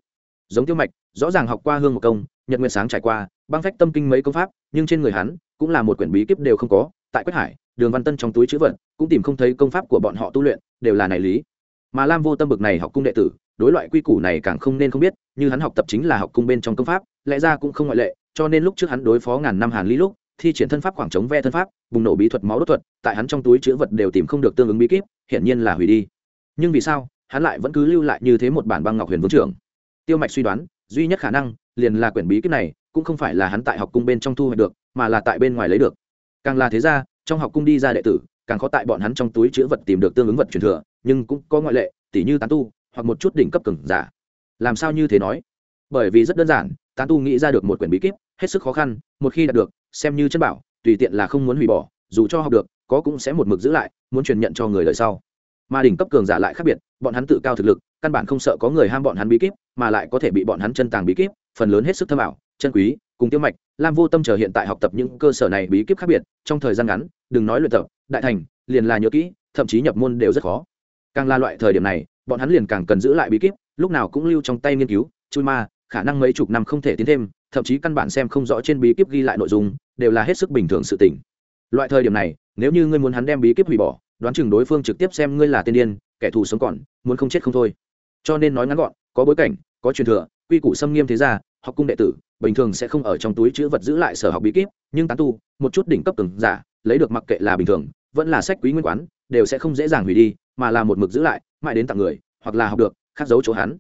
Giống tiêu mạch, rõ ràng học qua hương một công, nhật nguyện sáng trải qua, băng phách tâm kinh mấy công pháp, nhưng trên người hắn, cũng là một quyển bí kíp đều không có, tại quách hải đường văn tân trong túi chữ vật, cũng tìm không thấy công pháp của bọn họ tu luyện, đều là này lý. Mà lam vô tâm bực này học cung đệ tử, đối loại quy củ này càng không nên không biết, như hắn học tập chính là học cung bên trong công pháp, lẽ ra cũng không ngoại lệ, cho nên lúc trước hắn đối phó ngàn năm hàn lý lúc, thi triển thân pháp khoảng trống ve thân pháp, bùng nổ bí thuật máu đốt thuật, tại hắn trong túi chữ vật đều tìm không được tương ứng bí kíp, hiển nhiên là hủy đi. Nhưng vì sao, hắn lại vẫn cứ lưu lại như thế một bản băng ngọc huyền vương trưởng? Tiêu mạch suy đoán, duy nhất khả năng, liền là quyển bí kíp này, cũng không phải là hắn tại học cung bên trong thu hoạch được, mà là tại bên ngoài lấy được. Càng là thế ra trong học cung đi ra đệ tử, càng khó tại bọn hắn trong túi chữ vật tìm được tương ứng vật truyền thừa, nhưng cũng có ngoại lệ, tỉ như tán tu, hoặc một chút đỉnh cấp cứng giả. Làm sao như thế nói? Bởi vì rất đơn giản, tán tu nghĩ ra được một quyển bí kíp, hết sức khó khăn, một khi đạt được, xem như chân bảo, tùy tiện là không muốn hủy bỏ, dù cho học được, có cũng sẽ một mực giữ lại, muốn truyền nhận cho người đời sau. Mà đỉnh cấp cường giả lại khác biệt, bọn hắn tự cao thực lực, căn bản không sợ có người ham bọn hắn bí kíp, mà lại có thể bị bọn hắn chân tàng bí kíp, phần lớn hết sức thâm ảo, chân quý, cùng tiêu mạch lam vô tâm chờ hiện tại học tập những cơ sở này bí kíp khác biệt, trong thời gian ngắn, đừng nói luyện tập, đại thành, liền là nhớ kỹ, thậm chí nhập môn đều rất khó. Càng là loại thời điểm này, bọn hắn liền càng cần giữ lại bí kíp, lúc nào cũng lưu trong tay nghiên cứu, chui ma, khả năng mấy chục năm không thể tiến thêm, thậm chí căn bản xem không rõ trên bí kíp ghi lại nội dung, đều là hết sức bình thường sự tỉnh loại thời điểm này, nếu như ngươi muốn hắn đem bí kíp hủy bỏ, đoán chừng đối phương trực tiếp xem ngươi là tiên điên, kẻ thù sống còn, muốn không chết không thôi. Cho nên nói ngắn gọn, có bối cảnh, có truyền thừa, quy củ xâm nghiêm thế ra học cung đệ tử, bình thường sẽ không ở trong túi chữ vật giữ lại sở học bí kíp, nhưng tán tu, một chút đỉnh cấp từng giả, lấy được mặc kệ là bình thường, vẫn là sách quý nguyên quán, đều sẽ không dễ dàng hủy đi, mà là một mực giữ lại, mãi đến tặng người, hoặc là học được khắc dấu chỗ hắn.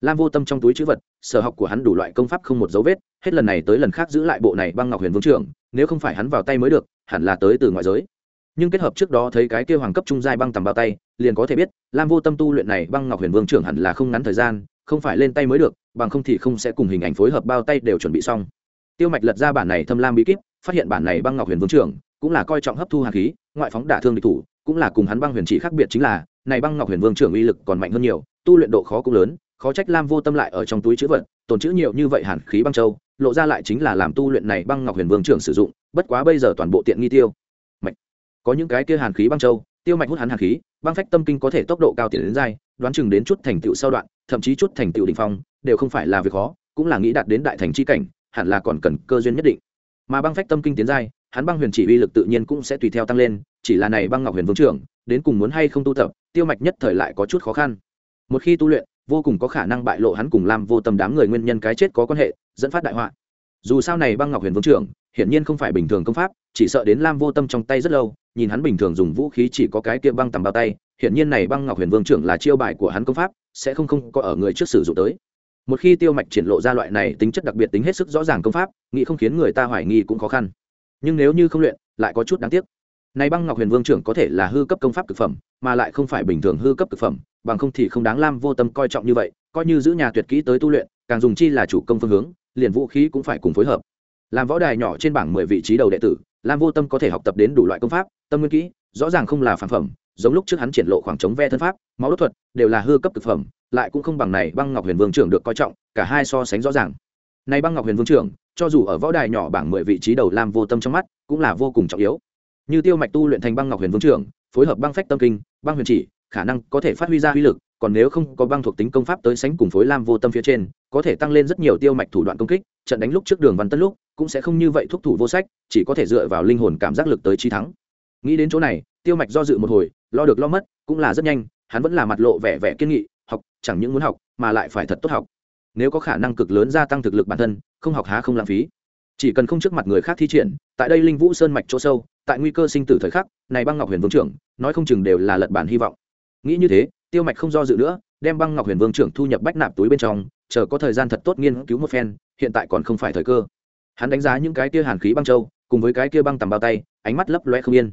Lam vô tâm trong túi chữ vật, sở học của hắn đủ loại công pháp không một dấu vết, hết lần này tới lần khác giữ lại bộ này băng ngọc huyền vương trưởng, nếu không phải hắn vào tay mới được, hẳn là tới từ ngoại giới. Nhưng kết hợp trước đó thấy cái kêu hoàng cấp trung giai băng tầm bao tay, liền có thể biết, lam vô tâm tu luyện này băng ngọc huyền vương trưởng hẳn là không ngắn thời gian không phải lên tay mới được, bằng không thì không sẽ cùng hình ảnh phối hợp bao tay đều chuẩn bị xong. Tiêu mạch lật ra bản này thâm lam bí kíp, phát hiện bản này băng ngọc huyền vương trưởng cũng là coi trọng hấp thu hạt khí, ngoại phóng đả thương địch thủ, cũng là cùng hắn băng huyền chỉ khác biệt chính là, này băng ngọc huyền vương trưởng uy lực còn mạnh hơn nhiều, tu luyện độ khó cũng lớn, khó trách lam vô tâm lại ở trong túi chữ vật, tồn chữ nhiều như vậy hàn khí băng châu, lộ ra lại chính là làm tu luyện này băng ngọc huyền vương trưởng sử dụng, bất quá bây giờ toàn bộ tiện nghi tiêu. Mạch, có những cái kia hàn khí băng châu, tiêu mạch hút hắn hàn khí, băng phách tâm kinh có thể tốc độ cao tiền đến dai, đoán chừng đến chút thành tựu sau đoạn thậm chí chút thành tựu đỉnh phong, đều không phải là việc khó, cũng là nghĩ đạt đến đại thành chi cảnh, hẳn là còn cần cơ duyên nhất định. Mà băng phách tâm kinh tiến giai, hắn băng huyền chỉ uy lực tự nhiên cũng sẽ tùy theo tăng lên, chỉ là này băng ngọc huyền vương trưởng, đến cùng muốn hay không tu tập, tiêu mạch nhất thời lại có chút khó khăn. Một khi tu luyện, vô cùng có khả năng bại lộ hắn cùng làm vô tâm đám người nguyên nhân cái chết có quan hệ, dẫn phát đại họa. Dù sao này băng ngọc huyền vương trưởng hiển nhiên không phải bình thường công pháp, chỉ sợ đến lam vô tâm trong tay rất lâu, nhìn hắn bình thường dùng vũ khí chỉ có cái kia băng tầm bao tay, hiển nhiên này băng ngọc huyền vương trưởng là chiêu bài của hắn công pháp, sẽ không không có ở người trước sử dụng tới. Một khi tiêu mạch triển lộ ra loại này tính chất đặc biệt tính hết sức rõ ràng công pháp, nghĩ không khiến người ta hoài nghi cũng khó khăn. Nhưng nếu như không luyện, lại có chút đáng tiếc. Này băng ngọc huyền vương trưởng có thể là hư cấp công pháp cực phẩm, mà lại không phải bình thường hư cấp cực phẩm, bằng không thì không đáng lam vô tâm coi trọng như vậy, coi như giữ nhà tuyệt kỹ tới tu luyện, càng dùng chi là chủ công phương hướng, liền vũ khí cũng phải cùng phối hợp làm võ đài nhỏ trên bảng mười vị trí đầu đệ tử, lam vô tâm có thể học tập đến đủ loại công pháp, tâm nguyên kỹ, rõ ràng không là phản phẩm, giống lúc trước hắn triển lộ khoảng trống ve thân pháp, máu đốt thuật, đều là hư cấp thực phẩm, lại cũng không bằng này băng ngọc huyền vương trưởng được coi trọng, cả hai so sánh rõ ràng. Này băng ngọc huyền vương trưởng, cho dù ở võ đài nhỏ bảng mười vị trí đầu lam vô tâm trong mắt, cũng là vô cùng trọng yếu. Như tiêu mạch tu luyện thành băng ngọc huyền vương trưởng, phối hợp băng phách tâm kinh, băng huyền chỉ, khả năng có thể phát huy ra uy lực, còn nếu không có băng thuộc tính công pháp tới sánh cùng phối lam vô tâm phía trên có thể tăng lên rất nhiều tiêu mạch thủ đoạn công kích, trận đánh lúc trước đường văn tân lúc, cũng sẽ không như vậy thúc thủ vô sách, chỉ có thể dựa vào linh hồn cảm giác lực tới trí thắng. Nghĩ đến chỗ này, tiêu mạch do dự một hồi, lo được lo mất, cũng là rất nhanh, hắn vẫn là mặt lộ vẻ vẻ kiên nghị, học, chẳng những muốn học, mà lại phải thật tốt học. Nếu có khả năng cực lớn gia tăng thực lực bản thân, không học há không lãng phí. Chỉ cần không trước mặt người khác thi triển, tại đây linh vũ sơn mạch chỗ sâu, tại nguy cơ sinh tử thời khắc, này băng ngọc huyền vương trưởng, nói không chừng đều là lật bản hy vọng. Nghĩ như thế, tiêu mạch không do dự nữa đem băng ngọc huyền vương trưởng thu nhập bách nạp túi bên trong, chờ có thời gian thật tốt nghiên cứu một phen, hiện tại còn không phải thời cơ. Hắn đánh giá những cái kia hàn khí băng châu, cùng với cái kia băng tầm bao tay, ánh mắt lấp loe không yên.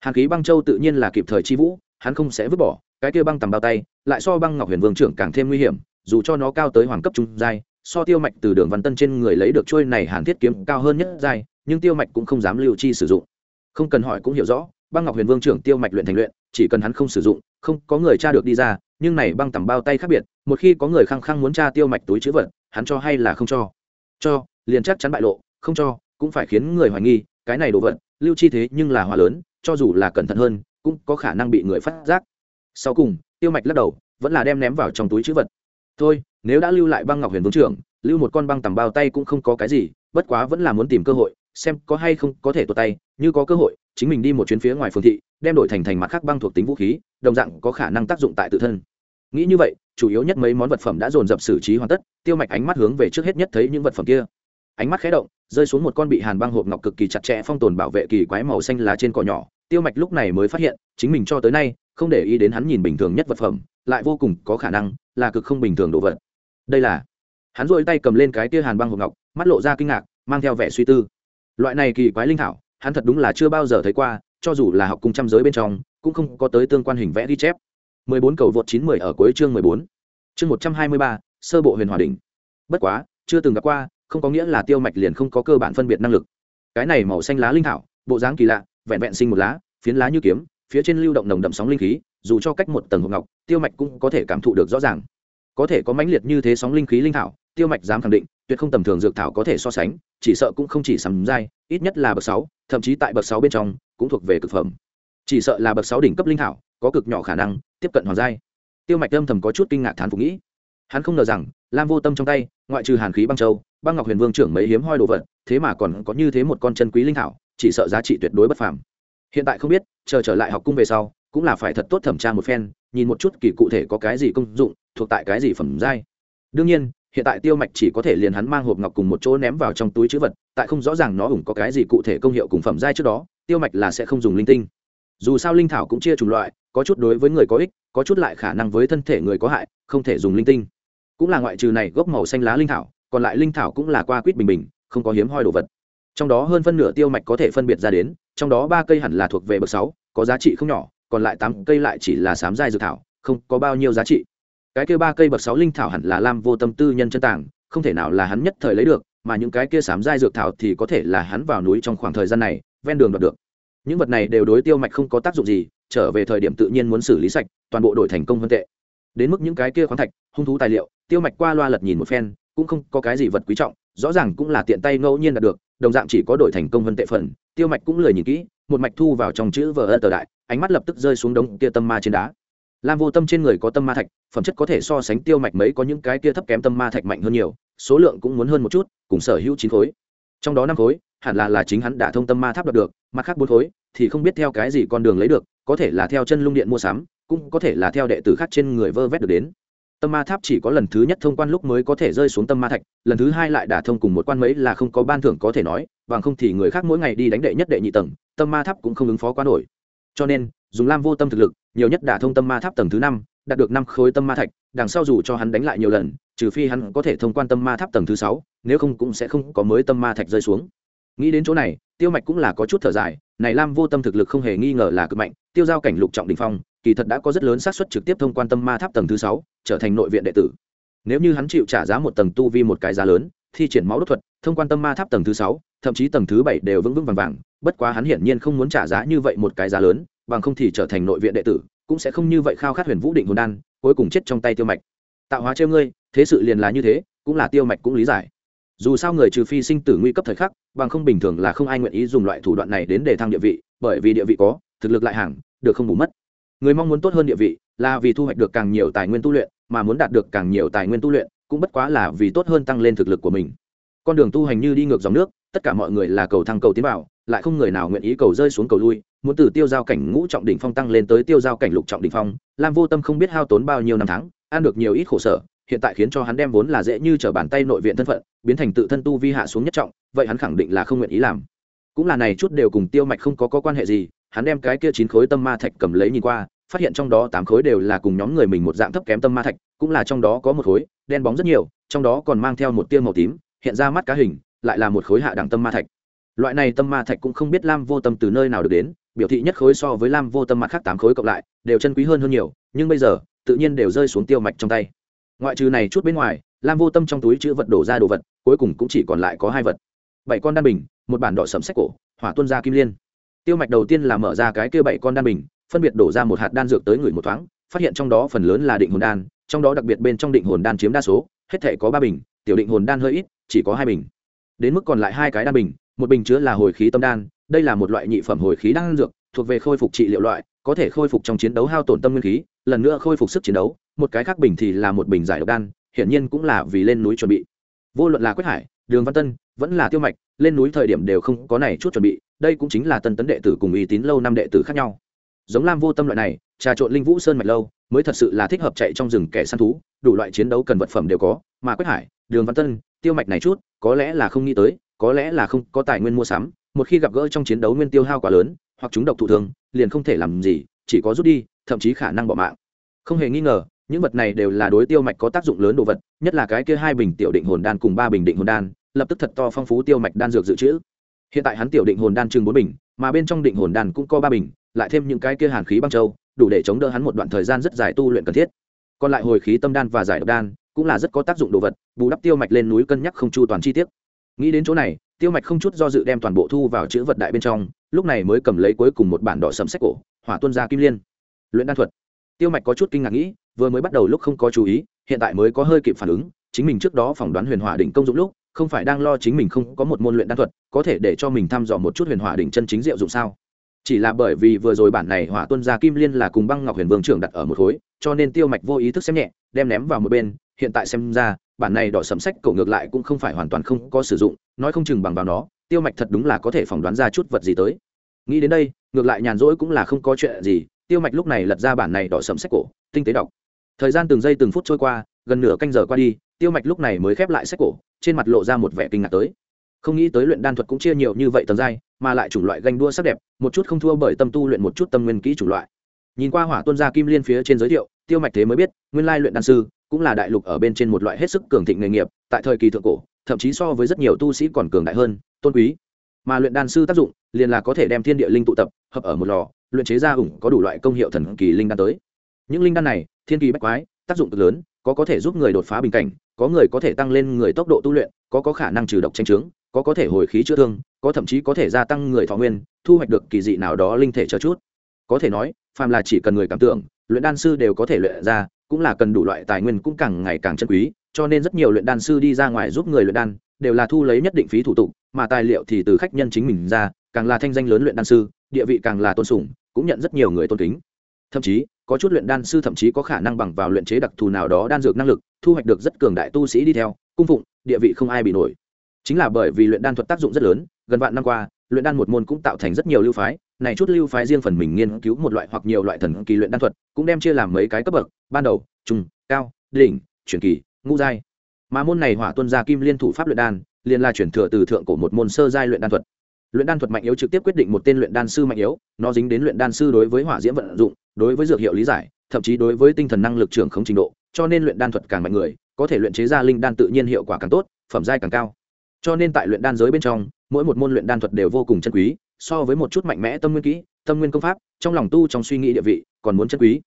Hàn khí băng châu tự nhiên là kịp thời chi vũ, hắn không sẽ vứt bỏ, cái kia băng tầm bao tay, lại so băng ngọc huyền vương trưởng càng thêm nguy hiểm, dù cho nó cao tới hoàng cấp trung giai, so tiêu mạch từ đường văn tân trên người lấy được trôi này hàn thiết kiếm cao hơn nhất giai, nhưng tiêu mạch cũng không dám lưu chi sử dụng. Không cần hỏi cũng hiểu rõ, băng ngọc huyền vương trưởng tiêu mạch luyện thành luyện, chỉ cần hắn không sử dụng, không có người tra được đi ra nhưng này băng tầm bao tay khác biệt, một khi có người khăng khăng muốn tra tiêu mạch túi chữ vật, hắn cho hay là không cho? Cho, liền chắc chắn bại lộ, không cho, cũng phải khiến người hoài nghi, cái này đồ vật, lưu chi thế nhưng là hòa lớn, cho dù là cẩn thận hơn, cũng có khả năng bị người phát giác. Sau cùng, tiêu mạch lắc đầu, vẫn là đem ném vào trong túi chữ vật. Thôi, nếu đã lưu lại băng ngọc huyền vương trưởng, lưu một con băng tầm bao tay cũng không có cái gì, bất quá vẫn là muốn tìm cơ hội, xem có hay không có thể tuột tay, như có cơ hội, chính mình đi một chuyến phía ngoài phương thị, đem đổi thành thành mặt khác băng thuộc tính vũ khí, đồng dạng có khả năng tác dụng tại tự thân nghĩ như vậy, chủ yếu nhất mấy món vật phẩm đã dồn dập xử trí hoàn tất, tiêu mạch ánh mắt hướng về trước hết nhất thấy những vật phẩm kia. Ánh mắt khé động, rơi xuống một con bị hàn băng hộp ngọc cực kỳ chặt chẽ phong tồn bảo vệ kỳ quái màu xanh lá trên cỏ nhỏ. Tiêu mạch lúc này mới phát hiện, chính mình cho tới nay không để ý đến hắn nhìn bình thường nhất vật phẩm, lại vô cùng có khả năng là cực không bình thường đồ vật. Đây là, hắn dội tay cầm lên cái tia hàn băng hộp ngọc, mắt lộ ra kinh ngạc, mang theo vẻ suy tư. Loại này kỳ quái linh thảo, hắn thật đúng là chưa bao giờ thấy qua, cho dù là học cùng trăm giới bên trong, cũng không có tới tương quan hình vẽ ghi chép. 14 cầu vượt 910 ở cuối chương 14. Chương 123, sơ bộ huyền hòa đỉnh. Bất quá, chưa từng gặp qua, không có nghĩa là tiêu mạch liền không có cơ bản phân biệt năng lực. Cái này màu xanh lá linh thảo, bộ dáng kỳ lạ, vẹn vẹn sinh một lá, phiến lá như kiếm, phía trên lưu động nồng đậm sóng linh khí, dù cho cách một tầng hộp ngọc, tiêu mạch cũng có thể cảm thụ được rõ ràng. Có thể có mãnh liệt như thế sóng linh khí linh thảo, tiêu mạch dám khẳng định, tuyệt không tầm thường dược thảo có thể so sánh, chỉ sợ cũng không chỉ sắm dai, ít nhất là bậc 6, thậm chí tại bậc 6 bên trong, cũng thuộc về cực phẩm. Chỉ sợ là bậc 6 đỉnh cấp linh thảo, có cực nhỏ khả năng tiếp cận hoàng giai. Tiêu mạch âm thầm có chút kinh ngạc thán phục nghĩ. Hắn không ngờ rằng, lam vô tâm trong tay, ngoại trừ hàn khí băng châu, băng ngọc huyền vương trưởng mấy hiếm hoi đồ vật, thế mà còn có như thế một con chân quý linh thảo, chỉ sợ giá trị tuyệt đối bất phàm. Hiện tại không biết, chờ trở lại học cung về sau, cũng là phải thật tốt thẩm tra một phen, nhìn một chút kỳ cụ thể có cái gì công dụng, thuộc tại cái gì phẩm giai. Đương nhiên, hiện tại tiêu mạch chỉ có thể liền hắn mang hộp ngọc cùng một chỗ ném vào trong túi chữ vật, tại không rõ ràng nó ủng có cái gì cụ thể công hiệu cùng phẩm giai trước đó, tiêu mạch là sẽ không dùng linh tinh dù sao linh thảo cũng chia chủng loại, có chút đối với người có ích, có chút lại khả năng với thân thể người có hại, không thể dùng linh tinh. Cũng là ngoại trừ này gốc màu xanh lá linh thảo, còn lại linh thảo cũng là qua quýt bình bình, không có hiếm hoi đồ vật. Trong đó hơn phân nửa tiêu mạch có thể phân biệt ra đến, trong đó ba cây hẳn là thuộc về bậc sáu, có giá trị không nhỏ, còn lại tám cây lại chỉ là sám dai dược thảo, không có bao nhiêu giá trị. Cái kia ba cây bậc sáu linh thảo hẳn là lam vô tâm tư nhân chân tàng, không thể nào là hắn nhất thời lấy được, mà những cái kia sám dai dược thảo thì có thể là hắn vào núi trong khoảng thời gian này, ven đường đoạt được những vật này đều đối tiêu mạch không có tác dụng gì, trở về thời điểm tự nhiên muốn xử lý sạch, toàn bộ đổi thành công vân tệ. Đến mức những cái kia khoáng thạch, hung thú tài liệu, tiêu mạch qua loa lật nhìn một phen, cũng không có cái gì vật quý trọng, rõ ràng cũng là tiện tay ngẫu nhiên đạt được, đồng dạng chỉ có đổi thành công vân tệ phần, tiêu mạch cũng lười nhìn kỹ, một mạch thu vào trong chữ vờ ơ tờ đại, ánh mắt lập tức rơi xuống đống kia tâm ma trên đá. Lam vô tâm trên người có tâm ma thạch, phẩm chất có thể so sánh tiêu mạch mấy có những cái kia thấp kém tâm ma thạch mạnh hơn nhiều, số lượng cũng muốn hơn một chút, cùng sở hữu chín khối. Trong đó năm khối hẳn là là chính hắn đã thông tâm ma tháp đoạt được, mặt khác bốn khối, thì không biết theo cái gì con đường lấy được, có thể là theo chân lung điện mua sắm, cũng có thể là theo đệ tử khác trên người vơ vét được đến. Tâm ma tháp chỉ có lần thứ nhất thông quan lúc mới có thể rơi xuống tâm ma thạch, lần thứ hai lại đả thông cùng một quan mấy là không có ban thưởng có thể nói, bằng không thì người khác mỗi ngày đi đánh đệ nhất đệ nhị tầng, tâm ma tháp cũng không ứng phó quá nổi. Cho nên, dùng lam vô tâm thực lực, nhiều nhất đả thông tâm ma tháp tầng thứ năm, đạt được năm khối tâm ma thạch, đằng sau dù cho hắn đánh lại nhiều lần, trừ phi hắn có thể thông quan tâm ma tháp tầng thứ sáu, nếu không cũng sẽ không có mới tâm ma thạch rơi xuống nghĩ đến chỗ này, tiêu mạch cũng là có chút thở dài, này lam vô tâm thực lực không hề nghi ngờ là cực mạnh, tiêu giao cảnh lục trọng đình phong, kỳ thật đã có rất lớn xác suất trực tiếp thông quan tâm ma tháp tầng thứ sáu, trở thành nội viện đệ tử. Nếu như hắn chịu trả giá một tầng tu vi một cái giá lớn, thi triển máu đốt thuật, thông quan tâm ma tháp tầng thứ sáu, thậm chí tầng thứ bảy đều vững vững vàng vàng, bất quá hắn hiển nhiên không muốn trả giá như vậy một cái giá lớn, bằng không thì trở thành nội viện đệ tử, cũng sẽ không như vậy khao khát huyền vũ định hồn đan, cuối cùng chết trong tay tiêu mạch. Tạo hóa treo ngươi, thế sự liền là như thế, cũng là tiêu mạch cũng lý giải dù sao người trừ phi sinh tử nguy cấp thời khắc, bằng không bình thường là không ai nguyện ý dùng loại thủ đoạn này đến để thăng địa vị, bởi vì địa vị có, thực lực lại hàng, được không bù mất. Người mong muốn tốt hơn địa vị là vì thu hoạch được càng nhiều tài nguyên tu luyện, mà muốn đạt được càng nhiều tài nguyên tu luyện cũng bất quá là vì tốt hơn tăng lên thực lực của mình. Con đường tu hành như đi ngược dòng nước, tất cả mọi người là cầu thăng cầu tiến bảo lại không người nào nguyện ý cầu rơi xuống cầu lui, muốn từ tiêu giao cảnh ngũ trọng đỉnh phong tăng lên tới tiêu giao cảnh lục trọng đỉnh phong, lam vô tâm không biết hao tốn bao nhiêu năm tháng, ăn được nhiều ít khổ sở hiện tại khiến cho hắn đem vốn là dễ như trở bàn tay nội viện thân phận biến thành tự thân tu vi hạ xuống nhất trọng vậy hắn khẳng định là không nguyện ý làm. Cũng là này chút đều cùng tiêu mạch không có, có quan hệ gì hắn đem cái kia chín khối tâm ma thạch cầm lấy nhìn qua phát hiện trong đó tám khối đều là cùng nhóm người mình một dạng thấp kém tâm ma thạch cũng là trong đó có một khối đen bóng rất nhiều trong đó còn mang theo một tia màu tím hiện ra mắt cá hình lại là một khối hạ đẳng tâm ma thạch. Loại này tâm ma thạch cũng không biết lam vô tâm từ nơi nào được đến biểu thị nhất khối so với lam vô tâm mặt khác tám khối cộng lại đều chân quý hơn hơn nhiều nhưng bây giờ tự nhiên đều rơi xuống tiêu mạch trong tay ngoại trừ này chút bên ngoài, lam vô tâm trong túi chữ vật đổ ra đồ vật, cuối cùng cũng chỉ còn lại có hai vật. Bảy con đan bình, một bản đỏ sầm sách cổ, hỏa tuân ra kim liên. Tiêu mạch đầu tiên là mở ra cái kia bảy con đan bình, phân biệt đổ ra một hạt đan dược tới người một thoáng, phát hiện trong đó phần lớn là định hồn đan, trong đó đặc biệt bên trong định hồn đan chiếm đa số, hết thể có ba bình, tiểu định hồn đan hơi ít, chỉ có hai bình. Đến mức còn lại hai cái đan bình, một bình chứa là hồi khí tâm đan, đây là một loại nhị phẩm hồi khí đan dược, thuộc về khôi phục trị liệu loại, có thể khôi phục trong chiến đấu hao tổn tâm nguyên khí, lần nữa khôi phục sức chiến đấu một cái khác bình thì là một bình giải độc đan hiển nhiên cũng là vì lên núi chuẩn bị. Vô luận là quyết hải đường văn tân vẫn là tiêu mạch lên núi thời điểm đều không có này chút chuẩn bị đây cũng chính là tân tấn đệ tử cùng uy tín lâu năm đệ tử khác nhau. Giống lam vô tâm loại này trà trộn linh vũ sơn mạch lâu mới thật sự là thích hợp chạy trong rừng kẻ săn thú đủ loại chiến đấu cần vật phẩm đều có mà quyết hải đường văn tân tiêu mạch này chút có lẽ là không nghĩ tới có lẽ là không có tài nguyên mua sắm một khi gặp gỡ trong chiến đấu nguyên tiêu hao quá lớn hoặc chúng độc thụ thương, liền không thể làm gì chỉ có rút đi thậm chí khả năng bỏ mạng. Không hề nghi ngờ những vật này đều là đối tiêu mạch có tác dụng lớn đồ vật, nhất là cái kia hai bình tiểu định hồn đan cùng ba bình định hồn đan, lập tức thật to phong phú tiêu mạch đan dược dự trữ. Hiện tại hắn tiểu định hồn đan chừng bốn bình, mà bên trong định hồn đan cũng có ba bình, lại thêm những cái kia hàn khí băng châu, đủ để chống đỡ hắn một đoạn thời gian rất dài tu luyện cần thiết. Còn lại hồi khí tâm đan và giải độc đan cũng là rất có tác dụng đồ vật, bù đắp tiêu mạch lên núi cân nhắc không chu toàn chi tiết. Nghĩ đến chỗ này, tiêu mạch không chút do dự đem toàn bộ thu vào chữ vật đại bên trong, lúc này mới cầm lấy cuối cùng một bản đỏ sầm sách cổ, hỏa tuân ra kim liên. Luyện đan thuật. Tiêu mạch có chút kinh ngạc nghĩ vừa mới bắt đầu lúc không có chú ý, hiện tại mới có hơi kịp phản ứng, chính mình trước đó phỏng đoán huyền hỏa đỉnh công dụng lúc, không phải đang lo chính mình không có một môn luyện đan thuật, có thể để cho mình thăm dò một chút huyền hỏa đỉnh chân chính diệu dụng sao? Chỉ là bởi vì vừa rồi bản này hỏa tuân ra kim liên là cùng băng ngọc huyền vương trưởng đặt ở một khối, cho nên tiêu mạch vô ý thức xem nhẹ, đem ném vào một bên, hiện tại xem ra, bản này đỏ sầm sách cổ ngược lại cũng không phải hoàn toàn không có sử dụng, nói không chừng bằng vào nó, tiêu mạch thật đúng là có thể phỏng đoán ra chút vật gì tới. Nghĩ đến đây, ngược lại nhàn rỗi cũng là không có chuyện gì, tiêu mạch lúc này lật ra bản này đỏ sầm sách cổ, tinh tế đọc thời gian từng giây từng phút trôi qua, gần nửa canh giờ qua đi, tiêu mạch lúc này mới khép lại sách cổ, trên mặt lộ ra một vẻ kinh ngạc tới. Không nghĩ tới luyện đan thuật cũng chia nhiều như vậy tầng giai, mà lại chủng loại ganh đua sắc đẹp, một chút không thua bởi tâm tu luyện, một chút tâm nguyên kỹ chủng loại. Nhìn qua hỏa tuân gia kim liên phía trên giới thiệu, tiêu mạch thế mới biết, nguyên lai luyện đan sư cũng là đại lục ở bên trên một loại hết sức cường thịnh nghề nghiệp, tại thời kỳ thượng cổ, thậm chí so với rất nhiều tu sĩ còn cường đại hơn, tôn quý. Mà luyện đan sư tác dụng, liền là có thể đem thiên địa linh tụ tập, hợp ở một lò, luyện chế ra ủng có đủ loại công hiệu thần kỳ linh đan tới. Những linh đan này thiên kỳ bách quái, tác dụng cực lớn, có có thể giúp người đột phá bình cảnh, có người có thể tăng lên người tốc độ tu luyện, có có khả năng trừ độc tranh trướng có có thể hồi khí chữa thương, có thậm chí có thể gia tăng người thọ nguyên, thu hoạch được kỳ dị nào đó linh thể chờ chút. Có thể nói, phàm là chỉ cần người cảm tưởng, luyện đan sư đều có thể luyện ra, cũng là cần đủ loại tài nguyên cũng càng ngày càng chân quý, cho nên rất nhiều luyện đan sư đi ra ngoài giúp người luyện đan, đều là thu lấy nhất định phí thủ tục, mà tài liệu thì từ khách nhân chính mình ra, càng là thanh danh lớn luyện đan sư, địa vị càng là tôn sùng, cũng nhận rất nhiều người tôn kính. Thậm chí có chút luyện đan sư thậm chí có khả năng bằng vào luyện chế đặc thù nào đó đan dược năng lực, thu hoạch được rất cường đại tu sĩ đi theo, cung phụng, địa vị không ai bị nổi. Chính là bởi vì luyện đan thuật tác dụng rất lớn, gần vạn năm qua, luyện đan một môn cũng tạo thành rất nhiều lưu phái, này chút lưu phái riêng phần mình nghiên cứu một loại hoặc nhiều loại thần kỳ luyện đan thuật, cũng đem chia làm mấy cái cấp bậc, ban đầu, trung, cao, đỉnh truyền kỳ, ngũ giai. Mà môn này hỏa tuân gia kim liên thủ pháp luyện đan, liền là chuyển thừa từ thượng cổ một môn sơ giai luyện đan thuật. Luyện đan thuật mạnh yếu trực tiếp quyết định một tên luyện đan sư mạnh yếu, nó dính đến luyện đan sư đối với hỏa diễm vận dụng đối với dược hiệu lý giải, thậm chí đối với tinh thần năng lực trưởng khống trình độ, cho nên luyện đan thuật càng mạnh người, có thể luyện chế ra linh đan tự nhiên hiệu quả càng tốt, phẩm giai càng cao. Cho nên tại luyện đan giới bên trong, mỗi một môn luyện đan thuật đều vô cùng chân quý, so với một chút mạnh mẽ tâm nguyên kỹ, tâm nguyên công pháp, trong lòng tu trong suy nghĩ địa vị, còn muốn chân quý.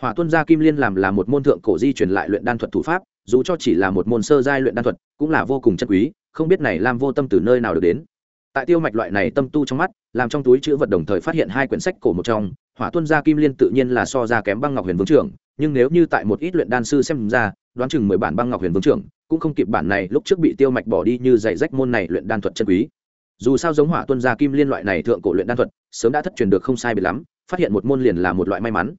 Hỏa tuân gia kim liên làm là một môn thượng cổ di truyền lại luyện đan thuật thủ pháp, dù cho chỉ là một môn sơ giai luyện đan thuật, cũng là vô cùng chân quý, không biết này lam vô tâm từ nơi nào được đến. Tại tiêu mạch loại này tâm tu trong mắt, làm trong túi chữ vật đồng thời phát hiện hai quyển sách cổ một trong hỏa tuân gia kim liên tự nhiên là so ra kém băng ngọc huyền vương trưởng, nhưng nếu như tại một ít luyện đan sư xem ra, đoán chừng mười bản băng ngọc huyền vương trưởng cũng không kịp bản này lúc trước bị tiêu mạch bỏ đi như giày rách môn này luyện đan thuật chân quý. Dù sao giống hỏa tuân gia kim liên loại này thượng cổ luyện đan thuật, sớm đã thất truyền được không sai biệt lắm, phát hiện một môn liền là một loại may mắn.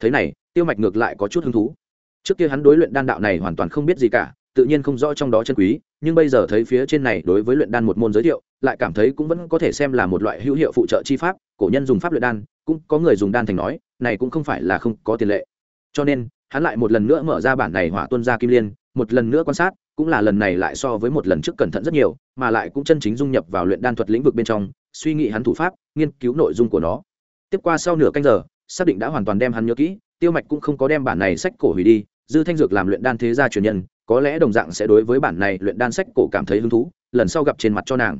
Thế này, tiêu mạch ngược lại có chút hứng thú. Trước kia hắn đối luyện đan đạo này hoàn toàn không biết gì cả tự nhiên không rõ trong đó chân quý, nhưng bây giờ thấy phía trên này đối với luyện đan một môn giới thiệu, lại cảm thấy cũng vẫn có thể xem là một loại hữu hiệu phụ trợ chi pháp, cổ nhân dùng pháp luyện đan, cũng có người dùng đan thành nói, này cũng không phải là không có tiền lệ. Cho nên, hắn lại một lần nữa mở ra bản này hỏa tuân gia kim liên, một lần nữa quan sát, cũng là lần này lại so với một lần trước cẩn thận rất nhiều, mà lại cũng chân chính dung nhập vào luyện đan thuật lĩnh vực bên trong, suy nghĩ hắn thủ pháp, nghiên cứu nội dung của nó. Tiếp qua sau nửa canh giờ, xác định đã hoàn toàn đem hắn nhớ kỹ, tiêu mạch cũng không có đem bản này sách cổ hủy đi dư thanh dược làm luyện đan thế gia truyền nhân, có lẽ đồng dạng sẽ đối với bản này luyện đan sách cổ cảm thấy hứng thú, lần sau gặp trên mặt cho nàng.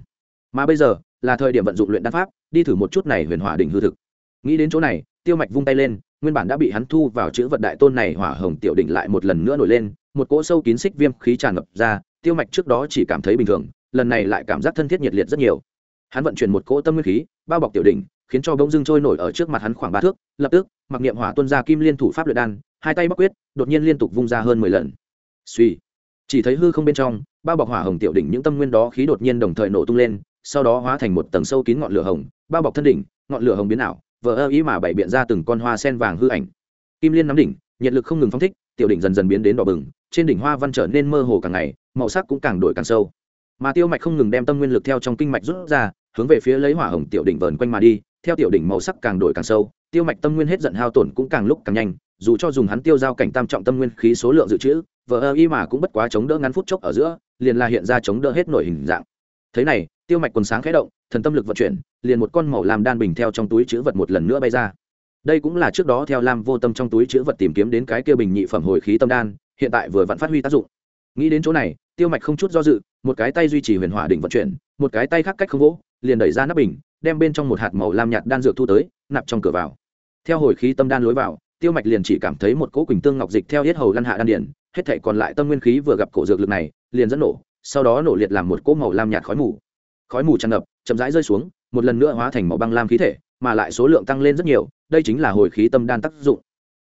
Mà bây giờ, là thời điểm vận dụng luyện đan pháp, đi thử một chút này huyền hỏa đỉnh hư thực. Nghĩ đến chỗ này, tiêu mạch vung tay lên, nguyên bản đã bị hắn thu vào chữ vật đại tôn này hỏa hồng tiểu đỉnh lại một lần nữa nổi lên, một cỗ sâu kín xích viêm khí tràn ngập ra, tiêu mạch trước đó chỉ cảm thấy bình thường, lần này lại cảm giác thân thiết nhiệt liệt rất nhiều. Hắn vận chuyển một cỗ tâm nguyên khí, bao bọc tiểu đỉnh, khiến cho bông dưng trôi nổi ở trước mặt hắn khoảng ba thước, lập tức mặc niệm hỏa tuân ra kim liên thủ pháp luyện đan, hai tay bắc quyết, đột nhiên liên tục vung ra hơn mười lần. Suy, chỉ thấy hư không bên trong, bao bọc hỏa hồng tiểu đỉnh những tâm nguyên đó khí đột nhiên đồng thời nổ tung lên, sau đó hóa thành một tầng sâu kín ngọn lửa hồng, bao bọc thân đỉnh, ngọn lửa hồng biến ảo vỡ ơ ý mà bảy biện ra từng con hoa sen vàng hư ảnh. Kim liên nắm đỉnh, nhiệt lực không ngừng phong thích, tiểu đỉnh dần dần biến đến đỏ bừng, trên đỉnh hoa văn trở nên mơ hồ càng ngày, màu sắc cũng càng đổi càng sâu. Mà tiêu mạch không ngừng đem tâm nguyên lực theo trong kinh mạch rút ra, hướng về phía lấy hỏa hồng tiểu đỉnh vờn quanh mà đi, theo tiểu đỉnh màu sắc càng đổi càng sâu tiêu mạch tâm nguyên hết giận hao tổn cũng càng lúc càng nhanh, dù cho dùng hắn tiêu giao cảnh tam trọng tâm nguyên khí số lượng dự trữ, vờ ơ y mà cũng bất quá chống đỡ ngắn phút chốc ở giữa, liền là hiện ra chống đỡ hết nổi hình dạng. Thế này, tiêu mạch quần sáng khẽ động, thần tâm lực vận chuyển, liền một con màu làm đan bình theo trong túi chữ vật một lần nữa bay ra. Đây cũng là trước đó theo lam vô tâm trong túi chữ vật tìm kiếm đến cái kia bình nhị phẩm hồi khí tâm đan, hiện tại vừa vẫn phát huy tác dụng. Nghĩ đến chỗ này, tiêu mạch không chút do dự, một cái tay duy trì huyền hỏa đỉnh vận chuyển, một cái tay khác cách không vỗ, liền đẩy ra nắp bình, đem bên trong một hạt màu lam nhạt đan dược thu tới, nạp trong cửa vào theo hồi khí tâm đan lối vào tiêu mạch liền chỉ cảm thấy một cỗ quỳnh tương ngọc dịch theo hết hầu lăn hạ đan điển hết thể còn lại tâm nguyên khí vừa gặp cổ dược lực này liền dẫn nổ sau đó nổ liệt làm một cỗ màu lam nhạt khói mù. Khói mù tràn ngập chậm rãi rơi xuống một lần nữa hóa thành màu băng lam khí thể mà lại số lượng tăng lên rất nhiều đây chính là hồi khí tâm đan tác dụng.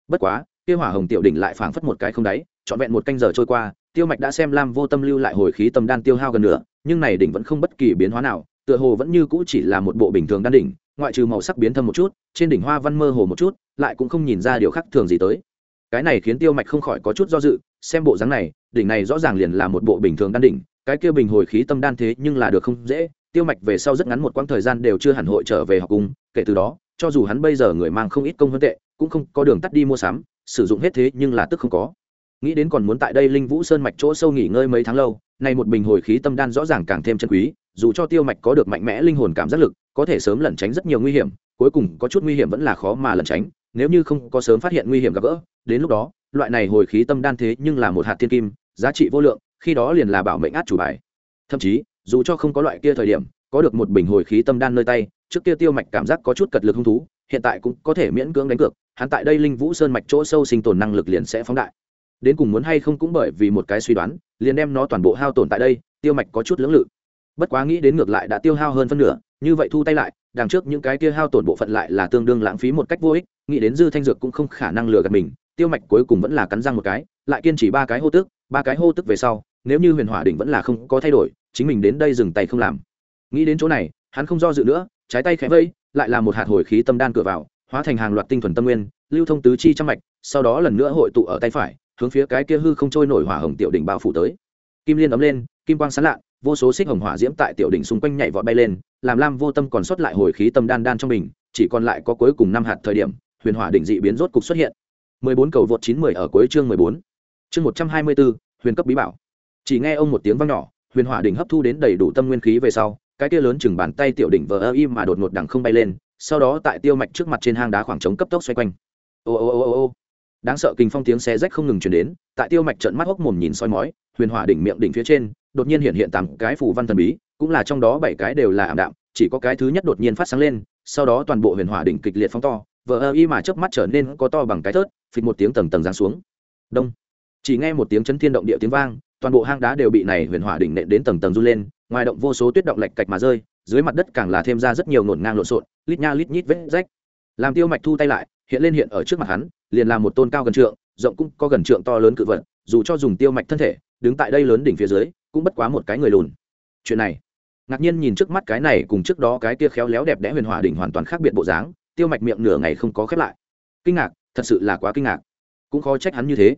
Bất quá tiêu hỏa hồng tiểu đỉnh lại phảng phất một cái không đáy trọn vẹn một canh giờ trôi qua tiêu mạch đã xem lam vô tâm lưu lại hồi khí tâm đan tiêu hao gần nửa, nhưng này đỉnh vẫn không bất kỳ biến hóa nào tựa hồ vẫn như cũ chỉ là một bộ bình thường đan đỉnh ngoại trừ màu sắc biến thâm một chút, trên đỉnh hoa văn mơ hồ một chút, lại cũng không nhìn ra điều khác thường gì tới. Cái này khiến tiêu mạch không khỏi có chút do dự, xem bộ dáng này, đỉnh này rõ ràng liền là một bộ bình thường đan đỉnh, cái kia bình hồi khí tâm đan thế nhưng là được không dễ, tiêu mạch về sau rất ngắn một quãng thời gian đều chưa hẳn hội trở về học cung, kể từ đó, cho dù hắn bây giờ người mang không ít công hơn tệ, cũng không có đường tắt đi mua sắm, sử dụng hết thế nhưng là tức không có. Nghĩ đến còn muốn tại đây linh vũ sơn mạch chỗ sâu nghỉ ngơi mấy tháng lâu nay một bình hồi khí tâm đan rõ ràng càng thêm chân quý, dù cho tiêu mạch có được mạnh mẽ linh hồn cảm giác lực có thể sớm lẩn tránh rất nhiều nguy hiểm, cuối cùng có chút nguy hiểm vẫn là khó mà lẩn tránh, nếu như không có sớm phát hiện nguy hiểm gặp gỡ, đến lúc đó, loại này hồi khí tâm đan thế nhưng là một hạt thiên kim, giá trị vô lượng, khi đó liền là bảo mệnh át chủ bài. Thậm chí, dù cho không có loại kia thời điểm, có được một bình hồi khí tâm đan nơi tay, trước kia tiêu mạch cảm giác có chút cật lực hung thú, hiện tại cũng có thể miễn cưỡng đánh cược, hắn tại đây linh vũ sơn mạch chỗ sâu sinh tồn năng lực liền sẽ phóng đại. Đến cùng muốn hay không cũng bởi vì một cái suy đoán, liền đem nó toàn bộ hao tổn tại đây, tiêu mạch có chút lưỡng lự. Bất quá nghĩ đến ngược lại đã tiêu hao hơn phân nửa như vậy thu tay lại, đằng trước những cái kia hao tổn bộ phận lại là tương đương lãng phí một cách vô ích, nghĩ đến dư thanh dược cũng không khả năng lừa gạt mình, tiêu mạch cuối cùng vẫn là cắn răng một cái, lại kiên trì ba cái hô tức ba cái hô tức về sau, nếu như huyền hỏa đỉnh vẫn là không có thay đổi, chính mình đến đây dừng tay không làm. Nghĩ đến chỗ này, hắn không do dự nữa, trái tay khẽ vây, lại là một hạt hồi khí tâm đan cửa vào, hóa thành hàng loạt tinh thuần tâm nguyên, lưu thông tứ chi trăm mạch, sau đó lần nữa hội tụ ở tay phải, hướng phía cái kia hư không trôi nổi hỏa hồng tiểu đỉnh bao phủ tới. Kim liên ấm lên, kim quang sán lạ vô số xích hồng hỏa diễm tại tiểu đỉnh xung quanh nhảy vọt bay lên làm lam vô tâm còn sót lại hồi khí tâm đan đan trong mình chỉ còn lại có cuối cùng năm hạt thời điểm huyền hỏa đỉnh dị biến rốt cục xuất hiện 14 cầu vượt 910 ở cuối chương 14. Chương 124, huyền cấp bí bảo. Chỉ nghe ông một tiếng vang nhỏ, huyền hỏa đỉnh hấp thu đến đầy đủ tâm nguyên khí về sau, cái kia lớn chừng bàn tay tiểu đỉnh vờ im mà đột ngột đằng không bay lên, sau đó tại tiêu mạch trước mặt trên hang đá khoảng trống cấp tốc xoay quanh. Ô ô ô ô ô. Đáng sợ kinh phong tiếng xé rách không ngừng truyền đến, tại tiêu mạch trợn mắt hốc mồm nhìn soi mói, huyền hỏa đỉnh miệng đỉnh phía trên, đột nhiên hiện hiện tám cái phù văn thần bí, cũng là trong đó bảy cái đều là ảm đạm, chỉ có cái thứ nhất đột nhiên phát sáng lên, sau đó toàn bộ huyền hỏa đỉnh kịch liệt phóng to, vờ ơ y mà chớp mắt trở nên có to bằng cái thớt phịch một tiếng tầng tầng giáng xuống. Đông. Chỉ nghe một tiếng chấn thiên động địa tiếng vang toàn bộ hang đá đều bị này huyền hỏa đỉnh nện đến tầng tầng run lên ngoài động vô số tuyết động lệch cạch mà rơi dưới mặt đất càng là thêm ra rất nhiều nổn ngang lộn xộn lít nha lít nhít vết rách. Làm tiêu mạch thu tay lại hiện lên hiện ở trước mặt hắn liền là một tôn cao gần trượng rộng cũng có gần trượng to lớn cự vật dù cho dùng tiêu mạch thân thể đứng tại đây lớn đỉnh phía dưới cũng bất quá một cái người lùn. Chuyện này, ngạc nhiên nhìn trước mắt cái này cùng trước đó cái kia khéo léo đẹp đẽ huyền hỏa đỉnh hoàn toàn khác biệt bộ dáng, tiêu mạch miệng nửa ngày không có khép lại. Kinh ngạc, thật sự là quá kinh ngạc. Cũng khó trách hắn như thế.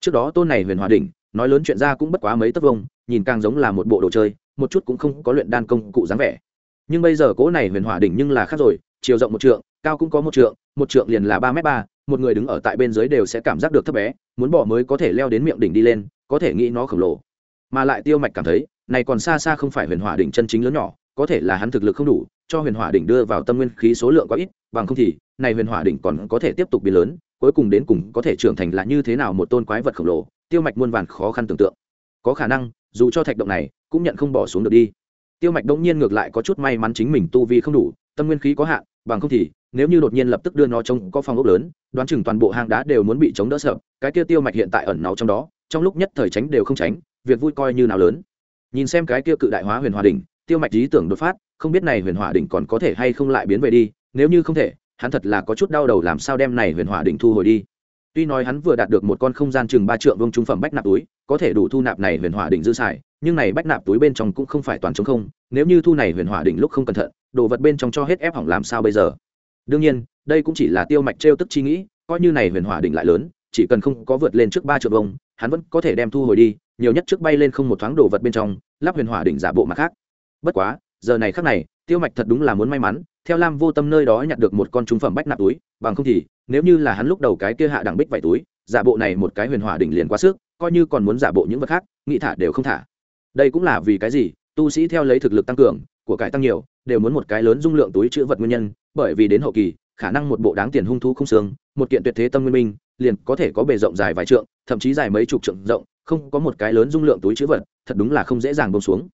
Trước đó tôn này huyền hòa đỉnh, nói lớn chuyện ra cũng bất quá mấy tấc vông nhìn càng giống là một bộ đồ chơi, một chút cũng không có luyện đan công cụ dáng vẻ. Nhưng bây giờ cỗ này huyền hỏa đỉnh nhưng là khác rồi, chiều rộng một trượng, cao cũng có một trượng một trượng liền là ba m ba, một người đứng ở tại bên dưới đều sẽ cảm giác được thấp bé, muốn bỏ mới có thể leo đến miệng đỉnh đi lên, có thể nghĩ nó khổng lồ mà lại tiêu mạch cảm thấy, này còn xa xa không phải huyền hỏa đỉnh chân chính lớn nhỏ, có thể là hắn thực lực không đủ, cho huyền hỏa đỉnh đưa vào tâm nguyên khí số lượng quá ít, bằng không thì, này huyền hỏa đỉnh còn có thể tiếp tục biến lớn, cuối cùng đến cùng có thể trưởng thành là như thế nào một tôn quái vật khổng lồ, tiêu mạch muôn vàn khó khăn tưởng tượng. Có khả năng, dù cho thạch động này, cũng nhận không bỏ xuống được đi. Tiêu mạch đông nhiên ngược lại có chút may mắn chính mình tu vi không đủ, tâm nguyên khí có hạn, bằng không thì, nếu như đột nhiên lập tức đưa nó trông có phong ốc lớn, đoán chừng toàn bộ hang đá đều muốn bị chống đỡ sợ, cái kia tiêu mạch hiện tại ẩn náu trong đó, trong lúc nhất thời tránh đều không tránh việc vui coi như nào lớn. Nhìn xem cái kia cự đại hóa huyền hòa đỉnh, tiêu mạch lý tưởng đột phát, không biết này huyền hỏa đỉnh còn có thể hay không lại biến về đi, nếu như không thể, hắn thật là có chút đau đầu làm sao đem này huyền hỏa đỉnh thu hồi đi. Tuy nói hắn vừa đạt được một con không gian chừng ba trượng vương trung phẩm bách nạp túi, có thể đủ thu nạp này huyền hỏa đỉnh dư xài, nhưng này bách nạp túi bên trong cũng không phải toàn chống không, nếu như thu này huyền hỏa đỉnh lúc không cẩn thận, đồ vật bên trong cho hết ép hỏng làm sao bây giờ? Đương nhiên, đây cũng chỉ là tiêu mạch trêu tức chi nghĩ, coi như này huyền hỏa đỉnh lại lớn, chỉ cần không có vượt lên trước ba triệu vông hắn vẫn có thể đem thu hồi đi nhiều nhất trước bay lên không một thoáng đồ vật bên trong, lắp huyền hỏa đỉnh giả bộ mặt khác. Bất quá, giờ này khắc này, tiêu mạch thật đúng là muốn may mắn, theo lam vô tâm nơi đó nhặt được một con trung phẩm bách nạp túi, bằng không thì, nếu như là hắn lúc đầu cái kia hạ đẳng bích vải túi, giả bộ này một cái huyền hỏa đỉnh liền quá sức, coi như còn muốn giả bộ những vật khác, nghĩ thả đều không thả. Đây cũng là vì cái gì, tu sĩ theo lấy thực lực tăng cường, của cải tăng nhiều, đều muốn một cái lớn dung lượng túi chữ vật nguyên nhân, bởi vì đến hậu kỳ, khả năng một bộ đáng tiền hung thú không xương, một kiện tuyệt thế tâm nguyên minh, liền có thể có bề rộng dài vài trượng, thậm chí dài mấy chục trượng rộng không có một cái lớn dung lượng túi chữ vật, thật đúng là không dễ dàng bông xuống.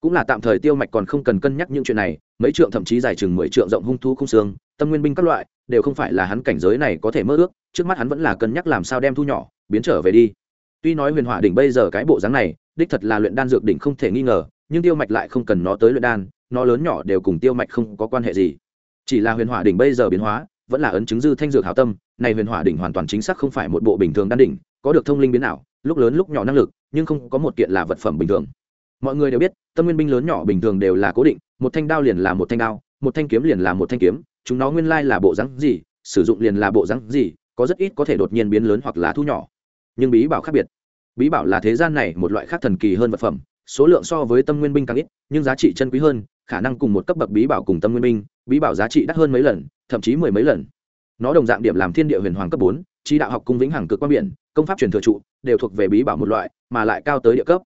Cũng là tạm thời tiêu mạch còn không cần cân nhắc những chuyện này, mấy trượng thậm chí dài chừng mười trượng rộng hung thú không xương, tâm nguyên binh các loại, đều không phải là hắn cảnh giới này có thể mơ ước, trước mắt hắn vẫn là cân nhắc làm sao đem thu nhỏ, biến trở về đi. Tuy nói huyền hỏa đỉnh bây giờ cái bộ dáng này, đích thật là luyện đan dược đỉnh không thể nghi ngờ, nhưng tiêu mạch lại không cần nó tới luyện đan, nó lớn nhỏ đều cùng tiêu mạch không có quan hệ gì. Chỉ là huyền hỏa đỉnh bây giờ biến hóa, vẫn là ấn chứng dư thanh dược hảo tâm, này huyền hỏa đỉnh hoàn toàn chính xác không phải một bộ bình thường đan đỉnh, có được thông linh biến ảo lúc lớn lúc nhỏ năng lực, nhưng không có một kiện là vật phẩm bình thường. Mọi người đều biết, tâm nguyên binh lớn nhỏ bình thường đều là cố định, một thanh đao liền là một thanh đao, một thanh kiếm liền là một thanh kiếm, chúng nó nguyên lai là bộ rắn gì, sử dụng liền là bộ rắn gì, có rất ít có thể đột nhiên biến lớn hoặc là thu nhỏ. Nhưng bí bảo khác biệt. Bí bảo là thế gian này một loại khác thần kỳ hơn vật phẩm, số lượng so với tâm nguyên binh càng ít, nhưng giá trị chân quý hơn, khả năng cùng một cấp bậc bí bảo cùng tâm nguyên binh, bí bảo giá trị đắt hơn mấy lần, thậm chí mười mấy lần nó đồng dạng điểm làm thiên địa huyền hoàng cấp bốn trí đạo học cung vĩnh hằng cực quan biển, công pháp truyền thừa trụ, đều thuộc về bí bảo một loại, mà lại cao tới địa cấp.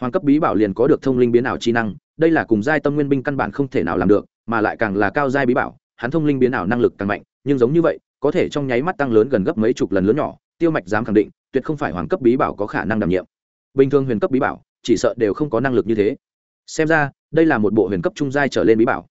Hoàng cấp bí bảo liền có được thông linh biến ảo chi năng, đây là cùng giai tâm nguyên binh căn bản không thể nào làm được, mà lại càng là cao giai bí bảo, hắn thông linh biến ảo năng lực càng mạnh, nhưng giống như vậy, có thể trong nháy mắt tăng lớn gần gấp mấy chục lần lớn nhỏ, tiêu mạch dám khẳng định, tuyệt không phải hoàng cấp bí bảo có khả năng đảm nhiệm. Bình thường huyền cấp bí bảo, chỉ sợ đều không có năng lực như thế. Xem ra, đây là một bộ huyền cấp trung giai trở lên bí bảo.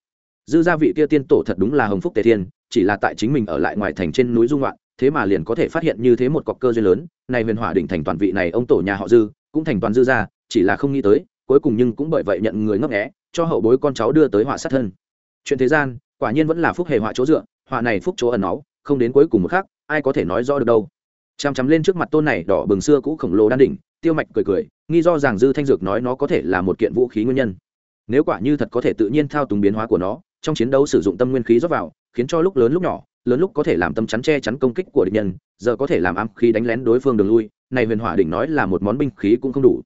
Dư gia vị kia tiên tổ thật đúng là hồng phúc tề thiên chỉ là tại chính mình ở lại ngoài thành trên núi dung loạn thế mà liền có thể phát hiện như thế một cọc cơ duyên lớn này huyền hỏa đỉnh thành toàn vị này ông tổ nhà họ dư cũng thành toàn dư ra, chỉ là không nghĩ tới cuối cùng nhưng cũng bởi vậy nhận người ngấp nghé cho hậu bối con cháu đưa tới họa sát thân. Chuyện thế gian quả nhiên vẫn là phúc hề họa chỗ dựa họa này phúc chỗ ẩn náu không đến cuối cùng một khác ai có thể nói rõ được đâu. Chằm chằm lên trước mặt tôn này đỏ bừng xưa cũ khổng lồ đan đỉnh tiêu mạch cười cười nghi do rằng dư thanh dược nói nó có thể là một kiện vũ khí nguyên nhân. Nếu quả như thật có thể tự nhiên thao túng biến hóa của nó trong chiến đấu sử dụng tâm nguyên khí rót vào khiến cho lúc lớn lúc nhỏ, lớn lúc có thể làm tâm chắn che chắn công kích của địch nhân, giờ có thể làm ám khí đánh lén đối phương đường lui, này huyền hỏa đỉnh nói là một món binh khí cũng không đủ.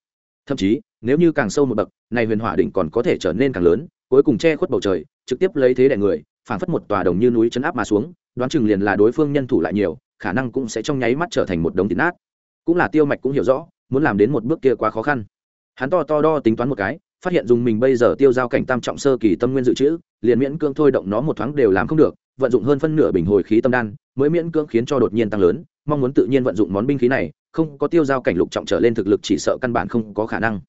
Thậm chí, nếu như càng sâu một bậc, này huyền hỏa đỉnh còn có thể trở nên càng lớn, cuối cùng che khuất bầu trời, trực tiếp lấy thế đại người, phảng phất một tòa đồng như núi chấn áp mà xuống, đoán chừng liền là đối phương nhân thủ lại nhiều, khả năng cũng sẽ trong nháy mắt trở thành một đống thịt nát. Cũng là tiêu mạch cũng hiểu rõ, muốn làm đến một bước kia quá khó khăn. Hắn to to đo tính toán một cái phát hiện dùng mình bây giờ tiêu giao cảnh tam trọng sơ kỳ tâm nguyên dự trữ, liền miễn cưỡng thôi động nó một thoáng đều làm không được, vận dụng hơn phân nửa bình hồi khí tâm đan, mới miễn cưỡng khiến cho đột nhiên tăng lớn, mong muốn tự nhiên vận dụng món binh khí này, không có tiêu giao cảnh lục trọng trở lên thực lực chỉ sợ căn bản không có khả năng.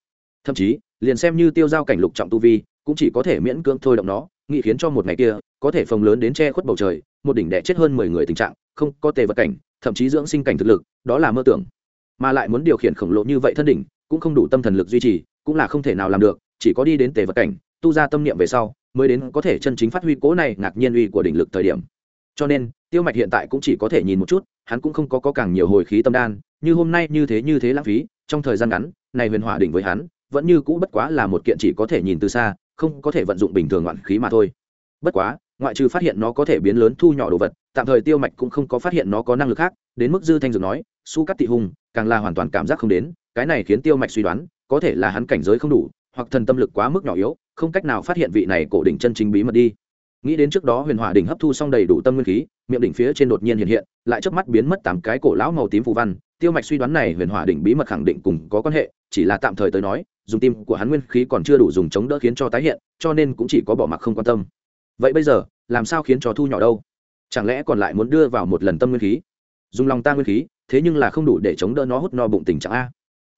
Thậm chí, liền xem như tiêu giao cảnh lục trọng tu vi, cũng chỉ có thể miễn cưỡng thôi động nó, nghĩ khiến cho một ngày kia, có thể phồng lớn đến che khuất bầu trời, một đỉnh đẻ chết hơn mười người tình trạng, không có tề vật cảnh, thậm chí dưỡng sinh cảnh thực lực, đó là mơ tưởng. Mà lại muốn điều khiển khổng lồ như vậy thân đỉnh, cũng không đủ tâm thần lực duy trì cũng là không thể nào làm được chỉ có đi đến tề vật cảnh tu ra tâm niệm về sau mới đến có thể chân chính phát huy cố này ngạc nhiên uy của đỉnh lực thời điểm. Cho nên tiêu mạch hiện tại cũng chỉ có thể nhìn một chút hắn cũng không có, có càng nhiều hồi khí tâm đan như hôm nay như thế như thế lãng phí trong thời gian ngắn này huyền hỏa đỉnh với hắn vẫn như cũ bất quá là một kiện chỉ có thể nhìn từ xa không có thể vận dụng bình thường ngoạn khí mà thôi. Bất quá ngoại trừ phát hiện nó có thể biến lớn thu nhỏ đồ vật tạm thời tiêu mạch cũng không có phát hiện nó có năng lực khác đến mức dư thanh dược nói su cắt tị hùng càng là hoàn toàn cảm giác không đến cái này khiến tiêu mạch suy đoán có thể là hắn cảnh giới không đủ, hoặc thần tâm lực quá mức nhỏ yếu, không cách nào phát hiện vị này cổ đỉnh chân chính bí mật đi. Nghĩ đến trước đó huyền hỏa đỉnh hấp thu xong đầy đủ tâm nguyên khí, miệng đỉnh phía trên đột nhiên hiện hiện, lại chớp mắt biến mất tám cái cổ lão màu tím phù văn. Tiêu mạch suy đoán này huyền hỏa đỉnh bí mật khẳng định cùng có quan hệ, chỉ là tạm thời tới nói, dùng tim của hắn nguyên khí còn chưa đủ dùng chống đỡ khiến cho tái hiện, cho nên cũng chỉ có bỏ mặc không quan tâm. Vậy bây giờ, làm sao khiến cho thu nhỏ đâu? Chẳng lẽ còn lại muốn đưa vào một lần tâm nguyên khí? Dùng lòng ta nguyên khí, thế nhưng là không đủ để chống đỡ nó hút no bụng tình trạng a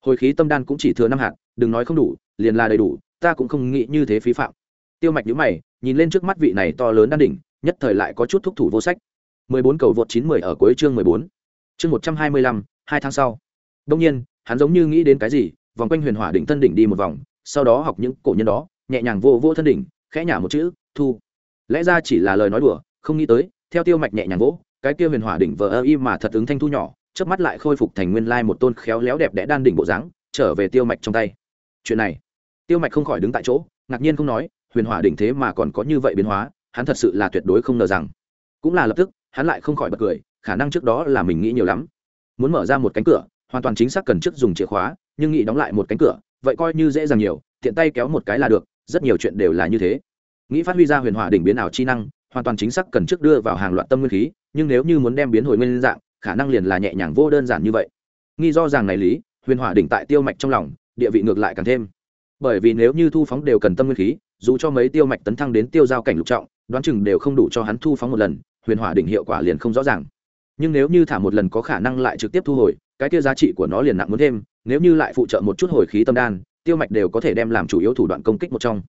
hồi khí tâm đan cũng chỉ thừa năm hạt đừng nói không đủ liền là đầy đủ ta cũng không nghĩ như thế phí phạm tiêu mạch nhữ mày nhìn lên trước mắt vị này to lớn đan đỉnh nhất thời lại có chút thúc thủ vô sách 14 cầu vượt 910 ở cuối chương 14. Chương 125, hai tháng sau. Đương nhiên, hắn giống như nghĩ đến cái gì, vòng quanh huyền hỏa đỉnh thân đỉnh đi một vòng, sau đó học những cổ nhân đó, nhẹ nhàng vô vô thân đỉnh, khẽ nhả một chữ, thu. Lẽ ra chỉ là lời nói đùa, không nghĩ tới, theo tiêu mạch nhẹ nhàng vỗ, cái kia huyền hỏa đỉnh vờ ơ im mà thật ứng thanh thu nhỏ, chớp mắt lại khôi phục thành nguyên lai một tôn khéo léo đẹp đẽ đan đỉnh bộ dáng, trở về tiêu mạch trong tay. Chuyện này, tiêu mạch không khỏi đứng tại chỗ, ngạc nhiên không nói, huyền hỏa đỉnh thế mà còn có như vậy biến hóa, hắn thật sự là tuyệt đối không ngờ rằng. Cũng là lập tức, hắn lại không khỏi bật cười, khả năng trước đó là mình nghĩ nhiều lắm. Muốn mở ra một cánh cửa, hoàn toàn chính xác cần trước dùng chìa khóa, nhưng nghĩ đóng lại một cánh cửa, vậy coi như dễ dàng nhiều, tiện tay kéo một cái là được, rất nhiều chuyện đều là như thế. Nghĩ phát huy ra huyền hỏa đỉnh biến ảo chi năng, hoàn toàn chính xác cần trước đưa vào hàng loạt tâm nguyên khí, nhưng nếu như muốn đem biến hồi nguyên dạng, khả năng liền là nhẹ nhàng vô đơn giản như vậy. Nghi do rằng này lý, huyền hỏa đỉnh tại tiêu mạch trong lòng, địa vị ngược lại càng thêm. Bởi vì nếu như thu phóng đều cần tâm nguyên khí, dù cho mấy tiêu mạch tấn thăng đến tiêu giao cảnh lục trọng, đoán chừng đều không đủ cho hắn thu phóng một lần, huyền hỏa đỉnh hiệu quả liền không rõ ràng. Nhưng nếu như thả một lần có khả năng lại trực tiếp thu hồi, cái kia giá trị của nó liền nặng muốn thêm, nếu như lại phụ trợ một chút hồi khí tâm đan, tiêu mạch đều có thể đem làm chủ yếu thủ đoạn công kích một trong.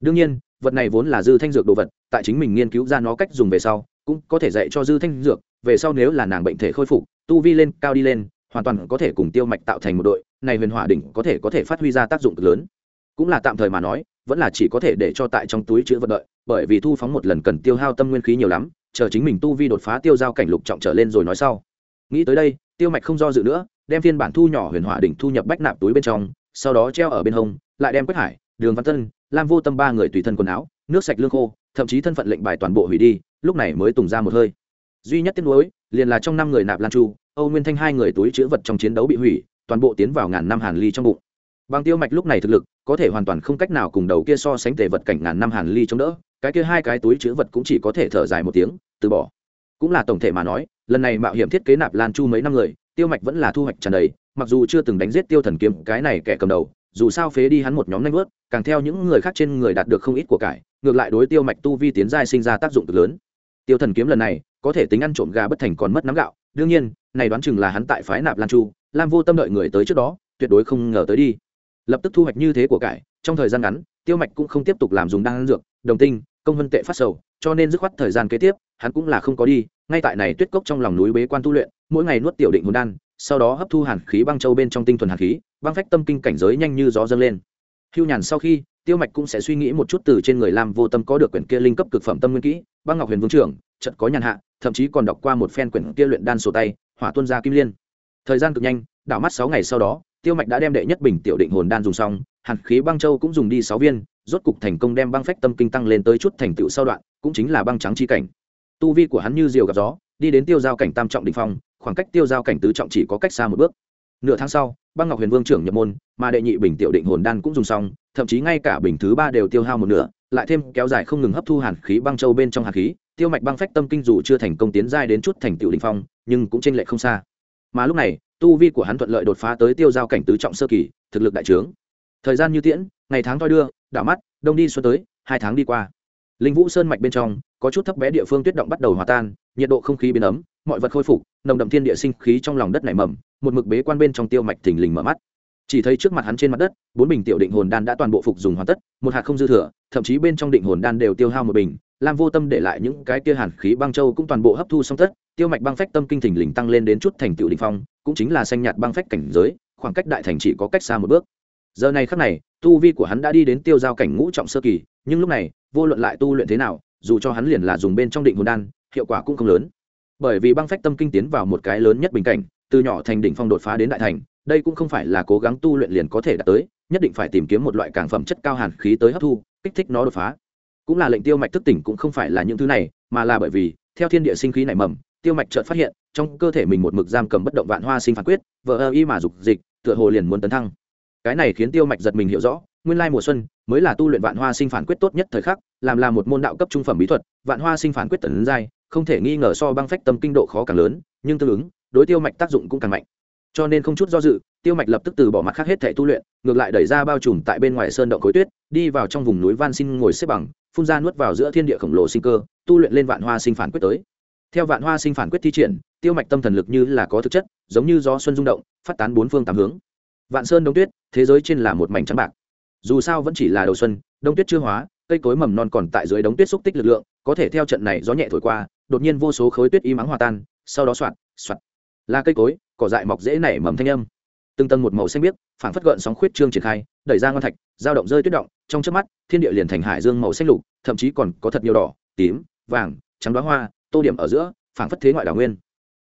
Đương nhiên, vật này vốn là dư thanh dược đồ vật, tại chính mình nghiên cứu ra nó cách dùng về sau, cũng có thể dạy cho dư thanh dược, về sau nếu là nàng bệnh thể khôi phục, tu vi lên cao đi lên, hoàn toàn có thể cùng tiêu mạch tạo thành một đội, này huyền hỏa đỉnh có thể có thể phát huy ra tác dụng cực lớn. Cũng là tạm thời mà nói, vẫn là chỉ có thể để cho tại trong túi chứa vật đợi, bởi vì thu phóng một lần cần tiêu hao tâm nguyên khí nhiều lắm, chờ chính mình tu vi đột phá tiêu giao cảnh lục trọng trở lên rồi nói sau. Nghĩ tới đây, tiêu mạch không do dự nữa, đem phiên bản thu nhỏ huyền hỏa đỉnh thu nhập bách nạp túi bên trong, sau đó treo ở bên hông, lại đem quất Hải, Đường Văn Tân, Lam Vô Tâm ba người tùy thân quần áo, nước sạch lương khô, thậm chí thân phận lệnh bài toàn bộ hủy đi, lúc này mới tùng ra một hơi. Duy nhất tiếc nuối, liền là trong năm người nạp Lan Chu, Âu Nguyên Thanh hai người túi chứa vật trong chiến đấu bị hủy, toàn bộ tiến vào ngàn năm hàn ly trong bụng. Bằng tiêu mạch lúc này thực lực, có thể hoàn toàn không cách nào cùng đầu kia so sánh tề vật cảnh ngàn năm hàn ly chống đỡ, cái kia hai cái túi chứa vật cũng chỉ có thể thở dài một tiếng, từ bỏ. Cũng là tổng thể mà nói, lần này mạo hiểm thiết kế nạp Lan Chu mấy năm người, tiêu mạch vẫn là thu hoạch tràn đầy, mặc dù chưa từng đánh giết tiêu thần kiếm cái này kẻ cầm đầu, dù sao phế đi hắn một nhóm nanh vớt, càng theo những người khác trên người đạt được không ít của cải, ngược lại đối tiêu mạch tu vi tiến giai sinh ra tác dụng cực lớn. Tiêu thần kiếm lần này, có thể tính ăn trộm gà bất thành còn mất nắm gạo, đương nhiên, này đoán chừng là hắn tại phái nạp Lan Chu, Lam Vô Tâm đợi người tới trước đó, tuyệt đối không ngờ tới đi. Lập tức thu hoạch như thế của cải, trong thời gian ngắn, tiêu mạch cũng không tiếp tục làm dùng đan dược, đồng tinh, công vân tệ phát sầu, cho nên dứt khoát thời gian kế tiếp, hắn cũng là không có đi, ngay tại này tuyết cốc trong lòng núi bế quan tu luyện, mỗi ngày nuốt tiểu định hồn đan, sau đó hấp thu hàn khí băng châu bên trong tinh thuần hàn khí, băng phách tâm kinh cảnh giới nhanh như gió dâng lên. Hưu nhàn sau khi, Tiêu Mạch cũng sẽ suy nghĩ một chút từ trên người Lam Vô Tâm có được quyển kia linh cấp cực phẩm tâm nguyên kỹ, băng ngọc huyền vương trưởng, trận có nhàn hạ, thậm chí còn đọc qua một phen quyển kia luyện đan sổ tay, hỏa tuân ra kim liên. Thời gian cực nhanh, đảo mắt sáu ngày sau đó, Tiêu Mạch đã đem đệ nhất bình tiểu định hồn đan dùng xong, hàn khí băng châu cũng dùng đi sáu viên, rốt cục thành công đem băng phách tâm kinh tăng lên tới chút thành tựu sau đoạn, cũng chính là băng trắng chi cảnh. Tu vi của hắn như diều gặp gió, đi đến tiêu giao cảnh tam trọng đỉnh phong, khoảng cách tiêu giao cảnh tứ trọng chỉ có cách xa một bước nửa tháng sau băng ngọc huyền vương trưởng nhập môn mà đệ nhị bình tiểu định hồn đan cũng dùng xong thậm chí ngay cả bình thứ ba đều tiêu hao một nửa lại thêm kéo dài không ngừng hấp thu hàn khí băng châu bên trong hàn khí, tiêu mạch băng phách tâm kinh dù chưa thành công tiến giai đến chút thành tiểu đình phong, nhưng cũng chênh lệch không xa. Mà lúc này, tu vi của hắn thuận lợi đột phá tới tiêu giao cảnh tứ trọng sơ kỳ, thực lực đại trướng. Thời gian như tiễn, ngày tháng thoi đưa, đảo mắt, đông đi xuân tới, hai tháng đi qua. Linh vũ sơn mạch bên trong, có chút thấp bé địa phương tuyết động bắt đầu hòa tan, nhiệt độ không khí biến ấm, mọi vật khôi phục, nồng đậm thiên địa sinh khí trong lòng đất nảy mầm, một mực bế quan bên trong tiêu mạch thình lình mở mắt chỉ thấy trước mặt hắn trên mặt đất, bốn bình tiểu định hồn đan đã toàn bộ phục dùng hoàn tất, một hạt không dư thừa, thậm chí bên trong định hồn đan đều tiêu hao một bình. Lam vô tâm để lại những cái kia hàn khí băng châu cũng toàn bộ hấp thu xong tất, tiêu mạch băng phách tâm kinh thình lình tăng lên đến chút thành tựu định phong, cũng chính là xanh nhạt băng phách cảnh giới, khoảng cách đại thành chỉ có cách xa một bước. Giờ này khắc này, tu vi của hắn đã đi đến tiêu giao cảnh ngũ trọng sơ kỳ, nhưng lúc này, vô luận lại tu luyện thế nào, dù cho hắn liền là dùng bên trong định hồn đan, hiệu quả cũng không lớn. Bởi vì băng phách tâm kinh tiến vào một cái lớn nhất bình cảnh, từ nhỏ thành đỉnh phong đột phá đến đại thành đây cũng không phải là cố gắng tu luyện liền có thể đạt tới, nhất định phải tìm kiếm một loại càng phẩm chất cao hàn khí tới hấp thu, kích thích nó đột phá. Cũng là lệnh tiêu mạch thức tỉnh cũng không phải là những thứ này, mà là bởi vì, theo thiên địa sinh khí nảy mầm, tiêu mạch chợt phát hiện, trong cơ thể mình một mực giam cầm bất động vạn hoa sinh phản quyết vợ ơ y mà dục dịch, tựa hồ liền muốn tấn thăng. Cái này khiến tiêu mạch giật mình hiểu rõ, nguyên lai mùa xuân mới là tu luyện vạn hoa sinh phản quyết tốt nhất thời khắc, làm là một môn đạo cấp trung phẩm bí thuật, vạn hoa sinh phản quyết tấn giai, không thể nghi ngờ so băng phách tâm kinh độ khó càng lớn, nhưng tương ứng, đối tiêu mạch tác dụng cũng càng mạnh cho nên không chút do dự, tiêu mạch lập tức từ bỏ mặt khác hết thẻ tu luyện, ngược lại đẩy ra bao trùm tại bên ngoài sơn động khối tuyết, đi vào trong vùng núi van xin ngồi xếp bằng, phun ra nuốt vào giữa thiên địa khổng lồ sinh cơ, tu luyện lên vạn hoa sinh phản quyết tới. Theo vạn hoa sinh phản quyết thi triển, tiêu mạch tâm thần lực như là có thực chất, giống như gió xuân rung động, phát tán bốn phương tám hướng. Vạn sơn đông tuyết, thế giới trên là một mảnh trắng bạc. Dù sao vẫn chỉ là đầu xuân, đông tuyết chưa hóa, cây cối mầm non còn tại dưới đống tuyết xúc tích lực lượng, có thể theo trận này gió nhẹ thổi qua, đột nhiên vô số khối tuyết y mắng hòa tan, sau đó soạt soạt. Là cây cối cỏ dại mọc dễ nảy mầm thanh âm. Từng tầng một màu xanh biếc, phảng phất gợn sóng khuyết trương triển khai, đẩy ra ngon thạch, dao động rơi tuyết động, trong trước mắt, thiên địa liền thành hải dương màu xanh lục, thậm chí còn có thật nhiều đỏ, tím, vàng, trắng đoá hoa, tô điểm ở giữa, phảng phất thế ngoại đảo nguyên.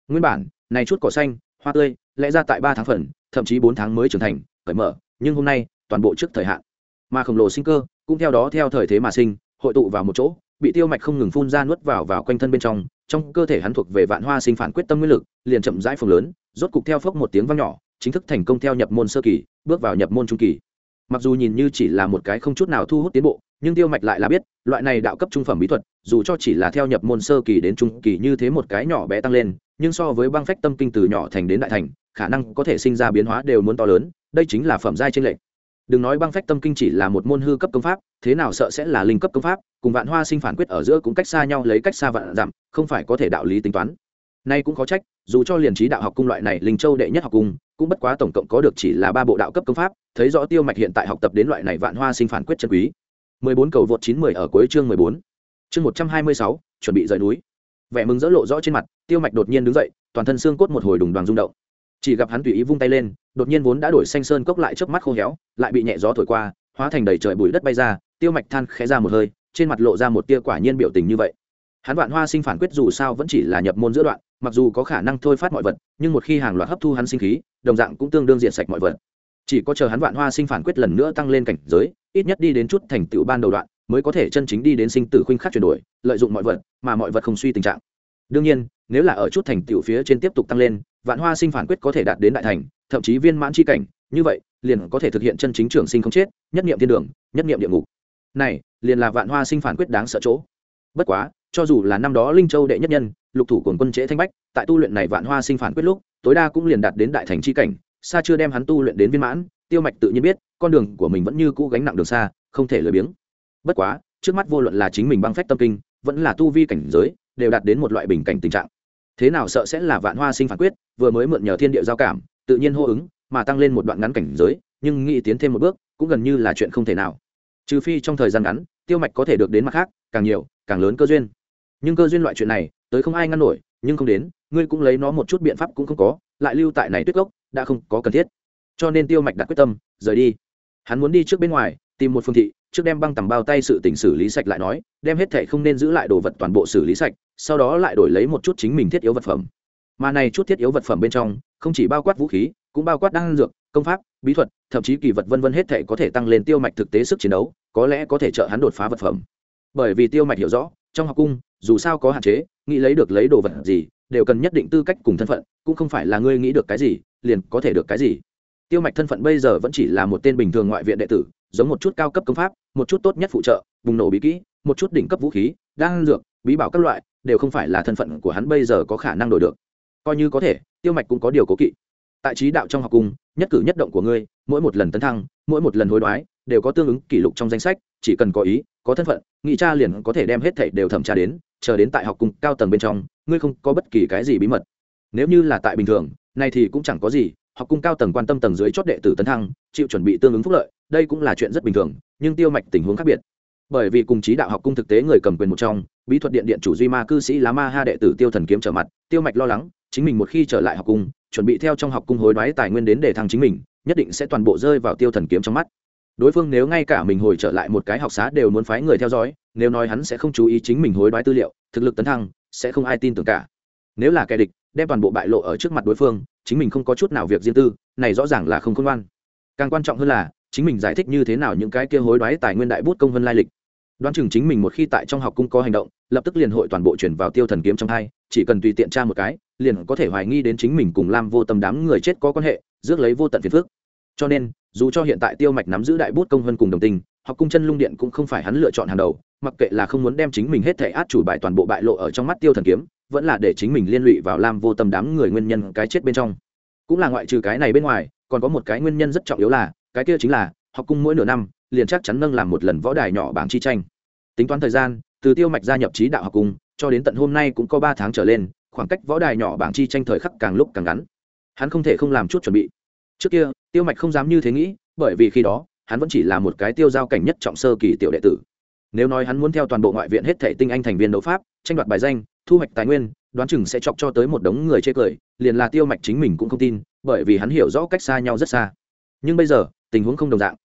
Nguyên bản, này chút cỏ xanh, hoa tươi, lẽ ra tại ba tháng phần, thậm chí bốn tháng mới trưởng thành, cởi mở, nhưng hôm nay, toàn bộ trước thời hạn. Mà khổng lồ sinh cơ, cũng theo đó theo thời thế mà sinh, hội tụ vào một chỗ bị tiêu mạch không ngừng phun ra nuốt vào vào quanh thân bên trong trong cơ thể hắn thuộc về vạn hoa sinh phản quyết tâm nguyên lực, liền chậm rãi phồng lớn, rốt cục theo phốc một tiếng vang nhỏ, chính thức thành công theo nhập môn sơ kỳ, bước vào nhập môn trung kỳ. Mặc dù nhìn như chỉ là một cái không chút nào thu hút tiến bộ, nhưng tiêu mạch lại là biết, loại này đạo cấp trung phẩm bí thuật, dù cho chỉ là theo nhập môn sơ kỳ đến trung kỳ như thế một cái nhỏ bé tăng lên, nhưng so với băng phách tâm kinh từ nhỏ thành đến đại thành, khả năng có thể sinh ra biến hóa đều muốn to lớn, đây chính là phẩm giai trên lệch đừng nói băng phách tâm kinh chỉ là một môn hư cấp công pháp thế nào sợ sẽ là linh cấp công pháp cùng vạn hoa sinh phản quyết ở giữa cũng cách xa nhau lấy cách xa vạn giảm, không phải có thể đạo lý tính toán nay cũng có trách dù cho liền trí đạo học cung loại này linh châu đệ nhất học cung cũng bất quá tổng cộng có được chỉ là ba bộ đạo cấp công pháp thấy rõ tiêu mạch hiện tại học tập đến loại này vạn hoa sinh phản quyết chân quý 14 cầu vượt 910 ở cuối chương 14. Chương 126, chuẩn bị rời núi. Vẻ mừng rỡ lộ rõ trên mặt, Tiêu Mạch đột nhiên đứng dậy, toàn thân xương cốt một hồi đùng đoàn rung động. Chỉ gặp hắn tùy ý vung tay lên, đột nhiên vốn đã đổi xanh sơn cốc lại trước mắt khô héo, lại bị nhẹ gió thổi qua, hóa thành đầy trời bụi đất bay ra, Tiêu Mạch than khẽ ra một hơi, trên mặt lộ ra một tia quả nhiên biểu tình như vậy. Hắn vạn hoa sinh phản quyết dù sao vẫn chỉ là nhập môn giữa đoạn, mặc dù có khả năng thôi phát mọi vật, nhưng một khi hàng loạt hấp thu hắn sinh khí, đồng dạng cũng tương đương diện sạch mọi vật. Chỉ có chờ hắn vạn hoa sinh phản quyết lần nữa tăng lên cảnh giới, ít nhất đi đến chút thành tựu ban đầu đoạn, mới có thể chân chính đi đến sinh tử khuynh khắc chuyển đổi lợi dụng mọi vật mà mọi vật không suy tình trạng đương nhiên nếu là ở chút thành tựu phía trên tiếp tục tăng lên vạn hoa sinh phản quyết có thể đạt đến đại thành, thậm chí viên mãn c h i cảnh, như vậy, liền có thể thực hiện chân chính trường sinh không chết, nhất nghiệm thiên đường, nhất nghiệm địa ngục. Này, liền là vạn hoa sinh phản quyết đáng sợ chỗ. Bất quá, cho dù là năm đó linh châu đệ nhất nhân, lục thủ cồn quân trễ thanh bách, tại tu luyện này vạn hoa sinh phản quyết lúc, tối đa cũng liền đạt đến đại thành c h i cảnh, xa chưa đem hắn tu luyện đến viên mãn, tiêu mạch tự nhiên biết, con đường của mình vẫn như cũ gánh nặng đường xa, không thể lười biếng. Bất quá, trước mắt vô luận là chính mình băng phách tâm kinh, vẫn là tu vi cảnh giới, đều đạt đến một loại bình cảnh tình trạng thế nào sợ sẽ là vạn hoa sinh phản quyết, vừa mới mượn nhờ thiên địa giao cảm, tự nhiên hô ứng, mà tăng lên một đoạn ngắn cảnh giới, nhưng nghĩ tiến thêm một bước, cũng gần như là chuyện không thể nào. Trừ phi trong thời gian ngắn, tiêu mạch có thể được đến mặt khác, càng nhiều, càng lớn cơ duyên. Nhưng cơ duyên loại chuyện này, tới không ai ngăn nổi, nhưng không đến, ngươi cũng lấy nó một chút biện pháp cũng không có, lại lưu tại này tuyết gốc, đã không có cần thiết. Cho nên tiêu mạch đặt quyết tâm, rời đi. Hắn muốn đi trước bên ngoài tìm một phương thị, trước đem băng tầm bao tay sự tình xử lý sạch lại nói, đem hết thẻ không nên giữ lại đồ vật toàn bộ xử lý sạch, sau đó lại đổi lấy một chút chính mình thiết yếu vật phẩm. Mà này chút thiết yếu vật phẩm bên trong, không chỉ bao quát vũ khí, cũng bao quát đan dược, công pháp, bí thuật, thậm chí kỳ vật vân vân hết thẻ có thể tăng lên tiêu mạch thực tế sức chiến đấu, có lẽ có thể trợ hắn đột phá vật phẩm. Bởi vì tiêu mạch hiểu rõ, trong học cung, dù sao có hạn chế, nghĩ lấy được lấy đồ vật gì, đều cần nhất định tư cách cùng thân phận, cũng không phải là ngươi nghĩ được cái gì, liền có thể được cái gì. Tiêu mạch thân phận bây giờ vẫn chỉ là một tên bình thường ngoại viện đệ tử giống một chút cao cấp công pháp, một chút tốt nhất phụ trợ, bùng nổ bí kỹ, một chút đỉnh cấp vũ khí, đan dược, bí bảo các loại, đều không phải là thân phận của hắn bây giờ có khả năng đổi được. Coi như có thể, tiêu mạch cũng có điều cố kỵ. Tại trí đạo trong học cung nhất cử nhất động của ngươi, mỗi một lần tấn thăng, mỗi một lần hối đoái, đều có tương ứng kỷ lục trong danh sách, chỉ cần có ý, có thân phận, nghị tra liền có thể đem hết thảy đều thẩm tra đến, chờ đến tại học cung cao tầng bên trong, ngươi không có bất kỳ cái gì bí mật. Nếu như là tại bình thường này thì cũng chẳng có gì học cung cao tầng quan tâm tầng dưới chót đệ tử tấn thăng, chịu chuẩn bị tương ứng phúc lợi, đây cũng là chuyện rất bình thường, nhưng tiêu mạch tình huống khác biệt. Bởi vì cùng trí đạo học cung thực tế người cầm quyền một trong, bí thuật điện điện chủ duy ma cư sĩ lá ma ha đệ tử tiêu thần kiếm trở mặt, tiêu mạch lo lắng, chính mình một khi trở lại học cung, chuẩn bị theo trong học cung hối đoái tài nguyên đến để thăng chính mình, nhất định sẽ toàn bộ rơi vào tiêu thần kiếm trong mắt. Đối phương nếu ngay cả mình hồi trở lại một cái học xá đều muốn phái người theo dõi, nếu nói hắn sẽ không chú ý chính mình hối đoái tư liệu, thực lực tấn thăng, sẽ không ai tin tưởng cả. Nếu là kẻ địch, đem toàn bộ bại lộ ở trước mặt đối phương chính mình không có chút nào việc riêng tư, này rõ ràng là không khôn ngoan. Càng quan trọng hơn là, chính mình giải thích như thế nào những cái kia hối đoái tài nguyên đại bút công vân lai lịch. Đoán chừng chính mình một khi tại trong học cung có hành động, lập tức liền hội toàn bộ chuyển vào tiêu thần kiếm trong hai, chỉ cần tùy tiện tra một cái, liền có thể hoài nghi đến chính mình cùng lam vô tâm đám người chết có quan hệ, rước lấy vô tận phiền phước cho nên, dù cho hiện tại tiêu mạch nắm giữ đại bút công vân cùng đồng tình, học cung chân lung điện cũng không phải hắn lựa chọn hàng đầu, mặc kệ là không muốn đem chính mình hết thể át chủ bài toàn bộ bại lộ ở trong mắt tiêu thần kiếm vẫn là để chính mình liên lụy vào lam vô tâm đám người nguyên nhân cái chết bên trong. Cũng là ngoại trừ cái này bên ngoài, còn có một cái nguyên nhân rất trọng yếu là, cái kia chính là, học cung mỗi nửa năm, liền chắc chắn nâng làm một lần võ đài nhỏ bảng chi tranh. Tính toán thời gian, từ tiêu mạch gia nhập trí đạo học cung, cho đến tận hôm nay cũng có ba tháng trở lên, khoảng cách võ đài nhỏ bảng chi tranh thời khắc càng lúc càng ngắn. Hắn không thể không làm chút chuẩn bị. Trước kia, tiêu mạch không dám như thế nghĩ, bởi vì khi đó, hắn vẫn chỉ là một cái tiêu giao cảnh nhất trọng sơ kỳ tiểu đệ tử. Nếu nói hắn muốn theo toàn bộ ngoại viện hết thể tinh anh thành viên đấu pháp, tranh đoạt bài danh thu hoạch tài nguyên, đoán chừng sẽ chọc cho tới một đống người chê cười, liền là tiêu mạch chính mình cũng không tin, bởi vì hắn hiểu rõ cách xa nhau rất xa. Nhưng bây giờ, tình huống không đồng dạng.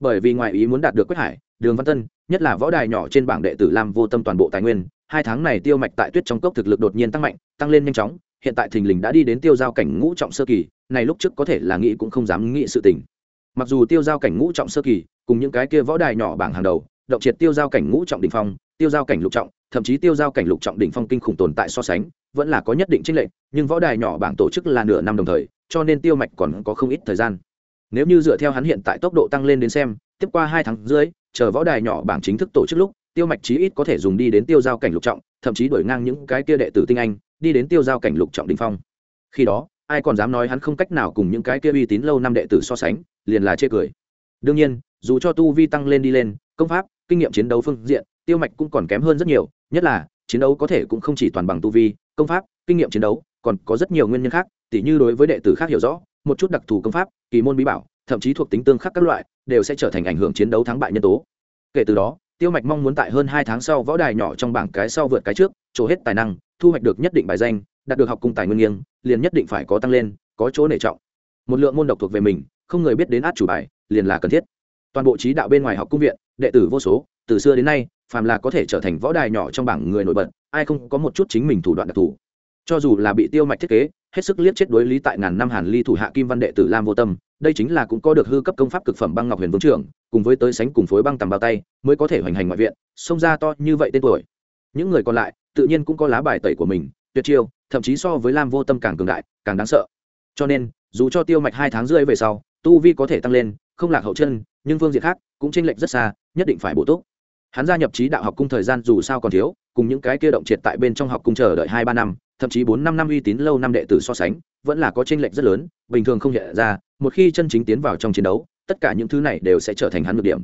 Bởi vì ngoài ý muốn đạt được quyết hải, đường văn tân, nhất là võ đài nhỏ trên bảng đệ tử lam vô tâm toàn bộ tài nguyên, hai tháng này tiêu mạch tại tuyết trong cốc thực lực đột nhiên tăng mạnh, tăng lên nhanh chóng, hiện tại thình lình đã đi đến tiêu giao cảnh ngũ trọng sơ kỳ, này lúc trước có thể là nghĩ cũng không dám nghĩ sự tình. Mặc dù tiêu giao cảnh ngũ trọng sơ kỳ, cùng những cái kia võ đài nhỏ bảng hàng đầu, động triệt tiêu giao cảnh ngũ trọng đỉnh phong, tiêu giao cảnh lục trọng thậm chí tiêu giao cảnh lục trọng đỉnh phong kinh khủng tồn tại so sánh, vẫn là có nhất định chênh lệch, nhưng võ đài nhỏ bảng tổ chức là nửa năm đồng thời, cho nên tiêu mạch còn có không ít thời gian. Nếu như dựa theo hắn hiện tại tốc độ tăng lên đến xem, tiếp qua hai tháng dưới chờ võ đài nhỏ bảng chính thức tổ chức lúc, tiêu mạch chí ít có thể dùng đi đến tiêu giao cảnh lục trọng, thậm chí đổi ngang những cái kia đệ tử tinh anh, đi đến tiêu giao cảnh lục trọng đỉnh phong. Khi đó, ai còn dám nói hắn không cách nào cùng những cái kia uy tín lâu năm đệ tử so sánh, liền là chê cười. Đương nhiên, dù cho tu vi tăng lên đi lên, công pháp, kinh nghiệm chiến đấu phương diện tiêu mạch cũng còn kém hơn rất nhiều, nhất là, chiến đấu có thể cũng không chỉ toàn bằng tu vi, công pháp, kinh nghiệm chiến đấu, còn có rất nhiều nguyên nhân khác, tỉ như đối với đệ tử khác hiểu rõ, một chút đặc thù công pháp, kỳ môn bí bảo, thậm chí thuộc tính tương khắc các loại, đều sẽ trở thành ảnh hưởng chiến đấu thắng bại nhân tố. Kể từ đó, tiêu mạch mong muốn tại hơn hai tháng sau võ đài nhỏ trong bảng cái sau vượt cái trước trổ hết tài năng, thu hoạch được nhất định bài danh, đạt được học cung tài nguyên nghiêng, liền nhất định phải có tăng lên, có chỗ nể trọng. Một lượng môn độc thuộc về mình, không người biết đến át chủ bài, liền là cần thiết. Toàn bộ trí đạo bên ngoài học cung viện, đệ tử vô số, từ xưa đến nay phàm là có thể trở thành võ đài nhỏ trong bảng người nổi bật, ai không có một chút chính mình thủ đoạn đặc thù. Cho dù là bị tiêu mạch thiết kế, hết sức liếc chết đối lý tại ngàn năm hàn ly thủ hạ kim văn đệ tử lam vô tâm, đây chính là cũng có được hư cấp công pháp cực phẩm băng ngọc huyền vương trưởng, cùng với tới sánh cùng phối băng tầm bao tay, mới có thể hoành hành ngoại viện, xông ra to như vậy tên tuổi. Những người còn lại, tự nhiên cũng có lá bài tẩy của mình, tuyệt chiêu, thậm chí so với lam vô tâm càng cường đại, càng đáng sợ. Cho nên, dù cho tiêu mạch hai tháng rưỡi về sau, tu vi có thể tăng lên, không lạc hậu chân, nhưng phương diện khác cũng chênh lệch rất xa, nhất định phải bổ túc hắn gia nhập trí đạo học cung thời gian dù sao còn thiếu, cùng những cái kia động triệt tại bên trong học cung chờ đợi hai ba năm, thậm chí bốn năm năm uy tín lâu năm đệ tử so sánh, vẫn là có tranh lệch rất lớn, bình thường không nhận ra, một khi chân chính tiến vào trong chiến đấu, tất cả những thứ này đều sẽ trở thành hắn được điểm.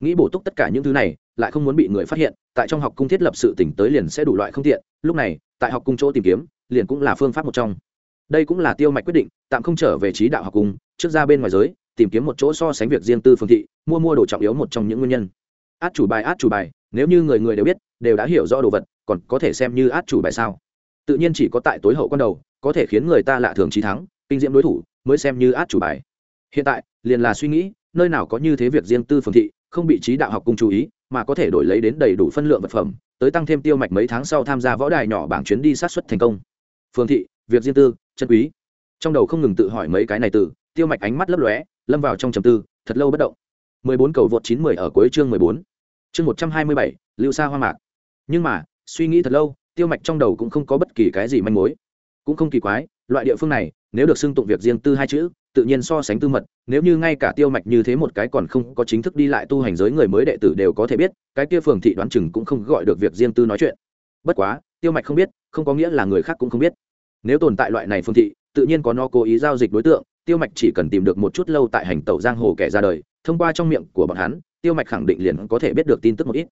Nghĩ bổ túc tất cả những thứ này, lại không muốn bị người phát hiện, tại trong học cung thiết lập sự tỉnh tới liền sẽ đủ loại không tiện, lúc này, tại học cung chỗ tìm kiếm, liền cũng là phương pháp một trong. Đây cũng là tiêu mạch quyết định, tạm không trở về trí đạo học cung, trước ra bên ngoài giới, tìm kiếm một chỗ so sánh việc riêng tư phương thị, mua mua đồ trọng yếu một trong những nguyên nhân át chủ bài, át chủ bài, nếu như người người đều biết, đều đã hiểu rõ đồ vật, còn có thể xem như át chủ bài sao? Tự nhiên chỉ có tại tối hậu quan đầu, có thể khiến người ta lạ thường trí thắng, kinh diễm đối thủ mới xem như át chủ bài. Hiện tại, liền là suy nghĩ, nơi nào có như thế việc riêng tư phương thị, không bị trí đạo học cung chú ý, mà có thể đổi lấy đến đầy đủ phân lượng vật phẩm, tới tăng thêm tiêu mạch mấy tháng sau tham gia võ đài nhỏ bảng chuyến đi sát xuất thành công. Phương thị, việc riêng tư, chân quý. Trong đầu không ngừng tự hỏi mấy cái này từ, tiêu mạch ánh mắt lấp lóe, lâm vào trong trầm tư, thật lâu bất động. 14 cầu vượt 910 ở cuối chương 14. Chương 127, lưu Sa hoa mạc. Nhưng mà, suy nghĩ thật lâu, tiêu mạch trong đầu cũng không có bất kỳ cái gì manh mối. Cũng không kỳ quái, loại địa phương này, nếu được xưng tụng việc riêng tư hai chữ, tự nhiên so sánh tư mật nếu như ngay cả tiêu mạch như thế một cái còn không có chính thức đi lại tu hành giới người mới đệ tử đều có thể biết cái kia phường thị đoán chừng cũng không gọi được việc riêng tư nói chuyện bất quá tiêu mạch không biết không có nghĩa là người khác cũng không biết nếu tồn tại loại này phương thị tự nhiên có nó cố ý giao dịch đối tượng tiêu mạch chỉ cần tìm được một chút lâu tại hành tẩu giang hồ kẻ ra đời, thông qua trong miệng của bọn hắn, tiêu mạch khẳng định liền có thể biết được tin tức một ít.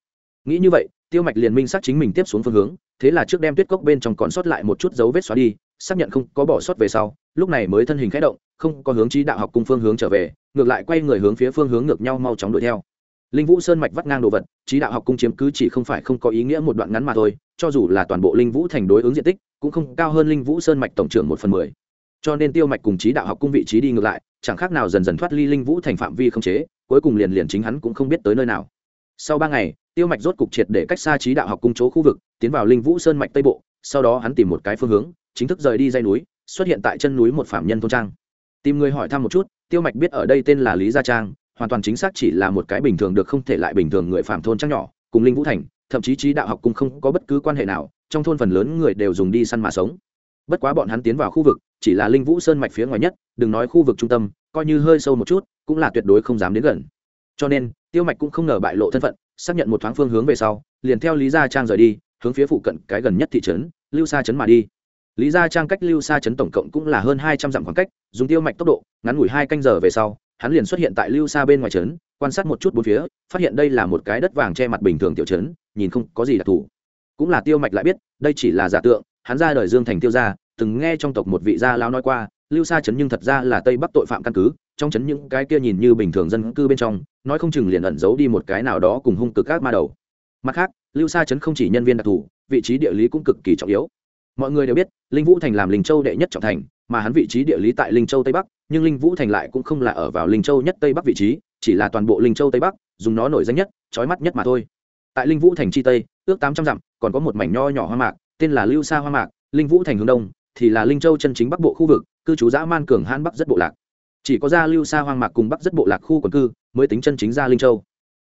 Nghĩ như vậy, tiêu mạch liền minh xác chính mình tiếp xuống phương hướng, thế là trước đem tuyết cốc bên trong còn sót lại một chút dấu vết xóa đi, xác nhận không có bỏ sót về sau, lúc này mới thân hình khẽ động, không có hướng trí đạo học cung phương hướng trở về, ngược lại quay người hướng phía phương hướng ngược nhau mau chóng đuổi theo. Linh vũ sơn mạch vắt ngang đồ vật trí đạo học cung chiếm cứ chỉ không phải không có ý nghĩa một đoạn ngắn mà thôi, cho dù là toàn bộ linh vũ thành đối ứng diện tích, cũng không cao hơn linh vũ sơn mạch tổng trưởng một phần mười cho nên tiêu mạch cùng trí đạo học cung vị trí đi ngược lại, chẳng khác nào dần dần thoát ly linh vũ thành phạm vi không chế, cuối cùng liền liền chính hắn cũng không biết tới nơi nào. Sau ba ngày, tiêu mạch rốt cục triệt để cách xa trí đạo học cung chỗ khu vực, tiến vào linh vũ sơn mạch tây bộ, sau đó hắn tìm một cái phương hướng, chính thức rời đi dây núi, xuất hiện tại chân núi một phạm nhân thôn trang. Tìm người hỏi thăm một chút, tiêu mạch biết ở đây tên là lý gia trang, hoàn toàn chính xác chỉ là một cái bình thường được không thể lại bình thường người phạm thôn trang nhỏ, cùng linh vũ thành, thậm chí trí đạo học cung không có bất cứ quan hệ nào, trong thôn phần lớn người đều dùng đi săn mà sống. Bất quá bọn hắn tiến vào khu vực chỉ là linh vũ sơn mạch phía ngoài nhất, đừng nói khu vực trung tâm, coi như hơi sâu một chút, cũng là tuyệt đối không dám đến gần. Cho nên, tiêu mạch cũng không ngờ bại lộ thân phận, xác nhận một thoáng phương hướng về sau, liền theo lý gia trang rời đi, hướng phía phụ cận cái gần nhất thị trấn, lưu sa trấn mà đi. Lý gia trang cách lưu sa trấn tổng cộng cũng là hơn hai trăm dặm khoảng cách, dùng tiêu mạch tốc độ, ngắn ngủi hai canh giờ về sau, hắn liền xuất hiện tại lưu sa bên ngoài trấn, quan sát một chút bốn phía, phát hiện đây là một cái đất vàng che mặt bình thường tiểu trấn, nhìn không có gì đặc thù. Cũng là tiêu mạch lại biết, đây chỉ là giả tượng, hắn ra đời dương thành tiêu gia từng nghe trong tộc một vị gia lao nói qua, lưu sa trấn nhưng thật ra là tây bắc tội phạm căn cứ, trong trấn những cái kia nhìn như bình thường dân cư bên trong, nói không chừng liền ẩn giấu đi một cái nào đó cùng hung cực các ma đầu. Mặt khác, lưu sa trấn không chỉ nhân viên đặc thù, vị trí địa lý cũng cực kỳ trọng yếu. Mọi người đều biết, linh vũ thành làm linh châu đệ nhất trọng thành, mà hắn vị trí địa lý tại linh châu tây bắc, nhưng linh vũ thành lại cũng không là ở vào linh châu nhất tây bắc vị trí, chỉ là toàn bộ linh châu tây bắc, dùng nó nổi danh nhất trói mắt nhất mà thôi. Tại linh vũ thành chi tây, ước tám trăm dặm, còn có một mảnh nho nhỏ hoa mạc, tên là lưu sa hoa mạc, linh vũ thành hướng đông thì là linh châu chân chính bắc bộ khu vực, cư trú dã man cường han bắc rất bộ lạc. Chỉ có gia lưu xa hoang mạc cùng bắc rất bộ lạc khu quần cư mới tính chân chính ra linh châu.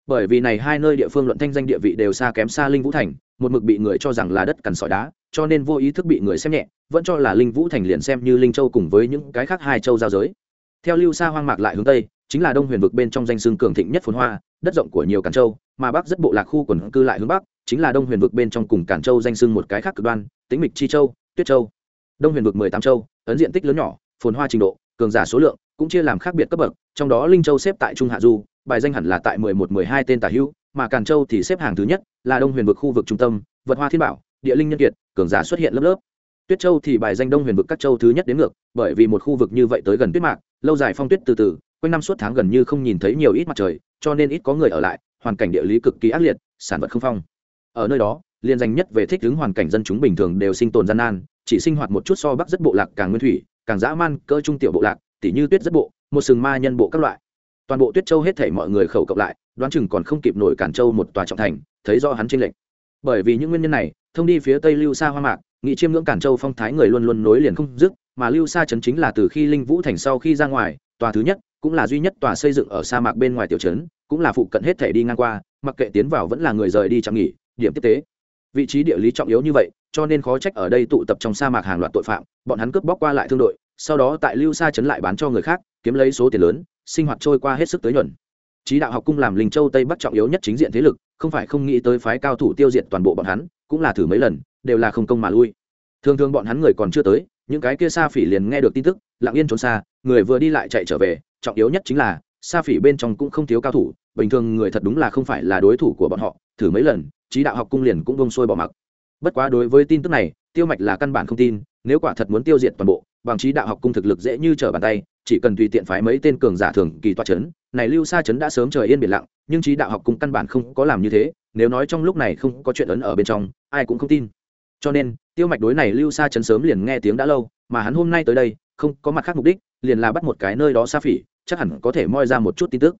Bởi vì này hai nơi địa phương luận thanh danh địa vị đều xa kém xa linh vũ thành, một mực bị người cho rằng là đất cằn sỏi đá, cho nên vô ý thức bị người xem nhẹ, vẫn cho là linh vũ thành liền xem như linh châu cùng với những cái khác hai châu giao giới. Theo lưu sa hoang mạc lại hướng tây, chính là đông huyền vực bên trong danh xương cường thịnh nhất phồn hoa, đất rộng của nhiều cản châu, mà bắc rất bộ lạc khu quần cư lại hướng bắc, chính là đông huyền vực bên trong cùng cản châu danh xương một cái khác cực đoan tính mịch chi châu, tuyết châu đông huyền vực mười tám châu, ấn diện tích lớn nhỏ, phồn hoa trình độ, cường giả số lượng cũng chia làm khác biệt cấp bậc, trong đó linh châu xếp tại trung hạ du, bài danh hẳn là tại mười một, mười hai tên tả hữu, mà càn châu thì xếp hàng thứ nhất, là đông huyền vực khu vực trung tâm, vật hoa thiên bảo, địa linh nhân kiệt, cường giả xuất hiện lớp lớp. Tuyết châu thì bài danh đông huyền vực các châu thứ nhất đến ngược, bởi vì một khu vực như vậy tới gần tuyết mạc, lâu dài phong tuyết từ từ, quanh năm suốt tháng gần như không nhìn thấy nhiều ít mặt trời, cho nên ít có người ở lại, hoàn cảnh địa lý cực kỳ ác liệt, sản vật không phong. Ở nơi đó liên danh nhất về thích ứng hoàn cảnh dân chúng bình thường đều sinh tồn gian nan, chỉ sinh hoạt một chút so bắc rất bộ lạc càng nguyên thủy, càng dã man cơ trung tiểu bộ lạc, tỉ như tuyết rất bộ, một sừng ma nhân bộ các loại. Toàn bộ tuyết châu hết thể mọi người khẩu cộng lại, đoán chừng còn không kịp nổi cản châu một tòa trọng thành, thấy do hắn chênh lệnh bởi vì những nguyên nhân này, thông đi phía tây lưu xa hoa mạc, nghị chiêm ngưỡng cản châu phong thái người luôn luôn nối liền không dứt, mà lưu xa chấn chính là từ khi linh vũ thành sau khi ra ngoài, tòa thứ nhất, cũng là duy nhất tòa xây dựng ở sa mạc bên ngoài tiểu trấn, cũng là phụ cận hết thể đi ngang qua, mặc kệ tiến vào vẫn là người rời đi chẳng nghỉ, điểm tiếp tế vị trí địa lý trọng yếu như vậy, cho nên khó trách ở đây tụ tập trong sa mạc hàng loạt tội phạm, bọn hắn cướp bóc qua lại thương đội, sau đó tại lưu sa chấn lại bán cho người khác, kiếm lấy số tiền lớn, sinh hoạt trôi qua hết sức tới nhuận. Trí đạo học cung làm linh châu tây bắc trọng yếu nhất chính diện thế lực, không phải không nghĩ tới phái cao thủ tiêu diệt toàn bộ bọn hắn, cũng là thử mấy lần, đều là không công mà lui. Thường thường bọn hắn người còn chưa tới, những cái kia sa phỉ liền nghe được tin tức, lặng yên trốn xa, người vừa đi lại chạy trở về, trọng yếu nhất chính là, sa phỉ bên trong cũng không thiếu cao thủ, bình thường người thật đúng là không phải là đối thủ của bọn họ, thử mấy lần trí đạo học cung liền cũng bông sôi bỏ mặc. Bất quá đối với tin tức này, tiêu mạch là căn bản không tin, nếu quả thật muốn tiêu diệt toàn bộ, bằng trí đạo học cung thực lực dễ như trở bàn tay, chỉ cần tùy tiện phái mấy tên cường giả thường kỳ toa chấn, này lưu sa chấn đã sớm trời yên biển lặng, nhưng trí đạo học cung căn bản không có làm như thế, nếu nói trong lúc này không có chuyện ấn ở bên trong, ai cũng không tin. Cho nên, tiêu mạch đối này lưu sa chấn sớm liền nghe tiếng đã lâu, mà hắn hôm nay tới đây, không có mặt khác mục đích, liền là bắt một cái nơi đó xa phỉ, chắc hẳn có thể moi ra một chút tin tức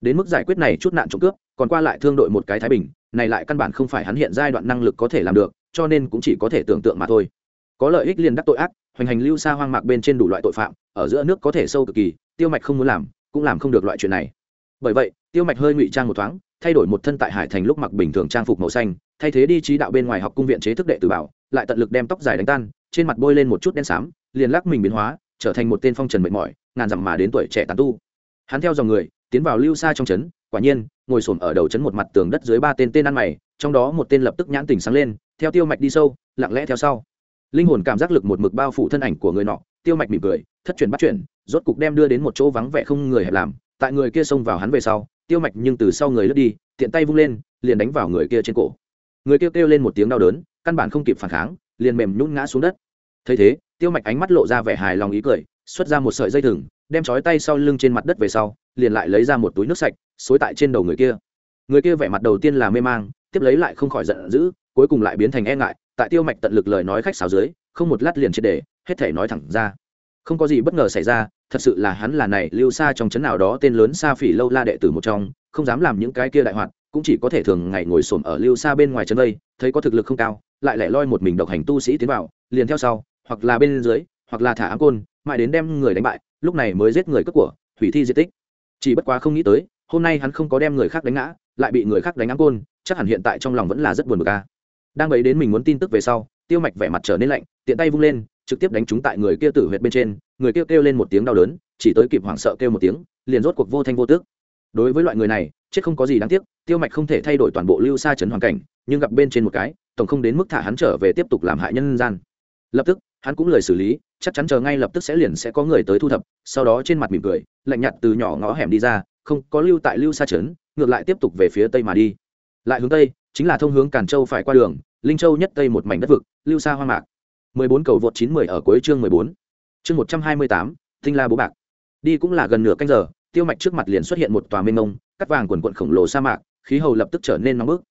đến mức giải quyết này chút nạn trộm cướp, còn qua lại thương đội một cái thái bình, này lại căn bản không phải hắn hiện giai đoạn năng lực có thể làm được, cho nên cũng chỉ có thể tưởng tượng mà thôi. Có lợi ích liền đắc tội ác, hoành hành lưu xa hoang mạc bên trên đủ loại tội phạm, ở giữa nước có thể sâu cực kỳ, tiêu mạch không muốn làm, cũng làm không được loại chuyện này. Bởi vậy, tiêu mạch hơi ngụy trang một thoáng, thay đổi một thân tại hải thành lúc mặc bình thường trang phục màu xanh, thay thế đi trí đạo bên ngoài học cung viện chế thức đệ tử bảo, lại tận lực đem tóc dài đánh tan, trên mặt bôi lên một chút đen xám, liền lắc mình biến hóa, trở thành một tên phong trần mệt mỏi, ngàn dặm mà đến tuổi trẻ tán tu. Hắn theo dòng người tiến vào lưu xa trong trấn quả nhiên ngồi xổm ở đầu trấn một mặt tường đất dưới ba tên tên ăn mày trong đó một tên lập tức nhãn tình sáng lên theo tiêu mạch đi sâu lặng lẽ theo sau. Linh hồn cảm giác lực một mực bao phủ thân ảnh của người nọ tiêu mạch mỉm cười thất truyền bắt chuyển rốt cục đem đưa đến một chỗ vắng vẻ không người hẹp làm tại người kia xông vào hắn về sau tiêu mạch nhưng từ sau người lướt đi tiện tay vung lên liền đánh vào người kia trên cổ. Người kia kêu, kêu lên một tiếng đau đớn căn bản không kịp phản kháng liền mềm nhún ngã xuống đất. Thấy thế tiêu mạch ánh mắt lộ ra vẻ hài lòng ý cười xuất ra một sợi dây thừng đem chói tay sau lưng trên mặt đất về sau liền lại lấy ra một túi nước sạch xối tại trên đầu người kia. Người kia vẻ mặt đầu tiên là mê mang tiếp lấy lại không khỏi giận dữ cuối cùng lại biến thành e ngại tại tiêu mạch tận lực lời nói khách sáo dưới không một lát liền triệt để hết thể nói thẳng ra. Không có gì bất ngờ xảy ra thật sự là hắn là này lưu xa trong chấn nào đó tên lớn xa phỉ lâu la đệ tử một trong không dám làm những cái kia đại hoạt cũng chỉ có thể thường ngày ngồi xổm ở lưu xa bên ngoài chân đây, thấy có thực lực không cao lại lẻ loi một mình độc hành tu sĩ tiến vào liền theo sau hoặc là bên dưới hoặc là thả ám côn mãi đến đem người đánh bại lúc này mới giết người cướp của hủy thi di tích chỉ bất quá không nghĩ tới hôm nay hắn không có đem người khác đánh ngã lại bị người khác đánh ám côn chắc hẳn hiện tại trong lòng vẫn là rất buồn bực ca đang bấy đến mình muốn tin tức về sau tiêu mạch vẻ mặt trở nên lạnh tiện tay vung lên trực tiếp đánh trúng tại người kia tử huyệt bên trên người kia kêu, kêu lên một tiếng đau đớn chỉ tới kịp hoảng sợ kêu một tiếng liền rốt cuộc vô thanh vô tước đối với loại người này chết không có gì đáng tiếc tiêu mạch không thể thay đổi toàn bộ lưu xa chấn hoàn cảnh nhưng gặp bên trên một cái tổng không đến mức thả hắn trở về tiếp tục làm hại nhân gian. Lập tức hắn cũng lời xử lý chắc chắn chờ ngay lập tức sẽ liền sẽ có người tới thu thập sau đó trên mặt mỉm cười lạnh nhạt từ nhỏ ngõ hẻm đi ra không có lưu tại lưu xa trấn ngược lại tiếp tục về phía tây mà đi lại hướng tây chính là thông hướng càn châu phải qua đường linh châu nhất tây một mảnh đất vực lưu xa hoang mạc 14 cầu vượt 910 ở cuối chương 14. Chương 128, Tinh La bố bạc. Đi cũng là gần nửa canh giờ, tiêu mạch trước mặt liền xuất hiện một tòa mênh mông, cắt vàng quần quận khổng lồ sa mạc, khí hậu lập tức trở nên nóng bức.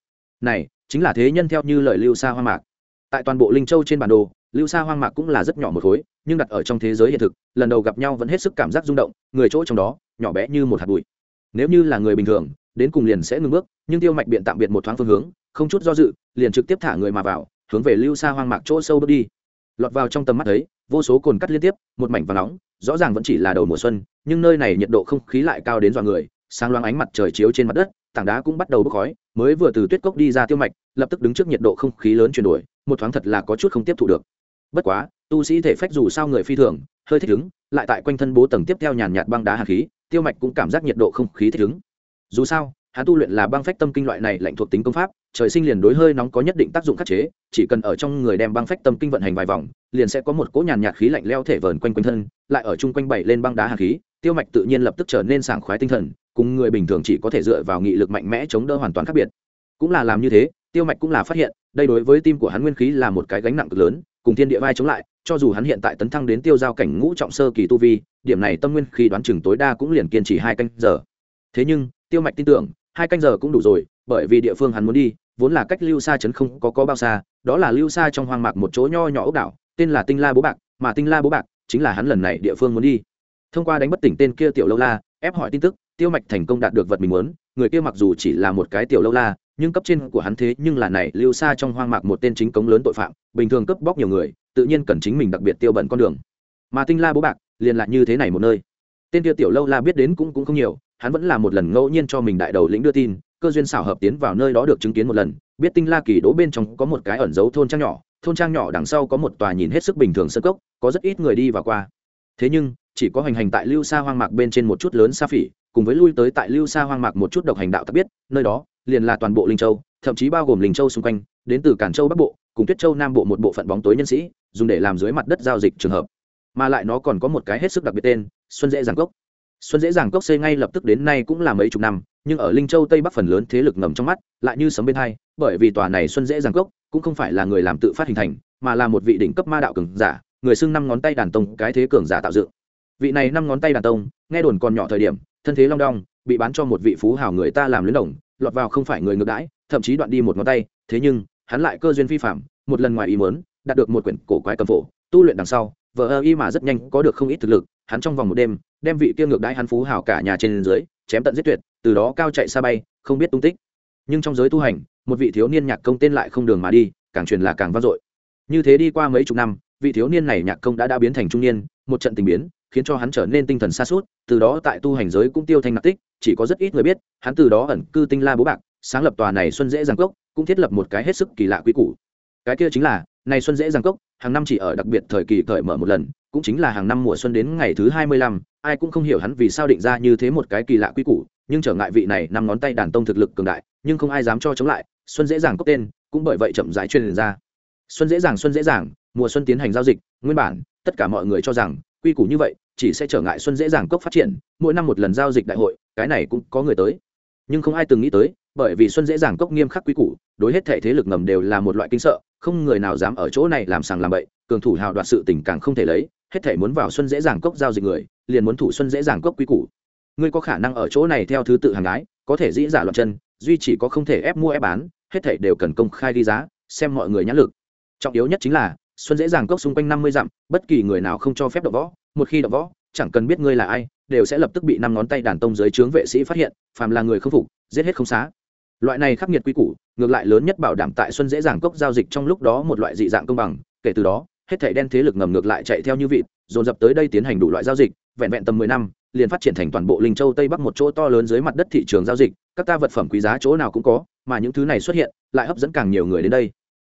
Này, chính là thế nhân theo như lời lưu xa hoang mạc. Tại toàn bộ Linh Châu trên bản đồ, lưu xa hoang mạc cũng là rất nhỏ một khối, nhưng đặt ở trong thế giới hiện thực, lần đầu gặp nhau vẫn hết sức cảm giác rung động, người chỗ trong đó, nhỏ bé như một hạt bụi. Nếu như là người bình thường, đến cùng liền sẽ ngừng bước, nhưng tiêu mạch biện tạm biệt một thoáng phương hướng, không chút do dự, liền trực tiếp thả người mà vào, hướng về lưu xa hoang mạc chỗ sâu bước đi lọt vào trong tầm mắt thấy vô số cồn cắt liên tiếp một mảnh vàng nóng rõ ràng vẫn chỉ là đầu mùa xuân nhưng nơi này nhiệt độ không khí lại cao đến dọa người sáng loáng ánh mặt trời chiếu trên mặt đất tảng đá cũng bắt đầu bốc khói mới vừa từ tuyết cốc đi ra tiêu mạch lập tức đứng trước nhiệt độ không khí lớn chuyển đổi một thoáng thật là có chút không tiếp thu được bất quá, tu sĩ thể phách dù sao người phi thường, hơi thích ứng, lại tại quanh thân bố tầng tiếp theo nhàn nhạt băng đá hạt khí, tiêu mạch cũng cảm giác nhiệt độ không khí thích ứng. Dù sao, hắn tu luyện là băng phách tâm kinh loại này lạnh thuộc tính công pháp, trời sinh liền đối hơi nóng có nhất định tác dụng khắc chế, chỉ cần ở trong người đem băng phách tâm kinh vận hành vài vòng, liền sẽ có một cỗ nhàn nhạt khí lạnh leo thể vờn quanh quanh thân, lại ở chung quanh bảy lên băng đá hạt khí, tiêu mạch tự nhiên lập tức trở nên sảng khoái tinh thần, cùng người bình thường chỉ có thể dựa vào nghị lực mạnh mẽ chống đỡ hoàn toàn khác biệt. Cũng là làm như thế, tiêu mạch cũng là phát hiện, đây đối với tim của hắn nguyên khí là một cái gánh nặng cực lớn cùng thiên địa vai chống lại, cho dù hắn hiện tại tấn thăng đến tiêu giao cảnh ngũ trọng sơ kỳ tu vi, điểm này tâm nguyên khi đoán chừng tối đa cũng liền kiên trì hai canh giờ. Thế nhưng, tiêu mạch tin tưởng, hai canh giờ cũng đủ rồi, bởi vì địa phương hắn muốn đi, vốn là cách lưu xa chấn không có có bao xa, đó là lưu xa trong hoang mạc một chỗ nho nhỏ ốc đảo, tên là tinh la bố bạc, mà tinh la bố bạc chính là hắn lần này địa phương muốn đi. Thông qua đánh bất tỉnh tên kia tiểu lâu la, ép hỏi tin tức tiêu mạch thành công đạt được vật mình muốn, người kia mặc dù chỉ là một cái tiểu lâu la, nhưng cấp trên của hắn thế nhưng là này, lưu xa trong hoang mạc một tên chính cống lớn tội phạm, bình thường cướp bóc nhiều người, tự nhiên cần chính mình đặc biệt tiêu bẩn con đường. Mà tinh la bố bạc, liền lại như thế này một nơi. Tên kia tiểu lâu la biết đến cũng cũng không nhiều, hắn vẫn là một lần ngẫu nhiên cho mình đại đầu lĩnh đưa tin, cơ duyên xảo hợp tiến vào nơi đó được chứng kiến một lần, biết tinh la kỳ đỗ bên trong có một cái ẩn giấu thôn trang nhỏ, thôn trang nhỏ đằng sau có một tòa nhìn hết sức bình thường sơ cốc, có rất ít người đi và qua. Thế nhưng chỉ có hành hành tại lưu xa hoang mạc bên trên một chút lớn sa phỉ, cùng với lui tới tại lưu xa hoang mạc một chút độc hành đạo ta biết, nơi đó, liền là toàn bộ linh châu, thậm chí bao gồm linh châu xung quanh, đến từ cản châu bắc bộ, cùng tuyết châu nam bộ một bộ phận bóng tối nhân sĩ, dùng để làm dưới mặt đất giao dịch trường hợp. Mà lại nó còn có một cái hết sức đặc biệt tên, xuân dễ giảng cốc. Xuân dễ dàng cốc xây ngay lập tức đến nay cũng là mấy chục năm, nhưng ở linh châu tây bắc phần lớn thế lực ngầm trong mắt, lại như sấm bên hai, bởi vì tòa này xuân dễ dàng cốc cũng không phải là người làm tự phát hình thành, mà là một vị đỉnh cấp ma đạo cường giả, người xưng năm ngón tay đàn tông cái thế cường giả tạo dựng vị này năm ngón tay đàn tông, nghe đồn còn nhỏ thời điểm, thân thế long đong, bị bán cho một vị phú hào người ta làm luyến đồng, lọt vào không phải người ngược đãi, thậm chí đoạn đi một ngón tay, thế nhưng, hắn lại cơ duyên phi phạm một lần ngoài ý mớn đạt được một quyển cổ quái cầm phổ, tu luyện đằng sau vợ ơ y mà rất nhanh có được không ít thực lực, hắn trong vòng một đêm, đem vị kia ngược đãi hắn phú hào cả nhà trên dưới, chém tận giết tuyệt, từ đó cao chạy xa bay, không biết tung tích. Nhưng trong giới tu hành, một vị thiếu niên nhạc công tên lại không đường mà đi, càng truyền là càng vang dội. Như thế đi qua mấy chục năm, vị thiếu niên này nhạc công đã đã biến thành trung niên, một trận tình biến khiến cho hắn trở nên tinh thần xa suốt, từ đó tại tu hành giới cũng tiêu thanh nạp tích, chỉ có rất ít người biết, hắn từ đó ẩn cư tinh la bố bạc, sáng lập tòa này xuân dễ giang cốc, cũng thiết lập một cái hết sức kỳ lạ quy củ. Cái kia chính là, này xuân dễ giang cốc, hàng năm chỉ ở đặc biệt thời kỳ cởi mở một lần, cũng chính là hàng năm mùa xuân đến ngày thứ hai mươi lăm, ai cũng không hiểu hắn vì sao định ra như thế một cái kỳ lạ quy củ, nhưng trở ngại vị này năm ngón tay đàn tông thực lực cường đại, nhưng không ai dám cho chống lại, xuân dễ dàng cốc tên cũng bởi vậy chậm rãi truyền ra. Xuân dễ dàng xuân dễ dàng mùa xuân tiến hành giao dịch, nguyên bản, tất cả mọi người cho rằng quy củ như vậy, chỉ sẽ trở ngại xuân dễ dàng cốc phát triển, mỗi năm một lần giao dịch đại hội, cái này cũng có người tới. Nhưng không ai từng nghĩ tới, bởi vì xuân dễ dàng cốc nghiêm khắc quy củ, đối hết thể thế lực ngầm đều là một loại kinh sợ, không người nào dám ở chỗ này làm sàng làm bậy, cường thủ hào đoạt sự tình càng không thể lấy, hết thể muốn vào xuân dễ dàng cốc giao dịch người, liền muốn thủ xuân dễ dàng cốc quy củ. Ngươi có khả năng ở chỗ này theo thứ tự hàng gái, có thể dĩ giả loạn chân, duy chỉ có không thể ép mua ép bán, hết thể đều cần công khai đi giá, xem mọi người nhãn lực. Trọng yếu nhất chính là xuân dễ dàng cốc xung quanh năm mươi dặm, bất kỳ người nào không cho phép đập võ, một khi đập võ, chẳng cần biết ngươi là ai, đều sẽ lập tức bị năm ngón tay đàn tông dưới trướng vệ sĩ phát hiện, phàm là người không phục, giết hết không xá. Loại này khắc nghiệt quy củ, ngược lại lớn nhất bảo đảm tại xuân dễ dàng cốc giao dịch trong lúc đó một loại dị dạng công bằng, kể từ đó, hết thảy đen thế lực ngầm ngược lại chạy theo như vịt, dồn dập tới đây tiến hành đủ loại giao dịch, vẹn vẹn tầm mười năm, liền phát triển thành toàn bộ linh châu tây bắc một chỗ to lớn dưới mặt đất thị trường giao dịch, các ta vật phẩm quý giá chỗ nào cũng có, mà những thứ này xuất hiện, lại hấp dẫn càng nhiều người đến đây.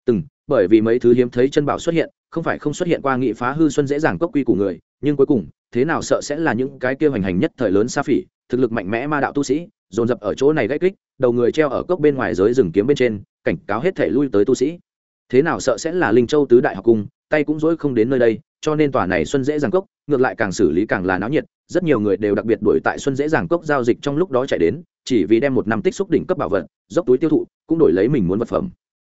Từng bởi vì mấy thứ hiếm thấy chân bảo xuất hiện, không phải không xuất hiện qua nghị phá hư xuân dễ dàng cốc quy của người, nhưng cuối cùng, thế nào sợ sẽ là những cái kia hành hành nhất thời lớn xa phỉ, thực lực mạnh mẽ ma đạo tu sĩ, dồn dập ở chỗ này gãy kích, đầu người treo ở cốc bên ngoài giới rừng kiếm bên trên, cảnh cáo hết thể lui tới tu sĩ. Thế nào sợ sẽ là linh châu tứ đại học cung, tay cũng dỗi không đến nơi đây, cho nên tòa này xuân dễ dàng cốc, ngược lại càng xử lý càng là náo nhiệt, rất nhiều người đều đặc biệt đuổi tại xuân dễ dàng cốc giao dịch trong lúc đó chạy đến, chỉ vì đem một năm tích xúc đỉnh cấp bảo vật, dốc túi tiêu thụ, cũng đổi lấy mình muốn vật phẩm.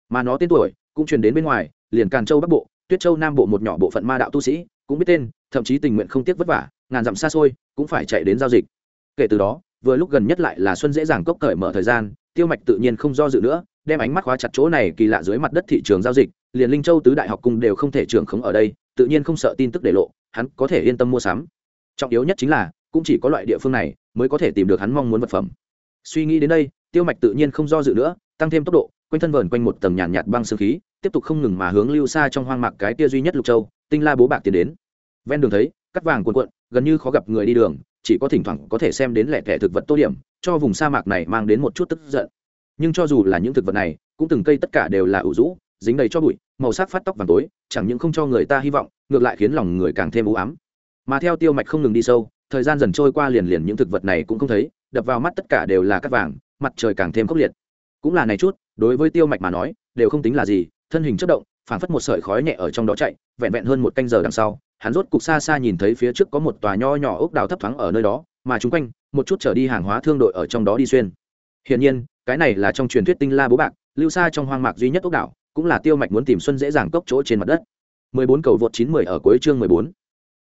Mà nó tên tuổi cũng truyền đến bên ngoài, liền càn châu bắc bộ, tuyết châu nam bộ một nhỏ bộ phận ma đạo tu sĩ cũng biết tên, thậm chí tình nguyện không tiếc vất vả, ngàn dặm xa xôi cũng phải chạy đến giao dịch. Kể từ đó, vừa lúc gần nhất lại là xuân dễ dàng cốc cởi mở thời gian, tiêu mạch tự nhiên không do dự nữa, đem ánh mắt khóa chặt chỗ này kỳ lạ dưới mặt đất thị trường giao dịch, liền linh châu tứ đại học cung đều không thể trưởng khống ở đây, tự nhiên không sợ tin tức để lộ, hắn có thể yên tâm mua sắm. Trọng yếu nhất chính là, cũng chỉ có loại địa phương này mới có thể tìm được hắn mong muốn vật phẩm. Suy nghĩ đến đây, tiêu mạch tự nhiên không do dự nữa, tăng thêm tốc độ quanh thân vờn quanh một tầng nhàn nhạt, nhạt băng sương khí tiếp tục không ngừng mà hướng lưu xa trong hoang mạc cái tia duy nhất lục châu tinh la bố bạc tiến đến. Ven đường thấy cắt vàng cuộn cuộn gần như khó gặp người đi đường chỉ có thỉnh thoảng có thể xem đến lẻ tẻ thực vật tô điểm cho vùng sa mạc này mang đến một chút tức giận. Nhưng cho dù là những thực vật này cũng từng cây tất cả đều là ủ rũ dính đầy cho bụi màu sắc phát tóc vàng tối chẳng những không cho người ta hy vọng ngược lại khiến lòng người càng thêm u ám. Mà theo tiêu mạch không ngừng đi sâu thời gian dần trôi qua liền liền những thực vật này cũng không thấy đập vào mắt tất cả đều là cắt vàng mặt trời càng thêm khốc liệt. Cũng là này chút đối với tiêu mạch mà nói, đều không tính là gì, thân hình chất động, phảng phất một sợi khói nhẹ ở trong đó chạy, vẹn vẹn hơn một canh giờ đằng sau, hắn rốt cục xa xa nhìn thấy phía trước có một tòa nho nhỏ ốc đào thấp thoáng ở nơi đó, mà chung quanh, một chút trở đi hàng hóa thương đội ở trong đó đi xuyên hiển nhiên, cái này là trong truyền thuyết tinh la bố bạc, lưu xa trong hoang mạc duy nhất ốc đảo, cũng là tiêu mạch muốn tìm xuân dễ dàng cốc chỗ trên mặt đất 14 cầu vượt 910 ở cuối chương 14.